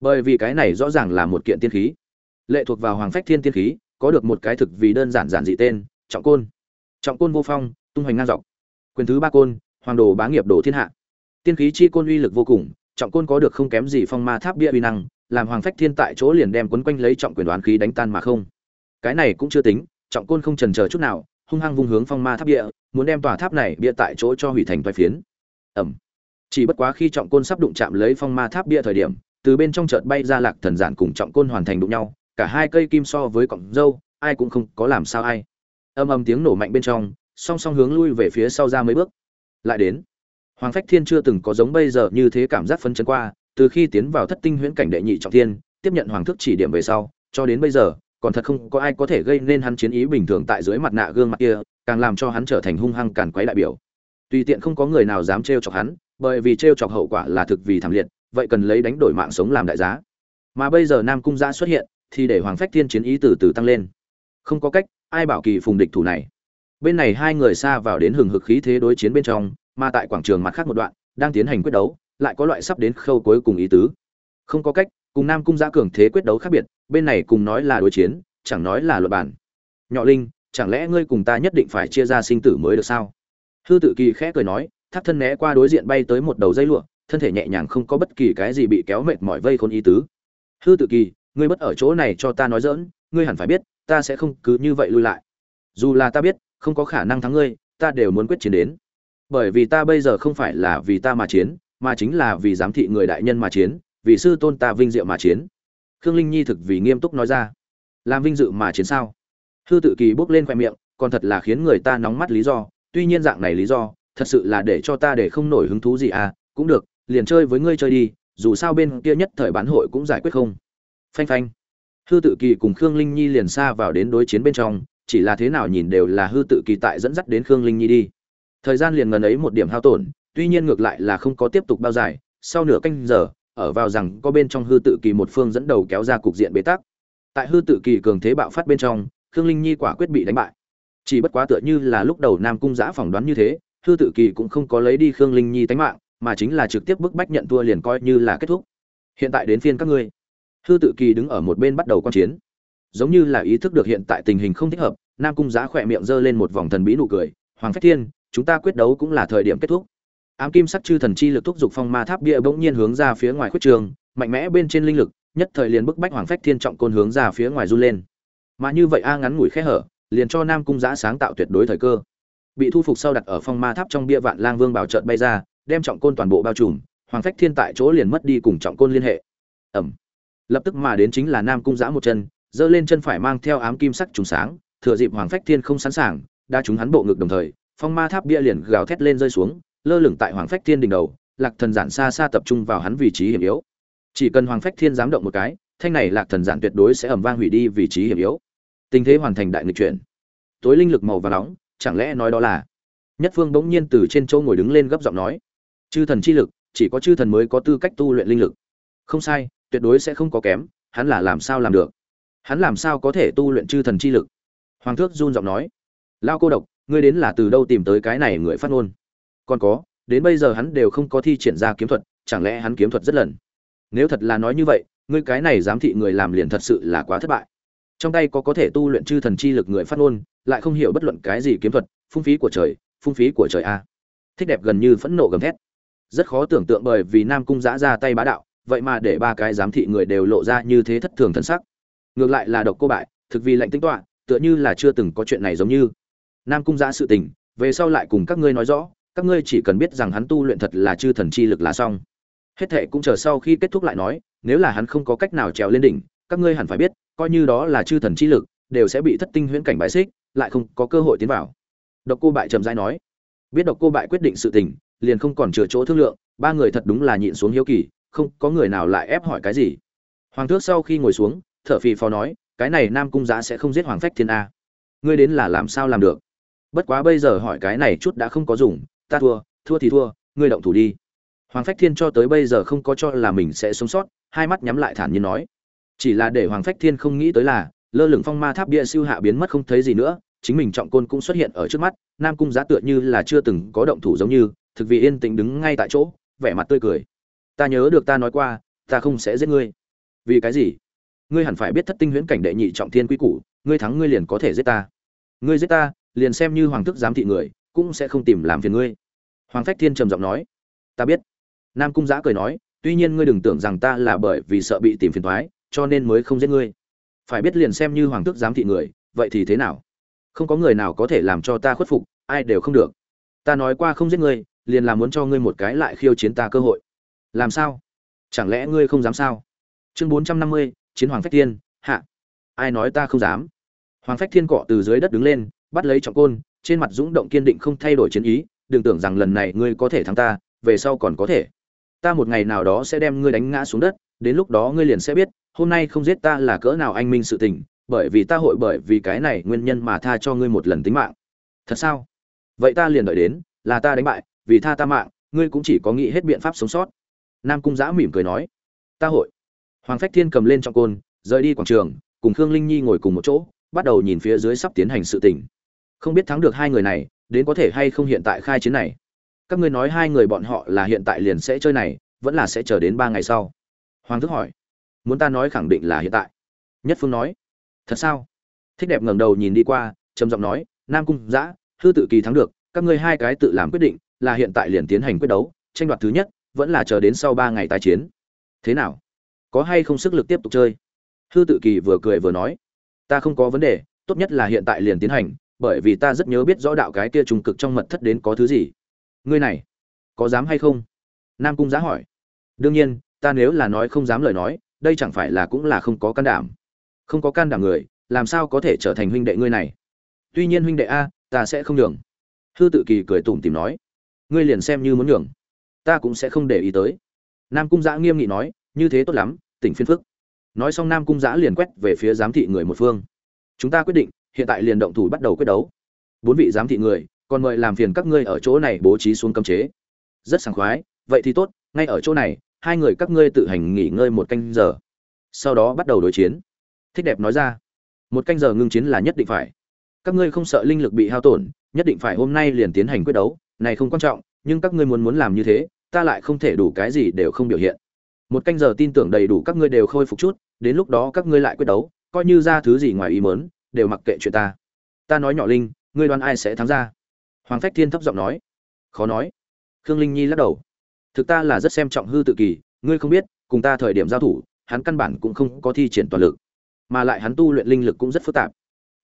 Bởi vì cái này rõ ràng là một kiện tiên khí. Lệ thuộc vào hoàng phách thiên tiên khí, có được một cái thực vì đơn giản giản dị tên, trọng côn. Trọng côn vô phong, tung hoành ngang dọc quyền thứ ba côn, hoàng đồ bá nghiệp đồ thiên hạ. Tiên khí chi côn uy lực vô cùng, trọng côn có được không kém gì phong ma tháp bia uy năng, làm hoàng phách thiên tại chỗ liền đem quấn quanh lấy trọng quyền đoán khí đánh tan mà không. Cái này cũng chưa tính, trọng côn không trần chờ chút nào, hung hăng vung hướng phong ma tháp bia, muốn đem tòa tháp này bia tại chỗ cho hủy thành vài phiến. Ẩm. Chỉ bất quá khi trọng côn sắp đụng chạm lấy phong ma tháp bia thời điểm, từ bên trong chợt bay ra lạc thần giản cùng trọng côn hoàn thành đụng nhau, cả hai cây kim so với cọng dâu ai cũng không có làm sao ai. Âm âm tiếng nổ mạnh bên trong song song hướng lui về phía sau ra mấy bước. Lại đến, hoàng phách thiên chưa từng có giống bây giờ như thế cảm giác phân chấn qua, từ khi tiến vào thất tinh huyễn cảnh đệ nhị trọng thiên, tiếp nhận hoàng thức chỉ điểm về sau, cho đến bây giờ, còn thật không có ai có thể gây nên hắn chiến ý bình thường tại dưới mặt nạ gương mặt kia, càng làm cho hắn trở thành hung hăng càn quấy đại biểu. Tùy tiện không có người nào dám trêu chọc hắn, bởi vì trêu chọc hậu quả là thực vì thảm liệt, vậy cần lấy đánh đổi mạng sống làm đại giá. Mà bây giờ nam cung giã xuất hiện, thì để hoàng phách thiên chiến ý từ từ tăng lên. Không có cách, ai bảo kỳ phùng địch thủ này? Bên này hai người xa vào đến hừng hực khí thế đối chiến bên trong, mà tại quảng trường mặt khác một đoạn, đang tiến hành quyết đấu, lại có loại sắp đến khâu cuối cùng ý tứ. Không có cách, cùng nam cung giã cường thế quyết đấu khác biệt, bên này cùng nói là đối chiến, chẳng nói là luật bản nhọ linh, chẳng lẽ ngươi cùng ta nhất định phải chia ra sinh tử mới được sao? Hư tự kỳ khẽ cười nói, thắt thân né qua đối diện bay tới một đầu dây lụa, thân thể nhẹ nhàng không có bất kỳ cái gì bị kéo mệt mỏi vây khôn ý tứ. Hư tự kỳ, ngươi bất ở chỗ này cho ta nói dỡn ngươi hẳn phải biết, ta sẽ không cứ như vậy lui lại. Dù là ta biết không có khả năng thắng ngươi, ta đều muốn quyết chiến đến. Bởi vì ta bây giờ không phải là vì ta mà chiến, mà chính là vì giám thị người đại nhân mà chiến, vì sư tôn ta vinh diệu mà chiến. Khương linh nhi thực vì nghiêm túc nói ra. Làm vinh dự mà chiến sao? Hư tự kỳ bước lên khoe miệng, còn thật là khiến người ta nóng mắt lý do, tuy nhiên dạng này lý do, thật sự là để cho ta để không nổi hứng thú gì à cũng được, liền chơi với ngươi chơi đi, dù sao bên kia nhất thời bán hội cũng giải quyết không. Phanh phanh. Hư tự kỳ cùng khương linh nhi liền xa vào đến đối chiến bên trong chỉ là thế nào nhìn đều là hư tự kỳ tại dẫn dắt đến khương linh nhi đi. Thời gian liền ngần ấy một điểm hao tổn, tuy nhiên ngược lại là không có tiếp tục bao dài, sau nửa canh giờ, ở vào rằng có bên trong hư tự kỳ một phương dẫn đầu kéo ra cục diện bế tắc. Tại hư tự kỳ cường thế bạo phát bên trong, khương linh nhi quả quyết bị đánh bại. Chỉ bất quá tựa như là lúc đầu nam cung giã phỏng đoán như thế, hư tự kỳ cũng không có lấy đi khương linh nhi tánh mạng, mà chính là trực tiếp bức bách nhận thua liền coi như là kết thúc. Hiện tại đến phiên các ngươi. Hư tự kỳ đứng ở một bên bắt đầu quan chiến giống như là ý thức được hiện tại tình hình không thích hợp, nam cung giá khỏe miệng giơ lên một vòng thần bí nụ cười, hoàng phách thiên, chúng ta quyết đấu cũng là thời điểm kết thúc. Ám kim sắc chư thần chi lực thúc giục phong ma tháp bia bỗng nhiên hướng ra phía ngoài khuất trường, mạnh mẽ bên trên linh lực, nhất thời liền bức bách hoàng phách thiên trọng côn hướng ra phía ngoài run lên. Mà như vậy a ngắn ngủi khẽ hở, liền cho nam cung giã sáng tạo tuyệt đối thời cơ. Bị thu phục sau đặt ở phong ma tháp trong bia vạn lang vương bảo trợt bay ra, đem trọng côn toàn bộ bao trùm, hoàng phách thiên tại chỗ liền mất đi cùng trọng côn liên hệ. Ẩm lập tức mà đến chính là nam cung giã một chân giơ lên chân phải mang theo ám kim sắc trùng sáng, thừa dịp hoàng phách thiên không sẵn sàng đã chúng hắn bộ ngực đồng thời, phong ma tháp bia liền gào thét lên rơi xuống, lơ lửng tại hoàng phách thiên đỉnh đầu, lạc thần giản xa xa tập trung vào hắn vị trí hiểm yếu. Chỉ cần hoàng phách thiên dám động một cái, thanh này lạc thần giản tuyệt đối sẽ ầm vang hủy đi vị trí hiểm yếu. Tình thế hoàn thành đại nghịch chuyển. Tối linh lực màu và nóng, chẳng lẽ nói đó là? Nhất phương bỗng nhiên từ trên châu ngồi đứng lên gấp giọng nói. Chư thần chi lực, chỉ có chư thần mới có tư cách tu luyện linh lực. Không sai, tuyệt đối sẽ không có kém, hắn là làm sao làm được? Hắn làm sao có thể tu luyện chư thần chi lực? Hoàng thước run giọng nói. Lao cô độc, ngươi đến là từ đâu tìm tới cái này người phát ngôn? Còn có, đến bây giờ hắn đều không có thi triển ra kiếm thuật, chẳng lẽ hắn kiếm thuật rất lần? Nếu thật là nói như vậy, ngươi cái này giám thị người làm liền thật sự là quá thất bại. Trong tay có có thể tu luyện chư thần chi lực người phát ngôn, lại không hiểu bất luận cái gì kiếm thuật, phung phí của trời, phung phí của trời a. Thích đẹp gần như phẫn nộ gầm thét. Rất khó tưởng tượng bởi vì nam cung giã ra tay bá đạo, vậy mà để ba cái giám thị người đều lộ ra như thế thất thường thân sắc ngược lại là độc cô bại, thực vì lệnh tính toạ tựa như là chưa từng có chuyện này giống như. Nam cung giã sự tình, về sau lại cùng các ngươi nói rõ, các ngươi chỉ cần biết rằng hắn tu luyện thật là chư thần chi lực là xong. Hết thệ cũng chờ sau khi kết thúc lại nói, nếu là hắn không có cách nào trèo lên đỉnh, các ngươi hẳn phải biết, coi như đó là chư thần chi lực, đều sẽ bị thất tinh huyễn cảnh bãi xích, lại không có cơ hội tiến vào. Độc cô bại trầm dai nói, biết độc cô bại quyết định sự tình, liền không còn chừa chỗ thương lượng, ba người thật đúng là nhịn xuống hiếu kỳ, không có người nào lại ép hỏi cái gì. Hoàng thước sau khi ngồi xuống thở phì phò nói, cái này nam cung giã sẽ không giết hoàng phách thiên a. Ngươi đến là làm sao làm được? Bất quá bây giờ hỏi cái này chút đã không có dùng, ta thua thua thì thua, ngươi động thủ đi. Hoàng phách thiên cho tới bây giờ không có cho là mình sẽ sống sót, hai mắt nhắm lại thản nhiên nói. Chỉ là để hoàng phách thiên không nghĩ tới là, lơ lửng phong ma tháp bia siêu hạ biến mất không thấy gì nữa, chính mình trọng côn cũng xuất hiện ở trước mắt, nam cung giá tựa như là chưa từng có động thủ giống như, thực vì yên tĩnh đứng ngay tại chỗ, vẻ mặt tươi cười. Ta nhớ được ta nói qua, ta không sẽ giết ngươi. Vì cái gì? Ngươi hẳn phải biết thất tinh huyễn cảnh đệ nhị trọng thiên quy củ, ngươi thắng ngươi liền có thể giết ta. Ngươi giết ta, liền xem như hoàng thức giám thị người, cũng sẽ không tìm làm phiền ngươi. Hoàng phách thiên trầm giọng nói. Ta biết. Nam cung giã cười nói, tuy nhiên ngươi đừng tưởng rằng ta là bởi vì sợ bị tìm phiền thoái cho nên mới không giết ngươi. Phải biết liền xem như hoàng thức giám thị người, vậy thì thế nào? Không có người nào có thể làm cho ta khuất phục, ai đều không được. Ta nói qua không giết ngươi, liền là muốn cho ngươi một cái lại khiêu chiến ta cơ hội. Làm sao? Chẳng lẽ ngươi không dám sao? Chương bốn trăm năm mươi chiến hoàng phách thiên, hạ. Ai nói ta không dám? Hoàng phách thiên cọ từ dưới đất đứng lên, bắt lấy trọng côn, trên mặt dũng động kiên định không thay đổi chiến ý, đừng tưởng rằng lần này ngươi có thể thắng ta, về sau còn có thể. Ta một ngày nào đó sẽ đem ngươi đánh ngã xuống đất, đến lúc đó ngươi liền sẽ biết, hôm nay không giết ta là cỡ nào anh minh sự tình, bởi vì ta hội bởi vì cái này nguyên nhân mà tha cho ngươi một lần tính mạng. Thật sao? Vậy ta liền đợi đến, là ta đánh bại, vì tha ta mạng, ngươi cũng chỉ có nghĩ hết biện pháp sống sót. Nam cung giã mỉm cười nói, ta hội hoàng phách thiên cầm lên trong côn, rời đi quảng trường, cùng khương linh nhi ngồi cùng một chỗ, bắt đầu nhìn phía dưới sắp tiến hành sự tình. Không biết thắng được hai người này, đến có thể hay không hiện tại khai chiến này. Các ngươi nói hai người bọn họ là hiện tại liền sẽ chơi này, vẫn là sẽ chờ đến ba ngày sau? Hoàng thức hỏi. Muốn ta nói khẳng định là hiện tại. Nhất phương nói. Thật sao? Thích đẹp ngẩng đầu nhìn đi qua, trầm giọng nói, nam cung giã hư tự kỳ thắng được, các ngươi hai cái tự làm quyết định, là hiện tại liền tiến hành quyết đấu, tranh đoạt thứ nhất, vẫn là chờ đến sau ba ngày tái chiến. Thế nào? Có hay không sức lực tiếp tục chơi? Hư tự kỳ vừa cười vừa nói, ta không có vấn đề, tốt nhất là hiện tại liền tiến hành, bởi vì ta rất nhớ biết rõ đạo cái kia trùng cực trong mật thất đến có thứ gì. Ngươi này, có dám hay không? Nam cung giá hỏi. Đương nhiên, ta nếu là nói không dám lời nói, đây chẳng phải là cũng là không có can đảm. Không có can đảm người, làm sao có thể trở thành huynh đệ ngươi này? Tuy nhiên huynh đệ a, ta sẽ không nhường. Hư tự kỳ cười tủm tìm nói. Ngươi liền xem như muốn nhường, ta cũng sẽ không để ý tới. Nam cung giã nghiêm nghị nói như thế tốt lắm, tỉnh phiên phức. Nói xong nam cung giã liền quét về phía giám thị người một phương. Chúng ta quyết định, hiện tại liền động thủ bắt đầu quyết đấu. Bốn vị giám thị người, còn mời làm phiền các ngươi ở chỗ này bố trí xuống cấm chế. Rất sảng khoái, vậy thì tốt, ngay ở chỗ này, hai người các ngươi tự hành nghỉ ngơi một canh giờ. Sau đó bắt đầu đối chiến. Thích đẹp nói ra, một canh giờ ngưng chiến là nhất định phải. Các ngươi không sợ linh lực bị hao tổn, nhất định phải hôm nay liền tiến hành quyết đấu. Này không quan trọng, nhưng các ngươi muốn muốn làm như thế, ta lại không thể đủ cái gì đều không biểu hiện một canh giờ tin tưởng đầy đủ các ngươi đều khôi phục chút, đến lúc đó các ngươi lại quyết đấu, coi như ra thứ gì ngoài ý mớn đều mặc kệ chuyện ta. Ta nói nhỏ linh, ngươi đoán ai sẽ thắng ra? Hoàng phách thiên thấp giọng nói. Khó nói. Khương linh nhi lắc đầu. Thực ta là rất xem trọng hư tự kỳ, ngươi không biết, cùng ta thời điểm giao thủ, hắn căn bản cũng không có thi triển toàn lực. Mà lại hắn tu luyện linh lực cũng rất phức tạp.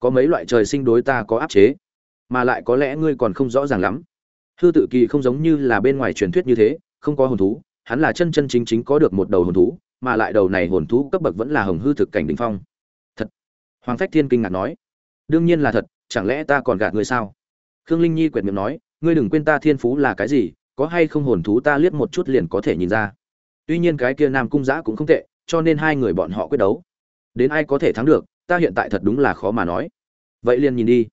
Có mấy loại trời sinh đối ta có áp chế, mà lại có lẽ ngươi còn không rõ ràng lắm. Hư tự kỳ không giống như là bên ngoài truyền thuyết như thế, không có hồn thú hắn là chân chân chính chính có được một đầu hồn thú, mà lại đầu này hồn thú cấp bậc vẫn là hồng hư thực cảnh đỉnh phong. Thật. Hoàng phách thiên kinh ngạc nói. Đương nhiên là thật, chẳng lẽ ta còn gạt ngươi sao? Khương linh nhi quyệt miệng nói, ngươi đừng quên ta thiên phú là cái gì, có hay không hồn thú ta liếc một chút liền có thể nhìn ra. Tuy nhiên cái kia nam cung giã cũng không tệ, cho nên hai người bọn họ quyết đấu. Đến ai có thể thắng được, ta hiện tại thật đúng là khó mà nói. Vậy liền nhìn đi.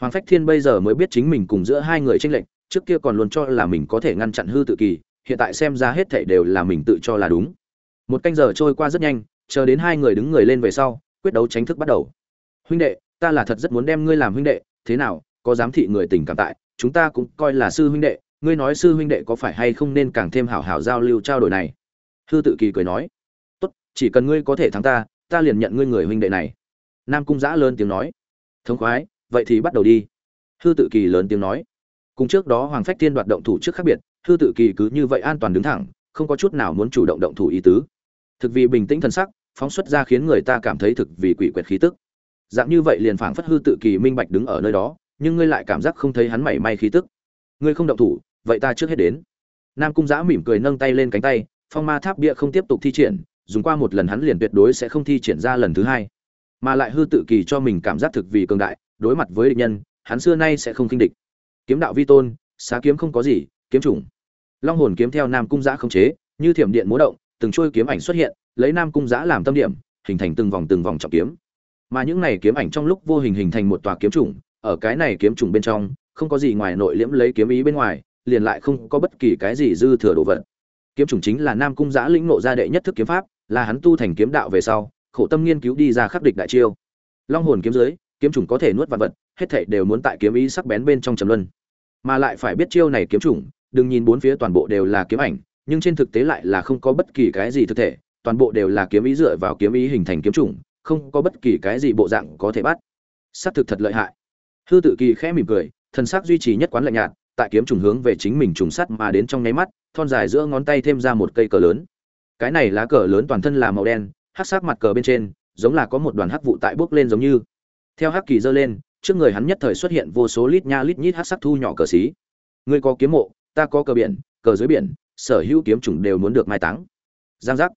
Hoàng phách thiên bây giờ mới biết chính mình cùng giữa hai người tranh lệch, trước kia còn luôn cho là mình có thể ngăn chặn hư tự kỳ hiện tại xem ra hết thảy đều là mình tự cho là đúng. Một canh giờ trôi qua rất nhanh, chờ đến hai người đứng người lên về sau, quyết đấu chính thức bắt đầu. Huynh đệ, ta là thật rất muốn đem ngươi làm huynh đệ, thế nào, có giám thị người tình cảm tại, chúng ta cũng coi là sư huynh đệ, ngươi nói sư huynh đệ có phải hay không nên càng thêm hảo hảo giao lưu trao đổi này? Hư tự kỳ cười nói, tốt, chỉ cần ngươi có thể thắng ta ta liền nhận ngươi người huynh đệ này. Nam cung giã lớn tiếng nói, thống khoái, vậy thì bắt đầu đi. Hư tự kỳ lớn tiếng nói, cùng trước đó hoàng phách tiên đoạt động thủ trước khác biệt hư tự kỳ cứ như vậy an toàn đứng thẳng, không có chút nào muốn chủ động động thủ ý tứ. Thực vì bình tĩnh thân sắc, phóng xuất ra khiến người ta cảm thấy thực vì quỷ quyệt khí tức. Dạng như vậy liền phảng phất hư tự kỳ minh bạch đứng ở nơi đó, nhưng ngươi lại cảm giác không thấy hắn mảy may khí tức. Ngươi không động thủ, vậy ta trước hết đến. Nam cung giã mỉm cười nâng tay lên cánh tay, phong ma tháp bia không tiếp tục thi triển, dùng qua một lần hắn liền tuyệt đối sẽ không thi triển ra lần thứ hai. Mà lại hư tự kỳ cho mình cảm giác thực vì cường đại, đối mặt với địch nhân, hắn xưa nay sẽ không kinh địch. Kiếm đạo vi tôn, xá kiếm không có gì kiếm chủng. Long hồn kiếm theo nam cung giã không chế, như thiểm điện múa động, từng trôi kiếm ảnh xuất hiện, lấy nam cung giã làm tâm điểm, hình thành từng vòng từng vòng trọng kiếm. Mà những này kiếm ảnh trong lúc vô hình hình thành một tòa kiếm chủng, ở cái này kiếm chủng bên trong, không có gì ngoài nội liễm lấy kiếm ý bên ngoài, liền lại không có bất kỳ cái gì dư thừa đồ vật. Kiếm chủng chính là nam cung giã lĩnh nộ ra đệ nhất thức kiếm pháp, là hắn tu thành kiếm đạo về sau, khổ tâm nghiên cứu đi ra khắc địch đại chiêu. Long hồn kiếm dưới kiếm chủng có thể nuốt vạn vật, hết thảy đều muốn tại kiếm ý sắc bén bên trong trầm luân. Mà lại phải biết chiêu này kiếm chủng đừng nhìn bốn phía toàn bộ đều là kiếm ảnh, nhưng trên thực tế lại là không có bất kỳ cái gì thực thể, toàn bộ đều là kiếm ý dựa vào kiếm ý hình thành kiếm chủng, không có bất kỳ cái gì bộ dạng có thể bắt. Xác thực thật lợi hại. Hư tự kỳ khẽ mỉm cười, thần sắc duy trì nhất quán lạnh nhạt, tại kiếm trùng hướng về chính mình trùng sắt mà đến trong nháy mắt, thon dài giữa ngón tay thêm ra một cây cờ lớn. Cái này lá cờ lớn toàn thân là màu đen, hắc sắc mặt cờ bên trên, giống là có một đoàn hắc vụ tại bước lên giống như. Theo hắc kỳ giơ lên, trước người hắn nhất thời xuất hiện vô số lít nha lít nhít hắc sắc thu nhỏ cờ xí. Ngươi có kiếm mộ ta có cờ biển, cờ dưới biển, sở hữu kiếm trùng đều muốn được mai táng. Giang giác.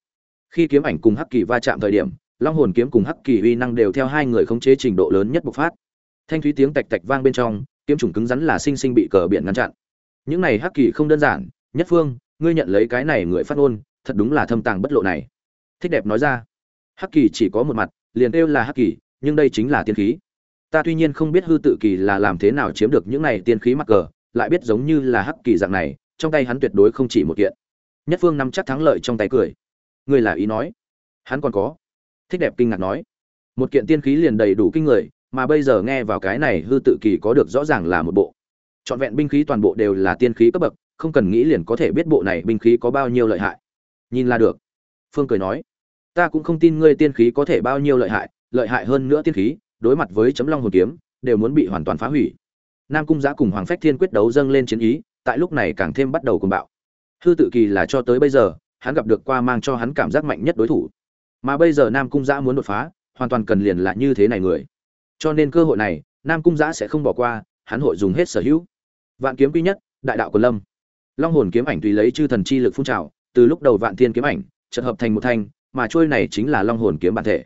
Khi kiếm ảnh cùng hắc kỳ va chạm thời điểm, long hồn kiếm cùng hắc kỳ uy năng đều theo hai người khống chế trình độ lớn nhất bộc phát. Thanh thúy tiếng tạch tạch vang bên trong, kiếm trùng cứng rắn là sinh sinh bị cờ biển ngăn chặn. Những này hắc kỳ không đơn giản, nhất phương, ngươi nhận lấy cái này người phát ngôn, thật đúng là thâm tàng bất lộ này. Thích đẹp nói ra. Hắc kỳ chỉ có một mặt, liền kêu là hắc kỳ, nhưng đây chính là tiên khí. Ta tuy nhiên không biết hư tự kỳ là làm thế nào chiếm được những này tiên khí mắc cờ lại biết giống như là hắc kỳ dạng này, trong tay hắn tuyệt đối không chỉ một kiện. Nhất phương nắm chắc thắng lợi trong tay cười. Ngươi là ý nói? Hắn còn có. Thích đẹp kinh ngạc nói. Một kiện tiên khí liền đầy đủ kinh người, mà bây giờ nghe vào cái này hư tự kỳ có được rõ ràng là một bộ. Trọn vẹn binh khí toàn bộ đều là tiên khí cấp bậc, không cần nghĩ liền có thể biết bộ này binh khí có bao nhiêu lợi hại. Nhìn là được. Phương cười nói. Ta cũng không tin ngươi tiên khí có thể bao nhiêu lợi hại lợi hại hơn nữa tiên khí, đối mặt với chấm long hồn kiếm, đều muốn bị hoàn toàn phá hủy nam cung giã cùng hoàng phách thiên quyết đấu dâng lên chiến ý, tại lúc này càng thêm bắt đầu cùng bạo. Hư tự kỳ là cho tới bây giờ, hắn gặp được qua mang cho hắn cảm giác mạnh nhất đối thủ. Mà bây giờ nam cung giã muốn đột phá, hoàn toàn cần liền là như thế này người. Cho nên cơ hội này, nam cung giã sẽ không bỏ qua, hắn hội dùng hết sở hữu. Vạn kiếm quy nhất, đại đạo của lâm. Long hồn kiếm ảnh tùy lấy chư thần chi lực phun trào, từ lúc đầu vạn thiên kiếm ảnh, chợt hợp thành một thanh, mà trôi này chính là long hồn kiếm bản thể.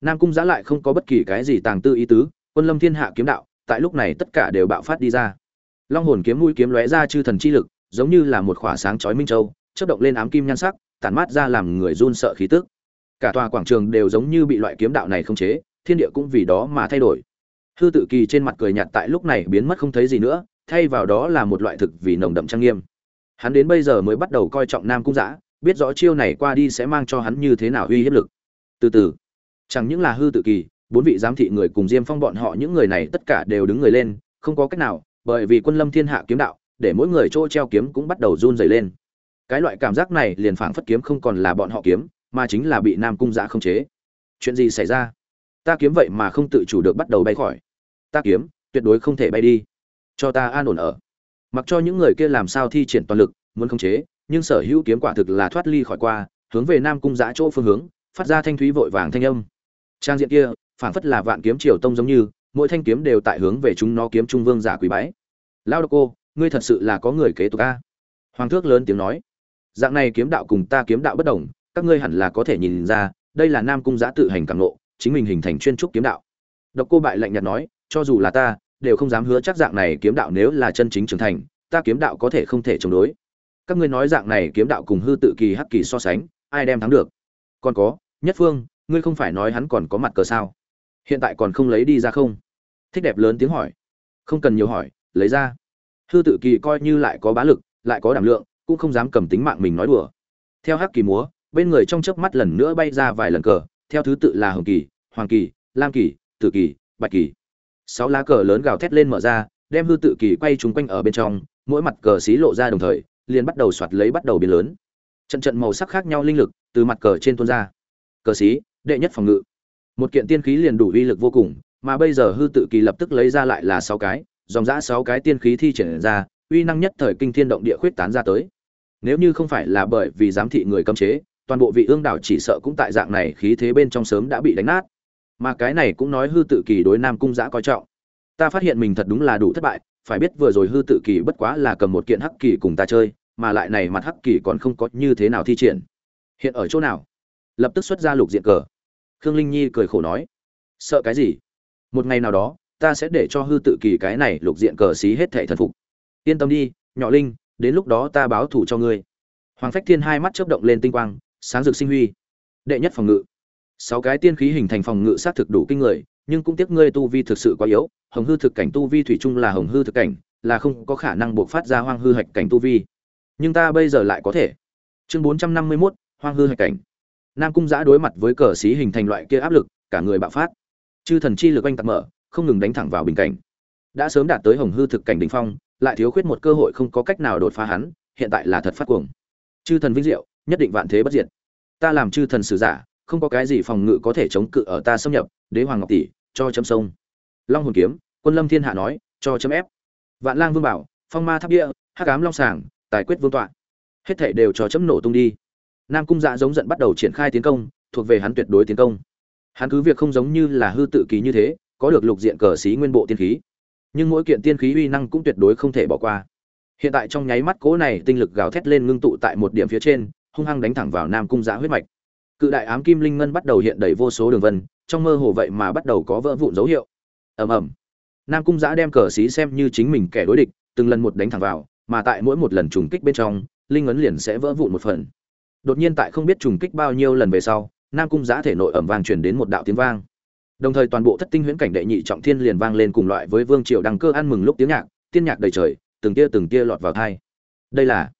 Nam cung giã lại không có bất kỳ cái gì tàng tư ý tứ, quân lâm thiên hạ kiếm đạo tại lúc này tất cả đều bạo phát đi ra. Long hồn kiếm mũi kiếm lóe ra chư thần chi lực, giống như là một khỏa sáng chói minh châu, chớp động lên ám kim nhan sắc, tản mát ra làm người run sợ khí tức. Cả tòa quảng trường đều giống như bị loại kiếm đạo này không chế, thiên địa cũng vì đó mà thay đổi. Hư tự kỳ trên mặt cười nhạt tại lúc này biến mất không thấy gì nữa, thay vào đó là một loại thực vì nồng đậm trang nghiêm. Hắn đến bây giờ mới bắt đầu coi trọng nam cung giã biết rõ chiêu này qua đi sẽ mang cho hắn như thế nào uy hiếp lực. Từ từ, chẳng những là hư tự kỳ bốn vị giám thị người cùng diêm phong bọn họ, những người này tất cả đều đứng người lên, không có cách nào, bởi vì quân lâm thiên hạ kiếm đạo, để mỗi người chỗ treo kiếm cũng bắt đầu run dày lên. Cái loại cảm giác này liền phảng phất kiếm không còn là bọn họ kiếm, mà chính là bị nam cung giã không chế. Chuyện gì xảy ra? Ta kiếm vậy mà không tự chủ được bắt đầu bay khỏi. Ta kiếm, tuyệt đối không thể bay đi. Cho ta an ổn ở. Mặc cho những người kia làm sao thi triển toàn lực, muốn khống chế, nhưng sở hữu kiếm quả thực là thoát ly khỏi qua, hướng về nam cung giã chỗ phương hướng, phát ra thanh thúy vội vàng thanh âm. Trang diện kia phảng phất là vạn kiếm triều tông giống như, mỗi thanh kiếm đều tại hướng về chúng nó kiếm trung vương giả quý bái. Lao đô cô, ngươi thật sự là có người kế tục a. Hoàng thước lớn tiếng nói. Dạng này kiếm đạo cùng ta kiếm đạo bất đồng, các ngươi hẳn là có thể nhìn ra, đây là nam cung giã tự hành cảm nộ chính mình hình thành chuyên trúc kiếm đạo. Độc cô bại lạnh nhạt nói, cho dù là ta, đều không dám hứa chắc dạng này kiếm đạo nếu là chân chính trưởng thành, ta kiếm đạo có thể không thể chống đối. Các ngươi nói dạng này kiếm đạo cùng hư tự kỳ hắc kỳ so sánh, ai đem thắng được? Còn có, nhất phương, ngươi không phải nói hắn còn có mặt cờ sao? Hiện tại còn không lấy đi ra không? Thích đẹp lớn tiếng hỏi. Không cần nhiều hỏi, lấy ra. Hư tự kỳ coi như lại có bá lực, lại có đảm lượng, cũng không dám cầm tính mạng mình nói đùa. Theo hắc kỳ múa, bên người trong chớp mắt lần nữa bay ra vài lần cờ, theo thứ tự là hồng kỳ, hoàng kỳ, lam kỳ, tử kỳ, bạch kỳ. Sáu lá cờ lớn gào thét lên mở ra, đem hư tự kỳ quay trúng quanh ở bên trong, mỗi mặt cờ xí lộ ra đồng thời, liền bắt đầu soạt lấy bắt đầu biến lớn. Trận trận màu sắc khác nhau linh lực từ mặt cờ trên tuôn ra. Cờ xí, đệ nhất phòng ngự một kiện tiên khí liền đủ uy lực vô cùng, mà bây giờ hư tự kỳ lập tức lấy ra lại là sáu cái, dòng giã sáu cái tiên khí thi triển ra, uy năng nhất thời kinh thiên động địa khuyết tán ra tới. Nếu như không phải là bởi vì giám thị người cấm chế, toàn bộ vị ương đảo chỉ sợ cũng tại dạng này khí thế bên trong sớm đã bị đánh nát. Mà cái này cũng nói hư tự kỳ đối nam cung giã coi trọng. Ta phát hiện mình thật đúng là đủ thất bại, phải biết vừa rồi hư tự kỳ bất quá là cầm một kiện hắc kỳ cùng ta chơi, mà lại này mặt hắc kỳ còn không có như thế nào thi triển. Hiện ở chỗ nào? Lập tức xuất ra lục diện cờ khương linh nhi cười khổ nói sợ cái gì? Một ngày nào đó ta sẽ để cho hư tự kỳ cái này lục diện cờ xí hết thệ thần phục. Yên tâm đi nhỏ linh đến lúc đó ta báo thủ cho ngươi. Hoàng phách thiên hai mắt chớp động lên tinh quang sáng rực sinh huy. Đệ nhất phòng ngự. Sáu cái tiên khí hình thành phòng ngự sát thực đủ kinh người nhưng cũng tiếc ngươi tu vi thực sự quá yếu hồng hư thực cảnh tu vi thủy chung là hồng hư thực cảnh là không có khả năng buộc phát ra hoang hư hạch cảnh tu vi. Nhưng ta bây giờ lại có thể. Chương bốn trăm năm mươi 451, hoang hư hạch cảnh nam cung giã đối mặt với cờ xí hình thành loại kia áp lực, cả người bạo phát. Chư thần chi lực anh tạc mở, không ngừng đánh thẳng vào bình cảnh. Đã sớm đạt tới hồng hư thực cảnh đ ỉ n h phong, lại thiếu khuyết một cơ hội không có cách nào đột phá hắn, hiện tại là thật phát cuồng. Chư thần vinh diệu, nhất định vạn thế bất diệt. Ta làm chư thần sử giả, không có cái gì phòng ngự có thể chống cự ở ta xâm nhập, đế hoàng ngọc tỷ, cho chấm sông. Long hồn kiếm, quân lâm thiên hạ nói, cho chấm ép. Vạn lang vương bảo, phong ma tháp địa, hắc ám long sàng, tài quyết vương tọa. Hết thảy đều cho chấm nổ tung đi nam cung dạ giống giận bắt đầu triển khai tiến công, thuộc về hắn tuyệt đối tiến công. Hắn cứ việc không giống như là hư tự ký như thế, có được lục diện cờ xí nguyên bộ tiên khí. Nhưng mỗi kiện tiên khí uy năng cũng tuyệt đối không thể bỏ qua. Hiện tại trong nháy mắt cố này tinh lực gào thét lên ngưng tụ tại một điểm phía trên, hung hăng đánh thẳng vào nam cung dạ huyết mạch. Cự đại ám kim linh ngân bắt đầu hiện đầy vô số đường vân, trong mơ hồ vậy mà bắt đầu có vỡ vụn dấu hiệu. Ầm ầm. Nam cung giã đem cờ xí xem như chính mình kẻ đối địch, từng lần một đánh thẳng vào, mà tại mỗi một lần trùng kích bên trong, linh ấn liền sẽ vỡ vụn một phần đột nhiên tại không biết trùng kích bao nhiêu lần về sau, nam cung giã thể nội ẩm vang truyền đến một đạo tiếng vang. Đồng thời toàn bộ thất tinh huyễn cảnh đệ nhị trọng thiên liền vang lên cùng loại với vương triều đăng cơ ăn mừng lúc tiếng nhạc, tiên nhạc đầy trời, từng tia từng tia lọt vào thai đây là,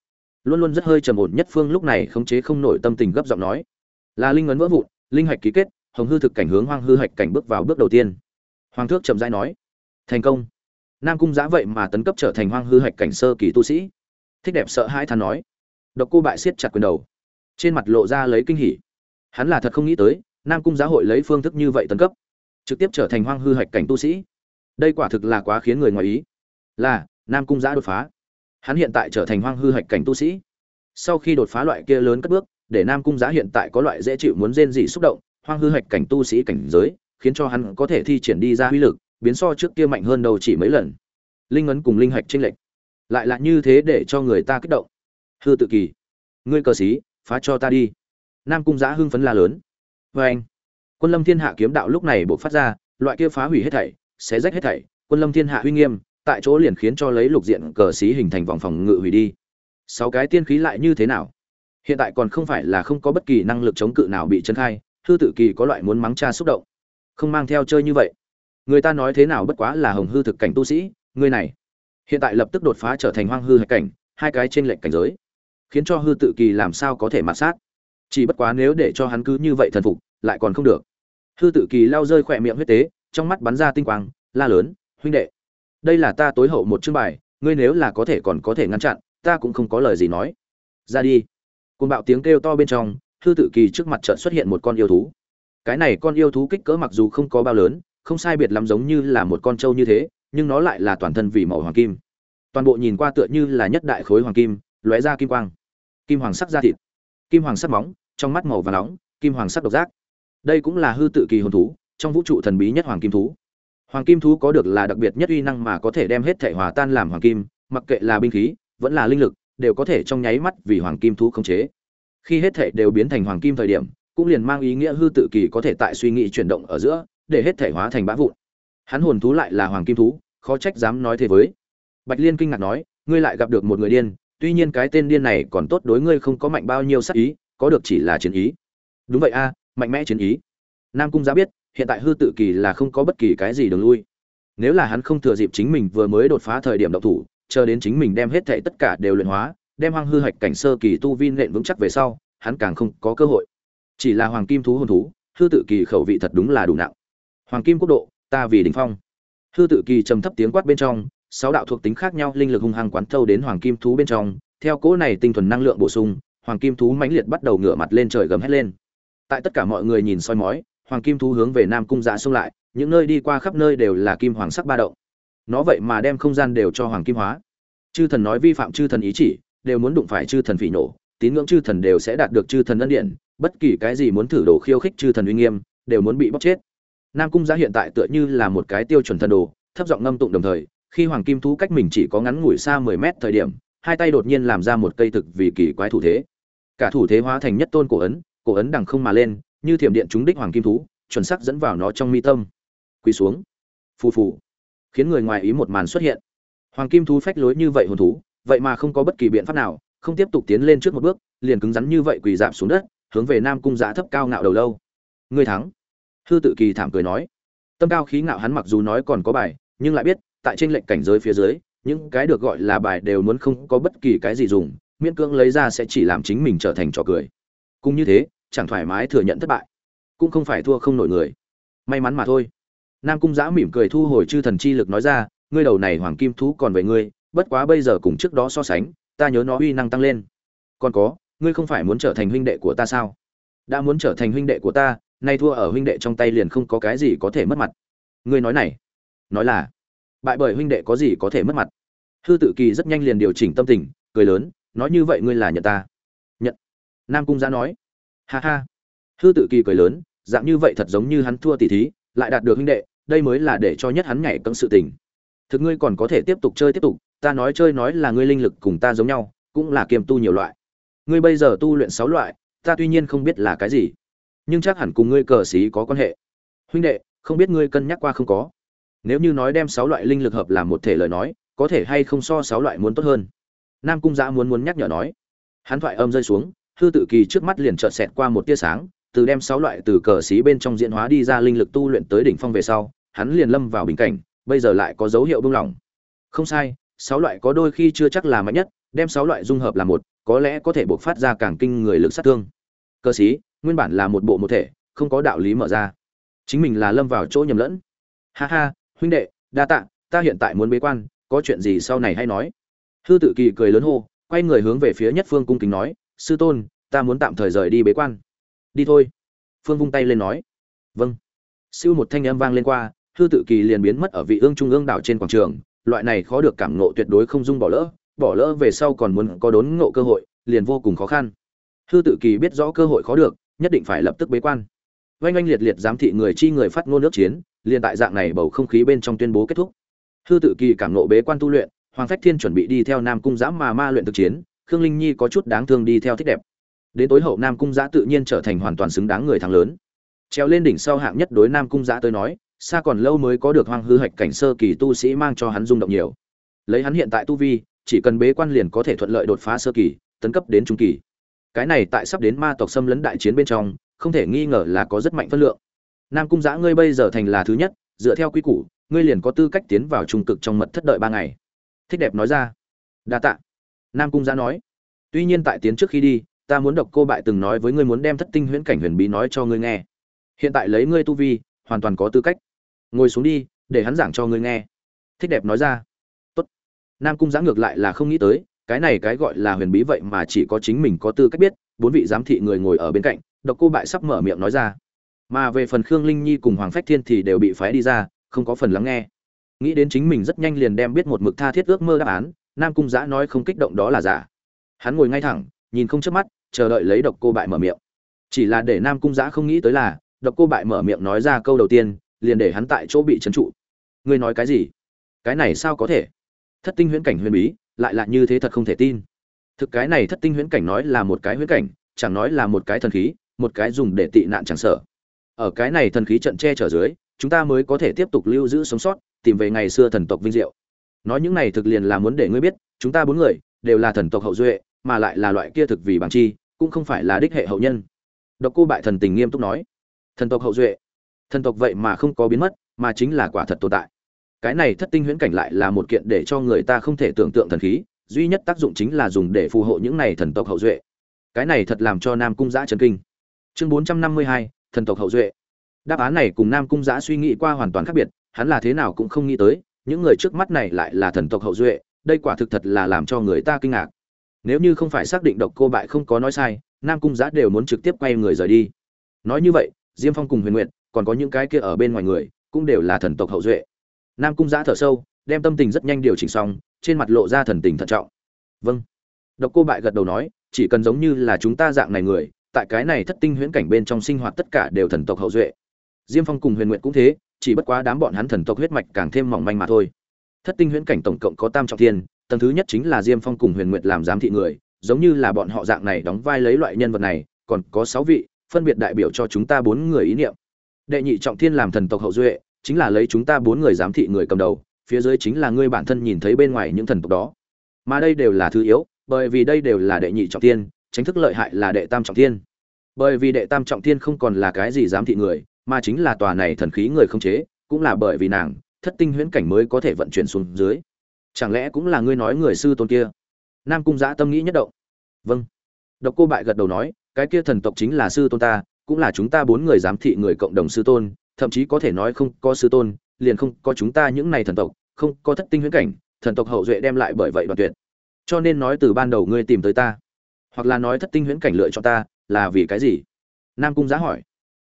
luôn luôn rất hơi trầm ổn nhất phương lúc này khống chế không nổi tâm tình gấp giọng nói. Là linh ấn vỡ vụn, linh hạch ký kết, hồng hư thực cảnh hướng hoang hư hạch cảnh bước vào bước đầu tiên. Hoàng thước trầm rãi nói. Thành công. Nam cung giã vậy mà tấn cấp trở thành hoang hư hạch cảnh sơ kỳ tu sĩ. Thích đẹp sợ hai than nói. Độc cô bại siết chặt quyền đầu trên mặt lộ ra lấy kinh hỉ. Hắn là thật không nghĩ tới, nam cung giáo hội lấy phương thức như vậy tấn cấp, trực tiếp trở thành hoang hư hạch cảnh tu sĩ. Đây quả thực là quá khiến người ngoài ý. Là, nam cung giã đột phá. Hắn hiện tại trở thành hoang hư hạch cảnh tu sĩ. Sau khi đột phá loại kia lớn cất bước, để nam cung giã hiện tại có loại dễ chịu muốn rên dị xúc động, hoang hư hạch cảnh tu sĩ cảnh giới, khiến cho hắn có thể thi triển đi ra uy lực, biến so trước kia mạnh hơn đầu chỉ mấy lần. Linh ấn cùng linh hạch tranh lệch. Lại là như thế để cho người ta kích động. Hư tự kỳ, ngươi cờ sĩ phá cho ta đi. Nam cung giã hưng phấn la lớn. Vê anh. Quân lâm thiên hạ kiếm đạo lúc này buộc phát ra, loại kia phá hủy hết thảy, xé rách hết thảy. Quân lâm thiên hạ uy nghiêm, tại chỗ liền khiến cho lấy lục diện cờ xí hình thành vòng phòng ngự hủy đi. Sáu cái tiên khí lại như thế nào? Hiện tại còn không phải là không có bất kỳ năng lực chống cự nào bị chân khai, hư tự kỳ có loại muốn mắng cha xúc động. Không mang theo chơi như vậy. Người ta nói thế nào bất quá là hồng hư thực cảnh tu sĩ, người này hiện tại lập tức đột phá trở thành hoang hư hạch cảnh, hai cái trên lệnh cảnh giới khiến cho hư tự kỳ làm sao có thể mạt sát. Chỉ bất quá nếu để cho hắn cứ như vậy thần phục, lại còn không được. Hư tự kỳ lao rơi khỏe miệng huyết tế, trong mắt bắn ra tinh quang, la lớn, huynh đệ, đây là ta tối hậu một chương bài, ngươi nếu là có thể còn có thể ngăn chặn, ta cũng không có lời gì nói. Ra đi. Côn bạo tiếng kêu to bên trong, hư tự kỳ trước mặt trận xuất hiện một con yêu thú. Cái này con yêu thú kích cỡ mặc dù không có bao lớn, không sai biệt lắm giống như là một con trâu như thế, nhưng nó lại là toàn thân vì màu hoàng kim. Toàn bộ nhìn qua tựa như là nhất đại khối hoàng kim, lóe ra kim quang kim hoàng sắc da thịt. Kim hoàng sắc móng, trong mắt màu và nóng, kim hoàng sắc độc giác. Đây cũng là hư tự kỳ hồn thú, trong vũ trụ thần bí nhất hoàng kim thú. Hoàng kim thú có được là đặc biệt nhất uy năng mà có thể đem hết thể hòa tan làm hoàng kim, mặc kệ là binh khí, vẫn là linh lực, đều có thể trong nháy mắt vì hoàng kim thú khống chế. Khi hết thể đều biến thành hoàng kim thời điểm, cũng liền mang ý nghĩa hư tự kỳ có thể tại suy nghĩ chuyển động ở giữa, để hết thể hóa thành bã vụn. Hắn hồn thú lại là hoàng kim thú, khó trách dám nói thế với. Bạch liên kinh ngạc nói, ngươi lại gặp được một người điên tuy nhiên cái tên điên này còn tốt đối ngươi không có mạnh bao nhiêu sắc ý, có được chỉ là chiến ý. Đúng vậy a, mạnh mẽ chiến ý. Nam cung giá biết, hiện tại hư tự kỳ là không có bất kỳ cái gì đường lui. Nếu là hắn không thừa dịp chính mình vừa mới đột phá thời điểm độc thủ, chờ đến chính mình đem hết thệ tất cả đều luyện hóa, đem hoang hư hạch cảnh sơ kỳ tu vi nện vững chắc về sau, hắn càng không có cơ hội. Chỉ là hoàng kim thú hồn thú, hư tự kỳ khẩu vị thật đúng là đủ nặng. Hoàng kim quốc độ, ta vì đỉnh phong. Hư tự kỳ trầm thấp tiếng quát bên trong sáu đạo thuộc tính khác nhau linh lực hung hăng quán thâu đến hoàng kim thú bên trong, theo cỗ này tinh thuần năng lượng bổ sung, hoàng kim thú mãnh liệt bắt đầu ngửa mặt lên trời gầm hét lên. Tại tất cả mọi người nhìn soi mói, hoàng kim thú hướng về nam cung dạ xông lại, những nơi đi qua khắp nơi đều là kim hoàng sắc ba động. Nó vậy mà đem không gian đều cho hoàng kim hóa. Chư thần nói vi phạm chư thần ý chỉ, đều muốn đụng phải chư thần phỉ nổ, tín ngưỡng chư thần đều sẽ đạt được chư thần ân điện bất kỳ cái gì muốn thử đồ khiêu khích chư thần uy nghiêm, đều muốn bị bóc chết. Nam cung giá hiện tại tựa như là một cái tiêu chuẩn thần đồ, thấp giọng ngâm tụng đồng thời khi hoàng kim thú cách mình chỉ có ngắn ngủi xa mười mét thời điểm, hai tay đột nhiên làm ra một cây thực vì kỳ quái thủ thế. Cả thủ thế hóa thành nhất tôn cổ ấn cổ ấn đằng không mà lên, như thiểm điện trúng đích hoàng kim thú, chuẩn sắc dẫn vào nó trong mi tâm. Quỳ xuống. Phù phù. Khiến người ngoài ý một màn xuất hiện. Hoàng kim thú phách lối như vậy hồn thú, vậy mà không có bất kỳ biện pháp nào, không tiếp tục tiến lên trước một bước, liền cứng rắn như vậy quỳ dạp xuống đất, hướng về nam cung giá thấp cao ngạo đầu lâu. Ngươi thắng. Hư tự kỳ thảm cười nói. Tâm cao khí ngạo hắn mặc dù nói còn có bài, nhưng lại biết tại trên lệnh cảnh giới phía dưới, những cái được gọi là bài đều muốn không có bất kỳ cái gì dùng, miễn cưỡng lấy ra sẽ chỉ làm chính mình trở thành trò cười. Cũng như thế, chẳng thoải mái thừa nhận thất bại, cũng không phải thua không nổi người. May mắn mà thôi. Nam cung giã mỉm cười thu hồi chư thần chi lực nói ra, ngươi đầu này hoàng kim thú còn về ngươi, bất quá bây giờ cùng trước đó so sánh, ta nhớ nó uy năng tăng lên. Còn có, ngươi không phải muốn trở thành huynh đệ của ta sao? Đã muốn trở thành huynh đệ của ta, nay thua ở huynh đệ trong tay liền không có cái gì có thể mất mặt. Ngươi nói này, nói là bại bởi huynh đệ có gì có thể mất mặt. Hư tự kỳ rất nhanh liền điều chỉnh tâm tình, cười lớn, nói như vậy ngươi là nhận ta. Nhận. Nam cung giã nói. Ha ha. Hư tự kỳ cười lớn, dạng như vậy thật giống như hắn thua tỷ thí, lại đạt được huynh đệ, đây mới là để cho nhất hắn nhảy cấm sự tình. Thực ngươi còn có thể tiếp tục chơi tiếp tục, ta nói chơi nói là ngươi linh lực cùng ta giống nhau, cũng là kiềm tu nhiều loại. Ngươi bây giờ tu luyện sáu loại, ta tuy nhiên không biết là cái gì, nhưng chắc hẳn cùng ngươi cờ xí có quan hệ. Huynh đệ, không biết ngươi cân nhắc qua không có nếu như nói đem sáu loại linh lực hợp làm một thể lời nói, có thể hay không so sáu loại muốn tốt hơn? Nam cung giã muốn muốn nhắc nhở nói. Hắn thoại âm rơi xuống, hư tự kỳ trước mắt liền chợt xẹt qua một tia sáng, từ đem sáu loại từ cờ xí bên trong diễn hóa đi ra linh lực tu luyện tới đỉnh phong về sau, hắn liền lâm vào bình cảnh, bây giờ lại có dấu hiệu buông lỏng. Không sai, sáu loại có đôi khi chưa chắc là mạnh nhất, đem sáu loại dung hợp là một, có lẽ có thể buộc phát ra càng kinh người lực sát thương. Cơ sĩ nguyên bản là một bộ một thể, không có đạo lý mở ra. Chính mình là lâm vào chỗ nhầm lẫn. Ha ha huynh đệ, đa tạ, ta hiện tại muốn bế quan, có chuyện gì sau này hay nói. Hư tự kỳ cười lớn hô, quay người hướng về phía nhất phương cung kính nói, sư tôn, ta muốn tạm thời rời đi bế quan. Đi thôi. Phương vung tay lên nói. Vâng. Siêu một thanh âm vang lên qua, hư tự kỳ liền biến mất ở vị ương trung ương đảo trên quảng trường, loại này khó được cảm ngộ tuyệt đối không dung bỏ lỡ bỏ lỡ về sau còn muốn có đốn ngộ cơ hội, liền vô cùng khó khăn. Hư tự kỳ biết rõ cơ hội khó được, nhất định phải lập tức bế quan oanh oanh liệt liệt giám thị người chi người phát ngôn nước chiến, liền tại dạng này bầu không khí bên trong tuyên bố kết thúc. Hư tự kỳ cảm ngộ bế quan tu luyện, hoàng phách thiên chuẩn bị đi theo nam cung giã mà ma luyện thực chiến, khương linh nhi có chút đáng thương đi theo thích đẹp. Đến tối hậu nam cung giã tự nhiên trở thành hoàn toàn xứng đáng người thắng lớn. Treo lên đỉnh sau hạng nhất đối nam cung giã tới nói, xa còn lâu mới có được hoang hư hạch cảnh sơ kỳ tu sĩ mang cho hắn rung động nhiều. Lấy hắn hiện tại tu vi, chỉ cần bế quan liền có thể thuận lợi đột phá sơ kỳ, tấn cấp đến trung kỳ. Cái này tại sắp đến ma tộc xâm lấn đại chiến bên trong không thể nghi ngờ là có rất mạnh phân lượng. Nam cung giã ngươi bây giờ thành là thứ nhất, dựa theo quy củ, ngươi liền có tư cách tiến vào trung cực trong mật thất đợi ba ngày. Thích đẹp nói ra. Đa tạ. Nam cung giã nói. Tuy nhiên tại tiến trước khi đi, ta muốn độc cô bại từng nói với ngươi muốn đem thất tinh huyễn cảnh huyền bí nói cho ngươi nghe. Hiện tại lấy ngươi tu vi, hoàn toàn có tư cách. Ngồi xuống đi, để hắn giảng cho ngươi nghe. Thích đẹp nói ra. Tốt. Nam cung giã ngược lại là không nghĩ tới, cái này cái gọi là huyền bí vậy mà chỉ có chính mình có tư cách biết, bốn vị giám thị người ngồi ở bên cạnh độc cô bại sắp mở miệng nói ra. Mà về phần khương linh nhi cùng hoàng phách thiên thì đều bị phái đi ra, không có phần lắng nghe. Nghĩ đến chính mình rất nhanh liền đem biết một mực tha thiết ước mơ đáp án, nam cung giã nói không kích động đó là giả. Hắn ngồi ngay thẳng, nhìn không chớp mắt, chờ đợi lấy độc cô bại mở miệng. Chỉ là để nam cung giã không nghĩ tới là, độc cô bại mở miệng nói ra câu đầu tiên, liền để hắn tại chỗ bị trấn trụ. Ngươi nói cái gì? Cái này sao có thể? Thất tinh huyễn cảnh huyền bí, lại là như thế thật không thể tin. Thực cái này thất tinh huyễn cảnh nói là một cái huyễn cảnh, chẳng nói là một cái thần khí một cái dùng để tị nạn chẳng sợ. Ở cái này thần khí trận che chở dưới, chúng ta mới có thể tiếp tục lưu giữ sống sót, tìm về ngày xưa thần tộc vinh diệu. Nói những này thực liền là muốn để ngươi biết, chúng ta bốn người đều là thần tộc hậu duệ, mà lại là loại kia thực vì bằng chi, cũng không phải là đích hệ hậu nhân. Độc cô bại thần tình nghiêm túc nói. Thần tộc hậu duệ. Thần tộc vậy mà không có biến mất, mà chính là quả thật tồn tại. Cái này thất tinh huyễn cảnh lại là một kiện để cho người ta không thể tưởng tượng thần khí, duy nhất tác dụng chính là dùng để phù hộ những này thần tộc hậu duệ. Cái này thật làm cho nam cung giã chấn kinh chương bốn trăm năm mươi hai, thần tộc hậu duệ. Đáp án này cùng nam cung giã suy nghĩ qua hoàn toàn khác biệt, hắn là thế nào cũng không nghĩ tới, những người trước mắt này lại là thần tộc hậu duệ, đây quả thực thật là làm cho người ta kinh ngạc. Nếu như không phải xác định độc cô bại không có nói sai, nam cung giã đều muốn trực tiếp quay người rời đi. Nói như vậy, diêm phong cùng huyền nguyện còn có những cái kia ở bên ngoài người, cũng đều là thần tộc hậu duệ. Nam cung giã thở sâu, đem tâm tình rất nhanh điều chỉnh xong, trên mặt lộ ra thần tình thận trọng. Vâng. Độc cô bại gật đầu nói, chỉ cần giống như là chúng ta dạng này người tại cái này thất tinh huyễn cảnh bên trong sinh hoạt tất cả đều thần tộc hậu duệ. Diêm phong cùng huyền Nguyệt cũng thế, chỉ bất quá đám bọn hắn thần tộc huyết mạch càng thêm mỏng manh mà thôi. Thất tinh huyễn cảnh tổng cộng có tam trọng thiên, tầng thứ nhất chính là diêm phong cùng huyền Nguyệt làm giám thị người, giống như là bọn họ dạng này đóng vai lấy loại nhân vật này, còn có sáu vị, phân biệt đại biểu cho chúng ta bốn người ý niệm. Đệ nhị trọng thiên làm thần tộc hậu duệ, chính là lấy chúng ta bốn người giám thị người cầm đầu, phía dưới chính là ngươi bản thân nhìn thấy bên ngoài những thần tộc đó. Mà đây đều là thứ yếu, bởi vì đây đều là đệ nhị trọng thiên tránh thức lợi hại là đệ tam trọng thiên. Bởi vì đệ tam trọng thiên không còn là cái gì giám thị người, mà chính là tòa này thần khí người không chế, cũng là bởi vì nàng, thất tinh huyễn cảnh mới có thể vận chuyển xuống dưới. Chẳng lẽ cũng là ngươi nói người sư tôn kia? Nam cung giã tâm nghĩ nhất động. Vâng. Độc cô bại gật đầu nói, cái kia thần tộc chính là sư tôn ta, cũng là chúng ta bốn người giám thị người cộng đồng sư tôn, thậm chí có thể nói không có sư tôn, liền không có chúng ta những này thần tộc, không có thất tinh huyễn cảnh, thần tộc hậu duệ đem lại bởi vậy đoạn tuyệt. Cho nên nói từ ban đầu ngươi tìm tới ta hoặc là nói thất tinh huyễn cảnh lựa cho ta, là vì cái gì? Nam cung giá hỏi.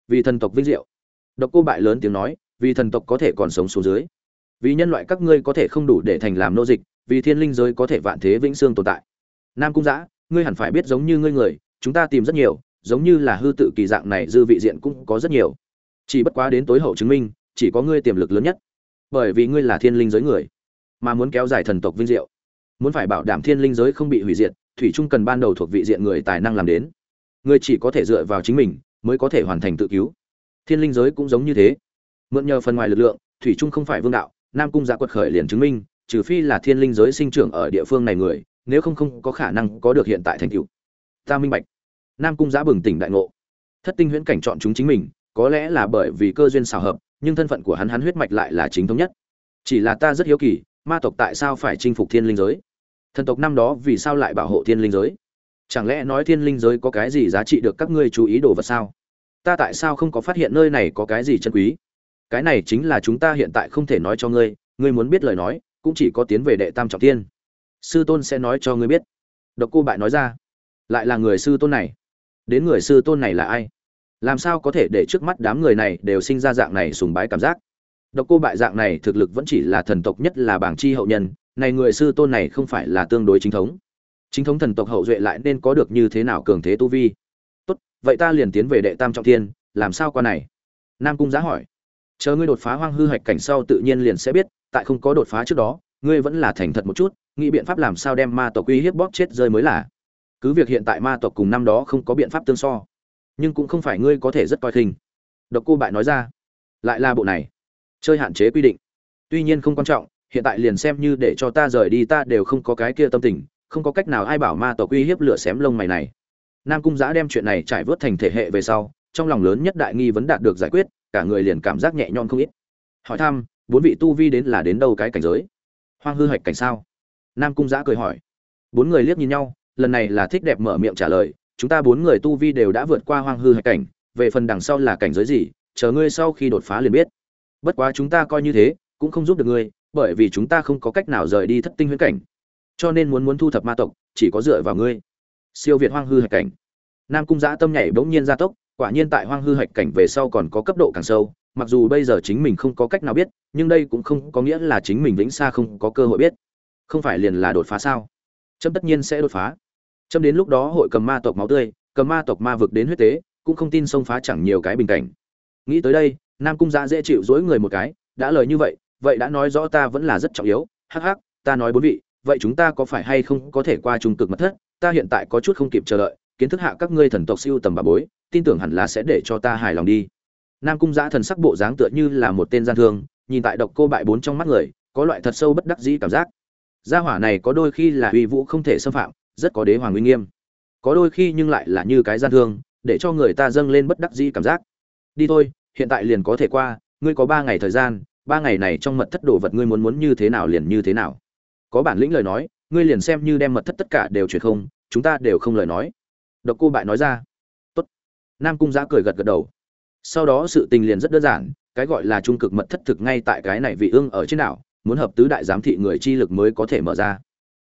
Vì thần tộc vinh diệu. Độc cô bại lớn tiếng nói, vì thần tộc có thể còn sống xuống dưới. Vì nhân loại các ngươi có thể không đủ để thành làm nô dịch, vì thiên linh giới có thể vạn thế vĩnh xương tồn tại. Nam cung giã ngươi hẳn phải biết giống như ngươi người, chúng ta tìm rất nhiều, giống như là hư tự kỳ dạng này dư vị diện cũng có rất nhiều. Chỉ bất quá đến tối hậu chứng minh, chỉ có ngươi tiềm lực lớn nhất. Bởi vì ngươi là thiên linh giới người, mà muốn kéo dài thần tộc vinh diệu. Muốn phải bảo đảm thiên linh giới không bị hủy diệt thủy trung cần ban đầu thuộc vị diện người tài năng làm đến. Người chỉ có thể dựa vào chính mình mới có thể hoàn thành tự cứu. Thiên linh giới cũng giống như thế. Mượn nhờ phần ngoài lực lượng, thủy trung không phải vương đạo, nam cung giả quật khởi liền chứng minh, trừ phi là thiên linh giới sinh trưởng ở địa phương này người, nếu không không có khả năng có được hiện tại thành tựu. Ta minh bạch. Nam cung giã bừng tỉnh đại ngộ. Thất tinh huyễn cảnh chọn chúng chính mình, có lẽ là bởi vì cơ duyên xào hợp, nhưng thân phận của hắn hắn huyết mạch lại là chính thống nhất. Chỉ là ta rất hiếu kỳ, ma tộc tại sao phải chinh phục thiên linh giới? Thần tộc năm đó vì sao lại bảo hộ thiên linh giới? Chẳng lẽ nói thiên linh giới có cái gì giá trị được các ngươi chú ý đồ vật sao? Ta tại sao không có phát hiện nơi này có cái gì chân quý? Cái này chính là chúng ta hiện tại không thể nói cho ngươi ngươi muốn biết lời nói, cũng chỉ có tiến về đệ tam trọng thiên. Sư tôn sẽ nói cho ngươi biết. Độc cô bại nói ra. Lại là người sư tôn này. Đến người sư tôn này là ai? Làm sao có thể để trước mắt đám người này đều sinh ra dạng này sùng bái cảm giác? Độc cô bại dạng này thực lực vẫn chỉ là thần tộc nhất là bảng chi hậu nhân này người sư tôn này không phải là tương đối chính thống. Chính thống thần tộc hậu duệ lại nên có được như thế nào cường thế tu vi? Tốt, vậy ta liền tiến về đệ tam trọng thiên, làm sao qua này? Nam cung giá hỏi. Chờ ngươi đột phá hoang hư hạch cảnh sau tự nhiên liền sẽ biết, tại không có đột phá trước đó, ngươi vẫn là thành thật một chút, nghĩ biện pháp làm sao đem ma tộc uy hiếp bóp chết rơi mới là. Cứ việc hiện tại ma tộc cùng năm đó không có biện pháp tương so, nhưng cũng không phải ngươi có thể rất coi khinh. Độc cô bại nói ra. Lại là bộ này. Chơi hạn chế quy định. Tuy nhiên không quan trọng hiện tại liền xem như để cho ta rời đi, ta đều không có cái kia tâm tình, không có cách nào ai bảo ma tộc uy hiếp lửa xém lông mày này. Nam cung giã đem chuyện này trải vớt thành thể hệ về sau, trong lòng lớn nhất đại nghi vấn đạt được giải quyết, cả người liền cảm giác nhẹ nhõm không ít. Hỏi thăm, bốn vị tu vi đến là đến đâu cái cảnh giới? Hoang hư hạch cảnh sao? Nam cung giã cười hỏi. Bốn người liếc nhìn nhau, lần này là thích đẹp mở miệng trả lời, chúng ta bốn người tu vi đều đã vượt qua hoang hư hạch cảnh, về phần đằng sau là cảnh giới gì, chờ ngươi sau khi đột phá liền biết. Bất quá chúng ta coi như thế, cũng không giúp được ngươi bởi vì chúng ta không có cách nào rời đi thất tinh huyễn cảnh. Cho nên muốn muốn thu thập ma tộc, chỉ có dựa vào ngươi. Siêu việt hoang hư hạch cảnh. Nam cung giã tâm nhảy bỗng nhiên gia tốc, quả nhiên tại hoang hư hạch cảnh về sau còn có cấp độ càng sâu, mặc dù bây giờ chính mình không có cách nào biết, nhưng đây cũng không có nghĩa là chính mình vĩnh xa không có cơ hội biết. Không phải liền là đột phá sao? Trâm tất nhiên sẽ đột phá. Trâm đến lúc đó hội cầm ma tộc máu tươi, cầm ma tộc ma vực đến huyết tế, cũng không tin xông phá chẳng nhiều cái bình cảnh. Nghĩ tới đây, nam cung giã dễ chịu dối người một cái, đã lời như vậy vậy đã nói rõ ta vẫn là rất trọng yếu, hắc hắc, ta nói bốn vị, vậy chúng ta có phải hay không có thể qua trung cực mật thất? Ta hiện tại có chút không kịp chờ đợi, kiến thức hạ các ngươi thần tộc siêu tầm bà bối, tin tưởng hẳn là sẽ để cho ta hài lòng đi. Nam cung giã thần sắc bộ dáng tựa như là một tên gian thương, nhìn tại độc cô bại bốn trong mắt người, có loại thật sâu bất đắc dĩ cảm giác. Gia hỏa này có đôi khi là uy vũ không thể xâm phạm, rất có đế hoàng uy nghiêm. Có đôi khi nhưng lại là như cái gian thương, để cho người ta dâng lên bất đắc dĩ cảm giác. Đi thôi, hiện tại liền có thể qua, ngươi có ba ngày thời gian ba ngày này trong mật thất đồ vật ngươi muốn muốn như thế nào liền như thế nào. Có bản lĩnh lời nói, ngươi liền xem như đem mật thất tất cả đều chuyển không, chúng ta đều không lời nói. Độc cô bại nói ra. Tốt. Nam cung giã cười gật gật đầu. Sau đó sự tình liền rất đơn giản, cái gọi là trung cực mật thất thực ngay tại cái này vị ương ở trên đảo, muốn hợp tứ đại giám thị người chi lực mới có thể mở ra.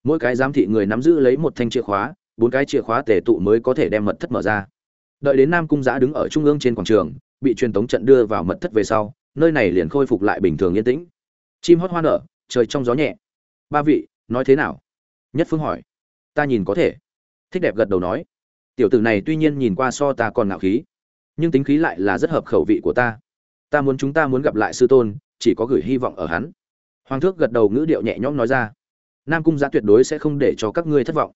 Mỗi cái giám thị người nắm giữ lấy một thanh chìa khóa, bốn cái chìa khóa tể tụ mới có thể đem mật thất mở ra. Đợi đến nam cung giã đứng ở trung ương trên quảng trường, bị truyền tống trận đưa vào mật thất về sau nơi này liền khôi phục lại bình thường yên tĩnh. Chim hót hoa nở, trời trong gió nhẹ. Ba vị, nói thế nào? Nhất phương hỏi. Ta nhìn có thể. Thích đẹp gật đầu nói. Tiểu tử này tuy nhiên nhìn qua so ta còn ngạo khí, nhưng tính khí lại là rất hợp khẩu vị của ta. Ta muốn chúng ta muốn gặp lại sư tôn, chỉ có gửi hy vọng ở hắn. Hoàng thước gật đầu ngữ điệu nhẹ nhõm nói ra. Nam cung giã tuyệt đối sẽ không để cho các ngươi thất vọng.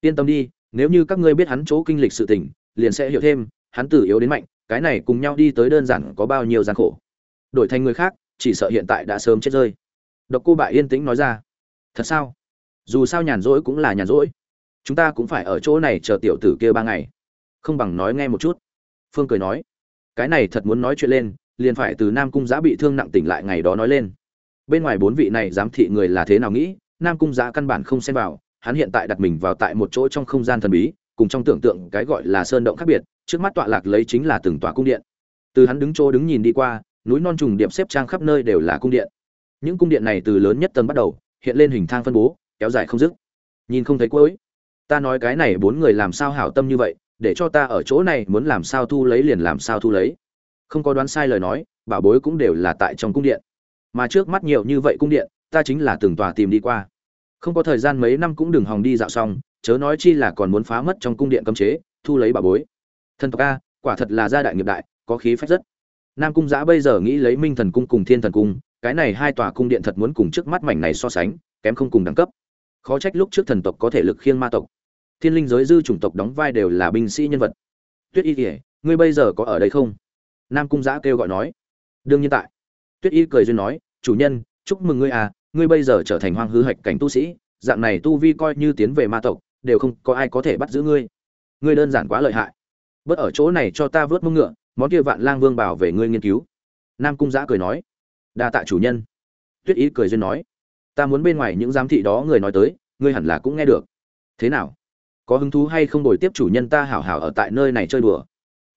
Yên tâm đi, nếu như các ngươi biết hắn chỗ kinh lịch sự tình, liền sẽ hiểu thêm, hắn từ yếu đến mạnh, cái này cùng nhau đi tới đơn giản có bao nhiêu gian khổ đổi thành người khác, chỉ sợ hiện tại đã sớm chết rơi. Độc cô bại yên tĩnh nói ra. Thật sao? Dù sao nhàn rỗi cũng là nhàn rỗi. Chúng ta cũng phải ở chỗ này chờ tiểu tử kia ba ngày. Không bằng nói nghe một chút. Phương cười nói. Cái này thật muốn nói chuyện lên, liền phải từ nam cung giã bị thương nặng tỉnh lại ngày đó nói lên. Bên ngoài bốn vị này giám thị người là thế nào nghĩ, nam cung giã căn bản không xem vào, hắn hiện tại đặt mình vào tại một chỗ trong không gian thần bí, cùng trong tưởng tượng cái gọi là sơn động khác biệt, trước mắt tọa lạc lấy chính là từng tòa cung điện. Từ hắn đứng chỗ đứng nhìn đi qua núi non trùng điệp xếp trang khắp nơi đều là cung điện. Những cung điện này từ lớn nhất tầng bắt đầu, hiện lên hình thang phân bố, kéo dài không dứt. Nhìn không thấy cuối. Ta nói cái này bốn người làm sao hảo tâm như vậy, để cho ta ở chỗ này muốn làm sao thu lấy liền làm sao thu lấy. Không có đoán sai lời nói, bảo bối cũng đều là tại trong cung điện. Mà trước mắt nhiều như vậy cung điện, ta chính là từng tòa tìm đi qua. Không có thời gian mấy năm cũng đừng hòng đi dạo xong, chớ nói chi là còn muốn phá mất trong cung điện cấm chế, thu lấy bảo bối. Thần tộc a, quả thật là gia đại nghiệp đại, có khí phách rất nam cung giã bây giờ nghĩ lấy minh thần cung cùng thiên thần cung, cái này hai tòa cung điện thật muốn cùng trước mắt mảnh này so sánh, kém không cùng đẳng cấp. Khó trách lúc trước thần tộc có thể lực khiêng ma tộc. Thiên linh giới dư chủng tộc đóng vai đều là binh sĩ nhân vật. Tuyết y kể ngươi bây giờ có ở đây không? Nam cung giã kêu gọi nói. Đương nhiên tại. Tuyết y cười duyên nói, chủ nhân, chúc mừng ngươi à ngươi bây giờ trở thành hoang hư hạch cảnh tu sĩ, dạng này tu vi coi như tiến về ma tộc, đều không có ai có thể bắt giữ ngươi. Ngươi đơn giản quá lợi hại. Bớt ở chỗ này cho ta vớt mông ngựa món kia vạn lang vương bảo về ngươi nghiên cứu. Nam cung giã cười nói, đa tạ chủ nhân. Tuyết ý cười duyên nói, ta muốn bên ngoài những giám thị đó người nói tới, ngươi hẳn là cũng nghe được. Thế nào? Có hứng thú hay không đổi tiếp chủ nhân ta hảo hảo ở tại nơi này chơi đùa?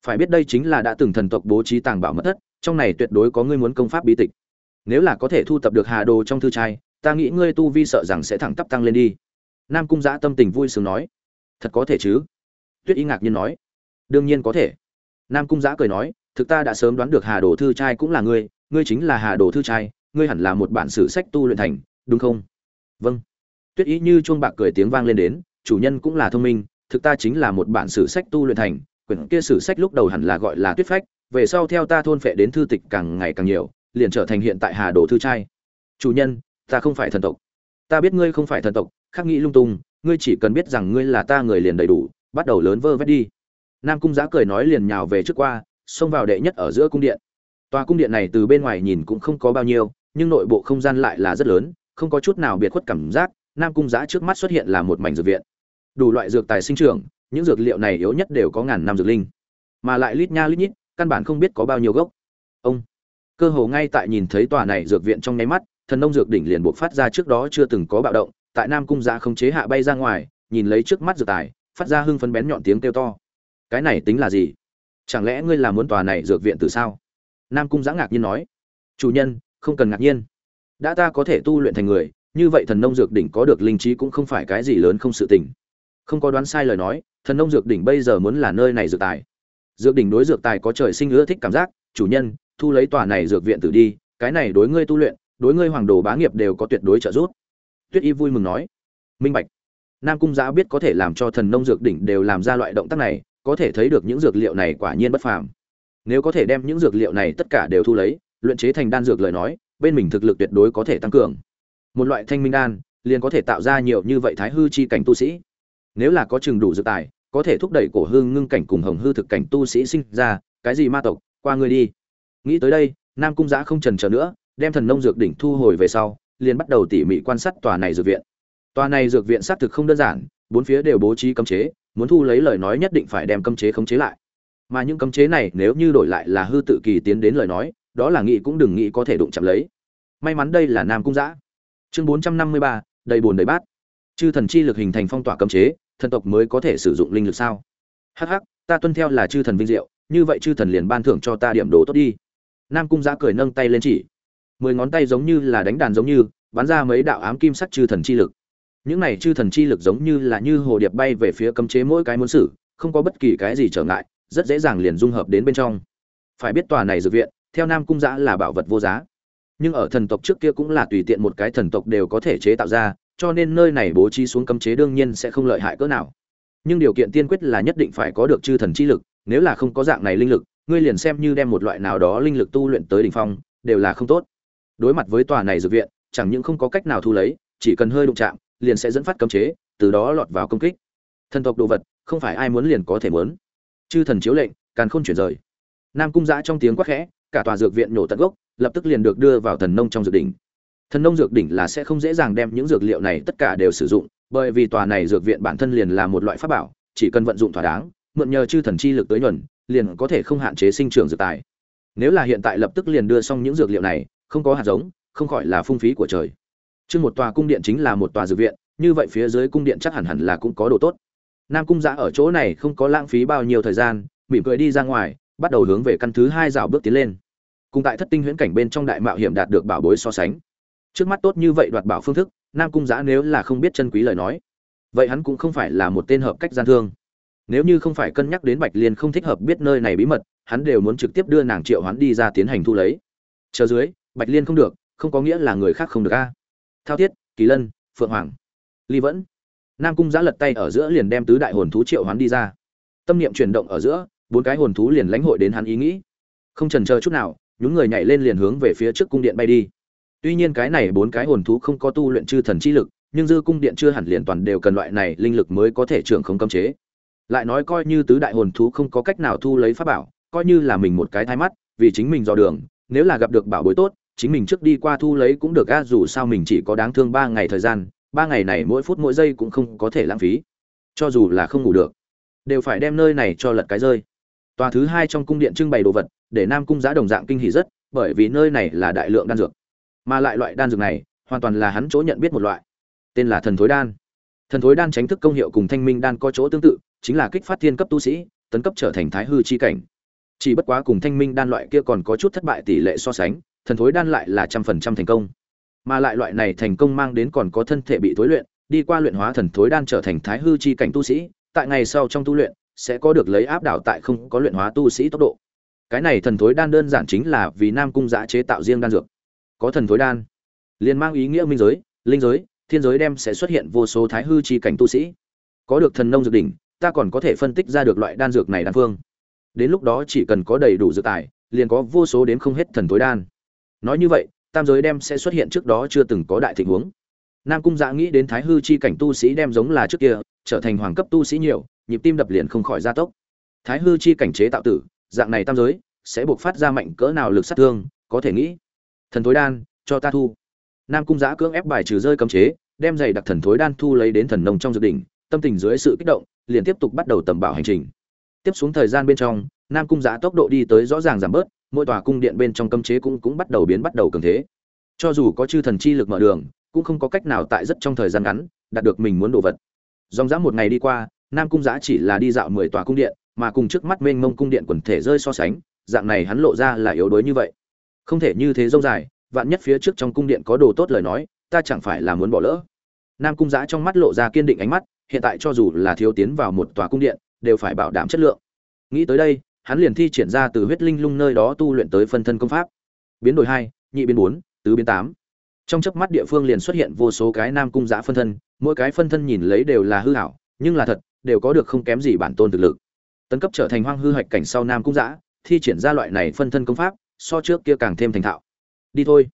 Phải biết đây chính là đã từng thần tộc bố trí tàng bảo mất thất, trong này tuyệt đối có ngươi muốn công pháp bí tịch. Nếu là có thể thu tập được hà đồ trong thư trai, ta nghĩ ngươi tu vi sợ rằng sẽ thẳng tắp tăng lên đi. Nam cung giã tâm tình vui sướng nói, thật có thể chứ? Tuyết y ngạc nhiên nói, đương nhiên có thể nam cung giã cười nói, thực ta đã sớm đoán được hà đồ thư trai cũng là ngươi ngươi chính là hà đồ thư trai, ngươi hẳn là một bản sử sách tu luyện thành, đúng không? Vâng. Tuyết ý như chuông bạc cười tiếng vang lên đến, chủ nhân cũng là thông minh, thực ta chính là một bản sử sách tu luyện thành, quyển kia sử sách lúc đầu hẳn là gọi là tuyết phách, về sau theo ta thôn phệ đến thư tịch càng ngày càng nhiều, liền trở thành hiện tại hà đồ thư trai. Chủ nhân, ta không phải thần tộc. Ta biết ngươi không phải thần tộc, khắc nghĩ lung tung, ngươi chỉ cần biết rằng ngươi là ta người liền đầy đủ, bắt đầu lớn vơ vét đi nam cung giã cười nói liền nhào về trước qua, xông vào đệ nhất ở giữa cung điện. Tòa cung điện này từ bên ngoài nhìn cũng không có bao nhiêu, nhưng nội bộ không gian lại là rất lớn, không có chút nào biệt khuất cảm giác, nam cung giã trước mắt xuất hiện là một mảnh dược viện. Đủ loại dược tài sinh trưởng, những dược liệu này yếu nhất đều có ngàn năm dược linh. Mà lại lít nha lít nhít, căn bản không biết có bao nhiêu gốc. Ông, cơ hồ ngay tại nhìn thấy tòa này dược viện trong nháy mắt, thần nông dược đỉnh liền buộc phát ra trước đó chưa từng có bạo động, tại nam cung giã không chế hạ bay ra ngoài, nhìn lấy trước mắt dược tài, phát ra hưng phấn bén nhọn tiếng kêu to cái này tính là gì? Chẳng lẽ ngươi là muốn tòa này dược viện từ sao? Nam cung giã ngạc nhiên nói. Chủ nhân, không cần ngạc nhiên. Đã ta có thể tu luyện thành người, như vậy thần nông dược đỉnh có được linh trí cũng không phải cái gì lớn không sự tình. Không có đoán sai lời nói, thần nông dược đỉnh bây giờ muốn là nơi này dược tài. Dược đỉnh đối dược tài có trời sinh ưa thích cảm giác. Chủ nhân, thu lấy tòa này dược viện tử đi, cái này đối ngươi tu luyện, đối ngươi hoàng đồ bá nghiệp đều có tuyệt đối trợ giúp. Tuyết y vui mừng nói. Minh bạch. Nam cung giã biết có thể làm cho thần nông dược đỉnh đều làm ra loại động tác này có thể thấy được những dược liệu này quả nhiên bất phàm. Nếu có thể đem những dược liệu này tất cả đều thu lấy, luyện chế thành đan dược lời nói, bên mình thực lực tuyệt đối có thể tăng cường. Một loại thanh minh đan, liền có thể tạo ra nhiều như vậy thái hư chi cảnh tu sĩ. Nếu là có chừng đủ dược tài, có thể thúc đẩy cổ hư ngưng cảnh cùng hồng hư thực cảnh tu sĩ sinh ra, cái gì ma tộc, qua người đi. Nghĩ tới đây, nam cung giã không chần chờ nữa, đem thần nông dược đỉnh thu hồi về sau, liền bắt đầu tỉ mỉ quan sát tòa này dược viện. Tòa này dược viện xác thực không đơn giản, bốn phía đều bố trí cấm chế muốn thu lấy lời nói nhất định phải đem cấm chế khống chế lại. Mà những cấm chế này nếu như đổi lại là hư tự kỳ tiến đến lời nói, đó là nghĩ cũng đừng nghĩ có thể đụng chạm lấy. May mắn đây là nam cung giã chương bốn trăm năm mươi ba, đầy bồn đầy bát. Chư thần chi lực hình thành phong tỏa cấm chế, thần tộc mới có thể sử dụng linh lực sao? Hh ta tuân theo là chư thần vinh diệu, như vậy chư thần liền ban thưởng cho ta điểm đồ tốt đi. Nam cung giã cười nâng tay lên chỉ. Mười ngón tay giống như là đánh đàn giống như, bắn ra mấy đạo ám kim sắc chư thần chi lực những này chư thần chi lực giống như là như hồ điệp bay về phía cấm chế mỗi cái muốn xử, không có bất kỳ cái gì trở ngại, rất dễ dàng liền dung hợp đến bên trong. Phải biết tòa này dược viện, theo nam cung giã là bảo vật vô giá. Nhưng ở thần tộc trước kia cũng là tùy tiện một cái thần tộc đều có thể chế tạo ra, cho nên nơi này bố trí xuống cấm chế đương nhiên sẽ không lợi hại cỡ nào. Nhưng điều kiện tiên quyết là nhất định phải có được chư thần chi lực, nếu là không có dạng này linh lực, ngươi liền xem như đem một loại nào đó linh lực tu luyện tới đỉnh phong, đều là không tốt. Đối mặt với tòa này dược viện, chẳng những không có cách nào thu lấy, chỉ cần hơi đụng chạm liền sẽ dẫn phát cấm chế, từ đó lọt vào công kích. Thần tộc đồ vật, không phải ai muốn liền có thể muốn. Chư thần chiếu lệnh càng không chuyển rời. Nam cung giã trong tiếng quát khẽ, cả tòa dược viện nổ tận gốc, lập tức liền được đưa vào thần nông trong dược đỉnh. Thần nông dược đỉnh là sẽ không dễ dàng đem những dược liệu này tất cả đều sử dụng, bởi vì tòa này dược viện bản thân liền là một loại pháp bảo, chỉ cần vận dụng thỏa đáng, mượn nhờ chư thần chi lực tới nhuần, liền có thể không hạn chế sinh trưởng dược tài. Nếu là hiện tại lập tức liền đưa xong những dược liệu này, không có hạt giống, không khỏi là phung phí của trời chứ một tòa cung điện chính là một tòa dược viện, như vậy phía dưới cung điện chắc hẳn hẳn là cũng có đồ tốt. Nam cung Dạ ở chỗ này không có lãng phí bao nhiêu thời gian, mỉm cười đi ra ngoài, bắt đầu hướng về căn thứ hai rào bước tiến lên. Cùng tại thất tinh huyễn cảnh bên trong đại mạo hiểm đạt được bảo bối so sánh. Trước mắt tốt như vậy đoạt bảo phương thức, nam cung Dạ nếu là không biết chân quý lời nói, vậy hắn cũng không phải là một tên hợp cách gian thương. Nếu như không phải cân nhắc đến bạch liên không thích hợp biết nơi này bí mật, hắn đều muốn trực tiếp đưa nàng triệu hoán đi ra tiến hành thu lấy. Chờ dưới, bạch liên không được, không có nghĩa là người khác không được a thao thiết, kỳ lân, phượng hoàng, ly vẫn. Nam cung giã lật tay ở giữa liền đem tứ đại hồn thú triệu hoán đi ra. Tâm niệm chuyển động ở giữa, bốn cái hồn thú liền lãnh hội đến hắn ý nghĩ. Không trần chờ chút nào những người nhảy lên liền hướng về phía trước cung điện bay đi. Tuy nhiên cái này bốn cái hồn thú không có tu luyện chư thần chi lực, nhưng dư cung điện chưa hẳn liền toàn đều cần loại này linh lực mới có thể trưởng không cấm chế. Lại nói coi như tứ đại hồn thú không có cách nào thu lấy pháp bảo, coi như là mình một cái thái mắt, vì chính mình dò đường, nếu là gặp được bảo bối tốt chính mình trước đi qua thu lấy cũng được a dù sao mình chỉ có đáng thương ba ngày thời gian, ba ngày này mỗi phút mỗi giây cũng không có thể lãng phí. Cho dù là không ngủ được, đều phải đem nơi này cho lật cái rơi. Tòa thứ hai trong cung điện trưng bày đồ vật, để nam cung giá đồng dạng kinh hỉ rất, bởi vì nơi này là đại lượng đan dược. Mà lại loại đan dược này, hoàn toàn là hắn chỗ nhận biết một loại, tên là thần thối đan. Thần thối đan tránh thức công hiệu cùng thanh minh đan có chỗ tương tự, chính là kích phát thiên cấp tu sĩ, tấn cấp trở thành thái hư chi cảnh. Chỉ bất quá cùng thanh minh đan loại kia còn có chút thất bại tỷ lệ so sánh thần thối đan lại là trăm phần trăm thành công. Mà lại loại này thành công mang đến còn có thân thể bị thối luyện, đi qua luyện hóa thần thối đan trở thành thái hư chi cảnh tu sĩ, tại ngày sau trong tu luyện, sẽ có được lấy áp đảo tại không có luyện hóa tu sĩ tốc độ. Cái này thần thối đan đơn giản chính là vì nam cung giã chế tạo riêng đan dược. Có thần thối đan, liền mang ý nghĩa minh giới, linh giới, thiên giới đem sẽ xuất hiện vô số thái hư chi cảnh tu sĩ. Có được thần nông dược đỉnh, ta còn có thể phân tích ra được loại đan dược này đan phương. Đến lúc đó chỉ cần có đầy đủ dược tài, liền có vô số đến không hết thần thối đan nói như vậy, tam giới đem sẽ xuất hiện trước đó chưa từng có đại tình huống. Nam cung dạ nghĩ đến thái hư chi cảnh tu sĩ đem giống là trước kia, trở thành hoàng cấp tu sĩ nhiều, nhịp tim đập liền không khỏi gia tốc. Thái hư chi cảnh chế tạo tử, dạng này tam giới, sẽ buộc phát ra mạnh cỡ nào lực sát thương, có thể nghĩ. Thần thối đan, cho ta thu. Nam cung giã cưỡng ép bài trừ rơi cấm chế, đem giày đặc thần thối đan thu lấy đến thần nông trong dự đỉnh tâm tình dưới sự kích động, liền tiếp tục bắt đầu tầm bảo hành trình. Tiếp xuống thời gian bên trong, nam cung giã tốc độ đi tới rõ ràng giảm bớt mỗi tòa cung điện bên trong cấm chế cũng cũng bắt đầu biến bắt đầu cường thế. Cho dù có chư thần chi lực mở đường, cũng không có cách nào tại rất trong thời gian ngắn đạt được mình muốn đồ vật. Dòng dã một ngày đi qua, nam cung Giá chỉ là đi dạo mười tòa cung điện, mà cùng trước mắt mênh mông cung điện quần thể rơi so sánh, dạng này hắn lộ ra là yếu đuối như vậy. Không thể như thế rông dài, vạn nhất phía trước trong cung điện có đồ tốt lời nói, ta chẳng phải là muốn bỏ lỡ. Nam cung Giá trong mắt lộ ra kiên định ánh mắt, hiện tại cho dù là thiếu tiến vào một tòa cung điện, đều phải bảo đảm chất lượng. Nghĩ tới đây hắn liền thi triển ra từ huyết linh lung nơi đó tu luyện tới phân thân công pháp. Biến đổi hai, nhị biến bốn, tứ biến tám. Trong chớp mắt địa phương liền xuất hiện vô số cái nam cung giã phân thân, mỗi cái phân thân nhìn lấy đều là hư hảo nhưng là thật, đều có được không kém gì bản tôn thực lực. Tấn cấp trở thành hoang hư hạch cảnh sau nam cung giã thi triển ra loại này phân thân công pháp, so trước kia càng thêm thành thạo. Đi thôi.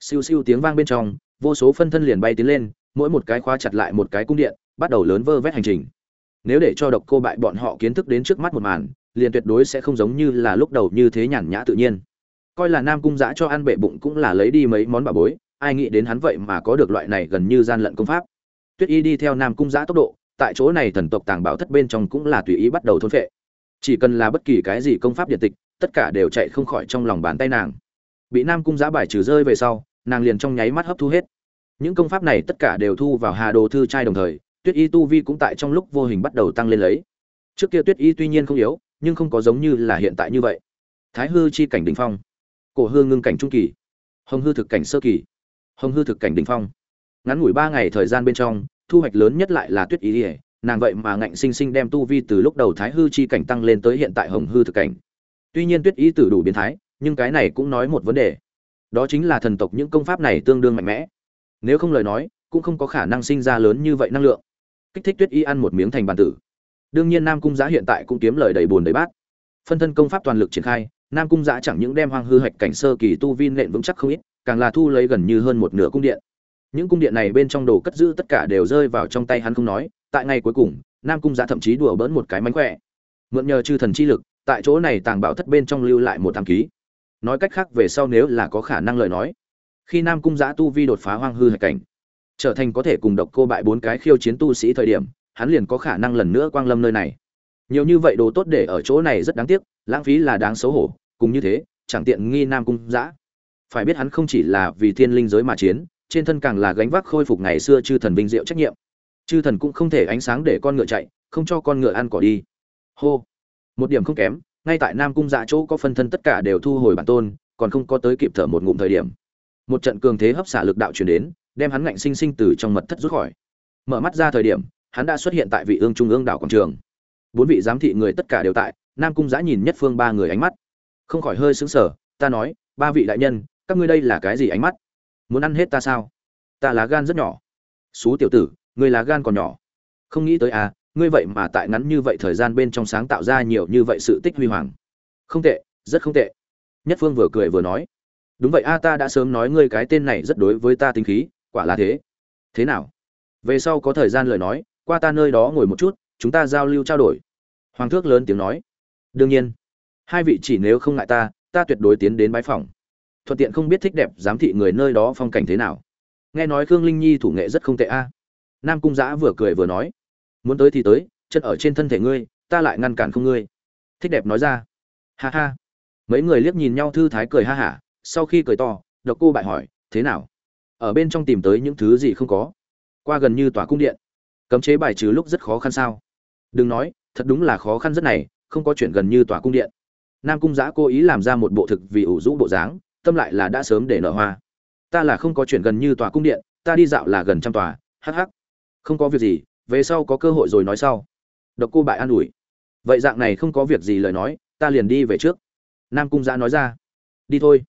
Siêu siêu tiếng vang bên trong, vô số phân thân liền bay tiến lên, mỗi một cái khóa chặt lại một cái cung điện, bắt đầu lớn vơ vét hành trình. Nếu để cho độc cô bại bọn họ kiến thức đến trước mắt một màn liền tuyệt đối sẽ không giống như là lúc đầu như thế nhàn nhã tự nhiên. Coi là nam cung giã cho ăn bệ bụng cũng là lấy đi mấy món bà bối, ai nghĩ đến hắn vậy mà có được loại này gần như gian lận công pháp. Tuyết y đi theo nam cung giã tốc độ, tại chỗ này thần tộc tàng bảo thất bên trong cũng là tùy ý bắt đầu thôn phệ. Chỉ cần là bất kỳ cái gì công pháp điện tịch, tất cả đều chạy không khỏi trong lòng bàn tay nàng. Bị nam cung giã bài trừ rơi về sau, nàng liền trong nháy mắt hấp thu hết. Những công pháp này tất cả đều thu vào hà đồ thư trai đồng thời, tuyết y tu vi cũng tại trong lúc vô hình bắt đầu tăng lên lấy. Trước kia tuyết y tuy nhiên không yếu nhưng không có giống như là hiện tại như vậy. Thái hư chi cảnh đỉnh phong. Cổ hư ngưng cảnh trung kỳ. Hồng hư thực cảnh sơ kỳ. Hồng hư thực cảnh đỉnh phong. Ngắn ngủi ba ngày thời gian bên trong, thu hoạch lớn nhất lại là tuyết ý ỉa. Nàng vậy mà ngạnh sinh sinh đem tu vi từ lúc đầu thái hư chi cảnh tăng lên tới hiện tại hồng hư thực cảnh. Tuy nhiên tuyết ý tử đủ biến thái, nhưng cái này cũng nói một vấn đề. Đó chính là thần tộc những công pháp này tương đương mạnh mẽ. Nếu không lời nói, cũng không có khả năng sinh ra lớn như vậy năng lượng. Kích thích tuyết y ăn một miếng thành bàn tử đương nhiên nam cung giã hiện tại cũng kiếm lời đầy bùn đầy bát. Phân thân công pháp toàn lực triển khai, nam cung giã chẳng những đem hoang hư hạch cảnh sơ kỳ tu vi nện vững chắc không ít, càng là thu lấy gần như hơn một nửa cung điện. Những cung điện này bên trong đồ cất giữ tất cả đều rơi vào trong tay hắn không nói, tại ngày cuối cùng, nam cung giã thậm chí đùa bỡn một cái mánh khỏe. Mượn nhờ chư thần chi lực, tại chỗ này tàng bảo thất bên trong lưu lại một thằng ký. Nói cách khác về sau nếu là có khả năng lời nói, khi nam cung giã tu vi đột phá hoang hư hạch cảnh, trở thành có thể cùng độc cô bại bốn cái khiêu chiến tu sĩ thời điểm hắn liền có khả năng lần nữa quang lâm nơi này. Nhiều như vậy đồ tốt để ở chỗ này rất đáng tiếc, lãng phí là đáng xấu hổ, cùng như thế, chẳng tiện nghi nam cung giã phải biết hắn không chỉ là vì thiên linh giới mà chiến, trên thân càng là gánh vác khôi phục ngày xưa chư thần vinh diệu trách nhiệm. Chư thần cũng không thể ánh sáng để con ngựa chạy, không cho con ngựa ăn cỏ đi. Hô. Một điểm không kém, ngay tại nam cung dạ chỗ có phân thân tất cả đều thu hồi bản tôn, còn không có tới kịp thở một ngụm thời điểm. Một trận cường thế hấp xả lực đạo truyền đến, đem hắn ngạnh sinh sinh từ trong mật thất rút khỏi. Mở mắt ra thời điểm hắn đã xuất hiện tại vị ương trung ương đảo quảng trường. Bốn vị giám thị người tất cả đều tại, nam cung giã nhìn nhất phương ba người ánh mắt. Không khỏi hơi sững sờ, ta nói, ba vị đại nhân, các ngươi đây là cái gì ánh mắt? Muốn ăn hết ta sao? Ta lá gan rất nhỏ. Xú tiểu tử, ngươi lá gan còn nhỏ. Không nghĩ tới à ngươi vậy mà tại ngắn như vậy thời gian bên trong sáng tạo ra nhiều như vậy sự tích huy hoàng. Không tệ, rất không tệ. Nhất phương vừa cười vừa nói. Đúng vậy a, ta đã sớm nói ngươi cái tên này rất đối với ta tính khí, quả là thế. Thế nào? Về sau có thời gian lời nói qua ta nơi đó ngồi một chút, chúng ta giao lưu trao đổi. Hoàng thước lớn tiếng nói. Đương nhiên. Hai vị chỉ nếu không ngại ta ta tuyệt đối tiến đến bái phòng. Thuận tiện không biết thích đẹp giám thị người nơi đó phong cảnh thế nào. Nghe nói khương linh nhi thủ nghệ rất không tệ a. Nam cung giã vừa cười vừa nói. Muốn tới thì tới, chân ở trên thân thể ngươi, ta lại ngăn cản không ngươi. Thích đẹp nói ra. Ha ha. Mấy người liếc nhìn nhau thư thái cười ha hả, sau khi cười to, độc cô bại hỏi, thế nào? Ở bên trong tìm tới những thứ gì không có? Qua gần như tòa cung điện cấm chế bài trừ lúc rất khó khăn sao? Đừng nói, thật đúng là khó khăn rất này, không có chuyện gần như tòa cung điện. Nam cung giã cố ý làm ra một bộ thực vì ủ rũ bộ dáng, tâm lại là đã sớm để nở hoa. Ta là không có chuyện gần như tòa cung điện, ta đi dạo là gần trăm tòa hh không có việc gì, về sau có cơ hội rồi nói sau. Độc cô bại an ủi. Vậy dạng này không có việc gì lời nói, ta liền đi về trước. Nam cung giã nói ra. Đi thôi.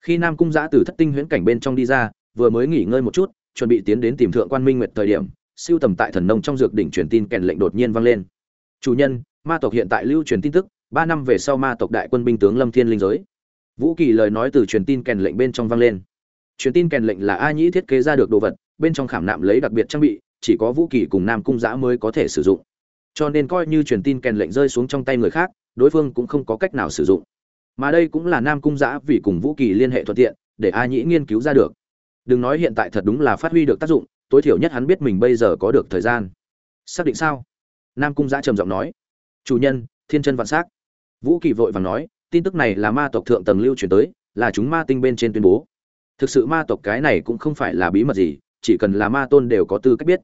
Khi nam cung giã từ thất tinh huyễn cảnh bên trong đi ra, vừa mới nghỉ ngơi một chút, chuẩn bị tiến đến tìm thượng quan minh nguyệt thời điểm siêu tầm tại thần nông trong dược đỉnh truyền tin kèn lệnh đột nhiên vang lên. Chủ nhân, ma tộc hiện tại lưu truyền tin tức, ba năm về sau ma tộc đại quân binh tướng lâm thiên linh giới. Vũ kỳ lời nói từ truyền tin kèn lệnh bên trong vang lên. Truyền tin kèn lệnh là a nhĩ thiết kế ra được đồ vật, bên trong khảm nạm lấy đặc biệt trang bị, chỉ có vũ kỳ cùng nam cung giã mới có thể sử dụng. Cho nên coi như truyền tin kèn lệnh rơi xuống trong tay người khác, đối phương cũng không có cách nào sử dụng. Mà đây cũng là nam cung giã vì cùng vũ kỳ liên hệ thuận tiện, để a nhĩ nghiên cứu ra được. Đừng nói hiện tại thật đúng là phát huy được tác dụng tối thiểu nhất hắn biết mình bây giờ có được thời gian. Xác định sao? Nam cung giã trầm giọng nói. Chủ nhân, thiên chân vạn s á c vũ kỳ vội vàng nói, tin tức này là ma tộc thượng tầng lưu truyền tới, là chúng ma tinh bên trên tuyên bố. Thực sự ma tộc cái này cũng không phải là bí mật gì, chỉ cần là ma tôn đều có tư cách biết.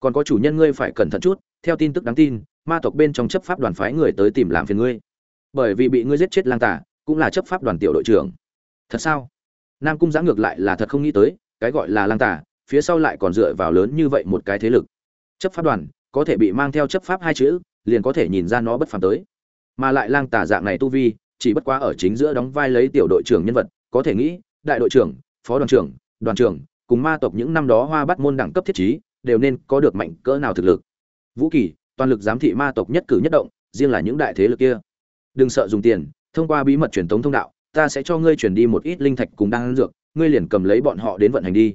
Còn có chủ nhân ngươi phải cẩn thận chút, theo tin tức đáng tin, ma tộc bên trong chấp pháp đoàn phái người tới tìm làm phiền ngươi. Bởi vì bị ngươi giết chết lang tả cũng là chấp pháp đoàn tiểu đội trưởng. Thật sao? Nam cung giã ngược lại là thật không nghĩ tới, cái gọi là lang tả phía sau lại còn dựa vào lớn như vậy một cái thế lực. Chấp pháp đoàn, có thể bị mang theo chấp pháp hai chữ, liền có thể nhìn ra nó bất phàm tới. Mà lại lang tả dạng này tu vi, chỉ bất quá ở chính giữa đóng vai lấy tiểu đội trưởng nhân vật, có thể nghĩ, đại đội trưởng, phó đoàn trưởng đoàn trưởng, cùng ma tộc những năm đó hoa bắt môn đẳng cấp thiết trí, đều nên có được mạnh cỡ nào thực lực. Vũ kỳ, toàn lực giám thị ma tộc nhất cử nhất động, riêng là những đại thế lực kia. Đừng sợ dùng tiền, thông qua bí mật truyền tống thông đạo, ta sẽ cho ngươi chuyển đi một ít linh thạch cùng đan dược, ngươi liền cầm lấy bọn họ đến vận hành đi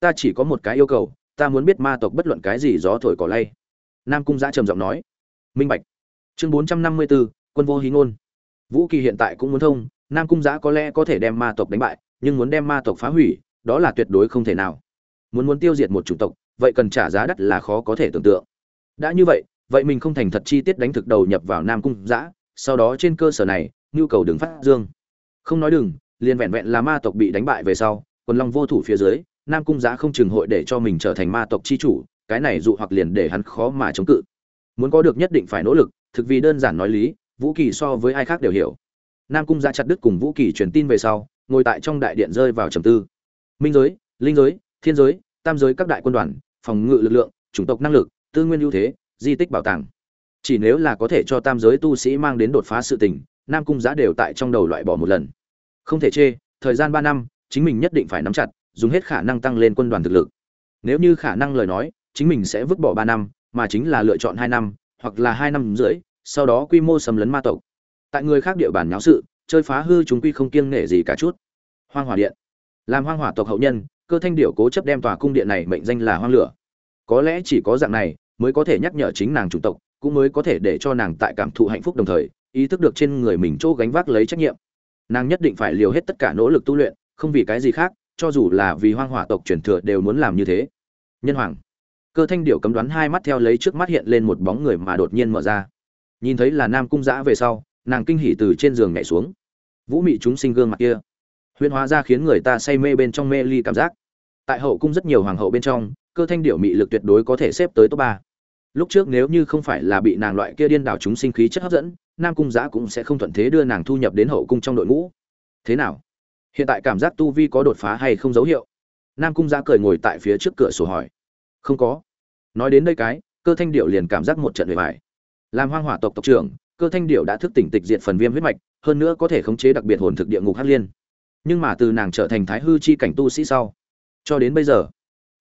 ta chỉ có một cái yêu cầu, ta muốn biết ma tộc bất luận cái gì gió thổi cỏ lay. Nam cung giã trầm giọng nói. Minh bạch. Chương bốn trăm năm mươi bốn, quân vô hí ngôn. Vũ kỳ hiện tại cũng muốn thông, nam cung giã có lẽ có thể đem ma tộc đánh bại, nhưng muốn đem ma tộc phá hủy, đó là tuyệt đối không thể nào. Muốn muốn tiêu diệt một chủng tộc, vậy cần trả giá đắt là khó có thể tưởng tượng. Đã như vậy vậy mình không thành thật chi tiết đánh thực đầu nhập vào nam cung giã sau đó trên cơ sở này, nhu cầu đường phát dương. Không nói đừng, liền vẹn vẹn là ma tộc bị đánh bại về sau, quần long vô thủ phía dưới nam cung giá không chừng hội để cho mình trở thành ma tộc chi chủ, cái này dụ hoặc liền để hắn khó mà chống cự. Muốn có được nhất định phải nỗ lực, thực vì đơn giản nói lý, vũ kỳ so với ai khác đều hiểu. Nam cung giá chặt đứt cùng vũ kỳ truyền tin về sau, ngồi tại trong đại điện rơi vào trầm tư. Minh giới, linh giới, thiên giới, tam giới các đại quân đoàn, phòng ngự lực lượng, chủng tộc năng lực, tư nguyên ưu thế, di tích bảo tàng. Chỉ nếu là có thể cho tam giới tu sĩ mang đến đột phá sự tình, nam cung giá đều tại trong đầu loại bỏ một lần. Không thể chê, thời gian ba năm, chính mình nhất định phải nắm chặt dùng hết khả năng tăng lên quân đoàn thực lực. Nếu như khả năng lời nói, chính mình sẽ vứt bỏ ba năm, mà chính là lựa chọn hai năm, hoặc là hai năm rưỡi, sau đó quy mô xâm lấn ma tộc. Tại người khác địa bàn náo sự, chơi phá hư chúng quy không kiêng nể gì cả chút. Hoang hỏa điện. Làm hoang hỏa tộc hậu nhân, cơ thanh điểu cố chấp đem tòa cung điện này mệnh danh là hoang lửa. Có lẽ chỉ có dạng này, mới có thể nhắc nhở chính nàng chủng tộc, cũng mới có thể để cho nàng tại cảm thụ hạnh phúc đồng thời, ý thức được trên người mình chỗ gánh vác lấy trách nhiệm. Nàng nhất định phải liều hết tất cả nỗ lực tu luyện, không vì cái gì khác cho dù là vì hoang hỏa tộc truyền thừa đều muốn làm như thế. Nhân hoàng. Cơ thanh điệu cấm đoán hai mắt theo lấy trước mắt hiện lên một bóng người mà đột nhiên mở ra. Nhìn thấy là nam cung giã về sau, nàng kinh hỉ từ trên giường nhảy xuống. Vũ mị chúng sinh gương mặt kia. Huyễn hóa ra khiến người ta say mê bên trong mê ly cảm giác. Tại hậu cung rất nhiều hoàng hậu bên trong, cơ thanh điệu mị lực tuyệt đối có thể xếp tới top ba. Lúc trước nếu như không phải là bị nàng loại kia điên đảo chúng sinh khí chất hấp dẫn, nam cung giã cũng sẽ không thuận thế đưa nàng thu nhập đến hậu cung trong đội ngũ. Thế nào? Hiện tại cảm giác tu vi có đột phá hay không dấu hiệu? Nam cung giã cười ngồi tại phía trước cửa sổ hỏi. Không có. Nói đến đây cái, cơ thanh điệu liền cảm giác một trận bề bài làm hoang hỏa tộc tộc trưởng, cơ thanh điệu đã thức tỉnh tịch diệt phần viêm huyết mạch, hơn nữa có thể khống chế đặc biệt hồn thực địa ngục hát liên. Nhưng mà từ nàng trở thành thái hư chi cảnh tu sĩ sau, cho đến bây giờ,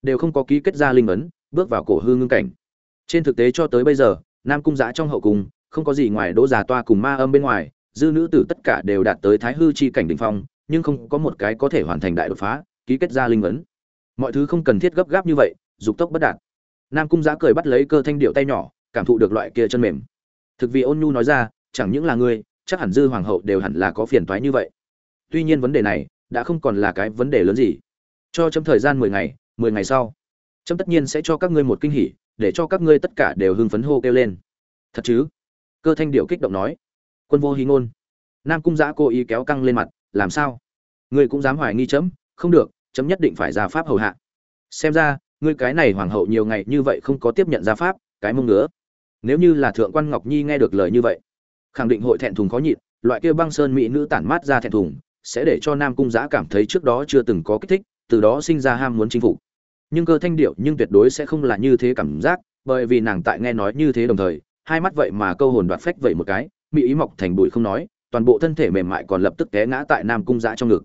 đều không có ký kết ra linh ấn, bước vào cổ hư ngưng cảnh. Trên thực tế cho tới bây giờ, nam cung giã trong hậu cung, không có gì ngoài đỗ già toa cùng ma âm bên ngoài, dư nữ tử tất cả đều đạt tới thái hư chi cảnh đỉnh phong nhưng không có một cái có thể hoàn thành đại đột phá, ký kết ra linh ấn. Mọi thứ không cần thiết gấp gáp như vậy, dục tốc bất đạt. Nam cung giã cười bắt lấy cơ thanh điệu tay nhỏ, cảm thụ được loại kia chân mềm. Thực vì ôn nhu nói ra, chẳng những là ngươi, chắc hẳn dư hoàng hậu đều hẳn là có phiền toái như vậy. Tuy nhiên vấn đề này, đã không còn là cái vấn đề lớn gì. Cho chấm thời gian mười ngày mười ngày sau, chấm tất nhiên sẽ cho các ngươi một kinh hỉ, để cho các ngươi tất cả đều hưng phấn hô kêu lên. Thật chứ? Cơ thanh điệu kích động nói. Quân vô hí ngôn. Nam cung giã cố ý kéo căng lên mặt làm sao? Ngươi cũng dám hoài nghi chấm? Không được, chấm nhất định phải ra pháp hầu hạ. Xem ra, ngươi cái này hoàng hậu nhiều ngày như vậy không có tiếp nhận ra pháp, cái mông ngứa. Nếu như là thượng quan ngọc nhi nghe được lời như vậy, khẳng định hội thẹn thùng khó nhịn, loại kia băng sơn mỹ nữ tản mát ra thẹn thùng, sẽ để cho nam cung giã cảm thấy trước đó chưa từng có kích thích, từ đó sinh ra ham muốn chinh phục. Nhưng cơ thanh điệu nhưng tuyệt đối sẽ không là như thế cảm giác, bởi vì nàng tại nghe nói như thế đồng thời, hai mắt vậy mà câu hồn đoạt phách vậy một cái, mỹ ý mọc thành bụi không nói toàn bộ thân thể mềm mại còn lập tức té ngã tại nam cung giã trong ngực.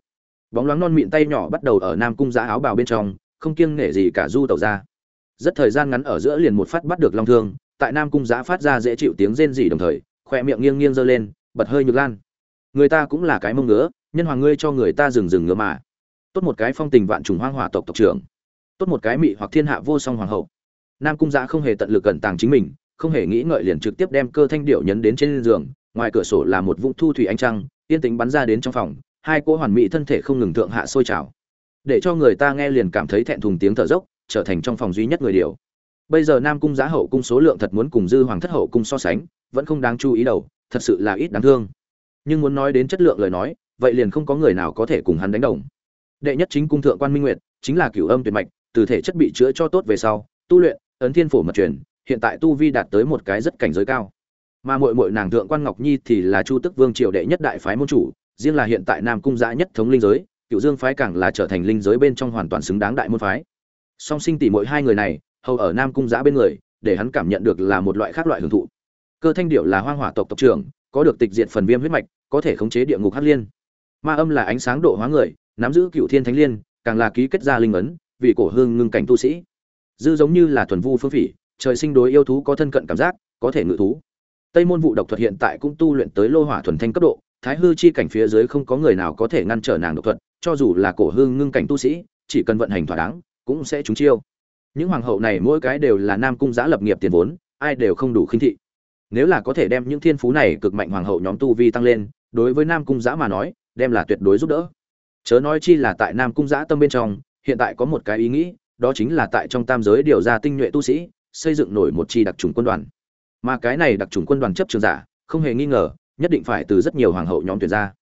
Bóng loáng non mịn tay nhỏ bắt đầu ở nam cung giã áo bào bên trong, không kiêng nể gì cả du tẩu ra. Rất thời gian ngắn ở giữa liền một phát bắt được long thương, tại nam cung giã phát ra dễ chịu tiếng rên rỉ đồng thời, khoe miệng nghiêng nghiêng giơ lên, bật hơi nhược lan. Người ta cũng là cái mông ngứa, nhân hoàng ngươi cho người ta dừng dừng ngứa mà. Tốt một cái phong tình vạn trùng hoang hỏa tộc tộc trưởng. Tốt một cái mị hoặc thiên hạ vô song hoàng hậu. Nam cung giã không hề tận lực cẩn tàng chính mình, không hề nghĩ ngợi liền trực tiếp đem cơ thanh điệu nhấn đến trên giường ngoài cửa sổ là một vũng thu thủy ánh trăng, yên tĩnh bắn ra đến trong phòng, hai cô hoàn mỹ thân thể không ngừng thượng hạ sôi trào. Để cho người ta nghe liền cảm thấy thẹn thùng tiếng thở dốc, trở thành trong phòng duy nhất người điều bây giờ nam cung giá hậu cung số lượng thật muốn cùng dư hoàng thất hậu cung so sánh, vẫn không đáng chú ý đầu thật sự là ít đáng thương. Nhưng muốn nói đến chất lượng lời nói, vậy liền không có người nào có thể cùng hắn đánh đồng. Đệ nhất chính cung thượng quan minh nguyệt, chính là cửu âm tuyệt mạch, từ thể chất bị chữa cho tốt về sau, tu luyện, ấn thiên phổ mật truyền, hiện tại tu vi đạt tới một cái rất cảnh giới cao mà muội muội nàng thượng quan ngọc nhi thì là chu tức vương triều đệ nhất đại phái môn chủ, riêng là hiện tại nam cung giã nhất thống linh giới cựu dương phái càng là trở thành linh giới bên trong hoàn toàn xứng đáng đại môn phái. Song sinh tỷ mỗi hai người này, hầu ở nam cung giã bên người, để hắn cảm nhận được là một loại khác loại hưởng thụ. Cơ thanh điệu là hoang hỏa tộc tộc trưởng, có được tịch diện phần viêm huyết mạch, có thể khống chế địa ngục hắc liên. Ma âm là ánh sáng độ hóa người, nắm giữ cựu thiên thánh liên, càng là ký kết ra linh ấn, vì cổ hương ngưng cảnh tu sĩ. Dư giống như là thuần vu phương phỉ, trời sinh đối yêu thú có thân cận cảm giác, có thể ngự thú tây môn vụ độc thuật hiện tại cũng tu luyện tới lô hỏa thuần thanh cấp độ, thái hư chi cảnh phía dưới không có người nào có thể ngăn trở nàng độc thuật, cho dù là cổ hương ngưng cảnh tu sĩ, chỉ cần vận hành thỏa đáng, cũng sẽ trúng chiêu. Những hoàng hậu này mỗi cái đều là nam cung giá lập nghiệp tiền vốn, ai đều không đủ khinh thị. Nếu là có thể đem những thiên phú này cực mạnh hoàng hậu nhóm tu vi tăng lên, đối với nam cung giá mà nói, đem là tuyệt đối giúp đỡ. Chớ nói chi là tại nam cung giá tâm bên trong, hiện tại có một cái ý nghĩ, đó chính là tại trong tam giới điều ra tinh nhuệ tu sĩ, xây dựng nổi một chi đặc trùng quân đoàn mà cái này đặc trùng quân đoàn chấp trường giả, không hề nghi ngờ, nhất định phải từ rất nhiều hoàng hậu nhóm tuyển ra.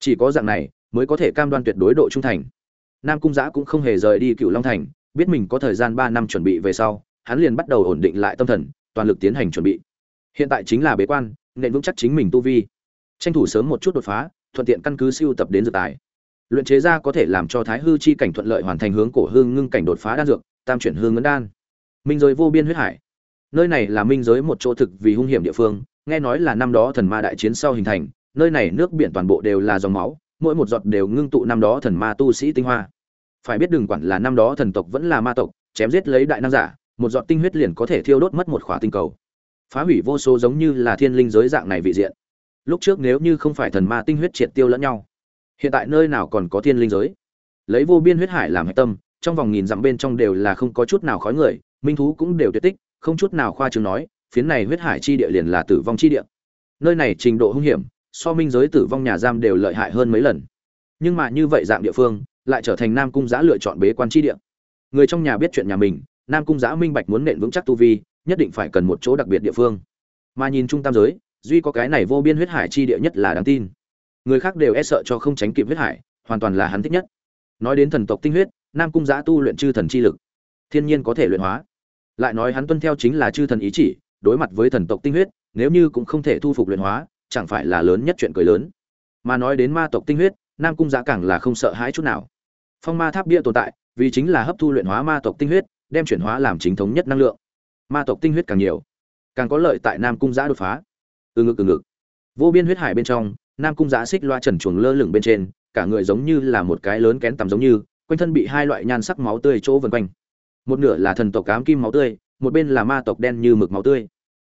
Chỉ có dạng này, mới có thể cam đoan tuyệt đối độ trung thành. Nam cung giã cũng không hề rời đi cựu long thành, biết mình có thời gian ba năm chuẩn bị về sau, hắn liền bắt đầu ổn định lại tâm thần, toàn lực tiến hành chuẩn bị. Hiện tại chính là bế quan, nên vững chắc chính mình tu vi. Tranh thủ sớm một chút đột phá, thuận tiện căn cứ siêu tập đến dự tài. Luyện chế ra có thể làm cho thái hư chi cảnh thuận lợi hoàn thành hướng cổ hương ngưng cảnh đột phá đan dược, tam chuyển hương ngấn đan. Minh rồi vô biên huyết hải nơi này là minh giới một chỗ thực vì hung hiểm địa phương, nghe nói là năm đó thần ma đại chiến sau hình thành, nơi này nước biển toàn bộ đều là dòng máu, mỗi một giọt đều ngưng tụ năm đó thần ma tu sĩ tinh hoa. Phải biết đừng quản là năm đó thần tộc vẫn là ma tộc, chém giết lấy đại năng giả, một giọt tinh huyết liền có thể thiêu đốt mất một khỏa tinh cầu. Phá hủy vô số giống như là thiên linh giới dạng này vị diện. Lúc trước nếu như không phải thần ma tinh huyết triệt tiêu lẫn nhau, hiện tại nơi nào còn có thiên linh giới? Lấy vô biên huyết hải làm hạch tâm, trong vòng nghìn dặm bên trong đều là không có chút nào khói người, minh thú cũng đều tuyệt tích không chút nào khoa trương nói, phiến này huyết hải chi địa liền là tử vong chi địa. Nơi này trình độ hung hiểm, so minh giới tử vong nhà giam đều lợi hại hơn mấy lần. Nhưng mà như vậy dạng địa phương, lại trở thành nam cung giã lựa chọn bế quan chi địa. Người trong nhà biết chuyện nhà mình, nam cung giã minh bạch muốn nện vững chắc tu vi, nhất định phải cần một chỗ đặc biệt địa phương. Mà nhìn trung tam giới, duy có cái này vô biên huyết hải chi địa nhất là đáng tin. Người khác đều e sợ cho không tránh kịp huyết hải, hoàn toàn là hắn thích nhất. Nói đến thần tộc tinh huyết, nam cung giã tu luyện chư thần chi lực, thiên nhiên có thể luyện hóa lại nói hắn tuân theo chính là chư thần ý chỉ, đối mặt với thần tộc tinh huyết, nếu như cũng không thể thu phục luyện hóa, chẳng phải là lớn nhất chuyện cười lớn. Mà nói đến ma tộc tinh huyết, nam cung giã càng là không sợ hãi chút nào. Phong ma tháp bia tồn tại, vì chính là hấp thu luyện hóa ma tộc tinh huyết, đem chuyển hóa làm chính thống nhất năng lượng. Ma tộc tinh huyết càng nhiều, càng có lợi tại nam cung giã đột phá. Từ ngực từ ngực. Vô biên huyết hải bên trong, nam cung giã xích loa trần chuồng lơ lửng bên trên, cả người giống như là một cái lớn kén tầm giống như, quanh thân bị hai loại nhan sắc máu tươi chỗ vần quanh một nửa là thần tộc ám kim máu tươi, một bên là ma tộc đen như mực máu tươi.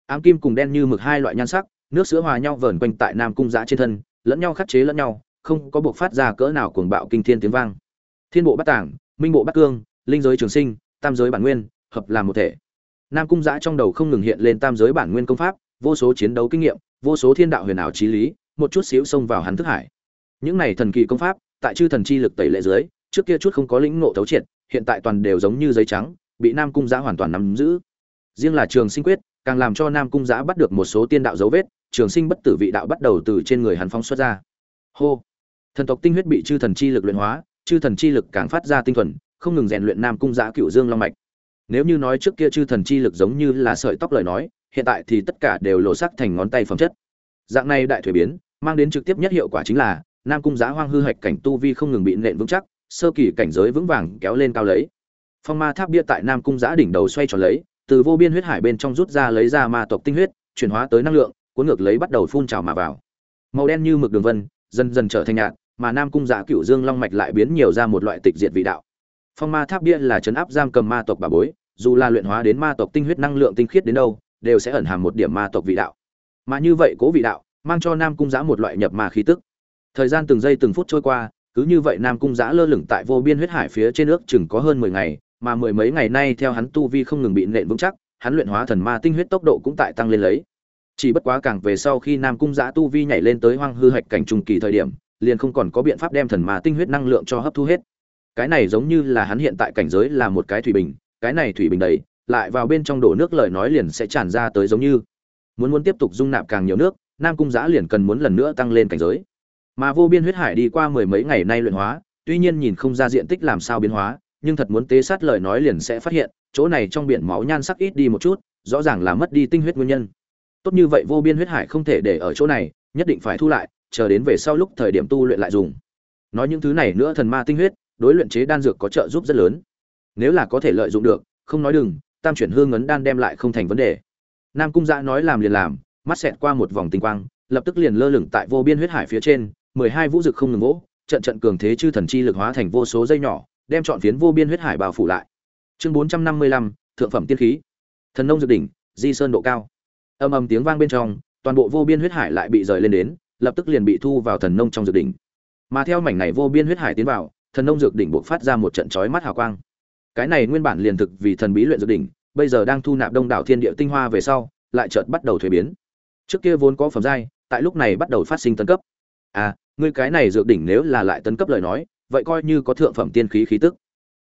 Ám kim cùng đen như mực hai loại nhan sắc, nước sữa hòa nhau vờn quanh tại nam cung giã trên thân, lẫn nhau khắc chế lẫn nhau, không có buộc phát ra cỡ nào cuồng bạo kinh thiên tiếng vang. Thiên bộ bắt tảng, minh bộ bắt cương, linh giới trường sinh, tam giới bản nguyên, hợp làm một thể. Nam cung giã trong đầu không ngừng hiện lên tam giới bản nguyên công pháp, vô số chiến đấu kinh nghiệm, vô số thiên đạo huyền ảo trí lý, một chút xíu xông vào hắn thức hải. Những này thần kỳ công pháp, tại chư thần chi lực tẩy lệ dưới, trước kia chút không có lĩnh ngộ thấu triệt hiện tại toàn đều giống như giấy trắng, bị nam cung giã hoàn toàn nắm giữ. Riêng là trường sinh quyết, càng làm cho nam cung giã bắt được một số tiên đạo dấu vết, trường sinh bất tử vị đạo bắt đầu từ trên người hắn phóng xuất ra. Hô! Thần tộc tinh huyết bị chư thần chi lực luyện hóa, chư thần chi lực càng phát ra tinh thuần, không ngừng rèn luyện nam cung giã cựu dương long mạch. Nếu như nói trước kia chư thần chi lực giống như là sợi tóc lời nói, hiện tại thì tất cả đều lộ sắc thành ngón tay phẩm chất. Dạng này đại thuế biến, mang đến trực tiếp nhất hiệu quả chính là, nam cung giá hoang hư hạch cảnh tu vi không ngừng bị nện vững chắc sơ kỳ cảnh giới vững vàng kéo lên cao lấy. Phong ma tháp bia tại nam cung giá đỉnh đầu xoay tròn lấy, từ vô biên huyết hải bên trong rút ra lấy ra ma tộc tinh huyết, chuyển hóa tới năng lượng, cuốn ngược lấy bắt đầu phun trào mà vào. Màu đen như mực đường vân, dần dần trở thành nhạt, mà nam cung giá cựu dương long mạch lại biến nhiều ra một loại tịch diệt vị đạo. Phong ma tháp bia là chấn áp giam cầm ma tộc bà bối, dù là luyện hóa đến ma tộc tinh huyết năng lượng tinh khiết đến đâu, đều sẽ ẩn hàm một điểm ma tộc vị đạo. Mà như vậy cố vị đạo, mang cho nam cung giã một loại nhập ma khí tức. Thời gian từng giây từng phút trôi qua cứ như vậy nam cung giã lơ lửng tại vô biên huyết hải phía trên nước chừng có hơn mười ngày, mà mười mấy ngày nay theo hắn tu vi không ngừng bị nện vững chắc, hắn luyện hóa thần ma tinh huyết tốc độ cũng tại tăng lên lấy. Chỉ bất quá càng về sau khi nam cung giã tu vi nhảy lên tới hoang hư hạch cảnh trung kỳ thời điểm, liền không còn có biện pháp đem thần ma tinh huyết năng lượng cho hấp thu hết. Cái này giống như là hắn hiện tại cảnh giới là một cái thủy bình, cái này thủy bình đầy, lại vào bên trong đổ nước lời nói liền sẽ tràn ra tới giống như. Muốn muốn tiếp tục dung nạp càng nhiều nước, nam cung giã liền cần muốn lần nữa tăng lên cảnh giới mà vô biên huyết hải đi qua mười mấy ngày nay luyện hóa, tuy nhiên nhìn không ra diện tích làm sao biến hóa, nhưng thật muốn tế sát lời nói liền sẽ phát hiện, chỗ này trong biển máu nhan sắc ít đi một chút, rõ ràng là mất đi tinh huyết nguyên nhân. Tốt như vậy vô biên huyết hải không thể để ở chỗ này, nhất định phải thu lại, chờ đến về sau lúc thời điểm tu luyện lại dùng. Nói những thứ này nữa thần ma tinh huyết, đối luyện chế đan dược có trợ giúp rất lớn. Nếu là có thể lợi dụng được, không nói đừng, tam chuyển hương ấn đan đem lại không thành vấn đề. Nam cung dạ nói làm liền làm, mắt xẹt qua một vòng tinh quang, lập tức liền lơ lửng tại vô biên huyết hải phía trên mười hai vũ dực không ngừng vỗ, trận trận cường thế chư thần chi lực hóa thành vô số dây nhỏ, đem chọn phiến vô biên huyết hải bao phủ lại. Chương bốn trăm năm mươi lăm, thượng phẩm tiên khí. Thần nông dược đỉnh, di sơn độ cao. Âm ầm tiếng vang bên trong, toàn bộ vô biên huyết hải lại bị rời lên đến, lập tức liền bị thu vào thần nông trong dược đỉnh. Mà theo mảnh này vô biên huyết hải tiến vào, thần nông dược đỉnh buộc phát ra một trận chói mắt hào quang. Cái này nguyên bản liền thực vì thần bí luyện dược đỉnh, bây giờ đang thu nạp đông đảo thiên địa tinh hoa về sau, lại chợt bắt đầu thuế biến. Trước kia vốn có phẩm giai, tại lúc này bắt đầu phát sinh tấn cấp à ngươi cái này dược đỉnh nếu là lại tấn cấp lời nói, vậy coi như có thượng phẩm tiên khí khí tức.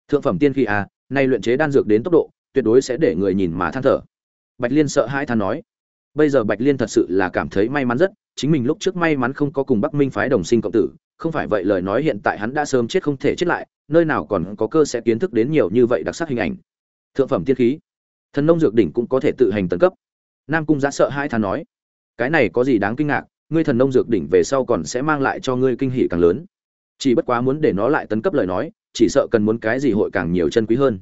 Thượng phẩm tiên khí à nay luyện chế đan dược đến tốc độ, tuyệt đối sẽ để người nhìn mà than thở. Bạch liên sợ hãi than nói. Bây giờ bạch liên thật sự là cảm thấy may mắn rất, chính mình lúc trước may mắn không có cùng bắc minh phái đồng sinh cộng tử, không phải vậy lời nói hiện tại hắn đã sớm chết không thể chết lại, nơi nào còn có cơ sẽ kiến thức đến nhiều như vậy đặc sắc hình ảnh. Thượng phẩm tiên khí. Thần nông dược đỉnh cũng có thể tự hành tấn cấp. Nam cung Giá sợ hãi than nói. Cái này có gì đáng kinh ngạc? Ngươi thần nông dược đỉnh về sau còn sẽ mang lại cho ngươi kinh hỉ càng lớn. Chỉ bất quá muốn để nó lại tấn cấp lời nói, chỉ sợ cần muốn cái gì hội càng nhiều chân quý hơn.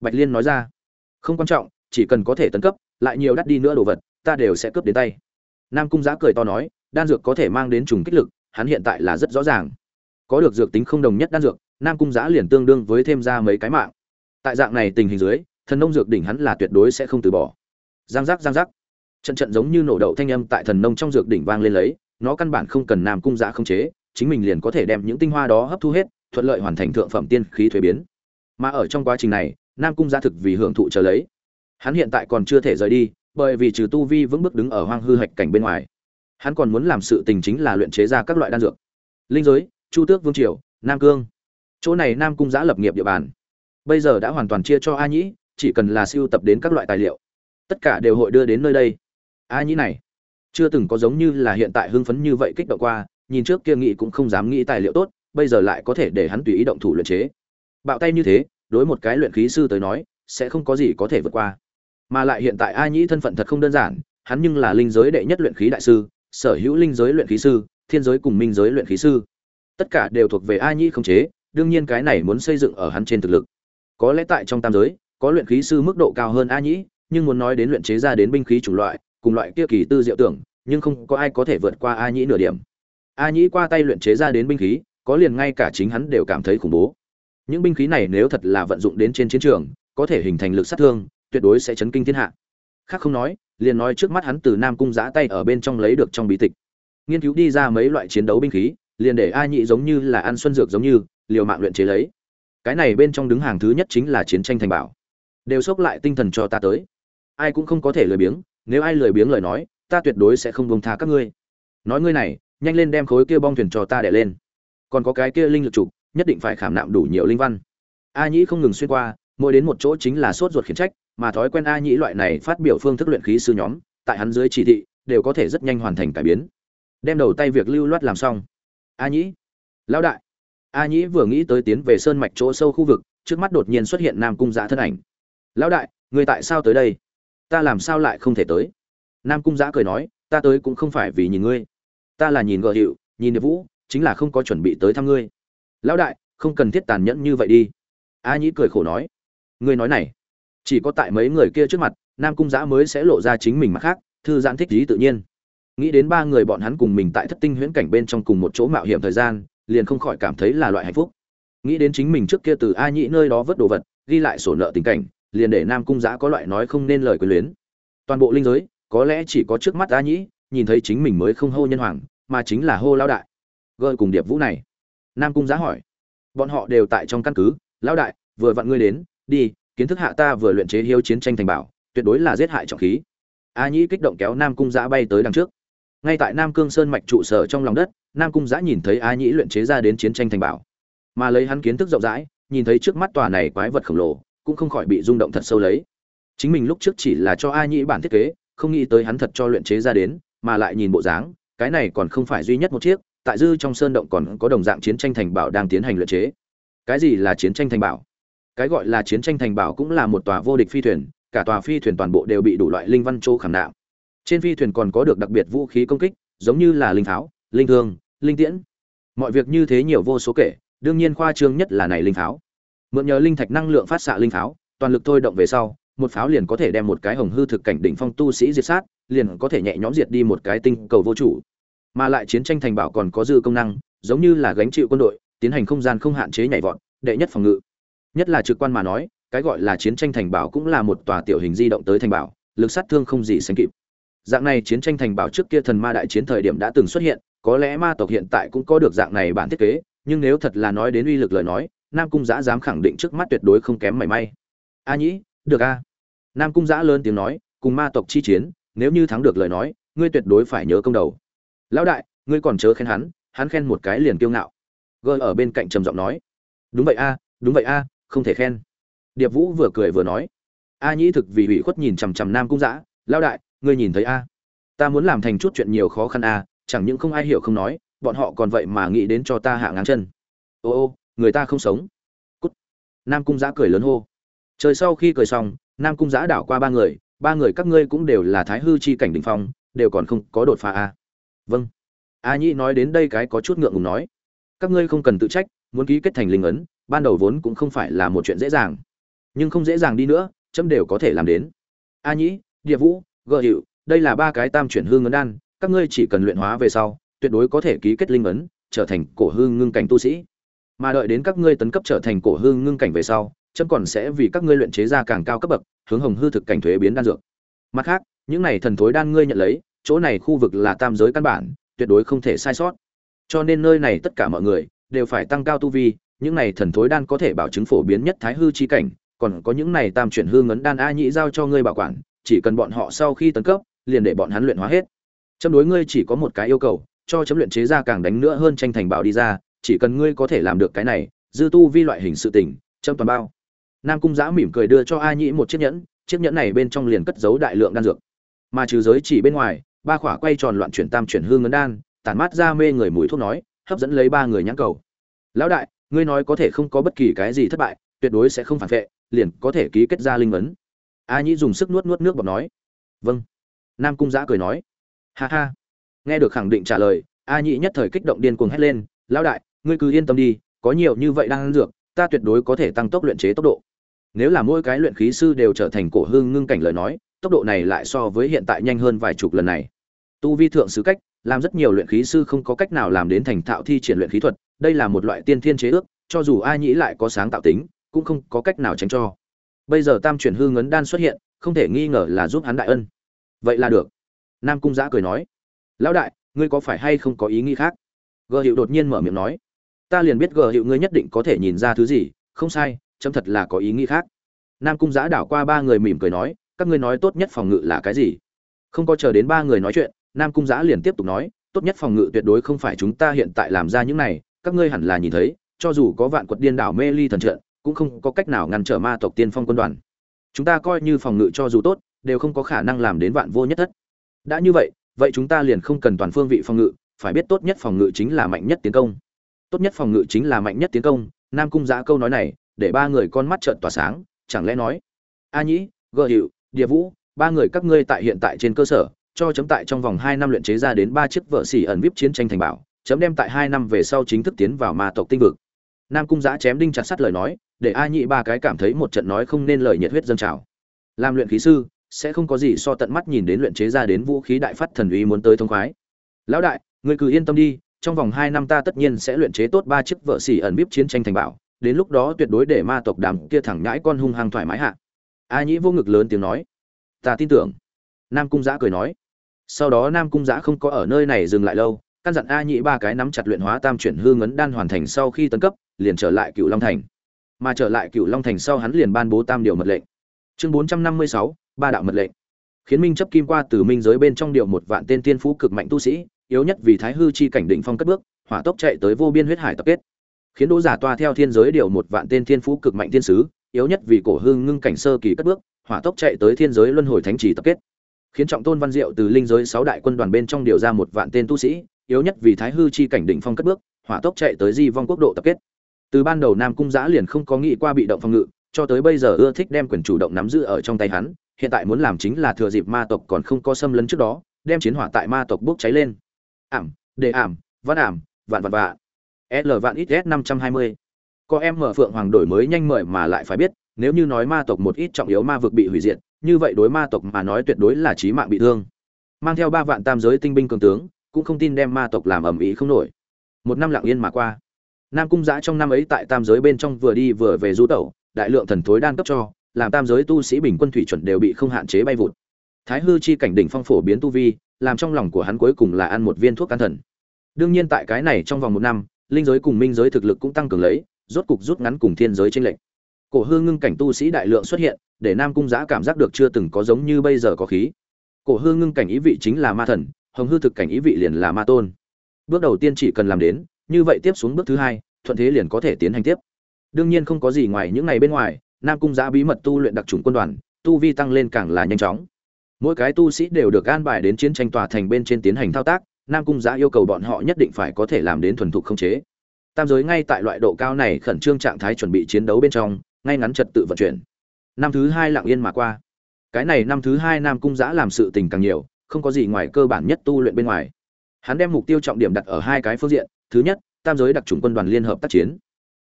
Bạch liên nói ra. Không quan trọng, chỉ cần có thể tấn cấp, lại nhiều đắt đi nữa đồ vật, ta đều sẽ cướp đến tay. Nam cung Giá cười to nói, đan dược có thể mang đến trùng kích lực, hắn hiện tại là rất rõ ràng. Có được dược tính không đồng nhất đan dược, nam cung Giá liền tương đương với thêm ra mấy cái mạng. Tại dạng này tình hình dưới, thần nông dược đỉnh hắn là tuyệt đối sẽ không từ bỏ. Giang giác giang giác trận trận giống như nổ đậu thanh âm tại thần nông trong dược đỉnh vang lên lấy, nó căn bản không cần nam cung dạ giã không chế, chính mình liền có thể đem những tinh hoa đó hấp thu hết, thuận lợi hoàn thành thượng phẩm tiên khí thuế biến. Mà ở trong quá trình này, nam cung giã thực vì hưởng thụ chờ lấy. Hắn hiện tại còn chưa thể rời đi, bởi vì trừ tu vi vững bước đứng ở hoang hư hạch cảnh bên ngoài, hắn còn muốn làm sự tình chính là luyện chế ra các loại đan dược. Linh giới, chu tước vương triều, nam cương. Chỗ này nam cung giã lập nghiệp địa bàn. Bây giờ đã hoàn toàn chia cho a nhĩ, chỉ cần là siêu tập đến các loại tài liệu. Tất cả đều hội đưa đến nơi đây a nhĩ này, chưa từng có giống như là hiện tại hưng phấn như vậy kích động qua, nhìn trước kia nghĩ cũng không dám nghĩ tài liệu tốt, bây giờ lại có thể để hắn tùy ý động thủ luyện chế. Bạo tay như thế, đối một cái luyện khí sư tới nói, sẽ không có gì có thể vượt qua. Mà lại hiện tại a nhĩ thân phận thật không đơn giản, hắn nhưng là linh giới đệ nhất luyện khí đại sư, sở hữu linh giới luyện khí sư, thiên giới cùng minh giới luyện khí sư. Tất cả đều thuộc về a nhĩ không chế, đương nhiên cái này muốn xây dựng ở hắn trên thực lực. Có lẽ tại trong tam giới, có luyện khí sư mức độ cao hơn a nhĩ, nhưng muốn nói đến luyện chế ra đến binh khí chủng loại cùng loại kia kỳ tư diệu tưởng, nhưng không có ai có thể vượt qua a nhĩ nửa điểm. A nhĩ qua tay luyện chế ra đến binh khí, có liền ngay cả chính hắn đều cảm thấy khủng bố. Những binh khí này nếu thật là vận dụng đến trên chiến trường, có thể hình thành lực sát thương, tuyệt đối sẽ chấn kinh thiên hạ. Khác không nói, liền nói trước mắt hắn từ nam cung giã tay ở bên trong lấy được trong bí tịch. Nghiên cứu đi ra mấy loại chiến đấu binh khí, liền để a nhị giống như là ăn xuân dược giống như, liều mạng luyện chế lấy. Cái này bên trong đứng hàng thứ nhất chính là chiến tranh thành bảo. Đều xốc lại tinh thần cho ta tới. Ai cũng không có thể lười biếng nếu ai lười biếng lời nói, ta tuyệt đối sẽ không buông tha các ngươi. Nói ngươi này, nhanh lên đem khối kia bong thuyền cho ta đẻ lên. Còn có cái kia linh lực trục, nhất định phải khảm nạm đủ nhiều linh văn. A nhĩ không ngừng xuyên qua, mỗi đến một chỗ chính là sốt ruột khiển trách, mà thói quen a nhĩ loại này phát biểu phương thức luyện khí sư nhóm, tại hắn dưới chỉ thị, đều có thể rất nhanh hoàn thành cải biến. Đem đầu tay việc lưu loát làm xong. A nhĩ, lão đại. A nhĩ vừa nghĩ tới tiến về sơn mạch chỗ sâu khu vực, trước mắt đột nhiên xuất hiện nam cung giã thân ảnh. Lão đại, người tại sao tới đây? Ta làm sao lại không thể tới? Nam cung giã cười nói, ta tới cũng không phải vì nhìn ngươi. Ta là nhìn gợ hiệu, nhìn điệp vũ, chính là không có chuẩn bị tới thăm ngươi. Lão đại, không cần thiết tàn nhẫn như vậy đi. A nhĩ cười khổ nói, ngươi nói này, chỉ có tại mấy người kia trước mặt, nam cung giã mới sẽ lộ ra chính mình mặt khác, thư giãn thích lý tự nhiên. Nghĩ đến ba người bọn hắn cùng mình tại thất tinh huyễn cảnh bên trong cùng một chỗ mạo hiểm thời gian, liền không khỏi cảm thấy là loại hạnh phúc. Nghĩ đến chính mình trước kia từ a nhĩ nơi đó vớt đồ vật, ghi lại sổ nợ tình cảnh liền để nam cung giã có loại nói không nên lời quyền luyến. Toàn bộ linh giới, có lẽ chỉ có trước mắt a nhĩ, nhìn thấy chính mình mới không hô nhân hoàng, mà chính là hô lao đại. Gợi cùng điệp vũ này. Nam cung giã hỏi. Bọn họ đều tại trong căn cứ, lão đại, vừa vặn ngươi đến, đi, kiến thức hạ ta vừa luyện chế hiếu chiến tranh thành bảo, tuyệt đối là giết hại trọng khí. A nhĩ kích động kéo nam cung giã bay tới đằng trước. Ngay tại nam cương sơn mạch trụ sở trong lòng đất, nam cung giã nhìn thấy a nhĩ luyện chế ra đến chiến tranh thành bảo. Mà lấy hắn kiến thức rộng rãi, nhìn thấy trước mắt tòa này quái vật khổng lồ cũng không khỏi bị rung động thật sâu lấy. Chính mình lúc trước chỉ là cho a nhĩ bản thiết kế, không nghĩ tới hắn thật cho luyện chế ra đến, mà lại nhìn bộ dáng, cái này còn không phải duy nhất một chiếc, tại dư trong sơn động còn có đồng dạng chiến tranh thành bảo đang tiến hành luyện chế. Cái gì là chiến tranh thành bảo? Cái gọi là chiến tranh thành bảo cũng là một tòa vô địch phi thuyền, cả tòa phi thuyền toàn bộ đều bị đủ loại linh văn châu khảm nạm. Trên phi thuyền còn có được đặc biệt vũ khí công kích, giống như là linh tháo, linh thương, linh tiễn. Mọi việc như thế nhiều vô số kể, đương nhiên khoa trương nhất là này linh tháo mượn nhờ linh thạch năng lượng phát xạ linh tháo toàn lực thôi động về sau, một pháo liền có thể đem một cái hồng hư thực cảnh đỉnh phong tu sĩ diệt sát, liền có thể nhẹ nhõm diệt đi một cái tinh cầu vô chủ. Mà lại chiến tranh thành bảo còn có dư công năng, giống như là gánh chịu quân đội, tiến hành không gian không hạn chế nhảy vọt, đệ nhất phòng ngự. Nhất là trực quan mà nói, cái gọi là chiến tranh thành bảo cũng là một tòa tiểu hình di động tới thành bảo lực sát thương không gì sánh kịp. Dạng này chiến tranh thành bảo trước kia thần ma đại chiến thời điểm đã từng xuất hiện, có lẽ ma tộc hiện tại cũng có được dạng này bản thiết kế, nhưng nếu thật là nói đến uy lực lời nói nam cung giã dám khẳng định trước mắt tuyệt đối không kém mảy may. A nhĩ, được a. Nam cung giã lớn tiếng nói, cùng ma tộc chi chiến, nếu như thắng được lời nói, ngươi tuyệt đối phải nhớ công đầu. Lão đại, ngươi còn chớ khen hắn hắn khen một cái liền kiêu ngạo. Gơ ở bên cạnh trầm giọng nói. Đúng vậy a, đúng vậy a, không thể khen. Điệp vũ vừa cười vừa nói. A nhĩ thực vì ủy khuất nhìn chằm chằm nam cung giã, lão đại, ngươi nhìn thấy a? Ta muốn làm thành chút chuyện nhiều khó khăn a, chẳng những không ai hiểu không nói, bọn họ còn vậy mà nghĩ đến cho ta hạ ngang chân. Ô ô người ta không sống. Cút. Nam cung giã cười lớn hô. Trời sau khi cười xong, nam cung giã đảo qua ba người ba người các ngươi cũng đều là thái hư chi cảnh đ ỉ n h phong, đều còn không có đột phá a vâng. A nhĩ nói đến đây cái có chút ngượng ngùng nói. Các ngươi không cần tự trách, muốn ký kết thành linh ấn, ban đầu vốn cũng không phải là một chuyện dễ dàng. Nhưng không dễ dàng đi nữa, chấm đều có thể làm đến. A nhĩ, địa vũ gợ hiệu đây là ba cái tam chuyển hương ấn đan, các ngươi chỉ cần luyện hóa về sau, tuyệt đối có thể ký kết linh ấn, trở thành cổ hương ngưng cảnh tu sĩ mà đợi đến các ngươi tấn cấp trở thành cổ hư ngưng cảnh về sau, chấm còn sẽ vì các ngươi luyện chế ra càng cao cấp bậc, hướng hồng hư thực cảnh thuế biến đan dược. Mặt khác, những này thần thối đan ngươi nhận lấy, chỗ này khu vực là tam giới căn bản, tuyệt đối không thể sai sót. Cho nên nơi này tất cả mọi người đều phải tăng cao tu vi, những này thần thối đan có thể bảo chứng phổ biến nhất thái hư chi cảnh, còn có những này tam chuyển hư ngấn đan a nhị giao cho ngươi bảo quản, chỉ cần bọn họ sau khi tấn cấp, liền để bọn hắn luyện hóa hết. Chấm đối ngươi chỉ có một cái yêu cầu, cho chấm luyện chế ra càng đánh nữa hơn tranh thành bảo đi ra chỉ cần ngươi có thể làm được cái này, dư tu vi loại hình sự tình trong toàn bao. Nam cung giã mỉm cười đưa cho a nhĩ một chiếc nhẫn chiếc nhẫn này bên trong liền cất giấu đại lượng đan dược. Mà trừ giới chỉ bên ngoài, ba khỏa quay tròn loạn chuyển tam chuyển hương ngấn đan, tản mát ra mê người mùi thuốc nói, hấp dẫn lấy ba người nhãn cầu. Lão đại, ngươi nói có thể không có bất kỳ cái gì thất bại, tuyệt đối sẽ không phản vệ, liền có thể ký kết ra linh ấn. A nhĩ dùng sức nuốt nuốt nước bọt nói. Vâng. Nam cung giã cười nói. Ha ha. Nghe được khẳng định trả lời, a nhĩ nhất thời kích động điên cuồng hét lên, lão đại ngươi cứ yên tâm đi, có nhiều như vậy đang ăn dược, ta tuyệt đối có thể tăng tốc luyện chế tốc độ. Nếu là mỗi cái luyện khí sư đều trở thành cổ hương ngưng cảnh lời nói, tốc độ này lại so với hiện tại nhanh hơn vài chục lần này. Tu vi thượng sứ cách, làm rất nhiều luyện khí sư không có cách nào làm đến thành thạo thi triển luyện khí thuật, đây là một loại tiên thiên chế ước, cho dù ai nhĩ lại có sáng tạo tính, cũng không có cách nào tránh cho. Bây giờ tam chuyển hư ngấn đan xuất hiện, không thể nghi ngờ là giúp hắn đại ân. Vậy là được. Nam cung giã cười nói, lão đại, ngươi có phải hay không có ý nghĩ khác? Gợ hiệu đột nhiên mở miệng nói ta liền biết gờ hiệu ngươi nhất định có thể nhìn ra thứ gì, không sai, chấm thật là có ý nghĩ khác. Nam cung giã đảo qua ba người mỉm cười nói, các ngươi nói tốt nhất phòng ngự là cái gì? Không có chờ đến ba người nói chuyện, nam cung giã liền tiếp tục nói, tốt nhất phòng ngự tuyệt đối không phải chúng ta hiện tại làm ra những này, các ngươi hẳn là nhìn thấy, cho dù có vạn quật điên đảo mê ly thần trận, cũng không có cách nào ngăn trở ma tộc tiên phong quân đoàn. Chúng ta coi như phòng ngự cho dù tốt, đều không có khả năng làm đến vạn vô nhất thất. Đã như vậy vậy chúng ta liền không cần toàn phương vị phòng ngự, phải biết tốt nhất phòng ngự chính là mạnh nhất tiến công tốt nhất phòng ngự chính là mạnh nhất tiến công, nam cung giã câu nói này, để ba người con mắt trợn tỏa sáng, chẳng lẽ nói, a nhĩ gợ hiệu địa vũ, ba người các ngươi tại hiện tại trên cơ sở, cho chấm tại trong vòng hai năm luyện chế ra đến ba chiếc vợ xỉ ẩn vip chiến tranh thành bảo, chấm đem tại hai năm về sau chính thức tiến vào ma tộc tinh vực. Nam cung giã chém đinh chặt sắt lời nói, để a nhị ba cái cảm thấy một trận nói không nên lời nhiệt huyết dân trào. Làm luyện khí sư, sẽ không có gì so tận mắt nhìn đến luyện chế ra đến vũ khí đại phát thần uy muốn tới thông khoái. Lão đại người cứ yên tâm đi trong vòng hai năm ta tất nhiên sẽ luyện chế tốt ba chiếc vợ xỉ ẩn bíp chiến tranh thành bảo đến lúc đó tuyệt đối để ma tộc đàm kia thẳng nhãi con hung hăng thoải mái hạ. A nhĩ vô ngực lớn tiếng nói. Ta tin tưởng. Nam cung giã cười nói. Sau đó nam cung giã không có ở nơi này dừng lại lâu, căn dặn a nhĩ ba cái nắm chặt luyện hóa tam chuyển hư ngấn đan hoàn thành sau khi tấn cấp, liền trở lại cựu long thành. Mà trở lại cựu long thành sau hắn liền ban bố tam điều mật lệnh. Chương bốn trăm năm mươi sáu, ba đạo mật lệnh. Khiến minh chấp kim qua từ minh giới bên trong điều một vạn tên tiên phú cực mạnh tu sĩ yếu nhất vì thái hư chi cảnh đỉnh phong cất bước, hỏa tốc chạy tới vô biên huyết hải tập kết. Khiến đỗ giả toa theo thiên giới điều một vạn tên thiên phú cực mạnh thiên sứ, yếu nhất vì cổ hương ngưng cảnh sơ kỳ cất bước, hỏa tốc chạy tới thiên giới luân hồi thánh trì tập kết. Khiến trọng tôn văn diệu từ linh giới sáu đại quân đoàn bên trong điều ra một vạn tên tu sĩ, yếu nhất vì thái hư chi cảnh đỉnh phong cất bước, hỏa tốc chạy tới di vong quốc độ tập kết. Từ ban đầu nam cung giã liền không có nghĩ qua bị động phòng ngự, cho tới bây giờ ưa thích đem quyền chủ động nắm giữ ở trong tay hắn, hiện tại muốn làm chính là thừa dịp ma tộc còn không có xâm lấn trước đó, đem chiến hỏa tại ma tộc bốc cháy lên ảm, đề ảm, văn ảm, vạn vạn vạn. L vạn ít s năm trăm hai mươi. Có em mở phượng hoàng đổi mới nhanh mời mà lại phải biết, nếu như nói ma tộc một ít trọng yếu ma vực bị hủy diệt, như vậy đối ma tộc mà nói tuyệt đối là trí mạng bị thương. Mang theo ba vạn tam giới tinh binh cường tướng, cũng không tin đem ma tộc làm ầm ĩ không nổi. Một năm lặng yên mà qua. Nam cung giã trong năm ấy tại tam giới bên trong vừa đi vừa về du tẩu, đại lượng thần thối đan cấp cho, làm tam giới tu sĩ bình quân thủy chuẩn đều bị không hạn chế bay vụt. Thái hư chi cảnh đỉnh phong phổ biến tu vi làm trong lòng của hắn cuối cùng là ăn một viên thuốc can thần. Đương nhiên tại cái này trong vòng một năm, linh giới cùng minh giới thực lực cũng tăng cường lấy, rốt cục rút ngắn cùng thiên giới tranh lệch. Cổ hương ngưng cảnh tu sĩ đại lượng xuất hiện, để nam cung giã cảm giác được chưa từng có giống như bây giờ có khí. Cổ hương ngưng cảnh ý vị chính là ma thần, hồng hư thực cảnh ý vị liền là ma tôn. Bước đầu tiên chỉ cần làm đến, như vậy tiếp xuống bước thứ hai, thuận thế liền có thể tiến hành tiếp. Đương nhiên không có gì ngoài những ngày bên ngoài, nam cung giã bí mật tu luyện đặc trùng quân đoàn, tu vi tăng lên càng là nhanh chóng mỗi cái tu sĩ đều được an bài đến chiến tranh tòa thành bên trên tiến hành thao tác, nam cung giã yêu cầu bọn họ nhất định phải có thể làm đến thuần thục không chế. Tam giới ngay tại loại độ cao này khẩn trương trạng thái chuẩn bị chiến đấu bên trong, ngay ngắn trật tự vận chuyển. Năm thứ hai lặng yên mà qua. Cái này năm thứ hai nam cung giã làm sự tình càng nhiều, không có gì ngoài cơ bản nhất tu luyện bên ngoài. Hắn đem mục tiêu trọng điểm đặt ở hai cái phương diện, thứ nhất, tam giới đặc trùng quân đoàn liên hợp tác chiến.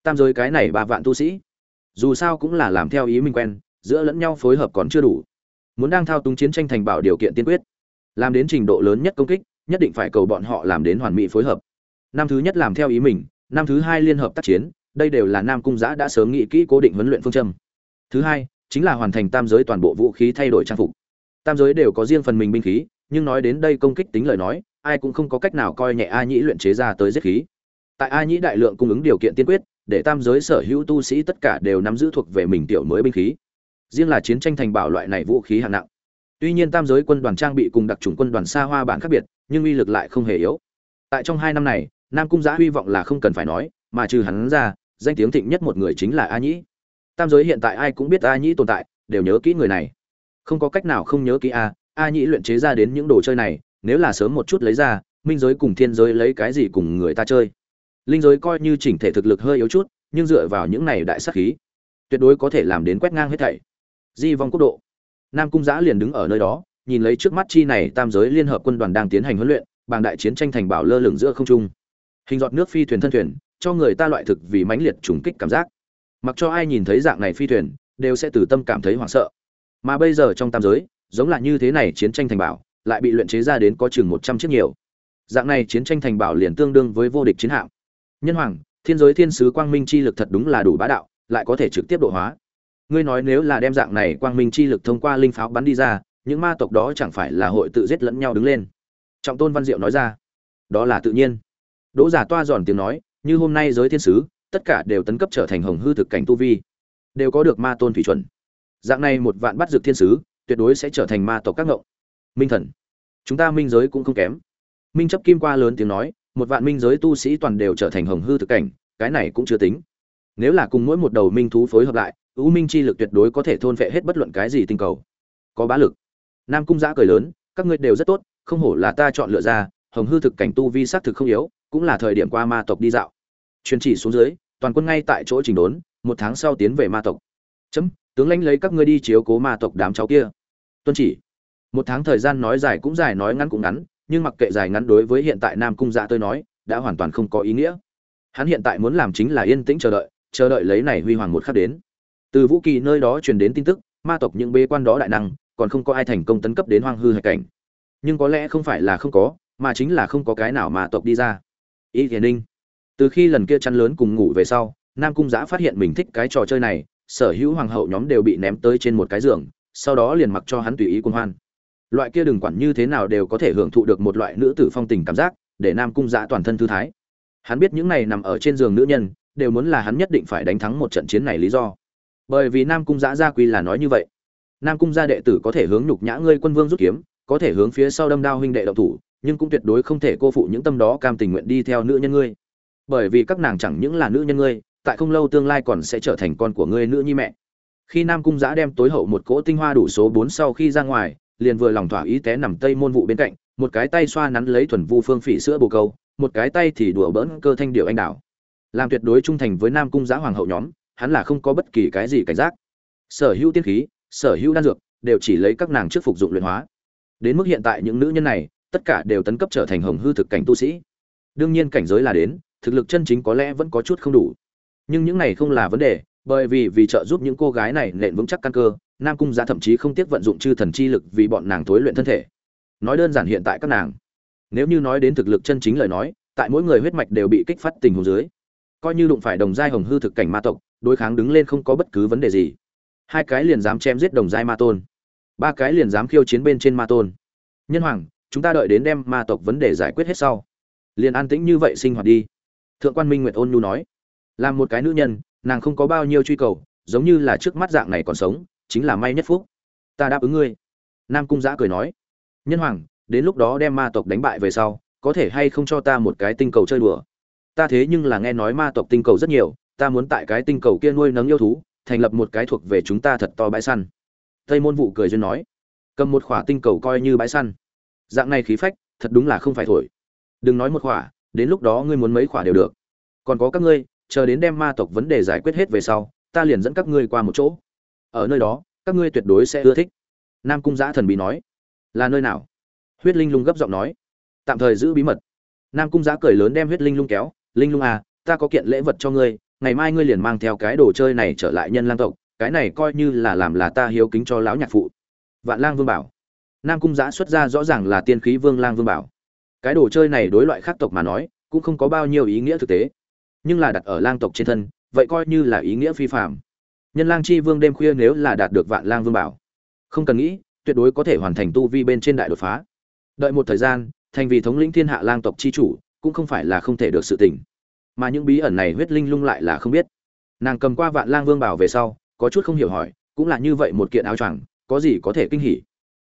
Tam giới cái này ba vạn tu sĩ, dù sao cũng là làm theo ý mình quen, giữa lẫn nhau phối hợp còn chưa đủ muốn đang thao túng chiến tranh thành bảo điều kiện tiên quyết, làm đến trình độ lớn nhất công kích, nhất định phải cầu bọn họ làm đến hoàn mỹ phối hợp. Năm thứ nhất làm theo ý mình, năm thứ hai liên hợp tác chiến, đây đều là nam cung giã đã sớm nghĩ kỹ cố định huấn luyện phương châm. Thứ hai, chính là hoàn thành tam giới toàn bộ vũ khí thay đổi trang phục. Tam giới đều có riêng phần mình binh khí, nhưng nói đến đây công kích tính lời nói, ai cũng không có cách nào coi nhẹ a nhĩ luyện chế ra tới giết khí. Tại a nhĩ đại lượng cung ứng điều kiện tiên quyết, để tam giới sở hữu tu sĩ tất cả đều nắm giữ thuộc về mình tiểu mới binh khí riêng là chiến tranh thành bảo loại này vũ khí hạng nặng. Tuy nhiên tam giới quân đoàn trang bị cùng đặc trùng quân đoàn xa hoa bản khác biệt, nhưng uy lực lại không hề yếu. Tại trong hai năm này, nam cung giã hy vọng là không cần phải nói, mà trừ hắn ra, danh tiếng thịnh nhất một người chính là a nhĩ. Tam giới hiện tại ai cũng biết a nhĩ tồn tại, đều nhớ kỹ người này. Không có cách nào không nhớ kỹ a a nhĩ luyện chế ra đến những đồ chơi này, nếu là sớm một chút lấy ra, minh giới cùng thiên giới lấy cái gì cùng người ta chơi. Linh giới coi như chỉnh thể thực lực hơi yếu chút, nhưng dựa vào những này đại sắc khí, tuyệt đối có thể làm đến quét ngang hết thảy di vong quốc độ. Nam cung giã liền đứng ở nơi đó, nhìn lấy trước mắt chi này tam giới liên hợp quân đoàn đang tiến hành huấn luyện, bàng đại chiến tranh thành bảo lơ lửng giữa không trung. Hình giọt nước phi thuyền thân thuyền, cho người ta loại thực vì mãnh liệt trùng kích cảm giác. Mặc cho ai nhìn thấy dạng này phi thuyền, đều sẽ từ tâm cảm thấy hoảng sợ. Mà bây giờ trong tam giới, giống là như thế này chiến tranh thành bảo, lại bị luyện chế ra đến có chừng một trăm chiếc nhiều. Dạng này chiến tranh thành bảo liền tương đương với vô địch chiến hạm. Nhân hoàng, thiên giới thiên sứ quang minh chi lực thật đúng là đủ bá đạo, lại có thể trực tiếp độ hóa ngươi nói nếu là đem dạng này quang minh chi lực thông qua linh pháo bắn đi ra, những ma tộc đó chẳng phải là hội tự giết lẫn nhau đứng lên. Trọng tôn văn diệu nói ra. Đó là tự nhiên. Đỗ giả toa giòn tiếng nói, như hôm nay giới thiên sứ, tất cả đều tấn cấp trở thành hồng hư thực cảnh tu vi. Đều có được ma tôn thủy chuẩn. Dạng này một vạn bắt dược thiên sứ, tuyệt đối sẽ trở thành ma tộc các ngộng minh thần. Chúng ta minh giới cũng không kém. Minh chấp kim qua lớn tiếng nói, một vạn minh giới tu sĩ toàn đều trở thành hồng hư thực cảnh, cái này cũng chưa tính. Nếu là cùng mỗi một đầu minh thú phối hợp lại U minh chi lực tuyệt đối có thể thôn vệ hết bất luận cái gì tinh cầu. Có bá lực. Nam cung giã cười lớn, các ngươi đều rất tốt, không hổ là ta chọn lựa ra, hồng hư thực cảnh tu vi sắc thực không yếu, cũng là thời điểm qua ma tộc đi dạo. Truyền chỉ xuống dưới, toàn quân ngay tại chỗ trình đốn, một tháng sau tiến về ma tộc. Chấm, tướng lãnh lấy các ngươi đi chiếu cố ma tộc đám cháu kia. Tuân chỉ. Một tháng thời gian nói dài cũng dài nói ngắn cũng ngắn, nhưng mặc kệ dài ngắn đối với hiện tại nam cung Giã tôi nói, đã hoàn toàn không có ý nghĩa. Hắn hiện tại muốn làm chính là yên tĩnh chờ đợi chờ đợi lấy này huy hoàng một khắc đến từ vũ kỳ nơi đó truyền đến tin tức, ma tộc những bế quan đó đại năng, còn không có ai thành công tấn cấp đến hoang hư hạch cảnh. Nhưng có lẽ không phải là không có, mà chính là không có cái nào ma tộc đi ra. Ý thiền ninh, từ khi lần kia chăn lớn cùng ngủ về sau, nam cung giã phát hiện mình thích cái trò chơi này, sở hữu hoàng hậu nhóm đều bị ném tới trên một cái giường, sau đó liền mặc cho hắn tùy ý quân hoan. Loại kia đừng quản như thế nào đều có thể hưởng thụ được một loại nữ tử phong tình cảm giác, để nam cung giã toàn thân thư thái. Hắn biết những này nằm ở trên giường nữ nhân, đều muốn là hắn nhất định phải đánh thắng một trận chiến này lý do bởi vì nam cung giã gia quy là nói như vậy. Nam cung gia đệ tử có thể hướng nhục nhã ngươi quân vương rút kiếm, có thể hướng phía sau đâm đao huynh đệ động thủ, nhưng cũng tuyệt đối không thể cô phụ những tâm đó cam tình nguyện đi theo nữ nhân ngươi. Bởi vì các nàng chẳng những là nữ nhân ngươi, tại không lâu tương lai còn sẽ trở thành con của ngươi nữ nhi mẹ. Khi nam cung giã đem tối hậu một cỗ tinh hoa đủ số bốn sau khi ra ngoài, liền vừa lòng thỏa ý té nằm tây môn vụ bên cạnh, một cái tay xoa nắn lấy thuần vu phương phỉ sữa bồ câu, một cái tay thì đùa bỡn cơ thanh điệu anh đảo. Làm tuyệt đối trung thành với nam cung giã hoàng hậu nhóm hắn là không có bất kỳ cái gì cảnh giác. Sở hữu tiên khí, sở hữu đan dược, đều chỉ lấy các nàng trước phục dụng luyện hóa. Đến mức hiện tại những nữ nhân này, tất cả đều tấn cấp trở thành hồng hư thực cảnh tu sĩ. Đương nhiên cảnh giới là đến, thực lực chân chính có lẽ vẫn có chút không đủ. Nhưng những này không là vấn đề, bởi vì vì trợ giúp những cô gái này nện vững chắc căn cơ, nam cung gia thậm chí không tiếc vận dụng chư thần chi lực vì bọn nàng tối luyện thân thể. Nói đơn giản hiện tại các nàng, nếu như nói đến thực lực chân chính lời nói, tại mỗi người huyết mạch đều bị kích phát tình huống dưới, coi như đụng phải đồng giai hồng hư thực cảnh ma tộc đối kháng đứng lên không có bất cứ vấn đề gì. Hai cái liền dám chém giết đồng giai ma tôn. Ba cái liền dám khiêu chiến bên trên ma tôn. Nhân hoàng, chúng ta đợi đến đem ma tộc vấn đề giải quyết hết sau. Liền an tĩnh như vậy sinh hoạt đi. Thượng quan minh nguyệt ôn nhu nói. Làm một cái nữ nhân, nàng không có bao nhiêu truy cầu, giống như là trước mắt dạng này còn sống, chính là may nhất phúc. Ta đáp ứng ngươi. Nam cung giã cười nói. Nhân hoàng, đến lúc đó đem ma tộc đánh bại về sau, có thể hay không cho ta một cái tinh cầu chơi đùa? Ta thế nhưng là nghe nói ma tộc tinh cầu rất nhiều ta muốn tại cái tinh cầu kia nuôi nấng yêu thú, thành lập một cái thuộc về chúng ta thật to bãi săn. Tây môn vụ cười duyên nói. Cầm một khỏa tinh cầu coi như bãi săn. Dạng này khí phách, thật đúng là không phải thổi. Đừng nói một khỏa, đến lúc đó ngươi muốn mấy khỏa đều được. Còn có các ngươi, chờ đến đem ma tộc vấn đề giải quyết hết về sau, ta liền dẫn các ngươi qua một chỗ. Ở nơi đó, các ngươi tuyệt đối sẽ ưa thích. Nam cung giã thần bí nói. Là nơi nào? Huyết linh lung gấp giọng nói. Tạm thời giữ bí mật. Nam cung giã cười lớn đem huyết linh lung kéo. Linh lung à ta có kiện lễ vật cho ngươi ngày mai ngươi liền mang theo cái đồ chơi này trở lại nhân lang tộc, cái này coi như là làm là ta hiếu kính cho lão nhạc phụ. Vạn lang vương bảo. Nam cung giã xuất ra rõ ràng là tiên khí vương lang vương bảo. Cái đồ chơi này đối loại khác tộc mà nói, cũng không có bao nhiêu ý nghĩa thực tế, nhưng là đặt ở lang tộc trên thân, vậy coi như là ý nghĩa phi phạm nhân lang chi vương đêm khuya nếu là đạt được vạn lang vương bảo, không cần nghĩ, tuyệt đối có thể hoàn thành tu vi bên trên đại đột phá. Đợi một thời gian, thành vì thống lĩnh thiên hạ lang tộc chi chủ, cũng không phải là không thể được sự tỉnh mà những bí ẩn này huyết linh lung lại là không biết. Nàng cầm qua vạn lang vương bảo về sau, có chút không hiểu hỏi, cũng là như vậy một kiện áo choàng, có gì có thể kinh hỉ?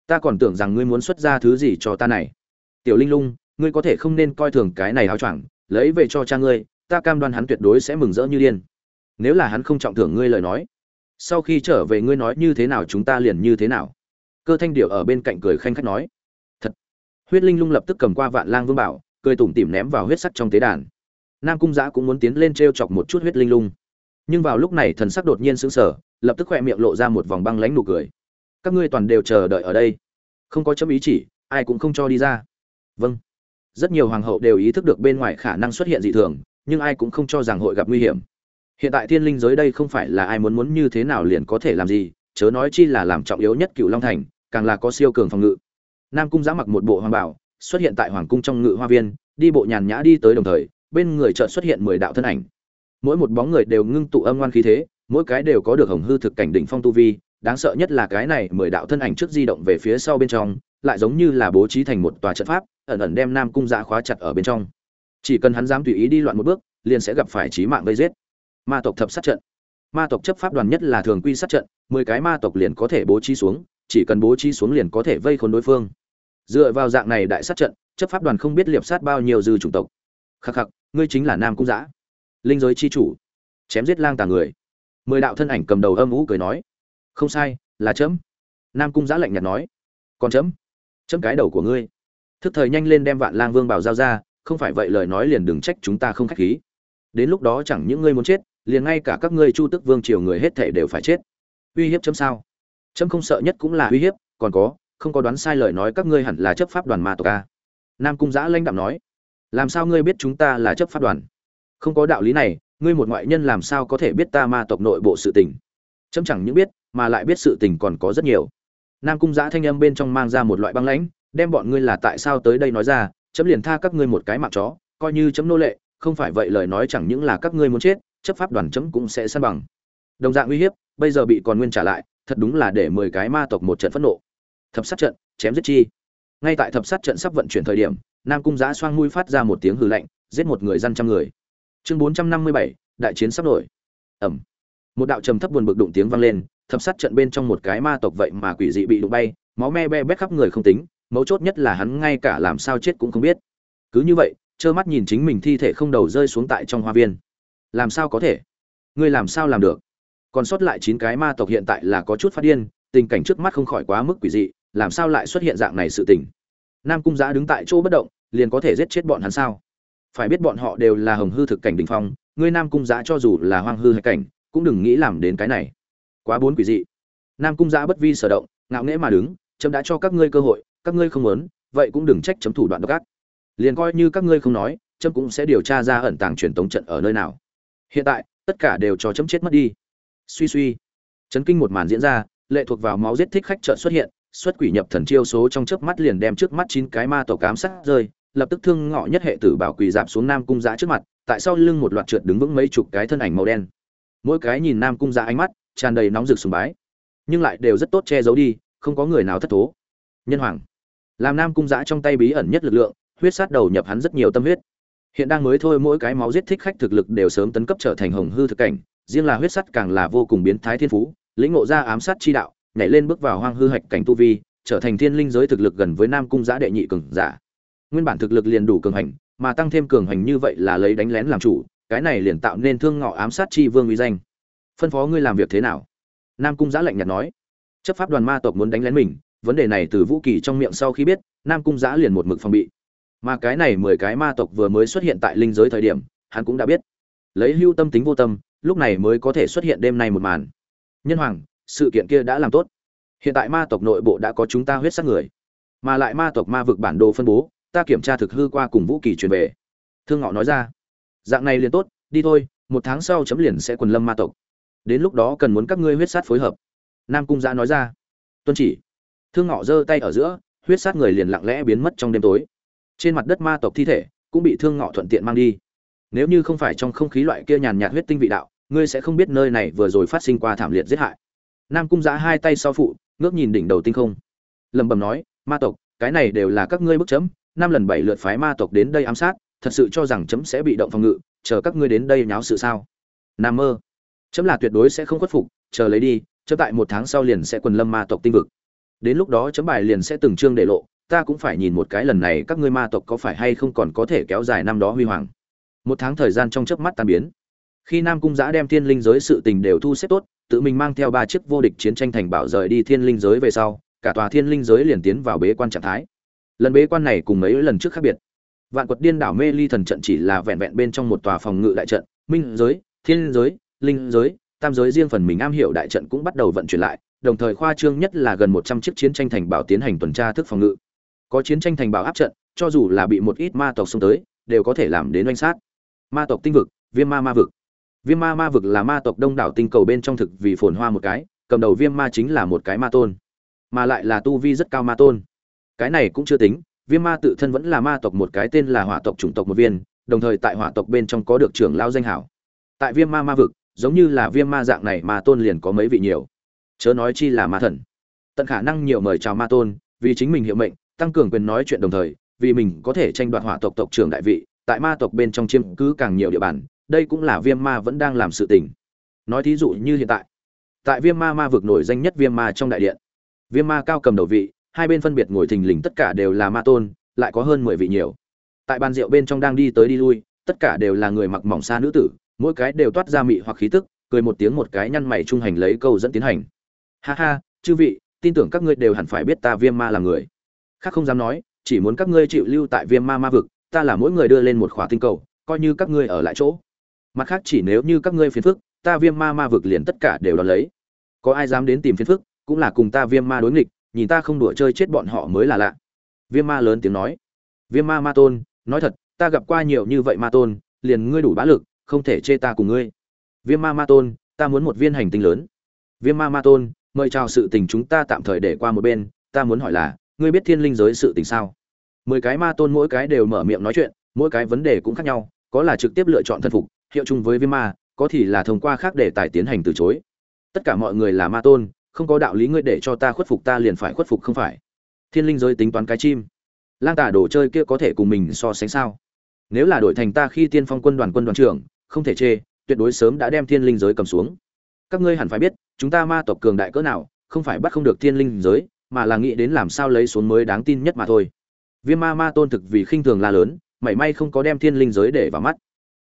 Ta còn tưởng rằng ngươi muốn xuất ra thứ gì cho ta này. Tiểu linh lung, ngươi có thể không nên coi thường cái này áo choàng, lấy về cho cha ngươi, ta cam đoan hắn tuyệt đối sẽ mừng rỡ như điên. Nếu là hắn không trọng thưởng ngươi lời nói, sau khi trở về ngươi nói như thế nào chúng ta liền như thế nào. Cơ thanh điệu ở bên cạnh cười khanh khách nói, thật. Huyết linh lung lập tức cầm qua vạn lang vương bảo, cười tủm tỉm ném vào huyết sắt trong tế đàn nam cung giã cũng muốn tiến lên t r e o chọc một chút huyết linh lung. Nhưng vào lúc này thần sắc đột nhiên sững sờ, lập tức khoe miệng lộ ra một vòng băng lánh nụ cười. Các ngươi toàn đều chờ đợi ở đây. Không có chấm ý chỉ, ai cũng không cho đi ra. Vâng. Rất nhiều hoàng hậu đều ý thức được bên ngoài khả năng xuất hiện dị thường, nhưng ai cũng không cho rằng hội gặp nguy hiểm. Hiện tại thiên linh giới đây không phải là ai muốn muốn như thế nào liền có thể làm gì, chớ nói chi là làm trọng yếu nhất cựu long thành, càng là có siêu cường phòng ngự. Nam cung giã mặc một bộ hoàng bảo, xuất hiện tại hoàng cung trong ngự hoa viên, đi bộ nhàn nhã đi tới đồng thời bên người chợt xuất hiện mười đạo thân ảnh. Mỗi một bóng người đều ngưng tụ âm ngoan khí thế, mỗi cái đều có được hồng hư thực cảnh đỉnh phong tu vi, đáng sợ nhất là cái này mười đạo thân ảnh trước di động về phía sau bên trong, lại giống như là bố trí thành một tòa trận pháp, ẩn ẩn đem nam cung dạ khóa chặt ở bên trong. Chỉ cần hắn dám tùy ý đi loạn một bước, liền sẽ gặp phải chí mạng gây giết. Ma tộc thập sát trận. Ma tộc chấp pháp đoàn nhất là thường quy sát trận, mười cái ma tộc liền có thể bố trí xuống, chỉ cần bố trí xuống liền có thể vây khốn đối phương. Dựa vào dạng này đại sát trận, chấp pháp đoàn không biết liệp sát bao nhiêu dư chủng tộc. Khắc khắc ngươi chính là nam cung giã linh giới chi chủ, chém giết lang tà người. Mười đạo thân ảnh cầm đầu âm ngũ cười nói, không sai, là chấm. Nam cung giã lạnh nhạt nói, còn chấm? Chấm cái đầu của ngươi. Thức thời nhanh lên đem vạn lang vương bảo giao ra, không phải vậy lời nói liền đừng trách chúng ta không khách khí. Đến lúc đó chẳng những ngươi muốn chết, liền ngay cả các ngươi chu tức vương triều người hết thể đều phải chết. Uy hiếp chấm sao? Chấm không sợ nhất cũng là uy hiếp, còn có, không có đoán sai lời nói các ngươi hẳn là chấp pháp đoàn ma tộc Ca. nam cung giã lãnh đạm nói làm sao ngươi biết chúng ta là chấp pháp đoàn? Không có đạo lý này, ngươi một ngoại nhân làm sao có thể biết ta ma tộc nội bộ sự tình? Chấm chẳng những biết, mà lại biết sự tình còn có rất nhiều. Nam cung giã thanh âm bên trong mang ra một loại băng lãnh, đem bọn ngươi là tại sao tới đây nói ra, chấm liền tha các ngươi một cái mạng chó, coi như chấm nô lệ, không phải vậy lời nói chẳng những là các ngươi muốn chết, chấp pháp đoàn chấm cũng sẽ săn bằng. Đồng dạng uy hiếp, bây giờ bị còn nguyên trả lại, thật đúng là để mười cái ma tộc một trận phẫn nộ. Thập sát trận, chém giết chi. Ngay tại thập sát trận sắp vận chuyển thời điểm nam cung giã xoang mũi phát ra một tiếng hừ lạnh, giết một người dân trăm người. Chương bốn trăm năm mươi bảy, đại chiến sắp nổi. Ẩm. Một đạo trầm thấp buồn bực đụng tiếng vang lên, thập sát trận bên trong một cái ma tộc vậy mà quỷ dị bị đụng bay, máu me be bét khắp người không tính, mấu chốt nhất là hắn ngay cả làm sao chết cũng không biết. Cứ như vậy, trơ mắt nhìn chính mình thi thể không đầu rơi xuống tại trong hoa viên. Làm sao có thể? Ngươi làm sao làm được? Còn sót lại chín cái ma tộc hiện tại là có chút phát điên, tình cảnh trước mắt không khỏi quá mức quỷ dị, làm sao lại xuất hiện dạng này sự tình? Nam cung giã đứng tại chỗ bất động, liền có thể giết chết bọn hắn sao? Phải biết bọn họ đều là hồng hư thực cảnh đ ỉ n h phong, ngươi nam cung giã cho dù là hoang hư hay cảnh, cũng đừng nghĩ làm đến cái này. Quá bốn quỷ dị. Nam cung giã bất vi sở động, ngạo nghễ mà đứng trâm đã cho các ngươi cơ hội, các ngươi không muốn, vậy cũng đừng trách chấm thủ đoạn độc ác. Liền coi như các ngươi không nói trâm cũng sẽ điều tra ra ẩn tàng truyền tống trận ở nơi nào. Hiện tại, tất cả đều cho chấm chết mất đi. Suy suy. Chấn kinh một màn diễn ra, lệ thuộc vào máu giết thích khách trợ xuất hiện xuất quỷ nhập thần chiêu số trong chớp mắt liền đem trước mắt chín cái ma tổ cám sát rơi, lập tức thương ngọ nhất hệ tử bảo quỳ dạp xuống nam cung giã trước mặt, tại sau lưng một loạt trượt đứng vững mấy chục cái thân ảnh màu đen. Mỗi cái nhìn nam cung giã ánh mắt, tràn đầy nóng rực sùng bái, nhưng lại đều rất tốt che giấu đi, không có người nào thất thố. Nhân hoàng, làm nam cung giã trong tay bí ẩn nhất lực lượng, huyết sát đầu nhập hắn rất nhiều tâm huyết. Hiện đang mới thôi mỗi cái máu giết thích khách thực lực đều sớm tấn cấp trở thành hồng hư thực cảnh, riêng là huyết sắt càng là vô cùng biến thái thiên phú, lĩnh ngộ ra ám sát chi đạo nhảy lên bước vào hoang hư hạch cảnh tu vi, trở thành thiên linh giới thực lực gần với nam cung giã đệ nhị cường giả. Nguyên bản thực lực liền đủ cường hành, mà tăng thêm cường hành như vậy là lấy đánh lén làm chủ, cái này liền tạo nên thương ngọ ám sát chi vương uy danh. Phân phó ngươi làm việc thế nào? Nam cung giã lạnh nhạt nói. Chấp pháp đoàn ma tộc muốn đánh lén mình, vấn đề này từ vũ kỳ trong miệng sau khi biết, nam cung giã liền một mực phòng bị. Mà cái này mười cái ma tộc vừa mới xuất hiện tại linh giới thời điểm, hắn cũng đã biết. Lấy hưu tâm tính vô tâm, lúc này mới có thể xuất hiện đêm nay một màn. Nhân hoàng sự kiện kia đã làm tốt. Hiện tại ma tộc nội bộ đã có chúng ta huyết sát người. Mà lại ma tộc ma vực bản đồ phân bố, ta kiểm tra thực hư qua cùng vũ kỳ truyền về. Thương ngọ nói ra, dạng này liền tốt, đi thôi, một tháng sau chấm liền sẽ quần lâm ma tộc. Đến lúc đó cần muốn các ngươi huyết sát phối hợp. Nam cung giã nói ra, tuân chỉ. Thương ngọ giơ tay ở giữa, huyết sát người liền lặng lẽ biến mất trong đêm tối. Trên mặt đất ma tộc thi thể cũng bị thương ngọ thuận tiện mang đi. Nếu như không phải trong không khí loại kia nhàn nhạt huyết tinh vị đạo, ngươi sẽ không biết nơi này vừa rồi phát sinh qua thảm liệt giết hại nam cung giã hai tay sau phụ, ngước nhìn đỉnh đầu tinh không. Lẩm bẩm nói, ma tộc, cái này đều là các ngươi bức chấm, năm lần bảy lượt phái ma tộc đến đây ám sát, thật sự cho rằng chấm sẽ bị động phòng ngự, chờ các ngươi đến đây nháo sự sao? Nam mơ. Chấm là tuyệt đối sẽ không khuất phục, chờ lấy đi, chấm tại một tháng sau liền sẽ quần lâm ma tộc tinh vực. Đến lúc đó chấm bài liền sẽ từng chương để lộ, ta cũng phải nhìn một cái lần này các ngươi ma tộc có phải hay không còn có thể kéo dài năm đó huy hoàng. Một tháng thời gian trong chớp mắt tan biến. Khi nam cung giã đem thiên linh giới sự tình đều thu xếp tốt tự mình mang theo ba chiếc vô địch chiến tranh thành bảo rời đi thiên linh giới về sau, cả tòa thiên linh giới liền tiến vào bế quan trạng thái. Lần bế quan này cùng mấy lần trước khác biệt. Vạn quật điên đảo mê ly thần trận chỉ là vẹn vẹn bên trong một tòa phòng ngự đại trận, minh giới, thiên giới, linh giới, tam giới riêng phần mình am hiểu đại trận cũng bắt đầu vận chuyển lại, đồng thời khoa trương nhất là gần một trăm chiếc chiến tranh thành bảo tiến hành tuần tra thức phòng ngự. Có chiến tranh thành bảo áp trận, cho dù là bị một ít ma tộc xông tới, đều có thể làm đến oanh sát. Ma tộc tinh vực, viêm ma ma vực viêm ma ma vực là ma tộc đông đảo tinh cầu bên trong thực vì phồn hoa một cái, cầm đầu viêm ma chính là một cái ma tôn, mà lại là tu vi rất cao ma tôn. Cái này cũng chưa tính, viêm ma tự thân vẫn là ma tộc một cái tên là hỏa tộc chủng tộc một viên, đồng thời tại hỏa tộc bên trong có được trưởng lao danh hảo. Tại viêm ma ma vực, giống như là viêm ma dạng này ma tôn liền có mấy vị nhiều. Chớ nói chi là ma thần. Tận khả năng nhiều mời chào ma tôn, vì chính mình hiệu mệnh, tăng cường quyền nói chuyện đồng thời, vì mình có thể tranh đoạt hỏa tộc tộc trưởng đại vị, tại ma tộc bên trong chiêm cứ càng nhiều địa bàn đây cũng là viêm ma vẫn đang làm sự tình. Nói thí dụ như hiện tại tại viêm ma ma vực nổi danh nhất viêm ma trong đại điện. Viêm ma cao cầm đầu vị, hai bên phân biệt ngồi thình lình tất cả đều là ma tôn, lại có hơn mười vị nhiều. Tại bàn rượu bên trong đang đi tới đi lui, tất cả đều là người mặc mỏng xa nữ tử, mỗi cái đều toát ra mị hoặc khí tức, cười một tiếng một cái nhăn mày trung hành lấy câu dẫn tiến hành. Ha ha, chư vị, tin tưởng các ngươi đều hẳn phải biết ta viêm ma là người. Khác không dám nói, chỉ muốn các ngươi chịu lưu tại viêm ma ma vực, ta là mỗi người đưa lên một khỏa tinh cầu, coi như các ngươi ở lại chỗ mặt khác chỉ nếu như các ngươi phiền phức, ta viêm ma ma vực liền tất cả đều đón lấy. Có ai dám đến tìm phiền phức, cũng là cùng ta viêm ma đối nghịch, nhìn ta không đùa chơi chết bọn họ mới là lạ. Viêm ma lớn tiếng nói. Viêm ma ma tôn, nói thật, ta gặp qua nhiều như vậy ma tôn, liền ngươi đủ bá lực, không thể chê ta cùng ngươi. Viêm ma ma tôn, ta muốn một viên hành tinh lớn. Viêm ma ma tôn, mời chào sự tình chúng ta tạm thời để qua một bên, ta muốn hỏi là, ngươi biết thiên linh giới sự tình sao? Mười cái ma tôn mỗi cái đều mở miệng nói chuyện, mỗi cái vấn đề cũng khác nhau, có là trực tiếp lựa chọn thân phục hiệu chung với viêm ma, có thì là thông qua khác để tài tiến hành từ chối. Tất cả mọi người là ma tôn, không có đạo lý ngươi để cho ta khuất phục ta liền phải khuất phục không phải. Thiên linh giới tính toán cái chim. Lang tả đồ chơi kia có thể cùng mình so sánh sao? Nếu là đổi thành ta khi tiên phong quân đoàn quân đoàn trưởng, không thể chê, tuyệt đối sớm đã đem thiên linh giới cầm xuống. Các ngươi hẳn phải biết, chúng ta ma tộc cường đại cỡ nào, không phải bắt không được thiên linh giới, mà là nghĩ đến làm sao lấy xuống mới đáng tin nhất mà thôi. Viêm ma ma tôn thực vì khinh thường la lớn, mảy may không có đem thiên linh giới để vào mắt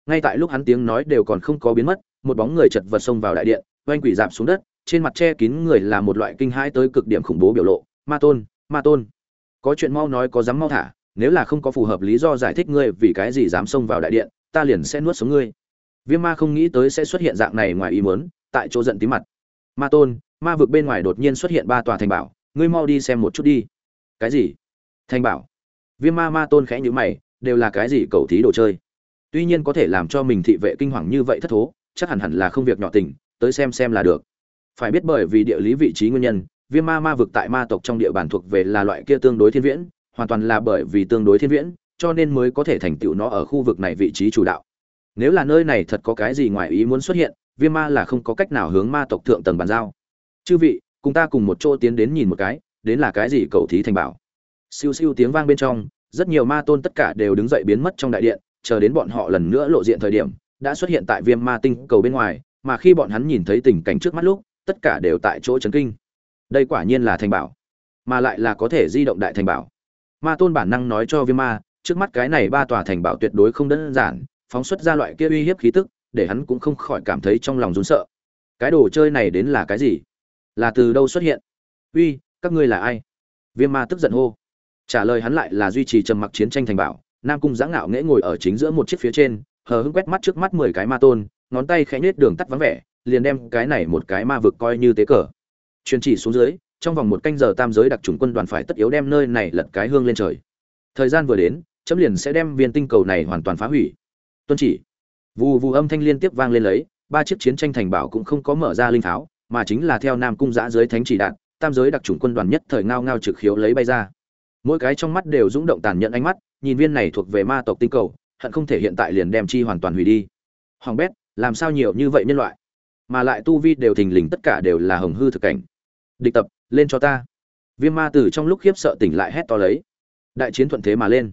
ngay tại lúc hắn tiếng nói đều còn không có biến mất, một bóng người chật vật xông vào đại điện, oanh quỷ dạp xuống đất, trên mặt che kín người là một loại kinh hãi tới cực điểm khủng bố biểu lộ. Ma tôn ma tôn. Có chuyện mau nói, có dám mau thả, nếu là không có phù hợp lý do giải thích ngươi, vì cái gì dám xông vào đại điện, ta liền sẽ nuốt sống ngươi. Viêm ma không nghĩ tới sẽ xuất hiện dạng này ngoài ý muốn, tại chỗ giận tí mặt. Ma tôn, ma vực bên ngoài đột nhiên xuất hiện ba tòa thành bảo, ngươi mau đi xem một chút đi. Cái gì? Thành bảo. Viêm ma ma tôn khẽ nhữ mày, đều là cái gì, cầu thí đồ chơi? Tuy nhiên có thể làm cho mình thị vệ kinh hoàng như vậy thất thố, chắc hẳn hẳn là không việc nhỏ tình, tới xem xem là được. Phải biết bởi vì địa lý vị trí nguyên nhân, viêm ma ma vực tại ma tộc trong địa bàn thuộc về là loại kia tương đối thiên viễn, hoàn toàn là bởi vì tương đối thiên viễn, cho nên mới có thể thành tựu nó ở khu vực này vị trí chủ đạo. Nếu là nơi này thật có cái gì ngoài ý muốn xuất hiện, viêm ma là không có cách nào hướng ma tộc thượng tầng bàn giao. Chư vị, cùng ta cùng một chỗ tiến đến nhìn một cái, đến là cái gì cầu thí thành bảo? Siêu siêu tiếng vang bên trong, rất nhiều ma tôn tất cả đều đứng dậy biến mất trong đại điện chờ đến bọn họ lần nữa lộ diện thời điểm, đã xuất hiện tại viêm ma tinh cầu bên ngoài, mà khi bọn hắn nhìn thấy tình cảnh trước mắt lúc, tất cả đều tại chỗ chấn kinh. Đây quả nhiên là thành bảo, mà lại là có thể di động đại thành bảo. Ma tôn bản năng nói cho viêm ma, trước mắt cái này ba tòa thành bảo tuyệt đối không đơn giản, phóng xuất ra loại kia uy hiếp khí tức, để hắn cũng không khỏi cảm thấy trong lòng run sợ. Cái đồ chơi này đến là cái gì? Là từ đâu xuất hiện? Uy, các ngươi là ai? Viêm ma tức giận hô. Trả lời hắn lại là duy trì trầm mặc chiến tranh thành bảo nam cung giã ngạo nghễ ngồi ở chính giữa một chiếc phía trên, hờ hững quét mắt trước mắt mười cái ma tôn, ngón tay khẽ nhết đường tắt vắng vẻ, liền đem cái này một cái ma vực coi như tế cờ. Truyền chỉ xuống dưới, trong vòng một canh giờ tam giới đặc trùng quân đoàn phải tất yếu đem nơi này lật cái hương lên trời. Thời gian vừa đến, chấm liền sẽ đem viên tinh cầu này hoàn toàn phá hủy. Tuân chỉ. Vù vù âm thanh liên tiếp vang lên lấy, ba chiếc chiến tranh thành bảo cũng không có mở ra linh tháo, mà chính là theo nam cung giã dưới thánh chỉ đạn, tam giới đặc trùng quân đoàn nhất thời ngao ngao trực khiếu lấy bay ra. Mỗi cái trong mắt đều rung động tàn nhẫn ánh mắt nhìn viên này thuộc về ma tộc tinh cầu, hận không thể hiện tại liền đem chi hoàn toàn hủy đi. Hoàng bét, làm sao nhiều như vậy nhân loại? Mà lại tu vi đều thình lình tất cả đều là hồng hư thực cảnh. Địch tập, lên cho ta. Viêm ma từ trong lúc khiếp sợ tỉnh lại hét to lấy. Đại chiến thuận thế mà lên.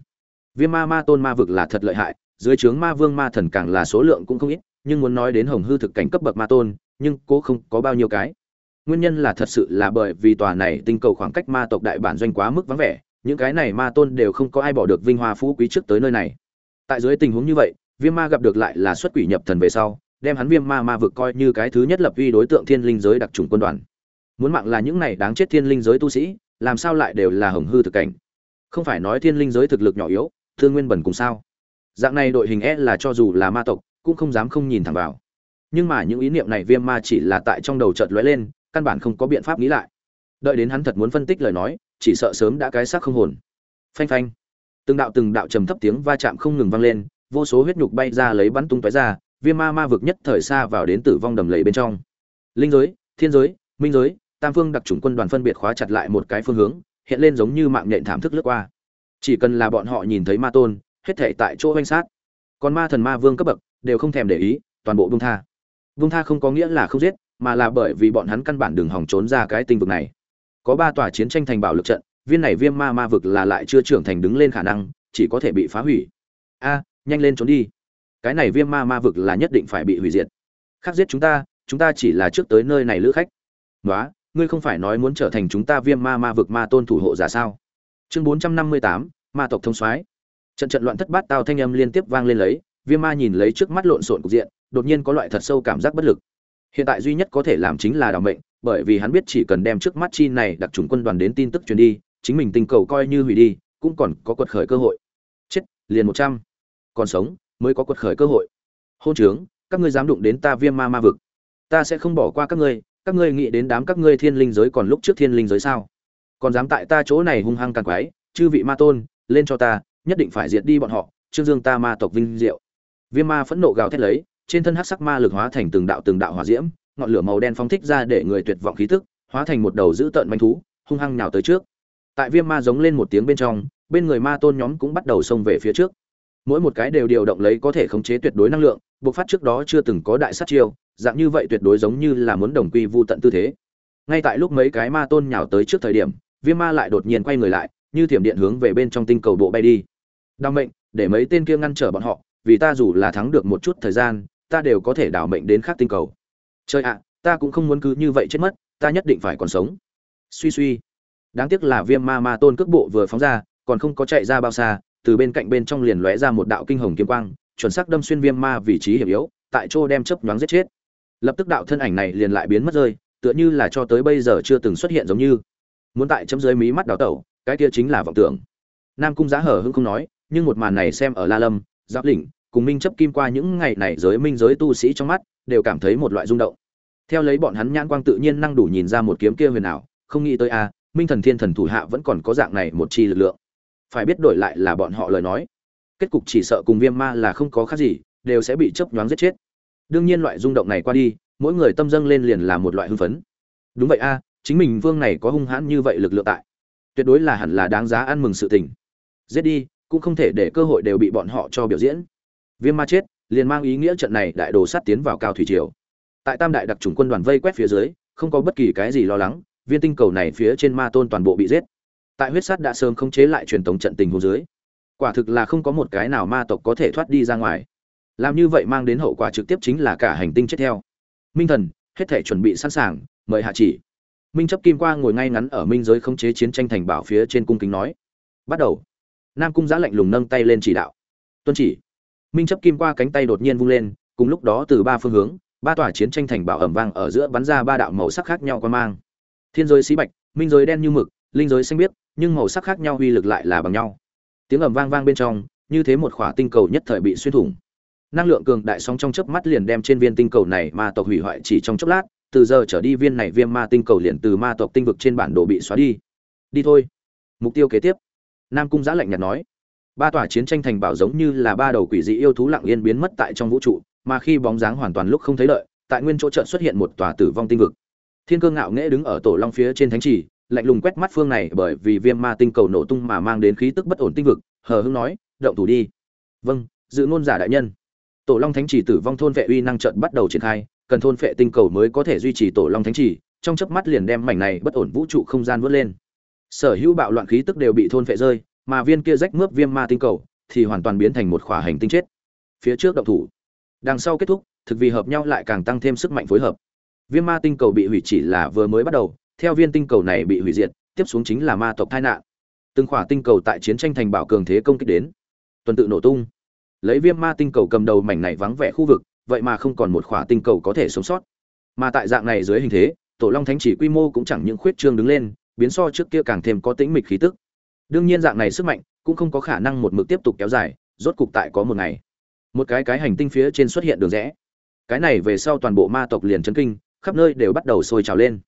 Viêm ma ma tôn ma vực là thật lợi hại, dưới trướng ma vương ma thần càng là số lượng cũng không ít, nhưng muốn nói đến hồng hư thực cảnh cấp bậc ma tôn, nhưng cố không có bao nhiêu cái. Nguyên nhân là thật sự là bởi vì tòa này tinh cầu khoảng cách ma tộc đại bản doanh quá mức vắng vẻ những cái này ma tôn đều không có ai bỏ được vinh hoa phú quý trước tới nơi này. Tại dưới tình huống như vậy, viêm ma gặp được lại là xuất quỷ nhập thần về sau, đem hắn viêm ma ma vực coi như cái thứ nhất lập uy đối tượng thiên linh giới đặc trùng quân đoàn. Muốn mạng là những này đáng chết thiên linh giới tu sĩ, làm sao lại đều là hồng hư thực cảnh? Không phải nói thiên linh giới thực lực nhỏ yếu, thương nguyên bẩn cùng sao? Dạng này đội hình e là cho dù là ma tộc, cũng không dám không nhìn thẳng vào. Nhưng mà những ý niệm này viêm ma chỉ là tại trong đầu chợt lóe lên, căn bản không có biện pháp nghĩ lại. Đợi đến hắn thật muốn phân tích lời nói chỉ sợ sớm đã cái xác không hồn. Phanh phanh. Từng đạo từng đạo trầm thấp tiếng va chạm không ngừng vang lên, vô số huyết nhục bay ra lấy bắn tung tóe ra, viêm ma ma vực nhất thời xa vào đến tử vong đầm lầy bên trong. Linh giới, thiên giới, minh giới, tam phương đặc chủng quân đoàn phân biệt khóa chặt lại một cái phương hướng, hiện lên giống như mạng nhện thảm thức lướt qua. Chỉ cần là bọn họ nhìn thấy ma tôn, hết thể tại chỗ oanh sát. Còn ma thần ma vương cấp bậc, đều không thèm để ý, toàn bộ bung tha. Bung tha không có nghĩa là không giết, mà là bởi vì bọn hắn căn bản đường hỏng trốn ra cái tinh vực này có ba tòa chiến tranh thành bảo lực trận, viên này viêm ma ma vực là lại chưa trưởng thành đứng lên khả năng, chỉ có thể bị phá hủy. A, nhanh lên trốn đi. Cái này viêm ma ma vực là nhất định phải bị hủy diệt. Khác giết chúng ta chúng ta chỉ là trước tới nơi này lữ khách. Nói ngươi không phải nói muốn trở thành chúng ta viêm ma ma vực ma tôn thủ hộ giả sao? Chương bốn trăm năm mươi tám, ma tộc thông soái. Trận trận loạn thất bát tao thanh âm liên tiếp vang lên lấy, viêm ma nhìn lấy trước mắt lộn xộn cục diện, đột nhiên có loại thật sâu cảm giác bất lực. Hiện tại duy nhất có thể làm chính là đảo mệnh bởi vì hắn biết chỉ cần đem trước mắt chi này đặc trùng quân đoàn đến tin tức truyền đi, chính mình tình cầu coi như hủy đi, cũng còn có quật khởi cơ hội. Chết, liền một trăm. Còn sống, mới có quật khởi cơ hội. Hôn trướng, các ngươi dám đụng đến ta viêm ma ma vực. Ta sẽ không bỏ qua các ngươi các ngươi nghĩ đến đám các ngươi thiên linh giới còn lúc trước thiên linh giới sao? Còn dám tại ta chỗ này hung hăng càng quái, chư vị ma tôn, lên cho ta, nhất định phải diệt đi bọn họ, trương dương ta ma tộc vinh diệu. Viêm ma phẫn nộ gào thét lấy, trên thân hắc sắc ma lực hóa thành từng đạo từng đạo hỏa diễm ngọn lửa màu đen phóng thích ra để người tuyệt vọng khí tức, hóa thành một đầu dữ tợn manh thú, hung hăng nhào tới trước. Tại viêm ma giống lên một tiếng bên trong, bên người ma tôn nhóm cũng bắt đầu xông về phía trước. Mỗi một cái đều điều động lấy có thể khống chế tuyệt đối năng lượng, bộc phát trước đó chưa từng có đại sát chiêu, dạng như vậy tuyệt đối giống như là muốn đồng quy vu tận tư thế. Ngay tại lúc mấy cái ma tôn nhào tới trước thời điểm, viêm ma lại đột nhiên quay người lại, như thiểm điện hướng về bên trong tinh cầu bộ bay đi. Đao mệnh, để mấy tên kia ngăn trở bọn họ, vì ta dù là thắng được một chút thời gian, ta đều có thể đảo mệnh đến khác tinh cầu trời ạ, ta cũng không muốn cứ như vậy chết mất, ta nhất định phải còn sống. Suy suy. Đáng tiếc là viêm ma ma tôn cước bộ vừa phóng ra, còn không có chạy ra bao xa, từ bên cạnh bên trong liền lóe ra một đạo kinh hồng kiếm quang, chuẩn xác đâm xuyên viêm ma vị trí hiểm yếu, tại chỗ đem chớp nhoáng giết chết. Lập tức đạo thân ảnh này liền lại biến mất rơi, tựa như là cho tới bây giờ chưa từng xuất hiện giống như. Muốn tại chấm dưới mí mắt đào tẩu, cái kia chính là vọng tưởng. Nam cung giá hở hưng không nói, nhưng một màn này xem ở la lâm, giáp lĩnh, cùng minh chấp kim qua những ngày này giới minh giới tu sĩ trong mắt đều cảm thấy một loại rung động. Theo lấy bọn hắn nhãn quang tự nhiên năng đủ nhìn ra một kiếm kia huyền ảo, không nghĩ tới a, minh thần thiên thần thủ hạ vẫn còn có dạng này một chi lực lượng. Phải biết đổi lại là bọn họ lời nói, kết cục chỉ sợ cùng viêm ma là không có khác gì, đều sẽ bị chớp nhoáng giết chết. Đương nhiên loại rung động này qua đi, mỗi người tâm dâng lên liền là một loại hưng phấn. Đúng vậy a, chính mình vương này có hung hãn như vậy lực lượng tại, tuyệt đối là hẳn là đáng giá ăn mừng sự tình. Giết đi, cũng không thể để cơ hội đều bị bọn họ cho biểu diễn. Viêm ma chết liền mang ý nghĩa trận này đại đồ sát tiến vào cao thủy triều. Tại tam đại đặc trùng quân đoàn vây quét phía dưới, không có bất kỳ cái gì lo lắng, viên tinh cầu này phía trên ma tôn toàn bộ bị giết. Tại huyết sát đã sớm khống chế lại truyền tống trận tình hồ dưới, quả thực là không có một cái nào ma tộc có thể thoát đi ra ngoài. Làm như vậy mang đến hậu quả trực tiếp chính là cả hành tinh chết theo. Minh thần, hết thể chuẩn bị sẵn sàng, mời hạ chỉ. Minh chấp kim quang ngồi ngay ngắn ở minh giới khống chế chiến tranh thành bảo phía trên cung kính nói. Bắt đầu. Nam cung giã lạnh lùng nâng tay lên chỉ đạo. Tuân chỉ minh chấp kim qua cánh tay đột nhiên vung lên, cùng lúc đó từ ba phương hướng, ba tòa chiến tranh thành bảo ẩm vang ở giữa bắn ra ba đạo màu sắc khác nhau quan mang. Thiên giới xí bạch, minh giới đen như mực, linh giới xanh biếc, nhưng màu sắc khác nhau uy lực lại là bằng nhau. Tiếng ầm vang vang bên trong, như thế một khỏa tinh cầu nhất thời bị xuyên thủng. Năng lượng cường đại sóng trong chớp mắt liền đem trên viên tinh cầu này ma tộc hủy hoại chỉ trong chốc lát, từ giờ trở đi viên này viêm ma tinh cầu liền từ ma tộc tinh vực trên bản đồ bị xóa đi. Đi thôi. Mục tiêu kế tiếp. Nam cung giã lạnh nhạt nói ba tòa chiến tranh thành bảo giống như là ba đầu quỷ dị yêu thú lặng yên biến mất tại trong vũ trụ, mà khi bóng dáng hoàn toàn lúc không thấy lợi, tại nguyên chỗ trận xuất hiện một tòa tử vong tinh vực. Thiên cơ ngạo nghễ đứng ở tổ long phía trên thánh trì, lạnh lùng quét mắt phương này bởi vì viêm ma tinh cầu nổ tung mà mang đến khí tức bất ổn tinh vực, hờ hưng nói, động thủ đi. Vâng dự ngôn giả đại nhân. Tổ long thánh trì tử vong thôn vệ uy năng trận bắt đầu triển khai, cần thôn vệ tinh cầu mới có thể duy trì tổ long thánh trì, trong chớp mắt liền đem mảnh này bất ổn vũ trụ không gian vớt lên. Sở hữu bạo loạn khí tức đều bị thôn vệ rơi mà viên kia rách mướp viêm ma tinh cầu thì hoàn toàn biến thành một khỏa hành tinh chết. Phía trước động thủ. Đằng sau kết thúc, thực vì hợp nhau lại càng tăng thêm sức mạnh phối hợp. Viêm ma tinh cầu bị hủy chỉ là vừa mới bắt đầu, theo viên tinh cầu này bị hủy diệt, tiếp xuống chính là ma tộc tai nạn. Từng khỏa tinh cầu tại chiến tranh thành bảo cường thế công kích đến. Tuần tự nổ tung. Lấy viêm ma tinh cầu cầm đầu mảnh này vắng vẻ khu vực, vậy mà không còn một khỏa tinh cầu có thể sống sót. Mà tại dạng này dưới hình thế, tổ long thánh chỉ quy mô cũng chẳng những khuyết trương đứng lên, biến so trước kia càng thêm có tĩnh mịch khí tức đương nhiên dạng này sức mạnh cũng không có khả năng một mực tiếp tục kéo dài, rốt cục tại có một ngày, một cái cái hành tinh phía trên xuất hiện đường rẽ. Cái này về sau toàn bộ ma tộc liền chấn kinh, khắp nơi đều bắt đầu sôi trào lên.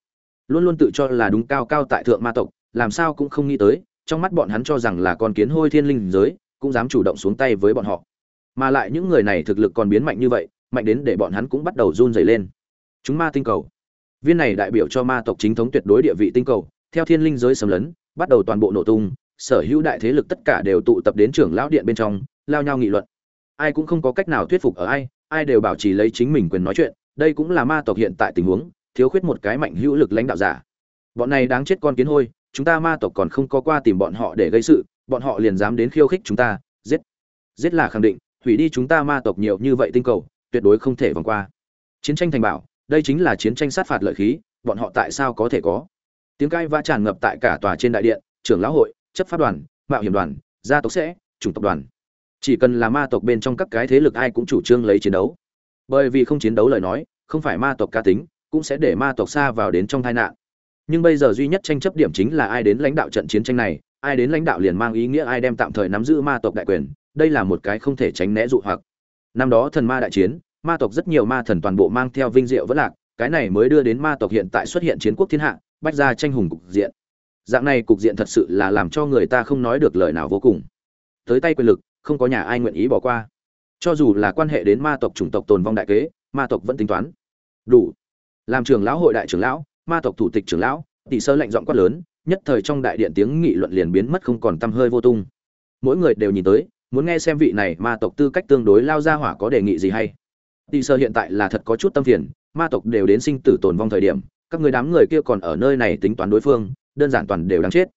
Luôn luôn tự cho là đúng cao cao tại thượng ma tộc, làm sao cũng không nghĩ tới, trong mắt bọn hắn cho rằng là con kiến hôi thiên linh giới, cũng dám chủ động xuống tay với bọn họ. Mà lại những người này thực lực còn biến mạnh như vậy, mạnh đến để bọn hắn cũng bắt đầu run dày lên. Chúng ma tinh cầu. Viên này đại biểu cho ma tộc chính thống tuyệt đối địa vị tinh cầu, theo thiên linh giới xâm lấn, bắt đầu toàn bộ nổ tung sở hữu đại thế lực tất cả đều tụ tập đến trưởng lão điện bên trong, lao nhau nghị luận. Ai cũng không có cách nào thuyết phục ở ai ai đều bảo trì lấy chính mình quyền nói chuyện, đây cũng là ma tộc hiện tại tình huống, thiếu khuyết một cái mạnh hữu lực lãnh đạo giả. Bọn này đáng chết con kiến hôi, chúng ta ma tộc còn không có qua tìm bọn họ để gây sự, bọn họ liền dám đến khiêu khích chúng ta, giết. Giết là khẳng định, hủy đi chúng ta ma tộc nhiều như vậy tinh cầu, tuyệt đối không thể vòng qua. Chiến tranh thành bảo đây chính là chiến tranh sát phạt lợi khí, bọn họ tại sao có thể có? Tiếng cai va tràn ngập tại cả tòa trên đại điện, trưởng lão hội chấp pháp đoàn, mạo hiểm đoàn, gia tộc sẽ, chủng tộc đoàn. Chỉ cần là ma tộc bên trong các cái thế lực ai cũng chủ trương lấy chiến đấu. Bởi vì không chiến đấu lời nói, không phải ma tộc cá tính, cũng sẽ để ma tộc xa vào đến trong tai nạn. Nhưng bây giờ duy nhất tranh chấp điểm chính là ai đến lãnh đạo trận chiến tranh này, ai đến lãnh đạo liền mang ý nghĩa ai đem tạm thời nắm giữ ma tộc đại quyền, đây là một cái không thể tránh né dụ hoặc. Năm đó thần ma đại chiến, ma tộc rất nhiều ma thần toàn bộ mang theo vinh diệu vất lạc, cái này mới đưa đến ma tộc hiện tại xuất hiện chiến quốc thiên hạ, bách ra tranh hùng cục diện dạng này cục diện thật sự là làm cho người ta không nói được lời nào vô cùng. Tới tay quyền lực, không có nhà ai nguyện ý bỏ qua. Cho dù là quan hệ đến ma tộc chủng tộc tồn vong đại kế, ma tộc vẫn tính toán. Đủ. Làm trưởng lão hội đại trưởng lão, ma tộc thủ tịch trưởng lão, tỷ sơ lệnh giọng quát lớn, nhất thời trong đại điện tiếng nghị luận liền biến mất không còn tăm hơi vô tung. Mỗi người đều nhìn tới, muốn nghe xem vị này ma tộc tư cách tương đối lao ra hỏa có đề nghị gì hay. Tỷ sơ hiện tại là thật có chút tâm phiền, ma tộc đều đến sinh tử tồn vong thời điểm, các người đám người kia còn ở nơi này tính toán đối phương đơn giản toàn đều đáng chết.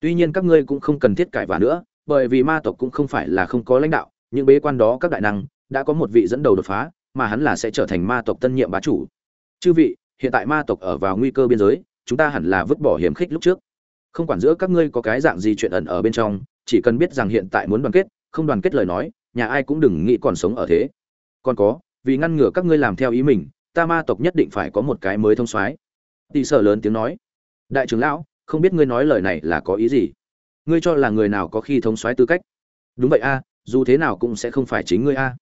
Tuy nhiên các ngươi cũng không cần thiết cải vả nữa, bởi vì ma tộc cũng không phải là không có lãnh đạo, những bế quan đó các đại năng đã có một vị dẫn đầu đột phá, mà hắn là sẽ trở thành ma tộc tân nhiệm bá chủ. Chư vị, hiện tại ma tộc ở vào nguy cơ biên giới, chúng ta hẳn là vứt bỏ hiểm khích lúc trước. Không quản giữa các ngươi có cái dạng gì chuyện ẩn ở bên trong, chỉ cần biết rằng hiện tại muốn đoàn kết, không đoàn kết lời nói, nhà ai cũng đừng nghĩ còn sống ở thế. Còn có, vì ngăn ngừa các ngươi làm theo ý mình, ta ma tộc nhất định phải có một cái mới thông soái. Tỷ sở lớn tiếng nói. Đại trưởng lão không biết ngươi nói lời này là có ý gì. Ngươi cho là người nào có khi thống soái tư cách. Đúng vậy a, dù thế nào cũng sẽ không phải chính ngươi a.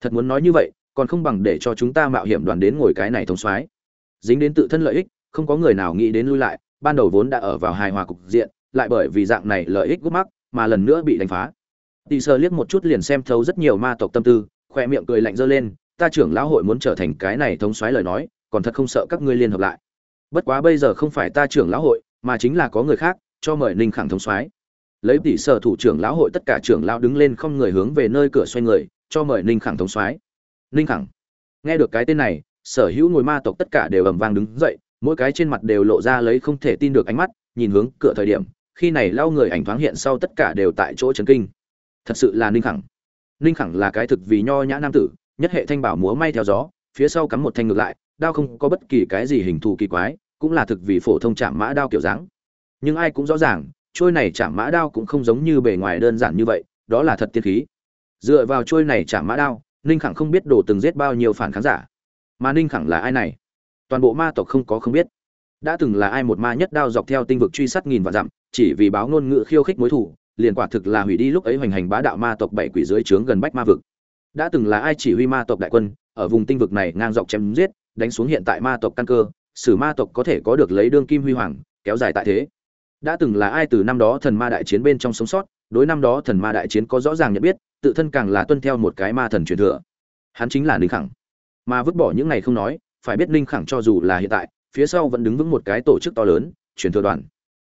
Thật muốn nói như vậy, còn không bằng để cho chúng ta mạo hiểm đoàn đến ngồi cái này thống soái. Dính đến tự thân lợi ích, không có người nào nghĩ đến lui lại, ban đầu vốn đã ở vào hài hòa cục diện, lại bởi vì dạng này lợi ích gút mắc, mà lần nữa bị đánh phá. Tỳ sơ liếc một chút liền xem thấu rất nhiều ma tộc tâm tư, khoe miệng cười lạnh dơ lên, ta trưởng lão hội muốn trở thành cái này thống soái lời nói, còn thật không sợ các ngươi liên hợp lại. Bất quá bây giờ không phải ta trưởng lão hội mà chính là có người khác, cho mời ninh khẳng thống soái. Lấy tỷ sở thủ trưởng lão hội tất cả trưởng lão đứng lên không người hướng về nơi cửa xoay người, cho mời ninh khẳng thống soái. Ninh khẳng, nghe được cái tên này, sở hữu ngồi ma tộc tất cả đều ầm vang đứng dậy, mỗi cái trên mặt đều lộ ra lấy không thể tin được ánh mắt, nhìn hướng cửa thời điểm, khi này lao người ảnh thoáng hiện sau tất cả đều tại chỗ chấn kinh. Thật sự là ninh khẳng. Ninh khẳng là cái thực vì nho nhã nam tử, nhất hệ thanh bảo múa may theo gió, phía sau cắm một thanh ngược lại, đao không có bất kỳ cái gì hình thù kỳ quái cũng là thực vì phổ thông chạm mã đao kiểu dáng. Nhưng ai cũng rõ ràng, trôi này chạm mã đao cũng không giống như bề ngoài đơn giản như vậy, đó là thật tiên khí. Dựa vào trôi này chạm mã đao, ninh khẳng không biết đổ từng giết bao nhiêu phản khán giả. Mà ninh khẳng là ai này? Toàn bộ ma tộc không có không biết. Đã từng là ai một ma nhất đao dọc theo tinh vực truy sát nghìn và dặm, chỉ vì báo ngôn ngữ khiêu khích mối thủ liền quả thực là hủy đi lúc ấy hoành hành bá đạo ma tộc bảy quỷ dưới trướng gần bách ma vực. Đã từng là ai chỉ huy ma tộc đại quân, ở vùng tinh vực này ngang dọc chém giết, đánh xuống hiện tại ma tộc căn cơ sử ma tộc có thể có được lấy đương kim huy hoàng, kéo dài tại thế. Đã từng là ai từ năm đó thần ma đại chiến bên trong sống sót, đối năm đó thần ma đại chiến có rõ ràng nhận biết, tự thân càng là tuân theo một cái ma thần truyền thừa. Hắn chính là ninh khẳng. Mà vứt bỏ những này không nói, phải biết ninh khẳng cho dù là hiện tại, phía sau vẫn đứng vững một cái tổ chức to lớn, truyền thừa đoàn.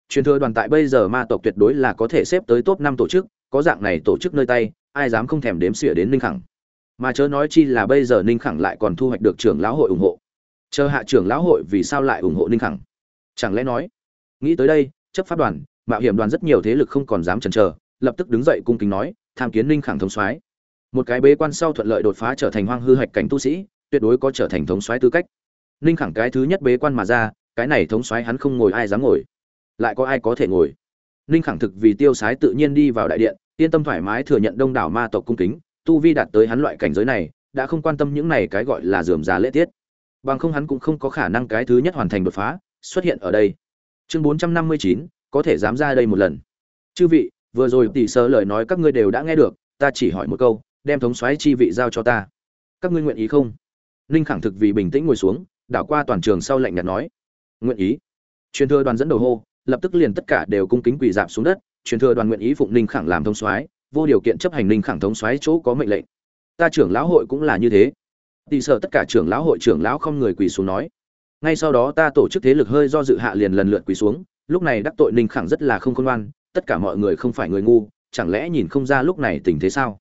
Truyền thừa đoàn tại bây giờ ma tộc tuyệt đối là có thể xếp tới top năm tổ chức, có dạng này tổ chức nơi tay, ai dám không thèm đếm xỉa đến ninh khẳng. Mà chớ nói chi là bây giờ ninh khẳng lại còn thu hoạch được trưởng lão hội ủng hộ chờ hạ trưởng lão hội vì sao lại ủng hộ ninh khẳng? Chẳng lẽ nói, nghĩ tới đây, chấp pháp đoàn, mạo hiểm đoàn rất nhiều thế lực không còn dám chần chờ, lập tức đứng dậy cung kính nói, tham kiến ninh khẳng thống soái. Một cái bế quan sau thuận lợi đột phá trở thành hoang hư hạch cảnh tu sĩ, tuyệt đối có trở thành thống soái tư cách. Ninh khẳng cái thứ nhất bế quan mà ra, cái này thống soái hắn không ngồi ai dám ngồi. Lại có ai có thể ngồi? Ninh khẳng thực vì tiêu sái tự nhiên đi vào đại điện, yên tâm thoải mái thừa nhận đông đảo ma tộc cung kính, tu vi đạt tới hắn loại cảnh giới này, đã không quan tâm những này cái gọi là dườm già lễ tiết bằng không hắn cũng không có khả năng cái thứ nhất hoàn thành đột phá, xuất hiện ở đây. Chương bốn trăm năm mươi chín, có thể dám ra đây một lần. Chư vị, vừa rồi tỷ sơ lời nói các ngươi đều đã nghe được, ta chỉ hỏi một câu, đem thống soái chi vị giao cho ta. Các ngươi nguyện ý không? Ninh khẳng thực vì bình tĩnh ngồi xuống, đảo qua toàn trường sau lạnh nhạt nói. Nguyện ý. Truyền thừa đoàn dẫn đầu hô, lập tức liền tất cả đều cung kính quỳ dạp xuống đất. Truyền thừa đoàn nguyện ý phụng ninh khẳng làm thống soái, vô điều kiện chấp hành ninh khẳng thống soái chỗ có mệnh lệnh. Ta trưởng lão hội cũng là như thế tỷ sợ tất cả trưởng lão hội trưởng lão không người quỳ xuống nói. Ngay sau đó ta tổ chức thế lực hơi do dự hạ liền lần lượt quỳ xuống, lúc này đắc tội ninh khẳng rất là không khôn ngoan, tất cả mọi người không phải người ngu, chẳng lẽ nhìn không ra lúc này tình thế sao?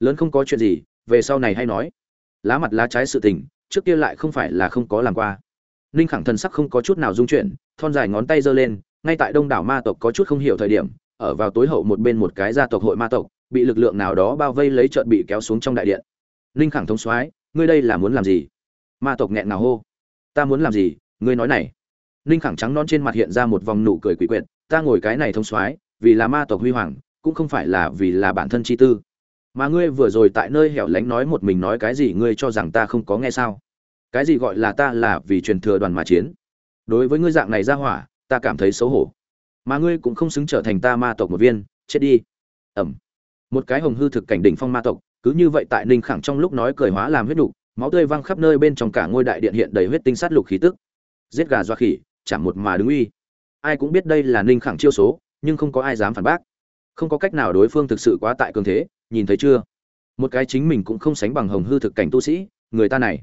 Lớn không có chuyện gì, về sau này hay nói. Lá mặt lá trái sự tình, trước kia lại không phải là không có làm qua. Ninh khẳng thần sắc không có chút nào dung chuyển, thon dài ngón tay giơ lên, ngay tại đông đảo ma tộc có chút không hiểu thời điểm, ở vào tối hậu một bên một cái gia tộc hội ma tộc, bị lực lượng nào đó bao vây lấy trợn bị kéo xuống trong đại điện. Ninh khẳng thống soái ngươi đây là muốn làm gì? Ma tộc nghẹn nào hô. Ta muốn làm gì? Ngươi nói này. Ninh khẳng trắng non trên mặt hiện ra một vòng nụ cười quỷ quyệt. Ta ngồi cái này thống soái, vì là ma tộc huy hoàng, cũng không phải là vì là bản thân chi tư. Mà ngươi vừa rồi tại nơi hẻo lánh nói một mình nói cái gì ngươi cho rằng ta không có nghe sao? Cái gì gọi là ta là vì truyền thừa đoàn mà chiến? Đối với ngươi dạng này ra hỏa, ta cảm thấy xấu hổ. Mà ngươi cũng không xứng trở thành ta ma tộc một viên. Chết đi. Ẩm. Một cái hồng hư thực cảnh đỉnh phong ma tộc cứ như vậy tại ninh khẳng trong lúc nói cười hóa làm huyết đủ máu tươi văng khắp nơi bên trong cả ngôi đại điện hiện đầy huyết tinh sát lục khí tức. Giết gà doa khỉ chẳng một mà đứng uy. Ai cũng biết đây là ninh khẳng chiêu số, nhưng không có ai dám phản bác. Không có cách nào đối phương thực sự quá tại cường thế, nhìn thấy chưa? Một cái chính mình cũng không sánh bằng hồng hư thực cảnh tu sĩ, người ta này.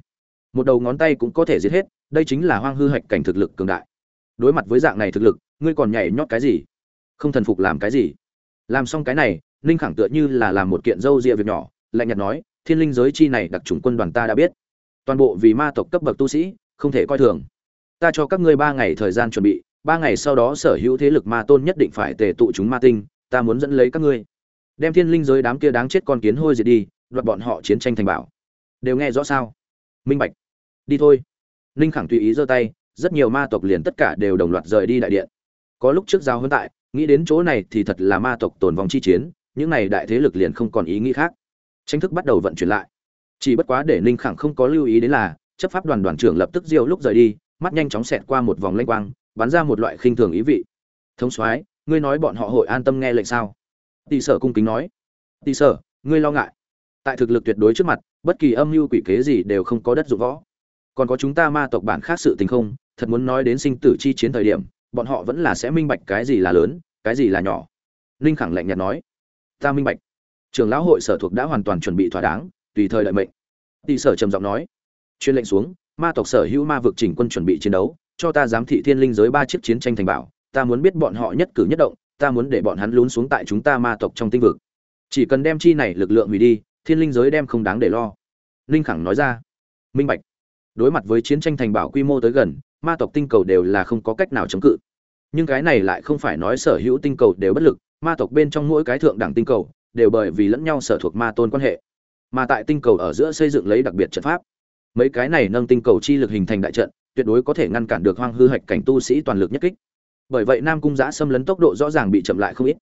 Một đầu ngón tay cũng có thể giết hết, đây chính là hoang hư hạch cảnh thực lực cường đại. Đối mặt với dạng này thực lực, ngươi còn nhảy nhót cái gì? Không thần phục làm cái gì? Làm xong cái này, ninh khẳng tựa như là làm một kiện dâu rịa việc nhỏ lạnh nhạt nói, thiên linh giới chi này đặc trùng quân đoàn ta đã biết. Toàn bộ vì ma tộc cấp bậc tu sĩ, không thể coi thường. Ta cho các ngươi ba ngày thời gian chuẩn bị, ba ngày sau đó sở hữu thế lực ma tôn nhất định phải tề tụ chúng ma tinh, ta muốn dẫn lấy các ngươi. Đem thiên linh giới đám kia đáng chết con kiến hôi diệt đi, đoạt bọn họ chiến tranh thành bảo. Đều nghe rõ sao? Minh bạch. Đi thôi. Ninh khẳng tùy ý giơ tay, rất nhiều ma tộc liền tất cả đều đồng loạt rời đi đại điện. Có lúc trước giao hơn tại, nghĩ đến chỗ này thì thật là ma tộc tồn vong chi chiến, những này đại thế lực liền không còn ý nghĩ khác tranh thức bắt đầu vận chuyển lại. Chỉ bất quá để ninh khẳng không có lưu ý đến là, chấp pháp đoàn đoàn trưởng lập tức diêu lúc rời đi, mắt nhanh chóng xẹt qua một vòng lanh quang, bắn ra một loại khinh thường ý vị. Thống soái, ngươi nói bọn họ hội an tâm nghe lệnh sao? Tỷ sở cung kính nói. Tỷ sở, ngươi lo ngại. Tại thực lực tuyệt đối trước mặt, bất kỳ âm mưu quỷ kế gì đều không có đất dụng võ. Còn có chúng ta ma tộc bản khác sự tình không, thật muốn nói đến sinh tử chi chiến thời điểm, bọn họ vẫn là sẽ minh bạch cái gì là lớn, cái gì là nhỏ. Ninh khẳng lạnh nhạt nói. Ta minh bạch trường lão hội sở thuộc đã hoàn toàn chuẩn bị thỏa đáng, tùy thời đợi mệnh. Tỷ sở trầm giọng nói chuyên lệnh xuống, ma tộc sở hữu ma vực chỉnh quân chuẩn bị chiến đấu, cho ta giám thị thiên linh giới ba chiếc chiến tranh thành bảo, ta muốn biết bọn họ nhất cử nhất động, ta muốn để bọn hắn lún xuống tại chúng ta ma tộc trong tinh vực. Chỉ cần đem chi này lực lượng hủy đi, thiên linh giới đem không đáng để lo. Linh khẳng nói ra, minh bạch. Đối mặt với chiến tranh thành bảo quy mô tới gần, ma tộc tinh cầu đều là không có cách nào chống cự. Nhưng cái này lại không phải nói sở hữu tinh cầu đều bất lực, ma tộc bên trong mỗi cái thượng đẳng tinh cầu đều bởi vì lẫn nhau sở thuộc ma tôn quan hệ. Mà tại tinh cầu ở giữa xây dựng lấy đặc biệt trận pháp. Mấy cái này nâng tinh cầu chi lực hình thành đại trận, tuyệt đối có thể ngăn cản được hoang hư hạch cảnh tu sĩ toàn lực nhất kích. Bởi vậy nam cung giã xâm lấn tốc độ rõ ràng bị chậm lại không ít.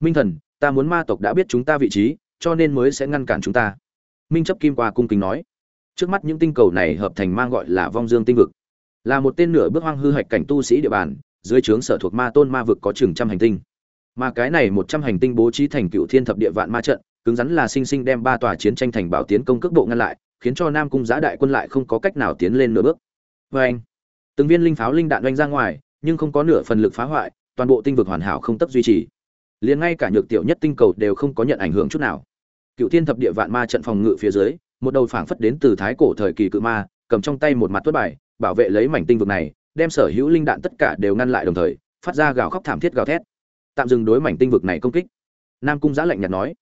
Minh thần, ta muốn ma tộc đã biết chúng ta vị trí, cho nên mới sẽ ngăn cản chúng ta. Minh chấp kim qua cung kính nói. Trước mắt những tinh cầu này hợp thành mang gọi là vong dương tinh vực. Là một tên nửa bước hoang hư hạch cảnh tu sĩ địa bàn, dưới trướng sở thuộc ma tôn ma vực có chừng trăm hành tinh mà cái này một trăm hành tinh bố trí thành cựu thiên thập địa vạn ma trận, cứng rắn là sinh sinh đem ba tòa chiến tranh thành bảo tiến công cước bộ ngăn lại, khiến cho nam cung giã đại quân lại không có cách nào tiến lên nửa bước. Oeng! từng viên linh pháo linh đạn oanh ra ngoài, nhưng không có nửa phần lực phá hoại, toàn bộ tinh vực hoàn hảo không tấp duy trì. Liền ngay cả nhược tiểu nhất tinh cầu đều không có nhận ảnh hưởng chút nào. Cựu thiên thập địa vạn ma trận phòng ngự phía dưới, một đầu phảng phất đến từ thái cổ thời kỳ cự ma, cầm trong tay một mặt tuất bài, bảo vệ lấy mảnh tinh vực này, đem sở hữu linh đạn tất cả đều ngăn lại đồng thời, phát ra gào khóc thảm thiết gào thét tạm dừng đối mảnh tinh vực này công kích. Nam cung giã lạnh nhạt nói,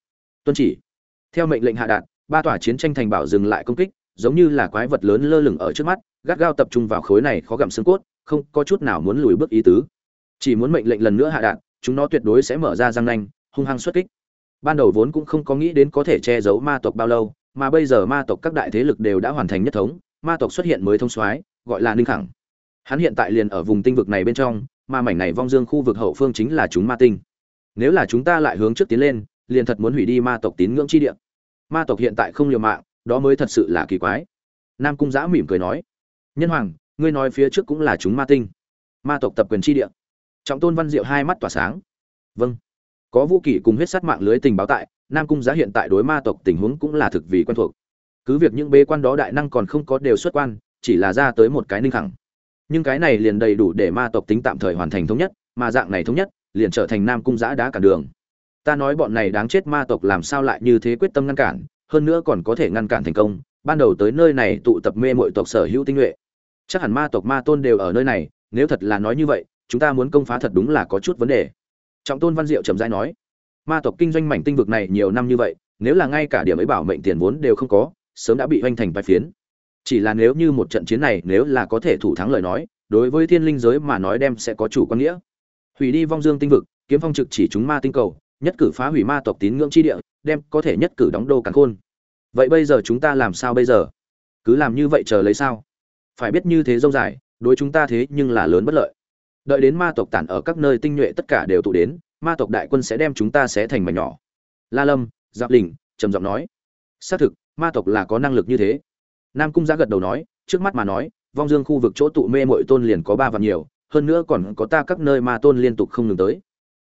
tuân chỉ, theo mệnh lệnh hạ đạn ba tòa chiến tranh thành bảo dừng lại công kích, giống như là quái vật lớn lơ lửng ở trước mắt, gắt gao tập trung vào khối này khó gặm xương cốt, không có chút nào muốn lùi bước ý tứ. Chỉ muốn mệnh lệnh lần nữa hạ đạn chúng nó tuyệt đối sẽ mở ra răng nanh, hung hăng xuất kích. Ban đầu vốn cũng không có nghĩ đến có thể che giấu ma tộc bao lâu, mà bây giờ ma tộc các đại thế lực đều đã hoàn thành nhất thống, ma tộc xuất hiện mới thông soái, gọi là ninh khẳng. Hắn hiện tại liền ở vùng tinh vực này bên trong mà mảnh này vong dương khu vực hậu phương chính là chúng ma tinh. Nếu là chúng ta lại hướng trước tiến lên, liền thật muốn hủy đi ma tộc tín ngưỡng chi địa. Ma tộc hiện tại không liều mạng, đó mới thật sự là kỳ quái. Nam cung giã mỉm cười nói. Nhân hoàng, ngươi nói phía trước cũng là chúng ma tinh. Ma tộc tập quyền chi địa. Trọng tôn văn diệu hai mắt tỏa sáng. Vâng. Có vũ kỷ cùng huyết sát mạng lưới tình báo tại, nam cung giá hiện tại đối ma tộc tình huống cũng là thực vì quen thuộc. Cứ việc những bế quan đó đại năng còn không có đều xuất quan, chỉ là ra tới một cái ninh khẳng nhưng cái này liền đầy đủ để ma tộc tính tạm thời hoàn thành thống nhất, mà dạng này thống nhất, liền trở thành nam cung giã đá cản đường. Ta nói bọn này đáng chết ma tộc làm sao lại như thế quyết tâm ngăn cản, hơn nữa còn có thể ngăn cản thành công, ban đầu tới nơi này tụ tập mê mội tộc sở hữu tinh nhuệ. Chắc hẳn ma tộc ma tôn đều ở nơi này, nếu thật là nói như vậy, chúng ta muốn công phá thật đúng là có chút vấn đề. Trọng tôn văn diệu trầm dai nói, ma tộc kinh doanh mảnh tinh vực này nhiều năm như vậy, nếu là ngay cả điểm ấy bảo mệnh tiền vốn đều không có, sớm đã bị hoành thành bài phiến chỉ là nếu như một trận chiến này nếu là có thể thủ thắng lời nói, đối với thiên linh giới mà nói đem sẽ có chủ quan nghĩa. Hủy đi vong dương tinh vực, kiếm phong trực chỉ chúng ma tinh cầu, nhất cử phá hủy ma tộc tín ngưỡng chi địa, đem có thể nhất cử đóng đô càn khôn. Vậy bây giờ chúng ta làm sao bây giờ? Cứ làm như vậy chờ lấy sao? Phải biết như thế dâu dài, đối chúng ta thế nhưng là lớn bất lợi. Đợi đến ma tộc tản ở các nơi tinh nhuệ tất cả đều tụ đến, ma tộc đại quân sẽ đem chúng ta sẽ thành mảnh nhỏ. La lâm, giáp đình trầm giọng nói. Xác thực, ma tộc là có năng lực như thế nam cung giã gật đầu nói, trước mắt mà nói, vong dương khu vực chỗ tụ mê mội tôn liền có ba vạn nhiều, hơn nữa còn có ta các nơi ma tôn liên tục không ngừng tới.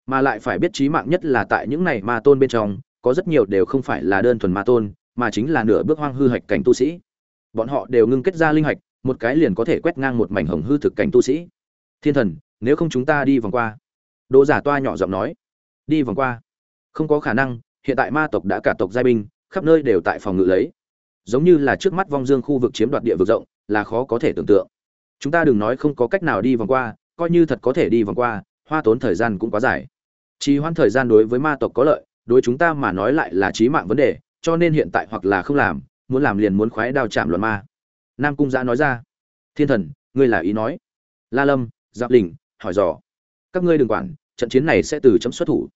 Mà lại phải biết trí mạng nhất là tại những này ma tôn bên trong, có rất nhiều đều không phải là đơn thuần ma tôn, mà chính là nửa bước hoang hư hạch cảnh tu sĩ. Bọn họ đều ngưng kết ra linh hạch, một cái liền có thể quét ngang một mảnh hồng hư thực cảnh tu sĩ. Thiên thần, nếu không chúng ta đi vòng qua. Đỗ giả toa nhỏ giọng nói. Đi vòng qua. Không có khả năng, hiện tại ma tộc đã cả tộc giai binh, khắp nơi đều tại phòng ngự lấy giống như là trước mắt vong dương khu vực chiếm đoạt địa vực rộng, là khó có thể tưởng tượng. Chúng ta đừng nói không có cách nào đi vòng qua, coi như thật có thể đi vòng qua, hoa tốn thời gian cũng quá dài. Trì hoãn thời gian đối với ma tộc có lợi, đối chúng ta mà nói lại là chí mạng vấn đề, cho nên hiện tại hoặc là không làm, muốn làm liền muốn khoái đao chạm luận ma. Nam cung giã nói ra. Thiên thần, ngươi là ý nói. La lâm, giáp đình hỏi dò. Các ngươi đừng quản, trận chiến này sẽ từ chấm xuất thủ.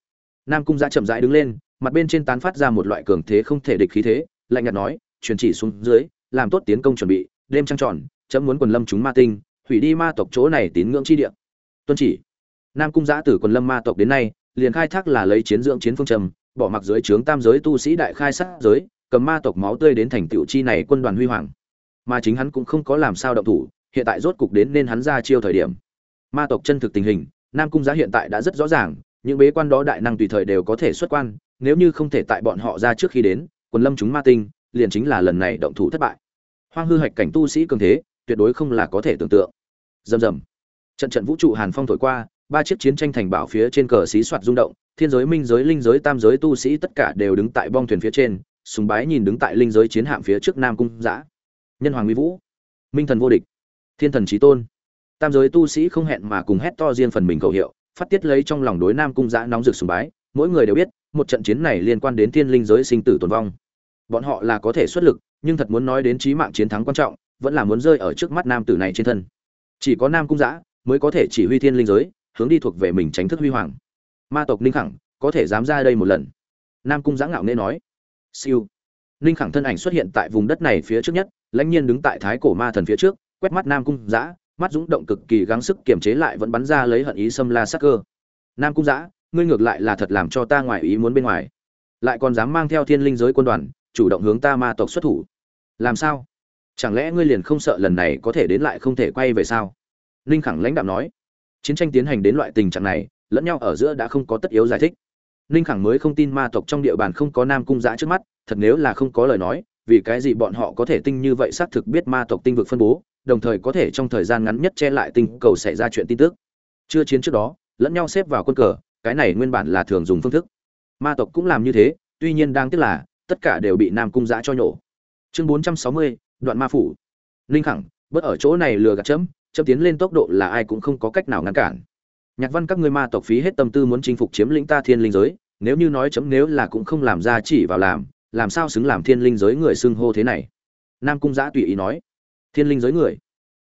Nam cung giã chậm rãi đứng lên, mặt bên trên tán phát ra một loại cường thế không thể địch khí thế, lạnh nhạt nói truyền chỉ xuống dưới, làm tốt tiến công chuẩn bị, đêm trăng tròn, chấm muốn quần lâm chúng ma tinh, hủy đi ma tộc chỗ này tín ngưỡng chi địa. Tuân chỉ. Nam cung giã từ quần lâm ma tộc đến nay, liền khai thác là lấy chiến dưỡng chiến phương trầm, bỏ mặc dưới trướng tam giới tu sĩ đại khai sát giới, cầm ma tộc máu tươi đến thành tiểu chi này quân đoàn huy hoàng. Mà chính hắn cũng không có làm sao động thủ, hiện tại rốt cục đến nên hắn ra chiêu thời điểm. Ma tộc chân thực tình hình, nam cung giá hiện tại đã rất rõ ràng, những bế quan đó đại năng tùy thời đều có thể xuất quan, nếu như không thể tại bọn họ ra trước khi đến, quần lâm chúng ma tinh liền chính là lần này động thủ thất bại. Hoang hư hạch cảnh tu sĩ cường thế, tuyệt đối không là có thể tưởng tượng. Rầm rầm. Trận trận vũ trụ hàn phong thổi qua, ba chiếc chiến tranh thành bảo phía trên cờ xí soạt rung động, thiên giới, minh giới, linh giới, tam giới tu sĩ tất cả đều đứng tại bong thuyền phía trên, sùng bái nhìn đứng tại linh giới chiến hạm phía trước nam cung giã nhân hoàng uy vũ. Minh thần vô địch. Thiên thần trí tôn. Tam giới tu sĩ không hẹn mà cùng hét to riêng phần mình khẩu hiệu, phát tiết lấy trong lòng đối nam cung giã nóng rực sùng bái, mỗi người đều biết, một trận chiến này liên quan đến thiên linh giới sinh tử tồn vong bọn họ là có thể xuất lực, nhưng thật muốn nói đến trí mạng chiến thắng quan trọng, vẫn là muốn rơi ở trước mắt nam tử này trên thân. Chỉ có nam cung giã mới có thể chỉ huy thiên linh giới, hướng đi thuộc về mình tránh thức huy hoàng. Ma tộc ninh khẳng có thể dám ra đây một lần. Nam cung giã ngạo nghe nói. Siêu. Ninh khẳng thân ảnh xuất hiện tại vùng đất này phía trước nhất, lãnh nhiên đứng tại thái cổ ma thần phía trước, quét mắt nam cung giã mắt dũng động cực kỳ gắng sức kiềm chế lại vẫn bắn ra lấy hận ý xâm la sắc cơ. Nam cung giã ngươi ngược lại là thật làm cho ta ngoài ý muốn bên ngoài. Lại còn dám mang theo thiên linh giới quân đoàn chủ động hướng ta ma tộc xuất thủ. Làm sao? Chẳng lẽ ngươi liền không sợ lần này có thể đến lại không thể quay về sao? Ninh khẳng lãnh đạo nói. Chiến tranh tiến hành đến loại tình trạng này, lẫn nhau ở giữa đã không có tất yếu giải thích. Ninh khẳng mới không tin ma tộc trong địa bàn không có nam cung giã trước mắt, thật nếu là không có lời nói, vì cái gì bọn họ có thể tinh như vậy xác thực biết ma tộc tinh vực phân bố, đồng thời có thể trong thời gian ngắn nhất che lại tinh cầu xảy ra chuyện tin tức. Chưa chiến trước đó, lẫn nhau xếp vào quân cờ, cái này nguyên bản là thường dùng phương thức. Ma tộc cũng làm như thế, tuy nhiên đang tiếc là tất cả đều bị nam cung giã cho nhổ. Chương bốn trăm sáu mươi, đoạn ma phủ. Linh khẳng, bớt ở chỗ này lừa gạt chấm chấm tiến lên tốc độ là ai cũng không có cách nào ngăn cản. Nhạc văn các ngươi ma tộc phí hết tâm tư muốn chinh phục chiếm lĩnh ta thiên linh giới, nếu như nói chấm nếu là cũng không làm ra chỉ vào làm làm sao xứng làm thiên linh giới người xưng hô thế này? Nam cung giã tùy ý nói. Thiên linh giới người?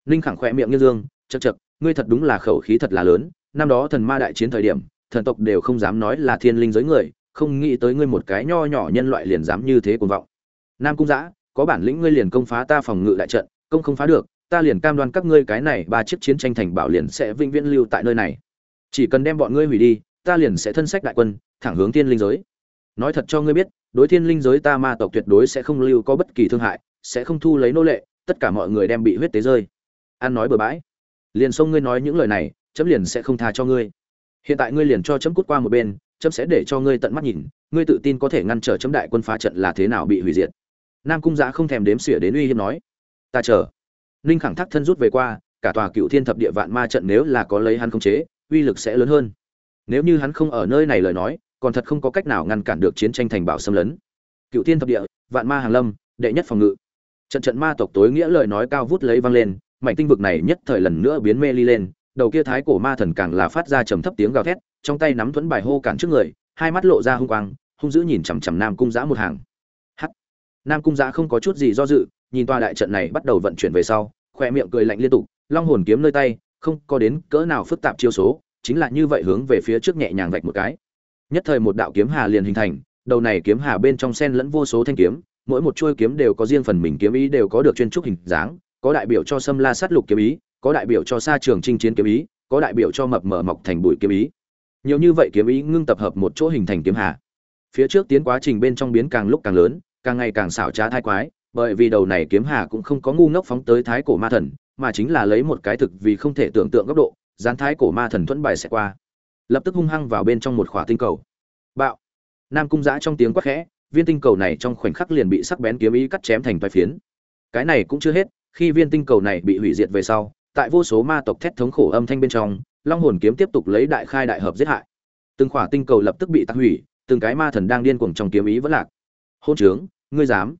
Ninh khẳng khỏe miệng như dương chật chật ngươi thật đúng là khẩu khí thật là lớn, năm đó thần ma đại chiến thời điểm, thần tộc đều không dám nói là thiên linh giới người không nghĩ tới ngươi một cái nho nhỏ nhân loại liền dám như thế cuồng vọng. Nam cung giã có bản lĩnh ngươi liền công phá ta phòng ngự đại trận, công không phá được, ta liền cam đoan các ngươi cái này ba chiếc chiến tranh thành bảo liền sẽ vĩnh viễn lưu tại nơi này. Chỉ cần đem bọn ngươi hủy đi, ta liền sẽ thân sách đại quân, thẳng hướng thiên linh giới. Nói thật cho ngươi biết, đối thiên linh giới ta ma tộc tuyệt đối sẽ không lưu có bất kỳ thương hại, sẽ không thu lấy nô lệ, tất cả mọi người đem bị huyết tế rơi. An nói bừa bãi. Liền xông ngươi nói những lời này, chấm liền sẽ không tha cho ngươi. Hiện tại ngươi liền cho chấm cút qua một bên chấm sẽ để cho ngươi tận mắt nhìn, ngươi tự tin có thể ngăn trở chấm đại quân phá trận là thế nào bị hủy diệt. Nam cung giã không thèm đếm xỉa đến uy hiếp nói. Ta chờ. Ninh khẳng thác thân rút về qua, cả tòa cựu thiên thập địa vạn ma trận nếu là có lấy hắn không chế, uy lực sẽ lớn hơn. Nếu như hắn không ở nơi này lời nói, còn thật không có cách nào ngăn cản được chiến tranh thành bảo xâm lấn. Cựu thiên thập địa, vạn ma hàng lâm, đệ nhất phòng ngự. Trận trận ma tộc tối nghĩa lời nói cao vút lấy vang lên, mảnh tinh vực này nhất thời lần nữa biến mê ly lên đầu kia thái cổ ma thần càng là phát ra trầm thấp tiếng gào thét trong tay nắm thuẫn bài hô cản trước người hai mắt lộ ra hung quang hung dữ nhìn chằm chằm nam cung giã một hàng. Hắc, nam cung giã không có chút gì do dự nhìn tòa đại trận này bắt đầu vận chuyển về sau khoe miệng cười lạnh liên tục long hồn kiếm nơi tay không có đến cỡ nào phức tạp chiêu số chính là như vậy hướng về phía trước nhẹ nhàng vạch một cái. Nhất thời một đạo kiếm hà liền hình thành đầu này kiếm hà bên trong sen lẫn vô số thanh kiếm mỗi một chuôi kiếm đều có riêng phần mình kiếm ý đều có được chuyên trúc hình dáng có đại biểu cho xâm la sát lục kiếm ý có đại biểu cho xa trường chinh chiến kiếm ý, có đại biểu cho mập mở mọc thành bụi kiếm ý. Nhiều như vậy kiếm ý ngưng tập hợp một chỗ hình thành kiếm hà. Phía trước tiến quá trình bên trong biến càng lúc càng lớn, càng ngày càng xảo trá thái quái, bởi vì đầu này kiếm hà cũng không có ngu ngốc phóng tới thái cổ ma thần, mà chính là lấy một cái thực vì không thể tưởng tượng góc độ, dán thái cổ ma thần thuẫn bài sẽ qua. Lập tức hung hăng vào bên trong một khỏa tinh cầu. Bạo. Nam cung giã trong tiếng quát khẽ, viên tinh cầu này trong khoảnh khắc liền bị sắc bén kiếm ý cắt chém thành vài phiến. Cái này cũng chưa hết, khi viên tinh cầu này bị hủy diệt về sau tại vô số ma tộc thét thống khổ âm thanh bên trong, long hồn kiếm tiếp tục lấy đại khai đại hợp giết hại. Từng khỏa tinh cầu lập tức bị tắc hủy, từng cái ma thần đang điên cuồng trong kiếm ý vẫn lạc. Hôn trướng, ngươi dám?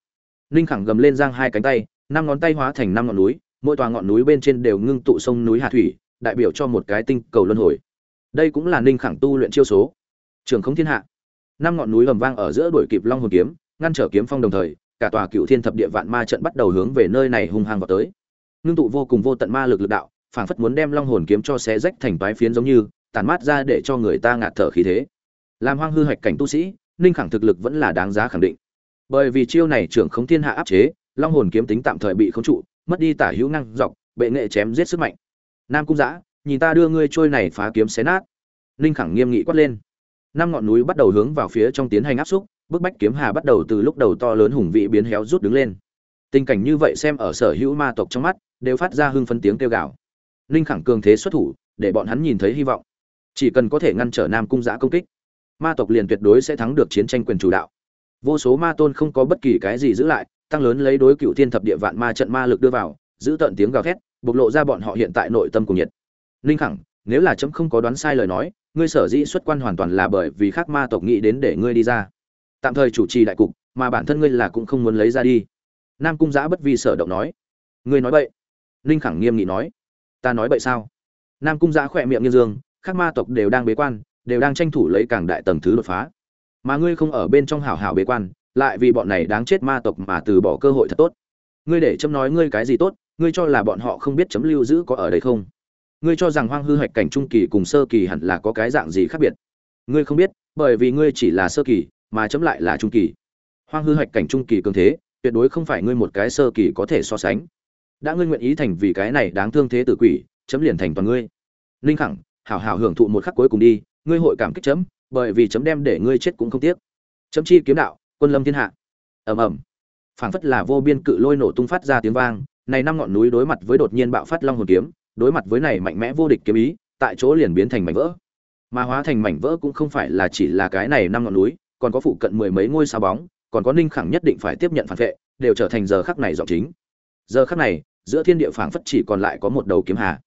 Ninh khẳng gầm lên giang hai cánh tay, năm ngón tay hóa thành năm ngọn núi, mỗi tòa ngọn núi bên trên đều ngưng tụ sông núi hà thủy, đại biểu cho một cái tinh cầu luân hồi. Đây cũng là ninh khẳng tu luyện chiêu số. Trường không thiên hạ. Năm ngọn núi ầm vang ở giữa đuổi kịp long hồn kiếm, ngăn trở kiếm phong đồng thời, cả tòa cựu thiên thập địa vạn ma trận bắt đầu hướng về nơi này hung hăng vào tới ngưng tụ vô cùng vô tận ma lực lực đạo, phảng phất muốn đem long hồn kiếm cho xé rách thành toái phiến giống như tàn mát ra để cho người ta ngạt thở khí thế. Làm hoang hư hạch cảnh tu sĩ ninh khẳng thực lực vẫn là đáng giá khẳng định. Bởi vì chiêu này trưởng không thiên hạ áp chế, long hồn kiếm tính tạm thời bị khống trụ, mất đi tả hữu năng dọc, bệ nghệ chém giết sức mạnh. Nam cung giã nhìn ta đưa ngươi trôi này phá kiếm xé nát. Ninh khẳng nghiêm nghị quát lên. Năm ngọn núi bắt đầu hướng vào phía trong tiến hành áp xúc, bức bách kiếm hà bắt đầu từ lúc đầu to lớn hùng vị biến héo rút đứng lên. Tình cảnh như vậy xem ở sở hữu ma tộc trong mắt đều phát ra hưng phấn tiếng kêu gào. Ninh khẳng cường thế xuất thủ, để bọn hắn nhìn thấy hy vọng. Chỉ cần có thể ngăn trở nam cung giã công kích, ma tộc liền tuyệt đối sẽ thắng được chiến tranh quyền chủ đạo. Vô số ma tôn không có bất kỳ cái gì giữ lại, tăng lớn lấy đối cựu thiên thập địa vạn ma trận ma lực đưa vào, giữ tận tiếng gào thét, bộc lộ ra bọn họ hiện tại nội tâm của nhiệt. Ninh khẳng, nếu là chấm không có đoán sai lời nói, ngươi sở dĩ xuất quan hoàn toàn là bởi vì khác ma tộc nghĩ đến để ngươi đi ra. Tạm thời chủ trì đại cục, mà bản thân ngươi là cũng không muốn lấy ra đi. Nam cung giã bất vi sở động nói. Ngươi nói bậy ninh khẳng nghiêm nghị nói, ta nói vậy sao? Nam cung giã khỏe miệng như dương các ma tộc đều đang bế quan, đều đang tranh thủ lấy càng đại tầng thứ đột phá. Mà ngươi không ở bên trong hảo hảo bế quan, lại vì bọn này đáng chết ma tộc mà từ bỏ cơ hội thật tốt. Ngươi để chấm nói ngươi cái gì tốt, ngươi cho là bọn họ không biết chấm lưu giữ có ở đây không? Ngươi cho rằng hoang hư hạch cảnh trung kỳ cùng sơ kỳ hẳn là có cái dạng gì khác biệt? Ngươi không biết, bởi vì ngươi chỉ là sơ kỳ, mà chấm lại là trung kỳ. Hoang hư hạch cảnh trung kỳ cường thế, tuyệt đối không phải ngươi một cái sơ kỳ có thể so sánh đã ngươi nguyện ý thành vì cái này đáng thương thế tử quỷ, chấm liền thành toàn ngươi. Linh khẳng, hảo hảo hưởng thụ một khắc cuối cùng đi, ngươi hội cảm kích chấm, bởi vì chấm đem để ngươi chết cũng không tiếc. Chấm chi kiếm đạo, quân lâm thiên hạ. Ầm ầm. Phảng phất là vô biên cự lôi nổ tung phát ra tiếng vang, này năm ngọn núi đối mặt với đột nhiên bạo phát long hồn kiếm, đối mặt với này mạnh mẽ vô địch kiếm ý, tại chỗ liền biến thành mảnh vỡ. Mà hóa thành mảnh vỡ cũng không phải là chỉ là cái này năm ngọn núi, còn có phụ cận mười mấy ngôi sao bóng, còn có ninh khẳng nhất định phải tiếp nhận phản vệ, đều trở thành giờ khắc này giọng chính. Giờ khắc này giữa thiên địa phảng phất chỉ còn lại có một đầu kiếm hà.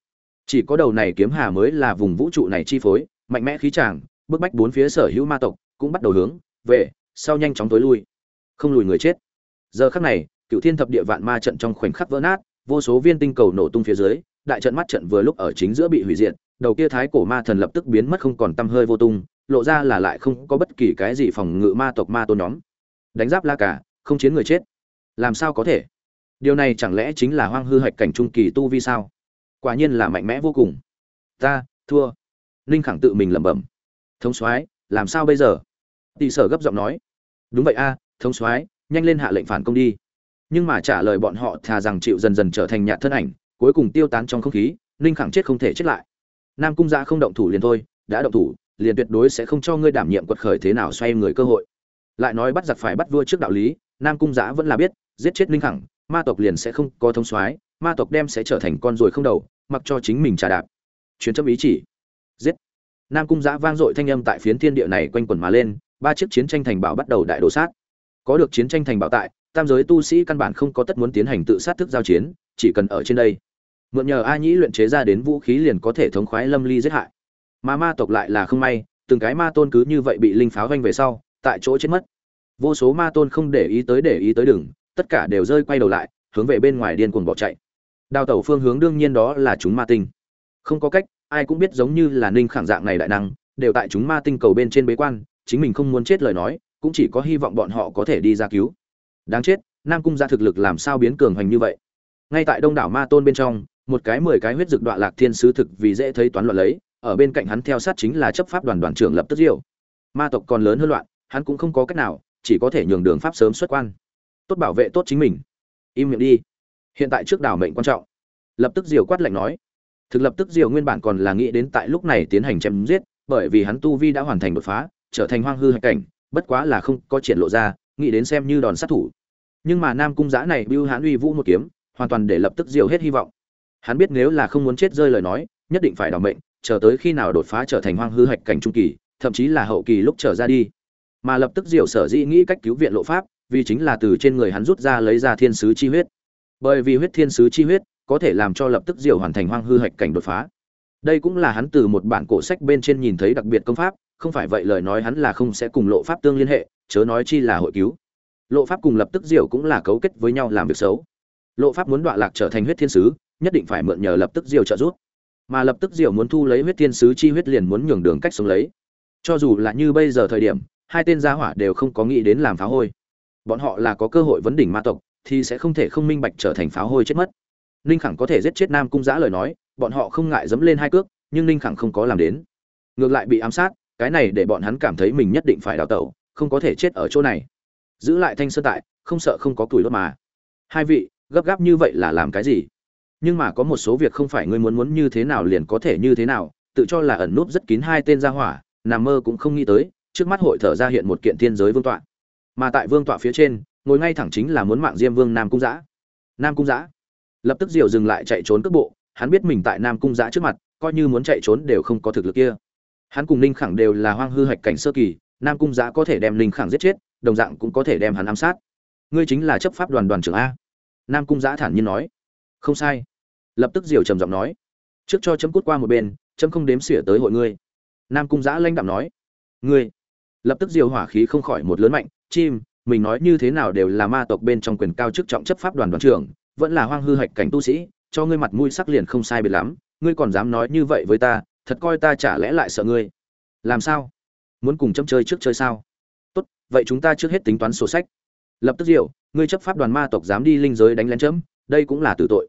Chỉ có đầu này kiếm hà mới là vùng vũ trụ này chi phối, mạnh mẽ khí tràng, bức bách bốn phía sở hữu ma tộc, cũng bắt đầu hướng về sau nhanh chóng tối lui, không lùi người chết. Giờ khắc này, cựu thiên thập địa vạn ma trận trong khoảnh khắc vỡ nát, vô số viên tinh cầu nổ tung phía dưới, đại trận mắt trận vừa lúc ở chính giữa bị hủy diệt, đầu kia thái cổ ma thần lập tức biến mất không còn tăm hơi vô tung, lộ ra là lại không có bất kỳ cái gì phòng ngự ma tộc ma tôn nhóm. Đánh giáp la cả, không chiến người chết. Làm sao có thể? Điều này chẳng lẽ chính là hoang hư hạch cảnh trung kỳ tu vi sao? Quả nhiên là mạnh mẽ vô cùng. Ta, thua. Ninh khẳng tự mình lẩm bẩm. Thống soái, làm sao bây giờ? Tỷ sở gấp giọng nói. Đúng vậy a, thống soái, nhanh lên hạ lệnh phản công đi. Nhưng mà trả lời bọn họ thà rằng chịu dần dần trở thành nhạt thân ảnh, cuối cùng tiêu tán trong không khí, ninh khẳng chết không thể chết lại. Nam cung gia không động thủ liền thôi, đã động thủ, liền tuyệt đối sẽ không cho ngươi đảm nhiệm quật khởi thế nào xoay người cơ hội. Lại nói bắt giặc phải bắt vua trước đạo lý, nam cung giã vẫn là biết, giết chết ninh khẳng ma tộc liền sẽ không có thông soái, ma tộc đem sẽ trở thành con ruồi không đầu, mặc cho chính mình trả đạp. Chuyến chấp ý chỉ. Giết. Nam cung giã vang dội thanh âm tại phiến thiên địa này quanh quẩn mà lên, ba chiếc chiến tranh thành bảo bắt đầu đại đổ sát. Có được chiến tranh thành bảo tại, tam giới tu sĩ căn bản không có tất muốn tiến hành tự sát thức giao chiến, chỉ cần ở trên đây. Mượn nhờ a nhĩ luyện chế ra đến vũ khí liền có thể thống khoái lâm ly giết hại. Mà ma tộc lại là không may, từng cái ma tôn cứ như vậy bị linh pháo vanh về sau, tại chỗ chết mất. Vô số ma tôn không để ý tới để ý tới đừng tất cả đều rơi quay đầu lại, hướng về bên ngoài điên cuồng bỏ chạy. Đào tẩu phương hướng đương nhiên đó là chúng ma tinh. Không có cách, ai cũng biết giống như là ninh khẳng dạng này đại năng, đều tại chúng ma tinh cầu bên trên bế quan, chính mình không muốn chết lời nói, cũng chỉ có hy vọng bọn họ có thể đi ra cứu. Đáng chết, nam cung ra thực lực làm sao biến cường hoành như vậy? Ngay tại đông đảo ma tôn bên trong, một cái mười cái huyết dực đoạn lạc thiên sứ thực vì dễ thấy toán loạn lấy, ở bên cạnh hắn theo sát chính là chấp pháp đoàn đoàn trưởng lập tức diêu ma tộc còn lớn hơn loạn, hắn cũng không có cách nào, chỉ có thể nhường đường pháp sớm xuất quan tốt bảo vệ tốt chính mình. Im miệng đi. Hiện tại trước đảo mệnh quan trọng. Lập tức diều quát lạnh nói. Thực lập tức diều nguyên bản còn là nghĩ đến tại lúc này tiến hành chém giết, bởi vì hắn tu vi đã hoàn thành đột phá, trở thành hoang hư hạch cảnh, bất quá là không có triển lộ ra, nghĩ đến xem như đòn sát thủ. Nhưng mà nam cung giã này bưu hãn uy vũ một kiếm, hoàn toàn để lập tức diều hết hy vọng. Hắn biết nếu là không muốn chết rơi lời nói, nhất định phải đảo mệnh, chờ tới khi nào đột phá trở thành hoang hư hạch cảnh trung kỳ, thậm chí là hậu kỳ lúc trở ra đi. Mà lập tức diều sở dĩ nghĩ cách cứu viện lộ pháp vì chính là từ trên người hắn rút ra lấy ra thiên sứ chi huyết. Bởi vì huyết thiên sứ chi huyết có thể làm cho lập tức diều hoàn thành hoang hư hạch cảnh đột phá. Đây cũng là hắn từ một bản cổ sách bên trên nhìn thấy đặc biệt công pháp, không phải vậy lời nói hắn là không sẽ cùng lộ pháp tương liên hệ, chớ nói chi là hội cứu. Lộ pháp cùng lập tức diều cũng là cấu kết với nhau làm việc xấu. Lộ pháp muốn đoạn lạc trở thành huyết thiên sứ, nhất định phải mượn nhờ lập tức diều trợ giúp. Mà lập tức diều muốn thu lấy huyết thiên sứ chi huyết liền muốn nhường đường cách sống lấy. Cho dù là như bây giờ thời điểm, hai tên gia hỏa đều không có nghĩ đến làm phá hôi bọn họ là có cơ hội vấn đỉnh ma tộc, thì sẽ không thể không minh bạch trở thành pháo hôi chết mất. Ninh khẳng có thể giết chết nam cung giã lời nói, bọn họ không ngại dẫm lên hai cước, nhưng ninh khẳng không có làm đến. Ngược lại bị ám sát, cái này để bọn hắn cảm thấy mình nhất định phải đào tẩu, không có thể chết ở chỗ này. Giữ lại thanh sơn tại, không sợ không có tuổi đốt mà. Hai vị, gấp gáp như vậy là làm cái gì? Nhưng mà có một số việc không phải ngươi muốn muốn như thế nào liền có thể như thế nào, tự cho là ẩn núp rất kín hai tên gia hỏa, nằm mơ cũng không nghĩ tới, trước mắt hội thở ra hiện một kiện thiên giới vương tọa mà tại vương tọa phía trên, ngồi ngay thẳng chính là muốn mạng diêm vương nam cung giã. Nam cung giã. Lập tức diều dừng lại chạy trốn cước bộ, hắn biết mình tại nam cung giã trước mặt, coi như muốn chạy trốn đều không có thực lực kia. Hắn cùng ninh khẳng đều là hoang hư hạch cảnh sơ kỳ, nam cung giã có thể đem ninh khẳng giết chết, đồng dạng cũng có thể đem hắn ám sát. Ngươi chính là chấp pháp đoàn đoàn trưởng a. Nam cung giã thản nhiên nói. Không sai. Lập tức diều trầm giọng nói. Trước cho chấm cút qua một bên, chấm không đếm xỉa tới hội ngươi. Nam cung giã lanh đạm nói. Ngươi. Lập tức diều hỏa khí không khỏi một lớn mạnh chim, mình nói như thế nào đều là ma tộc bên trong quyền cao chức trọng chấp pháp đoàn đoàn trưởng, vẫn là hoang hư hạch cảnh tu sĩ, cho ngươi mặt mũi sắc liền không sai biệt lắm, ngươi còn dám nói như vậy với ta, thật coi ta chả lẽ lại sợ ngươi. Làm sao? Muốn cùng chấm chơi trước chơi sao? Tốt, vậy chúng ta trước hết tính toán sổ sách. Lập tức diệu, ngươi chấp pháp đoàn ma tộc dám đi linh giới đánh lén chấm, đây cũng là tử tội.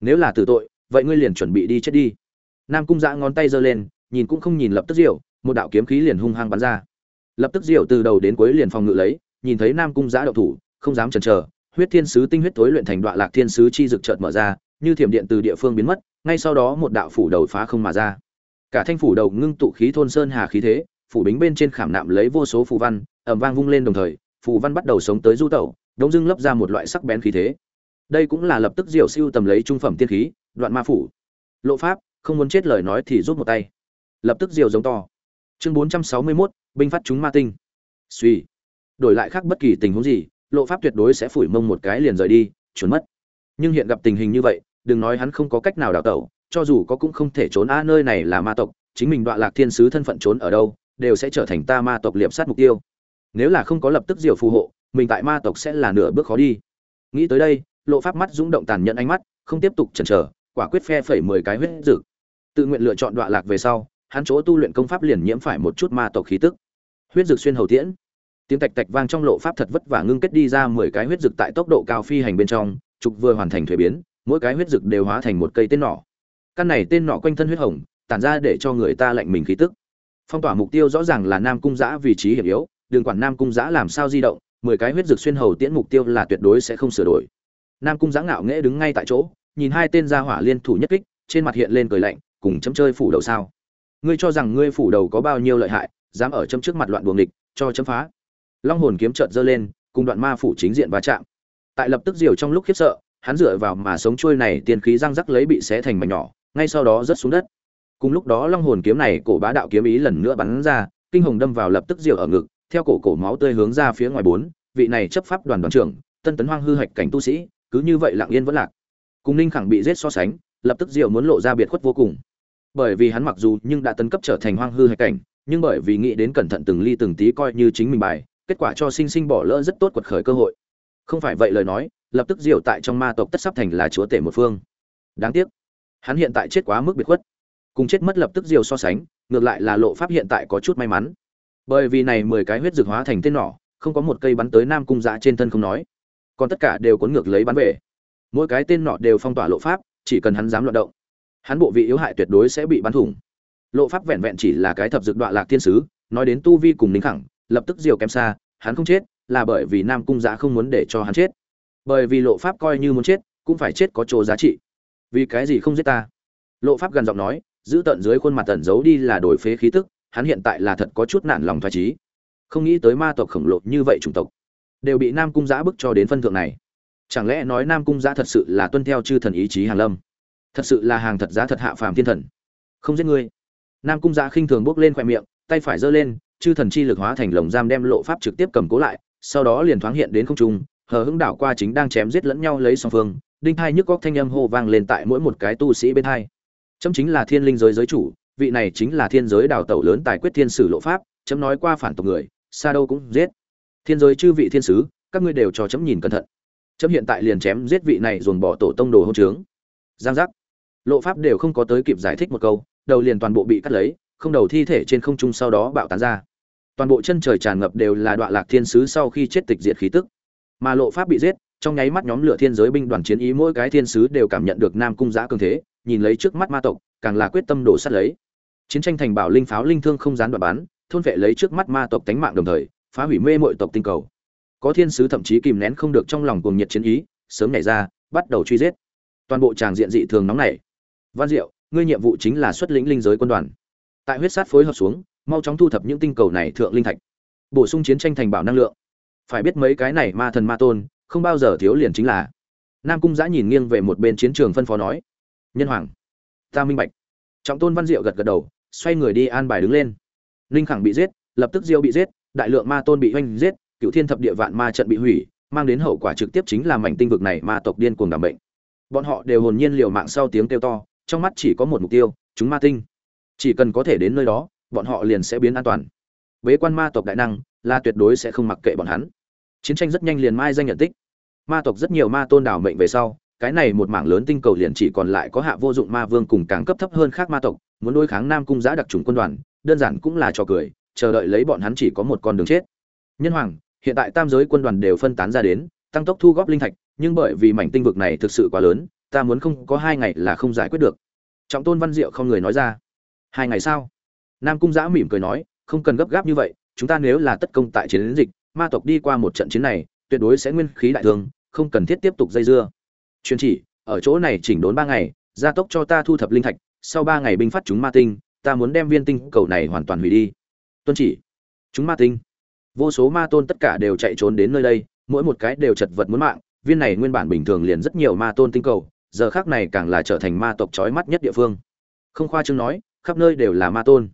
Nếu là tử tội, vậy ngươi liền chuẩn bị đi chết đi. Nam cung giã ngón tay giơ lên, nhìn cũng không nhìn lập tức diệu, một đạo kiếm khí liền hung hăng bắn ra lập tức diệu từ đầu đến cuối liền phòng ngự lấy nhìn thấy nam cung giã đậu thủ không dám chần chờ huyết thiên sứ tinh huyết tối luyện thành đoạn lạc thiên sứ chi dực chợt mở ra như thiểm điện từ địa phương biến mất ngay sau đó một đạo phủ đầu phá không mà ra. Cả thanh phủ đầu ngưng tụ khí thôn sơn hà khí thế phủ bính bên trên khảm nạm lấy vô số phù văn ẩm vang vung lên đồng thời phù văn bắt đầu sống tới du tẩu đống dưng lấp ra một loại sắc bén khí thế. Đây cũng là lập tức diệu siêu tầm lấy trung phẩm tiên khí đoạn ma phủ. Lộ pháp không muốn chết lời nói thì rút một tay. Lập tức diều giống to. Chương bốn trăm sáu mươi 461, binh phát chúng ma tinh. Suy. Đổi lại khác bất kỳ tình huống gì, lộ pháp tuyệt đối sẽ phủi mông một cái liền rời đi trốn mất. Nhưng hiện gặp tình hình như vậy, đừng nói hắn không có cách nào đào tẩu, cho dù có cũng không thể trốn a nơi này là ma tộc, chính mình đoạn lạc thiên sứ thân phận trốn ở đâu, đều sẽ trở thành ta ma tộc liệp sát mục tiêu. Nếu là không có lập tức diều phù hộ, mình tại ma tộc sẽ là nửa bước khó đi. Nghĩ tới đây, lộ pháp mắt rung động tàn nhẫn ánh mắt, không tiếp tục chần chờ, quả quyết phe phẩy mười cái huyết dực tự nguyện lựa chọn đoạn lạc về sau hắn chỗ tu luyện công pháp liền nhiễm phải một chút ma tộc khí tức. Huyết dược xuyên hầu tiễn. Tiếng tạch tạch vang trong lộ pháp thật vất vả ngưng kết đi ra mười cái huyết dược tại tốc độ cao phi hành bên trong, trục vừa hoàn thành thủy biến, mỗi cái huyết dược đều hóa thành một cây tên nỏ. Căn này tên nỏ quanh thân huyết hồng, tản ra để cho người ta lạnh mình khí tức. Phong tỏa mục tiêu rõ ràng là nam cung giã vị trí hiểm yếu đường quản nam cung giã làm sao di động, mười cái huyết dược xuyên hầu tiễn mục tiêu là tuyệt đối sẽ không sửa đổi. Nam cung giã ngạo nghễ đứng ngay tại chỗ, nhìn hai tên gia hỏa liên thủ nhất kích, trên mặt hiện lên cười lạnh, cùng chấm chơi phủ đầu sao ngươi cho rằng ngươi phủ đầu có bao nhiêu lợi hại, dám ở chấm trước mặt loạn buồng địch cho chấm phá. Long hồn kiếm trợt giơ lên, cùng đoạn ma phủ chính diện va chạm. Tại lập tức diều trong lúc khiếp sợ, hắn dựa vào mà sống trôi này tiền khí răng rắc lấy bị xé thành mảnh nhỏ, ngay sau đó rớt xuống đất. Cùng lúc đó long hồn kiếm này cổ bá đạo kiếm ý lần nữa bắn ra, kinh hồng đâm vào lập tức diều ở ngực, theo cổ cổ máu tươi hướng ra phía ngoài bốn, vị này chấp pháp đoàn đoàn trưởng, tân tấn hoang hư hạch cảnh tu sĩ, cứ như vậy lặng yên vẫn lạc. Cùng ninh khẳng bị giết so sánh, lập tức diều muốn lộ ra biệt khuất vô cùng bởi vì hắn mặc dù nhưng đã tấn cấp trở thành hoang hư hạch cảnh, nhưng bởi vì nghĩ đến cẩn thận từng ly từng tí coi như chính mình bài, kết quả cho sinh sinh bỏ lỡ rất tốt quật khởi cơ hội. Không phải vậy lời nói, lập tức diều tại trong ma tộc tất sắp thành là chúa tể một phương. Đáng tiếc, hắn hiện tại chết quá mức biệt khuất. Cùng chết mất lập tức diều so sánh, ngược lại là lộ pháp hiện tại có chút may mắn. Bởi vì này mười cái huyết dược hóa thành tên nỏ, không có một cây bắn tới nam cung dạ trên thân không nói. Còn tất cả đều cuốn ngược lấy bắn về. Mỗi cái tên nọ đều phong tỏa lộ pháp, chỉ cần hắn dám loạn động hắn bộ vị yếu hại tuyệt đối sẽ bị bắn thủng. Lộ pháp vẹn vẹn chỉ là cái thập dược đoạn lạc thiên sứ, nói đến tu vi cùng nính khẳng, lập tức diều kém xa, hắn không chết, là bởi vì nam cung giã không muốn để cho hắn chết. Bởi vì lộ pháp coi như muốn chết, cũng phải chết có chỗ giá trị. Vì cái gì không giết ta? Lộ pháp gần giọng nói, giữ tận dưới khuôn mặt tẩn giấu đi là đổi phế khí tức, hắn hiện tại là thật có chút nản lòng thoải trí không nghĩ tới ma tộc khổng lồ như vậy chủng tộc, đều bị nam cung giã bức cho đến phân thượng này. Chẳng lẽ nói nam cung giã thật sự là tuân theo chư thần ý chí Hàn lâm? Thật sự là hàng thật giá thật hạ phàm thiên thần. Không giết ngươi. Nam cung dạ khinh thường bốc lên khoe miệng, tay phải giơ lên, chư thần chi lực hóa thành lồng giam đem lộ pháp trực tiếp cầm cố lại, sau đó liền thoáng hiện đến không trung, hờ hững đảo qua chính đang chém giết lẫn nhau lấy song phương, đinh hai nhức góc thanh âm hô vang lên tại mỗi một cái tu sĩ bên hai. Chấm chính là thiên linh giới giới chủ, vị này chính là thiên giới đào tẩu lớn tài quyết thiên sử lộ pháp, chấm nói qua phản tộc người, xa đâu cũng giết. Thiên giới chư vị thiên sứ, các ngươi đều cho chấm nhìn cẩn thận. Chấm hiện tại liền chém giết vị này dồn bỏ tổ tông đồ hôn trướng. Giang giác lộ pháp đều không có tới kịp giải thích một câu, đầu liền toàn bộ bị cắt lấy, không đầu thi thể trên không trung sau đó bạo tán ra. Toàn bộ chân trời tràn ngập đều là đoạn lạc thiên sứ sau khi chết tịch diệt khí tức. Mà lộ pháp bị giết, trong nháy mắt nhóm lửa thiên giới binh đoàn chiến ý mỗi cái thiên sứ đều cảm nhận được nam cung giã cường thế, nhìn lấy trước mắt ma tộc, càng là quyết tâm đổ sát lấy. Chiến tranh thành bảo linh pháo linh thương không gián đoạn bán thôn vệ lấy trước mắt ma tộc tánh mạng đồng thời, phá hủy mê mọi tộc tinh cầu. Có thiên sứ thậm chí kìm nén không được trong lòng cuồng nhiệt chiến ý, sớm nảy ra, bắt đầu truy giết. Toàn bộ tràng diện dị thường nóng nảy văn diệu, ngươi nhiệm vụ chính là xuất lĩnh linh giới quân đoàn. Tại huyết sát phối hợp xuống, mau chóng thu thập những tinh cầu này thượng linh thạch. Bổ sung chiến tranh thành bảo năng lượng. Phải biết mấy cái này ma thần ma tôn, không bao giờ thiếu liền chính là. Nam cung giã nhìn nghiêng về một bên chiến trường phân phó nói. Nhân hoàng, ta minh bạch. Trọng tôn văn diệu gật gật đầu, xoay người đi an bài đứng lên. Linh khẳng bị giết, lập tức diêu bị giết, đại lượng ma tôn bị oanh giết, cựu thiên thập địa vạn ma trận bị hủy, mang đến hậu quả trực tiếp chính là mảnh tinh vực này ma tộc điên cuồng đảm bệnh. Bọn họ đều hồn nhiên liều mạng sau tiếng kêu to trong mắt chỉ có một mục tiêu, chúng ma tinh. Chỉ cần có thể đến nơi đó, bọn họ liền sẽ biến an toàn. Bế quan ma tộc đại năng, là tuyệt đối sẽ không mặc kệ bọn hắn. Chiến tranh rất nhanh liền mai danh nhận tích. Ma tộc rất nhiều ma tôn đảo mệnh về sau, cái này một mảng lớn tinh cầu liền chỉ còn lại có hạ vô dụng ma vương cùng càng cấp thấp hơn khác ma tộc, muốn đối kháng nam cung giã đặc trùng quân đoàn, đơn giản cũng là trò cười, chờ đợi lấy bọn hắn chỉ có một con đường chết. Nhân hoàng, hiện tại tam giới quân đoàn đều phân tán ra đến, tăng tốc thu góp linh thạch, nhưng bởi vì mảnh tinh vực này thực sự quá lớn ta muốn không có hai ngày là không giải quyết được. Trọng tôn văn diệu không người nói ra. Hai ngày sao nam cung giã mỉm cười nói, không cần gấp gáp như vậy, chúng ta nếu là tất công tại chiến dịch, ma tộc đi qua một trận chiến này, tuyệt đối sẽ nguyên khí đại thương, không cần thiết tiếp tục dây dưa. Truyền chỉ, ở chỗ này chỉnh đốn ba ngày, gia tốc cho ta thu thập linh thạch, sau ba ngày binh phát chúng ma tinh, ta muốn đem viên tinh cầu này hoàn toàn hủy đi. Tuân chỉ, chúng ma tinh. Vô số ma tôn tất cả đều chạy trốn đến nơi đây, mỗi một cái đều chật vật muốn mạng, viên này nguyên bản bình thường liền rất nhiều ma tôn tinh cầu giờ khác này càng là trở thành ma tộc trói mắt nhất địa phương. Không khoa chương nói, khắp nơi đều là ma tôn.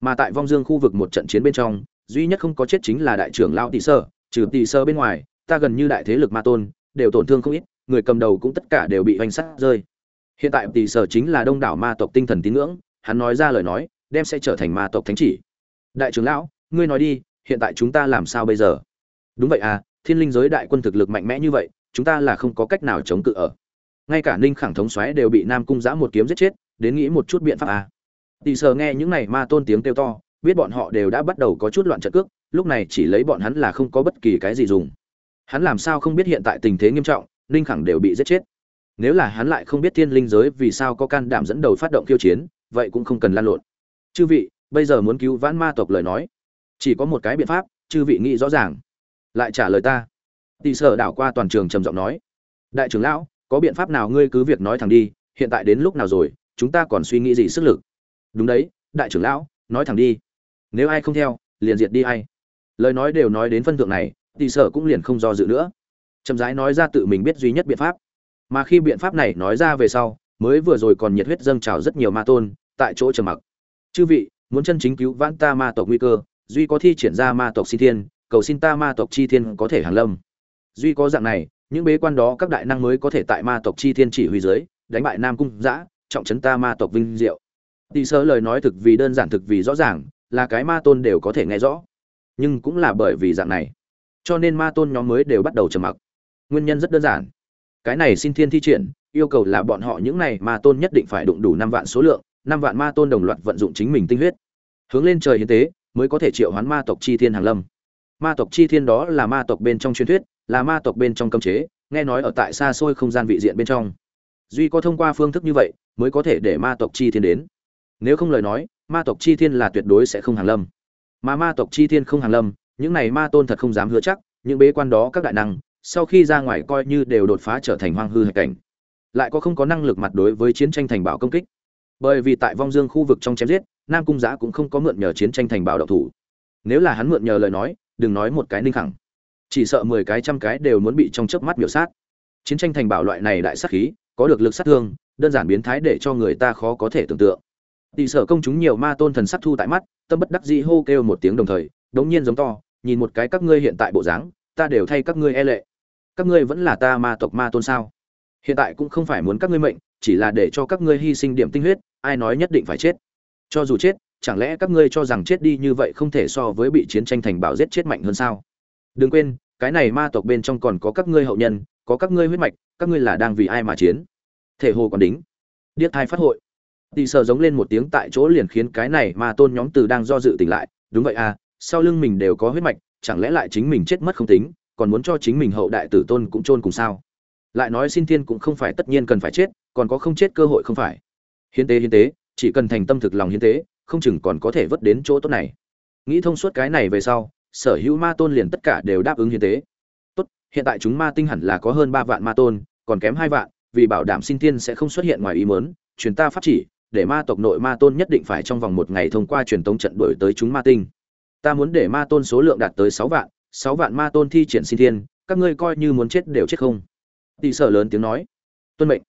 Mà tại vong dương khu vực một trận chiến bên trong, duy nhất không có chết chính là đại trưởng lao tỷ sơ, trừ tỷ sơ bên ngoài, ta gần như đại thế lực ma tôn, đều tổn thương không ít, người cầm đầu cũng tất cả đều bị oanh sắt rơi. Hiện tại tỷ sơ chính là đông đảo ma tộc tinh thần tín ngưỡng, hắn nói ra lời nói, đem sẽ trở thành ma tộc thánh chỉ. Đại trưởng lão, ngươi nói đi, hiện tại chúng ta làm sao bây giờ? Đúng vậy à thiên linh giới đại quân thực lực mạnh mẽ như vậy, chúng ta là không có cách nào chống cự ở ngay cả ninh khẳng thống xoáy đều bị nam cung giã một kiếm giết chết, đến nghĩ một chút biện pháp à. tỷ sờ nghe những này ma tôn tiếng kêu to, biết bọn họ đều đã bắt đầu có chút loạn trận cước, lúc này chỉ lấy bọn hắn là không có bất kỳ cái gì dùng. Hắn làm sao không biết hiện tại tình thế nghiêm trọng, ninh khẳng đều bị giết chết. Nếu là hắn lại không biết thiên linh giới vì sao có can đảm dẫn đầu phát động khiêu chiến, vậy cũng không cần lan lộn. Chư vị, bây giờ muốn cứu vãn ma tộc lời nói. Chỉ có một cái biện pháp, chư vị nghĩ rõ ràng. Lại trả lời ta. Tỷ sở đảo qua toàn trường trầm giọng nói. Đại trưởng lão có biện pháp nào ngươi cứ việc nói thẳng đi, hiện tại đến lúc nào rồi, chúng ta còn suy nghĩ gì sức lực? Đúng đấy, đại trưởng lão, nói thẳng đi. Nếu ai không theo, liền diệt đi ai? Lời nói đều nói đến phân thượng này, thì sở cũng liền không do dự nữa. Chậm rãi nói ra tự mình biết duy nhất biện pháp. Mà khi biện pháp này nói ra về sau, mới vừa rồi còn nhiệt huyết dâng trào rất nhiều ma tôn, tại chỗ trầm mặc. Chư vị, muốn chân chính cứu vãn ta ma tộc nguy cơ, duy có thi triển ra ma tộc si thiên, cầu xin ta ma tộc chi thiên có thể hàng lâm. Duy có dạng này những bế quan đó các đại năng mới có thể tại ma tộc chi thiên chỉ huy dưới, đánh bại nam cung giã trọng trấn ta ma tộc vinh diệu. Tỷ sơ lời nói thực vì đơn giản thực vì rõ ràng, là cái ma tôn đều có thể nghe rõ. Nhưng cũng là bởi vì dạng này, cho nên ma tôn nhóm mới đều bắt đầu trầm mặc. Nguyên nhân rất đơn giản. Cái này xin thiên thi triển, yêu cầu là bọn họ những này ma tôn nhất định phải đụng đủ năm vạn số lượng, năm vạn ma tôn đồng loạt vận dụng chính mình tinh huyết. Hướng lên trời hiến tế, mới có thể triệu hoán ma tộc chi thiên hàng lâm. Ma tộc chi thiên đó là ma tộc bên trong truyền thuyết là ma tộc bên trong cấm chế, nghe nói ở tại xa xôi không gian vị diện bên trong. Duy có thông qua phương thức như vậy, mới có thể để ma tộc chi thiên đến. Nếu không lời nói, ma tộc chi thiên là tuyệt đối sẽ không hàng lâm. Mà ma tộc chi thiên không hàng lâm, những này ma tôn thật không dám hứa chắc, những bế quan đó các đại năng, sau khi ra ngoài coi như đều đột phá trở thành hoang hư hải cảnh. Lại có không có năng lực mặt đối với chiến tranh thành bảo công kích. Bởi vì tại vong dương khu vực trong chém giết, nam cung Giá cũng không có mượn nhờ chiến tranh thành bảo động thủ. Nếu là hắn mượn nhờ lời nói, đừng nói một cái ninh khẳng chỉ sợ mười cái trăm cái đều muốn bị trong chớp mắt miểu sát. Chiến tranh thành bảo loại này đại sát khí, có được lực sát thương, đơn giản biến thái để cho người ta khó có thể tưởng tượng. Tỷ sở công chúng nhiều ma tôn thần sắc thu tại mắt, tâm bất đắc dĩ hô kêu một tiếng đồng thời, đống nhiên giống to, nhìn một cái các ngươi hiện tại bộ dáng, ta đều thay các ngươi e lệ. Các ngươi vẫn là ta ma tộc ma tôn sao? Hiện tại cũng không phải muốn các ngươi mệnh, chỉ là để cho các ngươi hy sinh điểm tinh huyết, ai nói nhất định phải chết. Cho dù chết, chẳng lẽ các ngươi cho rằng chết đi như vậy không thể so với bị chiến tranh thành bảo giết chết mạnh hơn sao? Đừng quên, cái này ma tộc bên trong còn có các ngươi hậu nhân, có các ngươi huyết mạch, các ngươi là đang vì ai mà chiến? Thể hồ còn đính. Điếc thai phát hội. Tị sợ giống lên một tiếng tại chỗ liền khiến cái này ma tôn nhóm từ đang do dự tỉnh lại. Đúng vậy à sau lưng mình đều có huyết mạch, chẳng lẽ lại chính mình chết mất không tính, còn muốn cho chính mình hậu đại tử tôn cũng chôn cùng sao? Lại nói xin thiên cũng không phải tất nhiên cần phải chết, còn có không chết cơ hội không phải. Hiến tế hiến tế, chỉ cần thành tâm thực lòng hiến tế, không chừng còn có thể vớt đến chỗ tốt này. Nghĩ thông suốt cái này về sau sở hữu ma tôn liền tất cả đều đáp ứng hiến tế. Tốt, hiện tại chúng ma tinh hẳn là có hơn ba vạn ma tôn, còn kém hai vạn, vì bảo đảm sinh thiên sẽ không xuất hiện ngoài ý mớn truyền ta pháp chỉ, để ma tộc nội ma tôn nhất định phải trong vòng một ngày thông qua truyền tống trận đổi tới chúng ma tinh. Ta muốn để ma tôn số lượng đạt tới sáu vạn sáu vạn ma tôn thi triển sinh thiên, các ngươi coi như muốn chết đều chết không. Tỷ sở lớn tiếng nói. Tuân mệnh.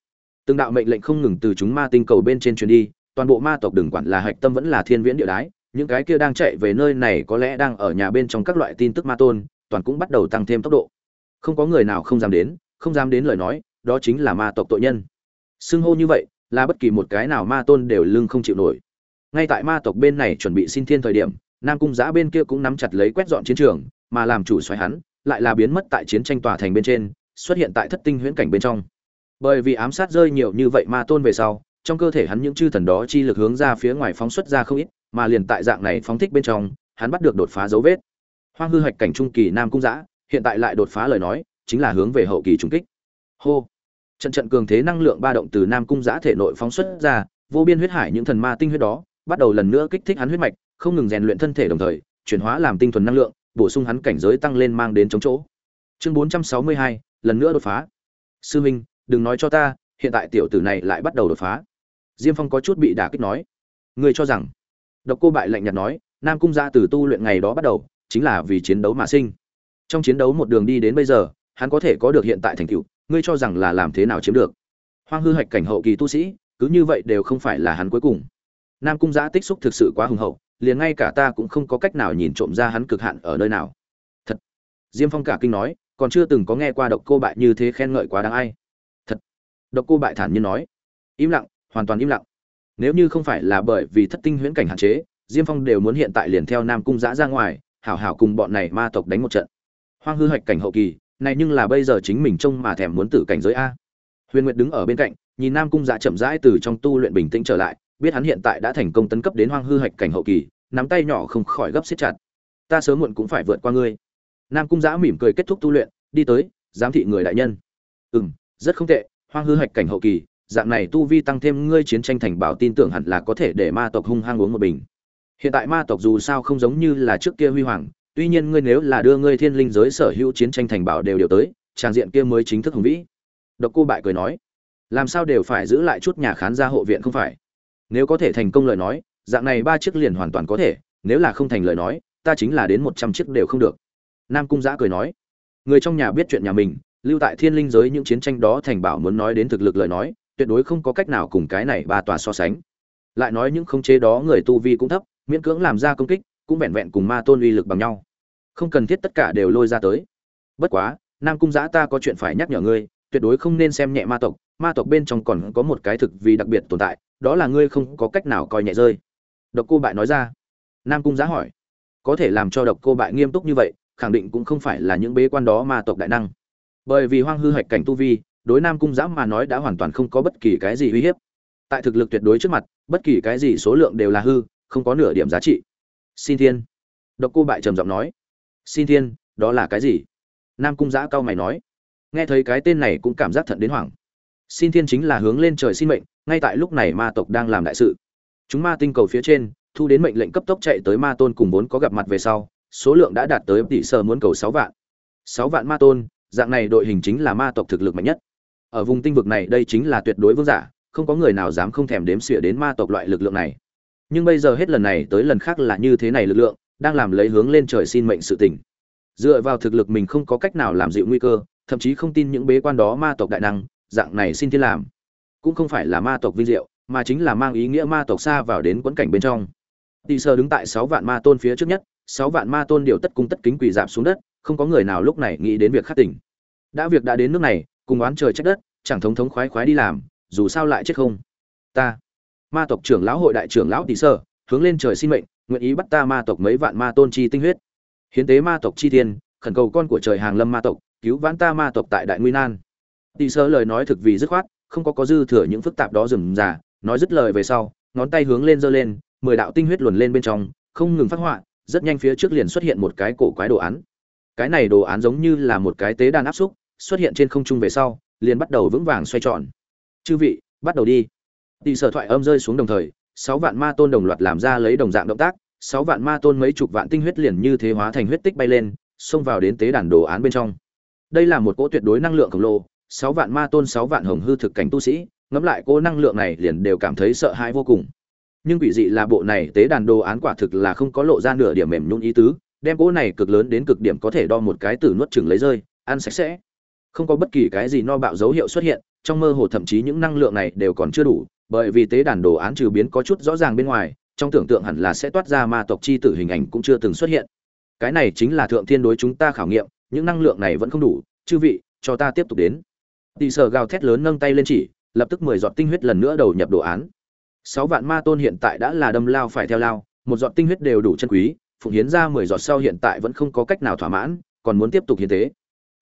Từng đạo mệnh lệnh không ngừng từ chúng ma tinh cầu bên trên truyền đi, toàn bộ ma tộc đừng quản là hạch tâm vẫn là thiên viễn địa đái những cái kia đang chạy về nơi này có lẽ đang ở nhà bên trong các loại tin tức ma tôn, toàn cũng bắt đầu tăng thêm tốc độ. Không có người nào không dám đến, không dám đến lời nói, đó chính là ma tộc tội nhân. Xưng hô như vậy, là bất kỳ một cái nào ma tôn đều lưng không chịu nổi. Ngay tại ma tộc bên này chuẩn bị xin thiên thời điểm, nam cung giã bên kia cũng nắm chặt lấy quét dọn chiến trường, mà làm chủ xoáy hắn, lại là biến mất tại chiến tranh tòa thành bên trên, xuất hiện tại thất tinh huyễn cảnh bên trong. Bởi vì ám sát rơi nhiều như vậy ma tôn về sau, trong cơ thể hắn những chư thần đó chi lực hướng ra phía ngoài phóng xuất ra không ít mà liền tại dạng này phóng thích bên trong, hắn bắt được đột phá dấu vết. Hoang hư hạch cảnh trung kỳ nam cung giã hiện tại lại đột phá lời nói, chính là hướng về hậu kỳ trung kích. Hô! Trận trận cường thế năng lượng ba động từ nam cung giã thể nội phóng xuất ra, vô biên huyết hải những thần ma tinh huyết đó, bắt đầu lần nữa kích thích hắn huyết mạch, không ngừng rèn luyện thân thể đồng thời, chuyển hóa làm tinh thuần năng lượng, bổ sung hắn cảnh giới tăng lên mang đến chống chỗ. Chương bốn trăm sáu mươi hai, lần nữa đột phá. Sư minh, đừng nói cho ta, hiện tại tiểu tử này lại bắt đầu đột phá. Diêm phong có chút bị đả kích nói. Ngươi cho rằng độc cô bại lạnh nhạt nói, nam cung gia từ tu luyện ngày đó bắt đầu, chính là vì chiến đấu mà sinh. Trong chiến đấu một đường đi đến bây giờ, hắn có thể có được hiện tại thành tựu, ngươi cho rằng là làm thế nào chiếm được? Hoang hư hạch cảnh hậu kỳ tu sĩ, cứ như vậy đều không phải là hắn cuối cùng. Nam cung gia tích xúc thực sự quá hùng hậu, liền ngay cả ta cũng không có cách nào nhìn trộm ra hắn cực hạn ở nơi nào. Thật. Diêm phong cả kinh nói, còn chưa từng có nghe qua độc cô bại như thế khen ngợi quá đáng ai. Thật. Độc cô bại thản nhiên nói. Im lặng, hoàn toàn im lặng nếu như không phải là bởi vì thất tinh huyễn cảnh hạn chế, diêm phong đều muốn hiện tại liền theo nam cung giã ra ngoài, hảo hảo cùng bọn này ma tộc đánh một trận. Hoang hư hoạch cảnh hậu kỳ, này nhưng là bây giờ chính mình trông mà thèm muốn tử cảnh giới a. Huyền nguyệt đứng ở bên cạnh, nhìn nam cung giã chậm rãi từ trong tu luyện bình tĩnh trở lại, biết hắn hiện tại đã thành công tấn cấp đến hoang hư hoạch cảnh hậu kỳ, nắm tay nhỏ không khỏi gấp xiết chặt. Ta sớm muộn cũng phải vượt qua ngươi. Nam cung giã mỉm cười kết thúc tu luyện, đi tới, giám thị người đại nhân. Ừ m rất không tệ, hoang hư hoạch cảnh hậu kỳ dạng này tu vi tăng thêm ngươi chiến tranh thành bảo tin tưởng hẳn là có thể để ma tộc hung hăng uống một bình. Hiện tại ma tộc dù sao không giống như là trước kia huy hoàng, tuy nhiên ngươi nếu là đưa ngươi thiên linh giới sở hữu chiến tranh thành bảo đều điều tới trang diện kia mới chính thức hùng vĩ. Độc cô bại cười nói, làm sao đều phải giữ lại chút nhà khán gia hộ viện không phải? Nếu có thể thành công lời nói, dạng này ba chiếc liền hoàn toàn có thể, nếu là không thành lời nói, ta chính là đến một trăm chiếc đều không được. Nam cung giã cười nói, người trong nhà biết chuyện nhà mình, lưu tại thiên linh giới những chiến tranh đó thành bảo muốn nói đến thực lực lời nói tuyệt đối không có cách nào cùng cái này ba tòa so sánh. Lại nói những khống chế đó người tu vi cũng thấp, miễn cưỡng làm ra công kích, cũng vẹn vẹn cùng ma tôn uy lực bằng nhau. Không cần thiết tất cả đều lôi ra tới. Bất quá, nam cung giã ta có chuyện phải nhắc nhở ngươi, tuyệt đối không nên xem nhẹ ma tộc ma tộc bên trong còn có một cái thực vì đặc biệt tồn tại, đó là ngươi không có cách nào coi nhẹ rơi. Độc cô bại nói ra. Nam cung giã hỏi. Có thể làm cho độc cô bại nghiêm túc như vậy, khẳng định cũng không phải là những bế quan đó ma tộc đại năng. Bởi vì hoang hư hạch cảnh tu vi đối nam cung giã mà nói đã hoàn toàn không có bất kỳ cái gì uy hiếp. Tại thực lực tuyệt đối trước mặt, bất kỳ cái gì số lượng đều là hư, không có nửa điểm giá trị. Xin thiên. Độc cô bại trầm giọng nói. Xin thiên, đó là cái gì? Nam cung giã cao mày nói. Nghe thấy cái tên này cũng cảm giác thận đến hoảng. Xin thiên chính là hướng lên trời xin mệnh, ngay tại lúc này ma tộc đang làm đại sự. Chúng ma tinh cầu phía trên, thu đến mệnh lệnh cấp tốc chạy tới ma tôn cùng vốn có gặp mặt về sau, số lượng đã đạt tới tỷ sở muốn cầu sáu vạn. Sáu vạn ma tôn, dạng này đội hình chính là ma tộc thực lực mạnh nhất ở vùng tinh vực này đây chính là tuyệt đối vương giả, không có người nào dám không thèm đếm xỉa đến ma tộc loại lực lượng này. Nhưng bây giờ hết lần này tới lần khác là như thế này lực lượng, đang làm lấy hướng lên trời xin mệnh sự tình. Dựa vào thực lực mình không có cách nào làm dịu nguy cơ, thậm chí không tin những bế quan đó ma tộc đại năng, dạng này xin thiên làm. Cũng không phải là ma tộc vinh diệu, mà chính là mang ý nghĩa ma tộc xa vào đến quẫn cảnh bên trong. Tỷ sơ đứng tại sáu vạn ma tôn phía trước nhất, sáu vạn ma tôn điều tất cung tất kính quỳ dạp xuống đất, không có người nào lúc này nghĩ đến việc khắc tỉnh. Đã việc đã đến nước này cùng oán trời trách đất chẳng thống thống khoái khoái đi làm dù sao lại chết không. Ta ma tộc trưởng lão hội đại trưởng lão tỷ sơ hướng lên trời xin mệnh nguyện ý bắt ta ma tộc mấy vạn ma tôn chi tinh huyết. Hiến tế ma tộc chi thiên, khẩn cầu con của trời hàng lâm ma tộc cứu vãn ta ma tộc tại đại nguy nan. Tỷ sơ lời nói thực vì dứt khoát không có có dư thừa những phức tạp đó dừng già nói dứt lời về sau ngón tay hướng lên giơ lên mười đạo tinh huyết luồn lên bên trong không ngừng phát họa rất nhanh phía trước liền xuất hiện một cái cổ quái đồ án. Cái này đồ án giống như là một cái tế đàn áp xúc xuất hiện trên không trung về sau, liền bắt đầu vững vàng xoay tròn. Chư vị, bắt đầu đi. Tỷ sở thoại âm rơi xuống đồng thời, sáu vạn ma tôn đồng loạt làm ra lấy đồng dạng động tác, sáu vạn ma tôn mấy chục vạn tinh huyết liền như thế hóa thành huyết tích bay lên, xông vào đến tế đàn đồ án bên trong. Đây là một cỗ tuyệt đối năng lượng khổng lồ, sáu vạn ma tôn, sáu vạn hồng hư thực cảnh tu sĩ, ngẫm lại cỗ năng lượng này liền đều cảm thấy sợ hãi vô cùng. Nhưng quỷ dị là bộ này tế đàn đồ án quả thực là không có lộ ra nửa điểm mềm nhún ý tứ, đem cỗ này cực lớn đến cực điểm có thể đo một cái từ nuốt chừng lấy rơi, ăn sạch sẽ không có bất kỳ cái gì no bạo dấu hiệu xuất hiện, trong mơ hồ thậm chí những năng lượng này đều còn chưa đủ, bởi vì tế đàn đồ án trừ biến có chút rõ ràng bên ngoài, trong tưởng tượng hẳn là sẽ toát ra ma tộc chi tử hình ảnh cũng chưa từng xuất hiện. Cái này chính là thượng thiên đối chúng ta khảo nghiệm, những năng lượng này vẫn không đủ, chư vị, cho ta tiếp tục đến. Tị sở gào thét lớn nâng tay lên chỉ, lập tức mười giọt tinh huyết lần nữa đầu nhập đồ án. Sáu vạn ma tôn hiện tại đã là đâm lao phải theo lao, một giọt tinh huyết đều đủ chân quý, phụng hiến ra mười giọt sau hiện tại vẫn không có cách nào thỏa mãn, còn muốn tiếp tục hiến tế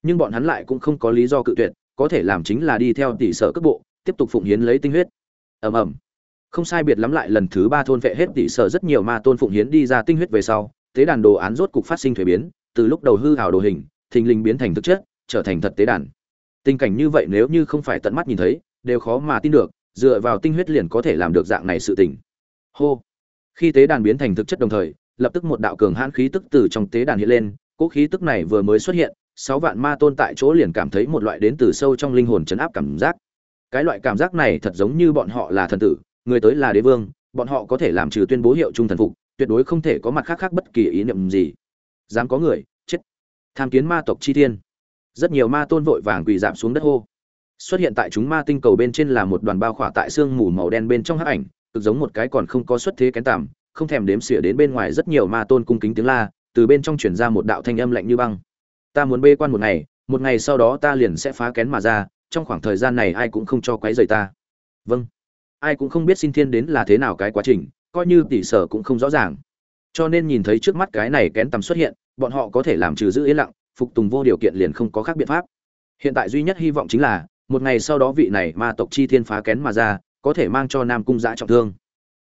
nhưng bọn hắn lại cũng không có lý do cự tuyệt, có thể làm chính là đi theo tỷ sở cấp bộ, tiếp tục phụng hiến lấy tinh huyết. Ầm ầm. Không sai biệt lắm lại lần thứ ba thôn vệ hết tỷ sở rất nhiều ma tôn phụng hiến đi ra tinh huyết về sau, tế đàn đồ án rốt cục phát sinh thủy biến, từ lúc đầu hư ảo đồ hình, thình lình biến thành thực chất, trở thành thật tế đàn. Tình cảnh như vậy nếu như không phải tận mắt nhìn thấy, đều khó mà tin được, dựa vào tinh huyết liền có thể làm được dạng này sự tình. Hô. Khi tế đàn biến thành thực chất đồng thời, lập tức một đạo cường hãn khí tức từ trong tế đàn hiện lên cỗ khí tức này vừa mới xuất hiện sáu vạn ma tôn tại chỗ liền cảm thấy một loại đến từ sâu trong linh hồn chấn áp cảm giác. Cái loại cảm giác này thật giống như bọn họ là thần tử, người tới là đế vương, bọn họ có thể làm trừ tuyên bố hiệu trung thần phục, tuyệt đối không thể có mặt khác khác bất kỳ ý niệm gì. Dám có người, chết. Tham kiến ma tộc chi thiên. Rất nhiều ma tôn vội vàng quỳ dạp xuống đất hô. Xuất hiện tại chúng ma tinh cầu bên trên là một đoàn bao khỏa tại xương mù màu đen bên trong hắc ảnh, cực giống một cái còn không có xuất thế kén tàm không thèm đếm xỉa đến bên ngoài rất nhiều ma tôn cung kính tiếng la, từ bên trong chuyển ra một đạo thanh âm lạnh như băng ta muốn bê quan một ngày một ngày sau đó ta liền sẽ phá kén mà ra, trong khoảng thời gian này ai cũng không cho quấy rầy ta. Vâng. Ai cũng không biết xin thiên đến là thế nào cái quá trình, coi như tỷ sở cũng không rõ ràng. Cho nên nhìn thấy trước mắt cái này kén tầm xuất hiện, bọn họ có thể làm trừ giữ yên lặng, phục tùng vô điều kiện liền không có khác biện pháp. Hiện tại duy nhất hy vọng chính là, một ngày sau đó vị này ma tộc chi thiên phá kén mà ra, có thể mang cho nam cung giã trọng thương.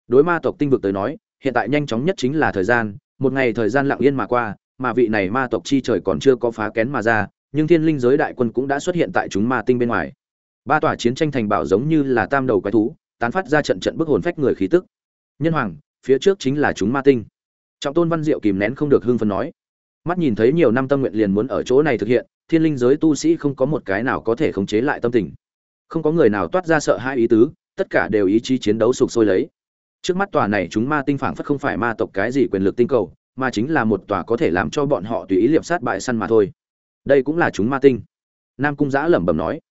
Đối ma tộc tinh vực tới nói, hiện tại nhanh chóng nhất chính là thời gian, một ngày thời gian lặng yên mà qua mà vị này ma tộc chi trời còn chưa có phá kén mà ra, nhưng thiên linh giới đại quân cũng đã xuất hiện tại chúng ma tinh bên ngoài. Ba tòa chiến tranh thành bảo giống như là tam đầu quái thú, tán phát ra trận trận bức hồn phách người khí tức. Nhân hoàng, phía trước chính là chúng ma tinh. Trọng tôn văn diệu kìm nén không được hưng phấn nói. Mắt nhìn thấy nhiều năm tâm nguyện liền muốn ở chỗ này thực hiện, thiên linh giới tu sĩ không có một cái nào có thể khống chế lại tâm tình. Không có người nào toát ra sợ hai ý tứ, tất cả đều ý chí chiến đấu sục sôi lấy. Trước mắt tòa này chúng ma tinh phảng phất không phải ma tộc cái gì quyền lực tinh cầu mà chính là một tòa có thể làm cho bọn họ tùy ý liệp sát bại săn mà thôi. Đây cũng là chúng ma tinh. Nam cung giã lẩm bẩm nói.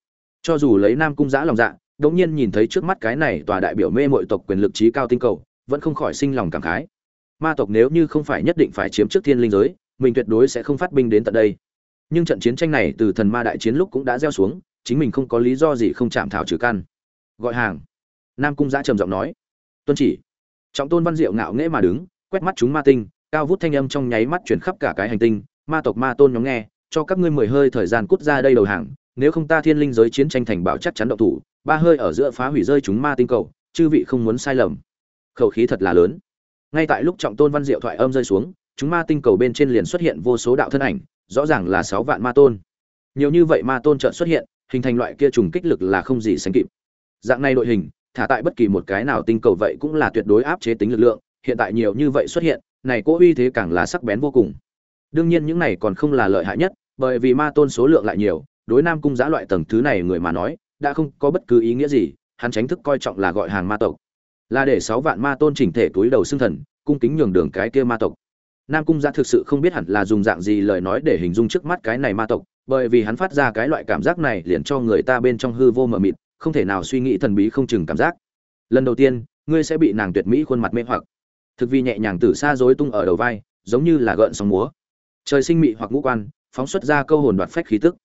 Cho dù lấy nam cung giã lòng dạ đống nhiên nhìn thấy trước mắt cái này tòa đại biểu mê mội tộc quyền lực trí cao tinh cầu, vẫn không khỏi sinh lòng cảm khái. Ma tộc nếu như không phải nhất định phải chiếm trước thiên linh giới, mình tuyệt đối sẽ không phát binh đến tận đây. Nhưng trận chiến tranh này từ thần ma đại chiến lúc cũng đã gieo xuống, chính mình không có lý do gì không chạm thảo trừ căn. Gọi hàng. Nam cung giã trầm giọng nói. Tuân chỉ. Trọng tôn văn diệu ngạo nghễ mà đứng, quét mắt chúng ma tinh cao vút thanh âm trong nháy mắt chuyển khắp cả cái hành tinh, ma tộc ma tôn nhóm nghe, cho các ngươi mười hơi thời gian cút ra đây đầu hàng, nếu không ta thiên linh giới chiến tranh thành bảo chắc chắn động thủ, ba hơi ở giữa phá hủy rơi chúng ma tinh cầu, chư vị không muốn sai lầm. Khẩu khí thật là lớn. Ngay tại lúc trọng tôn văn diệu thoại âm rơi xuống, chúng ma tinh cầu bên trên liền xuất hiện vô số đạo thân ảnh, rõ ràng là sáu vạn ma tôn. Nhiều như vậy ma tôn chợt xuất hiện, hình thành loại kia trùng kích lực là không gì sánh kịp. Dạng này đội hình, thả tại bất kỳ một cái nào tinh cầu vậy cũng là tuyệt đối áp chế tính lực lượng, hiện tại nhiều như vậy xuất hiện này cỗ uy thế càng là sắc bén vô cùng. Đương nhiên những này còn không là lợi hại nhất, bởi vì ma tôn số lượng lại nhiều, đối nam cung giã loại tầng thứ này người mà nói, đã không có bất cứ ý nghĩa gì, hắn tránh thức coi trọng là gọi hàng ma tộc. Là để sáu vạn ma tôn chỉnh thể túi đầu xương thần, cung kính nhường đường cái kia ma tộc. Nam cung giã thực sự không biết hẳn là dùng dạng gì lời nói để hình dung trước mắt cái này ma tộc, bởi vì hắn phát ra cái loại cảm giác này liền cho người ta bên trong hư vô mờ mịt, không thể nào suy nghĩ thần bí không chừng cảm giác. Lần đầu tiên, ngươi sẽ bị nàng tuyệt mỹ khuôn mặt mê hoặc thực vi nhẹ nhàng từ xa rối tung ở đầu vai, giống như là gợn sóng múa. Trời sinh mị hoặc ngũ quan, phóng xuất ra câu hồn đoạt phách khí tức.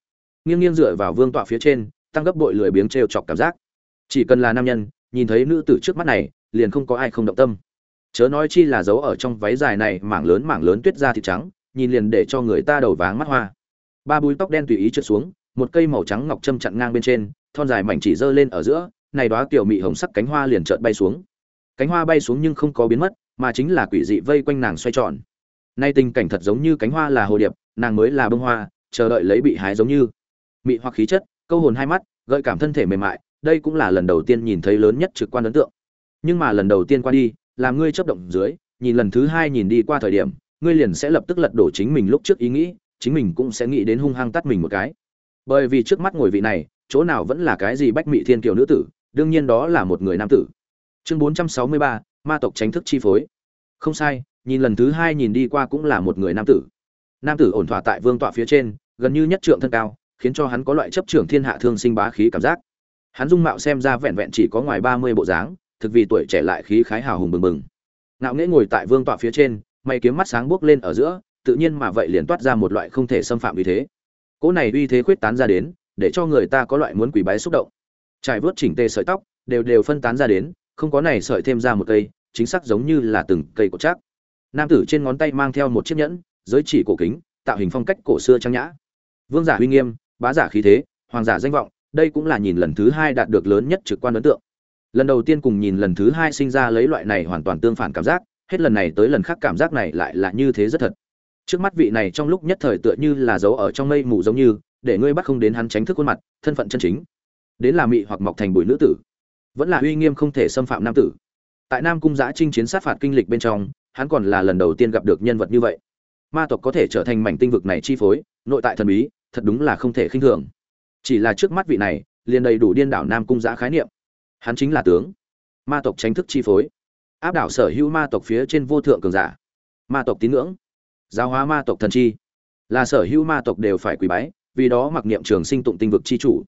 Nghiêng nghiêng dựa vào vương tọa phía trên, tăng gấp bội lười biếng trêu chọc cảm giác. Chỉ cần là nam nhân, nhìn thấy nữ tử trước mắt này, liền không có ai không động tâm. Chớ nói chi là giấu ở trong váy dài này, mảng lớn mảng lớn tuyết da thịt trắng, nhìn liền để cho người ta đầu váng mắt hoa. Ba búi tóc đen tùy ý trượt xuống, một cây màu trắng ngọc châm chặn ngang bên trên, thon dài mảnh chỉ giơ lên ở giữa, này đóa kiểu mị hồng sắc cánh hoa liền chợt bay xuống. Cánh hoa bay xuống nhưng không có biến mất mà chính là quỷ dị vây quanh nàng xoay tròn. Nay tình cảnh thật giống như cánh hoa là hồ điệp, nàng mới là bông hoa, chờ đợi lấy bị hái giống như. Mị hoặc khí chất, câu hồn hai mắt, gợi cảm thân thể mềm mại, đây cũng là lần đầu tiên nhìn thấy lớn nhất trực quan ấn tượng. Nhưng mà lần đầu tiên qua đi, làm ngươi chấp động dưới, nhìn lần thứ hai nhìn đi qua thời điểm, ngươi liền sẽ lập tức lật đổ chính mình lúc trước ý nghĩ, chính mình cũng sẽ nghĩ đến hung hăng tắt mình một cái. Bởi vì trước mắt ngồi vị này, chỗ nào vẫn là cái gì bách mị thiên kiều nữ tử, đương nhiên đó là một người nam tử. Chương bốn trăm sáu mươi ba ma tộc tránh thức chi phối. Không sai, nhìn lần thứ hai nhìn đi qua cũng là một người nam tử. Nam tử ổn thỏa tại vương tọa phía trên, gần như nhất trượng thân cao, khiến cho hắn có loại chấp trưởng thiên hạ thương sinh bá khí cảm giác. Hắn dung mạo xem ra vẹn vẹn chỉ có ngoài ba mươi bộ dáng, thực vì tuổi trẻ lại khí khái hào hùng bừng bừng. Ngạo nghễ ngồi tại vương tọa phía trên, mày kiếm mắt sáng buốc lên ở giữa, tự nhiên mà vậy liền toát ra một loại không thể xâm phạm uy thế. Cỗ này uy thế khuyết tán ra đến, để cho người ta có loại muốn quỳ bái xúc động. Trải vớt chỉnh tề sợi tóc, đều đều phân tán ra đến không có này sợi thêm ra một cây, chính xác giống như là từng cây cổ chắc. Nam tử trên ngón tay mang theo một chiếc nhẫn, giới chỉ cổ kính, tạo hình phong cách cổ xưa trang nhã. Vương giả uy nghiêm, bá giả khí thế, hoàng giả danh vọng, đây cũng là nhìn lần thứ hai đạt được lớn nhất trực quan ấn tượng. Lần đầu tiên cùng nhìn lần thứ hai sinh ra lấy loại này hoàn toàn tương phản cảm giác, hết lần này tới lần khác cảm giác này lại là như thế rất thật. Trước mắt vị này trong lúc nhất thời tựa như là giấu ở trong mây mù giống như, để ngươi bắt không đến hắn tránh thức khuôn mặt, thân phận chân chính. Đến là mị hoặc mọc thành bụi nữ tử vẫn là uy nghiêm không thể xâm phạm nam tử. Tại nam cung giã chinh chiến sát phạt kinh lịch bên trong, hắn còn là lần đầu tiên gặp được nhân vật như vậy. Ma tộc có thể trở thành mảnh tinh vực này chi phối, nội tại thần bí, thật đúng là không thể khinh thường. Chỉ là trước mắt vị này, liền đầy đủ điên đảo nam cung giã khái niệm. Hắn chính là tướng. Ma tộc tránh thức chi phối. Áp đảo sở hữu ma tộc phía trên vô thượng cường giả. Ma tộc tín ngưỡng. Giáo hóa ma tộc thần chi. Là sở hữu ma tộc đều phải quỳ bái, vì đó mặc niệm trường sinh tụng tinh vực chi chủ.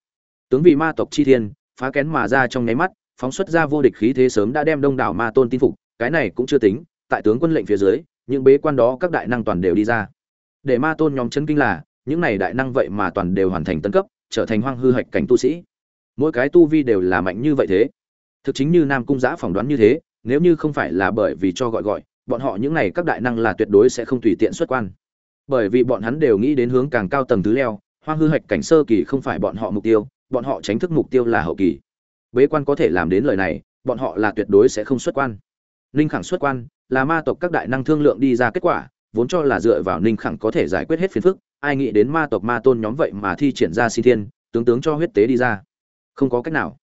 Tướng vì ma tộc chi thiên phá kén mà ra trong nháy mắt, phóng xuất ra vô địch khí thế sớm đã đem đông đảo ma tôn tin phục, cái này cũng chưa tính, tại tướng quân lệnh phía dưới, những bế quan đó các đại năng toàn đều đi ra. Để ma tôn nhóm chấn kinh là, những này đại năng vậy mà toàn đều hoàn thành tân cấp, trở thành hoang hư hạch cảnh tu sĩ. Mỗi cái tu vi đều là mạnh như vậy thế. Thực chính như nam cung giã phỏng đoán như thế, nếu như không phải là bởi vì cho gọi gọi, bọn họ những này các đại năng là tuyệt đối sẽ không tùy tiện xuất quan. Bởi vì bọn hắn đều nghĩ đến hướng càng cao tầng thứ leo, hoang hư hạch cảnh sơ kỳ không phải bọn họ mục tiêu bọn họ tránh thức mục tiêu là hậu kỳ. Bế quan có thể làm đến lời này, bọn họ là tuyệt đối sẽ không xuất quan. Ninh khẳng xuất quan, là ma tộc các đại năng thương lượng đi ra kết quả, vốn cho là dựa vào ninh khẳng có thể giải quyết hết phiền phức, ai nghĩ đến ma tộc ma tôn nhóm vậy mà thi triển ra si thiên, tướng tướng cho huyết tế đi ra. Không có cách nào.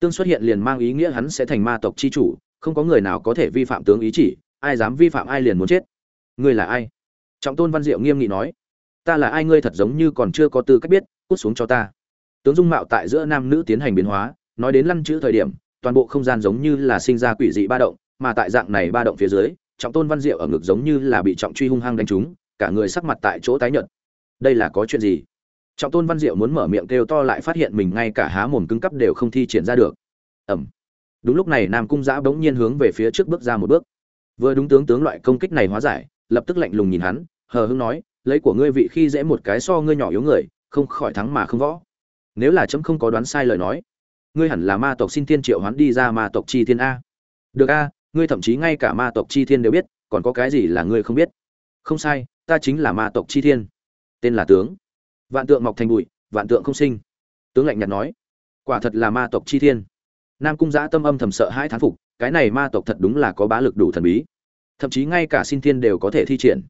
Tương xuất hiện liền mang ý nghĩa hắn sẽ thành ma tộc chi chủ, không có người nào có thể vi phạm tướng ý chỉ, ai dám vi phạm ai liền muốn chết. Ngươi là ai? Trọng tôn văn diệu nghiêm nghị nói. Ta là ai? Ngươi thật giống như còn chưa có tư cách biết, cút xuống cho ta tướng dung mạo tại giữa nam nữ tiến hành biến hóa, nói đến lăn chữ thời điểm, toàn bộ không gian giống như là sinh ra quỷ dị ba động, mà tại dạng này ba động phía dưới, trọng tôn văn diệu ở ngực giống như là bị trọng truy hung hăng đánh trúng, cả người sắc mặt tại chỗ tái nhợt. Đây là có chuyện gì? Trọng tôn văn diệu muốn mở miệng kêu to lại phát hiện mình ngay cả há mồm cứng cắp đều không thi triển ra được. Ẩm đúng lúc này nam cung giã bỗng nhiên hướng về phía trước bước ra một bước. Vừa đúng tướng tướng loại công kích này hóa giải, lập tức lạnh lùng nhìn hắn, hờ hưng nói, lấy của ngươi vị khi dễ một cái so ngươi nhỏ yếu người, không khỏi thắng mà không võ nếu là chấm không có đoán sai lời nói, ngươi hẳn là ma tộc xin thiên triệu hoán đi ra ma tộc chi thiên a. Được a, ngươi thậm chí ngay cả ma tộc chi thiên đều biết, còn có cái gì là ngươi không biết? Không sai, ta chính là ma tộc chi thiên. Tên là tướng. Vạn tượng mọc thành bụi, vạn tượng không sinh. Tướng lạnh nhạt nói, quả thật là ma tộc chi thiên. Nam cung giã tâm âm thầm sợ hai thán phục, cái này ma tộc thật đúng là có bá lực đủ thần bí. Thậm chí ngay cả xin thiên đều có thể thi triển.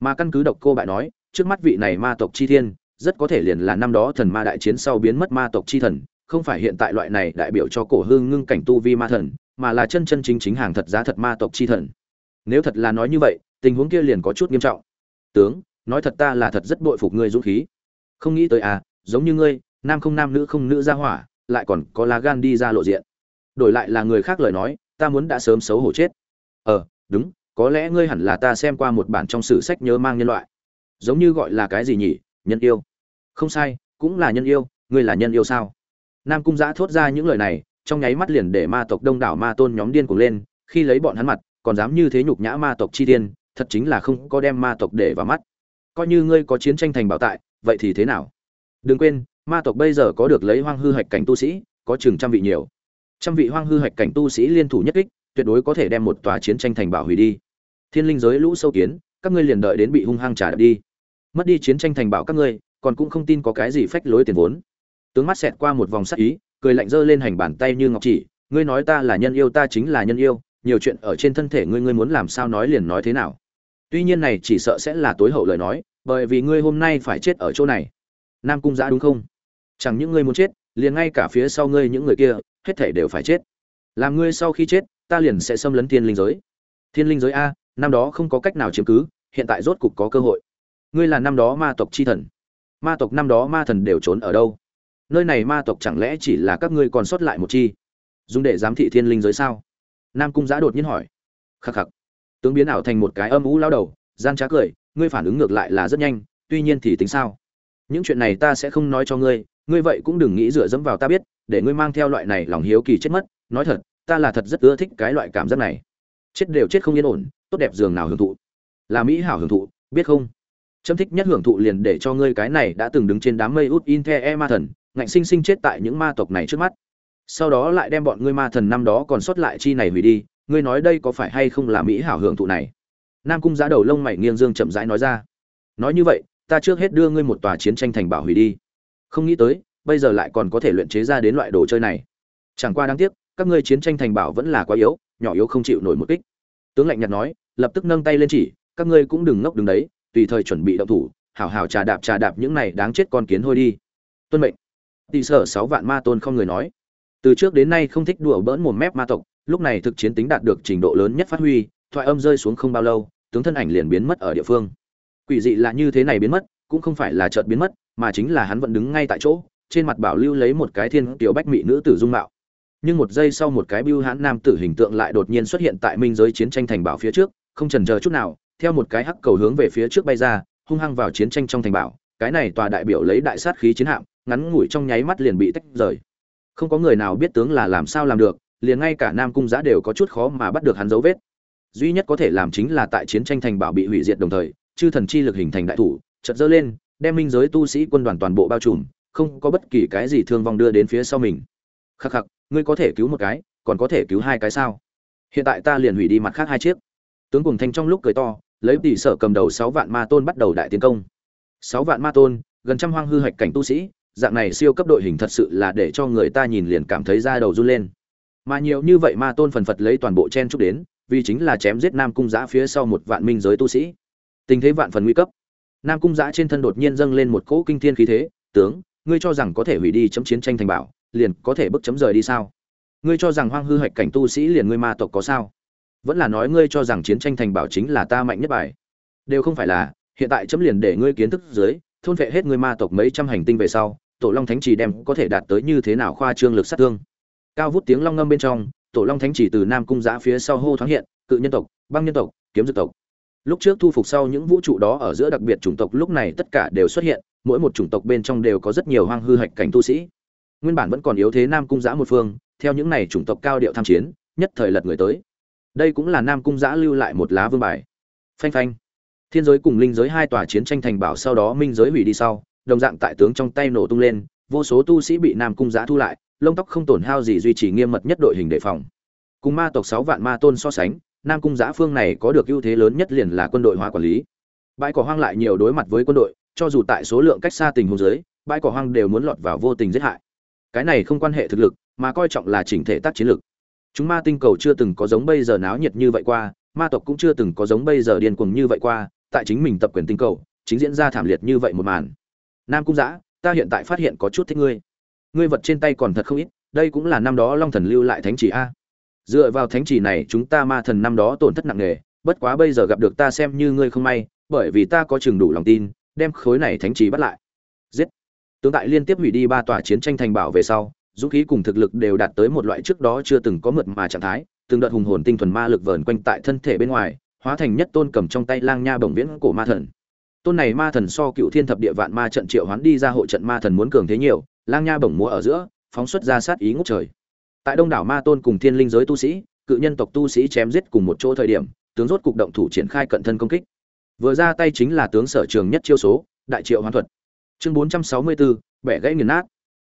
Mà căn cứ độc cô bại nói, trước mắt vị này ma tộc chi thiên rất có thể liền là năm đó thần ma đại chiến sau biến mất ma tộc chi thần, không phải hiện tại loại này đại biểu cho cổ hương ngưng cảnh tu vi ma thần, mà là chân chân chính chính hàng thật giá thật ma tộc chi thần. Nếu thật là nói như vậy, tình huống kia liền có chút nghiêm trọng. Tướng, nói thật ta là thật rất bội phục ngươi dũng khí. Không nghĩ tới à giống như ngươi, nam không nam nữ không nữ ra hỏa, lại còn có lá gan đi ra lộ diện. Đổi lại là người khác lời nói, ta muốn đã sớm xấu hổ chết. Ờ đúng, có lẽ ngươi hẳn là ta xem qua một bản trong sử sách nhớ mang nhân loại. Giống như gọi là cái gì nhỉ? Nhân yêu. Không sai, cũng là nhân yêu, ngươi là nhân yêu sao? Nam cung giã thốt ra những lời này, trong nháy mắt liền để ma tộc đông đảo ma tôn nhóm điên cuồng lên, khi lấy bọn hắn mặt, còn dám như thế nhục nhã ma tộc chi tiên thật chính là không có đem ma tộc để vào mắt. Coi như ngươi có chiến tranh thành bảo tại, vậy thì thế nào? Đừng quên, ma tộc bây giờ có được lấy hoang hư hạch cảnh tu sĩ, có chừng trăm vị nhiều. Trăm vị hoang hư hạch cảnh tu sĩ liên thủ nhất kích, tuyệt đối có thể đem một tòa chiến tranh thành bảo hủy đi. Thiên linh giới lũ sâu kiến, các ngươi liền đợi đến bị hung hăng trả đi mất đi chiến tranh thành bảo các ngươi, còn cũng không tin có cái gì phách lối tiền vốn. Tướng mắt xẹt qua một vòng sắc ý, cười lạnh giơ lên hành bàn tay như ngọc chỉ, ngươi nói ta là nhân yêu, ta chính là nhân yêu, nhiều chuyện ở trên thân thể ngươi ngươi muốn làm sao nói liền nói thế nào. Tuy nhiên này chỉ sợ sẽ là tối hậu lời nói, bởi vì ngươi hôm nay phải chết ở chỗ này. Nam cung giã đúng không? Chẳng những ngươi muốn chết, liền ngay cả phía sau ngươi những người kia, hết thể đều phải chết. Làm ngươi sau khi chết, ta liền sẽ xâm lấn thiên linh giới. Thiên linh giới a, năm đó không có cách nào chiếm cứ, hiện tại rốt cục có cơ hội ngươi là năm đó ma tộc chi thần. Ma tộc năm đó ma thần đều trốn ở đâu? Nơi này ma tộc chẳng lẽ chỉ là các ngươi còn sót lại một chi? Dùng để giám thị thiên linh giới sao? Nam cung giã đột nhiên hỏi. Khắc khắc. Tướng biến ảo thành một cái âm ú lao đầu, gian trá cười, ngươi phản ứng ngược lại là rất nhanh, tuy nhiên thì tính sao? Những chuyện này ta sẽ không nói cho ngươi ngươi vậy cũng đừng nghĩ dựa dẫm vào ta biết, để ngươi mang theo loại này lòng hiếu kỳ chết mất. Nói thật, ta là thật rất ưa thích cái loại cảm giác này. Chết đều chết không yên ổn, tốt đẹp giường nào hưởng thụ. Là mỹ hảo hưởng thụ, biết không? Châm thích nhất hưởng thụ liền để cho ngươi cái này đã từng đứng trên đám mây út in the e ma thần, ngạnh sinh sinh chết tại những ma tộc này trước mắt. Sau đó lại đem bọn ngươi ma thần năm đó còn sót lại chi này hủy đi, ngươi nói đây có phải hay không là mỹ hảo hưởng thụ này? Nam cung giá đầu lông mày nghiêng dương chậm rãi nói ra. Nói như vậy, ta trước hết đưa ngươi một tòa chiến tranh thành bảo hủy đi. Không nghĩ tới, bây giờ lại còn có thể luyện chế ra đến loại đồ chơi này. Chẳng qua đáng tiếc, các ngươi chiến tranh thành bảo vẫn là quá yếu, nhỏ yếu không chịu nổi một kích. Tướng lạnh nhạt nói, lập tức nâng tay lên chỉ, các ngươi cũng đừng ngốc đứng đấy tùy thời chuẩn bị động thủ, hảo hảo trà đạp trà đạp những này đáng chết con kiến hôi đi. Tuân mệnh. Tỷ sở sáu vạn ma tôn không người nói. Từ trước đến nay không thích đùa bỡn mồm mép ma tộc, lúc này thực chiến tính đạt được trình độ lớn nhất phát huy, thoại âm rơi xuống không bao lâu, tướng thân ảnh liền biến mất ở địa phương. Quỷ dị là như thế này biến mất, cũng không phải là chợt biến mất, mà chính là hắn vẫn đứng ngay tại chỗ, trên mặt bảo lưu lấy một cái thiên tiểu bách mỹ nữ tử dung mạo. Nhưng một giây sau một cái bưu hãn nam tử hình tượng lại đột nhiên xuất hiện tại minh giới chiến tranh thành bảo phía trước, không chần chờ chút nào theo một cái hắc cầu hướng về phía trước bay ra, hung hăng vào chiến tranh trong thành bảo. Cái này tòa đại biểu lấy đại sát khí chiến hạm, ngắn ngủi trong nháy mắt liền bị tách rời. Không có người nào biết tướng là làm sao làm được, liền ngay cả nam cung giã đều có chút khó mà bắt được hắn dấu vết. Duy nhất có thể làm chính là tại chiến tranh thành bảo bị hủy diệt đồng thời, chư thần chi lực hình thành đại thủ, chợt dơ lên, đem minh giới tu sĩ quân đoàn toàn bộ bao trùm, không có bất kỳ cái gì thương vong đưa đến phía sau mình. Khắc khắc, ngươi có thể cứu một cái, còn có thể cứu hai cái sao? Hiện tại ta liền hủy đi mặt khác hai chiếc. Tướng cùng thanh trong lúc cười to lấy tỷ sở cầm đầu sáu vạn ma tôn bắt đầu đại tiến công. Sáu vạn ma tôn, gần trăm hoang hư hạch cảnh tu sĩ, dạng này siêu cấp đội hình thật sự là để cho người ta nhìn liền cảm thấy da đầu run lên. Mà nhiều như vậy ma tôn phần phật lấy toàn bộ chen chúc đến, vì chính là chém giết nam cung giã phía sau một vạn minh giới tu sĩ. Tình thế vạn phần nguy cấp. Nam cung giã trên thân đột nhiên dâng lên một cỗ kinh thiên khí thế, tướng, ngươi cho rằng có thể hủy đi chấm chiến tranh thành bảo, liền có thể bức chấm rời đi sao? Ngươi cho rằng hoang hư hạch cảnh tu sĩ liền ngươi ma tộc có sao? Vẫn là nói ngươi cho rằng chiến tranh thành bảo chính là ta mạnh nhất bài. Đều không phải là, hiện tại chấm liền để ngươi kiến thức dưới, thôn vệ hết ngươi ma tộc mấy trăm hành tinh về sau, tổ long thánh chỉ đem có thể đạt tới như thế nào khoa trương lực sát thương. Cao vút tiếng long ngâm bên trong, tổ long thánh chỉ từ nam cung giã phía sau hô thoáng hiện, cự nhân tộc, băng nhân tộc, kiếm dược tộc. Lúc trước thu phục sau những vũ trụ đó ở giữa đặc biệt chủng tộc lúc này tất cả đều xuất hiện, mỗi một chủng tộc bên trong đều có rất nhiều hoang hư hạch cảnh tu sĩ. Nguyên bản vẫn còn yếu thế nam cung giã một phương, theo những này chủng tộc cao điệu tham chiến, nhất thời lật người tới đây cũng là nam cung giã lưu lại một lá vương bài. Phanh phanh. Thiên giới cùng linh giới hai tòa chiến tranh thành bảo sau đó minh giới hủy đi sau, đồng dạng tại tướng trong tay nổ tung lên, vô số tu sĩ bị nam cung giã thu lại, lông tóc không tổn hao gì duy trì nghiêm mật nhất đội hình đề phòng. Cùng ma tộc sáu vạn ma tôn so sánh, nam cung giã phương này có được ưu thế lớn nhất liền là quân đội hóa quản lý. Bãi cỏ hoang lại nhiều đối mặt với quân đội, cho dù tại số lượng cách xa tình huống giới bãi cỏ hoang đều muốn lọt vào vô tình giết hại. Cái này không quan hệ thực lực, mà coi trọng là chỉnh thể tác chiến lực chúng ma tinh cầu chưa từng có giống bây giờ náo nhiệt như vậy qua, ma tộc cũng chưa từng có giống bây giờ điên cuồng như vậy qua, tại chính mình tập quyền tinh cầu, chính diễn ra thảm liệt như vậy một màn. Nam cung giã ta hiện tại phát hiện có chút thích ngươi. Ngươi vật trên tay còn thật không ít, đây cũng là năm đó long thần lưu lại thánh chỉ a. Dựa vào thánh chỉ này, chúng ta ma thần năm đó tổn thất nặng nề, bất quá bây giờ gặp được ta xem như ngươi không may, bởi vì ta có chừng đủ lòng tin, đem khối này thánh chỉ bắt lại. Giết. Tướng tại liên tiếp hủy đi ba tòa chiến tranh thành bảo về sau dũng khí cùng thực lực đều đạt tới một loại trước đó chưa từng có mượt mà trạng thái, từng đợt hùng hồn tinh thuần ma lực vờn quanh tại thân thể bên ngoài, hóa thành nhất tôn cầm trong tay lang nha bổng viễn cổ ma thần. Tôn này ma thần so cựu thiên thập địa vạn ma trận triệu hoán đi ra hộ trận ma thần muốn cường thế nhiều, lang nha bổng múa ở giữa, phóng xuất ra sát ý ngút trời. Tại đông đảo ma tôn cùng thiên linh giới tu sĩ, cự nhân tộc tu sĩ chém giết cùng một chỗ thời điểm, tướng rốt cục động thủ triển khai cận thân công kích. Vừa ra tay chính là tướng sở trường nhất chiêu số, đại triệu hoán thuật. Chương bốn trăm sáu mươi bốn, bẻ gãy nghiền nát.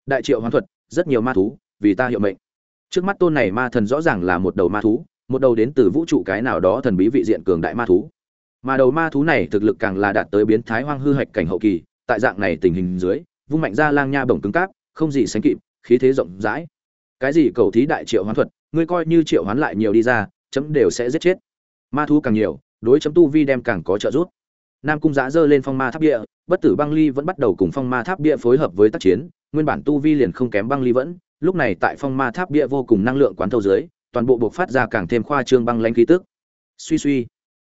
Đại triệu hoán thuật rất nhiều ma thú, vì ta hiệu mệnh. Trước mắt tôn này ma thần rõ ràng là một đầu ma thú, một đầu đến từ vũ trụ cái nào đó thần bí vị diện cường đại ma thú. Mà đầu ma thú này thực lực càng là đạt tới biến thái hoang hư hạch cảnh hậu kỳ, tại dạng này tình hình dưới, vung mạnh ra lang nha bổng cứng cáp, không gì sánh kịp, khí thế rộng rãi. Cái gì cầu thí đại triệu hoán thuật, ngươi coi như triệu hoán lại nhiều đi ra, chấm đều sẽ giết chết. Ma thú càng nhiều, đối chấm tu vi đem càng có trợ giúp. Nam cung giã dơ lên phong ma tháp địa, bất tử băng ly vẫn bắt đầu cùng phong ma tháp địa phối hợp với tác chiến nguyên bản tu vi liền không kém băng ly vẫn, lúc này tại phong ma tháp bia vô cùng năng lượng quán thâu dưới, toàn bộ buộc phát ra càng thêm khoa trương băng lãnh khí tức. Suy suy,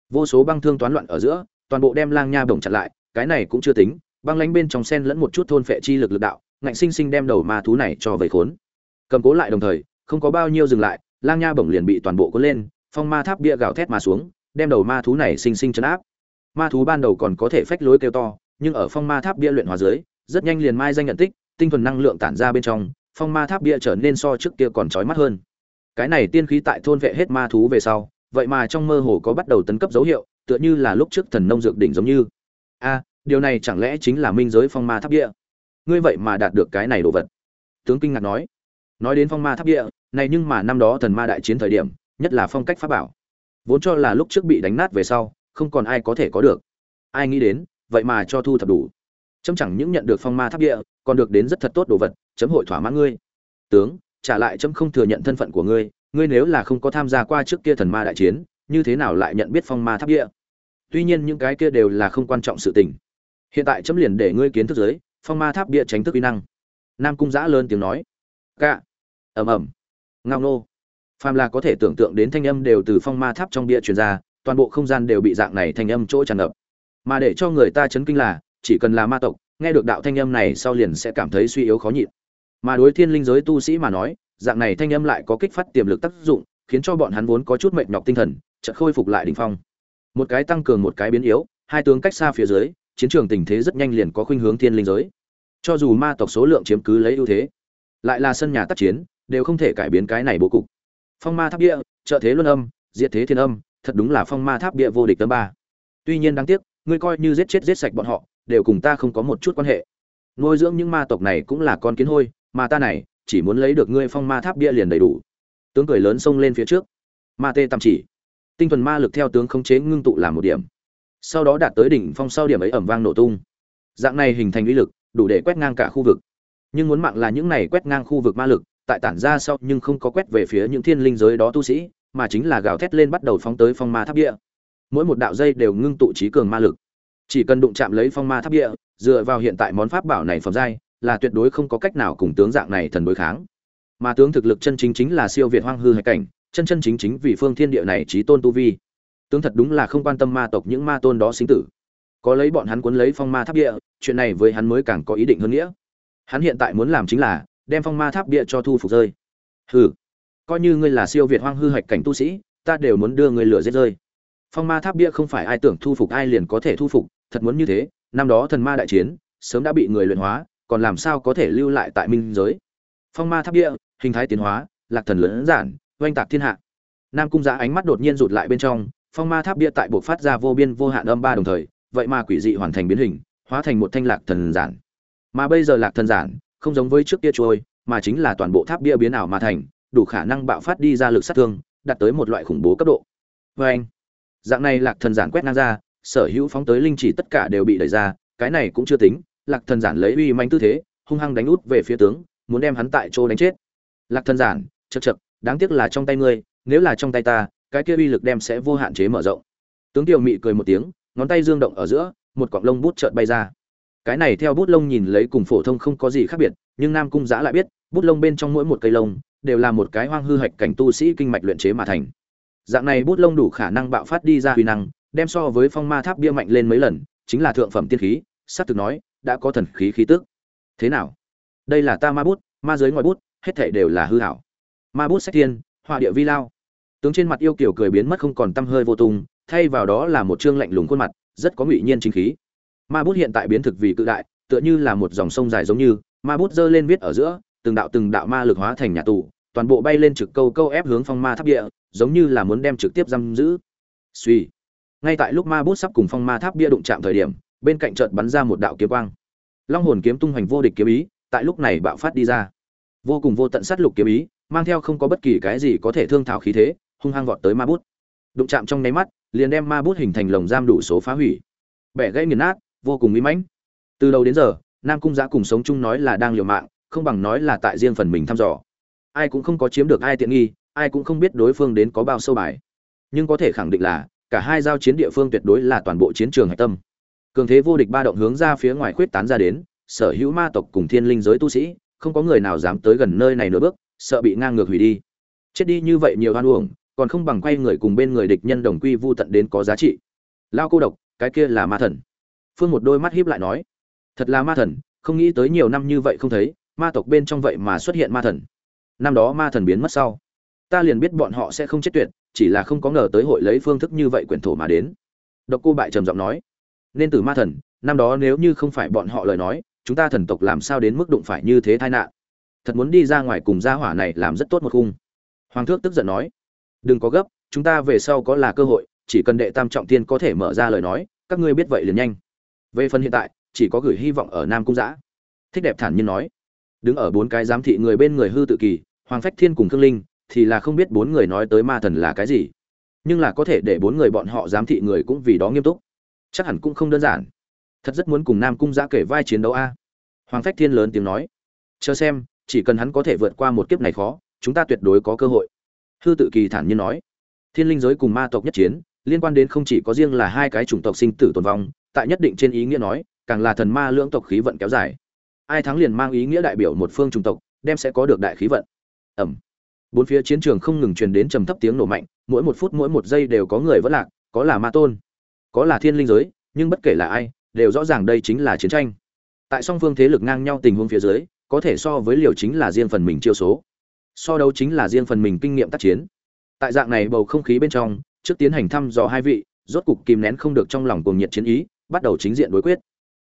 vô số băng thương toán loạn ở giữa, toàn bộ đem lang nha bổng chặn lại, cái này cũng chưa tính, băng lãnh bên trong sen lẫn một chút thôn phệ chi lực lực đạo, ngạnh sinh sinh đem đầu ma thú này cho vây khốn. Cầm cố lại đồng thời, không có bao nhiêu dừng lại, lang nha bổng liền bị toàn bộ cuốn lên, phong ma tháp bia gào thét mà xuống, đem đầu ma thú này sinh sinh chấn áp. Ma thú ban đầu còn có thể phách lối kêu to, nhưng ở phong ma tháp bia luyện hóa dưới, rất nhanh liền mai danh nhận tích tinh thuần năng lượng tản ra bên trong, phong ma tháp bia trở nên so trước kia còn trói mắt hơn. Cái này tiên khí tại thôn vệ hết ma thú về sau, vậy mà trong mơ hồ có bắt đầu tấn cấp dấu hiệu, tựa như là lúc trước thần nông dược đỉnh giống như. A, điều này chẳng lẽ chính là minh giới phong ma tháp bia? Ngươi vậy mà đạt được cái này đồ vật. Tướng kinh ngạc nói. Nói đến phong ma tháp bia, này nhưng mà năm đó thần ma đại chiến thời điểm, nhất là phong cách pháp bảo. Vốn cho là lúc trước bị đánh nát về sau, không còn ai có thể có được. Ai nghĩ đến, vậy mà cho thu thập đủ chấm chẳng những nhận được phong ma tháp địa, còn được đến rất thật tốt đồ vật, chấm hội thỏa mãn ngươi. Tướng, trả lại chấm không thừa nhận thân phận của ngươi ngươi nếu là không có tham gia qua trước kia thần ma đại chiến, như thế nào lại nhận biết phong ma tháp địa? Tuy nhiên những cái kia đều là không quan trọng sự tình. Hiện tại chấm liền để ngươi kiến thức giới, phong ma tháp địa tránh thức uy năng. Nam cung giã lớn tiếng nói. Ca ầm ầm. Ngao nô. Phàm là có thể tưởng tượng đến thanh âm đều từ phong ma tháp trong bia truyền ra, toàn bộ không gian đều bị dạng này thanh âm chỗ tràn ngập. Mà để cho người ta chấn kinh là chỉ cần là ma tộc, nghe được đạo thanh âm này sau liền sẽ cảm thấy suy yếu khó nhịn. Mà đối thiên linh giới tu sĩ mà nói, dạng này thanh âm lại có kích phát tiềm lực tác dụng, khiến cho bọn hắn vốn có chút mệt nhọc tinh thần, chợt khôi phục lại đỉnh phong. Một cái tăng cường một cái biến yếu, hai tướng cách xa phía dưới, chiến trường tình thế rất nhanh liền có khuynh hướng thiên linh giới. Cho dù ma tộc số lượng chiếm cứ lấy ưu thế, lại là sân nhà tác chiến, đều không thể cải biến cái này bố cục. Phong ma tháp địa, trợ thế luân âm, diệt thế thiên âm, thật đúng là phong ma tháp địa vô địch tấm ba. Tuy nhiên đáng tiếc, ngươi coi như giết chết giết sạch bọn họ đều cùng ta không có một chút quan hệ. Nuôi dưỡng những ma tộc này cũng là con kiến hôi, mà ta này, chỉ muốn lấy được ngươi phong ma tháp bia liền đầy đủ. Tướng cười lớn xông lên phía trước. Ma tê tam chỉ. Tinh thuần ma lực theo tướng khống chế ngưng tụ làm một điểm. Sau đó đạt tới đỉnh phong sau điểm ấy ẩm vang nổ tung. Dạng này hình thành uy lực, đủ để quét ngang cả khu vực. Nhưng muốn mạng là những này quét ngang khu vực ma lực, tại tản ra sau nhưng không có quét về phía những thiên linh giới đó tu sĩ, mà chính là gào thét lên bắt đầu phóng tới phong ma tháp địa mỗi một đạo dây đều ngưng tụ trí cường ma lực chỉ cần đụng chạm lấy phong ma tháp địa, dựa vào hiện tại món pháp bảo này phẩm giai, là tuyệt đối không có cách nào cùng tướng dạng này thần đối kháng. Mà tướng thực lực chân chính chính là siêu việt hoang hư hải cảnh, chân chân chính chính vì phương thiên địa này trí tôn tu vi. Tướng thật đúng là không quan tâm ma tộc những ma tôn đó sinh tử. Có lấy bọn hắn cuốn lấy phong ma tháp địa, chuyện này với hắn mới càng có ý định hơn nghĩa. Hắn hiện tại muốn làm chính là, đem phong ma tháp địa cho thu phục rơi. Hừ, coi như ngươi là siêu việt hoang hư hạch cảnh tu sĩ, ta đều muốn đưa ngươi lửa giết rơi. Phong ma tháp bia không phải ai tưởng thu phục ai liền có thể thu phục thật muốn như thế, năm đó thần ma đại chiến, sớm đã bị người luyện hóa, còn làm sao có thể lưu lại tại minh giới? Phong ma tháp bia hình thái tiến hóa, lạc thần lớn giản, oanh tạc thiên hạ. Nam cung giã ánh mắt đột nhiên rụt lại bên trong, phong ma tháp bia tại buộc phát ra vô biên vô hạn âm ba đồng thời, vậy mà quỷ dị hoàn thành biến hình, hóa thành một thanh lạc thần giản. Mà bây giờ lạc thần giản, không giống với trước kia trôi, mà chính là toàn bộ tháp bia biến ảo mà thành, đủ khả năng bạo phát đi ra lực sát thương, đạt tới một loại khủng bố cấp độ. Vê anh dạng này lạc thần giản quét ngang ra sở hữu phóng tới linh chỉ tất cả đều bị đẩy ra, cái này cũng chưa tính, lạc thần giản lấy uy manh tư thế, hung hăng đánh út về phía tướng, muốn đem hắn tại chỗ đánh chết. Lạc thần giản chật chật đáng tiếc là trong tay ngươi, nếu là trong tay ta, cái kia uy lực đem sẽ vô hạn chế mở rộng. Tướng tiểu mị cười một tiếng, ngón tay dương động ở giữa, một cọng lông bút chợt bay ra. Cái này theo bút lông nhìn lấy cùng phổ thông không có gì khác biệt, nhưng nam cung giã lại biết, bút lông bên trong mỗi một cây lông, đều là một cái hoang hư hạch cảnh tu sĩ kinh mạch luyện chế mà thành. Dạng này bút lông đủ khả năng bạo phát đi ra huy năng đem so với phong ma tháp bia mạnh lên mấy lần, chính là thượng phẩm tiên khí s á thực nói, đã có thần khí khí tức. Thế nào? Đây là ta ma bút, ma giới ngoài bút, hết thể đều là hư hảo. Ma bút sách thiên, họa địa vi lao. Tướng trên mặt yêu kiểu cười biến mất không còn tăm hơi vô tung, thay vào đó là một chương lạnh lùng khuôn mặt, rất có ngụy nhiên chính khí. Ma bút hiện tại biến thực vì cự đại, tựa như là một dòng sông dài giống như, ma bút giơ lên viết ở giữa, từng đạo từng đạo ma lực hóa thành nhà tù, toàn bộ bay lên trực câu câu ép hướng phong ma tháp địa, giống như là muốn đem trực tiếp giam giữ. Suy ngay tại lúc ma bút sắp cùng phong ma tháp bia đụng chạm thời điểm, bên cạnh chợt bắn ra một đạo kiếm quang. Long hồn kiếm tung hoành vô địch kiếm ý, tại lúc này bạo phát đi ra. Vô cùng vô tận sát lục kiếm ý, mang theo không có bất kỳ cái gì có thể thương thảo khí thế, hung hăng vọt tới ma bút. Đụng chạm trong nháy mắt, liền đem ma bút hình thành lồng giam đủ số phá hủy. Bẻ gãy nghiền nát, vô cùng mỹ mãnh. Từ đầu đến giờ, nam cung giã cùng sống chung nói là đang liều mạng, không bằng nói là tại riêng phần mình thăm dò. Ai cũng không có chiếm được ai tiện nghi, ai cũng không biết đối phương đến có bao sâu bài. Nhưng có thể khẳng định là cả hai giao chiến địa phương tuyệt đối là toàn bộ chiến trường hạch tâm. Cường thế vô địch ba động hướng ra phía ngoài khuyết tán ra đến, sở hữu ma tộc cùng thiên linh giới tu sĩ, không có người nào dám tới gần nơi này nửa bước, sợ bị ngang ngược hủy đi. Chết đi như vậy nhiều hoan uổng, còn không bằng quay người cùng bên người địch nhân đồng quy vu tận đến có giá trị. Lao cô độc, cái kia là ma thần. Phương một đôi mắt hiếp lại nói, thật là ma thần, không nghĩ tới nhiều năm như vậy không thấy, ma tộc bên trong vậy mà xuất hiện ma thần. Năm đó ma thần biến mất sau ta liền biết bọn họ sẽ không chết tuyệt, chỉ là không có ngờ tới hội lấy phương thức như vậy quyển thổ mà đến. Độc cô bại trầm giọng nói, nên từ ma thần, năm đó nếu như không phải bọn họ lời nói, chúng ta thần tộc làm sao đến mức đụng phải như thế tai nạn? Thật muốn đi ra ngoài cùng gia hỏa này làm rất tốt một khung. Hoàng thước tức giận nói, đừng có gấp, chúng ta về sau có là cơ hội, chỉ cần đệ tam trọng tiên có thể mở ra lời nói, các ngươi biết vậy liền nhanh. Về phần hiện tại, chỉ có gửi hy vọng ở nam cung giã. Thích đẹp thản nhiên nói, đứng ở bốn cái giám thị người bên người hư tự kỳ, hoàng phách thiên cùng khương linh thì là không biết bốn người nói tới ma thần là cái gì. Nhưng là có thể để bốn người bọn họ giám thị người cũng vì đó nghiêm túc. Chắc hẳn cũng không đơn giản. Thật rất muốn cùng nam cung giã kể vai chiến đấu a. Hoàng phách thiên lớn tiếng nói. Chờ xem, chỉ cần hắn có thể vượt qua một kiếp này khó, chúng ta tuyệt đối có cơ hội. Hư tự kỳ thản nhiên nói. Thiên linh giới cùng ma tộc nhất chiến, liên quan đến không chỉ có riêng là hai cái chủng tộc sinh tử tồn vong, tại nhất định trên ý nghĩa nói, càng là thần ma lưỡng tộc khí vận kéo dài. Ai thắng liền mang ý nghĩa đại biểu một phương chủng tộc, đem sẽ có được đại khí vận. Ẩm bốn phía chiến trường không ngừng truyền đến trầm thấp tiếng nổ mạnh, mỗi một phút mỗi một giây đều có người vẫn lạc, có là ma tôn, có là thiên linh giới, nhưng bất kể là ai, đều rõ ràng đây chính là chiến tranh. Tại song phương thế lực ngang nhau tình huống phía dưới, có thể so với liều chính là riêng phần mình chiêu số. So đấu chính là riêng phần mình kinh nghiệm tác chiến. Tại dạng này bầu không khí bên trong, trước tiến hành thăm dò hai vị, rốt cục kìm nén không được trong lòng cuồng nhiệt chiến ý, bắt đầu chính diện đối quyết.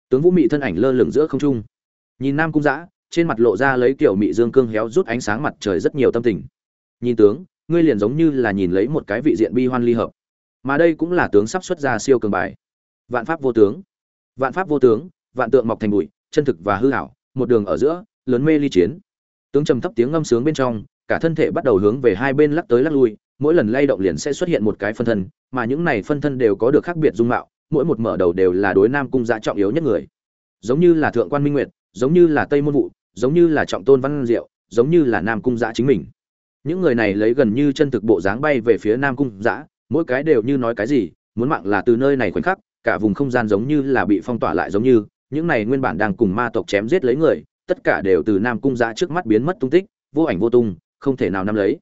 Tướng vũ mị thân ảnh lơ lửng giữa không trung. Nhìn nam cung giã trên mặt lộ ra lấy kiểu mị dương cương héo rút ánh sáng mặt trời rất nhiều tâm tình nhìn tướng, ngươi liền giống như là nhìn lấy một cái vị diện bi hoan ly hợp. Mà đây cũng là tướng sắp xuất ra siêu cường bài. Vạn pháp vô tướng. Vạn pháp vô tướng, vạn tượng mọc thành bụi, chân thực và hư hảo một đường ở giữa, lớn mê ly chiến. Tướng trầm thấp tiếng ngâm sướng bên trong, cả thân thể bắt đầu hướng về hai bên lắc tới lắc lui, mỗi lần lay động liền sẽ xuất hiện một cái phân thân, mà những này phân thân đều có được khác biệt dung mạo, mỗi một mở đầu đều là đối nam cung dạ trọng yếu nhất người. Giống như là thượng quan minh nguyệt, giống như là tây môn vụ, giống như là trọng tôn văn diệu, giống như là nam cung giã chính mình những người này lấy gần như chân thực bộ dáng bay về phía nam cung giã mỗi cái đều như nói cái gì, muốn mạng là từ nơi này khoảnh khắc, cả vùng không gian giống như là bị phong tỏa lại giống như, những này nguyên bản đang cùng ma tộc chém giết lấy người, tất cả đều từ nam cung giã trước mắt biến mất tung tích, vô ảnh vô tung, không thể nào nắm lấy.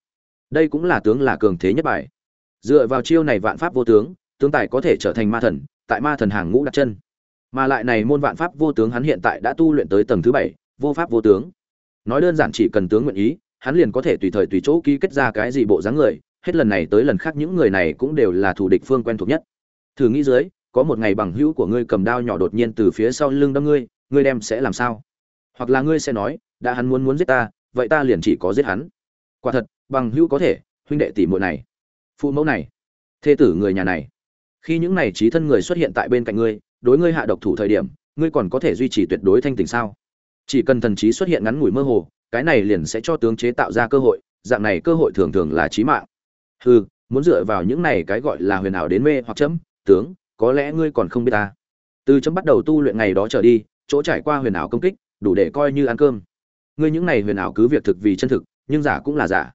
Đây cũng là tướng là cường thế nhất bài. Dựa vào chiêu này vạn pháp vô tướng tướng tài có thể trở thành ma thần, tại ma thần hàng ngũ đặt chân. Mà lại này môn vạn pháp vô tướng hắn hiện tại đã tu luyện tới tầng thứ bảy, vô pháp vô tướng. Nói đơn giản chỉ cần tướng nguyện ý hắn liền có thể tùy thời tùy chỗ ký kết ra cái gì bộ dáng người, hết lần này tới lần khác những người này cũng đều là thủ địch phương quen thuộc nhất. Thử nghĩ dưới, có một ngày bằng hữu của ngươi cầm đao nhỏ đột nhiên từ phía sau lưng đâm ngươi ngươi đem sẽ làm sao? Hoặc là ngươi sẽ nói, đã hắn muốn muốn giết ta, vậy ta liền chỉ có giết hắn. Quả thật, bằng hữu có thể, huynh đệ tỷ muội này, phụ mẫu này, thê tử người nhà này. Khi những này trí thân người xuất hiện tại bên cạnh ngươi, đối ngươi hạ độc thủ thời điểm, ngươi còn có thể duy trì tuyệt đối thanh tình sao? Chỉ cần thần trí xuất hiện ngắn ngủi mơ hồ cái này liền sẽ cho tướng chế tạo ra cơ hội, dạng này cơ hội thường thường là trí mạng. Hừ, muốn dựa vào những này cái gọi là huyền ảo đến mê hoặc chấm, tướng, có lẽ ngươi còn không biết ta. Từ chấm bắt đầu tu luyện ngày đó trở đi, chỗ trải qua huyền ảo công kích, đủ để coi như ăn cơm. Ngươi những này huyền ảo cứ việc thực vì chân thực, nhưng giả cũng là giả.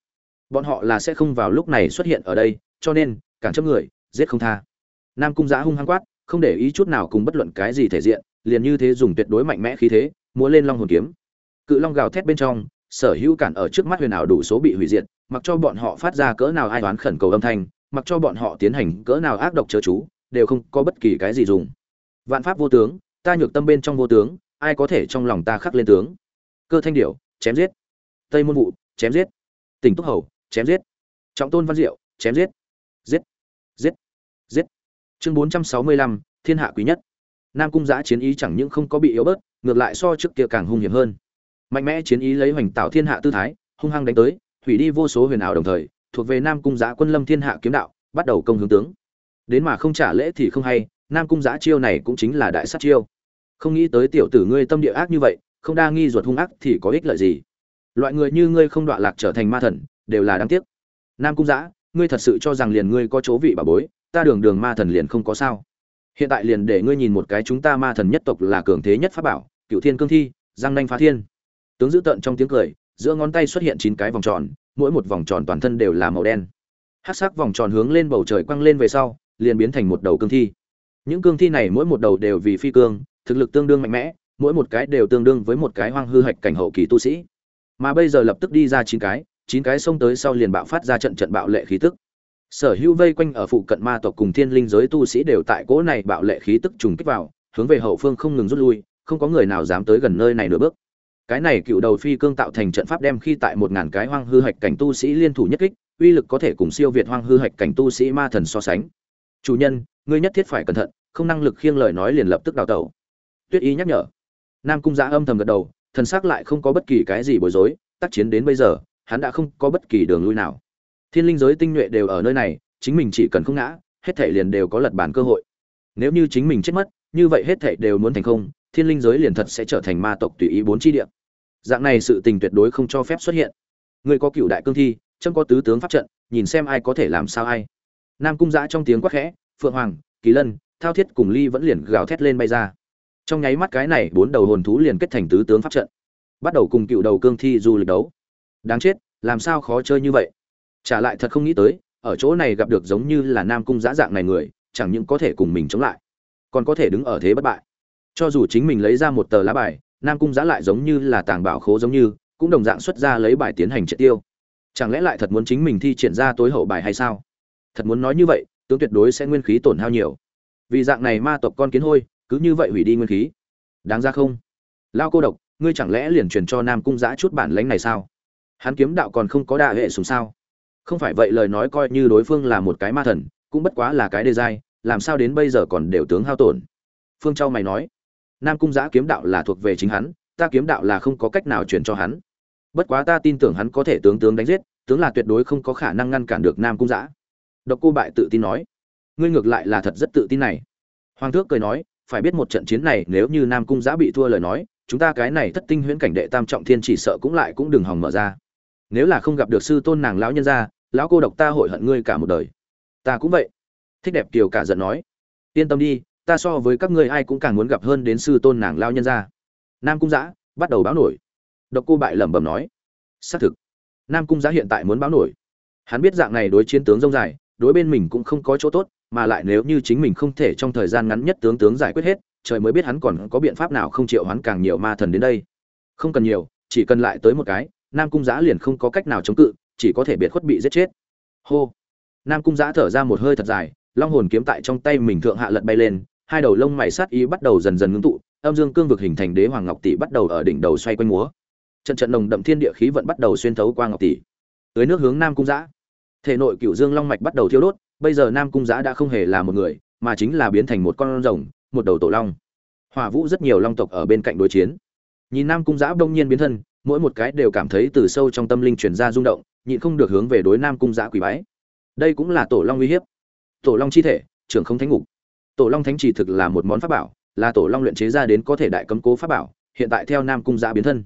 Bọn họ là sẽ không vào lúc này xuất hiện ở đây, cho nên, cản chấp người, giết không tha. Nam cung giã hung hăng quát, không để ý chút nào cùng bất luận cái gì thể diện, liền như thế dùng tuyệt đối mạnh mẽ khí thế, múa lên long hồn kiếm cự long gào thét bên trong, sở hữu cản ở trước mắt huyền ảo đủ số bị hủy diệt, mặc cho bọn họ phát ra cỡ nào ai toán khẩn cầu âm thanh, mặc cho bọn họ tiến hành cỡ nào ác độc chớ chú, đều không có bất kỳ cái gì dùng. Vạn pháp vô tướng, ta nhược tâm bên trong vô tướng, ai có thể trong lòng ta khắc lên tướng? Cơ thanh điểu, chém giết. Tây môn vụ, chém giết. Tỉnh túc hầu, chém giết. Trọng tôn văn diệu, chém giết. Giết. Giết. Giết. Chương bốn trăm sáu mươi lăm, thiên hạ quý nhất. Nam cung giã chiến ý chẳng những không có bị yếu bớt, ngược lại so trước kia càng hung hiểm hơn mạnh mẽ chiến ý lấy hoành tạo thiên hạ tư thái, hung hăng đánh tới, hủy đi vô số huyền ảo đồng thời, thuộc về nam cung giã quân lâm thiên hạ kiếm đạo, bắt đầu công hướng tướng. Đến mà không trả lễ thì không hay, nam cung giã chiêu này cũng chính là đại sát chiêu. Không nghĩ tới tiểu tử ngươi tâm địa ác như vậy, không đa nghi ruột hung ác thì có ích lợi gì? Loại người như ngươi không đọa lạc trở thành ma thần, đều là đáng tiếc. Nam cung giã, ngươi thật sự cho rằng liền ngươi có chỗ vị bà bối, ta đường đường ma thần liền không có sao. Hiện tại liền để ngươi nhìn một cái chúng ta ma thần nhất tộc là cường thế nhất pháp bảo cựu thiên cương thi, giang nanh phá thiên tướng giữ tận trong tiếng cười, giữa ngón tay xuất hiện chín cái vòng tròn, mỗi một vòng tròn toàn thân đều là màu đen. Hát sắc vòng tròn hướng lên bầu trời quăng lên về sau, liền biến thành một đầu cương thi. Những cương thi này mỗi một đầu đều vì phi cương, thực lực tương đương mạnh mẽ, mỗi một cái đều tương đương với một cái hoang hư hạch cảnh hậu kỳ tu sĩ. Mà bây giờ lập tức đi ra chín cái chín cái xông tới sau liền bạo phát ra trận trận bạo lệ khí tức. Sở hữu vây quanh ở phụ cận ma tộc cùng thiên linh giới tu sĩ đều tại cỗ này bạo lệ khí tức trùng kích vào, hướng về hậu phương không ngừng rút lui, không có người nào dám tới gần nơi này nửa bước cái này cựu đầu phi cương tạo thành trận pháp đem khi tại một ngàn cái hoang hư hạch cảnh tu sĩ liên thủ nhất kích, uy lực có thể cùng siêu việt hoang hư hạch cảnh tu sĩ ma thần so sánh. Chủ nhân, ngươi nhất thiết phải cẩn thận, không năng lực khiêng lời nói liền lập tức đào tẩu. Tuyết ý nhắc nhở. Nam cung giã âm thầm gật đầu, thần xác lại không có bất kỳ cái gì bối rối, tác chiến đến bây giờ, hắn đã không có bất kỳ đường lui nào. Thiên linh giới tinh nhuệ đều ở nơi này, chính mình chỉ cần không ngã, hết thảy liền đều có lật bản cơ hội. Nếu như chính mình chết mất, như vậy hết thảy đều muốn thành không thiên linh giới liền thật sẽ trở thành ma tộc tùy ý bốn chi địa dạng này sự tình tuyệt đối không cho phép xuất hiện. Người có cựu đại cương thi trâm có tứ tướng pháp trận, nhìn xem ai có thể làm sao ai. Nam cung giã trong tiếng quát khẽ, phượng hoàng, kỳ lân, thao thiết cùng ly vẫn liền gào thét lên bay ra. Trong nháy mắt cái này, bốn đầu hồn thú liền kết thành tứ tướng pháp trận. Bắt đầu cùng cựu đầu cương thi du lịch đấu. Đáng chết, làm sao khó chơi như vậy? Trả lại thật không nghĩ tới, ở chỗ này gặp được giống như là nam cung giã dạng này người, chẳng những có thể cùng mình chống lại, còn có thể đứng ở thế bất bại. Cho dù chính mình lấy ra một tờ lá bài nam cung giã lại giống như là tàng bảo khố giống như, cũng đồng dạng xuất ra lấy bài tiến hành triệt tiêu. Chẳng lẽ lại thật muốn chính mình thi triển ra tối hậu bài hay sao? Thật muốn nói như vậy, tướng tuyệt đối sẽ nguyên khí tổn hao nhiều. Vì dạng này ma tộc con kiến hôi, cứ như vậy hủy đi nguyên khí. Đáng ra không? Lao cô độc, ngươi chẳng lẽ liền truyền cho nam cung giã chút bản lánh này sao? Hắn kiếm đạo còn không có đạ hệ sùng sao? Không phải vậy lời nói coi như đối phương là một cái ma thần, cũng bất quá là cái đề giai, làm sao đến bây giờ còn đều tướng hao tổn? Phương châu mày nói nam cung giã kiếm đạo là thuộc về chính hắn, ta kiếm đạo là không có cách nào truyền cho hắn. Bất quá ta tin tưởng hắn có thể tướng tướng đánh giết, tướng là tuyệt đối không có khả năng ngăn cản được nam cung giã. Độc cô bại tự tin nói, ngươi ngược lại là thật rất tự tin này. Hoàng thước cười nói, phải biết một trận chiến này nếu như nam cung giã bị thua lời nói, chúng ta cái này thất tinh huyễn cảnh đệ tam trọng thiên chỉ sợ cũng lại cũng đừng hòng mở ra. Nếu là không gặp được sư tôn nàng lão nhân gia, lão cô độc ta hội hận ngươi cả một đời. Ta cũng vậy. Thích đẹp kiều cả giận nói, yên tâm đi ta so với các ngươi ai cũng càng muốn gặp hơn đến sư tôn nàng lao nhân gia. Nam cung giã, bắt đầu báo nổi. Độc cô bại lẩm bẩm nói. Xác thực, nam cung giã hiện tại muốn báo nổi. Hắn biết dạng này đối chiến tướng rông dài, đối bên mình cũng không có chỗ tốt, mà lại nếu như chính mình không thể trong thời gian ngắn nhất tướng tướng giải quyết hết, trời mới biết hắn còn có biện pháp nào không chịu hắn càng nhiều ma thần đến đây. Không cần nhiều, chỉ cần lại tới một cái, nam cung giã liền không có cách nào chống cự, chỉ có thể biệt khuất bị giết chết. Hô! Nam cung giã thở ra một hơi thật dài, long hồn kiếm tại trong tay mình thượng hạ lật bay lên hai đầu lông mày sát ý bắt đầu dần dần ngưng tụ, âm dương cương vực hình thành đế hoàng ngọc tỷ bắt đầu ở đỉnh đầu xoay quanh múa. Trận trận nồng đậm thiên địa khí vận bắt đầu xuyên thấu qua ngọc tỷ. Tới nước hướng nam cung giã. Thể nội cựu dương long mạch bắt đầu thiêu đốt, bây giờ nam cung giã đã không hề là một người, mà chính là biến thành một con rồng, một đầu tổ long. Hỏa vũ rất nhiều long tộc ở bên cạnh đối chiến. Nhìn nam cung giã đông nhiên biến thân, mỗi một cái đều cảm thấy từ sâu trong tâm linh truyền ra rung động, nhịn không được hướng về đối nam cung giã quỳ bái. Đây cũng là tổ long uy hiếp. Tổ long chi thể, trưởng không thánh ngục tổ long thánh chỉ thực là một món pháp bảo, là tổ long luyện chế ra đến có thể đại cấm cố pháp bảo, hiện tại theo nam cung giã biến thân.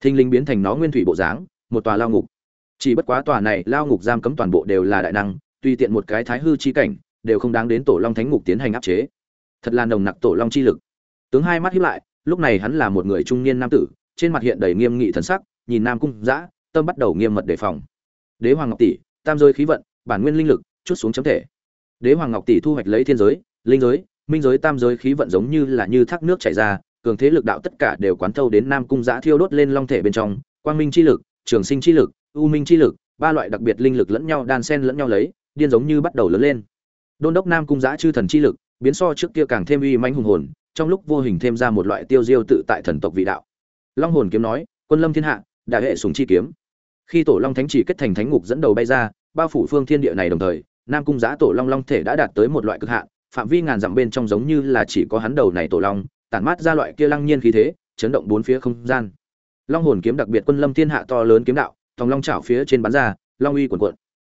Thinh linh biến thành nó nguyên thủy bộ dáng, một tòa lao ngục. Chỉ bất quá tòa này lao ngục giam cấm toàn bộ đều là đại năng, tùy tiện một cái thái hư chi cảnh, đều không đáng đến tổ long thánh ngục tiến hành áp chế. Thật là nồng nặc tổ long chi lực. Tướng hai mắt hiếp lại, lúc này hắn là một người trung niên nam tử, trên mặt hiện đầy nghiêm nghị thần sắc, nhìn nam cung giã, tâm bắt đầu nghiêm mật đề phòng. Đế hoàng ngọc tỷ, tam rơi khí vận, bản nguyên linh lực, chút xuống chấm thể. Đế hoàng ngọc tỷ thu hoạch lấy thiên giới linh giới, minh giới, tam giới khí vận giống như là như thác nước chảy ra, cường thế lực đạo tất cả đều quán thâu đến nam cung giã thiêu đốt lên long thể bên trong, quang minh chi lực, trường sinh chi lực, u minh chi lực, ba loại đặc biệt linh lực lẫn nhau đan xen lẫn nhau lấy, điên giống như bắt đầu lớn lên. Đôn đốc nam cung giã chư thần chi lực, biến so trước kia càng thêm uy manh hùng hồn, trong lúc vô hình thêm ra một loại tiêu diêu tự tại thần tộc vị đạo. Long hồn kiếm nói, quân lâm thiên hạ, đại hệ sùng chi kiếm. Khi tổ long thánh chỉ kết thành thánh ngục dẫn đầu bay ra, bao phủ phương thiên địa này đồng thời, nam cung giã tổ long long thể đã đạt tới một loại cực hạn phạm vi ngàn dặm bên trong giống như là chỉ có hắn đầu này tổ long, tản mát ra loại kia lăng nhiên khí thế, chấn động bốn phía không gian. Long hồn kiếm đặc biệt quân lâm thiên hạ to lớn kiếm đạo thòng long chảo phía trên bắn ra, long uy cuồn cuộn.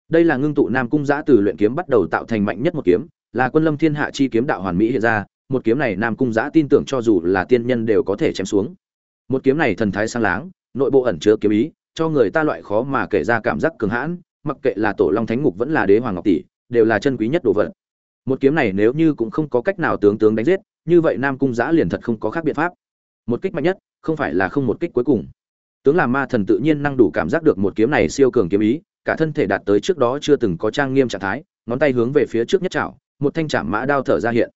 Đây là ngưng tụ nam cung giã từ luyện kiếm bắt đầu tạo thành mạnh nhất một kiếm, là quân lâm thiên hạ chi kiếm đạo hoàn mỹ hiện ra, một kiếm này nam cung giã tin tưởng cho dù là tiên nhân đều có thể chém xuống. Một kiếm này thần thái sang láng, nội bộ ẩn chứa kiếm ý, cho người ta loại khó mà kể ra cảm giác cường hãn, mặc kệ là tổ long thánh ngục vẫn là đế hoàng ngọc tỷ, đều là chân quý nhất đồ vật một kiếm này nếu như cũng không có cách nào tướng tướng đánh giết, như vậy nam cung giã liền thật không có khác biện pháp. Một kích mạnh nhất, không phải là không một kích cuối cùng. Tướng làm ma thần tự nhiên năng đủ cảm giác được một kiếm này siêu cường kiếm ý, cả thân thể đạt tới trước đó chưa từng có trang nghiêm trạng thái, ngón tay hướng về phía trước nhất chảo, một thanh trảm mã đao thở ra hiện.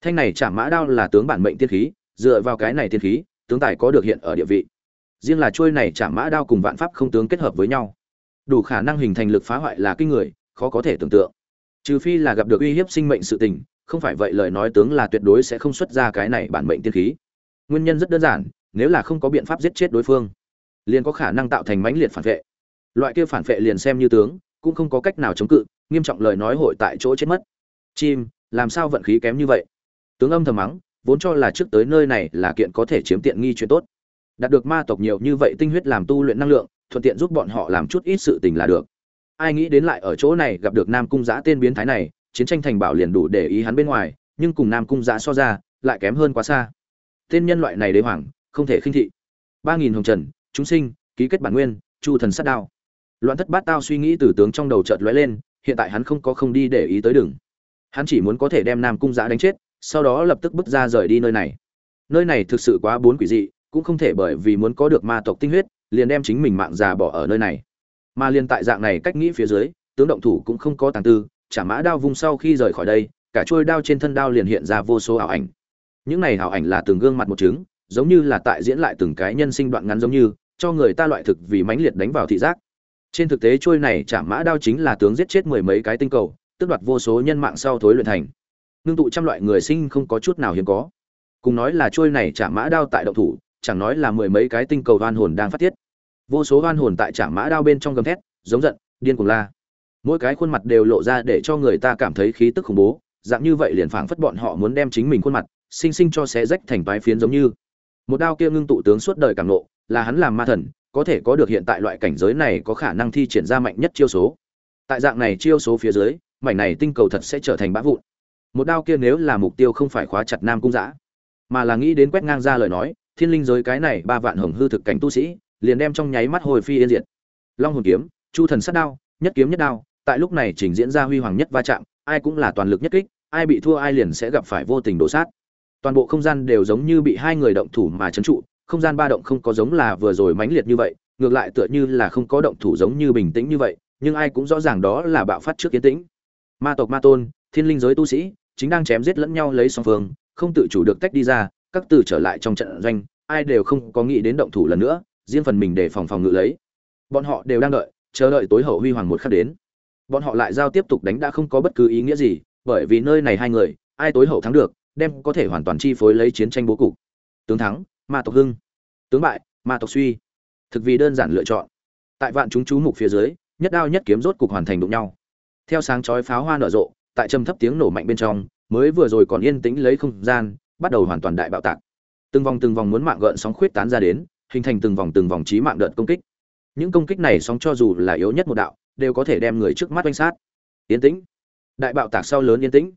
Thanh này trảm mã đao là tướng bản mệnh tiên khí, dựa vào cái này tiên khí, tướng tài có được hiện ở địa vị. Riêng là trôi này trảm mã đao cùng vạn pháp không tướng kết hợp với nhau. Đủ khả năng hình thành lực phá hoại là kinh người, khó có thể tưởng tượng trừ phi là gặp được uy hiếp sinh mệnh sự tình, không phải vậy lời nói tướng là tuyệt đối sẽ không xuất ra cái này bản mệnh tiên khí. Nguyên nhân rất đơn giản, nếu là không có biện pháp giết chết đối phương, liền có khả năng tạo thành mãnh liệt phản vệ. Loại kia phản vệ liền xem như tướng, cũng không có cách nào chống cự, nghiêm trọng lời nói hội tại chỗ chết mất. Chim, làm sao vận khí kém như vậy? Tướng âm thầm mắng, vốn cho là trước tới nơi này là kiện có thể chiếm tiện nghi chuyện tốt. Đạt được ma tộc nhiều như vậy tinh huyết làm tu luyện năng lượng, thuận tiện giúp bọn họ làm chút ít sự tình là được ai nghĩ đến lại ở chỗ này gặp được nam cung giã tên biến thái này, chiến tranh thành bảo liền đủ để ý hắn bên ngoài, nhưng cùng nam cung giã so ra, lại kém hơn quá xa. Tên nhân loại này đế hoàng, không thể khinh thị. ba nghìn hồng trần, chúng sinh, ký kết bản nguyên, chu thần sát đao. Loạn thất bát tao suy nghĩ từ tướng trong đầu chợt lóe lên, hiện tại hắn không có không đi để ý tới đừng. Hắn chỉ muốn có thể đem nam cung giã đánh chết, sau đó lập tức bước ra rời đi nơi này. Nơi này thực sự quá bốn quỷ dị, cũng không thể bởi vì muốn có được ma tộc tinh huyết, liền đem chính mình mạng già bỏ ở nơi này mà liền tại dạng này cách nghĩ phía dưới, tướng động thủ cũng không có tàng tư, chả mã đao vung sau khi rời khỏi đây, cả trôi đao trên thân đao liền hiện ra vô số ảo ảnh. Những này ảo ảnh là từng gương mặt một trứng, giống như là tại diễn lại từng cái nhân sinh đoạn ngắn giống như, cho người ta loại thực vì mãnh liệt đánh vào thị giác. Trên thực tế trôi này chả mã đao chính là tướng giết chết mười mấy cái tinh cầu tức đoạt vô số nhân mạng sau thối luyện thành. Ngưng tụ trăm loại người sinh không có chút nào hiếm có. Cùng nói là trôi này chả mã đao tại động thủ, chẳng nói là mười mấy cái tinh cầu oan hồn đang phát tiết vô số oan hồn tại chả mã đao bên trong gầm thét, giống giận, điên cuồng la. Mỗi cái khuôn mặt đều lộ ra để cho người ta cảm thấy khí tức khủng bố, dạng như vậy liền phảng phất bọn họ muốn đem chính mình khuôn mặt, sinh sinh cho xé rách thành bái phiến giống như. Một đao kia ngưng tụ tướng suốt đời cảm nộ là hắn làm ma thần, có thể có được hiện tại loại cảnh giới này có khả năng thi triển ra mạnh nhất chiêu số. Tại dạng này chiêu số phía dưới, mảnh này tinh cầu thật sẽ trở thành bã vụn. Một đao kia nếu là mục tiêu không phải khóa chặt nam cung giã mà là nghĩ đến quét ngang ra lời nói, thiên linh giới cái này ba vạn hồng hư thực cảnh tu sĩ liền đem trong nháy mắt hồi phi yên diệt. Long hồn kiếm, chu thần sát đao, nhất kiếm nhất đao, tại lúc này trình diễn ra huy hoàng nhất va chạm, ai cũng là toàn lực nhất kích, ai bị thua ai liền sẽ gặp phải vô tình đổ sát. Toàn bộ không gian đều giống như bị hai người động thủ mà trấn trụ, không gian ba động không có giống là vừa rồi mãnh liệt như vậy, ngược lại tựa như là không có động thủ giống như bình tĩnh như vậy, nhưng ai cũng rõ ràng đó là bạo phát trước kiến tĩnh. Ma tộc ma tôn, thiên linh giới tu sĩ, chính đang chém giết lẫn nhau lấy song phương, không tự chủ được tách đi ra, các từ trở lại trong trận doanh, ai đều không có nghĩ đến động thủ lần nữa riêng phần mình để phòng phòng ngự lấy. Bọn họ đều đang đợi, chờ đợi tối hậu huy hoàng một khắc đến. Bọn họ lại giao tiếp tục đánh đã không có bất cứ ý nghĩa gì, bởi vì nơi này hai người, ai tối hậu thắng được, đem có thể hoàn toàn chi phối lấy chiến tranh bố cục. Tướng thắng, ma tộc hưng. Tướng bại, ma tộc suy. Thực vì đơn giản lựa chọn. Tại vạn chúng chú mục phía dưới, nhất đao nhất kiếm rốt cục hoàn thành đụng nhau. Theo sáng chói pháo hoa nở rộ, tại trầm thấp tiếng nổ mạnh bên trong, mới vừa rồi còn yên tĩnh lấy không gian, bắt đầu hoàn toàn đại bạo tạc. Từng vòng từng vòng muốn mạng gợn sóng khuyết tán ra đến hình thành từng vòng từng vòng trí mạng đợt công kích. Những công kích này sóng cho dù là yếu nhất một đạo, đều có thể đem người trước mắt oanh sát. Yên tĩnh. Đại bạo tạc sau lớn yên tĩnh.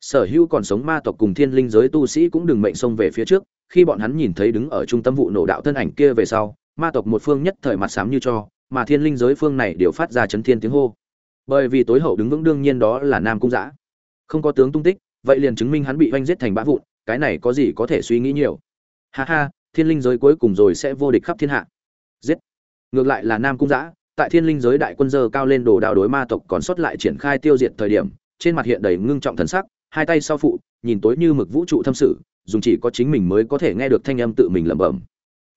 Sở hữu còn sống ma tộc cùng thiên linh giới tu sĩ cũng đừng mệnh xông về phía trước, khi bọn hắn nhìn thấy đứng ở trung tâm vụ nổ đạo thân ảnh kia về sau, ma tộc một phương nhất thời mặt sám như cho, mà thiên linh giới phương này đều phát ra chấn thiên tiếng hô. Bởi vì tối hậu đứng vững đương nhiên đó là nam cung giã không có tướng tung tích, vậy liền chứng minh hắn bị oanh giết thành bã vụn, cái này có gì có thể suy nghĩ nhiều. Ha ha thiên linh giới cuối cùng rồi sẽ vô địch khắp thiên hạ. Giết. Ngược lại là nam cung giã, tại thiên linh giới đại quân dơ cao lên đồ đao đối ma tộc còn sót lại triển khai tiêu diệt thời điểm, trên mặt hiện đầy ngưng trọng thần sắc, hai tay sau phụ, nhìn tối như mực vũ trụ thâm sự, dùng chỉ có chính mình mới có thể nghe được thanh âm tự mình lẩm bẩm.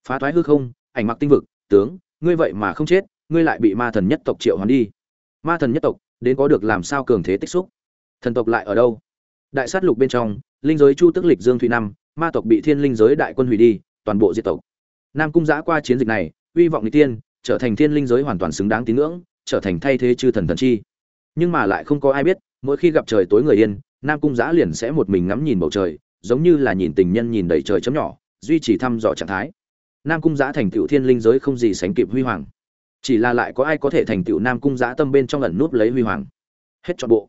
Phá thoái hư không, ảnh mặc tinh vực, tướng, ngươi vậy mà không chết, ngươi lại bị ma thần nhất tộc triệu hoán đi. Ma thần nhất tộc, đến có được làm sao cường thế tích xúc? Thần tộc lại ở đâu? Đại sát lục bên trong, linh giới chu tức lịch dương thủy năm, ma tộc bị thiên linh giới đại quân hủy đi toàn bộ diệt tộc. Nam cung giã qua chiến dịch này, uy vọng n tiên trở thành thiên linh giới hoàn toàn xứng đáng tín ngưỡng, trở thành thay thế chư thần thần chi. Nhưng mà lại không có ai biết, mỗi khi gặp trời tối người yên, nam cung giã liền sẽ một mình ngắm nhìn bầu trời, giống như là nhìn tình nhân nhìn đầy trời chấm nhỏ, duy trì thăm dò trạng thái. Nam cung giã thành tựu thiên linh giới không gì sánh kịp huy hoàng. Chỉ là lại có ai có thể thành tựu nam cung giã tâm bên trong ẩn núp lấy huy hoàng. Hết trọn bộ.